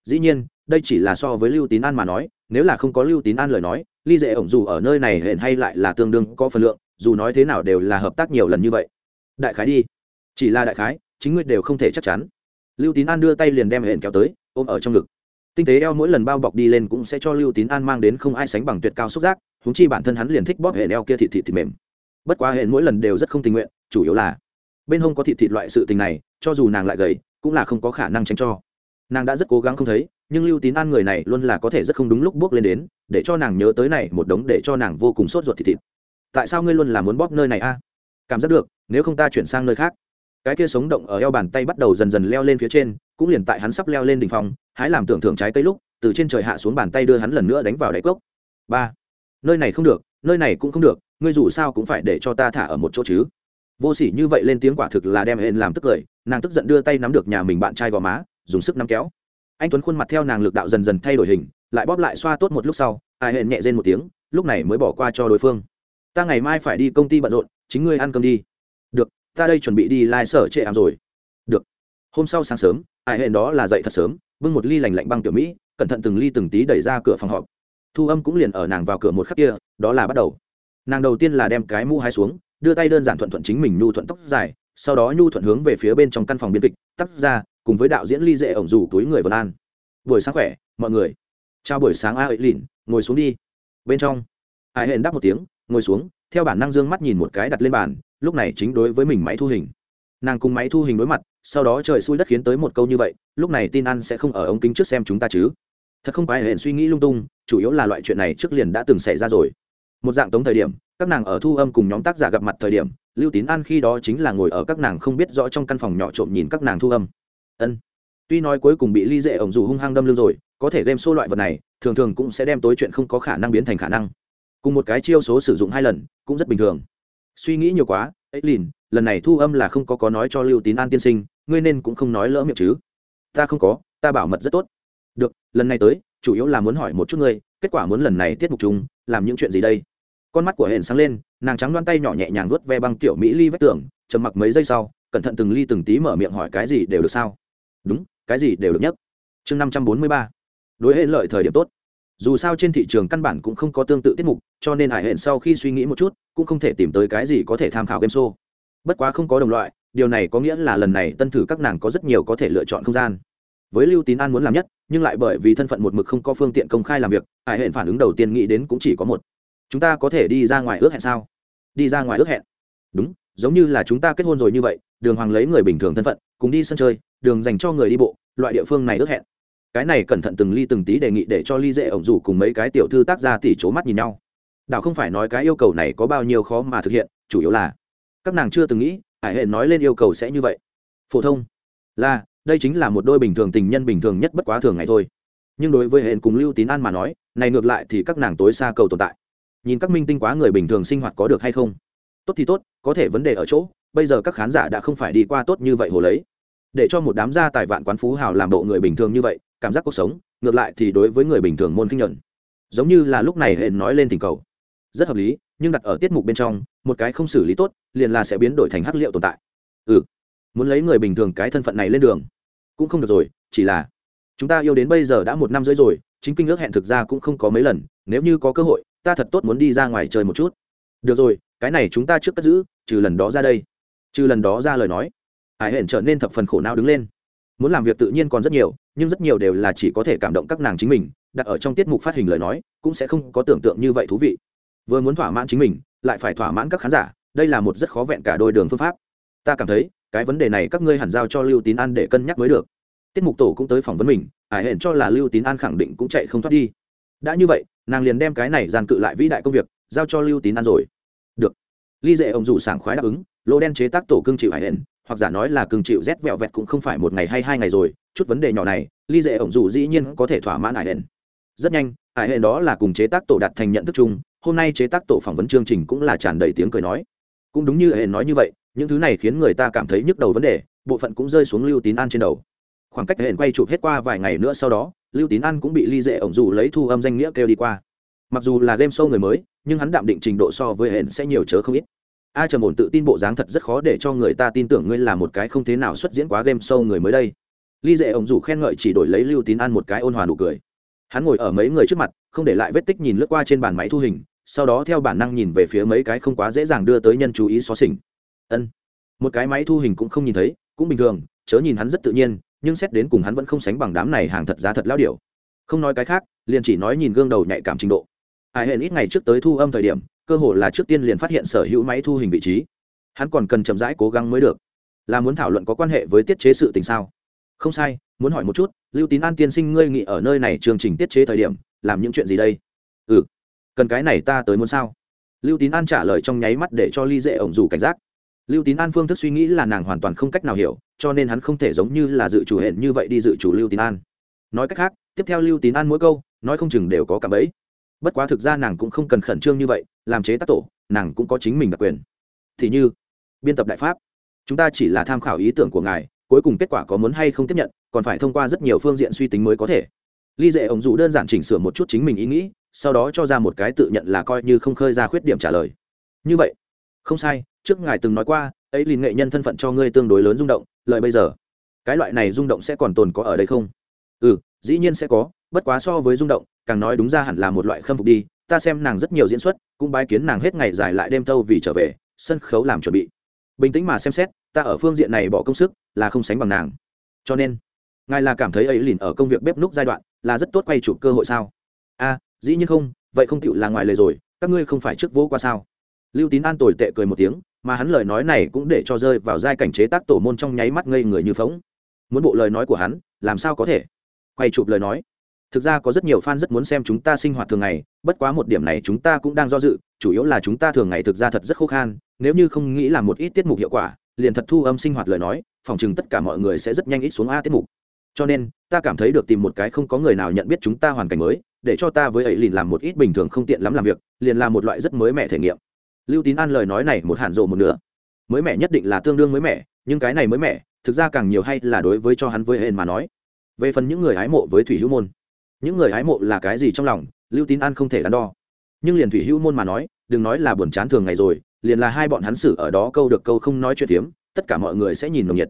Dĩ nhiên, đây chỉ là so với lưu tín an mà nói, nếu là không có lưu tín an lời nói, ly dệ ổng dù ở nơi này hển hay lại là tương đương có phần lượng, dù nói thế nào đều là hợp tác nhiều lần như vậy. Đại khái đi. Chỉ là đại khái, chính ngươi đều không thể chắc chắn. Lưu tín an đưa tay liền đem hển kéo tới, ôm ở trong ngực. Tinh tế eo mỗi lần bao bọc đi lên cũng sẽ cho lưu tín an mang đến không ai sánh bằng tuyệt cao xúc giác húng chi bản thân hắn liền thích bóp hệ eo kia thịt thịt thịt mềm bất quá hệ mỗi lần đều rất không tình nguyện chủ yếu là bên hông có thịt thịt loại sự tình này cho dù nàng lại gầy cũng là không có khả năng tránh cho. Nàng đã rất cố gắng không thấy nhưng lưu tín an người này luôn là có thể rất không đúng lúc bước lên đến để cho nàng nhớ tới này một đống để cho nàng vô cùng sốt ruột thịt thịt. Tại sao ngươi luôn là muốn bóp nơi này a? Cảm giác được nếu không ta chuyển sang nơi khác. Cái kia sống động ở eo bàn tay bắt đầu dần dần leo lên phía trên cũng liền tại hắn sắp leo lên đỉnh phòng, hái làm tưởng thưởng trái cây lúc từ trên trời hạ xuống bàn tay đưa hắn lần nữa đánh vào đáy cốc. Ba. Nơi này không được nơi này cũng không được ngươi dù sao cũng phải để cho ta thả ở một chỗ chứ. Vô sỉ như vậy lên tiếng quả thực là đem hên làm tức cười, nàng tức giận đưa tay nắm được nhà mình bạn trai gò má, dùng sức nắm kéo. Anh tuấn khuôn mặt theo nàng lực đạo dần dần thay đổi hình, lại bóp lại xoa tốt một lúc sau, ai hên nhẹ rên một tiếng, lúc này mới bỏ qua cho đối phương. Ta ngày mai phải đi công ty bận rộn, chính ngươi ăn cơm đi. Được, ta đây chuẩn bị đi lai、like、sở trệ ảm rồi. Được. Hôm sau sáng sớm, ai hên đó là dậy thật sớm, bưng một ly lành lạnh băng tiểu mỹ, cẩn thận từng ly từng tí đẩy ra cửa phòng họp. Thu âm cũng liền ở nàng vào cửa một khắc kia, đó là bắt đầu nàng đầu tiên là đem cái mũ hai xuống, đưa tay đơn giản thuận thuận chính mình nhu thuận tóc dài, sau đó nhu thuận hướng về phía bên trong căn phòng biên kịch tắt ra, cùng với đạo diễn ly dễ ổng rủ túi người vân an. Buổi sáng khỏe, mọi người. Chào buổi sáng, a ấy lìn, ngồi xuống đi. Bên trong ai hẹn đáp một tiếng, ngồi xuống, theo bản năng dương mắt nhìn một cái đặt lên bàn, lúc này chính đối với mình máy thu hình. Nàng cùng máy thu hình đối mặt, sau đó trời xui đất khiến tới một câu như vậy, lúc này tin ăn sẽ không ở ống kính trước xem chúng ta chứ. Thật không phải hẹn suy nghĩ lung tung, chủ yếu là loại chuyện này trước liền đã từng xảy ra rồi một dạng tống thời điểm, các nàng ở thu âm cùng nhóm tác giả gặp mặt thời điểm, lưu tín an khi đó chính là ngồi ở các nàng không biết rõ trong căn phòng nhỏ trộm nhìn các nàng thu âm. Ân. Tuy nói cuối cùng bị ly dễ ổng dù hung hăng đâm lưng rồi, có thể game xô loại vật này, thường thường cũng sẽ đem tối chuyện không có khả năng biến thành khả năng. Cùng một cái chiêu số sử dụng hai lần, cũng rất bình thường. Suy nghĩ nhiều quá ấy lìn lần này thu âm là không có có nói cho lưu tín an tiên sinh, ngươi nên cũng không nói lỡ miệng chứ. Ta không có, ta bảo mật rất tốt. Được, lần này tới, chủ yếu là muốn hỏi một chút ngươi, kết quả muốn lần này tiết mục chung, làm những chuyện gì đây? Con mắt của hển sáng lên, nàng trắng đoan tay nhỏ nhẹ nhàng vuốt ve băng tiểu mỹ ly vách tường, trầm mặc mấy giây sau, cẩn thận từng ly từng tí mở miệng hỏi cái gì đều được sao? Đúng, cái gì đều được nhất. Chương năm trăm bốn mươi ba. Đối hệ lợi thời điểm tốt. Dù sao trên thị trường căn bản cũng không có tương tự tiết mục, cho nên hải hển sau khi suy nghĩ một chút, cũng không thể tìm tới cái gì có thể tham khảo game show. Bất quá không có đồng loại, điều này có nghĩa là lần này tân thử các nàng có rất nhiều có thể lựa chọn không gian. Với lưu tín an muốn làm nhất, nhưng lại bởi vì thân phận một mực không có phương tiện công khai làm việc, hải hển phản ứng đầu tiên nghĩ đến cũng chỉ có một chúng ta có thể đi ra ngoài ước hẹn sao? Đi ra ngoài ước hẹn? Đúng, giống như là chúng ta kết hôn rồi như vậy, đường hoàng lấy người bình thường thân phận, cùng đi sân chơi, đường dành cho người đi bộ, loại địa phương này ước hẹn. Cái này cẩn thận từng ly từng tí đề nghị để cho ly dễ ổng rủ cùng mấy cái tiểu thư tác ra tỉ c mắt nhìn nhau. Đảo không phải nói cái yêu cầu này có bao nhiêu khó mà thực hiện, chủ yếu là các nàng chưa từng nghĩ hải hệ nói lên yêu cầu sẽ như vậy. Phổ thông là, đây chính là một đôi bình thường tình nhân bình thường nhất bất quá thường ngày thôi. Nhưng đối với hệ cùng lưu tín an mà nói, này ngược lại thì các nàng tối xa cầu tồn tại nhìn các minh tinh quá người bình thường sinh hoạt có được hay không? Tốt thì tốt, có thể vấn đề ở chỗ, bây giờ các khán giả đã không phải đi qua tốt như vậy hồ lấy. Để cho một đám gia tài vạn quán phú hào làm độ người bình thường như vậy, cảm giác cuộc sống, ngược lại thì đối với người bình thường môn kinh nhận giống như là lúc này hẹn nói lên tình cầu. Rất hợp lý, nhưng đặt ở tiết mục bên trong, một cái không xử lý tốt, liền là sẽ biến đổi thành hắc liệu tồn tại. Ừ muốn lấy người bình thường cái thân phận này lên đường, cũng không được rồi, chỉ là chúng ta yêu đến bây giờ đã một năm rưỡi rồi, chính kinh ước hẹn thực ra cũng không có mấy lần, nếu như có cơ hội ta thật tốt muốn đi ra ngoài chơi một chút. Được rồi, cái này chúng ta trước cất giữ, trừ lần đó ra đây. Trừ lần đó ra lời nói. Hải hển trở nên thập phần khổ não đứng lên. Muốn làm việc tự nhiên còn rất nhiều, nhưng rất nhiều đều là chỉ có thể cảm động các nàng chính mình, đặt ở trong tiết mục phát hình lời nói, cũng sẽ không có tưởng tượng như vậy thú vị. Vừa muốn thỏa mãn chính mình, lại phải thỏa mãn các khán giả, đây là một rất khó vẹn cả đôi đường phương pháp. Ta cảm thấy, cái vấn đề này các ngươi hẳn giao cho lưu tín an để cân nhắc mới được. Tiết mục tổ cũng tới phỏng vấn mình, hải hển cho là lưu tín an khẳng định cũng chạy không thoát đi đã như vậy, nàng liền đem cái này giàn cự lại vĩ đại công việc, giao cho lưu tín an rồi. Được. Ly dệ ông dù sảng khoái đáp ứng, lô đen chế tác tổ cương chịu hải hển hoặc giả nói là cương chịu rét vẹo vẹt cũng không phải một ngày hay hai ngày rồi, chút vấn đề nhỏ này, ly dệ ổng dù dĩ nhiên có thể thỏa mãn hải hển rất nhanh hải hển đó là cùng chế tác tổ đạt thành nhận thức chung, hôm nay chế tác tổ phỏng vấn chương trình cũng là tràn đầy tiếng cười nói. Cũng đúng như hển nói như vậy, những thứ này khiến người ta cảm thấy nhức đầu vấn đề, bộ phận cũng rơi xuống lưu tín an trên đầu. Khoảng cách hển quay chụp hết qua vài ngày nữa sau đó lưu tín an cũng bị ly Dễ ổng dù lấy thu âm danh nghĩa kêu đi qua. Mặc dù là game show người mới, nhưng hắn đạm định trình độ so với hển sẽ nhiều chớ không ít. A trầm ổn tự tin bộ dáng thật rất khó để cho người ta tin tưởng ngươi là một cái không thế nào xuất diễn quá game show người mới đây. Ly Dễ ổng dù khen ngợi chỉ đổi lấy lưu tín An một cái ôn hòa nụ cười. Hắn ngồi ở mấy người trước mặt, không để lại vết tích nhìn lướt qua trên bàn máy thu hình, sau đó theo bản năng nhìn về phía mấy cái không quá dễ dàng đưa tới nhân chú ý xó xỉnh. Ân. Một cái máy thu hình cũng không nhìn thấy, cũng bình thường, chớ nhìn hắn rất tự nhiên nhưng xét đến cùng hắn vẫn không sánh bằng đám này hàng thật giá thật lao điểu. Không nói cái khác, liền chỉ nói nhìn gương đầu nhạy cảm trình độ. Ai hẹn ít ngày trước tới thu âm thời điểm, cơ hồ là trước tiên liền phát hiện sở hữu máy thu hình vị trí. Hắn còn cần chậm rãi cố gắng mới được. Là muốn thảo luận có quan hệ với tiết chế sự tình sao? Không sai, muốn hỏi một chút, lưu tín an tiên sinh ngươi nghị ở nơi này chương trình tiết chế thời điểm, làm những chuyện gì đây? Ừ cần cái này ta tới muốn sao? Lưu tín an trả lời trong nháy mắt để cho ly dễ ổng dù cảnh giác. Lưu tín an phương thức suy nghĩ là nàng hoàn toàn không cách nào hiểu cho nên hắn không thể giống như là dự chủ hẹn như vậy đi dự chủ lưu tín an. Nói cách khác, tiếp theo lưu tín an mỗi câu, nói không chừng đều có cả ấy bất quá thực ra nàng cũng không cần khẩn trương như vậy, làm chế tác tổ, nàng cũng có chính mình đặc quyền. Thì như, biên tập đại pháp. Chúng ta chỉ là tham khảo ý tưởng của ngài, cuối cùng kết quả có muốn hay không tiếp nhận, còn phải thông qua rất nhiều phương diện suy tính mới có thể. Ly dệ ổng dù đơn giản chỉnh sửa một chút chính mình ý nghĩ, sau đó cho ra một cái tự nhận là coi như không khơi ra khuyết điểm trả lời. Như vậy. Không sai, trước ngài từng nói qua, ấy liền nghệ nhân thân phận cho ngươi tương đối lớn rung động lợi bây giờ. Cái loại này rung động sẽ còn tồn có ở đây không? Ừ dĩ nhiên sẽ có, bất quá so với rung động, càng nói đúng ra hẳn là một loại khâm phục đi. Ta xem nàng rất nhiều diễn xuất, cũng bái kiến nàng hết ngày dài lại đêm tâu vì trở về, sân khấu làm chuẩn bị. Bình tĩnh mà xem xét, ta ở phương diện này bỏ công sức, là không sánh bằng nàng. Cho nên, ngài là cảm thấy ấy lìn ở công việc bếp núc giai đoạn, là rất tốt quay chụp cơ hội sao? A dĩ nhiên không, vậy không tựu là ngoài lời rồi, các ngươi không phải trước vỗ qua sao? Lưu tín an tồi tệ cười một tiếng mà hắn lời nói này cũng để cho rơi vào giai cảnh chế tác tổ môn trong nháy mắt ngây người như phóng. Muốn bộ lời nói của hắn, làm sao có thể? Quay chụp lời nói. Thực ra có rất nhiều fan rất muốn xem chúng ta sinh hoạt thường ngày, bất quá một điểm này chúng ta cũng đang do dự, chủ yếu là chúng ta thường ngày thực ra thật rất khô khan, nếu như không nghĩ là một ít tiết mục hiệu quả, liền thật thu âm sinh hoạt lời nói, phòng chừng tất cả mọi người sẽ rất nhanh ít xuống a tiết mục. Cho nên, ta cảm thấy được tìm một cái không có người nào nhận biết chúng ta hoàn cảnh mới, để cho ta với ấy liền làm một ít bình thường không tiện lắm làm việc, liền làm một loại rất mới mẻ thể nghiệm lưu tín an lời nói này một hạn rộ một nửa. Mới mẻ nhất định là tương đương mới mẻ, nhưng cái này mới mẻ, thực ra càng nhiều hay là đối với cho hắn với hên mà nói. Về phần những người hái mộ với thủy hữu môn, những người hái mộ là cái gì trong lòng, lưu tín an không thể đắn đo. Nhưng liền thủy hữu môn mà nói, đừng nói là buồn chán thường ngày rồi, liền là hai bọn hắn xử ở đó câu được câu không nói chuyện phiếm, tất cả mọi người sẽ nhìn nồng nhiệt.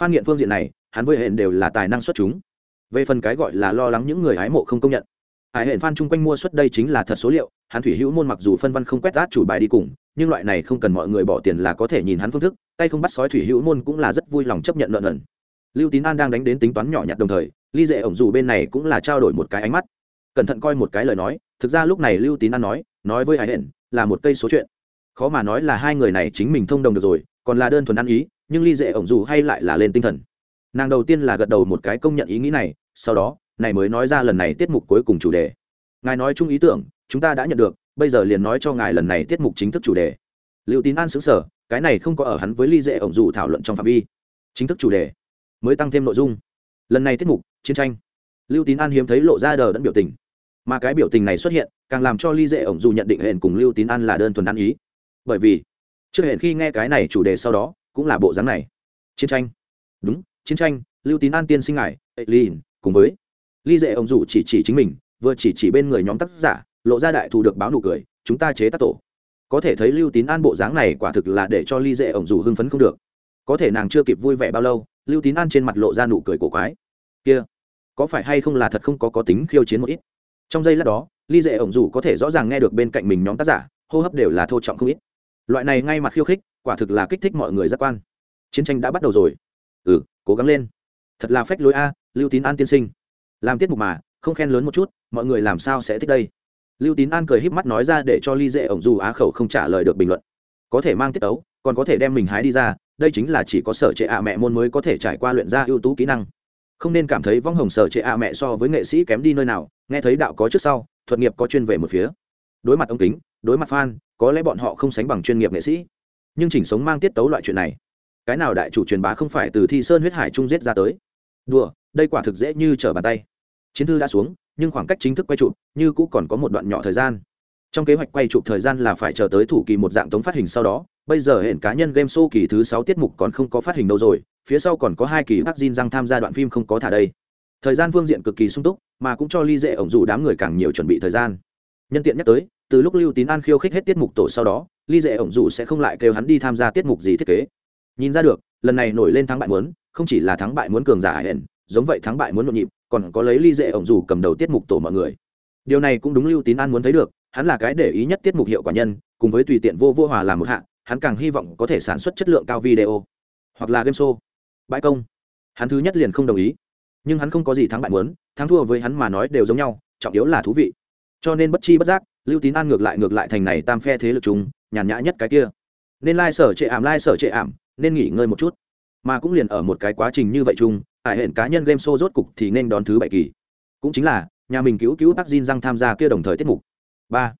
Phan nghiện phương diện này, hắn với hẹn đều là tài năng xuất chúng. Về phần cái gọi là lo lắng những người hái mộ không công nhận, hải hẹn phan chung quanh mua suất đây chính là thật số liệu hắn thủy hữu môn mặc dù phân văn không quét át chủ bài đi cùng, nhưng loại này không cần mọi người bỏ tiền là có thể nhìn hắn phương thức, tay không bắt sói thủy hữu môn cũng là rất vui lòng chấp nhận lợn ẩn lưu tín an đang đánh đến tính toán nhỏ nhặt đồng thời ly dệ ổng dù bên này cũng là trao đổi một cái ánh mắt. Cẩn thận coi một cái lời nói, thực ra lúc này lưu tín an nói nói với hải hển, là một cây số chuyện. Khó mà nói là hai người này chính mình thông đồng được rồi, còn là đơn thuần ăn ý, nhưng ly dệ ổng dù hay lại là lên tinh thần. Nàng đầu tiên là gật đầu một cái công nhận ý nghĩ này, sau đó, này mới nói ra lần này tiết mục cuối cùng chủ đề ngài nói chung ý tưởng, chúng ta đã nhận được, bây giờ liền nói cho ngài lần này tiết mục chính thức chủ đề. Liệu tín an xứng sở cái này không có ở hắn với ly dễ ổng dù thảo luận trong phạm vi. Chính thức chủ đề. Mới tăng thêm nội dung. Lần này tiết mục, chiến tranh. Lưu tín an hiếm thấy lộ ra đờ đẫn biểu tình. Mà cái biểu tình này xuất hiện, càng làm cho ly dễ ổng dù nhận định hẹn cùng lưu tín an là đơn thuần ăn ý. Bởi vì, trước hẹn khi nghe cái này chủ đề sau đó, cũng là bộ dáng này. Chiến tranh. Đúng, chiến tranh lưu tín an tiên sinh ngài ệ lìn, cùng với ly dễ Ổng dù chỉ chỉ chính mình vừa chỉ chỉ bên người nhóm tác giả, lộ ra đại thù được báo nụ cười, chúng ta chế tác tổ. Có thể thấy lưu tín an bộ dáng này quả thực là để cho ly dễ ổng dù hưng phấn không được. Có thể nàng chưa kịp vui vẻ bao lâu, lưu tín an trên mặt lộ ra nụ cười cổ quái. Kia, có phải hay không là thật không có có tính khiêu chiến một ít? Trong giây lát đó, ly dễ ổng dù có thể rõ ràng nghe được bên cạnh mình nhóm tác giả, hô hấp đều là thô trọng không ít. Loại này ngay mặt khiêu khích, quả thực là kích thích mọi người giác quan. Chiến tranh đã bắt đầu rồi. Ừ cố gắng lên. Thật là phách lối a, lưu tín an tiên sinh. Làm tiết mục mà không khen lớn một chút, mọi người làm sao sẽ thích đây? Lưu tín an cười híp mắt nói ra để cho ly dễ ổng dù á khẩu không trả lời được bình luận. Có thể mang tiết ấu còn có thể đem mình hái đi ra, đây chính là chỉ có sở trệ ạ mẹ môn mới có thể trải qua luyện ra ưu tú kỹ năng. Không nên cảm thấy vong hồng sở trệ ạ mẹ so với nghệ sĩ kém đi nơi nào, nghe thấy đạo có trước sau, thuật nghiệp có chuyên về một phía. Đối mặt ông kính, đối mặt fan, có lẽ bọn họ không sánh bằng chuyên nghiệp nghệ sĩ. Nhưng chỉnh sống mang tiết tấu loại chuyện này, cái nào đại chủ truyền bá không phải từ thi sơn huyết hải trung giết ra tới? Đùa, đây quả thực dễ như trở bàn tay chiến thư đã xuống, nhưng khoảng cách chính thức quay chụp như cũ còn có một đoạn nhỏ thời gian. Trong kế hoạch quay chụp thời gian là phải chờ tới thủ kỳ một dạng tống phát hình sau đó, bây giờ hiện cá nhân game show kỳ thứ sáu tiết mục còn không có phát hình đâu rồi, phía sau còn có hai kỳ bác Jin răng tham gia đoạn phim không có thả đây. Thời gian phương diện cực kỳ sung túc, mà cũng cho ly dễ ổng dù đám người càng nhiều chuẩn bị thời gian. Nhân tiện nhắc tới, từ lúc lưu tín an khiêu khích hết tiết mục tổ sau đó, ly dễ ổng dù sẽ không lại kêu hắn đi tham gia tiết mục gì thiết kế. Nhìn ra được, lần này nổi lên thắng bại muốn, không chỉ là thắng bại muốn cường giả hển giống vậy thắng bại muốn nhộn nhịp, còn có lấy ly dễ ổng dù cầm đầu tiết mục tổ mọi người. Điều này cũng đúng lưu tín an muốn thấy được, hắn là cái để ý nhất tiết mục hiệu quả nhân, cùng với tùy tiện vô vô hòa làm một hạ, hắn càng hy vọng có thể sản xuất chất lượng cao video, hoặc là game show. Bãi công. Hắn thứ nhất liền không đồng ý. Nhưng hắn không có gì thắng bại muốn, thắng thua với hắn mà nói đều giống nhau, trọng yếu là thú vị. Cho nên bất chi bất giác, lưu tín an ngược lại ngược lại thành này tam phe thế lực chúng nhàn nhã nhất cái kia. Nên lai sở trệ ảm, lai sở trệ ảm, nên nghỉ ngơi một chút. Mà cũng liền ở một cái quá trình như vậy chung ải hẹn cá nhân game show rốt cục thì nên đón thứ bảy kỳ. Cũng chính là, nhà mình cứu cứu bác Jin răng tham gia kia đồng thời tiết mục. Ba.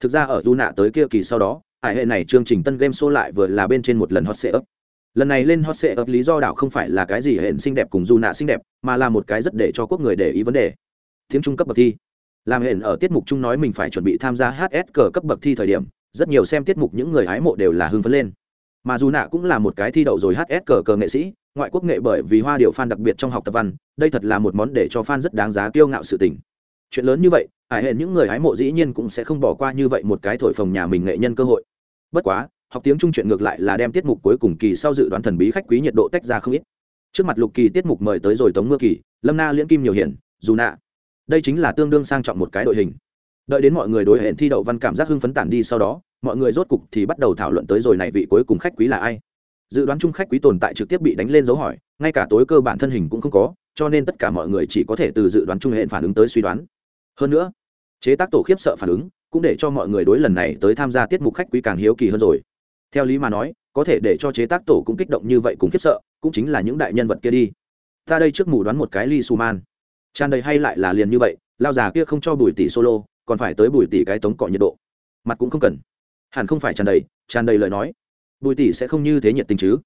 Thực ra ở du nạ tới kia kỳ sau đó, ải hệ này chương trình tân game show lại vừa là bên trên một lần hot setup. Lần này lên hot setup lý do đảo không phải là cái gì hển xinh đẹp cùng du nạ xinh đẹp, mà là một cái rất để cho quốc người để ý vấn đề. Tiếng trung cấp bậc thi. Làm hển ở tiết mục chung nói mình phải chuẩn bị tham gia hs cờ cấp bậc thi thời điểm, rất nhiều xem tiết mục những người hái mộ đều là hưng phấn lên mà dù nạ cũng là một cái thi đậu rồi hs cờ cờ nghệ sĩ, ngoại quốc nghệ bởi vì hoa điệu fan đặc biệt trong học tập văn, đây thật là một món để cho fan rất đáng giá kiêu ngạo sự tình. Chuyện lớn như vậy, ải hẹn những người hái mộ dĩ nhiên cũng sẽ không bỏ qua như vậy một cái thổi phồng nhà mình nghệ nhân cơ hội. Bất quá, học tiếng trung chuyện ngược lại là đem tiết mục cuối cùng kỳ sau dự đoán thần bí khách quý nhiệt độ tách ra không ít. Trước mặt lục kỳ tiết mục mời tới rồi tống mưa kỳ, lâm na liễn kim nhiều hiển, dù nạ. Đây chính là tương đương sang trọng một cái đội hình đợi đến mọi người đối hẹn thi đậu văn cảm giác hưng phấn tản đi sau đó, mọi người rốt cục thì bắt đầu thảo luận tới rồi này vị cuối cùng khách quý là ai. Dự đoán chung khách quý tồn tại trực tiếp bị đánh lên dấu hỏi, ngay cả tối cơ bản thân hình cũng không có, cho nên tất cả mọi người chỉ có thể từ dự đoán chung hẹn phản ứng tới suy đoán. Hơn nữa, chế tác tổ khiếp sợ phản ứng, cũng để cho mọi người đối lần này tới tham gia tiết mục khách quý càng hiếu kỳ hơn rồi. Theo lý mà nói, có thể để cho chế tác tổ cũng kích động như vậy cũng khiếp sợ, cũng chính là những đại nhân vật kia đi. Ta đây trước mù đoán một cái ly su man. Tràn đầy hay lại là liền như vậy, lao già kia không cho bùi tỷ solo còn phải tới bùi tỷ cái tống cọ nhiệt độ. Mặt cũng không cần. Hẳn không phải tràn đầy tràn đầy lời nói. Bùi tỷ sẽ không như thế nhiệt tình chứ.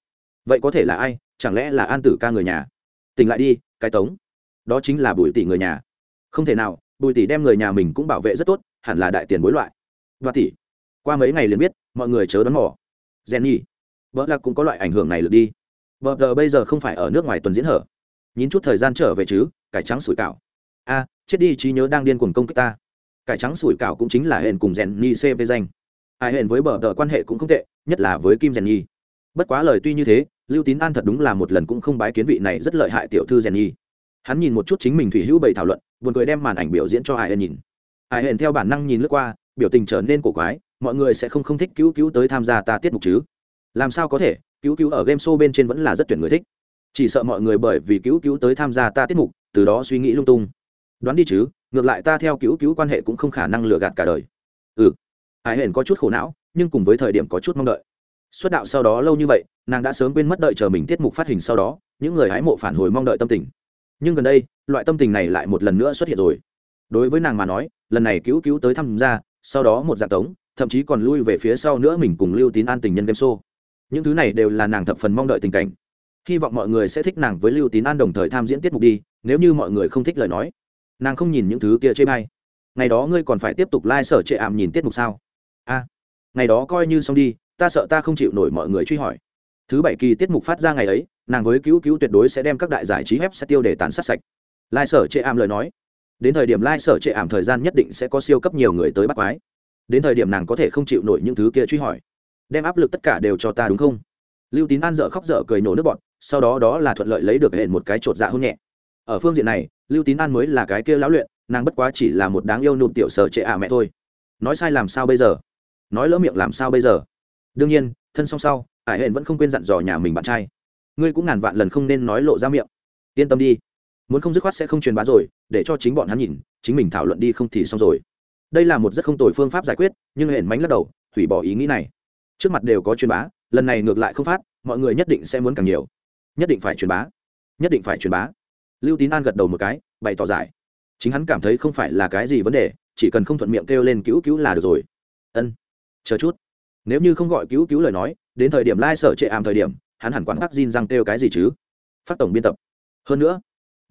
Vậy có thể là ai? Chẳng lẽ là an tử ca người nhà? Tỉnh lại đi, cái tống. Đó chính là bùi tỷ người nhà. Không thể nào, bùi tỷ đem người nhà mình cũng bảo vệ rất tốt, hẳn là đại tiền bối loại. Và tỷ. Qua mấy ngày liền biết, mọi người chớ đón mỏ gen nhi vợ là cũng có loại ảnh hưởng này được đi. Vợ giờ bây giờ không phải ở nước ngoài tuần diễn hở. Nhìn chút thời gian trở về chứ, cải trắng sủi cảo. A, chết đi, trí nhớ đang điên cuồng công kích ta cải trắng sủi cảo cũng chính là hẹn cùng rèn nhi cp danh. Ai hẹn với bờ tờ quan hệ cũng không tệ, nhất là với kim rèn nhi. Bất quá lời tuy như thế, lưu tín an thật đúng là một lần cũng không bái kiến vị này rất lợi hại tiểu thư rèn nhi. Hắn nhìn một chút chính mình thủy hữu bày thảo luận, buồn cười đem màn ảnh biểu diễn cho ai hẹn nhìn. Ai hẹn theo bản năng nhìn lướt qua, biểu tình trở nên cổ quái, mọi người sẽ không không thích cứu cứu tới tham gia ta tiết mục chứ? Làm sao có thể, cứu cứu ở game show bên trên vẫn là rất tuyển người thích. Chỉ sợ mọi người bởi vì cứu cứu tới tham gia ta tiết mục, từ đó suy nghĩ lung tung. Đoán đi chứ ngược lại ta theo cứu cứu quan hệ cũng không khả năng lừa gạt cả đời. Ừ. Hải hển có chút khổ não, nhưng cùng với thời điểm có chút mong đợi. Xuất đạo sau đó lâu như vậy, nàng đã sớm quên mất đợi chờ mình tiết mục phát hình sau đó, những người hái mộ phản hồi mong đợi tâm tình. Nhưng gần đây, loại tâm tình này lại một lần nữa xuất hiện rồi. Đối với nàng mà nói, lần này cứu cứu tới tham gia sau đó một dạng tống, thậm chí còn lui về phía sau nữa mình cùng lưu tín an tình nhân game show. Những thứ này đều là nàng thập phần mong đợi tình cảnh. Hy vọng mọi người sẽ thích nàng với lưu tín an đồng thời tham diễn tiết mục đi, nếu như mọi người không thích lời nói nàng không nhìn những thứ kia chê bay ngày đó ngươi còn phải tiếp tục lai、like、sở trệ ảm nhìn tiết mục sao? A, ngày đó coi như xong đi, ta sợ ta không chịu nổi mọi người truy hỏi. Thứ bảy kỳ tiết mục phát ra ngày ấy, nàng với cứu cứu tuyệt đối sẽ đem các đại giải trí web sẽ tiêu để tàn sát sạch. Lai、like、sở trệ ảm lời nói, đến thời điểm lai、like、sở trệ ảm thời gian nhất định sẽ có siêu cấp nhiều người tới bắt quái. Đến thời điểm nàng có thể không chịu nổi những thứ kia truy hỏi, đem áp lực tất cả đều cho ta đúng không? Lưu tín an dở khóc dở cười nổ nước bọn sau đó đó là thuận lợi lấy được hệ một cái chột dạ hôn nhẹ. Ở phương diện này lưu tín an mới là cái kia lão luyện, nàng bất quá chỉ là một đáng yêu nụm tiểu sở trệ ạ mẹ thôi. Nói sai làm sao bây giờ? Nói lỡ miệng làm sao bây giờ? Đương nhiên, thân song sau ải hển vẫn không quên dặn dò nhà mình bạn trai. Ngươi cũng ngàn vạn lần không nên nói lộ ra miệng. Yên tâm đi. Muốn không dứt khoát sẽ không truyền bá rồi, để cho chính bọn hắn nhìn, chính mình thảo luận đi không thì xong rồi. Đây là một rất không tồi phương pháp giải quyết, nhưng hển mánh lắc đầu, hủy bỏ ý nghĩ này. Trước mặt đều có truyền bá, lần này ngược lại không phát, mọi người nhất định sẽ muốn càng nhiều. Nhất định phải truyền bá. Nhất định phải truyền bá lưu tín an gật đầu một cái, bày tỏ giải. Chính hắn cảm thấy không phải là cái gì vấn đề, chỉ cần không thuận miệng kêu lên cứu cứu là được rồi. Ân, chờ chút. Nếu như không gọi cứu cứu lời nói, đến thời điểm lai、like、sở trệ ảm thời điểm, hắn hẳn quán bác xin răng kêu cái gì chứ? Phát tổng biên tập. Hơn nữa,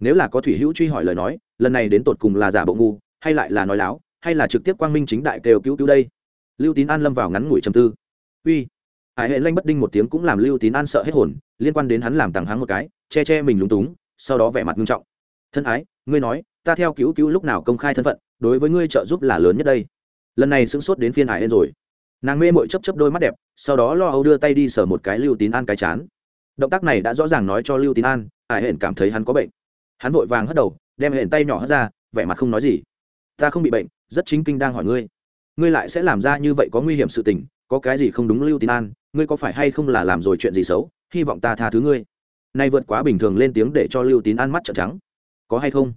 nếu là có thủy hữu truy hỏi lời nói, lần này đến tột cùng là giả bộ ngu, hay lại là nói láo, hay là trực tiếp quang minh chính đại kêu cứu cứu đây? Lưu tín an lâm vào ngắn ngủi trầm tư. Uy, hải hệ lanh bất đinh một tiếng cũng làm lưu tín an sợ hết hồn, liên quan đến hắn làm tàng hắng một cái, che che mình lúng túng sau đó vẻ mặt nghiêm trọng. Thân ái, ngươi nói, ta theo cứu cứu lúc nào công khai thân phận, đối với ngươi trợ giúp là lớn nhất đây. Lần này sững sốt đến phiên hải ên rồi. Nàng mê mội chấp chấp đôi mắt đẹp, sau đó lo âu đưa tay đi sờ một cái lưu tín an cái chán. Động tác này đã rõ ràng nói cho lưu tín an, hải hển cảm thấy hắn có bệnh. Hắn vội vàng hất đầu, đem hển tay nhỏ hất ra, vẻ mặt không nói gì. Ta không bị bệnh, rất chính kinh đang hỏi ngươi. Ngươi lại sẽ làm ra như vậy có nguy hiểm sự tình, có cái gì không đúng lưu tín an, ngươi có phải hay không là làm rồi chuyện gì xấu, hy vọng ta tha thứ ngươi nay vượt quá bình thường lên tiếng để cho lưu tín an mắt trợn trắng. Có hay không?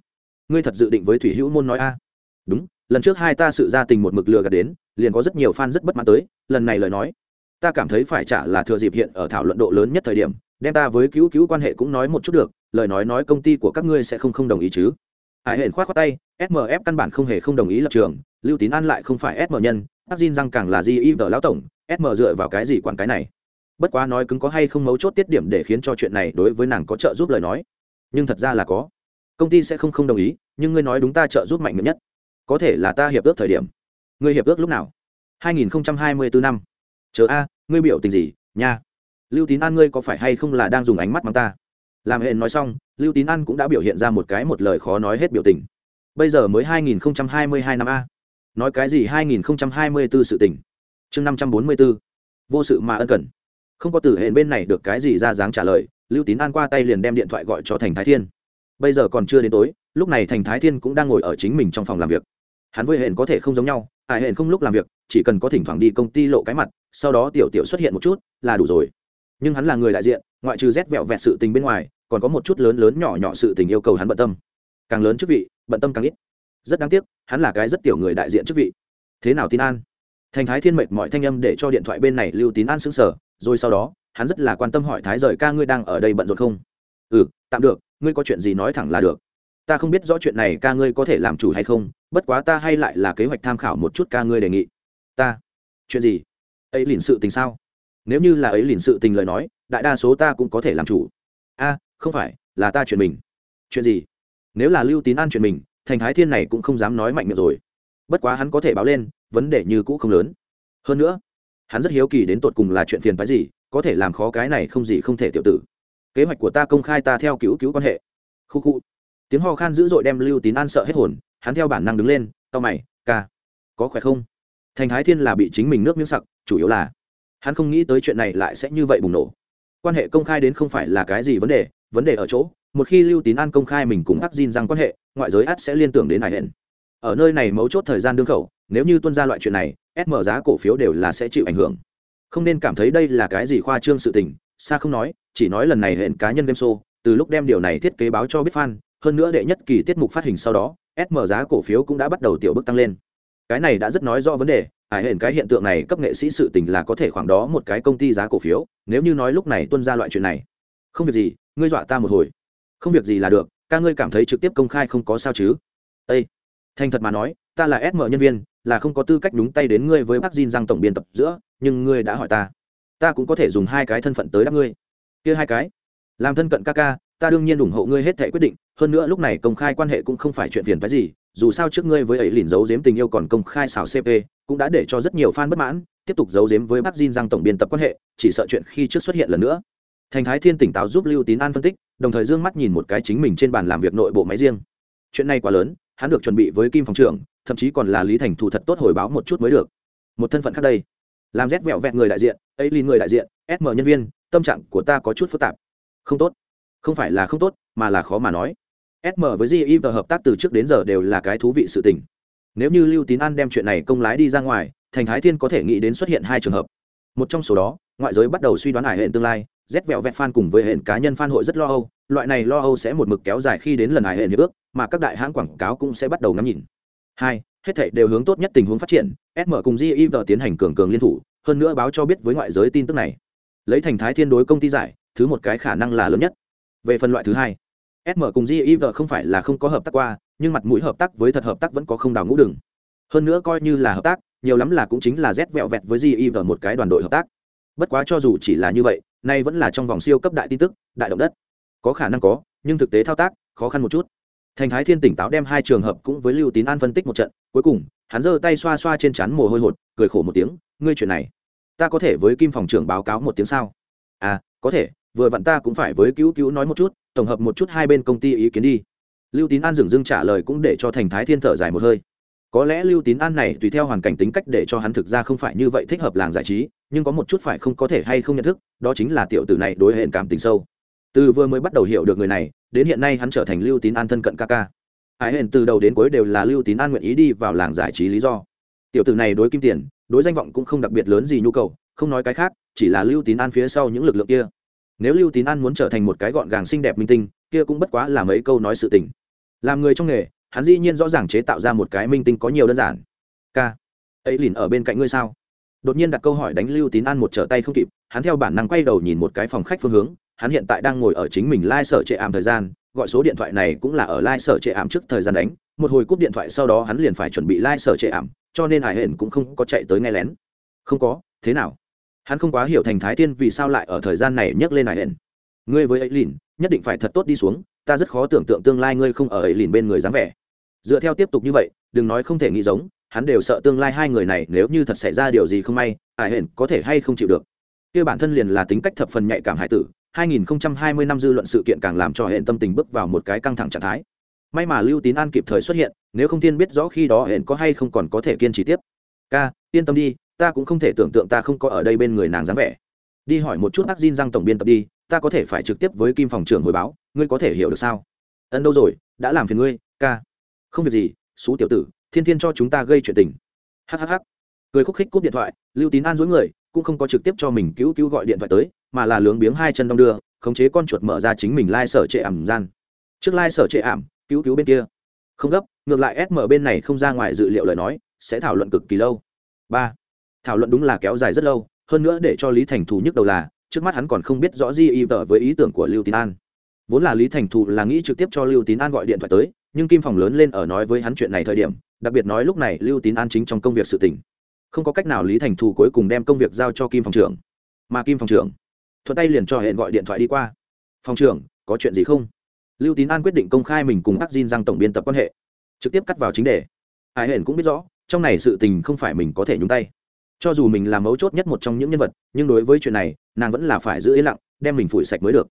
Ngươi thật dự định với thủy hữu môn nói a? Đúng, lần trước hai ta sự ra tình một mực lừa gạt đến, liền có rất nhiều fan rất bất mãn tới, lần này lời nói, ta cảm thấy phải trả là thừa dịp hiện ở thảo luận độ lớn nhất thời điểm, đem ta với cứu cứu quan hệ cũng nói một chút được, lời nói nói công ty của các ngươi sẽ không không đồng ý chứ? Hải hển khoát khoát tay smf căn bản không hề không đồng ý lập trường, lưu tín an lại không phải sm nhân tác xin răng càng là di y vợ lão tổng sm dựa vào cái gì quản cái này? Bất quá nói cứng có hay không mấu chốt tiết điểm để khiến cho chuyện này đối với nàng có trợ giúp lời nói. Nhưng thật ra là có. Công ty sẽ không không đồng ý, nhưng ngươi nói đúng ta trợ giúp mạnh mẽ nhất. Có thể là ta hiệp ước thời điểm. Ngươi hiệp ước lúc nào? 2024 năm. Chờ a, ngươi biểu tình gì, nha? Lưu tín an ngươi có phải hay không là đang dùng ánh mắt mắng ta? Làm hẹn nói xong, lưu tín an cũng đã biểu hiện ra một cái một lời khó nói hết biểu tình. Bây giờ mới 2022 năm a. Nói cái gì 2024 sự tình? Chương 544 vô sự mà ân cần không có tử hẹn bên này được cái gì ra dáng trả lời, lưu tín an qua tay liền đem điện thoại gọi cho thành thái thiên. Bây giờ còn chưa đến tối, lúc này thành thái thiên cũng đang ngồi ở chính mình trong phòng làm việc. Hắn với hển có thể không giống nhau ai hển không lúc làm việc, chỉ cần có thỉnh thoảng đi công ty lộ cái mặt, sau đó tiểu tiểu xuất hiện một chút, là đủ rồi. Nhưng hắn là người đại diện, ngoại trừ rét vẹo vẹt sự tình bên ngoài, còn có một chút lớn lớn nhỏ nhỏ sự tình yêu cầu hắn bận tâm. Càng lớn chức vị, bận tâm càng ít. Rất đáng tiếc, hắn là cái rất tiểu người đại diện chức vị. Thế nào tín an? Thành thái thiên mệt mọi thanh âm để cho điện thoại bên này lưu tín an xứng sở rồi sau đó, hắn rất là quan tâm hỏi thái rời ca ngươi đang ở đây bận rộn không? Ừ tạm được, ngươi có chuyện gì nói thẳng là được. Ta không biết rõ chuyện này ca ngươi có thể làm chủ hay không, bất quá ta hay lại là kế hoạch tham khảo một chút ca ngươi đề nghị. Ta? Chuyện gì? Ấy liền sự tình sao? Nếu như là ấy liền sự tình lời nói, đại đa số ta cũng có thể làm chủ. A, không phải, là ta chuyện mình. Chuyện gì? Nếu là lưu tín an chuyện mình, thành thái thiên này cũng không dám nói mạnh miệng rồi. Bất quá hắn có thể báo lên, vấn đề như cũ không lớn. Hơn nữa hắn rất hiếu kỳ đến tột cùng là chuyện phiền phái gì, có thể làm khó cái này không gì không thể tiểu tử. Kế hoạch của ta công khai ta theo cứu cứu quan hệ. Khu khu. Tiếng ho khan dữ dội đem lưu tín an sợ hết hồn, hắn theo bản năng đứng lên tao mày, ca, có khỏe không? Thành thái thiên là bị chính mình nước miếng sặc, chủ yếu là hắn không nghĩ tới chuyện này lại sẽ như vậy bùng nổ. Quan hệ công khai đến không phải là cái gì vấn đề vấn đề ở chỗ, một khi lưu tín an công khai mình cùng ác diên rằng quan hệ, ngoại giới ắt sẽ liên tưởng đến hải hển ở nơi này mấu chốt thời gian đương khẩu, nếu như tuân ra loại chuyện này SM giá cổ phiếu đều là sẽ chịu ảnh hưởng. Không nên cảm thấy đây là cái gì khoa trương sự tình xa không nói, chỉ nói lần này hẹn cá nhân game show, từ lúc đem điều này thiết kế báo cho biết fan, hơn nữa đệ nhất kỳ tiết mục phát hình sau đó sm giá cổ phiếu cũng đã bắt đầu tiểu bước tăng lên. Cái này đã rất nói rõ vấn đề ải hển cái hiện tượng này cấp nghệ sĩ sự tình là có thể khoảng đó một cái công ty giá cổ phiếu, nếu như nói lúc này tuân ra loại chuyện này. Không việc gì, ngươi dọa ta một hồi. Không việc gì là được, ca ngươi cảm thấy trực tiếp công khai không có sao chứ? Ây thành thật mà nói ta là sm nhân viên là không có tư cách đúng tay đến ngươi với bác Jin rằng tổng biên tập giữa, nhưng ngươi đã hỏi ta, ta cũng có thể dùng hai cái thân phận tới đáp ngươi. Kia hai cái, làm thân cận ca ca, ta đương nhiên ủng hộ ngươi hết thể quyết định, hơn nữa lúc này công khai quan hệ cũng không phải chuyện phiền phái gì, dù sao trước ngươi với ấy liền giấu giếm tình yêu còn công khai xảo CP, cũng đã để cho rất nhiều fan bất mãn, tiếp tục giấu giếm với bác Jin rằng tổng biên tập quan hệ, chỉ sợ chuyện khi trước xuất hiện lần nữa. Thành Thái Thiên tỉnh táo giúp Lưu Tín An phân tích, đồng thời dương mắt nhìn một cái chính mình trên bàn làm việc nội bộ máy riêng. Chuyện này quá lớn, hắn được chuẩn bị với Kim phòng trưởng, thậm chí còn là Lý Thành thủ thật tốt hồi báo một chút mới được. Một thân phận khác đây, làm rét vẹo vẹt người đại diện, ấy lì người đại diện, SM nhân viên, tâm trạng của ta có chút phức tạp. Không tốt. Không phải là không tốt, mà là khó mà nói. SM với GIV hợp tác từ trước đến giờ đều là cái thú vị sự tình. Nếu như Lưu Tín An đem chuyện này công lái đi ra ngoài, Thành Thái Thiên có thể nghĩ đến xuất hiện hai trường hợp. Một trong số đó, ngoại giới bắt đầu suy đoán hải hệ tương lai, rét vẹo vẹt fan cùng với hệ cá nhân fan hội rất lo âu, loại này lo âu sẽ một mực kéo dài khi đến lần hải hệ hiệp ước, mà các đại hãng quảng cáo cũng sẽ bắt đầu ngắm nhìn. Hai, hết thảy đều hướng tốt nhất tình huống phát triển, SM cùng GIV tiến hành cường cường liên thủ, hơn nữa báo cho biết với ngoại giới tin tức này. Lấy thành Thái Thiên đối công ty giải, thứ một cái khả năng là lớn nhất. Về phần loại thứ hai, SM cùng GIV không phải là không có hợp tác qua, nhưng mặt mũi hợp tác với thật hợp tác vẫn có không đào ngũ đường. Hơn nữa coi như là hợp tác, nhiều lắm là cũng chính là rét vẹo vẹt với GIV một cái đoàn đội hợp tác. Bất quá cho dù chỉ là như vậy, nay vẫn là trong vòng siêu cấp đại tin tức, đại động đất. Có khả năng có, nhưng thực tế thao tác, khó khăn một chút thành thái thiên tỉnh táo đem hai trường hợp cũng với lưu tín an phân tích một trận, cuối cùng, hắn giơ tay xoa xoa trên trán mồ hôi hột, cười khổ một tiếng, ngươi chuyện này, ta có thể với kim phòng trưởng báo cáo một tiếng sao? À có thể, vừa vặn ta cũng phải với cứu cứu nói một chút, tổng hợp một chút hai bên công ty ý kiến đi. Lưu tín an dừng dưng trả lời cũng để cho thành thái thiên thở dài một hơi. Có lẽ lưu tín an này tùy theo hoàn cảnh tính cách để cho hắn thực ra không phải như vậy thích hợp làng giải trí, nhưng có một chút phải không có thể hay không nhận thức, đó chính là tiểu tử này đối hệ cảm tình sâu từ vừa mới bắt đầu hiểu được người này, đến hiện nay hắn trở thành lưu tín an thân cận ca ca. Ái hển từ đầu đến cuối đều là lưu tín an nguyện ý đi vào làng giải trí lý do. Tiểu tử này đối kim tiền, đối danh vọng cũng không đặc biệt lớn gì nhu cầu, không nói cái khác, chỉ là lưu tín an phía sau những lực lượng kia. Nếu lưu tín an muốn trở thành một cái gọn gàng xinh đẹp minh tinh, kia cũng bất quá là mấy câu nói sự tình. Làm người trong nghề, hắn dĩ nhiên rõ ràng chế tạo ra một cái minh tinh có nhiều đơn giản. K ấy lìn ở bên cạnh ngươi sao? Đột nhiên đặt câu hỏi đánh lưu tín an một trở tay không kịp, hắn theo bản năng quay đầu nhìn một cái phòng khách phương hướng hắn hiện tại đang ngồi ở chính mình lai、like、sở trệ ảm thời gian, gọi số điện thoại này cũng là ở lai、like、sở trệ ảm trước thời gian đánh, một hồi cúp điện thoại sau đó hắn liền phải chuẩn bị lai、like、sở trệ ảm, cho nên hải hển cũng không có chạy tới nghe lén. Không có, thế nào? Hắn không quá hiểu thành thái tiên vì sao lại ở thời gian này nhắc lên hải hển. Ngươi với ấy lìn nhất định phải thật tốt đi xuống, ta rất khó tưởng tượng tương lai ngươi không ở ấy lìn bên người dáng vẻ. Dựa theo tiếp tục như vậy, đừng nói không thể nghĩ giống, hắn đều sợ tương lai hai người này nếu như thật xảy ra điều gì không may ải hển có thể hay không chịu được. Kia bản thân liền là tính cách thập phần nhạy cảm hải tử 2020 năm dư luận sự kiện càng làm cho hển tâm tình bước vào một cái căng thẳng trạng thái. May mà lưu tín an kịp thời xuất hiện, nếu không tiên biết rõ khi đó hển có hay không còn có thể kiên trì tiếp. Ca, yên tâm đi, ta cũng không thể tưởng tượng ta không có ở đây bên người nàng dáng vẻ. Đi hỏi một chút ác Jin răng tổng biên tập đi, ta có thể phải trực tiếp với kim phòng trưởng hồi báo, ngươi có thể hiểu được sao? Ấn đâu rồi, đã làm phiền ngươi, ca. Không việc gì, xú tiểu tử, thiên thiên cho chúng ta gây chuyện tình. Hhh cười khúc khích cúp điện thoại, lưu tín an dối người cũng không có trực tiếp cho mình cứu cứu gọi điện thoại tới, mà là lướng biếng hai chân đong đưa, khống chế con chuột mở ra chính mình lai、like、sở trệ ảm gian. Trước lai、like、sở trệ ảm, cứu cứu bên kia. Không gấp, ngược lại sm bên này không ra ngoài dự liệu lời nói, sẽ thảo luận cực kỳ lâu. Ba, thảo luận đúng là kéo dài rất lâu, hơn nữa để cho lý thành thù nhức đầu là, trước mắt hắn còn không biết rõ gì y tờ với ý tưởng của lưu tín an. Vốn là lý thành thù là nghĩ trực tiếp cho lưu tín an gọi điện thoại tới, nhưng kim phòng lớn lên ở nói với hắn chuyện này thời điểm, đặc biệt nói lúc này lưu tín an chính trong công việc sự tỉnh không có cách nào lý thành thù cuối cùng đem công việc giao cho kim phòng trưởng. Mà kim phòng trưởng thuận tay liền cho hẹn gọi điện thoại đi qua. Phòng trưởng, có chuyện gì không? Lưu tín an quyết định công khai mình cùng ác xin giang tổng biên tập quan hệ. Trực tiếp cắt vào chính đề. Ai hển cũng biết rõ, trong này sự tình không phải mình có thể nhúng tay. Cho dù mình là mấu chốt nhất một trong những nhân vật, nhưng đối với chuyện này, nàng vẫn là phải giữ yên lặng, đem mình phủi sạch mới được.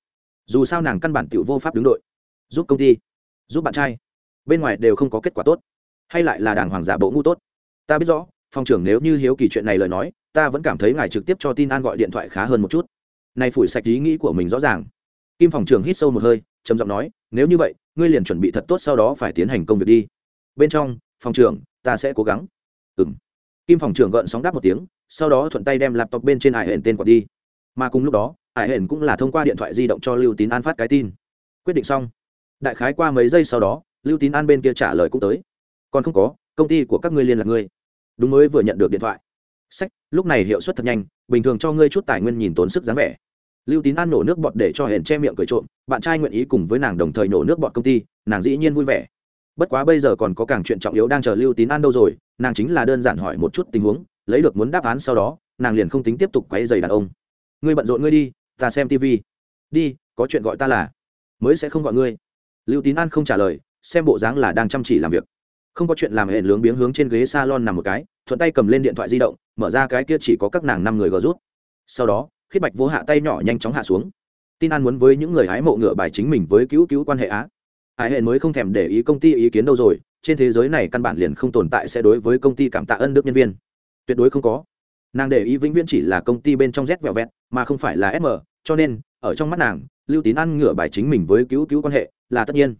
Dù sao nàng căn bản t vô pháp đứng đội. Giúp công ty, giúp bạn trai. Bên ngoài đều không có kết quả tốt. Hay lại là đảng hoàng giả bộ ngu tốt. Ta biết rõ phòng trưởng nếu như hiếu kỳ chuyện này lời nói, ta vẫn cảm thấy ngài trực tiếp cho tin an gọi điện thoại khá hơn một chút. Này phủi sạch ý nghĩ của mình rõ ràng. Kim phòng trưởng hít sâu một hơi, trầm giọng nói, nếu như vậy, ngươi liền chuẩn bị thật tốt sau đó phải tiến hành công việc đi. Bên trong phòng trưởng, ta sẽ cố gắng. Ừ m kim phòng trưởng gợn sóng đáp một tiếng, sau đó thuận tay đem laptop bên trên ải hển tên quạt đi. Mà cùng lúc đó ải hển cũng là thông qua điện thoại di động cho lưu tín an phát cái tin. Quyết định xong. Đại khái qua mấy giây sau đó, lưu tín an bên kia trả lời cũng tới. Còn không có, công ty của các ngươi liên lạc ngươi đúng mới vừa nhận được điện thoại. Sách, lúc này hiệu suất thật nhanh, bình thường cho ngươi chút tài nguyên nhìn tốn sức dáng vẻ. Lưu tín an nổ nước bọt để cho hển che miệng cười trộm, bạn trai nguyện ý cùng với nàng đồng thời nổ nước bọt công ty, nàng dĩ nhiên vui vẻ. Bất quá bây giờ còn có càng chuyện trọng yếu đang chờ lưu tín an đâu rồi, nàng chính là đơn giản hỏi một chút tình huống, lấy được muốn đáp án sau đó, nàng liền không tính tiếp tục quấy dày đàn ông. Ngươi bận rộn ngươi đi, ta xem tv đi, có chuyện gọi ta là. Mới sẽ không gọi ngươi. Lưu tín an không trả lời, xem bộ dáng là đang chăm chỉ làm việc không có chuyện làm hẹn lướng biếng hướng trên ghế salon nằm một cái, thuận tay cầm lên điện thoại di động, mở ra cái kia chỉ có các nàng năm người gờ rút. Sau đó khiết bạch vô hạ tay nhỏ nhanh chóng hạ xuống. Tin an muốn với những người hái mộ ngựa bài chính mình với cứu cứu quan hệ á. Ái hệ mới không thèm để ý công ty ý kiến đâu rồi, trên thế giới này căn bản liền không tồn tại sẽ đối với công ty cảm tạ ân đức nhân viên. Tuyệt đối không có. Nàng để ý vĩnh viễn chỉ là công ty bên trong z vẹo vẹn mà không phải là sm cho nên, ở trong mắt nàng, lưu tín ăn ngựa bài chính mình với cứu cứu quan hệ là tất nhiên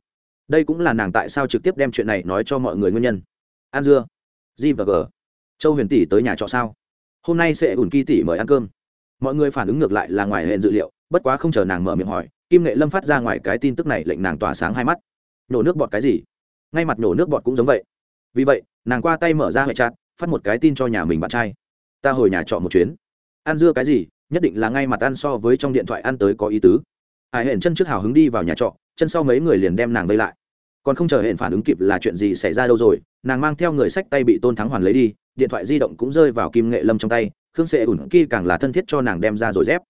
đây cũng là nàng tại sao trực tiếp đem chuyện này nói cho mọi người nguyên nhân. An dưa, g và g. Châu huyền tỷ tới nhà trọ sao? Hôm nay sẽ ủn kỳ tỷ mời ăn cơm. Mọi người phản ứng ngược lại là ngoài hệ dự liệu, bất quá không chờ nàng mở miệng hỏi, kim nghệ lâm phát ra ngoài cái tin tức này lệnh nàng tỏa sáng hai mắt. Nhổ nước bọt cái gì? Ngay mặt nhổ nước bọt cũng giống vậy. Vì vậy, nàng qua tay mở ra hệ chặt phát một cái tin cho nhà mình bạn trai. Ta hồi nhà trọ một chuyến. Ăn dưa cái gì? Nhất định là ngay mặt ăn so với trong điện thoại ăn tới có ý tứ hải hển chân trước hào hứng đi vào nhà trọ, chân sau mấy người liền đem nàng vây lại. Còn không chờ hển phản ứng kịp là chuyện gì xảy ra đâu rồi, nàng mang theo người sách tay bị tôn thắng hoàn lấy đi, điện thoại di động cũng rơi vào kim nghệ lâm trong tay, khương sệ ủn kia càng là thân thiết cho nàng đem ra rồi dép.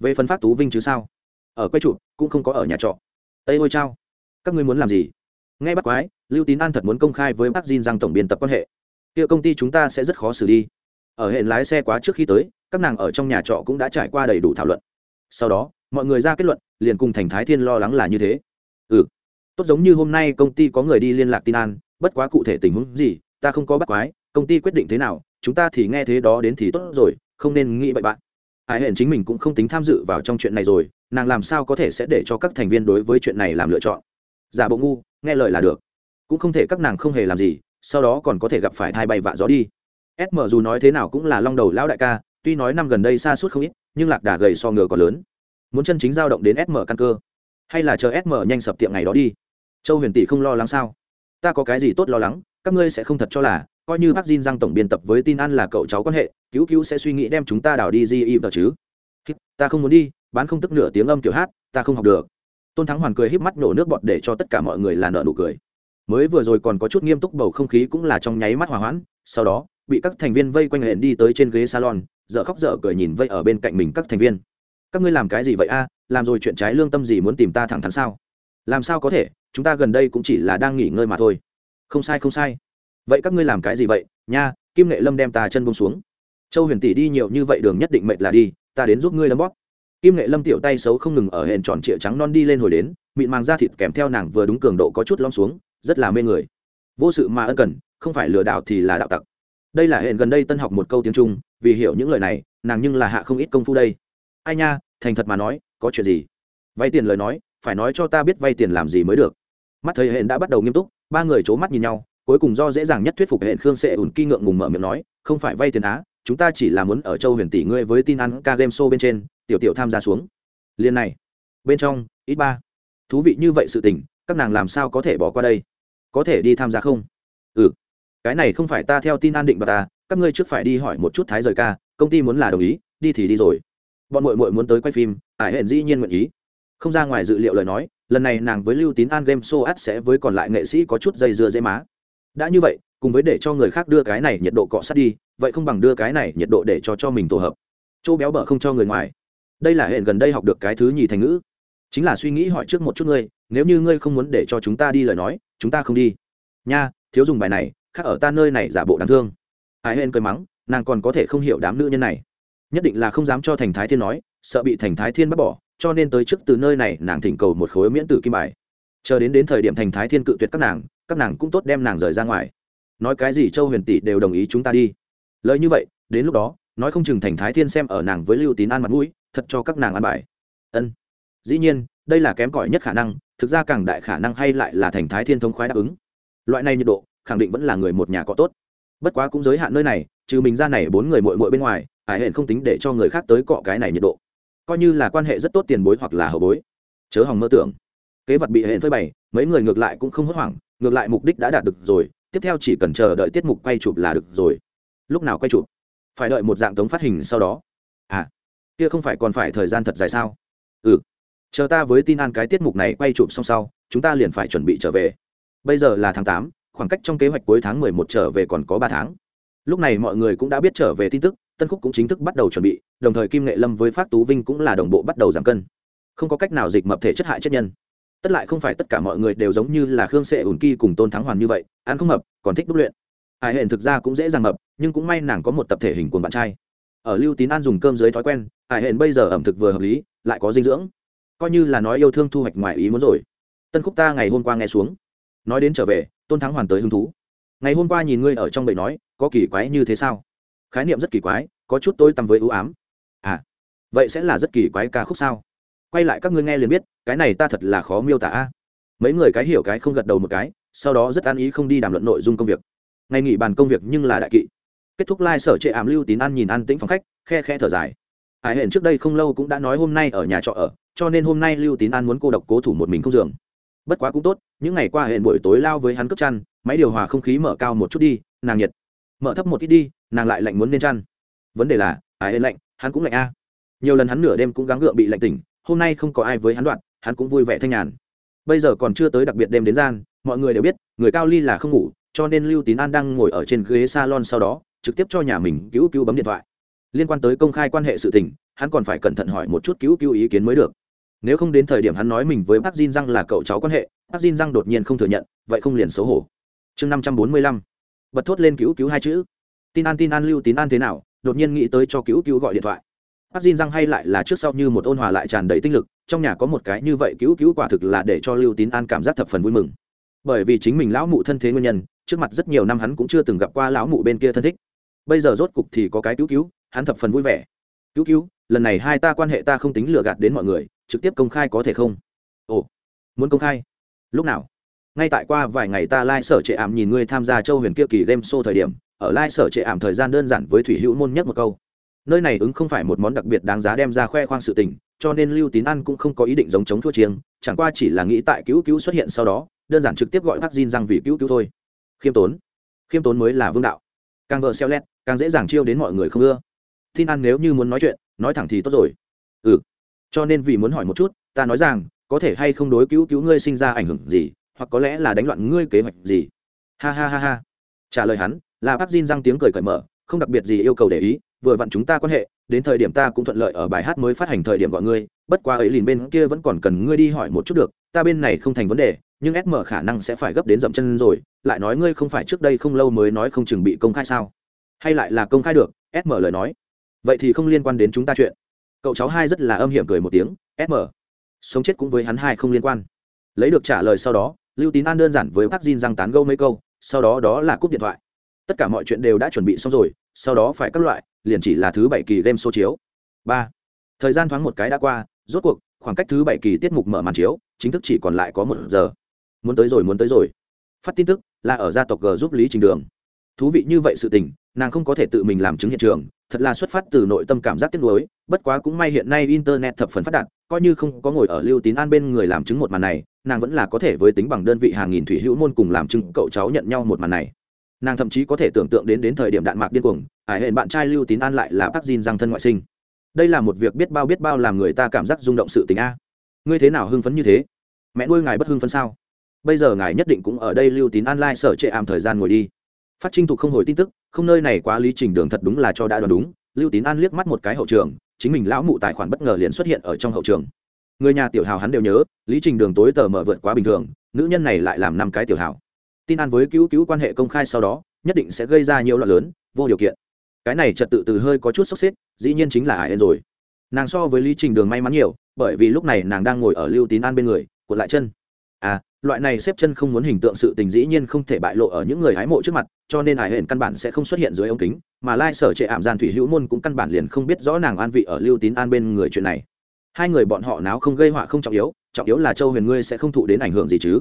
Về phân phát tú vinh chứ sao? Ở quay trụ cũng không có ở nhà trọ. Ây ôi chao, các ngươi muốn làm gì? Nghe bắt quái, lưu tín an thật muốn công khai với bác Jin rằng tổng biên tập quan hệ. Kia công ty chúng ta sẽ rất khó xử đi. Ở hệ lái xe quá trước khi tới, các nàng ở trong nhà trọ cũng đã trải qua đầy đủ thảo luận. Sau đó mọi người ra kết luận, liền cùng thành thái thiên lo lắng là như thế. Ừ tốt giống như hôm nay công ty có người đi liên lạc tin an, bất quá cụ thể tình huống gì, ta không có bắt quái, công ty quyết định thế nào, chúng ta thì nghe thế đó đến thì tốt rồi, không nên nghĩ bậy bạn. Hải hển chính mình cũng không tính tham dự vào trong chuyện này rồi, nàng làm sao có thể sẽ để cho các thành viên đối với chuyện này làm lựa chọn? Giả bộ ngu, nghe lời là được. Cũng không thể các nàng không hề làm gì, sau đó còn có thể gặp phải thai bay vạ gió đi. Sm dù nói thế nào cũng là long đầu lão đại ca, tuy nói năm gần đây xa suốt không ít, nhưng lạc đà gầy so ngựa còn lớn muốn chân chính giao động đến sm căn cơ hay là chờ sm nhanh sập tiệm ngày đó đi châu huyền tỷ không lo lắng sao ta có cái gì tốt lo lắng các ngươi sẽ không thật cho là coi như bác Jin Giang tổng biên tập với tin ăn là cậu cháu quan hệ, cứu cứu sẽ suy nghĩ đem chúng ta đào đi di im chứ. Ta không muốn đi, bán không tức nửa tiếng âm tiểu hát, ta không học được. Tôn Thắng Hoàn cười híp mắt nổ nước bọt để cho tất cả mọi người là nợ nụ cười. Mới vừa rồi còn có chút nghiêm túc bầu không khí cũng là trong nháy mắt hòa hoãn, sau đó, bị các thành viên vây quanh hẹn đi tới trên ghế salon, dở khóc dở cười nhìn vây ở bên cạnh mình các thành viên. Các ngươi làm cái gì vậy a? làm rồi chuyện trái lương tâm gì muốn tìm ta thẳng thắn sao? Làm sao có thể, chúng ta gần đây cũng chỉ là đang nghỉ ngơi mà thôi. Không sai không sai. Vậy các ngươi làm cái gì vậy? Nha kim nghệ lâm đem ta chân bông xuống. Châu huyền tỷ đi nhiều như vậy đường nhất định mệt là đi ta đến giúp ngươi lâm bóp. Kim nghệ lâm tiểu tay xấu không ngừng ở hền tròn trịa trắng non đi lên hồi đến mịn màng da thịt kèm theo nàng vừa đúng cường độ có chút lom xuống rất là mê người. Vô sự mà ân cần không phải lừa đảo thì là đạo tặc. Đây là hẹn gần đây tân học một câu tiếng trung vì hiểu những lời này nàng nhưng là hạ không ít công phu đây ai nha, thành thật mà nói, có chuyện gì? Vay tiền lời nói, phải nói cho ta biết vay tiền làm gì mới được. Mắt thấy hẹn đã bắt đầu nghiêm túc, ba người c h ố mắt nhìn nhau, cuối cùng do dễ dàng nhất thuyết phục hệ khương sệ ùn kỳ ngượng ngùng mở miệng nói, không phải vay tiền á, chúng ta chỉ là muốn ở châu huyền tỷ ngươi với tin ăn ca game show bên trên, tiểu tiểu tham gia xuống. Liên này, bên trong, ít ba. Thú vị như vậy sự tình, các nàng làm sao có thể bỏ qua đây? Có thể đi tham gia không? Ừ. Cái này không phải ta theo tin an định bà ta, các ngươi trước phải đi hỏi một chút thái rời ca, công ty muốn là đồng ý, đi thì đi rồi bọn mội mội muốn tới quay phim ải hẹn dĩ nhiên nguyện ý. Không ra ngoài dự liệu lời nói, lần này nàng với lưu tín an game show ad sẽ với còn lại nghệ sĩ có chút dây dưa dễ má. Đã như vậy, cùng với để cho người khác đưa cái này nhiệt độ cọ sát đi, vậy không bằng đưa cái này nhiệt độ để cho cho mình tổ hợp. Chỗ béo bở không cho người ngoài. Đây là hệ gần đây học được cái thứ nhì thành ngữ. Chính là suy nghĩ hỏi trước một chút ngươi, nếu như ngươi không muốn để cho chúng ta đi lời nói, chúng ta không đi. Nha, thiếu dùng bài này, khác ở ta nơi này giả bộ đáng thương. Ai hên cười mắng, nàng còn có thể không hiểu đám nữ nhân này nhất định là không dám cho thành thái thiên nói, sợ bị thành thái thiên bắt bỏ, cho nên tới trước từ nơi này nàng thỉnh cầu một khối miễn tử kim bài. Chờ đến đến thời điểm thành thái thiên cự tuyệt các nàng các nàng cũng tốt đem nàng rời ra ngoài. Nói cái gì châu huyền tỷ đều đồng ý chúng ta đi. Lời như vậy, đến lúc đó, nói không chừng thành thái thiên xem ở nàng với lưu tín an mặt mũi, thật cho các nàng ăn bài. Ân. Dĩ nhiên, đây là kém cỏi nhất khả năng, thực ra càng đại khả năng hay lại là thành thái thiên thống khoái đáp ứng. Loại này nhiệt độ, khẳng định vẫn là người một nhà có tốt. Bất quá cũng giới hạn nơi này, trừ mình ra này bốn người mội mội bên ngoài hải hẹn không tính để cho người khác tới cọ cái này nhiệt độ. Coi như là quan hệ rất tốt tiền bối hoặc là hậu bối. Chớ hòng mơ tưởng. Kế vật bị hẹn phơi bày, mấy người ngược lại cũng không hốt hoảng, ngược lại mục đích đã đạt được rồi, tiếp theo chỉ cần chờ đợi tiết mục quay chụp là được rồi. Lúc nào quay chụp? Phải đợi một dạng tống phát hình sau đó. À kia không phải còn phải thời gian thật dài sao? Ừ. Chờ ta với tin an cái tiết mục này quay chụp xong sau, chúng ta liền phải chuẩn bị trở về. Bây giờ là tháng tám, khoảng cách trong kế hoạch cuối tháng mười một trở về còn có ba tháng. Lúc này mọi người cũng đã biết trở về tin tức tân khúc cũng chính thức bắt đầu chuẩn bị, đồng thời kim nghệ lâm với phát tú vinh cũng là đồng bộ bắt đầu giảm cân. Không có cách nào dịch mập thể chất hại chất nhân. Tất lại không phải tất cả mọi người đều giống như là khương sệ ủn kỳ cùng tôn thắng hoàn như vậy, ăn không mập, còn thích đúc luyện. Ai hển thực ra cũng dễ dàng mập, nhưng cũng may nàng có một tập thể hình của bạn trai. Ở lưu tín an dùng cơm dưới thói quen, ai hển bây giờ ẩm thực vừa hợp lý, lại có dinh dưỡng. Coi như là nói yêu thương thu hoạch ngoài ý muốn rồi. Tân khúc ta ngày hôm qua nghe xuống. Nói đến trở về, tôn thắng hoàn tới hứng thú. Ngày hôm qua nhìn ngươi ở trong bầy nói, có kỳ quái như thế sao? Khái niệm rất kỳ quái, có chút tôi tầm với ưu ám. À vậy sẽ là rất kỳ quái ca khúc sao? Quay lại các ngươi nghe liền biết, cái này ta thật là khó miêu tả mấy người cái hiểu cái không gật đầu một cái, sau đó rất an ý không đi đàm luận nội dung công việc. Ngày nghỉ bàn công việc nhưng là đại kỵ. Kết thúc lai、like、sở trệ ảm lưu tín ăn nhìn ăn tĩnh phòng khách, khe khe thở dài. Hải hển trước đây không lâu cũng đã nói hôm nay ở nhà trọ ở, cho nên hôm nay lưu tín An muốn cô độc cố thủ một mình không giường. Bất quá cũng tốt, những ngày qua hển buổi tối lao với hắn cướp chăn, máy điều hòa không khí mở cao một chút đi, nàng nhiệt. Mở thấp một ít đi nàng lại lạnh muốn nên chăn. Vấn đề là ai hẹn lạnh hắn cũng lạnh a. Nhiều lần hắn nửa đêm cũng gắng gượng bị lạnh tỉnh hôm nay không có ai với hắn đoạn hắn cũng vui vẻ thanh nhàn. Bây giờ còn chưa tới đặc biệt đêm đến gian mọi người đều biết người cao ly là không ngủ cho nên lưu tín an đang ngồi ở trên ghế salon sau đó trực tiếp cho nhà mình cứu cứu bấm điện thoại. Liên quan tới công khai quan hệ sự tình hắn còn phải cẩn thận hỏi một chút cứu cứu ý kiến mới được. Nếu không đến thời điểm hắn nói mình với bác Jin Răng là cậu cháu quan hệ, bác Jin Răng đột nhiên không thừa nhận, vậy không liền xấu hổ. Chương năm trăm bốn mươi lăm. Bật thốt lên cứu cứu hai chữ. Tin An tin An Lưu Tín An thế nào, đột nhiên nghĩ tới cho cứu cứu gọi điện thoại. Bác xin răng hay lại là trước sau như một ôn hòa lại tràn đầy tinh lực trong nhà có một cái như vậy cứu cứu quả thực là để cho lưu tín an cảm giác thập phần vui mừng. Bởi vì chính mình lão mụ thân thế nguyên nhân trước mặt rất nhiều năm hắn cũng chưa từng gặp qua lão mụ bên kia thân thích. Bây giờ rốt cục thì có cái cứu cứu hắn thập phần vui vẻ. Cứu cứu lần này hai ta quan hệ ta không tính lừa gạt đến mọi người trực tiếp công khai có thể không? Ồ muốn công khai? Lúc nào? Ngay tại qua vài ngày ta lai、like、sở trệ ảm nhìn ngươi tham gia châu huyền kia kỳ game show thời điểm ở Lai sở trệ ảm thời gian đơn giản với thủy hữu môn nhất một câu. Nơi này ứng không phải một món đặc biệt đáng giá đem ra khoe khoang sự tình, cho nên lưu tín ăn cũng không có ý định giống chống thua chiêng, chẳng qua chỉ là nghĩ tại cứu cứu xuất hiện sau đó, đơn giản trực tiếp gọi bác Jin rằng vì cứu cứu thôi. Khiêm tốn. Khiêm tốn mới là vương đạo. Càng vợ xeo lét, càng dễ dàng chiêu đến mọi người không ưa. Tin ăn nếu như muốn nói chuyện, nói thẳng thì tốt rồi. Ừ. Cho nên vì muốn hỏi một chút, ta nói rằng, có thể hay không đối cứu cứu ngươi sinh ra ảnh hưởng gì, hoặc có lẽ là đánh loạn ngươi kế hoạch gì? Ha ha ha ha. Trả lời hắn là bác Jin răng tiếng cười cởi mở, không đặc biệt gì yêu cầu để ý, vừa vặn chúng ta quan hệ, đến thời điểm ta cũng thuận lợi ở bài hát mới phát hành thời điểm gọi ngươi, bất quá ấy liền bên kia vẫn còn cần ngươi đi hỏi một chút được, ta bên này không thành vấn đề, nhưng sm khả năng sẽ phải gấp đến dậm chân rồi, lại nói ngươi không phải trước đây không lâu mới nói không chừng bị công khai sao? Hay lại là công khai được sm lời nói. Vậy thì không liên quan đến chúng ta chuyện. Cậu cháu hai rất là âm hiểm cười một tiếng sm sống chết cũng với hắn hai không liên quan. Lấy được trả lời sau đó, lưu tín an đơn giản với bác Jin răng tán gâu mấy câu, sau đó đó là cúp điện thoại tất cả mọi chuyện đều đã chuẩn bị xong rồi, sau đó phải các loại, liền chỉ là thứ bảy kỳ game số chiếu. Ba. Thời gian thoáng một cái đã qua, rốt cuộc, khoảng cách thứ bảy kỳ tiết mục mở màn chiếu, chính thức chỉ còn lại có một giờ. Muốn tới rồi, muốn tới rồi. Phát tin tức, là ở gia tộc g giúp lý trình đường. Thú vị như vậy sự tình, nàng không có thể tự mình làm chứng hiện trường, thật là xuất phát từ nội tâm cảm giác tiếc nuối, bất quá cũng may hiện nay internet thập phần phát đạt, coi như không có ngồi ở lưu tín an bên người làm chứng một màn này, nàng vẫn là có thể với tính bằng đơn vị hàng nghìn thủy hữu môn cùng làm chứng, cậu cháu nhận nhau một màn này nàng thậm chí có thể tưởng tượng đến đến thời điểm đạn mạc điên cuồng, ải hẹn bạn trai lưu tín an lại là bác Diên răng thân ngoại sinh. Đây là một việc biết bao biết bao làm người ta cảm giác rung động sự tình a. Ngươi thế nào hưng phấn như thế? Mẹ nuôi ngài bất hưng phấn sao? Bây giờ ngài nhất định cũng ở đây lưu tín an lai sở trệ ảm thời gian ngồi đi. Phát trinh thục không hồi tin tức, không nơi này quá lý trình đường thật đúng là cho đã đoán đúng. Lưu tín an liếc mắt một cái hậu trường, chính mình lão mụ tài khoản bất ngờ liền xuất hiện ở trong hậu trường. Người nhà tiểu hào hắn đều nhớ, lý trình đường tối tờ mở vượt quá bình thường, nữ nhân này lại làm năm cái tiểu hào tin an với cứu cứu quan hệ công khai sau đó, nhất định sẽ gây ra nhiều loạn lớn, vô điều kiện. Cái này trật tự từ hơi có chút sốc xếp, dĩ nhiên chính là ải rồi. Nàng so với lý trình đường may mắn nhiều, bởi vì lúc này nàng đang ngồi ở lưu tín an bên người, cuộn lại chân. À loại này xếp chân không muốn hình tượng sự tình dĩ nhiên không thể bại lộ ở những người hái mộ trước mặt, cho nên Hải hển căn bản sẽ không xuất hiện dưới ống kính, mà lai sở trệ ảm gian thủy hữu môn cũng căn bản liền không biết rõ nàng an vị ở lưu tín an bên người chuyện này. Hai người bọn họ náo không gây họa không trọng yếu trọng yếu là châu huyền ngươi sẽ không thụ đến ảnh hưởng gì chứ.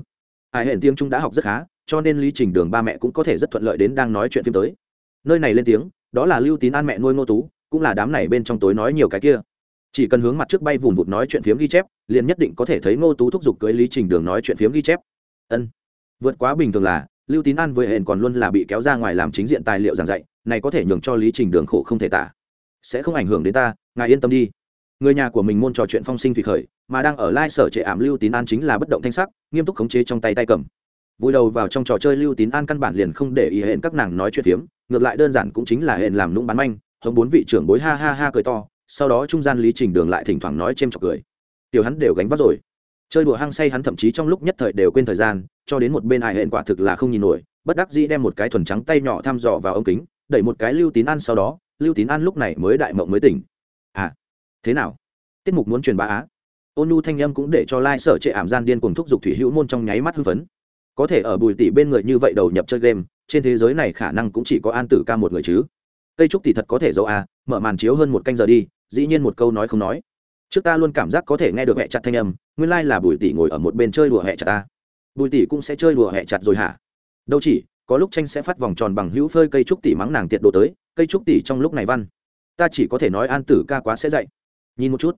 Hải hển tiếng trung đã học rất khá cho nên lý trình đường ba mẹ cũng có thể rất thuận lợi đến đang nói chuyện phim tới. Nơi này lên tiếng, đó là lưu tín an mẹ nuôi ngô tú, cũng là đám này bên trong tối nói nhiều cái kia. Chỉ cần hướng mặt trước bay vùn vụt nói chuyện phiếm ghi chép, liền nhất định có thể thấy ngô tú thúc giục cưới lý trình đường nói chuyện phiếm ghi chép. Ân. Vượt quá bình thường là, lưu tín an với hển còn luôn là bị kéo ra ngoài làm chính diện tài liệu giảng dạy, này có thể nhường cho lý trình đường khổ không thể tả. Sẽ không ảnh hưởng đến ta, ngài yên tâm đi. Người nhà của mình môn trò chuyện phong sinh thủy khởi, mà đang ở lai sở trệ ảm lưu tín an chính là bất động thanh sắc, nghiêm túc khống chế trong tay tay cầm vui đầu vào trong trò chơi lưu tín an căn bản liền không để ý hẹn các nàng nói chuyện phiếm, ngược lại đơn giản cũng chính là hẹn làm nũng bán manh hống bốn vị trưởng bối ha ha ha cười to, sau đó trung gian lý trình đường lại thỉnh thoảng nói c h chọc cười. Tiểu hắn đều gánh vác rồi. Chơi đùa hăng say hắn thậm chí trong lúc nhất thời đều quên thời gian, cho đến một bên ai hẹn quả thực là không nhìn nổi, bất đắc dĩ đem một cái thuần trắng tay nhỏ thăm dò vào ống kính, đẩy một cái lưu tín ăn sau đó, lưu tín ăn lúc này mới đại mộng mới tỉnh. À thế nào? Tiết mục muốn truyền bá á? Ôn nhu thanh âm cũng để cho lai、like、sở trệ ảm gian điên cùng thúc giục thủy hữu môn trong nháy mắt hưng phấn có thể ở bùi tỷ bên người như vậy đầu nhập chơi game, trên thế giới này khả năng cũng chỉ có an tử ca một người chứ. Cây trúc tỷ thật có thể dấu à mở màn chiếu hơn một canh giờ đi, dĩ nhiên một câu nói không nói. Trước ta luôn cảm giác có thể nghe được hẹ chặt thanh âm, nguyên lai、like、là bùi tỷ ngồi ở một bên chơi đùa hẹ chặt ta. Bùi tỷ cũng sẽ chơi đùa hẹ chặt rồi hả? Đâu chỉ, có lúc tranh sẽ phát vòng tròn bằng hữu phơi cây trúc tỷ mắng nàng tiệt đồ tới, cây trúc tỷ trong lúc này văn. Ta chỉ có thể nói an tử ca quá sẽ dạy. Nhìn một chút.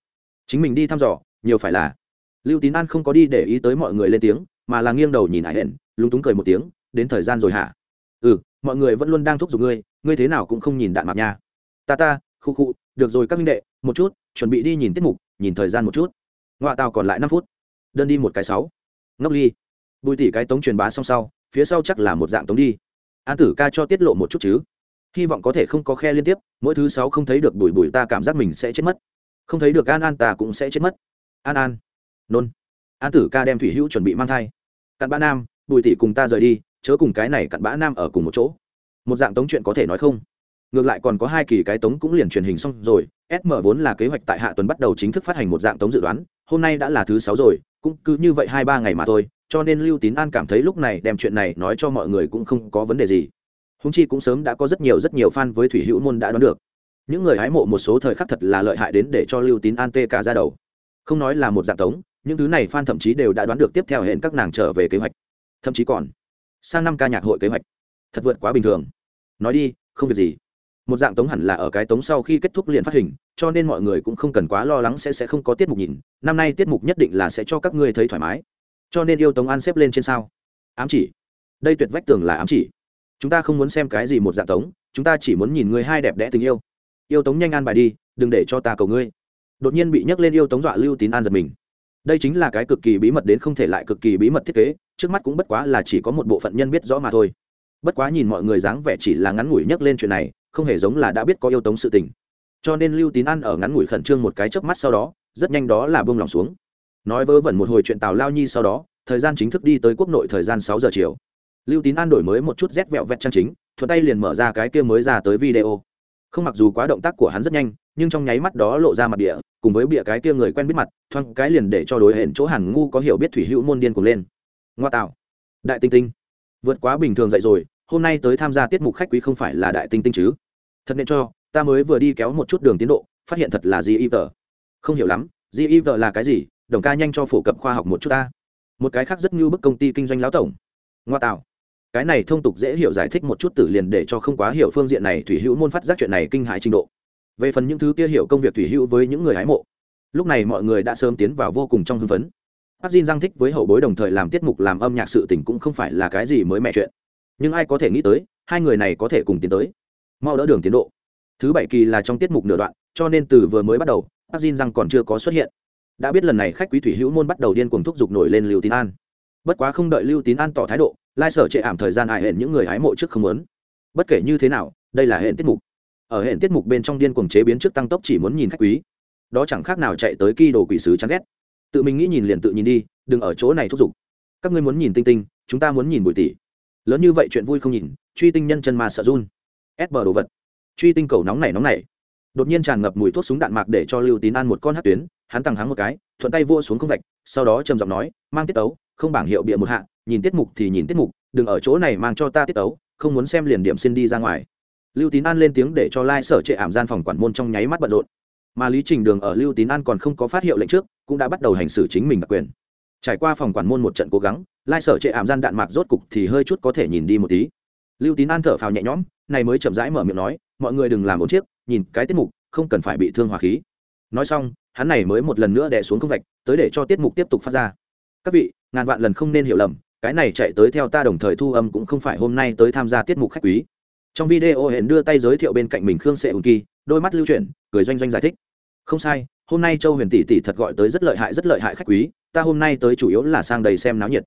Chính mình đi thăm dò, nhiều phải là. Lưu tín an không có đi để ý tới mọi người lên tiếng mà là nghiêng đầu nhìn hải hển lúng túng cười một tiếng, đến thời gian rồi hả? Ừ mọi người vẫn luôn đang thúc giục ngươi ngươi thế nào cũng không nhìn đạn mạc nha. Ta ta, khu khu, được rồi các minh đệ, một chút, chuẩn bị đi nhìn tiết mục, nhìn thời gian một chút. Ngoại tàu còn lại năm phút. Đơn đi một cái sáu. Ngốc ly. Bùi tỷ cái tống truyền bá xong sau, phía sau chắc là một dạng tống đi. An tử ca cho tiết lộ một chút chứ. Hy vọng có thể không có khe liên tiếp, mỗi thứ sáu không thấy được bùi bùi ta cảm giác mình sẽ chết mất. Không thấy được an an ta cũng sẽ chết mất. An an. Nôn. An tử ca đem thủy hữu chuẩn bị mang thai cặn bã nam, bùi tỷ cùng ta rời đi, chớ cùng cái này cặn bã nam ở cùng một chỗ. Một dạng tống chuyện có thể nói không? Ngược lại còn có hai kỳ cái tống cũng liền truyền hình xong rồi sm vốn là kế hoạch tại hạ tuần bắt đầu chính thức phát hành một dạng tống dự đoán, hôm nay đã là thứ sáu rồi, cũng cứ như vậy hai ba ngày mà thôi, cho nên lưu tín an cảm thấy lúc này đem chuyện này nói cho mọi người cũng không có vấn đề gì. Húng chi cũng sớm đã có rất nhiều rất nhiều fan với thủy hữu môn đã đoán được. Những người hái mộ một số thời khắc thật là lợi hại đến để cho lưu tín an tê cả ra đầu. Không nói là một dạng tống những thứ này fan thậm chí đều đã đoán được tiếp theo hẹn các nàng trở về kế hoạch. Thậm chí còn sang năm ca nhạc hội kế hoạch. Thật vượt quá bình thường. Nói đi, không việc gì. Một dạng tống hẳn là ở cái tống sau khi kết thúc liền phát hình, cho nên mọi người cũng không cần quá lo lắng sẽ sẽ không có tiết mục nhìn. Năm nay tiết mục nhất định là sẽ cho các ngươi thấy thoải mái. Cho nên yêu tống an xếp lên trên sao. Ám chỉ. Đây tuyệt vách tường là ám chỉ. Chúng ta không muốn xem cái gì một dạng tống, chúng ta chỉ muốn nhìn người hai đẹp đẽ tình yêu. Yêu tống nhanh an bài đi, đừng để cho ta cầu ngươi. Đột nhiên bị nhắc lên yêu tống dọa lưu tín an giật mình đây chính là cái cực kỳ bí mật đến không thể lại cực kỳ bí mật thiết kế, trước mắt cũng bất quá là chỉ có một bộ phận nhân biết rõ mà thôi. Bất quá nhìn mọi người dáng vẻ chỉ là ngắn ngủi nhắc lên chuyện này, không hề giống là đã biết có yêu tống sự tình. Cho nên lưu tín ăn ở ngắn ngủi khẩn trương một cái chớp mắt sau đó, rất nhanh đó là bông lòng xuống. Nói vớ vẩn một hồi chuyện tào lao nhi sau đó, thời gian chính thức đi tới quốc nội thời gian sáu giờ chiều. Lưu tín an đổi mới một chút rét vẹo vẹt trang chính, thuận tay liền mở ra cái kia mới ra tới video. Không mặc dù quá động tác của hắn rất nhanh nhưng trong nháy mắt đó lộ ra mặt địa, cùng với bịa cái kia người quen biết mặt, thoáng cái liền để cho đối hển chỗ hàn ngu có hiểu biết thủy hữu môn điên cuồng lên. Ngoa tạo. Đại tinh tinh. Vượt quá bình thường dậy rồi, hôm nay tới tham gia tiết mục khách quý không phải là đại tinh tinh chứ? Thật nên cho, ta mới vừa đi kéo một chút đường tiến độ, phát hiện thật là givr không hiểu lắm givr là cái gì? Đồng ca nhanh cho phổ cập khoa học một chút ta. Một cái khác rất như bức công ty kinh doanh lão tổng. Ngoa tạo. Cái này thông tục dễ hiểu giải thích một chút tử liền để cho không quá hiểu phương diện này thủy hữu môn phát giác chuyện này kinh hại trình độ về phần những thứ kia hiểu công việc thủy hữu với những người hái mộ. Lúc này mọi người đã sớm tiến vào vô cùng trong hưng phấn. Bác Jin giang thích với hậu bối đồng thời làm tiết mục làm âm nhạc sự tình cũng không phải là cái gì mới mẹ chuyện. Nhưng ai có thể nghĩ tới, hai người này có thể cùng tiến tới. Mau đỡ đường tiến độ. Thứ bảy kỳ là trong tiết mục nửa đoạn, cho nên từ vừa mới bắt đầu bác Jin giang còn chưa có xuất hiện. Đã biết lần này khách quý thủy hữu môn bắt đầu điên cuồng thúc giục nổi lên lưu tín an. Bất quá không đợi lưu tín an tỏ thái độ, lai sở chệ ảm thời gian hại hẹn những người hái mộ trước không muốn. Bất kể như thế nào, đây là hẹn tiết mục ở hệ tiết mục bên trong điên cuồng chế biến trước tăng tốc chỉ muốn nhìn khách quý. Đó chẳng khác nào chạy tới kỳ đồ quỷ sứ chán ghét. Tự mình nghĩ nhìn liền tự nhìn đi, đừng ở chỗ này thúc giục. Các ngươi muốn nhìn tinh tinh, chúng ta muốn nhìn bụi tỷ. Lớn như vậy chuyện vui không nhìn, truy tinh nhân chân ma sợ run. Ép bờ đồ vật. Truy tinh cầu nóng này nóng này đột nhiên tràn ngập mùi thuốc súng đạn mạc để cho lưu tín ăn một con hát tuyến, hắn tăng hắng một cái, thuận tay vua xuống không vạch, sau đó trầm giọng nói, mang tiết tấu, không bảng hiệu bịa một hạ, nhìn tiết mục thì nhìn tiết mục, đừng ở chỗ này mang cho ta tiết tấu, không muốn xem liền điểm xin đi ra ngoài lưu tín an lên tiếng để cho lai、like、sở trệ ảm gian phòng quản môn trong nháy mắt bận rộn. Mà lý trình đường ở lưu tín an còn không có phát hiệu lệnh trước, cũng đã bắt đầu hành xử chính mình đặc quyền. Trải qua phòng quản môn một trận cố gắng, lai、like、sở trệ ảm gian đạn mạc rốt cục thì hơi chút có thể nhìn đi một tí. Lưu tín an thở phào nhẹ nhõm, này mới chậm rãi mở miệng nói, mọi người đừng làm một chiếc, nhìn cái tiết mục, không cần phải bị thương hòa khí. Nói xong, hắn này mới một lần nữa đè xuống không vạch, tới để cho tiết mục tiếp tục phát ra. Các vị, ngàn vạn lần không nên hiểu lầm, cái này chạy tới theo ta đồng thời thu âm cũng không phải hôm nay tới tham gia tiết mục khách quý trong video hển đưa tay giới thiệu bên cạnh mình khương sệ ùn kỳ đôi mắt lưu chuyển, cười doanh doanh giải thích. Không sai, hôm nay châu huyền tỷ tỷ thật gọi tới rất lợi hại, rất lợi hại khách quý, ta hôm nay tới chủ yếu là sang đầy xem náo nhiệt.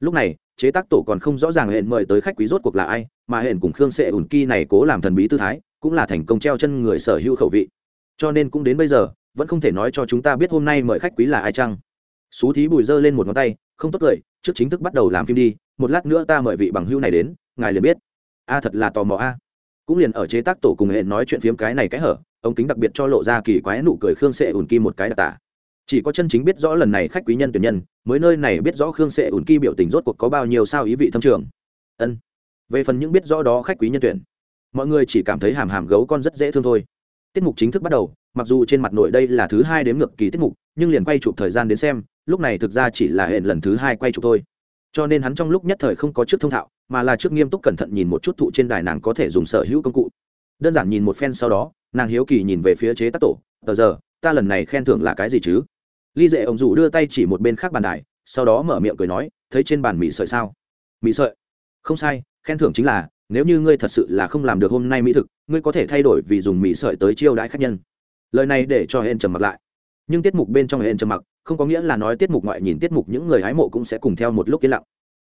Lúc này, chế tác tổ còn không rõ ràng hển mời tới khách quý rốt cuộc là ai, mà hển cùng khương sệ ùn kỳ này cố làm thần bí tư thái, cũng là thành công treo chân người sở hữu khẩu vị. Cho nên cũng đến bây giờ, vẫn không thể nói cho chúng ta biết hôm nay mời khách quý là ai chăng. Xú thí bùi dơ lên một ngón tay, không tốt cười, trước chính thức bắt đầu làm phim đi, một lát nữa ta mời vị bằng hưu này đến, ngài liền biết a thật là tò mò a. Cũng liền ở chế tác tổ cùng hệ nói chuyện phiếm cái này cái hở, ông kính đặc biệt cho lộ ra kỳ quái nụ cười khương sệ ùn kim một cái đặc tả. Chỉ có chân chính biết rõ lần này khách quý nhân tuyển nhân, mới nơi này biết rõ khương sệ ùn kim biểu tình rốt cuộc có bao nhiêu sao ý vị thâm trường. Ân. Về phần những biết rõ đó khách quý nhân tuyển, mọi người chỉ cảm thấy hàm hàm gấu con rất dễ thương thôi. Tiết mục chính thức bắt đầu, mặc dù trên mặt nội đây là thứ hai đếm ngược kỳ tiết mục, nhưng liền quay chụp thời gian đến xem, lúc này thực ra chỉ là hẹn lần thứ hai quay chụp thôi cho nên hắn trong lúc nhất thời không có trước thông thạo, mà là trước nghiêm túc cẩn thận nhìn một chút thụ trên đài nàng có thể dùng sở hữu công cụ. Đơn giản nhìn một phen sau đó, nàng hiếu kỳ nhìn về phía chế tác tổ, tờ giờ, ta lần này khen thưởng là cái gì chứ? Ly dệ ông rủ đưa tay chỉ một bên khác bàn đài, sau đó mở miệng cười nói, thấy trên bàn mì sợi sao? Mì sợi? Không sai, khen thưởng chính là, nếu như ngươi thật sự là không làm được hôm nay mỹ thực, ngươi có thể thay đổi vì dùng mì sợi tới chiêu đãi khách nhân. Lời này để cho hên trầm mặt lại nhưng tiết mục bên trong hệ trầm mặc, không có nghĩa là nói tiết mục ngoại nhìn tiết mục những người hái mộ cũng sẽ cùng theo một lúc yên lặng.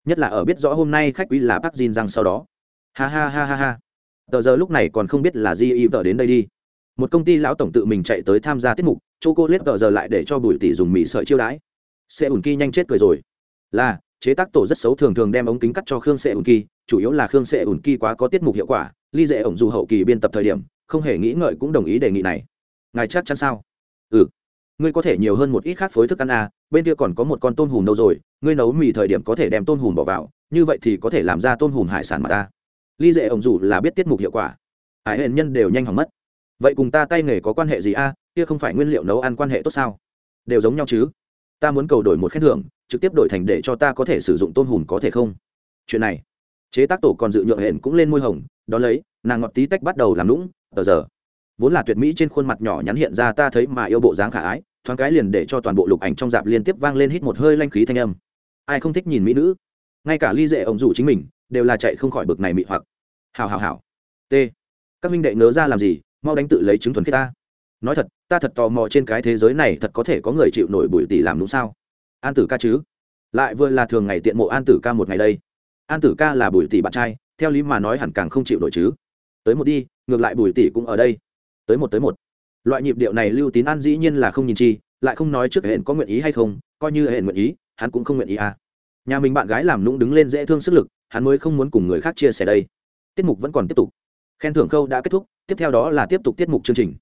Nhất là ở biết rõ hôm nay khách quý là bác Jin rằng sau đó. Ha ha ha ha ha. Tờ giờ lúc này còn không biết là di y vợ đến đây đi. Một công ty lão tổng tự mình chạy tới tham gia tiết mục chỗ cô lết tờ giờ lại để cho bùi tỷ dùng mì sợi chiêu đãi. Xe ùn kỳ nhanh chết cười rồi. Là, chế tác tổ rất xấu thường thường đem ống kính cắt cho khương xe ùn kỳ chủ yếu là khương xe ùn kỳ quá có tiết mục hiệu quả, ly dễ ổng dù hậu kỳ biên tập thời điểm, không hề nghĩ ngợi cũng đồng ý đề nghị này. Ngài chắc chắn sao? Ừ ngươi có thể nhiều hơn một ít khác phối thức ăn à bên kia còn có một con tôm hùm đâu rồi, ngươi nấu mì thời điểm có thể đem tôm hùm bỏ vào, như vậy thì có thể làm ra tôm hùm hải sản mà ta. Ly dễ ổng dù là biết tiết mục hiệu quả, hải hệ nhân đều nhanh hỏng mất. Vậy cùng ta tay nghề có quan hệ gì a à? kia không phải nguyên liệu nấu ăn quan hệ tốt sao? Đều giống nhau chứ. Ta muốn cầu đổi một khen thưởng, trực tiếp đổi thành để cho ta có thể sử dụng tôm hùm có thể không? Chuyện này, chế tác tổ còn dự nhượng hển cũng lên môi hồng, đó lấy, nàng ngọt tí tách bắt đầu làm lũng tờ giờ. Vốn là tuyệt mỹ trên khuôn mặt nhỏ nhắn hiện ra, ta thấy mà yêu bộ dáng khả ái thoáng cái liền để cho toàn bộ lục ảnh trong dạp liên tiếp vang lên hít một hơi lanh khí thanh âm. Ai không thích nhìn mỹ nữ? Ngay cả ly dệ ổng dù chính mình, đều là chạy không khỏi bực này mị hoặc. Hào hào hào t. Các minh đệ ngớ ra làm gì? Mau đánh tự lấy chứng thuần khi ta. Nói thật, ta thật tò mò trên cái thế giới này thật có thể có người chịu nổi bụi tỷ làm đúng sao? An tử ca chứ? Lại vừa là thường ngày tiện mộ an tử ca một ngày đây. An tử ca là bùi tỷ bạn trai, theo lý mà nói hẳn càng không chịu nổi chứ. Tới một đi, ngược lại bùi tỷ cũng ở đây. Tới một tới một loại nhịp điệu này lưu tín an dĩ nhiên là không nhìn chi, lại không nói trước hẹn có nguyện ý hay không, coi như hẹn nguyện ý, hắn cũng không nguyện ý à. Nhà mình bạn gái làm nũng đứng lên dễ thương sức lực, hắn mới không muốn cùng người khác chia sẻ đây. Tiết mục vẫn còn tiếp tục. Khen thưởng khâu đã kết thúc, tiếp theo đó là tiếp tục tiết mục chương trình.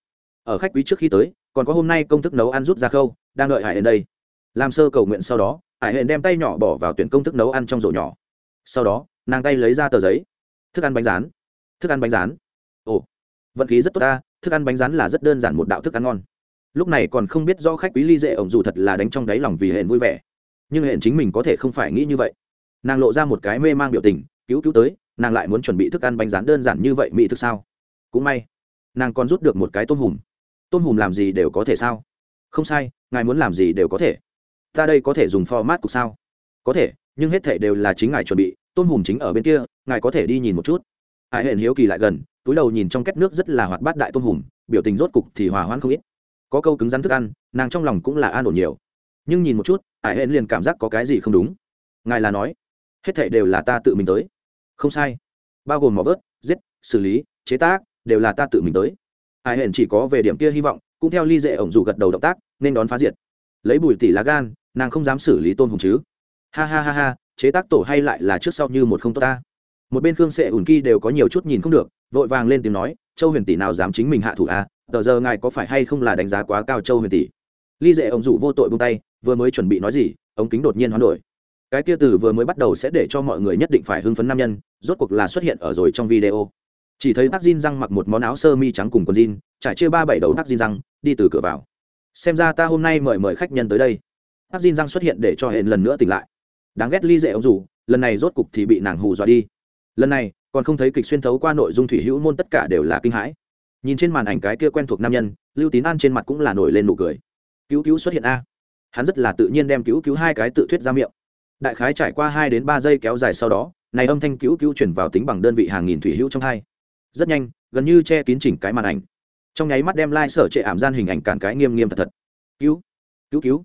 Ở khách quý trước khi tới, còn có hôm nay công thức nấu ăn rút ra khâu, đang đợi hải hẹn đây. Làm sơ cầu nguyện sau đó, hải hẹn đem tay nhỏ bỏ vào tuyển công thức nấu ăn trong rổ nhỏ. Sau đó, nàng tay lấy ra tờ giấy. Thức ăn bánh rán. Thức ăn bánh rán. Ồ, vận khí rất tốt ta thức ăn bánh rán là rất đơn giản một đạo thức ăn ngon. Lúc này còn không biết do khách quý ly dễ ổng dù thật là đánh trong đáy lòng vì hẹn vui vẻ. Nhưng hẹn chính mình có thể không phải nghĩ như vậy. Nàng lộ ra một cái mê mang biểu tình, cứu cứu tới, nàng lại muốn chuẩn bị thức ăn bánh rán đơn giản như vậy mỹ thức sao? Cũng may, nàng còn rút được một cái tôm hùm. Tôm hùm làm gì đều có thể sao? Không sai, ngài muốn làm gì đều có thể. Ta đây có thể dùng format cục sao? Có thể, nhưng hết thể đều là chính ngài chuẩn bị. Tôm hùm chính ở bên kia, ngài có thể đi nhìn một chút hải hển hiếu kỳ lại gần, túi đầu nhìn trong két nước rất là hoạt bát đại tôm hùm, biểu tình rốt cục thì hòa hoãn không ít. Có câu cứng rắn thức ăn, nàng trong lòng cũng là an ổn nhiều. Nhưng nhìn một chút, hải hển liền cảm giác có cái gì không đúng. Ngài là nói, hết thảy đều là ta tự mình tới. Không sai. Bao gồm mỏ vớt, giết, xử lý, chế tác, đều là ta tự mình tới. Hải hển chỉ có về điểm kia hy vọng, cũng theo ly dễ ổng dù gật đầu động tác, nên đón phá diệt. Lấy bùi tỷ lá gan, nàng không dám xử lý tôn hùng chứ. Ha ha ha ha, chế tác tổ hay lại là trước sau như một không tốt ta một bên khương sệ ủn kỳ đều có nhiều chút nhìn không được, vội vàng lên tiếng nói, châu huyền tỷ nào dám chính mình hạ thủ à? tờ giờ ngài có phải hay không là đánh giá quá cao châu huyền tỷ? Ly dệ ông dụ vô tội buông tay, vừa mới chuẩn bị nói gì, ống kính đột nhiên hoán đổi. Cái kia từ vừa mới bắt đầu sẽ để cho mọi người nhất định phải hưng phấn nam nhân, rốt cuộc là xuất hiện ở rồi trong video. Chỉ thấy bác Jin răng mặc một món áo sơ mi trắng cùng quần jean, trải chia ba bảy đầu bác Jin răng đi từ cửa vào. Xem ra ta hôm nay mời mời khách nhân tới đây. Bác Jin răng xuất hiện để cho hẹn lần nữa tỉnh lại. Đáng ghét ly dệ ông dù lần này rốt cục thì bị nàng hù dọa đi lần này, còn không thấy kịch xuyên thấu qua nội dung thủy hữu môn tất cả đều là kinh hãi. Nhìn trên màn ảnh cái kia quen thuộc nam nhân, lưu tín an trên mặt cũng là nổi lên nụ cười. Cứu cứu xuất hiện a. Hắn rất là tự nhiên đem cứu cứu hai cái tự thuyết ra miệng. Đại khái trải qua hai đến ba giây kéo dài sau đó, này âm thanh cứu cứu chuyển vào tính bằng đơn vị hàng nghìn thủy hữu trong hai. Rất nhanh, gần như che kín chỉnh cái màn ảnh. Trong nháy mắt đem lai、like、sở trệ ảm gian hình ảnh cản cái nghiêm nghiêm thật thật. Cứu cứu cứu.